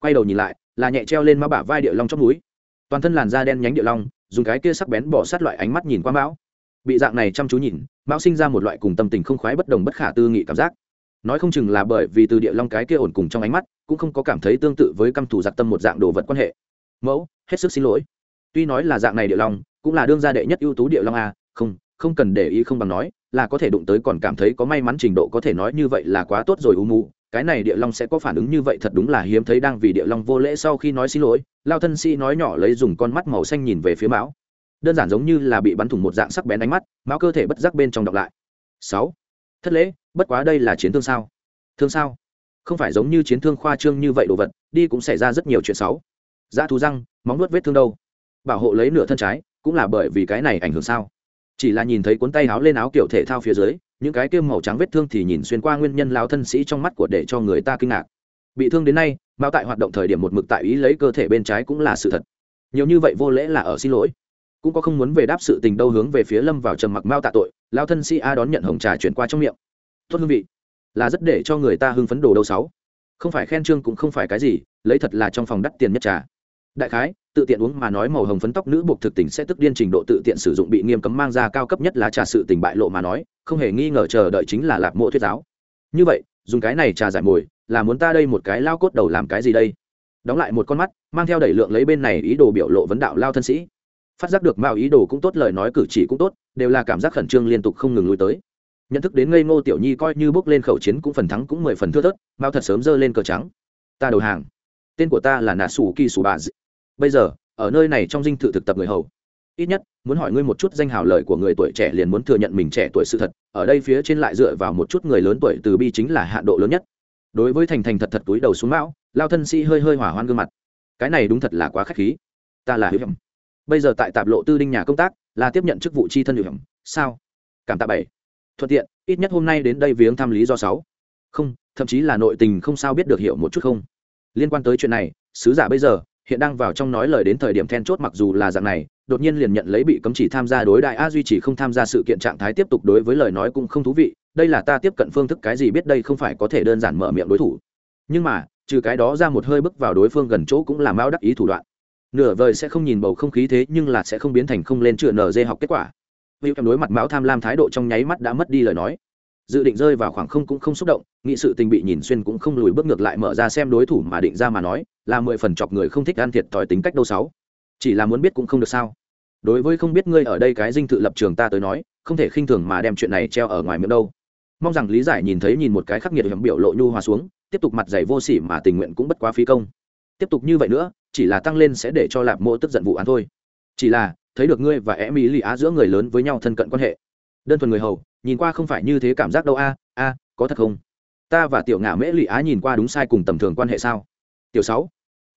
Quay đầu nhìn lại, là nhẹ treo lên mã bả vai địa long trong núi toàn thân làn da đen nhánh địa long, dùng cái kia sắc bén bỏ sát loại ánh mắt nhìn qua mão. Bị dạng này chăm chú nhìn, mão sinh ra một loại cùng tâm tình không khoái bất đồng bất khả tư nghị cảm giác nói không chừng là bởi vì từ địa long cái kia ổn cùng trong ánh mắt, cũng không có cảm thấy tương tự với căm thủ giặc tâm một dạng đồ vật quan hệ. Mẫu, hết sức xin lỗi. Tuy nói là dạng này địa long, cũng là đương gia đệ nhất ưu tú địa long a, không không cần để ý không bằng nói, là có thể đụng tới còn cảm thấy có may mắn trình độ có thể nói như vậy là quá tốt rồi u mụ cái này địa long sẽ có phản ứng như vậy thật đúng là hiếm thấy đang vì địa long vô lễ sau khi nói xin lỗi, lao thân sĩ nói nhỏ lấy dùng con mắt màu xanh nhìn về phía mão. Đơn giản giống như là bị bắn thủng một dạng sắc bén ánh mắt, mão cơ thể bất giác bên trong đọc lại. Sáu thất lễ, bất quá đây là chiến thương sao? Thương sao? Không phải giống như chiến thương khoa trương như vậy đồ vật, đi cũng xảy ra rất nhiều chuyện xấu. Dã thú răng, móng nuốt vết thương đâu? Bảo hộ lấy nửa thân trái, cũng là bởi vì cái này ảnh hưởng sao? Chỉ là nhìn thấy cuốn tay áo lên áo kiểu thể thao phía dưới, những cái kiêm màu trắng vết thương thì nhìn xuyên qua nguyên nhân lao thân sĩ trong mắt của để cho người ta kinh ngạc. Bị thương đến nay mao tại hoạt động thời điểm một mực tại ý lấy cơ thể bên trái cũng là sự thật. Nhiều như vậy vô lễ là ở xin lỗi. Cũng có không muốn về đáp sự tình đâu hướng về phía lâm vào trầm mặc mao tạ tội lao thân sĩ a đón nhận hồng trà chuyển qua trong miệng. Tốt hương vị. Là rất để cho người ta hưng phấn đồ đâu sáu. Không phải khen trương cũng không phải cái gì, lấy thật là trong phòng đắt tiền nhất trà. Đại khái, tự tiện uống mà nói màu hồng phấn tóc nữ buộc thực tình sẽ tức điên trình độ tự tiện sử dụng bị nghiêm cấm mang ra cao cấp nhất là trà sự tình bại lộ mà nói, không hề nghi ngờ chờ đợi chính là lạp mộ thuyết giáo. Như vậy, dùng cái này trà giải mồi, là muốn ta đây một cái lao cốt đầu làm cái gì đây? Đóng lại một con mắt, mang theo đẩy lượng lấy bên này ý đồ biểu lộ vấn đạo lao thân sĩ phát giác được mạo ý đồ cũng tốt, lời nói cử chỉ cũng tốt, đều là cảm giác khẩn trương liên tục không ngừng lui tới. Nhận thức đến ngây ngô tiểu nhi coi như bước lên khẩu chiến cũng phần thắng cũng mười phần thưa thớt mao thật sớm giơ lên cờ trắng. Ta đầu hàng. Tên của ta là nà sủ kỳ sủ bà bây giờ, ở nơi này trong dinh thự thực tập người hầu. Ít nhất, muốn hỏi ngươi một chút danh hào lời của người tuổi trẻ liền muốn thừa nhận mình trẻ tuổi sự thật, ở đây phía trên lại dựa vào một chút người lớn tuổi từ bi chính là hạ độ lớn nhất. Đối với thành thành thật thật túi đầu xuống mão, lao thân sĩ hơi hơi hỏa hoan gương mặt. Cái này đúng thật là quá k h á c h khí. Ta là hữu hiểm bây giờ tại tạp lộ tư đinh nhà công tác, là tiếp nhận chức vụ chi thân hữu sao? Cảm tạ bảy. Thuận tiện, ít nhất hôm nay đến đây viếng thăm lý do sáu. Không, thậm chí là nội tình không sao biết được hiểu một chút không. Liên quan tới chuyện này, sứ giả bây giờ, hiện đang vào trong nói lời đến thời điểm then chốt mặc dù là dạng này, đột nhiên liền nhận lấy bị cấm chỉ tham gia đối đại a duy trì không tham gia sự kiện trạng thái tiếp tục đối với lời nói cũng không thú vị, đây là ta tiếp cận phương thức cái gì biết đây không phải có thể đơn giản mở miệng đối thủ. Nhưng mà, trừ cái đó ra một hơi bước vào đối phương gần chỗ cũng là mao đắc ý thủ đoạn nửa vời sẽ không nhìn bầu không khí thế nhưng là sẽ không biến thành không lên chữa nở dê học kết quả. Hữu cảm đối mặt mão tham lam thái độ trong nháy mắt đã mất đi lời nói. Dự định rơi vào khoảng không cũng không xúc động, nghị sự tình bị nhìn xuyên cũng không lùi bước ngược lại mở ra xem đối thủ mà định ra mà nói, là mười phần chọc người không thích ăn thiệt thòi tính cách đâu sáu. Chỉ là muốn biết cũng không được sao. Đối với không biết ngươi ở đây cái dinh tự lập trường ta tới nói, không thể khinh thường mà đem chuyện này treo ở ngoài miệng đâu. Mong rằng lý giải nhìn thấy nhìn một cái khắc nghiệt hiểm biểu lộ nhu hòa xuống, tiếp tục mặt dày vô sỉ mà tình nguyện cũng bất quá phí công tiếp tục như vậy nữa, chỉ là tăng lên sẽ để cho lạp mộ tức giận vụ án thôi. Chỉ là, thấy được ngươi và em ý lì á giữa người lớn với nhau thân cận quan hệ. Đơn thuần người hầu, nhìn qua không phải như thế cảm giác đâu a a, có thật không? Ta và tiểu ngã mễ lì á nhìn qua đúng sai cùng tầm thường quan hệ sao? Tiểu sáu,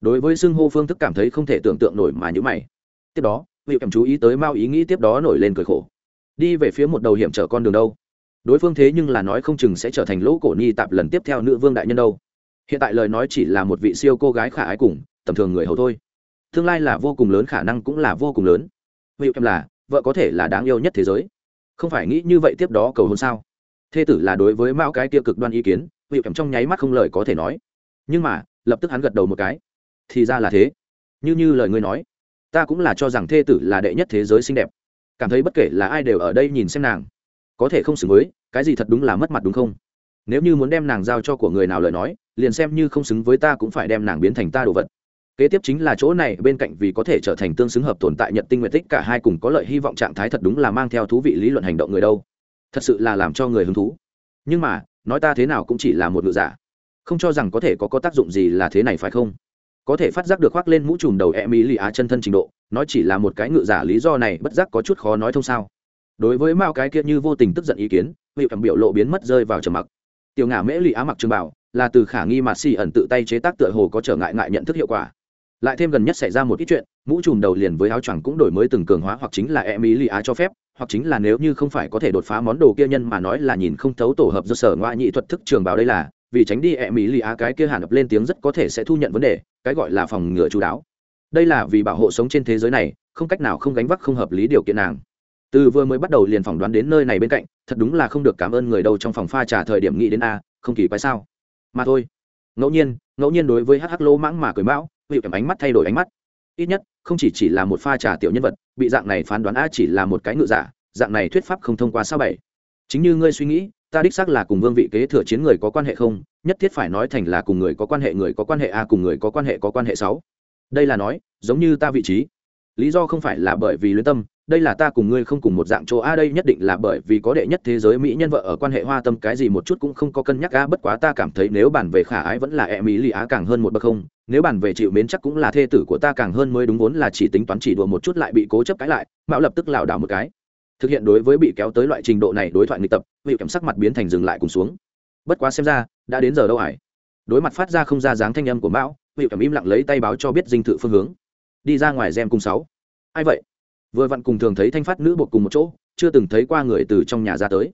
đối với xưng hô phương thức cảm thấy không thể tưởng tượng nổi mà như mày. Tiếp đó, vị cảm chú ý tới mao ý nghĩ tiếp đó nổi lên cười khổ. Đi về phía một đầu hiểm trở con đường đâu? Đối phương thế nhưng là nói không chừng sẽ trở thành lỗ cổ ni tạp lần tiếp theo nữ vương đại nhân đâu hiện tại lời nói chỉ là một vị siêu cô gái khả ái cùng, tầm thường người hầu thôi. Tương lai là vô cùng lớn khả năng cũng là vô cùng lớn. Vị em là, vợ có thể là đáng yêu nhất thế giới. Không phải nghĩ như vậy tiếp đó cầu hôn sao? Thê tử là đối với mao cái tiêu cực đoan ý kiến vị em trong nháy mắt không lời có thể nói. Nhưng mà, lập tức hắn gật đầu một cái. Thì ra là thế. Như như lời ngươi nói, ta cũng là cho rằng thê tử là đệ nhất thế giới xinh đẹp. Cảm thấy bất kể là ai đều ở đây nhìn xem nàng. Có thể không xử mới cái gì thật đúng là mất mặt đúng không? Nếu như muốn đem nàng giao cho của người nào lời nói liền xem như không xứng với ta cũng phải đem nàng biến thành ta đồ vật. Kế tiếp chính là chỗ này, bên cạnh vì có thể trở thành tương xứng hợp tồn tại nhật tinh nguyện tích, cả hai cùng có lợi hy vọng trạng thái thật đúng là mang theo thú vị lý luận hành động người đâu. Thật sự là làm cho người hứng thú. Nhưng mà, nói ta thế nào cũng chỉ là một ngự giả. Không cho rằng có thể có có tác dụng gì là thế này phải không? Có thể phát giác được khoác lên mũ trùm đầu e mỹ lì á chân thân trình độ nó chỉ là một cái ngự giả, lý do này bất giác có chút khó nói thông sao. Đối với mao cái kia như vô tình tức giận ý kiến vị cầm biểu lộ biến mất rơi vào trầm mặc. Tiểu ngả mễ lì á mặc trường bảo là từ khả nghi mà xì ẩn tự tay chế tác tựa hồ có trở ngại ngại nhận thức hiệu quả. Lại thêm gần nhất xảy ra một ít chuyện, mũ trùm đầu liền với áo choàng cũng đổi mới từng cường hóa hoặc chính là e mỹ lì á cho phép, hoặc chính là nếu như không phải có thể đột phá món đồ kia nhân mà nói là nhìn không thấu tổ hợp do sở ngoại nhị thuật thức trường báo đây là, vì tránh đi e mỹ lì á cái kia hàn ập lên tiếng rất có thể sẽ thu nhận vấn đề, cái gọi là phòng ngừa chú đáo. Đây là vì bảo hộ sống trên thế giới này, không cách nào không gánh vác không hợp lý điều kiện nàng. Từ vừa mới bắt đầu liền phỏng đoán đến nơi này bên cạnh, thật đúng là không được cảm ơn người đâu trong phòng pha trả thời điểm nghĩ đến a, không kỳ quái sao? Mà thôi. Ngẫu nhiên ngẫu nhiên đối với hh lỗ mãng mà cười mão hiệu cảm ánh mắt thay đổi ánh mắt. Ít nhất, không chỉ chỉ là một pha trà tiểu nhân vật, bị dạng này phán đoán a chỉ là một cái ngự giả, dạng này thuyết pháp không thông qua sao bảy. Chính như ngươi suy nghĩ, ta đích xác là cùng vương vị kế thừa chiến người có quan hệ không, nhất thiết phải nói thành là cùng người có quan hệ người có quan hệ a cùng người có quan hệ có quan hệ sáu. Đây là nói, giống như ta vị trí. Lý do không phải là bởi vì luyến tâm đây là ta cùng ngươi không cùng một dạng chỗ. A, đây nhất định là bởi vì có đệ nhất thế giới mỹ nhân vợ ở quan hệ hoa tâm, cái gì một chút cũng không có cân nhắc. A, bất quá ta cảm thấy nếu bàn về khả ái vẫn là e mỹ lì á càng hơn một bậc không, nếu bàn về chịu mến chắc cũng là thê tử của ta càng hơn mới đúng, vốn là chỉ tính toán chỉ đùa một chút lại bị cố chấp cãi lại, mạo lập tức lảo đảo một cái. Thực hiện đối với bị kéo tới loại trình độ này đối thoại nghịch tập vị cảm sắc mặt biến thành dừng lại cùng xuống. Bất quá xem ra, đã đến giờ đâu ải đối mặt phát ra không ra dáng thanh âm của mão vị cảm im lặng lấy tay báo cho biết dinh thự phương hướng. Đi ra ngoài gem cùng sáu. Ai vậy? Vừa vặn cùng thường thấy thanh phát nữ buộc cùng một chỗ, chưa từng thấy qua người từ trong nhà ra tới.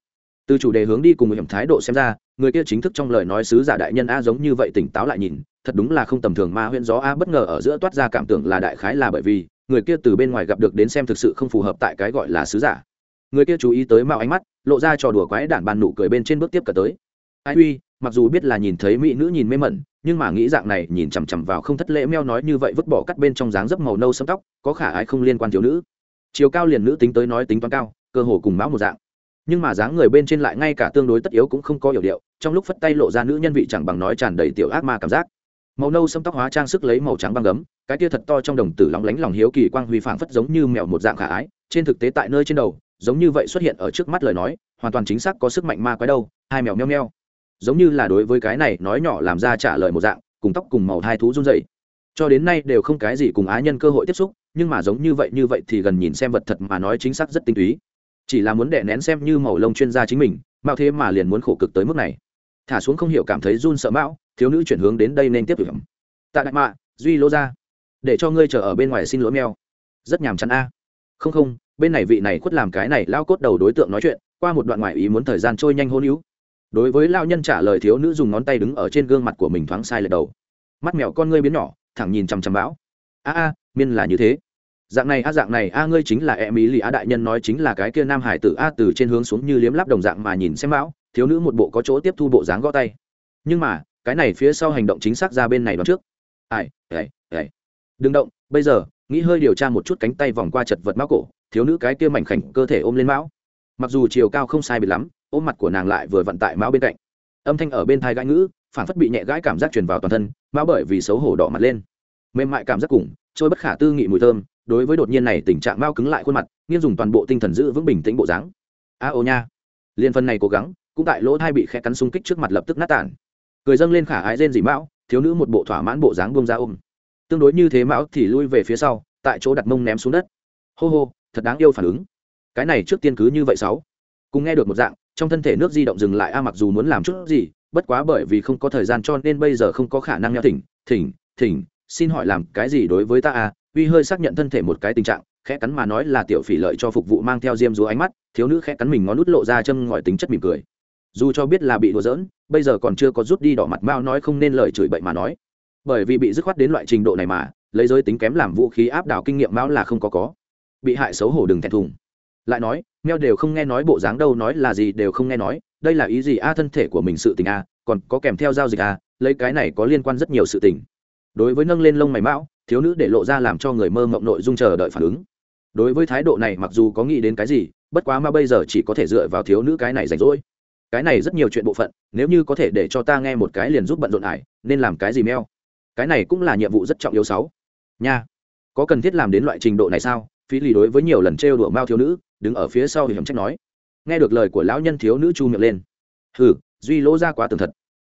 Từ chủ đề hướng đi cùng hiểm thái độ xem ra, người kia chính thức trong lời nói sứ giả đại nhân a giống như vậy tỉnh táo lại nhìn, thật đúng là không tầm thường ma huyễn gió a bất ngờ ở giữa toát ra cảm tưởng là đại khái là bởi vì, người kia từ bên ngoài gặp được đến xem thực sự không phù hợp tại cái gọi là sứ giả. Người kia chú ý tới mạo ánh mắt, lộ ra trò đùa quái đản bàn nụ cười bên trên bước tiếp cả tới. Ai uy, mặc dù biết là nhìn thấy mỹ nữ nhìn mê mẩn, nhưng mà nghĩ dạng này nhìn chằm chằm vào không thất lễ meo nói như vậy vứt bỏ cắt bên trong dáng dấp màu nâu sẫm tóc, có khả ai không liên quan thiếu nữ chiều cao liền nữ tính tới nói tính toán cao, cơ hồ cùng mão một dạng. Nhưng mà dáng người bên trên lại ngay cả tương đối tất yếu cũng không có hiểu điệu, trong lúc phất tay lộ ra nữ nhân vị chẳng bằng nói tràn đầy tiểu ác ma cảm giác. Màu nâu xâm tóc hóa trang sức lấy màu trắng băng gấm, cái kia thật to trong đồng tử lóng lánh lòng hiếu kỳ quang huy phảng phất giống như mèo một dạng khả ái, trên thực tế tại nơi trên đầu, giống như vậy xuất hiện ở trước mắt lời nói, hoàn toàn chính xác có sức mạnh ma quái đâu, hai mèo meo meo. Giống như là đối với cái này nói nhỏ làm ra trả lời một dạng, cùng tóc cùng màu hai thú run dậy cho đến nay đều không cái gì cùng á nhân cơ hội tiếp xúc, nhưng mà giống như vậy như vậy thì gần nhìn xem vật thật mà nói chính xác rất tinh túy. Chỉ là muốn đè nén xem như màu lông chuyên gia chính mình, mạo thế mà liền muốn khổ cực tới mức này. Thả xuống không hiểu cảm thấy run sợ mão, thiếu nữ chuyển hướng đến đây nên tiếp tục tạ đại mạ, duy lô ra. Để cho ngươi chờ ở bên ngoài xin lỗi mèo. Rất nhàm chán a. Không không, bên này vị này khuất làm cái này lao cốt đầu đối tượng nói chuyện, qua một đoạn ngoại ý muốn thời gian trôi nhanh hôn hữu. Đối với lao nhân trả lời thiếu nữ dùng ngón tay đứng ở trên gương mặt của mình thoáng sai lệch đầu. Mắt mèo con ngươi biến nhỏ thẳng nhìn chằm chằm bão. A a, miên là như thế. Dạng này a, dạng này a, ngươi chính là e mỹ lì a đại nhân nói chính là cái kia nam hải tử a từ trên hướng xuống như liếm láp đồng dạng mà nhìn xem bão, thiếu nữ một bộ có chỗ tiếp thu bộ dáng gõ tay. Nhưng mà, cái này phía sau hành động chính xác ra bên này đón trước. Ai ai ai. Đừng động, bây giờ, nghĩ hơi điều tra một chút cánh tay vòng qua chật vật mão cổ, thiếu nữ cái kia mảnh khảnh cơ thể ôm lên mão mặc dù chiều cao không sai biệt lắm, ôm mặt của nàng lại vừa vận tại mão bên cạnh. Âm thanh ở bên thai gãi ngữ phản phất bị nhẹ gãi cảm giác truyền vào toàn thân, mà bởi vì xấu hổ đỏ mặt lên. Mềm mại cảm giác cùng, trôi bất khả tư nghị mùi thơm, đối với đột nhiên này tình trạng mao cứng lại khuôn mặt, nghiêng dùng toàn bộ tinh thần giữ vững bình tĩnh bộ dáng. A ô nha. Liên phân này cố gắng, cũng tại lỗ thai bị khẽ cắn xung kích trước mặt lập tức nát tản. Cười dâng lên khả ái rên dỉ mão, thiếu nữ một bộ thỏa mãn bộ dáng buông ra ôm. Tương đối như thế mão thì lui về phía sau, tại chỗ đặt mông ném xuống đất. Hô hô, thật đáng yêu phản ứng. Cái này trước tiên cứ như vậy sáu. Cùng nghe được một dạng, trong thân thể nước di động dừng lại, a mặc dù muốn làm chút gì bất quá bởi vì không có thời gian cho nên bây giờ không có khả năng nhau thỉnh thỉnh thỉnh, xin hỏi làm cái gì đối với ta a uy hơi xác nhận thân thể một cái tình trạng, khẽ cắn mà nói là tiểu phỉ lợi cho phục vụ mang theo diêm rúa ánh mắt, thiếu nữ khẽ cắn mình ngón nút lộ ra châm ngòi tính chất mỉm cười. Dù cho biết là bị đùa giỡn, bây giờ còn chưa có rút đi đỏ mặt mao nói không nên lời chửi bậy mà nói. Bởi vì bị dứt khoát đến loại trình độ này mà, lấy giới tính kém làm vũ khí áp đảo kinh nghiệm mao là không có có. Bị hại xấu hổ đừng thẹn thùng lại nói meo đều không nghe nói bộ dáng đâu, nói là gì đều không nghe nói, đây là ý gì? A, thân thể của mình sự tình a, còn có kèm theo giao dịch a, lấy cái này có liên quan rất nhiều sự tình. Đối với nâng lên lông mày mão, thiếu nữ để lộ ra làm cho người mơ mộng nội dung chờ đợi phản ứng. Đối với thái độ này mặc dù có nghĩ đến cái gì, bất quá mà bây giờ chỉ có thể dựa vào thiếu nữ cái này rảnh rỗi. Cái này rất nhiều chuyện bộ phận, nếu như có thể để cho ta nghe một cái liền giúp bận rộn ải, nên làm cái gì meo cái này cũng là nhiệm vụ rất trọng yếu sáu. Nha, có cần thiết làm đến loại trình độ này sao? Phí lì đối với nhiều lần trêu đùa mao thiếu nữ đứng ở phía sau hiểm trách nói. Nghe được lời của lão nhân thiếu nữ chu miệng lên. Hừ, duy lỗ ra quá tường thật.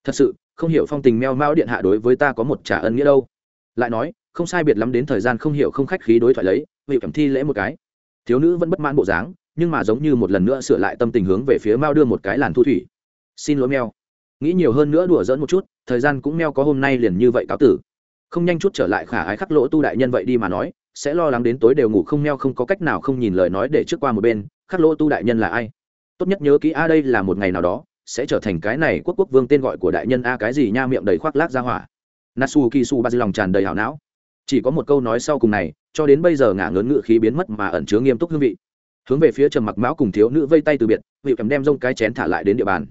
Thật sự, không hiểu phong tình meo mao điện hạ đối với ta có một trả ân nghĩa đâu. Lại nói, không sai biệt lắm đến thời gian không hiểu không khách khí đối thoại lấy, vị cảm thi lễ một cái. Thiếu nữ vẫn bất mãn bộ dáng, nhưng mà giống như một lần nữa sửa lại tâm tình hướng về phía mao đưa một cái làn thu thủy. Xin lỗi meo. Nghĩ nhiều hơn nữa đùa dỡn một chút, thời gian cũng meo có hôm nay liền như vậy cáo tử. Không nhanh chút trở lại khả ái khắc lỗ tu đại nhân vậy đi mà nói sẽ lo lắng đến tối đều ngủ không meo không có cách nào không nhìn lời nói để trước qua một bên, khắc lỗ tu đại nhân là ai? Tốt nhất nhớ kỹ, a, đây là một ngày nào đó, sẽ trở thành cái này quốc quốc vương tên gọi của đại nhân a, cái gì nha, miệng đầy khoác lác ra hỏa. Nasu kisu ba dư lòng tràn đầy hảo não. Chỉ có một câu nói sau cùng này, cho đến bây giờ ngả ngớn ngự khí biến mất mà ẩn chứa nghiêm túc hương vị. Hướng về phía trầm mặc mão cùng thiếu nữ vây tay từ biệt vị cầm đem rông cái chén thả lại đến địa bàn.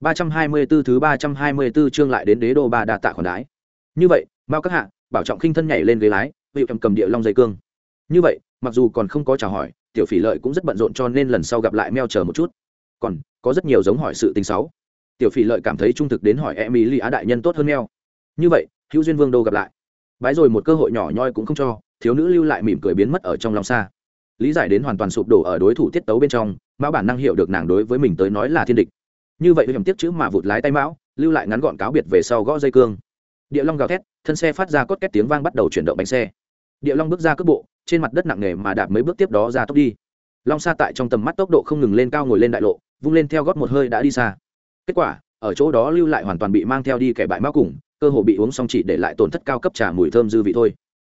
Ba trăm hai mươi 324 thứ ba trăm hai mươi 324 chương lại đến đế đô ba đa tạ khoản đái. Như vậy mao các hạ, bảo trọng khinh thân nhảy lên ghế lái vị cầm cầm địa long dây cương. Như vậy, mặc dù còn không có chào hỏi, tiểu phỉ lợi cũng rất bận rộn cho nên lần sau gặp lại meo chờ một chút. Còn, có rất nhiều giống hỏi sự tình xấu. Tiểu phỉ lợi cảm thấy trung thực đến hỏi em ý lý á đại nhân tốt hơn meo. Như vậy, hữu duyên vương đô gặp lại? Bái rồi một cơ hội nhỏ nhoi cũng không cho, thiếu nữ lưu lại mỉm cười biến mất ở trong lòng xa. Lý giải đến hoàn toàn sụp đổ ở đối thủ tiết tấu bên trong, mão bản năng hiểu được nàng đối với mình tới nói là thiên địch. Như vậy hiểm tiếp chữ mà vụt lái tay mão, lưu lại ngắn gọn cáo biệt về sau gõ dây cương. Địa long gào thét, thân xe phát ra cốt két tiếng vang bắt đầu chuyển động bánh xe địa long bước ra cước bộ, trên mặt đất nặng nề mà đạp mấy bước tiếp đó ra tốc đi. Long xa tại trong tầm mắt tốc độ không ngừng lên cao ngồi lên đại lộ, vung lên theo gót một hơi đã đi xa. Kết quả, ở chỗ đó lưu lại hoàn toàn bị mang theo đi kẻ bại mao cùng, cơ hồ bị uống xong chỉ để lại tổn thất cao cấp trà mùi thơm dư vị thôi.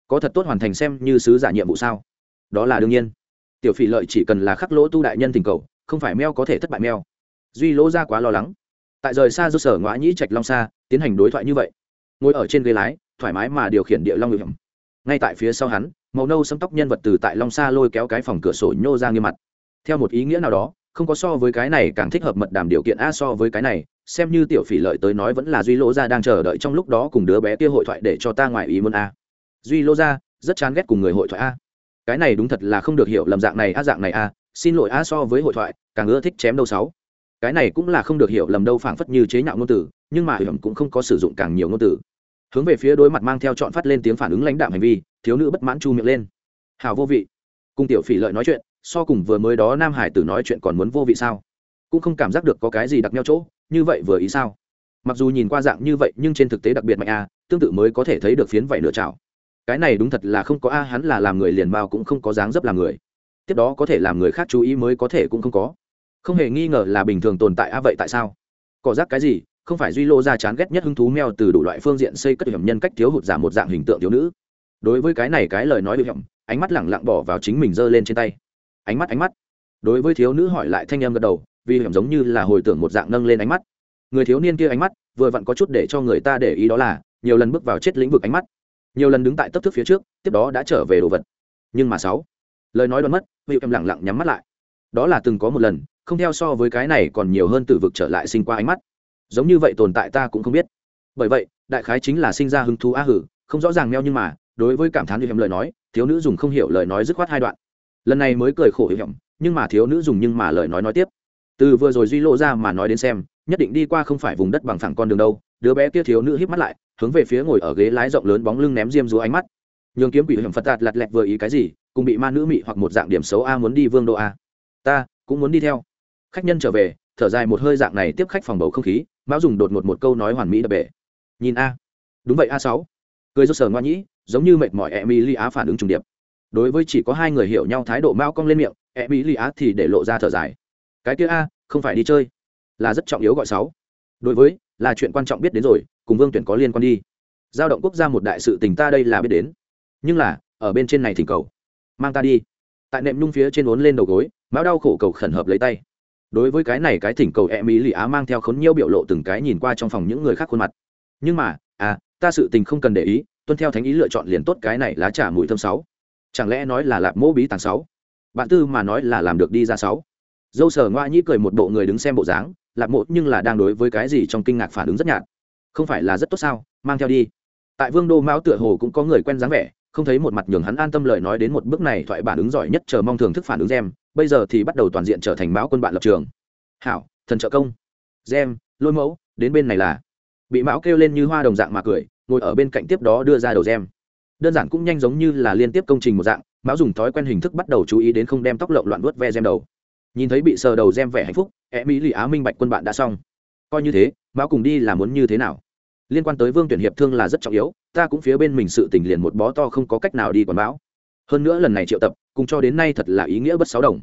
Có thật tốt hoàn thành xem như sứ giả nhiệm vụ sao? Đó là đương nhiên. Tiểu phỉ lợi chỉ cần là khắc lỗ tu đại nhân tình cầu, không phải meo có thể thất bại meo. Duy lỗ ra quá lo lắng. Tại rời xa do sở ngõ nhĩ trạch long xa tiến hành đối thoại như vậy. Ngồi ở trên ghế lái, thoải mái mà điều khiển địa long ngự hầm ngay tại phía sau hắn, màu nâu sấm tóc nhân vật từ tại long xa lôi kéo cái phòng cửa sổ nhô ra nghiêm mặt. Theo một ý nghĩa nào đó, không có so với cái này càng thích hợp mật đàm điều kiện a so với cái này, xem như tiểu phỉ lợi tới nói vẫn là duy lỗ gia đang chờ đợi trong lúc đó cùng đứa bé kia hội thoại để cho ta ngoài ý muốn a. Duy lỗ gia, rất chán ghét cùng người hội thoại a. Cái này đúng thật là không được hiểu lầm dạng này a, dạng này a, xin lỗi a so với hội thoại, càng ưa thích chém đâu sáu. Cái này cũng là không được hiểu lầm đâu phảng phất như chế nhạo ngôn từ, nhưng mà hiểm cũng không có sử dụng càng nhiều ngôn từ hướng về phía đối mặt mang theo chọn phát lên tiếng phản ứng lãnh đạm hành vi, thiếu nữ bất mãn chu miệng lên. Hào vô vị. Cùng tiểu phỉ lợi nói chuyện, so cùng vừa mới đó nam hải tử nói chuyện còn muốn vô vị sao? Cũng không cảm giác được có cái gì đặc nhau chỗ, như vậy vừa ý sao? Mặc dù nhìn qua dạng như vậy, nhưng trên thực tế đặc biệt mạnh a, tương tự mới có thể thấy được phiến vảy nửa chảo cái này đúng thật là không có a, hắn là làm người liền bao cũng không có dáng dấp làm người. Tiếp đó có thể làm người khác chú ý mới có thể cũng không có. Không hề nghi ngờ là bình thường tồn tại a, vậy tại sao? Có rác cái gì không phải duy lô ra chán ghét nhất hứng thú meo từ đủ loại phương diện xây cất hiểm nhân cách thiếu hụt giảm một dạng hình tượng thiếu nữ. Đối với cái này cái lời nói bị hiểm, ánh mắt lẳng lặng bỏ vào chính mình giơ lên trên tay. Ánh mắt ánh mắt. Đối với thiếu nữ hỏi lại thanh em gật đầu, vì hiểm giống như là hồi tưởng một dạng nâng lên ánh mắt. Người thiếu niên kia ánh mắt, vừa vặn có chút để cho người ta để ý đó là, nhiều lần bước vào chết lĩnh vực ánh mắt. Nhiều lần đứng tại tấp thức phía trước, tiếp đó đã trở về đồ vật. Nhưng mà sáu, lời nói đoán mất vì em lẳng lặng nhắm mắt lại. Đó là từng có một lần, không theo so với cái này còn nhiều hơn từ vực trở lại sinh qua ánh mắt giống như vậy tồn tại ta cũng không biết. Bởi vậy, đại khái chính là sinh ra hứng thú a hử, không rõ ràng meo nhưng mà, đối với cảm thán như hiểm lời nói, thiếu nữ dùng không hiểu lời nói dứt khoát hai đoạn. Lần này mới cười khổ hiểm, nhưng mà thiếu nữ dùng nhưng mà lời nói nói tiếp. Từ vừa rồi duy lộ ra mà nói đến xem, nhất định đi qua không phải vùng đất bằng phẳng con đường đâu, đứa bé kia thiếu nữ híp mắt lại, hướng về phía ngồi ở ghế lái rộng lớn bóng lưng ném diêm rúa ánh mắt. Nhường kiếm quỷ hiểm phật tạt lặt lẹt vừa ý cái gì, cùng bị ma nữ mị hoặc một dạng điểm xấu a muốn đi vương đô a. Ta, cũng muốn đi theo. Khách nhân trở về, thở dài một hơi dạng này tiếp khách phòng bầu không khí mão dùng đột ngột một câu nói hoàn mỹ đập bể. Nhìn a. Đúng vậy, a sáu. Cười do sờ ngoan nhĩ, giống như mệt mỏi e mi li á phản ứng trùng điệp. Đối với chỉ có hai người hiểu nhau thái độ mao cong lên miệng e mi li á thì để lộ ra thở dài. Cái kia a, không phải đi chơi. Là rất trọng yếu gọi sáu. Đối với, là chuyện quan trọng biết đến rồi, cùng vương tuyển có liên quan đi. Giao động quốc gia một đại sự tình ta đây là biết đến. Nhưng là, ở bên trên này thỉnh cầu. Mang ta đi. Tại nệm nhung phía trên uốn lên đầu gối, mão đau khổ cầu khẩn hợp lấy tay đối với cái này cái thỉnh cầu e mỹ lì á mang theo khốn nhiêu biểu lộ từng cái nhìn qua trong phòng những người khác khuôn mặt. Nhưng mà à ta sự tình không cần để ý, tuân theo thánh ý lựa chọn liền tốt cái này lá trà mùi thơm sáu. Chẳng lẽ nói là lạp mỗ bí tàng sáu? Bạn tư mà nói là làm được đi ra sáu. Dâu sở ngoa nhĩ cười một bộ người đứng xem bộ dáng, lạp mộ nhưng là đang đối với cái gì trong kinh ngạc phản ứng rất nhạt. Không phải là rất tốt sao, mang theo đi. Tại vương đô mão tựa hồ cũng có người quen dáng vẻ, không thấy một mặt nhường hắn an tâm lời nói đến một bước này thoại bản ứng giỏi nhất chờ mong thưởng thức phản ứng gem bây giờ thì bắt đầu toàn diện trở thành mão quân bạn lập trường. Hảo, thần trợ công. Gem, lôi mẫu, đến bên này là. Bị mão kêu lên như hoa đồng dạng mà cười, ngồi ở bên cạnh tiếp đó đưa ra đầu gem. Đơn giản cũng nhanh giống như là liên tiếp công trình một dạng, mão dùng thói quen hình thức bắt đầu chú ý đến không đem tóc lộn loạn vuốt ve gem đầu. Nhìn thấy bị sờ đầu gem vẻ hạnh phúc e mỹ lì á minh bạch quân bạn đã xong. Coi như thế, mão cùng đi là muốn như thế nào? Liên quan tới vương tuyển hiệp thương là rất trọng yếu, ta cũng phía bên mình sự tình liền một bó to không có cách nào đi quản mão hơn nữa lần này triệu tập, cùng cho đến nay thật là ý nghĩa bất sáu đồng.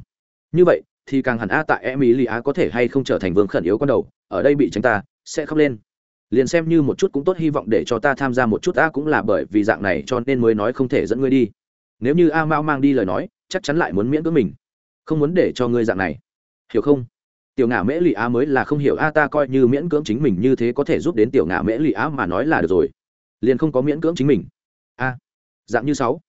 Như vậy, thì càng hẳn a tại emily á có thể hay không trở thành vương khẩn yếu con đầu, ở đây bị tránh ta, sẽ khóc lên. Liền xem như một chút cũng tốt, hy vọng để cho ta tham gia một chút a cũng là bởi vì dạng này cho nên mới nói không thể dẫn ngươi đi. Nếu như a mao mang đi lời nói, chắc chắn lại muốn miễn cưỡng mình. Không muốn để cho ngươi dạng này. Hiểu không? Tiểu ngả mễ lì á mới là không hiểu a ta coi như miễn cưỡng chính mình như thế có thể giúp đến tiểu ngả mễ lì á mà nói là được rồi. Liền không có miễn cưỡng chính mình. A. Dạng như sáu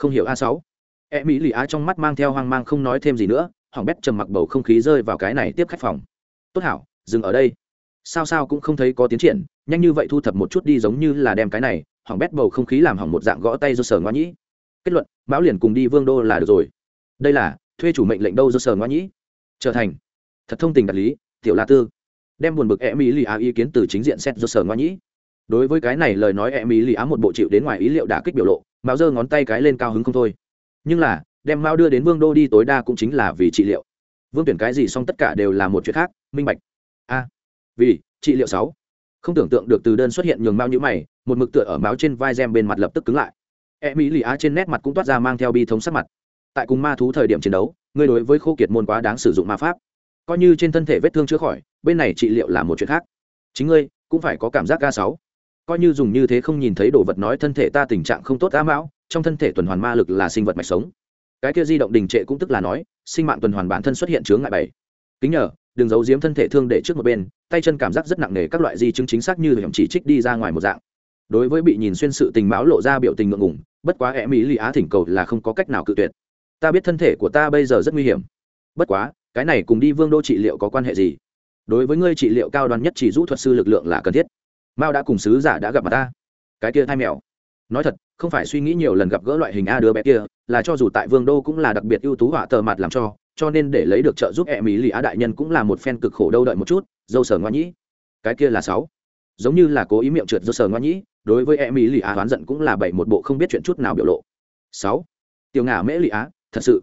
không hiểu a sáu. E mỹ lì á trong mắt mang theo hoang mang không nói thêm gì nữa, hỏng bét trầm mặc bầu không khí rơi vào cái này tiếp khách phòng. Tốt hảo, dừng ở đây. Sao sao cũng không thấy có tiến triển, nhanh như vậy thu thập một chút đi giống như là đem cái này, hỏng bét bầu không khí làm hỏng một dạng gõ tay do sở ngoa nhĩ. Kết luận, mão liền cùng đi vương đô là được rồi. Đây là, thuê chủ mệnh lệnh đâu do sở ngoa nhĩ? Trở thành. Thật thông tình đạt lý, tiểu la tư. Đem buồn bực e mỹ lì á ý kiến từ chính diện xét do sở ngoa nhĩ đối với cái này lời nói e mỹ lì á một bộ chịu đến ngoài ý liệu đả kích biểu lộ, mao giơ ngón tay cái lên cao hứng không thôi. Nhưng là, đem mao đưa đến vương đô đi tối đa cũng chính là vì trị liệu. Vương tuyển cái gì xong tất cả đều là một chuyện khác, minh bạch. A, vì, trị liệu sáu. Không tưởng tượng được từ đơn xuất hiện nhường mao như mày, một mực tựa ở máu trên vai gem bên mặt lập tức cứng lại. E mỹ lì á trên nét mặt cũng toát ra mang theo bi thống sắc mặt. Tại cùng ma thú thời điểm chiến đấu, ngươi đối với khô kiệt môn quá đáng sử dụng ma pháp. Coi như trên thân thể vết thương chữa khỏi, bên này trị liệu là một chuyện khác. Chính ngươi cũng phải có cảm giác ga sáu coi như dùng như thế không nhìn thấy đồ vật nói thân thể ta tình trạng không tốt á mão, trong thân thể tuần hoàn ma lực là sinh vật mạch sống. Cái kia di động đình trệ cũng tức là nói, sinh mạng tuần hoàn bản thân xuất hiện chướng ngại bảy kính nhờ, đừng giấu giếm thân thể thương để trước một bên, tay chân cảm giác rất nặng nề các loại di chứng chính xác như hiểm chỉ trích đi ra ngoài một dạng. Đối với bị nhìn xuyên sự tình báo lộ ra biểu tình ngượng ngùng, bất quá e mỹ lì á thỉnh cầu là không có cách nào cự tuyệt. Ta biết thân thể của ta bây giờ rất nguy hiểm. Bất quá, cái này cùng đi vương đô trị liệu có quan hệ gì? Đối với ngươi trị liệu cao đoan nhất chỉ rũ thuật sư lực lượng là cần thiết mao đã cùng sứ giả đã gặp mặt ta. Cái kia thai mèo. Nói thật, không phải suy nghĩ nhiều lần gặp gỡ loại hình a đứa bé kia, là cho dù tại vương đô cũng là đặc biệt ưu tú họa tờ mặt làm cho cho nên để lấy được trợ giúp e mỹ lì á đại nhân cũng là một phen cực khổ đâu đợi một chút, dâu sờ ngoan nhĩ. Cái kia là sáu. Giống như là cố ý miệng trượt dâu sờ ngoan nhĩ, đối với e mỹ lì á oán giận cũng là bảy một bộ không biết chuyện chút nào biểu lộ. Sáu. Tiểu ngả mễ lì á, thật sự.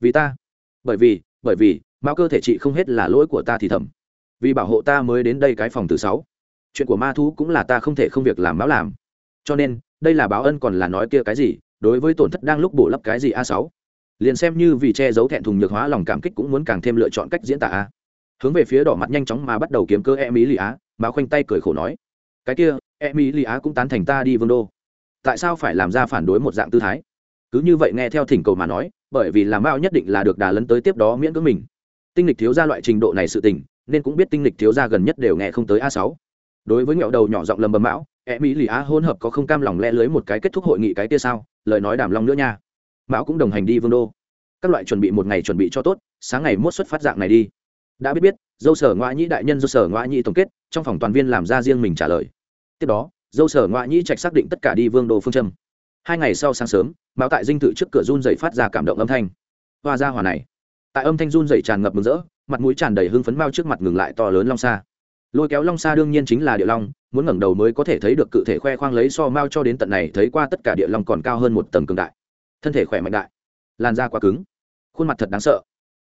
Vì ta. Bởi vì bởi vì, mao cơ thể chị không hết là lỗi của ta thì thầm. Vì bảo hộ ta mới đến đây cái phòng thứ sáu chuyện của ma thú cũng là ta không thể không việc làm báo làm. Cho nên, đây là báo ân còn là nói kia cái gì, đối với tổn thất đang lúc bổ lấp cái gì a sáu. Liền xem như vì che giấu thẹn thùng nhược hóa lòng cảm kích cũng muốn càng thêm lựa chọn cách diễn tả a. Hướng về phía đỏ mặt nhanh chóng mà bắt đầu kiếm cơ e mỹ lì á mà khoanh tay cười khổ nói. Cái kia e mỹ lì á cũng tán thành ta đi vương đô. Tại sao phải làm ra phản đối một dạng tư thái? Cứ như vậy nghe theo thỉnh cầu mà nói, bởi vì làm bao nhất định là được đà lấn tới tiếp đó miễn cưỡng mình. Tinh lịch thiếu ra loại trình độ này sự tình, nên cũng biết tinh lịch thiếu ra gần nhất đều nghe không tới a sáu đối với nghẹo đầu nhỏ giọng lầm bầm mão e mỹ lì á hôn hợp có không cam lòng lẽ lưới một cái kết thúc hội nghị cái kia sao? Lời nói đàm long nữa nha. Mão cũng đồng hành đi vương đô. Các loại chuẩn bị một ngày chuẩn bị cho tốt, sáng ngày mốt xuất phát dạng này đi. Đã biết biết, dâu sở ngoại nhĩ đại nhân dâu sở ngoại nhĩ tổng kết, trong phòng toàn viên làm ra riêng mình trả lời. Tiếp đó, dâu sở ngoại nhĩ trạch xác định tất cả đi vương đô phương châm. Hai ngày sau sáng sớm, mão tại dinh thự trước cửa run dậy phát ra cảm động âm thanh. Hoa ra hòa này. Tại âm thanh run dậy tràn ngập mừng rỡ, mặt mũi tràn đầy hưng phấn mao trước mặt ngừng lại to lớn long xa lôi kéo long xa đương nhiên chính là địa long, muốn ngẩng đầu mới có thể thấy được cự thể khoe khoang lấy so mao cho đến tận này thấy qua tất cả địa long còn cao hơn một tầng cường đại. Thân thể khỏe mạnh đại. Làn da quá cứng. Khuôn mặt thật đáng sợ.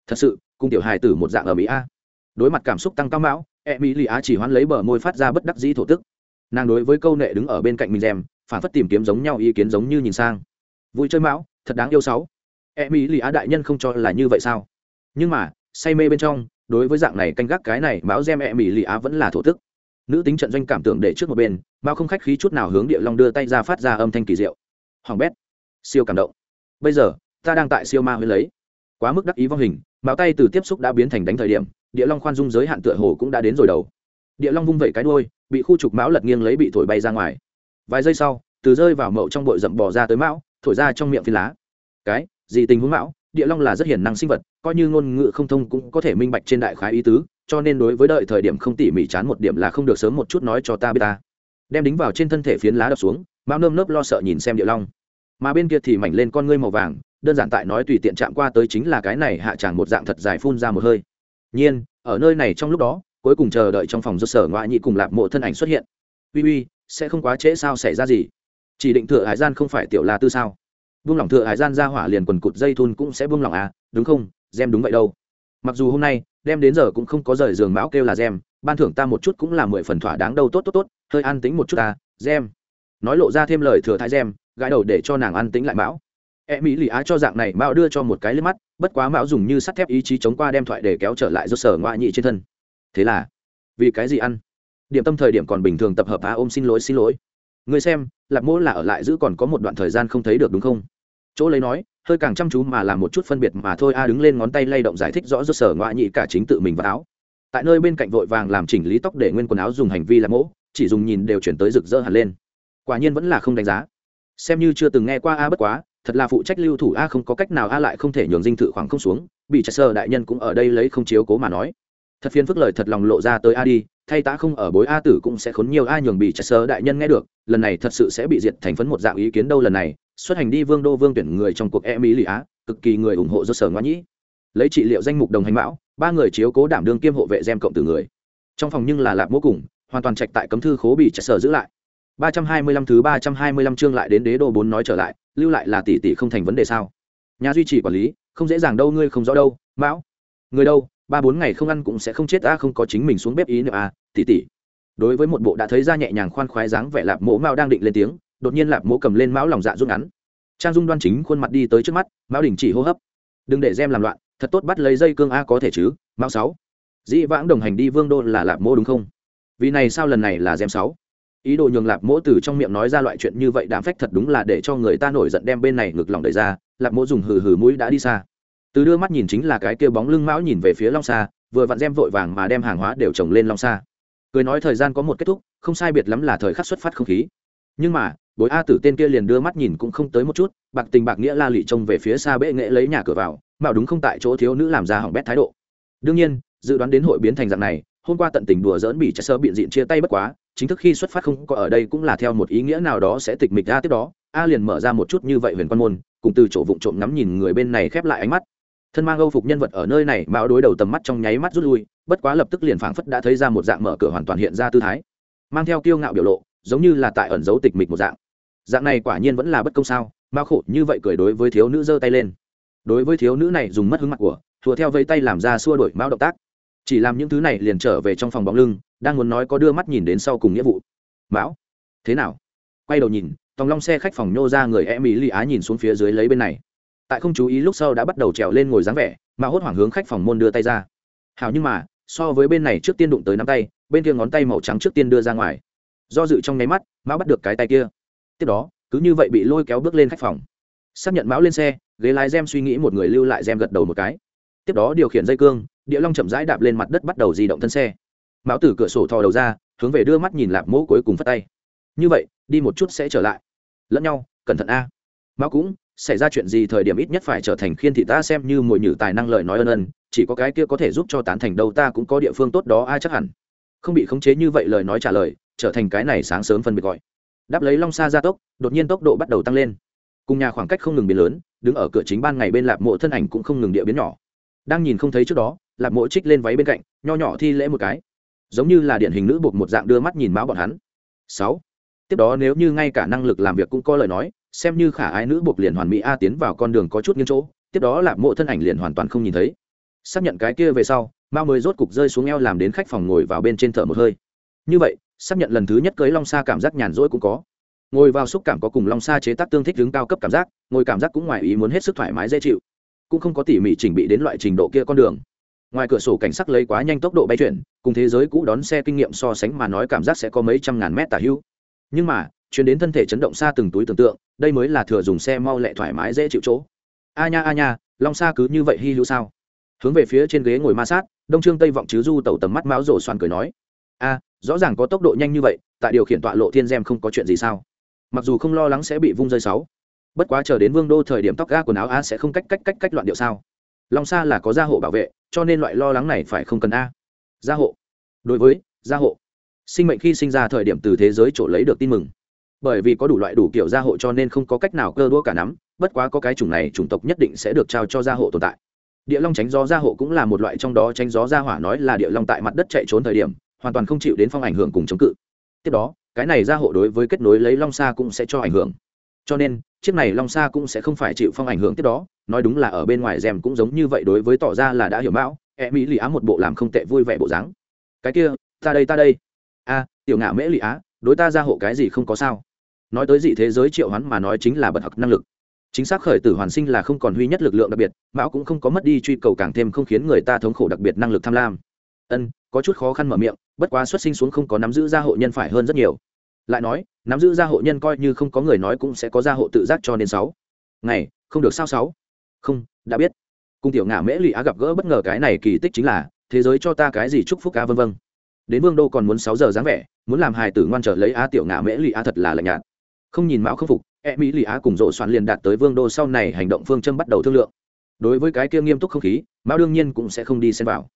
Thật sự, cùng tiểu hài tử một dạng ở mỹ a. Đối mặt cảm xúc tăng cao mão e mỹ lì á chỉ hoán lấy bờ môi phát ra bất đắc dĩ thổ tức. Nàng đối với câu nệ đứng ở bên cạnh mình rèm, phản phất tìm kiếm giống nhau ý kiến giống như nhìn sang. Vui chơi mão, thật đáng yêu sáu. E mỹ lì á đại nhân không cho là như vậy sao? Nhưng mà, say mê bên trong đối với dạng này canh gác cái này, mão gem e mỹ lì á vẫn là thổ tức nữ tính trận doanh cảm tưởng để trước một bên mao không khách khí chút nào hướng địa long đưa tay ra phát ra âm thanh kỳ diệu. Hoàng bét, siêu cảm động. Bây giờ, ta đang tại siêu ma huế lấy. Quá mức đắc ý vong hình mạo tay từ tiếp xúc đã biến thành đánh thời điểm, địa long khoan dung giới hạn tựa hồ cũng đã đến rồi đầu. Địa long vung vẩy cái đuôi, bị khu trục mão lật nghiêng lấy bị thổi bay ra ngoài. Vài giây sau, từ rơi vào mậu trong bội rậm bò ra tới mão, thổi ra trong miệng phi lá. Cái, gì tình huống mão? Địa long là rất hiền năng sinh vật, coi như ngôn ngữ không thông cũng có thể minh bạch trên đại khái ý tứ, cho nên đối với đợi thời điểm không tỉ mỉ chán một điểm là không được sớm một chút nói cho ta biết ta. Đem đính vào trên thân thể phiến lá đập xuống, Mao nơm nớp lo sợ nhìn xem địa long. Mà bên kia thì mảnh lên con ngươi màu vàng, đơn giản tại nói tùy tiện chạm qua tới chính là cái này hạ tràng một dạng thật dài phun ra một hơi. Nhiên, ở nơi này trong lúc đó, cuối cùng chờ đợi trong phòng do sở ngoại nhị cùng lạp mộ thân ảnh xuất hiện. Uy uy, sẽ không quá trễ sao xảy ra gì? Chỉ định thừa hải gian không phải tiểu la tư sao? Buông lỏng thừa hải gian ra hỏa liền quần cụt dây thun cũng sẽ buông lỏng à đúng không? Gem đúng vậy đâu. Mặc dù hôm nay, đem đến giờ cũng không có rời giường mão kêu là gem, ban thưởng ta một chút cũng là mười phần thỏa đáng đâu, tốt tốt tốt, hơi an tính một chút ta, gem. Nói lộ ra thêm lời thừa thái gem, gãi đầu để cho nàng an tính lại mão. E mỹ lì á cho dạng này mão đưa cho một cái lên mắt, bất quá mão dùng như sắt thép ý chí chống qua đem thoại để kéo trở lại do sở ngoại nhị trên thân. Thế là, vì cái gì ăn? Điểm tâm thời điểm còn bình thường tập hợp á, ôm xin lỗi xin lỗi. Người xem, lạc mỗ là ở lại giữ còn có một đoạn thời gian không thấy được đúng không? Chỗ lấy nói hơi càng chăm chú mà làm một chút phân biệt mà thôi a đứng lên ngón tay lay động giải thích rõ rốt sở ngoại nhị cả chính tự mình và áo. Tại nơi bên cạnh vội vàng làm chỉnh lý tóc để nguyên quần áo dùng hành vi làm mẫu, chỉ dùng nhìn đều chuyển tới rực rỡ hẳn lên. Quả nhiên vẫn là không đánh giá. Xem như chưa từng nghe qua a bất quá thật là phụ trách lưu thủ a không có cách nào a lại không thể nhường dinh thự khoảng không xuống bị chặt sơ đại nhân cũng ở đây lấy không chiếu cố mà nói. Thật phiền phức lời thật lòng lộ ra tới a đi thay tá không ở bối a tử cũng sẽ khốn nhiều a nhường bị chặt sơ đại nhân nghe được lần này thật sự sẽ bị diệt thành phấn một dạng ý kiến đâu lần này xuất hành đi vương đô vương tuyển người trong cuộc e mỹ lì á cực kỳ người ủng hộ do sở ngoan nhĩ. Lấy trị liệu danh mục đồng hành mão, ba người chiếu cố đảm đương kiêm hộ vệ gem cộng từ người. Trong phòng nhưng là lạp mô cùng, hoàn toàn trạch tại cấm thư khố bị chặt sở giữ lại. Ba trăm hai mươi lăm thứ ba trăm hai mươi lăm chương lại đến đế đô bốn nói trở lại, lưu lại là tỷ tỷ không thành vấn đề sao? Nhà duy trì quản lý, không dễ dàng đâu, ngươi không rõ đâu, mão. Người đâu, ba bốn ngày không ăn cũng sẽ không chết, a, không có chính mình xuống bếp ý nữa à tỷ tỷ. Đối với một bộ đã thấy ra nhẹ nhàng khoan khoái dáng vẻ lạp mỗ mao đang định lên tiếng đột nhiên lạp mỗ cầm lên mão lòng dạ rút ngắn. Trang dung đoan chính khuôn mặt đi tới trước mắt, mão đình chỉ hô hấp. Đừng để gem làm loạn, thật tốt bắt lấy dây cương a có thể chứ, mão sáu. Dĩ vãng đồng hành đi vương đô là lạp mỗ đúng không? Vì này sao lần này là gem sáu? Ý đồ nhường lạp mỗ từ trong miệng nói ra loại chuyện như vậy đám phách thật đúng là để cho người ta nổi giận đem bên này ngực lòng đẩy ra, lạp mỗ dùng hừ hừ mũi đã đi xa. Từ đưa mắt nhìn chính là cái kia bóng lưng mão nhìn về phía long xa vừa vặn gem vội vàng mà đem hàng hóa đều trồng lên long xa cười nói thời gian có một kết thúc, không sai biệt lắm là thời khắc xuất phát không khí. Nhưng mà bối a tử tên kia liền đưa mắt nhìn cũng không tới một chút, bạc tình bạc nghĩa la lị trông về phía xa bệ nghệ lấy nhà cửa vào, mạo đúng không tại chỗ thiếu nữ làm ra hỏng bét thái độ. Đương nhiên, dự đoán đến hội biến thành dạng này, hôm qua tận tình đùa dỡn bị chạy sơ biện diện chia tay bất quá, chính thức khi xuất phát không có ở đây cũng là theo một ý nghĩa nào đó sẽ tịch mịch ra tiếp đó, a liền mở ra một chút như vậy huyền quan môn, cùng từ chỗ vụng trộm ngắm nhìn người bên này khép lại ánh mắt. Thân mang âu phục nhân vật ở nơi này, mạo đối đầu tầm mắt trong nháy mắt rút lui, bất quá lập tức liền phảng phất đã thấy ra một dạng mở cửa hoàn toàn hiện ra tư thái. Mang theo kiêu ngạo biểu lộ, giống như là tại ẩn dấu tịch mịch một dạng dạng này quả nhiên vẫn là bất công sao mao khổ, như vậy cười đối với thiếu nữ giơ tay lên. Đối với thiếu nữ này dùng mất hứng mặt của thùa theo vây tay làm ra xua đổi mao động tác. Chỉ làm những thứ này liền trở về trong phòng bóng lưng, đang muốn nói có đưa mắt nhìn đến sau cùng nghĩa vụ. Mão, thế nào? Quay đầu nhìn, tòng long xe khách phòng nhô ra người em ý lì á nhìn xuống phía dưới lấy bên này. Tại không chú ý lúc sau đã bắt đầu trèo lên ngồi dáng vẻ, mà hốt hoảng hướng khách phòng môn đưa tay ra. Hào nhưng mà, so với bên này trước tiên đụng tới nắm tay, bên kia ngón tay màu trắng trước tiên đưa ra ngoài. Do dự trong nháy mắt, mão bắt được cái tay kia tiếp đó, cứ như vậy bị lôi kéo bước lên khách phòng. Xác nhận mão lên xe, ghế lái gem suy nghĩ một người lưu lại gem gật đầu một cái. Tiếp đó điều khiển dây cương, địa long chậm rãi đạp lên mặt đất bắt đầu di động thân xe. Mão từ cửa sổ thò đầu ra, hướng về đưa mắt nhìn lạp mỗ cuối cùng phát tay. Như vậy, đi một chút sẽ trở lại. Lẫn nhau, cẩn thận a. Mão cũng, xảy ra chuyện gì thời điểm ít nhất phải trở thành khiên thị ta xem như mồi nhử tài năng lời nói ân ân, chỉ có cái kia có thể giúp cho tán thành đâu ta cũng có địa phương tốt đó ai chắc hẳn. Không bị khống chế như vậy lời nói trả lời, trở thành cái này sáng sớm phân biệt gọi đáp lấy long xa gia tốc, đột nhiên tốc độ bắt đầu tăng lên. Cùng nhà khoảng cách không ngừng biến lớn, đứng ở cửa chính ban ngày bên lạp mộ thân ảnh cũng không ngừng địa biến nhỏ. Đang nhìn không thấy trước đó, lạp mộ trích lên váy bên cạnh, nho nhỏ thi lễ một cái. Giống như là điển hình nữ buộc một dạng đưa mắt nhìn máu bọn hắn. Sáu. Tiếp đó nếu như ngay cả năng lực làm việc cũng có lời nói, xem như khả ái nữ buộc liền hoàn mỹ a tiến vào con đường có chút nghiêng chỗ, tiếp đó lạp mộ thân ảnh liền hoàn toàn không nhìn thấy. Xác nhận cái kia về sau, mao mới rốt cục rơi xuống eo làm đến khách phòng ngồi vào bên trên thở một hơi. Như vậy xác nhận lần thứ nhất cưới long sa cảm giác nhàn rỗi cũng có. Ngồi vào xúc cảm có cùng long sa chế tác tương thích đứng cao cấp cảm giác, ngồi cảm giác cũng ngoài ý muốn hết sức thoải mái dễ chịu. Cũng không có tỉ mỉ chỉnh bị đến loại trình độ kia con đường. Ngoài cửa sổ cảnh sắc lấy quá nhanh tốc độ bay chuyển, cùng thế giới cũ đón xe kinh nghiệm so sánh mà nói cảm giác sẽ có mấy trăm ngàn mét tả hữu nhưng mà chuyến đến thân thể chấn động xa từng túi tưởng tượng, đây mới là thừa dùng xe mau lẹ thoải mái dễ chịu chỗ. A nha a nha, long xa cứ như vậy hy hữu sao? Hướng về phía trên ghế ngồi ma sát, đông trương tây vọng chứ du tẩu tầm mắt máu rổ xoàn cười nói. A rõ ràng có tốc độ nhanh như vậy, tại điều khiển tọa lộ thiên gem không có chuyện gì sao? Mặc dù không lo lắng sẽ bị vung rơi sáu, bất quá chờ đến vương đô thời điểm tóc ga quần áo a sẽ không cách cách cách cách loạn điệu sao? Long sa là có gia hộ bảo vệ, cho nên loại lo lắng này phải không cần a? Gia hộ. Đối với, gia hộ. Sinh mệnh khi sinh ra thời điểm từ thế giới chỗ lấy được tin mừng. Bởi vì có đủ loại đủ kiểu gia hộ cho nên không có cách nào cơ đũa cả nắm, bất quá có cái chủng này chủng tộc nhất định sẽ được trao cho gia hộ tồn tại. Địa long tránh gió gia hộ cũng là một loại trong đó tránh gió gia hỏa nói là địa long tại mặt đất chạy trốn thời điểm hoàn toàn không chịu đến phong ảnh hưởng cùng chống cự. Tiếp đó, cái này gia hộ đối với kết nối lấy long sa cũng sẽ cho ảnh hưởng. Cho nên, chiếc này long sa cũng sẽ không phải chịu phong ảnh hưởng tiếp đó, nói đúng là ở bên ngoài rèm cũng giống như vậy đối với tỏ ra là đã hiểu mão e mỹ lì á một bộ làm không tệ vui vẻ bộ dáng. Cái kia, ta đây ta đây. A, tiểu ngạ mễ lì á, đối ta gia hộ cái gì không có sao. Nói tới dị thế giới triệu hoán mà nói chính là bật học năng lực. Chính xác khởi tử hoàn sinh là không còn huy nhất lực lượng đặc biệt, mão cũng không có mất đi truy cầu càng thêm không khiến người ta thống khổ đặc biệt năng lực tham lam ân, có chút khó khăn mở miệng, bất quá xuất sinh xuống không có nắm giữ gia hộ nhân phải hơn rất nhiều. Lại nói, nắm giữ gia hộ nhân coi như không có người nói cũng sẽ có gia hộ tự giác cho nên sáu. Ngày, không được sao sáu? Không, đã biết. Cung tiểu ngã mễ lụy á gặp gỡ bất ngờ cái này kỳ tích chính là, thế giới cho ta cái gì chúc phúc ca vân vân. Đến vương đô còn muốn sáu giờ dáng vẻ, muốn làm hài tử ngoan trở lấy á tiểu ngã mễ lụy á thật là lạnh nhạt. Không nhìn mão không phục e mỹ lụy á cùng rộ soạn liền đạt tới vương đô sau này hành động phương châm bắt đầu thương lượng. Đối với cái kia nghiêm túc không khí, mão đương nhiên cũng sẽ không đi xem vào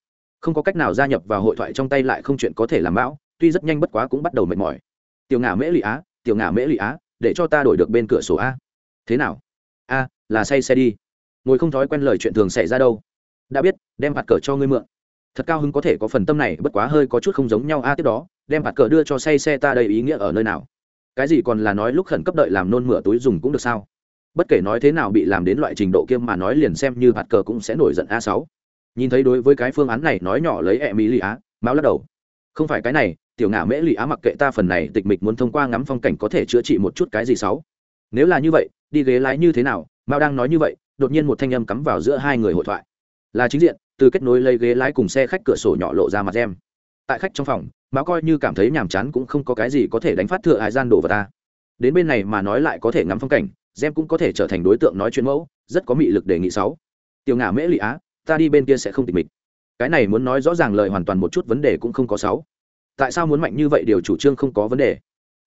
không có cách nào gia nhập vào hội thoại trong tay lại không chuyện có thể làm bão, tuy rất nhanh bất quá cũng bắt đầu mệt mỏi. Tiểu ngả mễ lụy á tiểu ngả mễ lụy á để cho ta đổi được bên cửa sổ a thế nào? A là say xe đi. Ngồi không thói quen lời chuyện thường xảy ra đâu. Đã biết đem hạt cờ cho ngươi mượn. Thật cao hứng có thể có phần tâm này bất quá hơi có chút không giống nhau a tiếp đó đem hạt cờ đưa cho say xe ta đây ý nghĩa ở nơi nào? Cái gì còn là nói lúc khẩn cấp đợi làm nôn mửa túi dùng cũng được sao? Bất kể nói thế nào bị làm đến loại trình độ kia mà nói liền xem như hạt cờ cũng sẽ nổi giận a sáu nhìn thấy đối với cái phương án này nói nhỏ lấy ẹ mỹ lì á mao lắc đầu. Không phải cái này, tiểu ngả mễ lì á mặc kệ ta phần này tịch mịch muốn thông qua ngắm phong cảnh có thể chữa trị một chút cái gì sáu. Nếu là như vậy, đi ghế lái như thế nào? Mao đang nói như vậy, đột nhiên một thanh âm cắm vào giữa hai người hội thoại. Là chính diện, từ kết nối lấy ghế lái cùng xe khách cửa sổ nhỏ lộ ra mặt em. Tại khách trong phòng mão coi như cảm thấy nhàm chán cũng không có cái gì có thể đánh phát thừa hải gian đổ vào ta. Đến bên này mà nói lại có thể ngắm phong cảnh, gem cũng có thể trở thành đối tượng nói chuyện mẫu, rất có mị lực đề nghị sáu. Tiểu ngả mễ lị á ta đi bên kia sẽ không tịch mịch. Cái này muốn nói rõ ràng lời hoàn toàn một chút vấn đề cũng không có sáu. Tại sao muốn mạnh như vậy điều chủ trương không có vấn đề?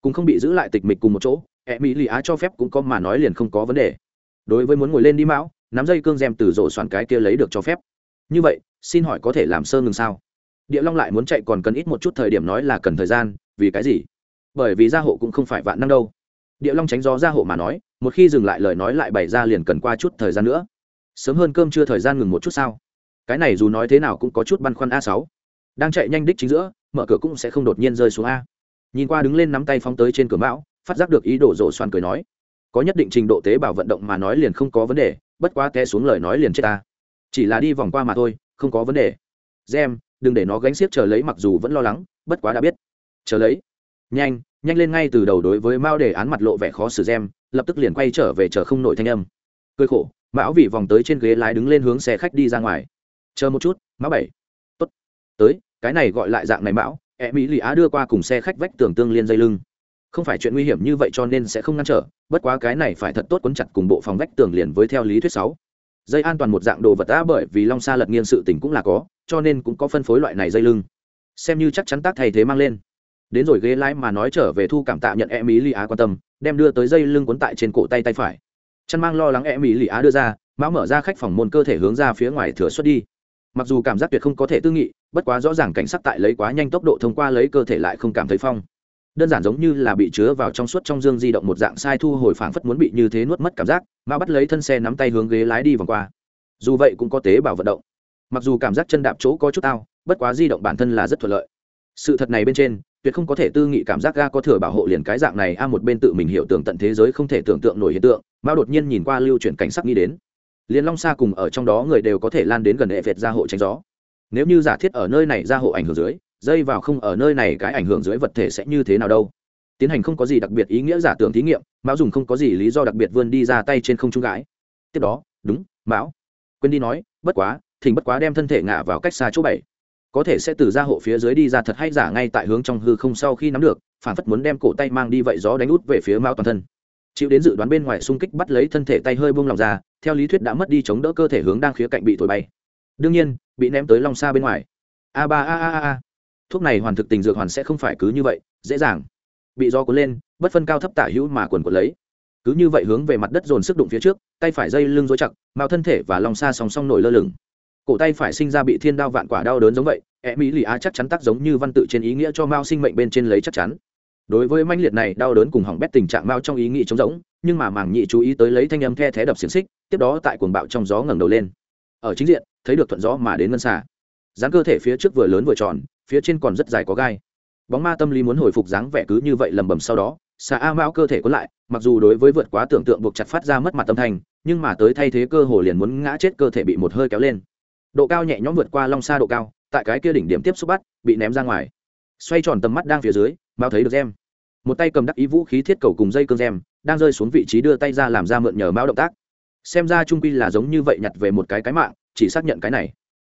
Cũng không bị giữ lại tịch mịch cùng một chỗ e mỹ lì á cho phép cũng có mà nói liền không có vấn đề. Đối với muốn ngồi lên đi mão, nắm dây cương rèm từ rổ soạn cái kia lấy được cho phép. Như vậy, xin hỏi có thể làm sơ ngừng sao? Địa long lại muốn chạy còn cần ít một chút thời điểm nói là cần thời gian, vì cái gì? Bởi vì gia hộ cũng không phải vạn năng đâu. Địa long tránh gió gia hộ mà nói, một khi dừng lại lời nói lại bày ra liền cần qua chút thời gian nữa sớm hơn cơm chưa thời gian ngừng một chút sao? Cái này dù nói thế nào cũng có chút băn khoăn a sáu. Đang chạy nhanh đích chính giữa, mở cửa cũng sẽ không đột nhiên rơi xuống a. Nhìn qua đứng lên nắm tay phóng tới trên cửa mão, phát giác được ý đồ rổ xoan cười nói. Có nhất định trình độ tế bào vận động mà nói liền không có vấn đề, bất quá té xuống lời nói liền chết ta. Chỉ là đi vòng qua mà thôi, không có vấn đề. Gem, đừng để nó gánh xiếc chờ lấy mặc dù vẫn lo lắng, bất quá đã biết. Chờ lấy. Nhanh nhanh lên ngay từ đầu đối với mao đề án mặt lộ vẻ khó xử gem, lập tức liền quay trở về chờ không nổi thanh âm cười khổ, mão vì vòng tới trên ghế lái đứng lên hướng xe khách đi ra ngoài. Chờ một chút, mão bảy. Tốt. Tới, cái này gọi lại dạng này mão e mỹ lì á đưa qua cùng xe khách vách tường tương liên dây lưng. Không phải chuyện nguy hiểm như vậy cho nên sẽ không ngăn trở, bất quá cái này phải thật tốt quấn chặt cùng bộ phòng vách tường liền với theo lý thuyết sáu. Dây an toàn một dạng đồ vật đã bởi vì long xa lật nghiêng sự tình cũng là có, cho nên cũng có phân phối loại này dây lưng. Xem như chắc chắn tác thay thế mang lên. Đến rồi ghế lái mà nói trở về thu cảm tạ nhận e mỹ lì á quan tâm, đem đưa tới dây lưng quấn tại trên cổ tay tay phải chăn mang lo lắng e mỹ lì á đưa ra, mão mở ra khách phòng môn cơ thể hướng ra phía ngoài thừa xuất đi. Mặc dù cảm giác tuyệt không có thể tư nghị, bất quá rõ ràng cảnh sắc tại lấy quá nhanh tốc độ thông qua lấy cơ thể lại không cảm thấy phong. Đơn giản giống như là bị chứa vào trong suốt trong dương di động một dạng sai thu hồi phảng phất muốn bị như thế nuốt mất cảm giác mà bắt lấy thân xe nắm tay hướng ghế lái đi vòng qua. Dù vậy cũng có tế bào vận động. Mặc dù cảm giác chân đạp chỗ có chút tao, bất quá di động bản thân là rất thuận lợi. Sự thật này bên trên tuyệt không có thể tư nghị cảm giác ga có thừa bảo hộ liền cái dạng này, a một bên tự mình hiểu tưởng tận thế giới không thể tưởng tượng nổi hiện tượng, mao đột nhiên nhìn qua lưu chuyển cảnh sắc nghĩ đến. Liền long xa cùng ở trong đó người đều có thể lan đến gần hệ vẹt gia hộ tránh gió. Nếu như giả thiết ở nơi này gia hộ ảnh hưởng dưới, dây vào không ở nơi này cái ảnh hưởng dưới vật thể sẽ như thế nào đâu? Tiến hành không có gì đặc biệt ý nghĩa giả tưởng thí nghiệm, mão dùng không có gì lý do đặc biệt vươn đi ra tay trên không trung gái tiếp đó, đúng, mão. Quên đi nói, bất quá thỉnh bất quá đem thân thể ngả vào cách xa chỗ bảy có thể sẽ từ ra hộ phía dưới đi ra thật hay giả ngay tại hướng trong hư không sau khi nắm được, phản phất muốn đem cổ tay mang đi vậy gió đánh út về phía mao toàn thân. Chịu đến dự đoán bên ngoài xung kích bắt lấy thân thể tay hơi buông lòng ra, theo lý thuyết đã mất đi chống đỡ cơ thể hướng đang khía cạnh bị thổi bay. Đương nhiên, bị ném tới long xa bên ngoài. A ba a a a thuốc này hoàn thực tình dược hoàn sẽ không phải cứ như vậy, dễ dàng. Bị gió cuốn lên, bất phân cao thấp tả hữu mà quần quần lấy. Cứ như vậy hướng về mặt đất dồn sức đụng phía trước, tay phải dây lưng dối chặt, mao thân thể và long xa song song nổi lơ lửng cổ tay phải sinh ra bị thiên đao vạn quả đau đớn giống vậy e mỹ lì á chắc chắn tác giống như văn tự trên ý nghĩa cho mao sinh mệnh bên trên lấy chắc chắn. Đối với manh liệt này, đau đớn cùng hỏng bét tình trạng mao trong ý nghĩ trống rỗng, nhưng mà mảng nhị chú ý tới lấy thanh âm the thé đập xiềng xích, tiếp đó tại cuồng bạo trong gió ngẩng đầu lên. Ở chính diện, thấy được thuận gió mà đến ngân xà. Dáng cơ thể phía trước vừa lớn vừa tròn, phía trên còn rất dài có gai. Bóng ma tâm lý muốn hồi phục dáng vẻ cứ như vậy lầm bầm sau đó, xà a mao cơ thể có lại, mặc dù đối với vượt quá tưởng tượng buộc chặt phát ra mất mặt tâm thành, nhưng mà tới thay thế cơ hồ liền muốn ngã chết cơ thể bị một hơi kéo lên độ cao nhẹ nhõm vượt qua long xa độ cao, tại cái kia đỉnh điểm tiếp xúc bắt, bị ném ra ngoài. Xoay tròn tầm mắt đang phía dưới, mao thấy được gem. Một tay cầm đắc ý vũ khí thiết cầu cùng dây cương gem, đang rơi xuống vị trí đưa tay ra làm ra mượn nhờ mao động tác. Xem ra trung quy là giống như vậy nhặt về một cái cái mạng, chỉ xác nhận cái này.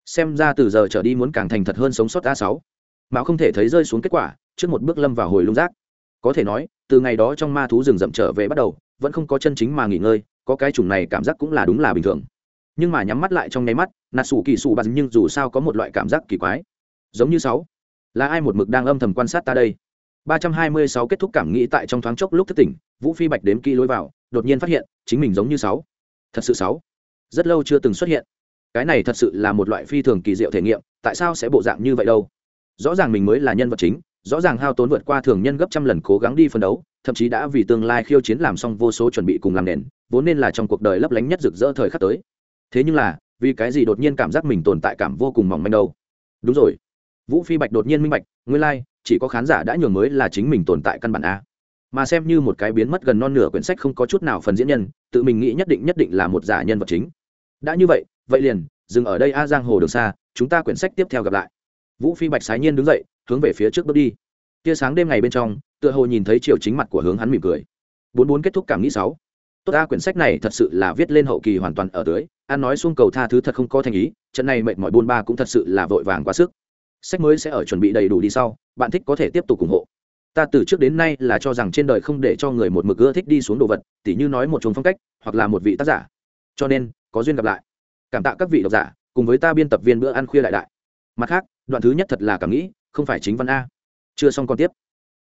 Xem ra từ giờ trở đi muốn càng thành thật hơn sống sót a sáu. Mão không thể thấy rơi xuống kết quả, trước một bước lâm vào hồi lung rác có thể nói, từ ngày đó trong ma thú rừng rậm trở về bắt đầu, vẫn không có chân chính mà nghỉ ngơi, có cái chủng này cảm giác cũng là đúng là bình thường nhưng mà nhắm mắt lại trong nháy mắt, nạt sủ kỳ sủ bắn nhưng dù sao có một loại cảm giác kỳ quái. Giống như sáu, là ai một mực đang âm thầm quan sát ta đây? ba trăm hai mươi sáu kết thúc cảm nghĩ tại trong thoáng chốc lúc thức tỉnh, vũ phi bạch đếm kỹ lối vào, đột nhiên phát hiện, chính mình giống như sáu. Thật sự sáu. Rất lâu chưa từng xuất hiện. Cái này thật sự là một loại phi thường kỳ diệu thể nghiệm, tại sao sẽ bộ dạng như vậy đâu? Rõ ràng mình mới là nhân vật chính, rõ ràng hao tốn vượt qua thường nhân gấp trăm lần cố gắng đi phân đấu, thậm chí đã vì tương lai khiêu chiến làm xong vô số chuẩn bị cùng làm nền, vốn nên là trong cuộc đời lấp lánh nhất rực rỡ thời khắc tới thế nhưng là vì cái gì đột nhiên cảm giác mình tồn tại cảm vô cùng mỏng manh đâu? Đúng rồi. Vũ phi bạch đột nhiên minh bạch nguyên lai、like, chỉ có khán giả đã nhường mới là chính mình tồn tại căn bản a. Mà xem như một cái biến mất gần non nửa quyển sách không có chút nào phần diễn nhân tự mình nghĩ nhất định nhất định là một giả nhân vật chính. Đã như vậy vậy liền dừng ở đây a giang hồ đường xa chúng ta quyển sách tiếp theo gặp lại. Vũ phi bạch sái nhiên đứng dậy hướng về phía trước bước đi. Tia sáng đêm ngày bên trong tựa hồ nhìn thấy chiều chính mặt của hướng hắn mỉm cười. Bốn bốn kết thúc cảm nghĩ sáu. Tốt ta quyển sách này thật sự là viết lên hậu kỳ hoàn toàn ở tưới an nói xuống cầu tha thứ thật không có thành ý, trận này mệt mỏi buôn ba cũng thật sự là vội vàng quá sức. Sách mới sẽ ở chuẩn bị đầy đủ đi sau, bạn thích có thể tiếp tục ủng hộ. Ta từ trước đến nay là cho rằng trên đời không để cho người một mực ưa thích đi xuống đồ vật, tỉ như nói một chốn phong cách, hoặc là một vị tác giả. Cho nên, có duyên gặp lại. Cảm tạ các vị độc giả, cùng với ta biên tập viên bữa ăn khuya đại đại. Mặt khác, đoạn thứ nhất thật là cảm nghĩ, không phải chính văn a. Chưa xong còn tiếp.